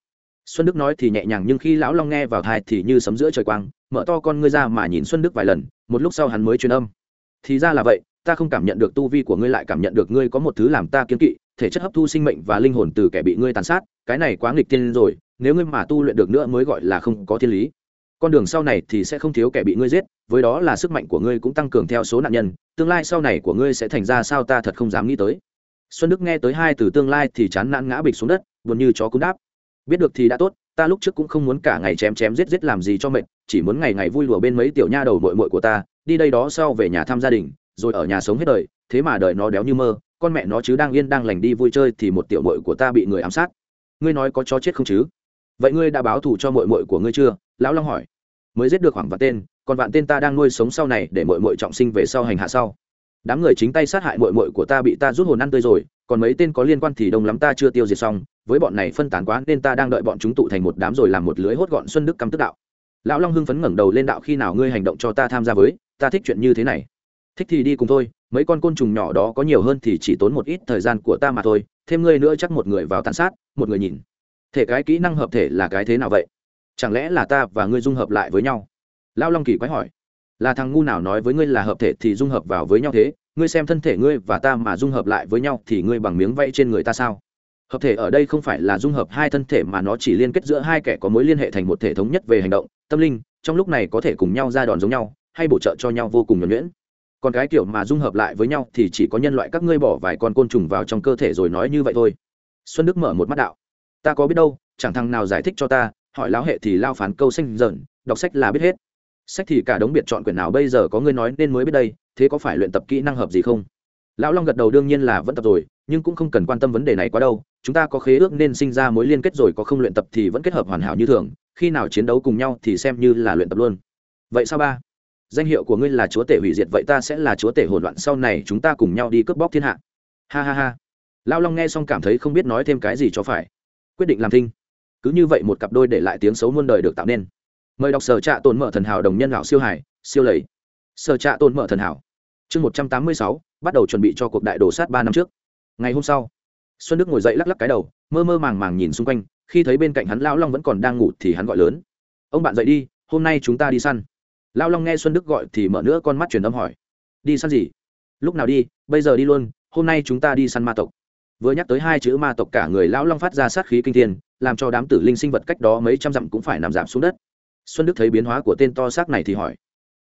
S1: Xuân đức nói thì nhẹ nhàng nhưng khi lão long nghe vào thai thì như sấm giữa trời quang, mở to con ngươi ra mà nhìn xuân đức vài lần, một lúc sau hắn mới truyền âm. Thì ra là vậy, ta không cảm nhận được tu vi của ngươi lại cảm nhận được ngươi có một thứ làm ta kiếm kỵ, thể chất hấp thu sinh mệnh và linh hồn từ kẻ bị ngươi tàn sát, cái này quá nghịch thiên rồi, nếu ngươi mà tu luyện được nữa mới gọi là không có thiên lý con đường sau này thì sẽ không thiếu kẻ bị ngươi giết, với đó là sức mạnh của ngươi cũng tăng cường theo số nạn nhân, tương lai sau này của ngươi sẽ thành ra sao ta thật không dám nghĩ tới. Xuân đức nghe tới hai từ tương lai thì chán nản ngã bịch xuống đất, buồn như chó cún đáp. Biết được thì đã tốt, ta lúc trước cũng không muốn cả ngày chém chém giết giết làm gì cho mệt, chỉ muốn ngày ngày vui lùa bên mấy tiểu nha đầu mội mội của ta, đi đây đó sau về nhà thăm gia đình, rồi ở nhà sống hết đời, thế mà đời nó đéo như mơ, con mẹ nó chứ đang yên đang lành đi vui chơi thì một tiểu mội của ta bị người ám sát. Ngươi nói có chó chết không chứ? Vậy ngươi đã báo thù cho mội mội của ngươi chưa? Lão long hỏi. Mới giết được khoảng vạn tên, còn vạn tên ta đang nuôi sống sau này để mội mội trọng sinh về sau hành hạ sau. Đám người chính tay sát hại mội mội của ta bị ta rút hồn ăn tươi rồi, còn mấy tên có liên quan thì đông lắm ta chưa tiêu diệt xong, với bọn này phân tán quá nên ta đang đợi bọn chúng tụ thành một đám rồi làm một lưới hốt gọn xuân đức căm tức đạo. Lão long hưng phấn ngẩng đầu lên đạo khi nào ngươi hành động cho ta tham gia với, ta thích chuyện như thế này. Thích thì đi cùng thôi, mấy con côn trùng nhỏ đó có nhiều hơn thì chỉ tốn một ít thời gian của ta mà thôi, thêm ngươi nữa chắc một người vào tàn sát, một người nhìn thể cái kỹ năng hợp thể là cái thế nào vậy? Chẳng lẽ là ta và ngươi dung hợp lại với nhau? Lão long kỳ quái hỏi. Là thằng ngu nào nói với ngươi là hợp thể thì dung hợp vào với nhau thế? Ngươi xem thân thể ngươi và ta mà dung hợp lại với nhau thì ngươi bằng miếng vay trên người ta sao? Hợp thể ở đây không phải là dung hợp hai thân thể mà nó chỉ liên kết giữa hai kẻ có mối liên hệ thành một thể thống nhất về hành động, tâm linh, trong lúc này có thể cùng nhau ra đòn giống nhau, hay bổ trợ cho nhau vô cùng nhuẩn nhuyễn. Còn cái kiểu mà dung hợp lại với nhau thì chỉ có nhân loại các ngươi bỏ vài con côn trùng vào trong cơ thể rồi nói như vậy thôi. Xuân đức mở một mắt đạo ta có biết đâu, chẳng thằng nào giải thích cho ta, hỏi lão hệ thì lao phán câu xanh dởn đọc sách là biết hết. Sách thì cả đống biệt chọn quyển nào bây giờ có ngươi nói nên mới biết đây, thế có phải luyện tập kỹ năng hợp gì không? Lão long gật đầu đương nhiên là vẫn tập rồi, nhưng cũng không cần quan tâm vấn đề này quá đâu, chúng ta có khế ước nên sinh ra mối liên kết rồi có không luyện tập thì vẫn kết hợp hoàn hảo như thường, khi nào chiến đấu cùng nhau thì xem như là luyện tập luôn. Vậy sao ba? Danh hiệu của ngươi là chúa tể hủy diệt, vậy ta sẽ là chúa tể hỗn loạn, sau này chúng ta cùng nhau đi cướp bóc thiên hạ. Ha ha ha. Lão long nghe xong cảm thấy không biết nói thêm cái gì cho phải quyết định làm thinh. Cứ như vậy một cặp đôi để lại tiếng xấu muôn đời được tạo nên. Mời đọc sở trạ tồn mở thần hảo đồng nhân lão siêu hải siêu lầy. Sở trạ tồn mở thần hảo. Chương một trăm tám mươi sáu, bắt đầu chuẩn bị cho cuộc đại đổ sát ba năm trước. Ngày hôm sau, xuân đức ngồi dậy lắc lắc cái đầu, mơ mơ màng màng nhìn xung quanh, khi thấy bên cạnh hắn lão long vẫn còn đang ngủ thì hắn gọi lớn. Ông bạn dậy đi, hôm nay chúng ta đi săn. Lão long nghe xuân đức gọi thì mở nữa con mắt truyền âm hỏi. Đi săn gì? Lúc nào đi, bây giờ đi luôn, hôm nay chúng ta đi săn ma tộc vừa nhắc tới hai chữ ma tộc cả người lão long phát ra sát khí kinh thiên, làm cho đám tử linh sinh vật cách đó mấy trăm dặm cũng phải nằm giảm xuống đất. Xuân đức thấy biến hóa của tên to xác này thì hỏi,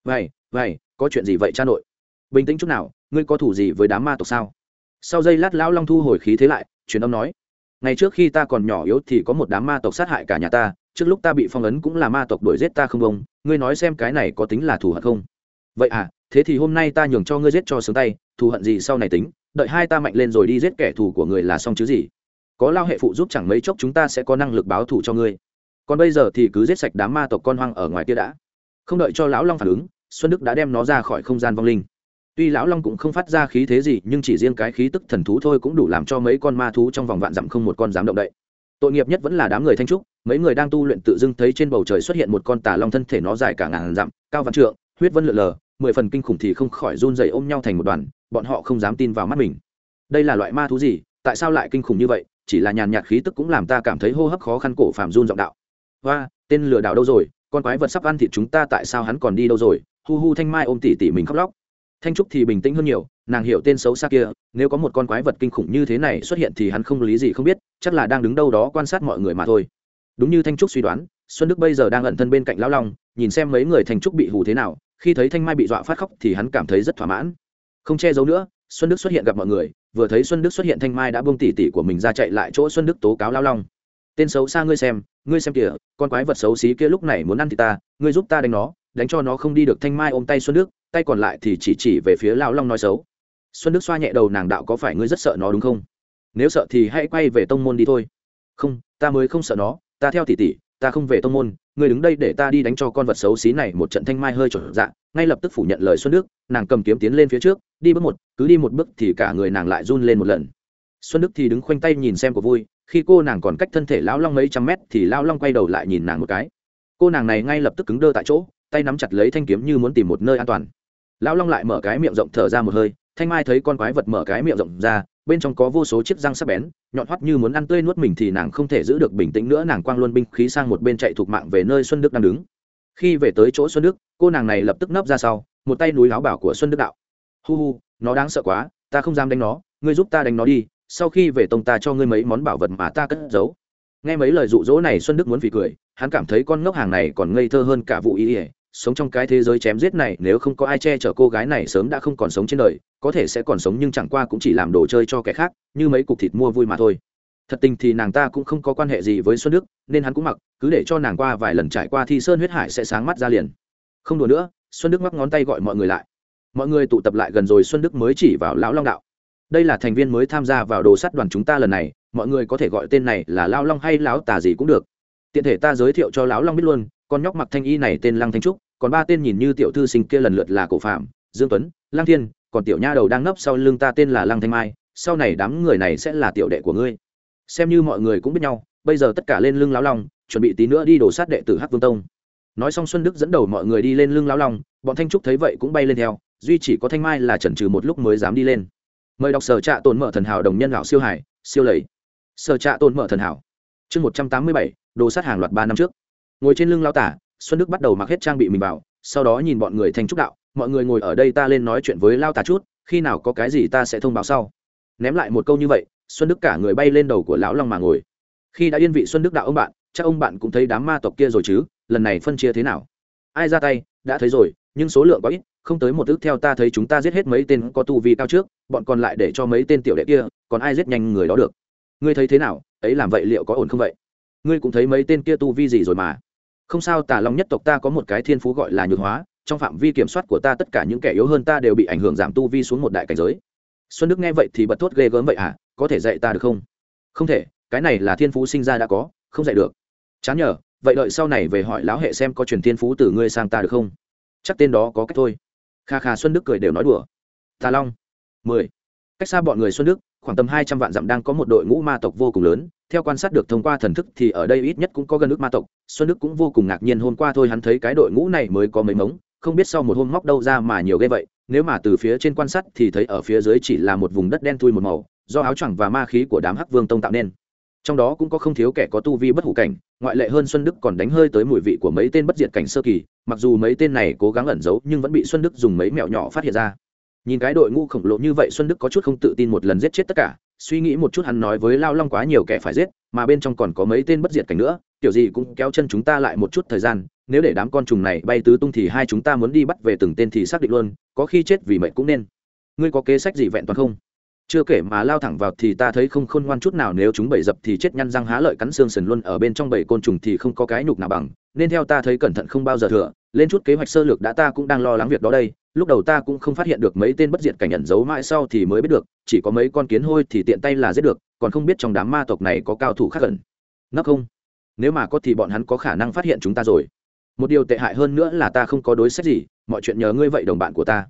S1: vậy vậy, có chuyện gì vậy cha nội? Bình tĩnh chút nào, ngươi có thủ gì với đám ma tộc sao? Sau giây lát lão long thu hồi khí thế lại, truyền âm nói, ngày trước khi ta còn nhỏ yếu thì có một đám ma tộc sát hại cả nhà ta, trước lúc ta bị phong ấn cũng là ma tộc đuổi giết ta không ông ngươi nói xem cái này có tính là thù hận không? Vậy à thế thì hôm nay ta nhường cho ngươi giết cho sướng tay, thù hận gì sau này tính? Đợi hai ta mạnh lên rồi đi giết kẻ thù của người là xong chứ gì. Có lao hệ phụ giúp chẳng mấy chốc chúng ta sẽ có năng lực báo thù cho ngươi. Còn bây giờ thì cứ giết sạch đám ma tộc con hoang ở ngoài kia đã. Không đợi cho lão long phản ứng, xuân đức đã đem nó ra khỏi không gian vong linh. Tuy lão long cũng không phát ra khí thế gì, nhưng chỉ riêng cái khí tức thần thú thôi cũng đủ làm cho mấy con ma thú trong vòng vạn dặm không một con dám động đậy. Tội nghiệp nhất vẫn là đám người thanh trúc, mấy người đang tu luyện tự dưng thấy trên bầu trời xuất hiện một con tà long thân thể nó dài cả ngàn dặm, cao vạn trượng, huyết vân lượn lờ, mười phần kinh khủng thì không khỏi run dày ôm nhau thành một đoàn bọn họ không dám tin vào mắt mình. Đây là loại ma thú gì? Tại sao lại kinh khủng như vậy? Chỉ là nhàn nhạt khí tức cũng làm ta cảm thấy hô hấp khó khăn cổ phàm run giọng đạo. Hoa tên lừa đảo đâu rồi? Con quái vật sắp ăn thịt chúng ta tại sao hắn còn đi đâu rồi? Hu hu, thanh mai ôm tỉ tỉ mình khóc lóc. Thanh trúc thì bình tĩnh hơn nhiều, nàng hiểu tên xấu xa kia, nếu có một con quái vật kinh khủng như thế này xuất hiện thì hắn không lý gì không biết, chắc là đang đứng đâu đó quan sát mọi người mà thôi. Đúng như thanh trúc suy đoán, xuân đức bây giờ đang ẩn thân bên cạnh lão long, nhìn xem mấy người thanh trúc bị hù thế nào, khi thấy thanh mai bị dọa phát khóc thì hắn cảm thấy rất thỏa mãn không che giấu nữa, xuân đức xuất hiện gặp mọi người, vừa thấy xuân đức xuất hiện thanh mai đã bông tỉ tỉ của mình ra chạy lại chỗ xuân đức tố cáo lao long. Tên xấu xa ngươi xem ngươi xem kìa, con quái vật xấu xí kia lúc này muốn ăn thì ta, ngươi giúp ta đánh nó, đánh cho nó không đi được. Thanh mai ôm tay xuân đức, tay còn lại thì chỉ chỉ về phía lao long nói xấu. Xuân đức xoa nhẹ đầu, nàng đạo có phải ngươi rất sợ nó đúng không? Nếu sợ thì hãy quay về tông môn đi thôi. Không, ta mới không sợ nó, ta theo tỷ tỷ ta không về tông môn ngươi đứng đây để ta đi đánh cho con vật xấu xí này một trận thanh mai hơi trở dạ ngay lập tức phủ nhận lời xuân đức, nàng cầm kiếm tiến lên phía trước, đi bước một, cứ đi một bước thì cả người nàng lại run lên một lần. Xuân đức thì đứng khoanh tay nhìn xem của vui, khi cô nàng còn cách thân thể lão long mấy trăm mét thì lão long quay đầu lại nhìn nàng một cái. Cô nàng này ngay lập tức cứng đơ tại chỗ, tay nắm chặt lấy thanh kiếm như muốn tìm một nơi an toàn. Lão long lại mở cái miệng rộng thở ra một hơi, thanh mai thấy con quái vật mở cái miệng rộng ra bên trong có vô số chiếc răng sắc bén, nhọn hoắt như muốn ăn tươi nuốt mình thì nàng không thể giữ được bình tĩnh nữa, nàng quang luôn binh khí sang một bên chạy thục mạng về nơi xuân đức đang đứng. Khi về tới chỗ xuân đức, cô nàng này lập tức nấp ra sau, một tay núi áo bảo của xuân đức đạo. Hu hu, nó đáng sợ quá, ta không dám đánh nó, ngươi giúp ta đánh nó đi, sau khi về tông ta cho ngươi mấy món bảo vật mà ta cất giấu. Nghe mấy lời dụ dỗ này, xuân đức muốn phì cười, hắn cảm thấy con ngốc hàng này còn ngây thơ hơn cả vụ ý ỉa sống trong cái thế giới chém giết này, nếu không có ai che chở cô gái này sớm đã không còn sống trên đời, có thể sẽ còn sống nhưng chẳng qua cũng chỉ làm đồ chơi cho kẻ khác, như mấy cục thịt mua vui mà thôi. Thật tình thì nàng ta cũng không có quan hệ gì với xuân đức, nên hắn cũng mặc, cứ để cho nàng qua vài lần trải qua thì sơn huyết hải sẽ sáng mắt ra liền. Không đùa nữa, xuân đức mắc ngón tay gọi mọi người lại. Mọi người tụ tập lại gần rồi xuân đức mới chỉ vào lão long đạo. Đây là thành viên mới tham gia vào đồ sắt đoàn chúng ta lần này, mọi người có thể gọi tên này là lao long hay lão tà gì cũng được. Tiện thể ta giới thiệu cho lão long biết luôn, con nhóc mặc thanh y này tên lăng thanh trúc còn ba tên nhìn như tiểu thư sinh kia lần lượt là cổ phạm, dương tuấn, lăng thiên, còn tiểu nha đầu đang nấp sau lưng ta tên là lăng thanh mai, sau này đám người này sẽ là tiểu đệ của ngươi. Xem như mọi người cũng biết nhau, bây giờ tất cả lên lưng lão long, chuẩn bị tí nữa đi đổ sát đệ tử hắc vương tông. Nói xong xuân đức dẫn đầu mọi người đi lên lưng lão long, bọn thanh trúc thấy vậy cũng bay lên theo, duy chỉ có thanh mai là chần chừ một lúc mới dám đi lên. Mời đọc sở trạ tồn mở thần hảo đồng nhân lão siêu hải, siêu lầy. Sở trạ tồn mở thần hảo. Chương một trăm tám mươi bảy, đồ sát hàng loạt ba năm trước. Ngồi trên lưng lão tả xuân đức bắt đầu mặc hết trang bị mình vào, sau đó nhìn bọn người thanh trúc đạo, mọi người ngồi ở đây ta lên nói chuyện với lao tà chút, khi nào có cái gì ta sẽ thông báo sau. Ném lại một câu như vậy, xuân đức cả người bay lên đầu của lão long mà ngồi. Khi đã yên vị xuân đức đạo ông bạn, chắc ông bạn cũng thấy đám ma tộc kia rồi chứ, lần này phân chia thế nào? Ai ra tay, đã thấy rồi, nhưng số lượng có ít, không tới một ước theo ta thấy chúng ta giết hết mấy tên có tu vi cao trước, bọn còn lại để cho mấy tên tiểu đệ kia, còn ai giết nhanh người đó được? Ngươi thấy thế nào? Ấy làm vậy liệu có ổn không vậy? Ngươi cũng thấy mấy tên kia tu vi gì rồi mà? Không sao, tà long nhất tộc ta có một cái thiên phú gọi là nhược hóa, trong phạm vi kiểm soát của ta tất cả những kẻ yếu hơn ta đều bị ảnh hưởng giảm tu vi xuống một đại cảnh giới. Xuân đức nghe vậy thì bật thốt ghê gớm vậy à? có thể dạy ta được không? Không thể, cái này là thiên phú sinh ra đã có, không dạy được. Chán nhở vậy đợi sau này về hỏi lão hệ xem có truyền thiên phú từ ngươi sang ta được không? Chắc tên đó có cách thôi. Kha kha, xuân đức cười đều nói đùa. Tà long, mười. Cách xa bọn người xuân đức, khoảng tầm hai trăm vạn dặm đang có một đội ngũ ma tộc vô cùng lớn theo quan sát được thông qua thần thức thì ở đây ít nhất cũng có gần nước ma tộc, xuân đức cũng vô cùng ngạc nhiên hôm qua thôi hắn thấy cái đội ngũ này mới có mấy mống, không biết sau một hôm móc đâu ra mà nhiều ghê vậy, nếu mà từ phía trên quan sát thì thấy ở phía dưới chỉ là một vùng đất đen thui một màu, do áo choàng và ma khí của đám hắc vương tông tạo nên. Trong đó cũng có không thiếu kẻ có tu vi bất hủ cảnh, ngoại lệ hơn xuân đức còn đánh hơi tới mùi vị của mấy tên bất diệt cảnh sơ kỳ, mặc dù mấy tên này cố gắng ẩn giấu nhưng vẫn bị xuân đức dùng mấy mẹo nhỏ phát hiện ra. Nhìn cái đội ngũ khổng lồ như vậy xuân đức có chút không tự tin một lần giết chết tất cả suy nghĩ một chút hắn nói với lao long quá nhiều kẻ phải giết, mà bên trong còn có mấy tên bất diệt cảnh nữa kiểu gì cũng kéo chân chúng ta lại một chút thời gian, nếu để đám con trùng này bay tứ tung thì hai chúng ta muốn đi bắt về từng tên thì xác định luôn, có khi chết vì mệnh cũng nên. Ngươi có kế sách gì vẹn toàn không? Chưa kể mà lao thẳng vào thì ta thấy không khôn ngoan chút nào, nếu chúng bầy dập thì chết nhăn răng há lợi cắn xương sần luôn, ở bên trong bầy côn trùng thì không có cái nhục nào bằng, nên theo ta thấy cẩn thận không bao giờ thừa lên chút kế hoạch sơ lược đã ta cũng đang lo lắng việc đó đây, lúc đầu ta cũng không phát hiện được mấy tên bất diệt cảnh ẩn giấu mãi sau thì mới biết được, chỉ có mấy con kiến hôi thì tiện tay là giết được, còn không biết trong đám ma tộc này có cao thủ khác gần. Nấc không? Nếu mà có thì bọn hắn có khả năng phát hiện chúng ta rồi. Một điều tệ hại hơn nữa là ta không có đối sách gì, mọi chuyện nhờ ngươi vậy đồng bạn của ta.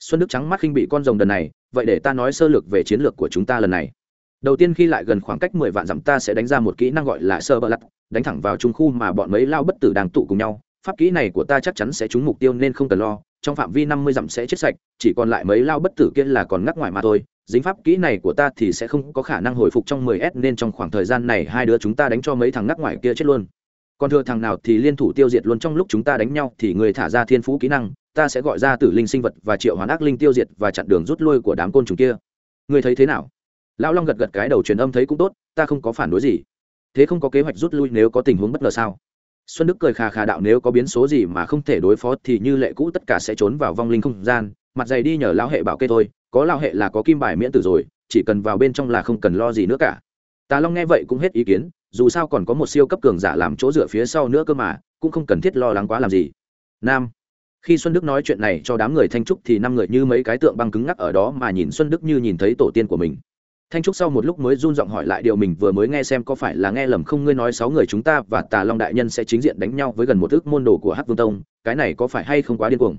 S1: Xuân đức trắng mắt khinh bị con rồng đần này, vậy để ta nói sơ lược về chiến lược của chúng ta lần này. Đầu tiên khi lại gần khoảng cách mười vạn dặm ta sẽ đánh ra một kỹ năng gọi là sơ bờ lặt đánh thẳng vào trung khu mà bọn mấy lao bất tử đang tụ cùng nhau pháp kỹ này của ta chắc chắn sẽ trúng mục tiêu nên không cần lo, trong phạm vi năm mươi dặm sẽ chết sạch, chỉ còn lại mấy lao bất tử kia là còn ngắc ngoài mà thôi. Dính pháp kỹ này của ta thì sẽ không có khả năng hồi phục trong mười s nên trong khoảng thời gian này hai đứa chúng ta đánh cho mấy thằng ngắc ngoài kia chết luôn. Còn thừa thằng nào thì liên thủ tiêu diệt luôn trong lúc chúng ta đánh nhau thì người thả ra thiên phú kỹ năng, ta sẽ gọi ra tử linh sinh vật và triệu hoán ác linh tiêu diệt và chặn đường rút lui của đám côn trùng kia. Người thấy thế nào? Lão long gật gật cái đầu truyền âm thấy cũng tốt, ta không có phản đối gì. Thế không có kế hoạch rút lui nếu có tình huống bất ngờ sao? Xuân đức cười khà khà đạo nếu có biến số gì mà không thể đối phó thì như lệ cũ tất cả sẽ trốn vào vong linh không gian, mặt dày đi nhờ lão hệ bảo kê thôi, có lão hệ là có kim bài miễn tử rồi, chỉ cần vào bên trong là không cần lo gì nữa cả. Tà long nghe vậy cũng hết ý kiến, dù sao còn có một siêu cấp cường giả làm chỗ dựa phía sau nữa cơ mà, cũng không cần thiết lo lắng quá làm gì. Nam, khi xuân đức nói chuyện này cho đám người thanh trúc thì năm người như mấy cái tượng băng cứng ngắc ở đó mà nhìn xuân đức như nhìn thấy tổ tiên của mình thanh trúc sau một lúc mới run giọng hỏi lại điều mình vừa mới nghe xem có phải là nghe lầm không, ngươi nói sáu người chúng ta và tà long đại nhân sẽ chính diện đánh nhau với gần một ước môn đồ của hắc vương tông, cái này có phải hay không quá điên cuồng?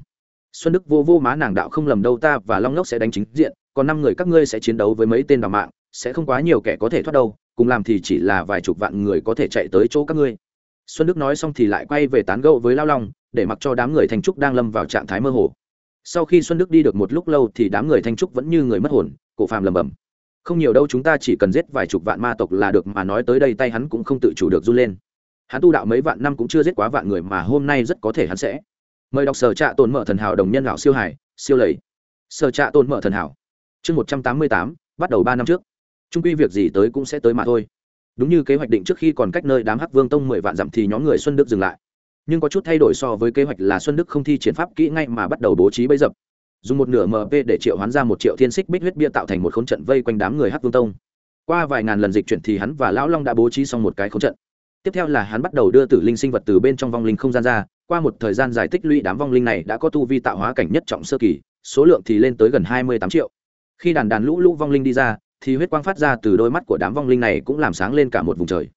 S1: Xuân đức vô vô má nàng đạo không lầm đâu ta và long ngốc sẽ đánh chính diện, còn năm người các ngươi sẽ chiến đấu với mấy tên đào mạng, sẽ không quá nhiều kẻ có thể thoát đâu, cùng làm thì chỉ là vài chục vạn người có thể chạy tới chỗ các ngươi. Xuân đức nói xong thì lại quay về tán gẫu với lao long, để mặc cho đám người thanh trúc đang lâm vào trạng thái mơ hồ. Sau khi xuân đức đi được một lúc lâu thì đám người thanh trúc vẫn như người mất hồn, cổ phàm lầm bầm không nhiều đâu, chúng ta chỉ cần giết vài chục vạn ma tộc là được mà nói tới đây tay hắn cũng không tự chủ được run lên. Hắn tu đạo mấy vạn năm cũng chưa giết quá vạn người mà hôm nay rất có thể hắn sẽ mời đọc sở trạ tồn mở thần hảo đồng nhân lão siêu hải, siêu lầy. Sở trạ tồn mở thần hảo. Chương một trăm tám mươi tám, bắt đầu ba năm trước. Trung quy việc gì tới cũng sẽ tới mà thôi. Đúng như kế hoạch định trước khi còn cách nơi đám hắc vương tông mười vạn dặm thì nhóm người xuân đức dừng lại. Nhưng có chút thay đổi so với kế hoạch là xuân đức không thi triển pháp kỹ ngay mà bắt đầu bố trí bấy dập dùng một nửa mp để triệu hoán ra một triệu thiên xích bích huyết bia tạo thành một khốn trận vây quanh đám người hắc vương tông. Qua vài ngàn lần dịch chuyển thì hắn và lão long đã bố trí xong một cái khốn trận. Tiếp theo là hắn bắt đầu đưa tử linh sinh vật từ bên trong vong linh không gian ra, qua một thời gian dài tích lũy đám vong linh này đã có tu vi tạo hóa cảnh nhất trọng sơ kỳ, số lượng thì lên tới gần hai mươi tám triệu. Khi đàn đàn lũ lũ vong linh đi ra, thì huyết quang phát ra từ đôi mắt của đám vong linh này cũng làm sáng lên cả một vùng trời.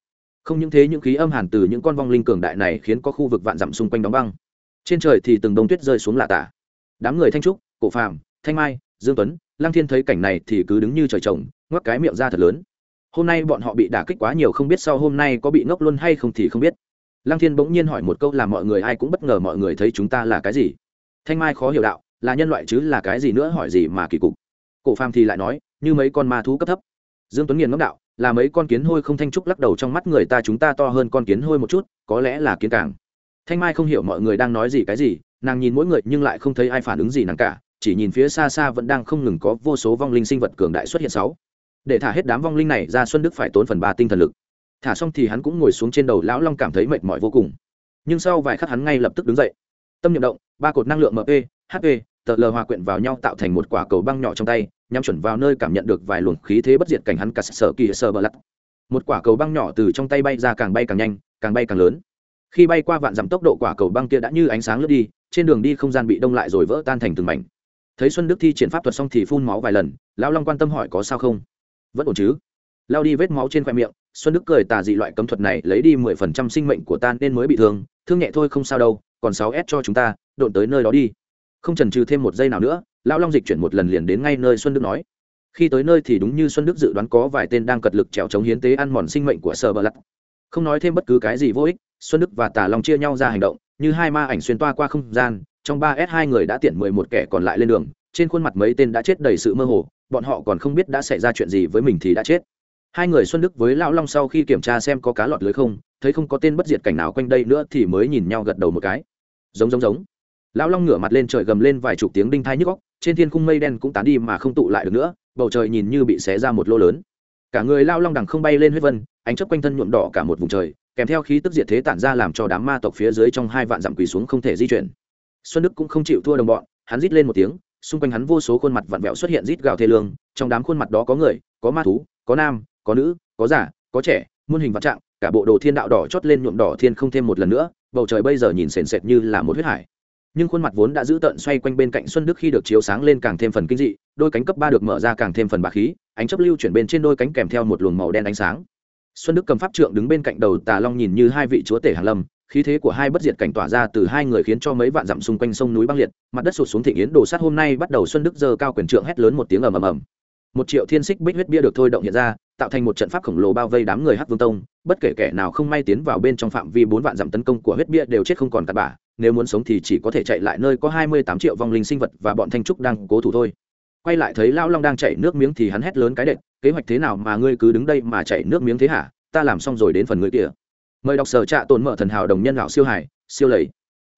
S1: Không những thế, những khí âm hàn từ những con vong linh cường đại này khiến có khu vực vạn dặm xung quanh đóng băng. Trên trời thì từng đông tuyết rơi xuống lạ tả. Đám người thanh trúc cổ phàm, thanh mai, dương tuấn, lăng thiên thấy cảnh này thì cứ đứng như trời trồng, ngoắc cái miệng ra thật lớn. Hôm nay bọn họ bị đả kích quá nhiều không biết sau hôm nay có bị ngốc luôn hay không thì không biết. Lăng thiên bỗng nhiên hỏi một câu làm mọi người ai cũng bất ngờ mọi người thấy chúng ta là cái gì? Thanh mai khó hiểu đạo, là nhân loại chứ là cái gì nữa hỏi gì mà kỳ cục. Cổ phàm thì lại nói, như mấy con ma thú cấp thấp. Dương tuấn nghiền ngốc đạo, là mấy con kiến hôi không thanh trúc lắc đầu trong mắt người ta chúng ta to hơn con kiến hôi một chút, có lẽ là kiến càng. Thanh mai không hiểu mọi người đang nói gì cái gì, nàng nhìn mỗi người nhưng lại không thấy ai phản ứng gì nàng cả chỉ nhìn phía xa xa vẫn đang không ngừng có vô số vong linh sinh vật cường đại xuất hiện sáu. Để thả hết đám vong linh này ra xuân đức phải tốn phần ba tinh thần lực. Thả xong thì hắn cũng ngồi xuống trên đầu lão long cảm thấy mệt mỏi vô cùng. Nhưng sau vài khắc hắn ngay lập tức đứng dậy. Tâm niệm động, ba cột năng lượng mp hp tờ lờ hòa quyện vào nhau tạo thành một quả cầu băng nhỏ trong tay, nhắm chuẩn vào nơi cảm nhận được vài luồng khí thế bất diệt cảnh hắn cả sở kỳ sở bờ lắc. Một quả cầu băng nhỏ từ trong tay bay ra càng bay càng nhanh, càng bay càng lớn. Khi bay qua vạn dặm tốc độ quả cầu băng kia đã như ánh sáng lướt đi, trên đường đi không gian bị đông lại rồi vỡ tan thành từng mảnh thấy xuân đức thi triển pháp thuật xong thì phun máu vài lần, lão long quan tâm hỏi có sao không? Vẫn ổn chứ? Lao đi vết máu trên khoe miệng, xuân đức cười tà dị loại cấm thuật này lấy đi mười phần trăm sinh mệnh của ta nên mới bị thương thương nhẹ thôi không sao đâu, còn sáu s cho chúng ta, độn tới nơi đó đi. Không trần trừ thêm một giây nào nữa, lão long dịch chuyển một lần liền đến ngay nơi xuân đức nói. Khi tới nơi thì đúng như xuân đức dự đoán có vài tên đang cật lực trèo chống hiến tế ăn mòn sinh mệnh của sơ bờ lặt. Không nói thêm bất cứ cái gì vô ích, xuân đức và tà long chia nhau ra hành động, như hai ma ảnh xuyên toa qua không gian trong ba s hai người đã tiện mười một kẻ còn lại lên đường, trên khuôn mặt mấy tên đã chết đầy sự mơ hồ, bọn họ còn không biết đã xảy ra chuyện gì với mình thì đã chết. Hai người xuân đức với lão long sau khi kiểm tra xem có cá lọt lưới không, thấy không có tên bất diệt cảnh nào quanh đây nữa thì mới nhìn nhau gật đầu một cái. Giống giống giống. Lão long ngửa mặt lên trời gầm lên vài chục tiếng đinh thai nhức góc trên thiên khung mây đen cũng tán đi mà không tụ lại được nữa, bầu trời nhìn như bị xé ra một lô lớn. Cả người lao long đằng không bay lên huyết vân, ánh chấp quanh thân nhuộm đỏ cả một vùng trời, kèm theo khí tức diệt thế tản ra làm cho đám ma tộc phía dưới trong hai vạn dặm quỳ xuống không thể di chuyển xuân đức cũng không chịu thua đồng bọn, hắn rít lên một tiếng, xung quanh hắn vô số khuôn mặt vặn vẹo xuất hiện rít gào thê lương, trong đám khuôn mặt đó có người, có ma thú, có nam, có nữ, có già, có trẻ, muôn hình vạn trạng, cả bộ đồ thiên đạo đỏ chót lên nhuộm đỏ thiên không thêm một lần nữa, bầu trời bây giờ nhìn sền sệt như là một huyết hải. Nhưng khuôn mặt vốn đã giữ tợn xoay quanh bên cạnh xuân đức khi được chiếu sáng lên càng thêm phần kinh dị, đôi cánh cấp ba được mở ra càng thêm phần bạc khí, ánh chấp lưu chuyển bên trên đôi cánh kèm theo một luồng màu đen ánh sáng. Xuân đức cầm pháp trượng đứng bên cạnh đầu tà long nhìn như hai vị chúa tể hàn lâm khí thế của hai bất diệt cảnh tỏa ra từ hai người khiến cho mấy vạn dặm xung quanh sông núi băng liệt, mặt đất sụt xuống thị yến đồ sát hôm nay bắt đầu xuân đức giơ cao quyền trượng hét lớn một tiếng ầm ầm ầm. Một triệu thiên xích bích huyết bia được thôi động hiện ra, tạo thành một trận pháp khổng lồ bao vây đám người hắc vương tông, bất kể kẻ nào không may tiến vào bên trong phạm vi bốn vạn dặm tấn công của huyết bia đều chết không còn cặn bả nếu muốn sống thì chỉ có thể chạy lại nơi có hai mươi tám triệu vong linh sinh vật và bọn thanh trúc đang cố thủ thôi. Quay lại thấy lão long đang chảy nước miếng thì hắn hét lớn cái đệm kế hoạch thế nào mà ngươi cứ đứng đây mà chảy nước miếng thế hả? Ta làm xong rồi đến phần ngươi kia mời đọc sở trạ tồn mở thần hảo đồng nhân lão siêu hải siêu lầy.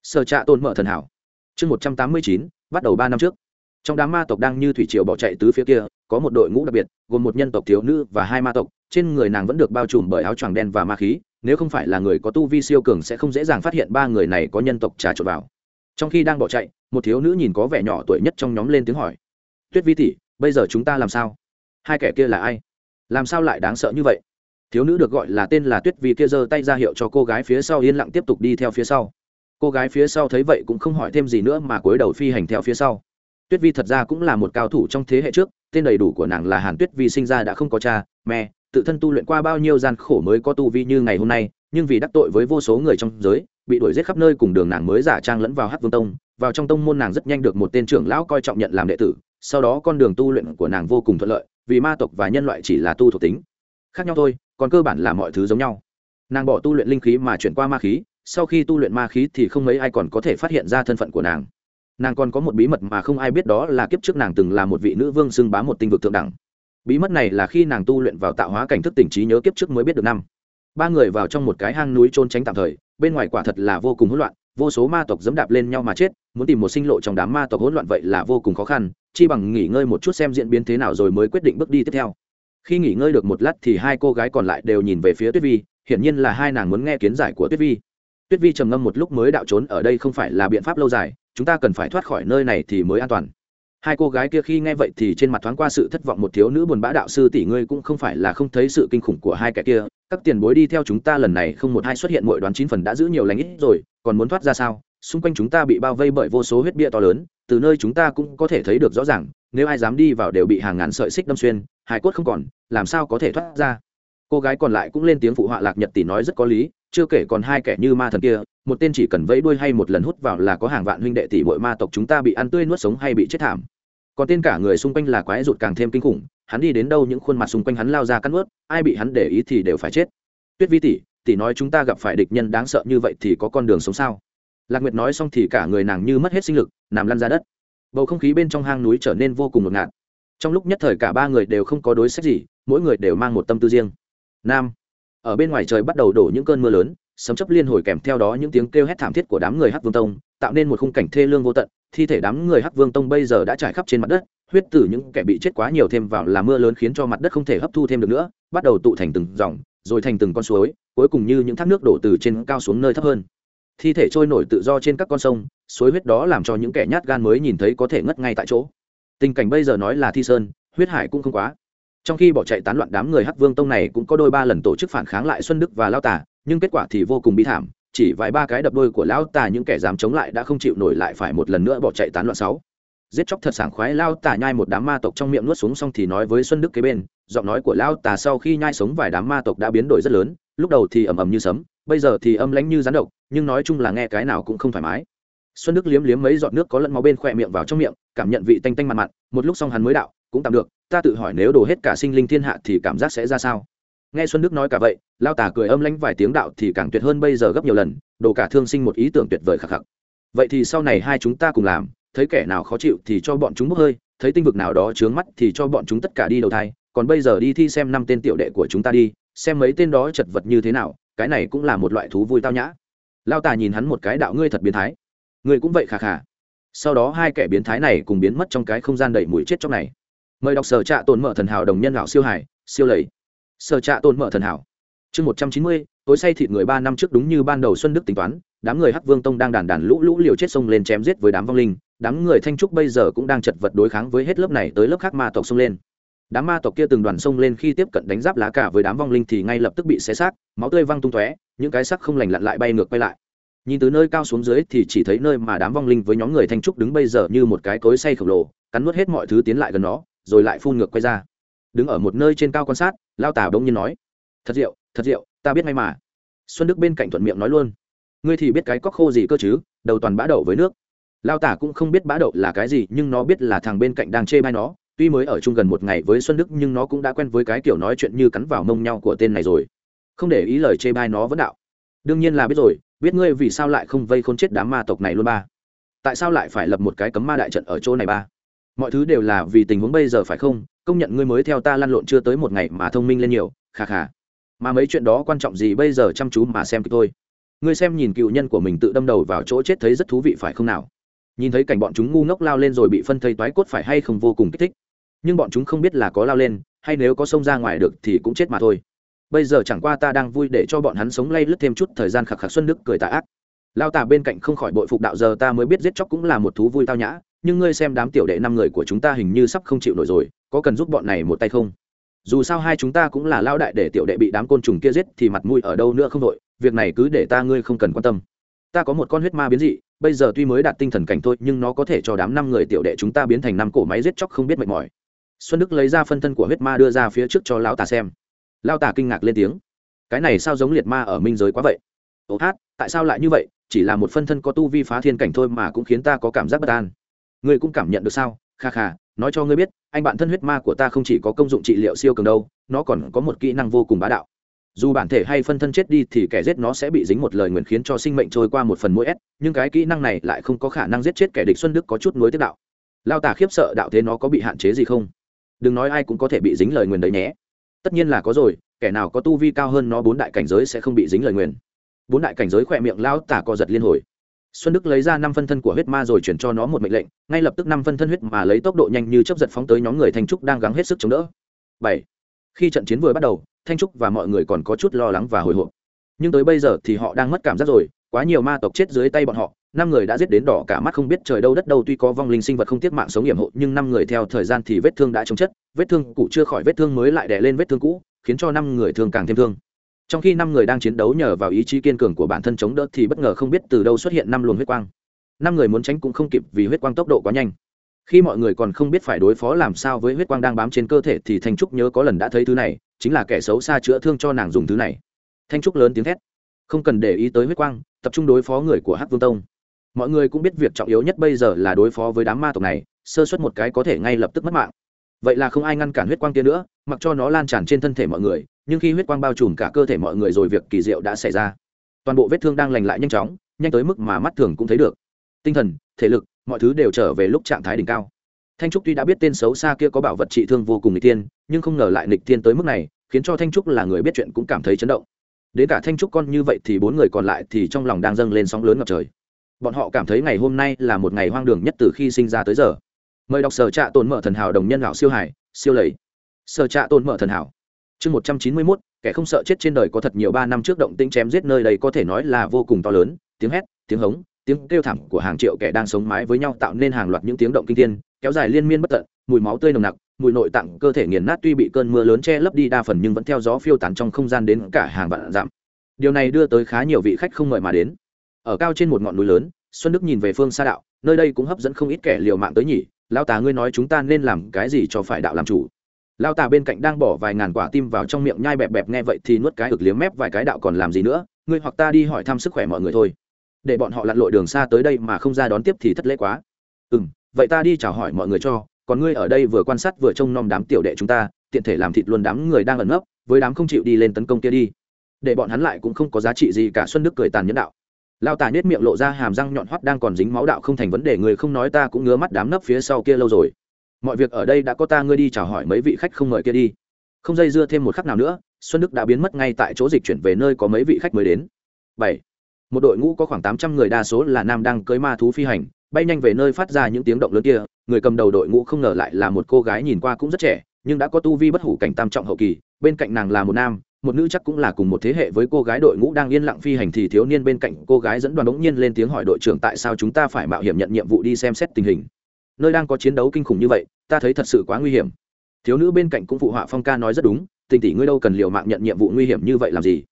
S1: Sở trạ tồn mở thần hảo. Chương một trăm tám mươi chín, bắt đầu ba năm trước. Trong đám ma tộc đang như thủy triều bỏ chạy tứ phía kia, có một đội ngũ đặc biệt, gồm một nhân tộc thiếu nữ và hai ma tộc. Trên người nàng vẫn được bao trùm bởi áo choàng đen và ma khí, nếu không phải là người có tu vi siêu cường sẽ không dễ dàng phát hiện ba người này có nhân tộc trà trộn vào. Trong khi đang bỏ chạy, một thiếu nữ nhìn có vẻ nhỏ tuổi nhất trong nhóm lên tiếng hỏi. Tuyết vi tỷ, bây giờ chúng ta làm sao? Hai kẻ kia là ai? Làm sao lại đáng sợ như vậy? Thiếu nữ được gọi là tên là tuyết vi kia giơ tay ra hiệu cho cô gái phía sau yên lặng tiếp tục đi theo phía sau. Cô gái phía sau thấy vậy cũng không hỏi thêm gì nữa mà cúi đầu phi hành theo phía sau. Tuyết vi thật ra cũng là một cao thủ trong thế hệ trước, tên đầy đủ của nàng là hàn tuyết vi sinh ra đã không có cha, mẹ, tự thân tu luyện qua bao nhiêu gian khổ mới có tu vi như ngày hôm nay, nhưng vì đắc tội với vô số người trong giới, bị đuổi giết khắp nơi cùng đường nàng mới giả trang lẫn vào hát vương tông, vào trong tông môn nàng rất nhanh được một tên trưởng lão coi trọng nhận làm đệ tử, sau đó con đường tu luyện của nàng vô cùng thuận lợi, vì ma tộc và nhân loại chỉ là tu thuộc tính. Khác nhau thôi còn cơ bản là mọi thứ giống nhau. Nàng bỏ tu luyện linh khí mà chuyển qua ma khí, sau khi tu luyện ma khí thì không mấy ai còn có thể phát hiện ra thân phận của nàng. Nàng còn có một bí mật mà không ai biết đó là kiếp trước nàng từng là một vị nữ vương xưng bá một tinh vực thượng đẳng. Bí mật này là khi nàng tu luyện vào tạo hóa cảnh thức tỉnh trí nhớ kiếp trước mới biết được năm. Ba người vào trong một cái hang núi trôn tránh tạm thời, bên ngoài quả thật là vô cùng hỗn loạn, vô số ma tộc dẫm đạp lên nhau mà chết, muốn tìm một sinh lộ trong đám ma tộc hỗn loạn vậy là vô cùng khó khăn, chi bằng nghỉ ngơi một chút xem diễn biến thế nào rồi mới quyết định bước đi tiếp theo khi nghỉ ngơi được một lát thì hai cô gái còn lại đều nhìn về phía tuyết vi, hiển nhiên là hai nàng muốn nghe kiến giải của tuyết vi. Tuyết vi trầm ngâm một lúc mới đạo trốn ở đây không phải là biện pháp lâu dài, chúng ta cần phải thoát khỏi nơi này thì mới an toàn. Hai cô gái kia khi nghe vậy thì trên mặt thoáng qua sự thất vọng một thiếu nữ buồn bã đạo sư tỷ ngươi cũng không phải là không thấy sự kinh khủng của hai kẻ kia, các tiền bối đi theo chúng ta lần này không một hai xuất hiện mọi đoán chín phần đã giữ nhiều lành ít rồi, còn muốn thoát ra sao? Xung quanh chúng ta bị bao vây bởi vô số huyết bia to lớn, từ nơi chúng ta cũng có thể thấy được rõ ràng, nếu ai dám đi vào đều bị hàng ngàn sợi xích đâm xuyên hải cốt không còn, làm sao có thể thoát ra? Cô gái còn lại cũng lên tiếng phụ họa lạc nhật tỷ nói rất có lý, chưa kể còn hai kẻ như ma thần kia, một tên chỉ cần vẫy đuôi hay một lần hút vào là có hàng vạn huynh đệ tỷ bội ma tộc chúng ta bị ăn tươi nuốt sống hay bị chết thảm. Còn tên cả người xung quanh là quái rụt càng thêm kinh khủng, hắn đi đến đâu những khuôn mặt xung quanh hắn lao ra cắn ướt ai bị hắn để ý thì đều phải chết. Tuyết vi tỷ tỷ nói chúng ta gặp phải địch nhân đáng sợ như vậy thì có con đường sống sao? Lạc nguyệt nói xong thì cả người nàng như mất hết sinh lực, nằm lăn ra đất. Bầu không khí bên trong hang núi trở nên vô cùng ngột ngạt trong lúc nhất thời cả ba người đều không có đối sách gì, mỗi người đều mang một tâm tư riêng. Nam, ở bên ngoài trời bắt đầu đổ những cơn mưa lớn, sấm chấp liên hồi kèm theo đó những tiếng kêu hét thảm thiết của đám người hắc vương tông, tạo nên một khung cảnh thê lương vô tận, thi thể đám người hắc vương tông bây giờ đã trải khắp trên mặt đất, huyết từ những kẻ bị chết quá nhiều thêm vào là mưa lớn khiến cho mặt đất không thể hấp thu thêm được nữa, bắt đầu tụ thành từng dòng, rồi thành từng con suối, cuối cùng như những thác nước đổ từ trên cao xuống nơi thấp hơn. Thi thể trôi nổi tự do trên các con sông, suối huyết đó làm cho những kẻ nhát gan mới nhìn thấy có thể ngất ngay tại chỗ tình cảnh bây giờ nói là thi sơn, huyết hải cũng không quá. Trong khi bỏ chạy tán loạn đám người hắc vương tông này cũng có đôi ba lần tổ chức phản kháng lại xuân đức và lao tả nhưng kết quả thì vô cùng bi thảm, chỉ vài ba cái đập đôi của lão tà những kẻ dám chống lại đã không chịu nổi lại phải một lần nữa bỏ chạy tán loạn sáu. Giết chóc thật sảng khoái lao tà nhai một đám ma tộc trong miệng nuốt xuống xong thì nói với xuân đức kế bên, giọng nói của lao tà sau khi nhai sống vài đám ma tộc đã biến đổi rất lớn, lúc đầu thì ầm ầm như sấm, bây giờ thì âm lãnh như rắn độc, nhưng nói chung là nghe cái nào cũng không thoải mái xuân đức liếm liếm mấy giọt nước có lẫn máu bên khỏe miệng vào trong miệng, cảm nhận vị tanh tanh mặn mặn, một lúc xong hắn mới đạo, cũng tạm được, ta tự hỏi nếu đổ hết cả sinh linh thiên hạ thì cảm giác sẽ ra sao? Nghe xuân đức nói cả vậy, lao tả cười âm lãnh vài tiếng đạo thì càng tuyệt hơn bây giờ gấp nhiều lần, đồ cả thương sinh một ý tưởng tuyệt vời khạc khạc vậy thì sau này hai chúng ta cùng làm, thấy kẻ nào khó chịu thì cho bọn chúng bốc hơi, thấy tinh vực nào đó trướng mắt thì cho bọn chúng tất cả đi đầu thai, còn bây giờ đi thi xem năm tên tiểu đệ của chúng ta đi, xem mấy tên đó chật vật như thế nào, cái này cũng là một loại thú vui tao nhã. Lao tà nhìn hắn một cái, đạo ngươi thật biến thái người cũng vậy khà khà. Sau đó hai kẻ biến thái này cùng biến mất trong cái không gian đầy mùi chết chóc này. Mời đọc sở trạ tồn mở thần hảo đồng nhân gạo siêu hải siêu lầy. Sở trạ tồn mở thần hảo. Chương một trăm chín mươi, tối say thịt người ba năm trước đúng như ban đầu xuân đức tính toán, đám người hắc vương tông đang đàn đàn lũ lũ liều chết sông lên chém giết với đám vong linh, đám người thanh trúc bây giờ cũng đang chật vật đối kháng với hết lớp này tới lớp khác ma tộc sông lên. Đám ma tộc kia từng đoàn sông lên khi tiếp cận đánh giáp lá cả với đám vong linh thì ngay lập tức bị xé xác, máu tươi văng tung tóe, những cái sắc không lành lặn lại bay ngược quay lại nhìn từ nơi cao xuống dưới thì chỉ thấy nơi mà đám vong linh với nhóm người thanh trúc đứng bây giờ như một cái cối say khổng lồ, cắn nuốt hết mọi thứ tiến lại gần nó, rồi lại phun ngược quay ra. Đứng ở một nơi trên cao quan sát, lao tà bỗng nhiên nói, thật rượu thật rượu, ta biết ngay mà. Xuân đức bên cạnh thuận miệng nói luôn, ngươi thì biết cái cóc khô gì cơ chứ, đầu toàn bã đậu với nước. Lao tả cũng không biết bã đậu là cái gì, nhưng nó biết là thằng bên cạnh đang chê bai nó, tuy mới ở chung gần một ngày với xuân đức nhưng nó cũng đã quen với cái kiểu nói chuyện như cắn vào mông nhau của tên này rồi. Không để ý lời chê bai nó vẫn đạo. Đương nhiên là biết rồi biết ngươi vì sao lại không vây khốn chết đám ma tộc này luôn ba? Tại sao lại phải lập một cái cấm ma đại trận ở chỗ này ba? Mọi thứ đều là vì tình huống bây giờ phải không? Công nhận ngươi mới theo ta lăn lộn chưa tới một ngày mà thông minh lên nhiều khà khà mà mấy chuyện đó quan trọng gì bây giờ chăm chú mà xem kịch thôi. Ngươi xem nhìn cựu nhân của mình tự đâm đầu vào chỗ chết thấy rất thú vị phải không nào? Nhìn thấy cảnh bọn chúng ngu ngốc lao lên rồi bị phân thây toái cốt phải hay không vô cùng kích thích. Nhưng bọn chúng không biết là có lao lên, hay nếu có xông ra ngoài được thì cũng chết mà thôi bây giờ chẳng qua ta đang vui để cho bọn hắn sống lay lướt thêm chút thời gian khạc khạc xuân đức cười tà ác. Lao tà bên cạnh không khỏi bội phục đạo giờ ta mới biết giết chóc cũng là một thú vui tao nhã, nhưng ngươi xem đám tiểu đệ năm người của chúng ta hình như sắp không chịu nổi rồi, có cần giúp bọn này một tay không? Dù sao hai chúng ta cũng là lao đại để tiểu đệ bị đám côn trùng kia giết thì mặt mũi ở đâu nữa không đội, việc này cứ để ta ngươi không cần quan tâm. Ta có một con huyết ma biến dị, bây giờ tuy mới đạt tinh thần cảnh thôi, nhưng nó có thể cho đám năm người tiểu đệ chúng ta biến thành năm cổ máy giết chóc không biết mệt mỏi. Xuân đức lấy ra phân thân của huyết ma đưa ra phía trước cho lão tà xem lao tà kinh ngạc lên tiếng. Cái này sao giống liệt ma ở minh giới quá vậy? Ô hát, tại sao lại như vậy? Chỉ là một phân thân có tu vi phá thiên cảnh thôi mà cũng khiến ta có cảm giác bất an. Ngươi cũng cảm nhận được sao? Kha kha, nói cho ngươi biết, anh bạn thân huyết ma của ta không chỉ có công dụng trị liệu siêu cường đâu, nó còn có một kỹ năng vô cùng bá đạo. Dù bản thể hay phân thân chết đi thì kẻ giết nó sẽ bị dính một lời nguyền khiến cho sinh mệnh trôi qua một phần mỗi s nhưng cái kỹ năng này lại không có khả năng giết chết kẻ địch xuân đức có chút nối tiếp đạo. Lao tả khiếp sợ đạo thế nó có bị hạn chế gì không? Đừng nói ai cũng có thể bị dính lời nguyền đấy nhé tất nhiên là có rồi, kẻ nào có tu vi cao hơn nó bốn đại cảnh giới sẽ không bị dính lời nguyền. Bốn đại cảnh giới khỏe miệng lao tả co giật liên hồi. Xuân đức lấy ra năm phân thân của huyết ma rồi chuyển cho nó một mệnh lệnh, ngay lập tức năm phân thân huyết mà lấy tốc độ nhanh như chấp giật phóng tới nhóm người thanh trúc đang gắng hết sức chống đỡ. Bảy. Khi trận chiến vừa bắt đầu, thanh trúc và mọi người còn có chút lo lắng và hồi hộp. Nhưng tới bây giờ thì họ đang mất cảm giác rồi, quá nhiều ma tộc chết dưới tay bọn họ năm người đã giết đến đỏ cả mắt không biết trời đâu đất đâu, tuy có vong linh sinh vật không tiếc mạng sống hiểm hộ, nhưng năm người theo thời gian thì vết thương đã chống chất, vết thương cũ chưa khỏi vết thương mới lại đè lên vết thương cũ, khiến cho năm người thương càng thêm thương. Trong khi năm người đang chiến đấu nhờ vào ý chí kiên cường của bản thân chống đỡ thì bất ngờ không biết từ đâu xuất hiện năm luồng huyết quang. Năm người muốn tránh cũng không kịp vì huyết quang tốc độ quá nhanh. Khi mọi người còn không biết phải đối phó làm sao với huyết quang đang bám trên cơ thể thì thanh trúc nhớ có lần đã thấy thứ này, chính là kẻ xấu xa chữa thương cho nàng dùng thứ này. Thanh trúc lớn tiếng thét. Không cần để ý tới huyết quang, tập trung đối phó người của hắc vương tông mọi người cũng biết việc trọng yếu nhất bây giờ là đối phó với đám ma tộc này, sơ suất một cái có thể ngay lập tức mất mạng. Vậy là không ai ngăn cản huyết quang kia nữa, mặc cho nó lan tràn trên thân thể mọi người, nhưng khi huyết quang bao trùm cả cơ thể mọi người rồi việc kỳ diệu đã xảy ra. Toàn bộ vết thương đang lành lại nhanh chóng, nhanh tới mức mà mắt thường cũng thấy được. Tinh thần, thể lực, mọi thứ đều trở về lúc trạng thái đỉnh cao. Thanh trúc tuy đã biết tên xấu xa kia có bảo vật trị thương vô cùng n tiên nhưng không ngờ lại nghịch tiên tới mức này, khiến cho thanh trúc là người biết chuyện cũng cảm thấy chấn động. Đến cả thanh trúc con như vậy thì bốn người còn lại thì trong lòng đang dâng lên sóng lớn ngập trời bọn họ cảm thấy ngày hôm nay là một ngày hoang đường nhất từ khi sinh ra tới giờ. Mời đọc sở trạ tồn mở thần hảo đồng nhân lão siêu hải, siêu lầy. Sở trạ tồn mở thần hảo. Chương một trăm chín mươi mốt, kẻ không sợ chết trên đời có thật nhiều ba năm trước động tĩnh chém giết nơi đây có thể nói là vô cùng to lớn, tiếng hét, tiếng hống, tiếng kêu thảm của hàng triệu kẻ đang sống mái với nhau tạo nên hàng loạt những tiếng động kinh thiên, kéo dài liên miên bất tận, mùi máu tươi nồng nặc, mùi nội tạng cơ thể nghiền nát tuy bị cơn mưa lớn che lấp đi đa phần nhưng vẫn theo gió phiêu tán trong không gian đến cả hàng vạn dặm. Điều này đưa tới khá nhiều vị khách không mời mà đến ở cao trên một ngọn núi lớn, xuân đức nhìn về phương xa đạo, nơi đây cũng hấp dẫn không ít kẻ liều mạng tới nhỉ lao tà ngươi nói chúng ta nên làm cái gì cho phải đạo làm chủ? Lao tà bên cạnh đang bỏ vài ngàn quả tim vào trong miệng nhai bẹp bẹp nghe vậy thì nuốt cái ực liếm mép vài cái đạo còn làm gì nữa, ngươi hoặc ta đi hỏi thăm sức khỏe mọi người thôi. Để bọn họ lặn lội đường xa tới đây mà không ra đón tiếp thì thất lễ quá. Ừ vậy ta đi chào hỏi mọi người cho, còn ngươi ở đây vừa quan sát vừa trông nom đám tiểu đệ chúng ta, tiện thể làm thịt luôn đám người đang ẩn nấp, với đám không chịu đi lên tấn công kia đi. Để bọn hắn lại cũng không có giá trị gì cả, xuân đức cười tàn nhẫn đạo lao tà nết miệng lộ ra hàm răng nhọn hoắt đang còn dính máu đạo không thành vấn đề, người không nói ta cũng ngứa mắt đám nấp phía sau kia lâu rồi. Mọi việc ở đây đã có ta ngươi đi chào hỏi mấy vị khách không mời kia đi. Không dây dưa thêm một khắc nào nữa, xuân đức đã biến mất ngay tại chỗ dịch chuyển về nơi có mấy vị khách mới đến. Bảy. Một đội ngũ có khoảng tám trăm người, đa số là nam đang cưới ma thú phi hành, bay nhanh về nơi phát ra những tiếng động lớn kia. Người cầm đầu đội ngũ không ngờ lại là một cô gái nhìn qua cũng rất trẻ, nhưng đã có tu vi bất hủ cảnh tam trọng hậu kỳ, bên cạnh nàng là một nam một nữ chắc cũng là cùng một thế hệ với cô gái đội ngũ đang yên lặng phi hành thì thiếu niên bên cạnh cô gái dẫn đoàn bỗng nhiên lên tiếng hỏi đội trưởng tại sao chúng ta phải mạo hiểm nhận nhiệm vụ đi xem xét tình hình. Nơi đang có chiến đấu kinh khủng như vậy, ta thấy thật sự quá nguy hiểm. Thiếu nữ bên cạnh cũng phụ họa phong ca nói rất đúng, tình tỷ ngươi đâu cần liều mạng nhận nhiệm vụ nguy hiểm như vậy làm gì?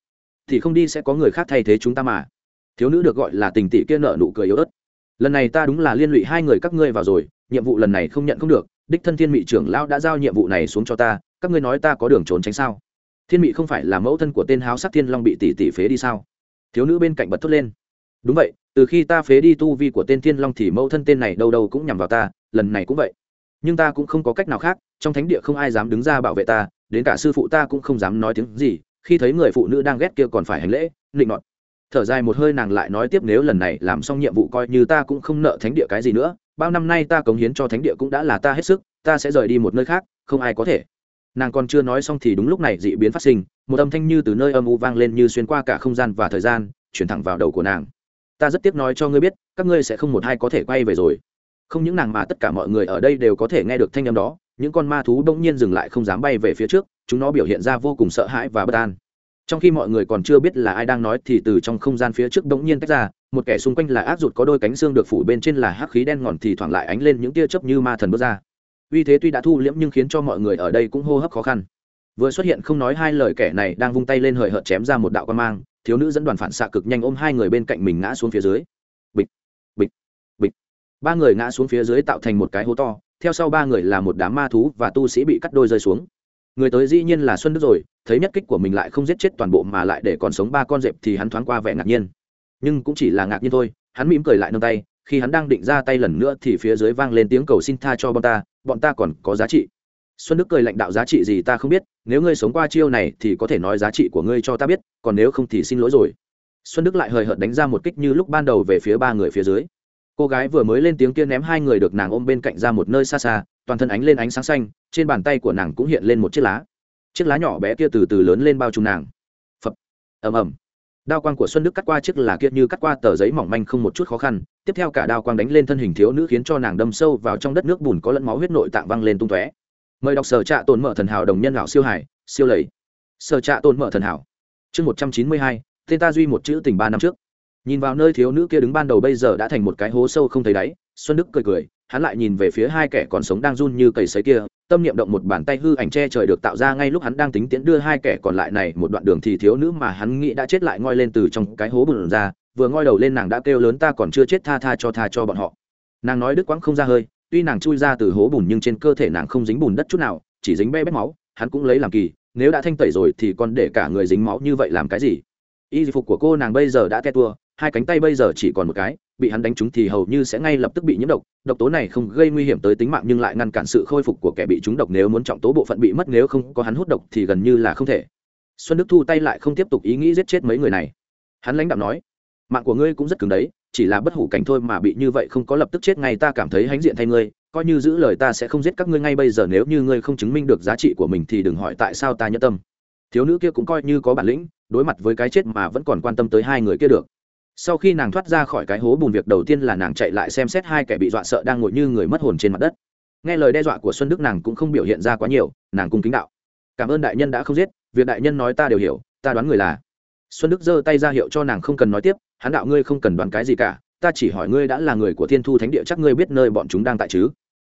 S1: Thì không đi sẽ có người khác thay thế chúng ta mà. Thiếu nữ được gọi là tình tỷ kia nợ nụ cười yếu ớt. Lần này ta đúng là liên lụy hai người các ngươi vào rồi, nhiệm vụ lần này không nhận không được, đích thân thiên mị trưởng lão đã giao nhiệm vụ này xuống cho ta, các ngươi nói ta có đường trốn tránh sao? Thiên mị không phải là mẫu thân của tên háo sắc thiên long bị tỷ tỷ phế đi sao? Thiếu nữ bên cạnh bật thốt lên. Đúng vậy, từ khi ta phế đi tu vi của tên thiên long thì mẫu thân tên này đâu đâu cũng nhằm vào ta, lần này cũng vậy. Nhưng ta cũng không có cách nào khác, trong thánh địa không ai dám đứng ra bảo vệ ta, đến cả sư phụ ta cũng không dám nói tiếng gì, khi thấy người phụ nữ đang ghét kia còn phải hành lễ định nọt. Thở dài một hơi nàng lại nói tiếp nếu lần này làm xong nhiệm vụ coi như ta cũng không nợ thánh địa cái gì nữa, bao năm nay ta cống hiến cho thánh địa cũng đã là ta hết sức, ta sẽ rời đi một nơi khác, không ai có thể nàng còn chưa nói xong thì đúng lúc này dị biến phát sinh, một âm thanh như từ nơi âm u vang lên như xuyên qua cả không gian và thời gian, chuyển thẳng vào đầu của nàng. Ta rất tiếc nói cho ngươi biết, các ngươi sẽ không một hai có thể quay về rồi. Không những nàng mà tất cả mọi người ở đây đều có thể nghe được thanh âm đó, những con ma thú bỗng nhiên dừng lại không dám bay về phía trước, chúng nó biểu hiện ra vô cùng sợ hãi và bất an. Trong khi mọi người còn chưa biết là ai đang nói thì từ trong không gian phía trước bỗng nhiên tách ra, một kẻ xung quanh là áp rụt có đôi cánh xương được phủ bên trên là hắc khí đen ngòn thì thoảng lại ánh lên những tia chớp như ma thần bước ra uy thế tuy đã thu liễm nhưng khiến cho mọi người ở đây cũng hô hấp khó khăn. Vừa xuất hiện không nói hai lời kẻ này đang vung tay lên hời hợt chém ra một đạo quan mang, thiếu nữ dẫn đoàn phản xạ cực nhanh ôm hai người bên cạnh mình ngã xuống phía dưới. Bịch bịch bịch. Ba người ngã xuống phía dưới tạo thành một cái hố to, theo sau ba người là một đám ma thú và tu sĩ bị cắt đôi rơi xuống. Người tới dĩ nhiên là xuân đức rồi, thấy nhất kích của mình lại không giết chết toàn bộ mà lại để còn sống ba con dẹp thì hắn thoáng qua vẻ ngạc nhiên. Nhưng cũng chỉ là ngạc nhiên thôi, hắn mỉm cười lại nâng tay, khi hắn đang định ra tay lần nữa thì phía dưới vang lên tiếng cầu xin tha cho bọn ta bọn ta còn có giá trị. Xuân đức cười lãnh đạo giá trị gì ta không biết, nếu ngươi sống qua chiêu này thì có thể nói giá trị của ngươi cho ta biết, còn nếu không thì xin lỗi rồi. Xuân đức lại hời hợt đánh ra một kích như lúc ban đầu về phía ba người phía dưới. Cô gái vừa mới lên tiếng kia ném hai người được nàng ôm bên cạnh ra một nơi xa xa, toàn thân ánh lên ánh sáng xanh, trên bàn tay của nàng cũng hiện lên một chiếc lá. Chiếc lá nhỏ bé kia từ từ lớn lên bao trùm nàng. Phập. Ầm ầm. Đao quang của xuân đức cắt qua chiếc lá kia như cắt qua tờ giấy mỏng manh không một chút khó khăn tiếp theo cả đao quang đánh lên thân hình thiếu nữ khiến cho nàng đâm sâu vào trong đất nước bùn có lẫn máu huyết nội tạng văng lên tung tóe. Mời đọc sở trạ tồn mở thần hảo đồng nhân lão siêu hải, siêu lầy. Sở trạ tồn mở thần hảo. Chương một trăm chín mươi hai, tên ta duy một chữ tình ba năm trước. Nhìn vào nơi thiếu nữ kia đứng ban đầu bây giờ đã thành một cái hố sâu không thấy đáy, xuân đức cười cười, hắn lại nhìn về phía hai kẻ còn sống đang run như cầy sấy kia, tâm niệm động một bàn tay hư ảnh che trời được tạo ra ngay lúc hắn đang tính tiễn đưa hai kẻ còn lại này một đoạn đường thì thiếu nữ mà hắn nghĩ đã chết lại ngoi lên từ trong cái hố bùn ra vừa ngoi đầu lên nàng đã kêu lớn ta còn chưa chết tha tha cho tha cho bọn họ. Nàng nói đứt quãng không ra hơi, tuy nàng chui ra từ hố bùn nhưng trên cơ thể nàng không dính bùn đất chút nào, chỉ dính be bét máu, hắn cũng lấy làm kỳ, nếu đã thanh tẩy rồi thì còn để cả người dính máu như vậy làm cái gì? Y phục của cô nàng bây giờ đã te tua, hai cánh tay bây giờ chỉ còn một cái, bị hắn đánh trúng thì hầu như sẽ ngay lập tức bị nhiễm độc độc tố này không gây nguy hiểm tới tính mạng nhưng lại ngăn cản sự khôi phục của kẻ bị trúng độc nếu muốn trọng tố bộ phận bị mất, nếu không có hắn hút độc thì gần như là không thể. Xuân đức thu tay lại không tiếp tục ý nghĩ giết chết mấy người này. Hắn lãnh đạo nói mạng của ngươi cũng rất cứng đấy, chỉ là bất hủ cảnh thôi mà bị như vậy không có lập tức chết ngay ta cảm thấy hãnh diện thay ngươi, coi như giữ lời ta sẽ không giết các ngươi ngay bây giờ nếu như ngươi không chứng minh được giá trị của mình thì đừng hỏi tại sao ta nhẫn tâm. Thiếu nữ kia cũng coi như có bản lĩnh, đối mặt với cái chết mà vẫn còn quan tâm tới hai người kia được. Sau khi nàng thoát ra khỏi cái hố bùn việc đầu tiên là nàng chạy lại xem xét hai kẻ bị dọa sợ đang ngồi như người mất hồn trên mặt đất. Nghe lời đe dọa của xuân đức nàng cũng không biểu hiện ra quá nhiều, nàng cung kính đạo. Cảm ơn đại nhân đã không giết, việc đại nhân nói ta đều hiểu, ta đoán người là xuân đức giơ tay ra hiệu cho nàng không cần nói tiếp hắn đạo ngươi không cần đoán cái gì cả, ta chỉ hỏi ngươi đã là người của thiên thu thánh địa, chắc ngươi biết nơi bọn chúng đang tại chứ?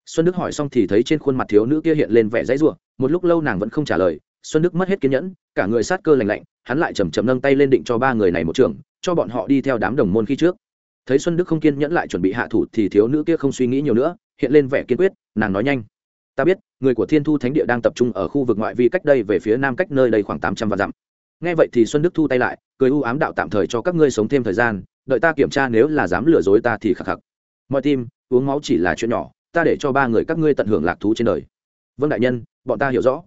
S1: Xuân đức hỏi xong thì thấy trên khuôn mặt thiếu nữ kia hiện lên vẻ dãy ruộng một lúc lâu nàng vẫn không trả lời, xuân đức mất hết kiên nhẫn, cả người sát cơ lành lạnh, hắn lại chầm chầm nâng tay lên định cho ba người này một trường, cho bọn họ đi theo đám đồng môn khi trước. Thấy xuân đức không kiên nhẫn lại chuẩn bị hạ thủ thì thiếu nữ kia không suy nghĩ nhiều nữa, hiện lên vẻ kiên quyết, nàng nói nhanh, ta biết, người của thiên thu thánh địa đang tập trung ở khu vực ngoại vi cách đây về phía nam cách nơi đây khoảng tám trăm vạn dặm nghe vậy thì xuân đức thu tay lại, cười u ám đạo tạm thời cho các ngươi sống thêm thời gian, đợi ta kiểm tra nếu là dám lừa dối ta thì khắc khắc. Mọi tim, uống máu chỉ là chuyện nhỏ, ta để cho ba người các ngươi tận hưởng lạc thú trên đời. Vâng đại nhân, bọn ta hiểu rõ.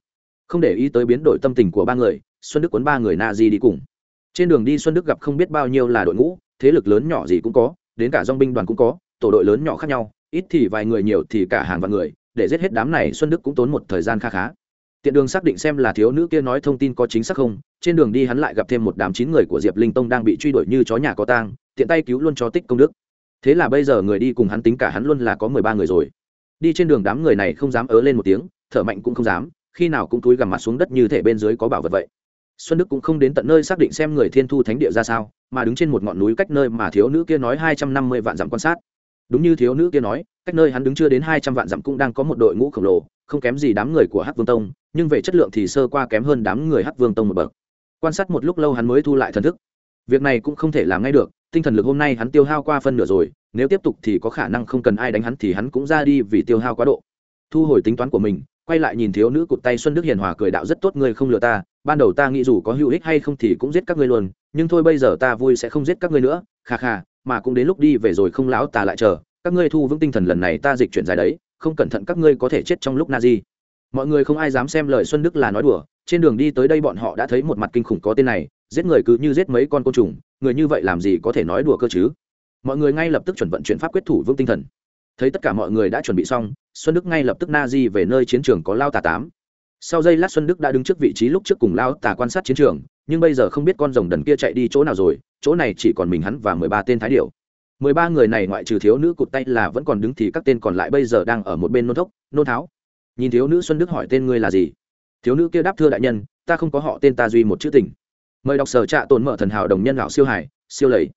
S1: Không để ý tới biến đổi tâm tình của ba người, xuân đức cuốn ba người na di đi cùng. Trên đường đi xuân đức gặp không biết bao nhiêu là đội ngũ, thế lực lớn nhỏ gì cũng có, đến cả dong binh đoàn cũng có, tổ đội lớn nhỏ khác nhau, ít thì vài người, nhiều thì cả hàng vạn người, để giết hết đám này xuân đức cũng tốn một thời gian kha khá tiện đường xác định xem là thiếu nữ kia nói thông tin có chính xác không, trên đường đi hắn lại gặp thêm một đám chín người của diệp linh tông đang bị truy đuổi như chó nhà có tang, tiện tay cứu luôn cho tích công đức. Thế là bây giờ người đi cùng hắn tính cả hắn luôn là có mười ba người rồi. Đi trên đường đám người này không dám ớ lên một tiếng, thở mạnh cũng không dám, khi nào cũng túi gằm mặt xuống đất như thể bên dưới có bảo vật vậy. Xuân đức cũng không đến tận nơi xác định xem người thiên thu thánh địa ra sao, mà đứng trên một ngọn núi cách nơi mà thiếu nữ kia nói hai trăm năm mươi vạn dặm quan sát đúng như thiếu nữ kia nói, cách nơi hắn đứng chưa đến hai trăm vạn dặm cũng đang có một đội ngũ khổng lồ, không kém gì đám người của hắc vương tông, nhưng về chất lượng thì sơ qua kém hơn đám người hắc vương tông một bậc. Quan sát một lúc lâu hắn mới thu lại thần thức. Việc này cũng không thể làm ngay được, tinh thần lực hôm nay hắn tiêu hao qua phân nửa rồi, nếu tiếp tục thì có khả năng không cần ai đánh hắn thì hắn cũng ra đi vì tiêu hao quá độ. Thu hồi tính toán của mình, quay lại nhìn thiếu nữ cụt tay xuân đức hiền hòa cười đạo rất tốt ngươi không lừa ta, ban đầu ta nghĩ dù có hữu ích hay không thì cũng giết các ngươi luôn, nhưng thôi bây giờ ta vui sẽ không giết các ngươi nữa, kha kha mà cũng đến lúc đi về rồi không lão ta lại chờ. Các ngươi thu vững tinh thần lần này ta dịch chuyển dài đấy, không cẩn thận các ngươi có thể chết trong lúc na di. Mọi người không ai dám xem lời xuân đức là nói đùa, trên đường đi tới đây bọn họ đã thấy một mặt kinh khủng có tên này, giết người cứ như giết mấy con côn trùng, người như vậy làm gì có thể nói đùa cơ chứ? Mọi người ngay lập tức chuẩn vận chuyển pháp quyết thủ vững tinh thần. Thấy tất cả mọi người đã chuẩn bị xong, xuân đức ngay lập tức na di về nơi chiến trường có lao tà tám sau giây lát xuân đức đã đứng trước vị trí lúc trước cùng lao tà quan sát chiến trường, nhưng bây giờ không biết con rồng đần kia chạy đi chỗ nào rồi, chỗ này chỉ còn mình hắn và mười ba tên thái điệu mười ba người này ngoại trừ thiếu nữ cụt tay là vẫn còn đứng thì các tên còn lại bây giờ đang ở một bên nôn thốc, nôn tháo. Nhìn thiếu nữ xuân đức hỏi tên ngươi là gì? Thiếu nữ kia đáp, thưa đại nhân, ta không có họ tên ta duy một chữ tình. Mời đọc sở trạ tồn mở thần hảo đồng nhân lão siêu hải, siêu lầy.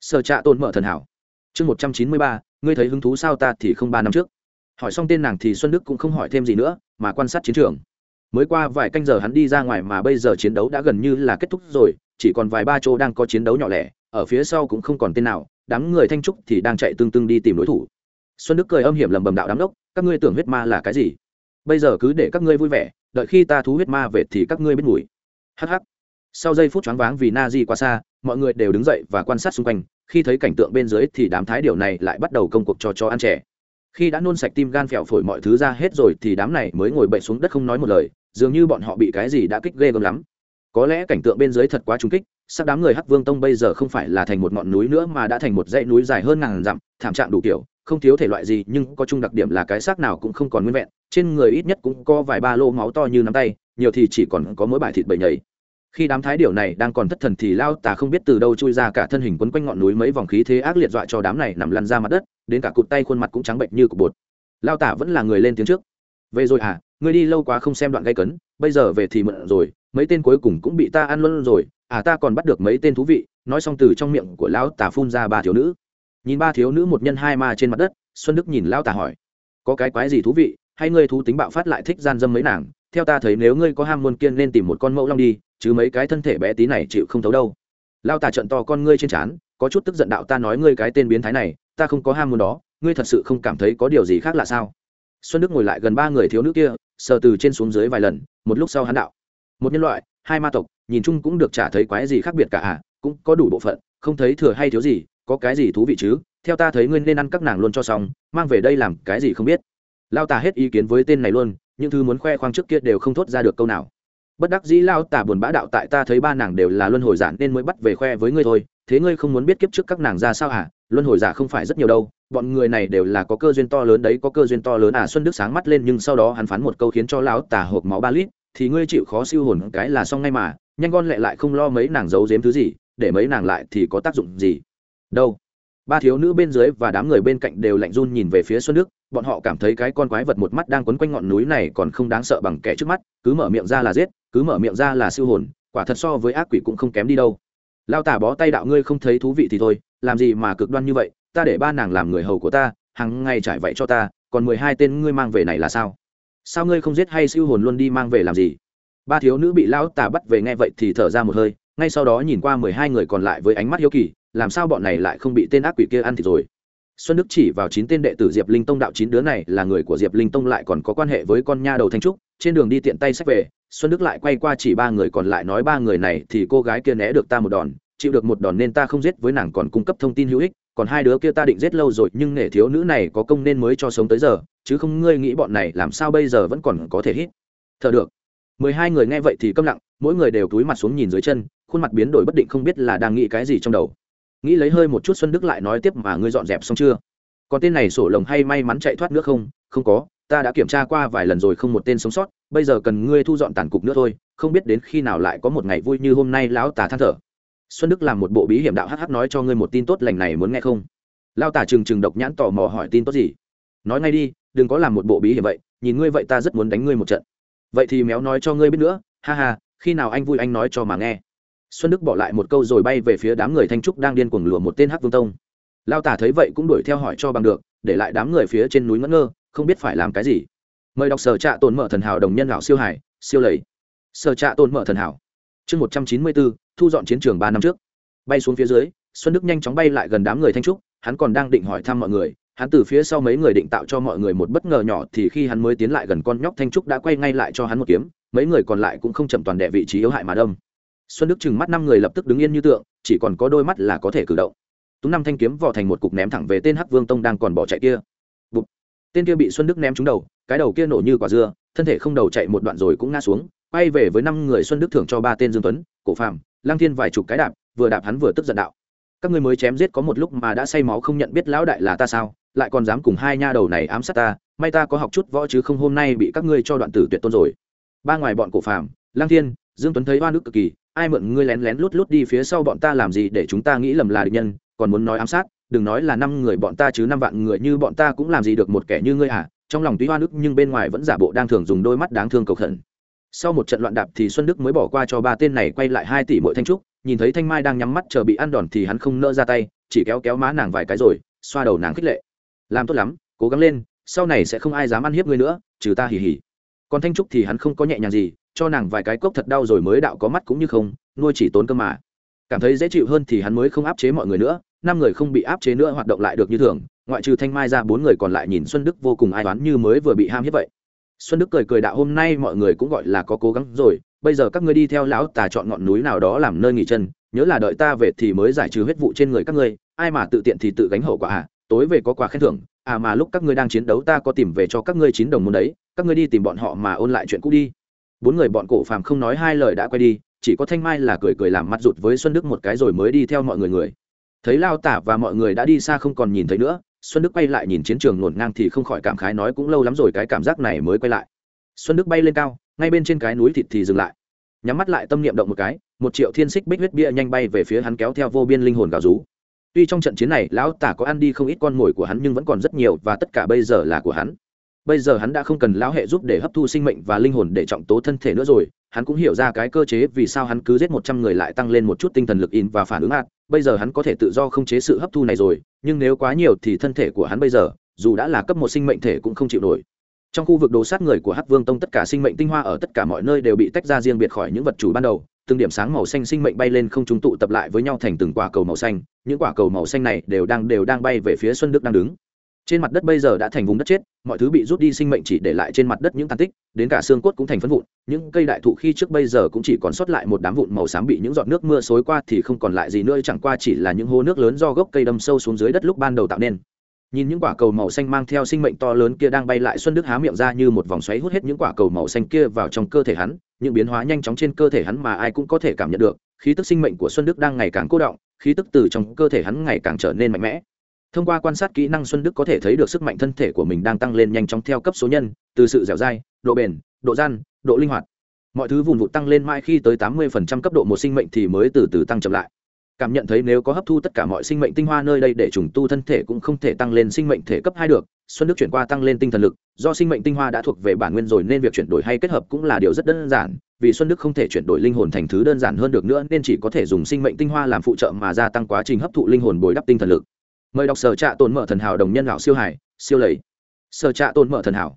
S1: Sở trạ tồn mở thần hảo. Chương một trăm chín mươi ba, ngươi thấy hứng thú sao ta thì không ba năm trước. Hỏi xong tên nàng thì xuân đức cũng không hỏi thêm gì nữa, mà quan sát chiến trường mới qua vài canh giờ hắn đi ra ngoài mà bây giờ chiến đấu đã gần như là kết thúc rồi, chỉ còn vài ba chỗ đang có chiến đấu nhỏ lẻ, ở phía sau cũng không còn tên nào, đám người thanh trúc thì đang chạy tương tương đi tìm đối thủ. Xuân đức cười âm hiểm lầm bầm đạo đám đốc, các ngươi tưởng huyết ma là cái gì? Bây giờ cứ để các ngươi vui vẻ, đợi khi ta thú huyết ma về thì các ngươi biết mùi. Hh sau giây phút choáng váng vì na di quá xa, mọi người đều đứng dậy và quan sát xung quanh, khi thấy cảnh tượng bên dưới thì đám thái điều này lại bắt đầu công cuộc cho cho ăn trẻ. Khi đã nôn sạch tim gan phèo phổi mọi thứ ra hết rồi thì đám này mới ngồi bậy xuống đất không nói một lời dường như bọn họ bị cái gì đã kích ghê gớm lắm. Có lẽ cảnh tượng bên dưới thật quá trung kích sắc đám người hắc vương tông bây giờ không phải là thành một ngọn núi nữa mà đã thành một dãy núi dài hơn ngàn dặm, thảm trạng đủ kiểu, không thiếu thể loại gì, nhưng có chung đặc điểm là cái xác nào cũng không còn nguyên vẹn, trên người ít nhất cũng có vài ba lô máu to như nắm tay, nhiều thì chỉ còn có mỗi bài thịt bầy nhảy khi đám thái điểu này đang còn thất thần thì lao tà không biết từ đâu chui ra cả thân hình quấn quanh ngọn núi mấy vòng khí thế ác liệt dọa cho đám này nằm lăn ra mặt đất, đến cả cụt tay khuôn mặt cũng trắng bệnh như cục bột. Lao tả vẫn là người lên tiếng trước về rồi à ngươi đi lâu quá không xem đoạn gây cấn, bây giờ về thì mượn rồi, mấy tên cuối cùng cũng bị ta ăn luôn rồi. À ta còn bắt được mấy tên thú vị, nói xong từ trong miệng của lão tả phun ra ba thiếu nữ. Nhìn ba thiếu nữ một nhân hai ma trên mặt đất, xuân đức nhìn lão tả hỏi, có cái quái gì thú vị? Hay ngươi thú tính bạo phát lại thích gian dâm mấy nàng? Theo ta thấy nếu ngươi có ham muôn kiên nên tìm một con mẫu long đi, chứ mấy cái thân thể bé tí này chịu không thấu đâu. Lao tả trận to con ngươi trên trán, có chút tức giận đạo, ta nói ngươi cái tên biến thái này, ta không có ham muốn đó, ngươi thật sự không cảm thấy có điều gì khác là sao? Xuân đức ngồi lại gần ba người thiếu nữ kia, sờ từ trên xuống dưới vài lần, một lúc sau hắn đạo. Một nhân loại, hai ma tộc, nhìn chung cũng được trả thấy quái gì khác biệt cả à cũng có đủ bộ phận, không thấy thừa hay thiếu gì, có cái gì thú vị chứ? Theo ta thấy ngươi nên ăn các nàng luôn cho xong, mang về đây làm cái gì không biết. Lao tà hết ý kiến với tên này luôn, những thứ muốn khoe khoang trước kia đều không thốt ra được câu nào. Bất đắc dĩ lao tà buồn bã đạo tại ta thấy ba nàng đều là luân hồi giản nên mới bắt về khoe với ngươi thôi thế ngươi không muốn biết kiếp trước các nàng ra sao hả? Luân hồi giả không phải rất nhiều đâu, bọn người này đều là có cơ duyên to lớn đấy, có cơ duyên to lớn. À xuân đức sáng mắt lên nhưng sau đó hắn phán một câu khiến cho lão tả hộp máu ba lít, thì ngươi chịu khó siêu hồn cái là xong ngay mà, nhanh con lẹ lại không lo mấy nàng giấu giếm thứ gì, để mấy nàng lại thì có tác dụng gì? Đâu? Ba thiếu nữ bên dưới và đám người bên cạnh đều lạnh run nhìn về phía xuân đức, bọn họ cảm thấy cái con quái vật một mắt đang quấn quanh ngọn núi này còn không đáng sợ bằng kẻ trước mắt, cứ mở miệng ra là giết, cứ mở miệng ra là siêu hồn, quả thật so với ác quỷ cũng không kém đi đâu lao tả bó tay đạo ngươi không thấy thú vị thì thôi, làm gì mà cực đoan như vậy, ta để ba nàng làm người hầu của ta hàng ngày trải vậy cho ta, còn mười hai tên ngươi mang về này là sao? Sao ngươi không giết hay siêu hồn luôn đi mang về làm gì? Ba thiếu nữ bị lão tà bắt về nghe vậy thì thở ra một hơi, ngay sau đó nhìn qua mười hai người còn lại với ánh mắt hiếu kỳ, làm sao bọn này lại không bị tên ác quỷ kia ăn thịt rồi? Xuân đức chỉ vào chín tên đệ tử diệp linh tông đạo chín đứa này là người của diệp linh tông lại còn có quan hệ với con nha đầu thanh trúc trên đường đi tiện tay sách về, xuân đức lại quay qua chỉ ba người, còn lại nói ba người này thì cô gái kia né được ta một đòn, chịu được một đòn nên ta không giết, với nàng còn cung cấp thông tin hữu ích, còn hai đứa kia ta định giết lâu rồi, nhưng nể thiếu nữ này có công nên mới cho sống tới giờ, chứ không ngươi nghĩ bọn này làm sao bây giờ vẫn còn có thể hít. Thở được. Mười hai người nghe vậy thì câm lặng, mỗi người đều túi mặt xuống nhìn dưới chân, khuôn mặt biến đổi bất định không biết là đang nghĩ cái gì trong đầu. Nghĩ lấy hơi một chút, xuân đức lại nói tiếp mà ngươi dọn dẹp xong chưa? Còn tên này sổ lồng hay may mắn chạy thoát nước không? Không có ta đã kiểm tra qua vài lần rồi không một tên sống sót, bây giờ cần ngươi thu dọn tàn cục nữa thôi, không biết đến khi nào lại có một ngày vui như hôm nay lão tà than thở. Xuân đức làm một bộ bí hiểm đạo hh nói cho ngươi một tin tốt lành này muốn nghe không? Lao tả trừng trừng độc nhãn tò mò hỏi tin tốt gì? Nói ngay đi, đừng có làm một bộ bí hiểm vậy, nhìn ngươi vậy ta rất muốn đánh ngươi một trận. Vậy thì méo nói cho ngươi biết nữa, ha ha, khi nào anh vui anh nói cho mà nghe. Xuân đức bỏ lại một câu rồi bay về phía đám người thanh trúc đang điên cuồng lùa một tên hắc vương tông. Lao tả thấy vậy cũng đuổi theo hỏi cho bằng được, để lại đám người phía trên núi ngỡ ngơ không biết phải làm cái gì. Mời đọc sở trạ tồn mở thần hảo đồng nhân lão siêu hải siêu lầy. Sở trạ tồn mở thần hảo. Chương một trăm chín mươi bốn, thu dọn chiến trường ba năm trước. Bay xuống phía dưới, xuân đức nhanh chóng bay lại gần đám người thanh trúc, hắn còn đang định hỏi thăm mọi người, hắn từ phía sau mấy người định tạo cho mọi người một bất ngờ nhỏ thì khi hắn mới tiến lại gần con nhóc thanh trúc đã quay ngay lại cho hắn một kiếm, mấy người còn lại cũng không chậm toàn đệ vị trí yếu hại mà đông xuân đức chừng mắt năm người lập tức đứng yên như tượng, chỉ còn có đôi mắt là có thể cử động. Tú năm thanh kiếm vò thành một cục ném thẳng về tên hắc vương tông đang còn bỏ chạy kia tên kia bị xuân đức ném trúng đầu, cái đầu kia nổ như quả dưa, thân thể không đầu chạy một đoạn rồi cũng ngã xuống, quay về với năm người xuân đức thưởng cho ba tên dương tuấn, cổ phàm lang thiên vài chục cái đạp, vừa đạp hắn vừa tức giận đạo. Các ngươi mới chém giết có một lúc mà đã say máu không nhận biết lão đại là ta sao, lại còn dám cùng hai nha đầu này ám sát ta, may ta có học chút võ chứ không hôm nay bị các ngươi cho đoạn tử tuyệt tôn rồi. Ba ngoài bọn cổ phàm lang thiên, dương tuấn thấy oan ức cực kỳ, ai mượn ngươi lén lén lút lút đi phía sau bọn ta làm gì để chúng ta nghĩ lầm là địch nhân, còn muốn nói ám sát? Đừng nói là năm người bọn ta chứ năm vạn người như bọn ta cũng làm gì được một kẻ như ngươi à trong lòng tuy hoa nước nhưng bên ngoài vẫn giả bộ đang thường dùng đôi mắt đáng thương cầu khẩn. Sau một trận loạn đạp thì xuân đức mới bỏ qua cho ba tên này quay lại hai tỷ mỗi thanh trúc, nhìn thấy thanh mai đang nhắm mắt chờ bị ăn đòn thì hắn không nỡ ra tay, chỉ kéo kéo má nàng vài cái rồi, xoa đầu nàng khích lệ. Làm tốt lắm, cố gắng lên, sau này sẽ không ai dám ăn hiếp ngươi nữa, trừ ta hỉ hỉ còn thanh trúc thì hắn không có nhẹ nhàng gì, cho nàng vài cái cốc thật đau rồi mới đạo có mắt cũng như không, nuôi chỉ tốn cơ mà. Cảm thấy dễ chịu hơn thì hắn mới không áp chế mọi người nữa năm người không bị áp chế nữa hoạt động lại được như thường, ngoại trừ thanh mai ra bốn người còn lại nhìn xuân đức vô cùng ai toán như mới vừa bị ham hiếp vậy. Xuân đức cười cười đạo, hôm nay mọi người cũng gọi là có cố gắng rồi, bây giờ các ngươi đi theo lão tà chọn ngọn núi nào đó làm nơi nghỉ chân, nhớ là đợi ta về thì mới giải trừ hết vụ trên người các ngươi, ai mà tự tiện thì tự gánh hậu quả à tối về có quà khen thưởng à mà lúc các ngươi đang chiến đấu ta có tìm về cho các ngươi chín đồng môn đấy, các ngươi đi tìm bọn họ mà ôn lại chuyện cũ đi. Bốn người bọn cổ phàm không nói hai lời đã quay đi, chỉ có thanh mai là cười cười làm mặt rụt với xuân đức một cái rồi mới đi theo mọi người người thấy lao tả và mọi người đã đi xa không còn nhìn thấy nữa, xuân đức quay lại nhìn chiến trường ngổn ngang thì không khỏi cảm khái nói cũng lâu lắm rồi cái cảm giác này mới quay lại. Xuân đức bay lên cao, ngay bên trên cái núi thịt thì dừng lại. Nhắm mắt lại tâm niệm động một cái, một triệu thiên xích bích huyết bia nhanh bay về phía hắn kéo theo vô biên linh hồn gào rú. Tuy trong trận chiến này lão tả có ăn đi không ít con mồi của hắn nhưng vẫn còn rất nhiều và tất cả bây giờ là của hắn. Bây giờ hắn đã không cần lão hệ giúp để hấp thu sinh mệnh và linh hồn để trọng tố thân thể nữa rồi, hắn cũng hiểu ra cái cơ chế vì sao hắn cứ giết một trăm người lại tăng lên một chút tinh thần lực in và phản ứng ạt bây giờ hắn có thể tự do không chế sự hấp thu này rồi, nhưng nếu quá nhiều thì thân thể của hắn bây giờ, dù đã là cấp một sinh mệnh thể cũng không chịu nổi. Trong khu vực đồ sát người của hắc vương tông tất cả sinh mệnh tinh hoa ở tất cả mọi nơi đều bị tách ra riêng biệt khỏi những vật chủ ban đầu, từng điểm sáng màu xanh sinh mệnh bay lên không chúng tụ tập lại với nhau thành từng quả cầu màu xanh, những quả cầu màu xanh này đều đang đều đang bay về phía xuân đức đang đứng trên mặt đất bây giờ đã thành vùng đất chết, mọi thứ bị rút đi sinh mệnh chỉ để lại trên mặt đất những tàn tích, đến cả xương cốt cũng thành phân vụn, những cây đại thụ khi trước bây giờ cũng chỉ còn sót lại một đám vụn màu xám bị những giọt nước mưa xối qua thì không còn lại gì nữa, chẳng qua chỉ là những hố nước lớn do gốc cây đâm sâu xuống dưới đất lúc ban đầu tạo nên. Nhìn những quả cầu màu xanh mang theo sinh mệnh to lớn kia đang bay lại, xuân đức há miệng ra như một vòng xoáy hút hết những quả cầu màu xanh kia vào trong cơ thể hắn, những biến hóa nhanh chóng trên cơ thể hắn mà ai cũng có thể cảm nhận được, khí tức sinh mệnh của xuân đức đang ngày càng cô động, khí tức từ trong cơ thể hắn ngày càng trở nên mạnh mẽ thông qua quan sát kỹ năng xuân đức có thể thấy được sức mạnh thân thể của mình đang tăng lên nhanh chóng theo cấp số nhân, từ sự dẻo dai, độ bền, độ gian, độ linh hoạt. Mọi thứ vùng vụt tăng lên mãi khi tới tám mươi cấp độ một sinh mệnh thì mới từ từ tăng chậm lại. Cảm nhận thấy nếu có hấp thu tất cả mọi sinh mệnh tinh hoa nơi đây để trùng tu thân thể cũng không thể tăng lên sinh mệnh thể cấp hai được, xuân đức chuyển qua tăng lên tinh thần lực, do sinh mệnh tinh hoa đã thuộc về bản nguyên rồi nên việc chuyển đổi hay kết hợp cũng là điều rất đơn giản. Vì xuân đức không thể chuyển đổi linh hồn thành thứ đơn giản hơn được nữa, nên chỉ có thể dùng sinh mệnh tinh hoa làm phụ trợ mà gia tăng quá trình hấp thụ linh hồn bồi đắp tinh thần lực mời đọc sở trạ tồn mở thần hảo đồng nhân lão siêu hải, siêu lầy. Sở trạ tồn mở thần hảo.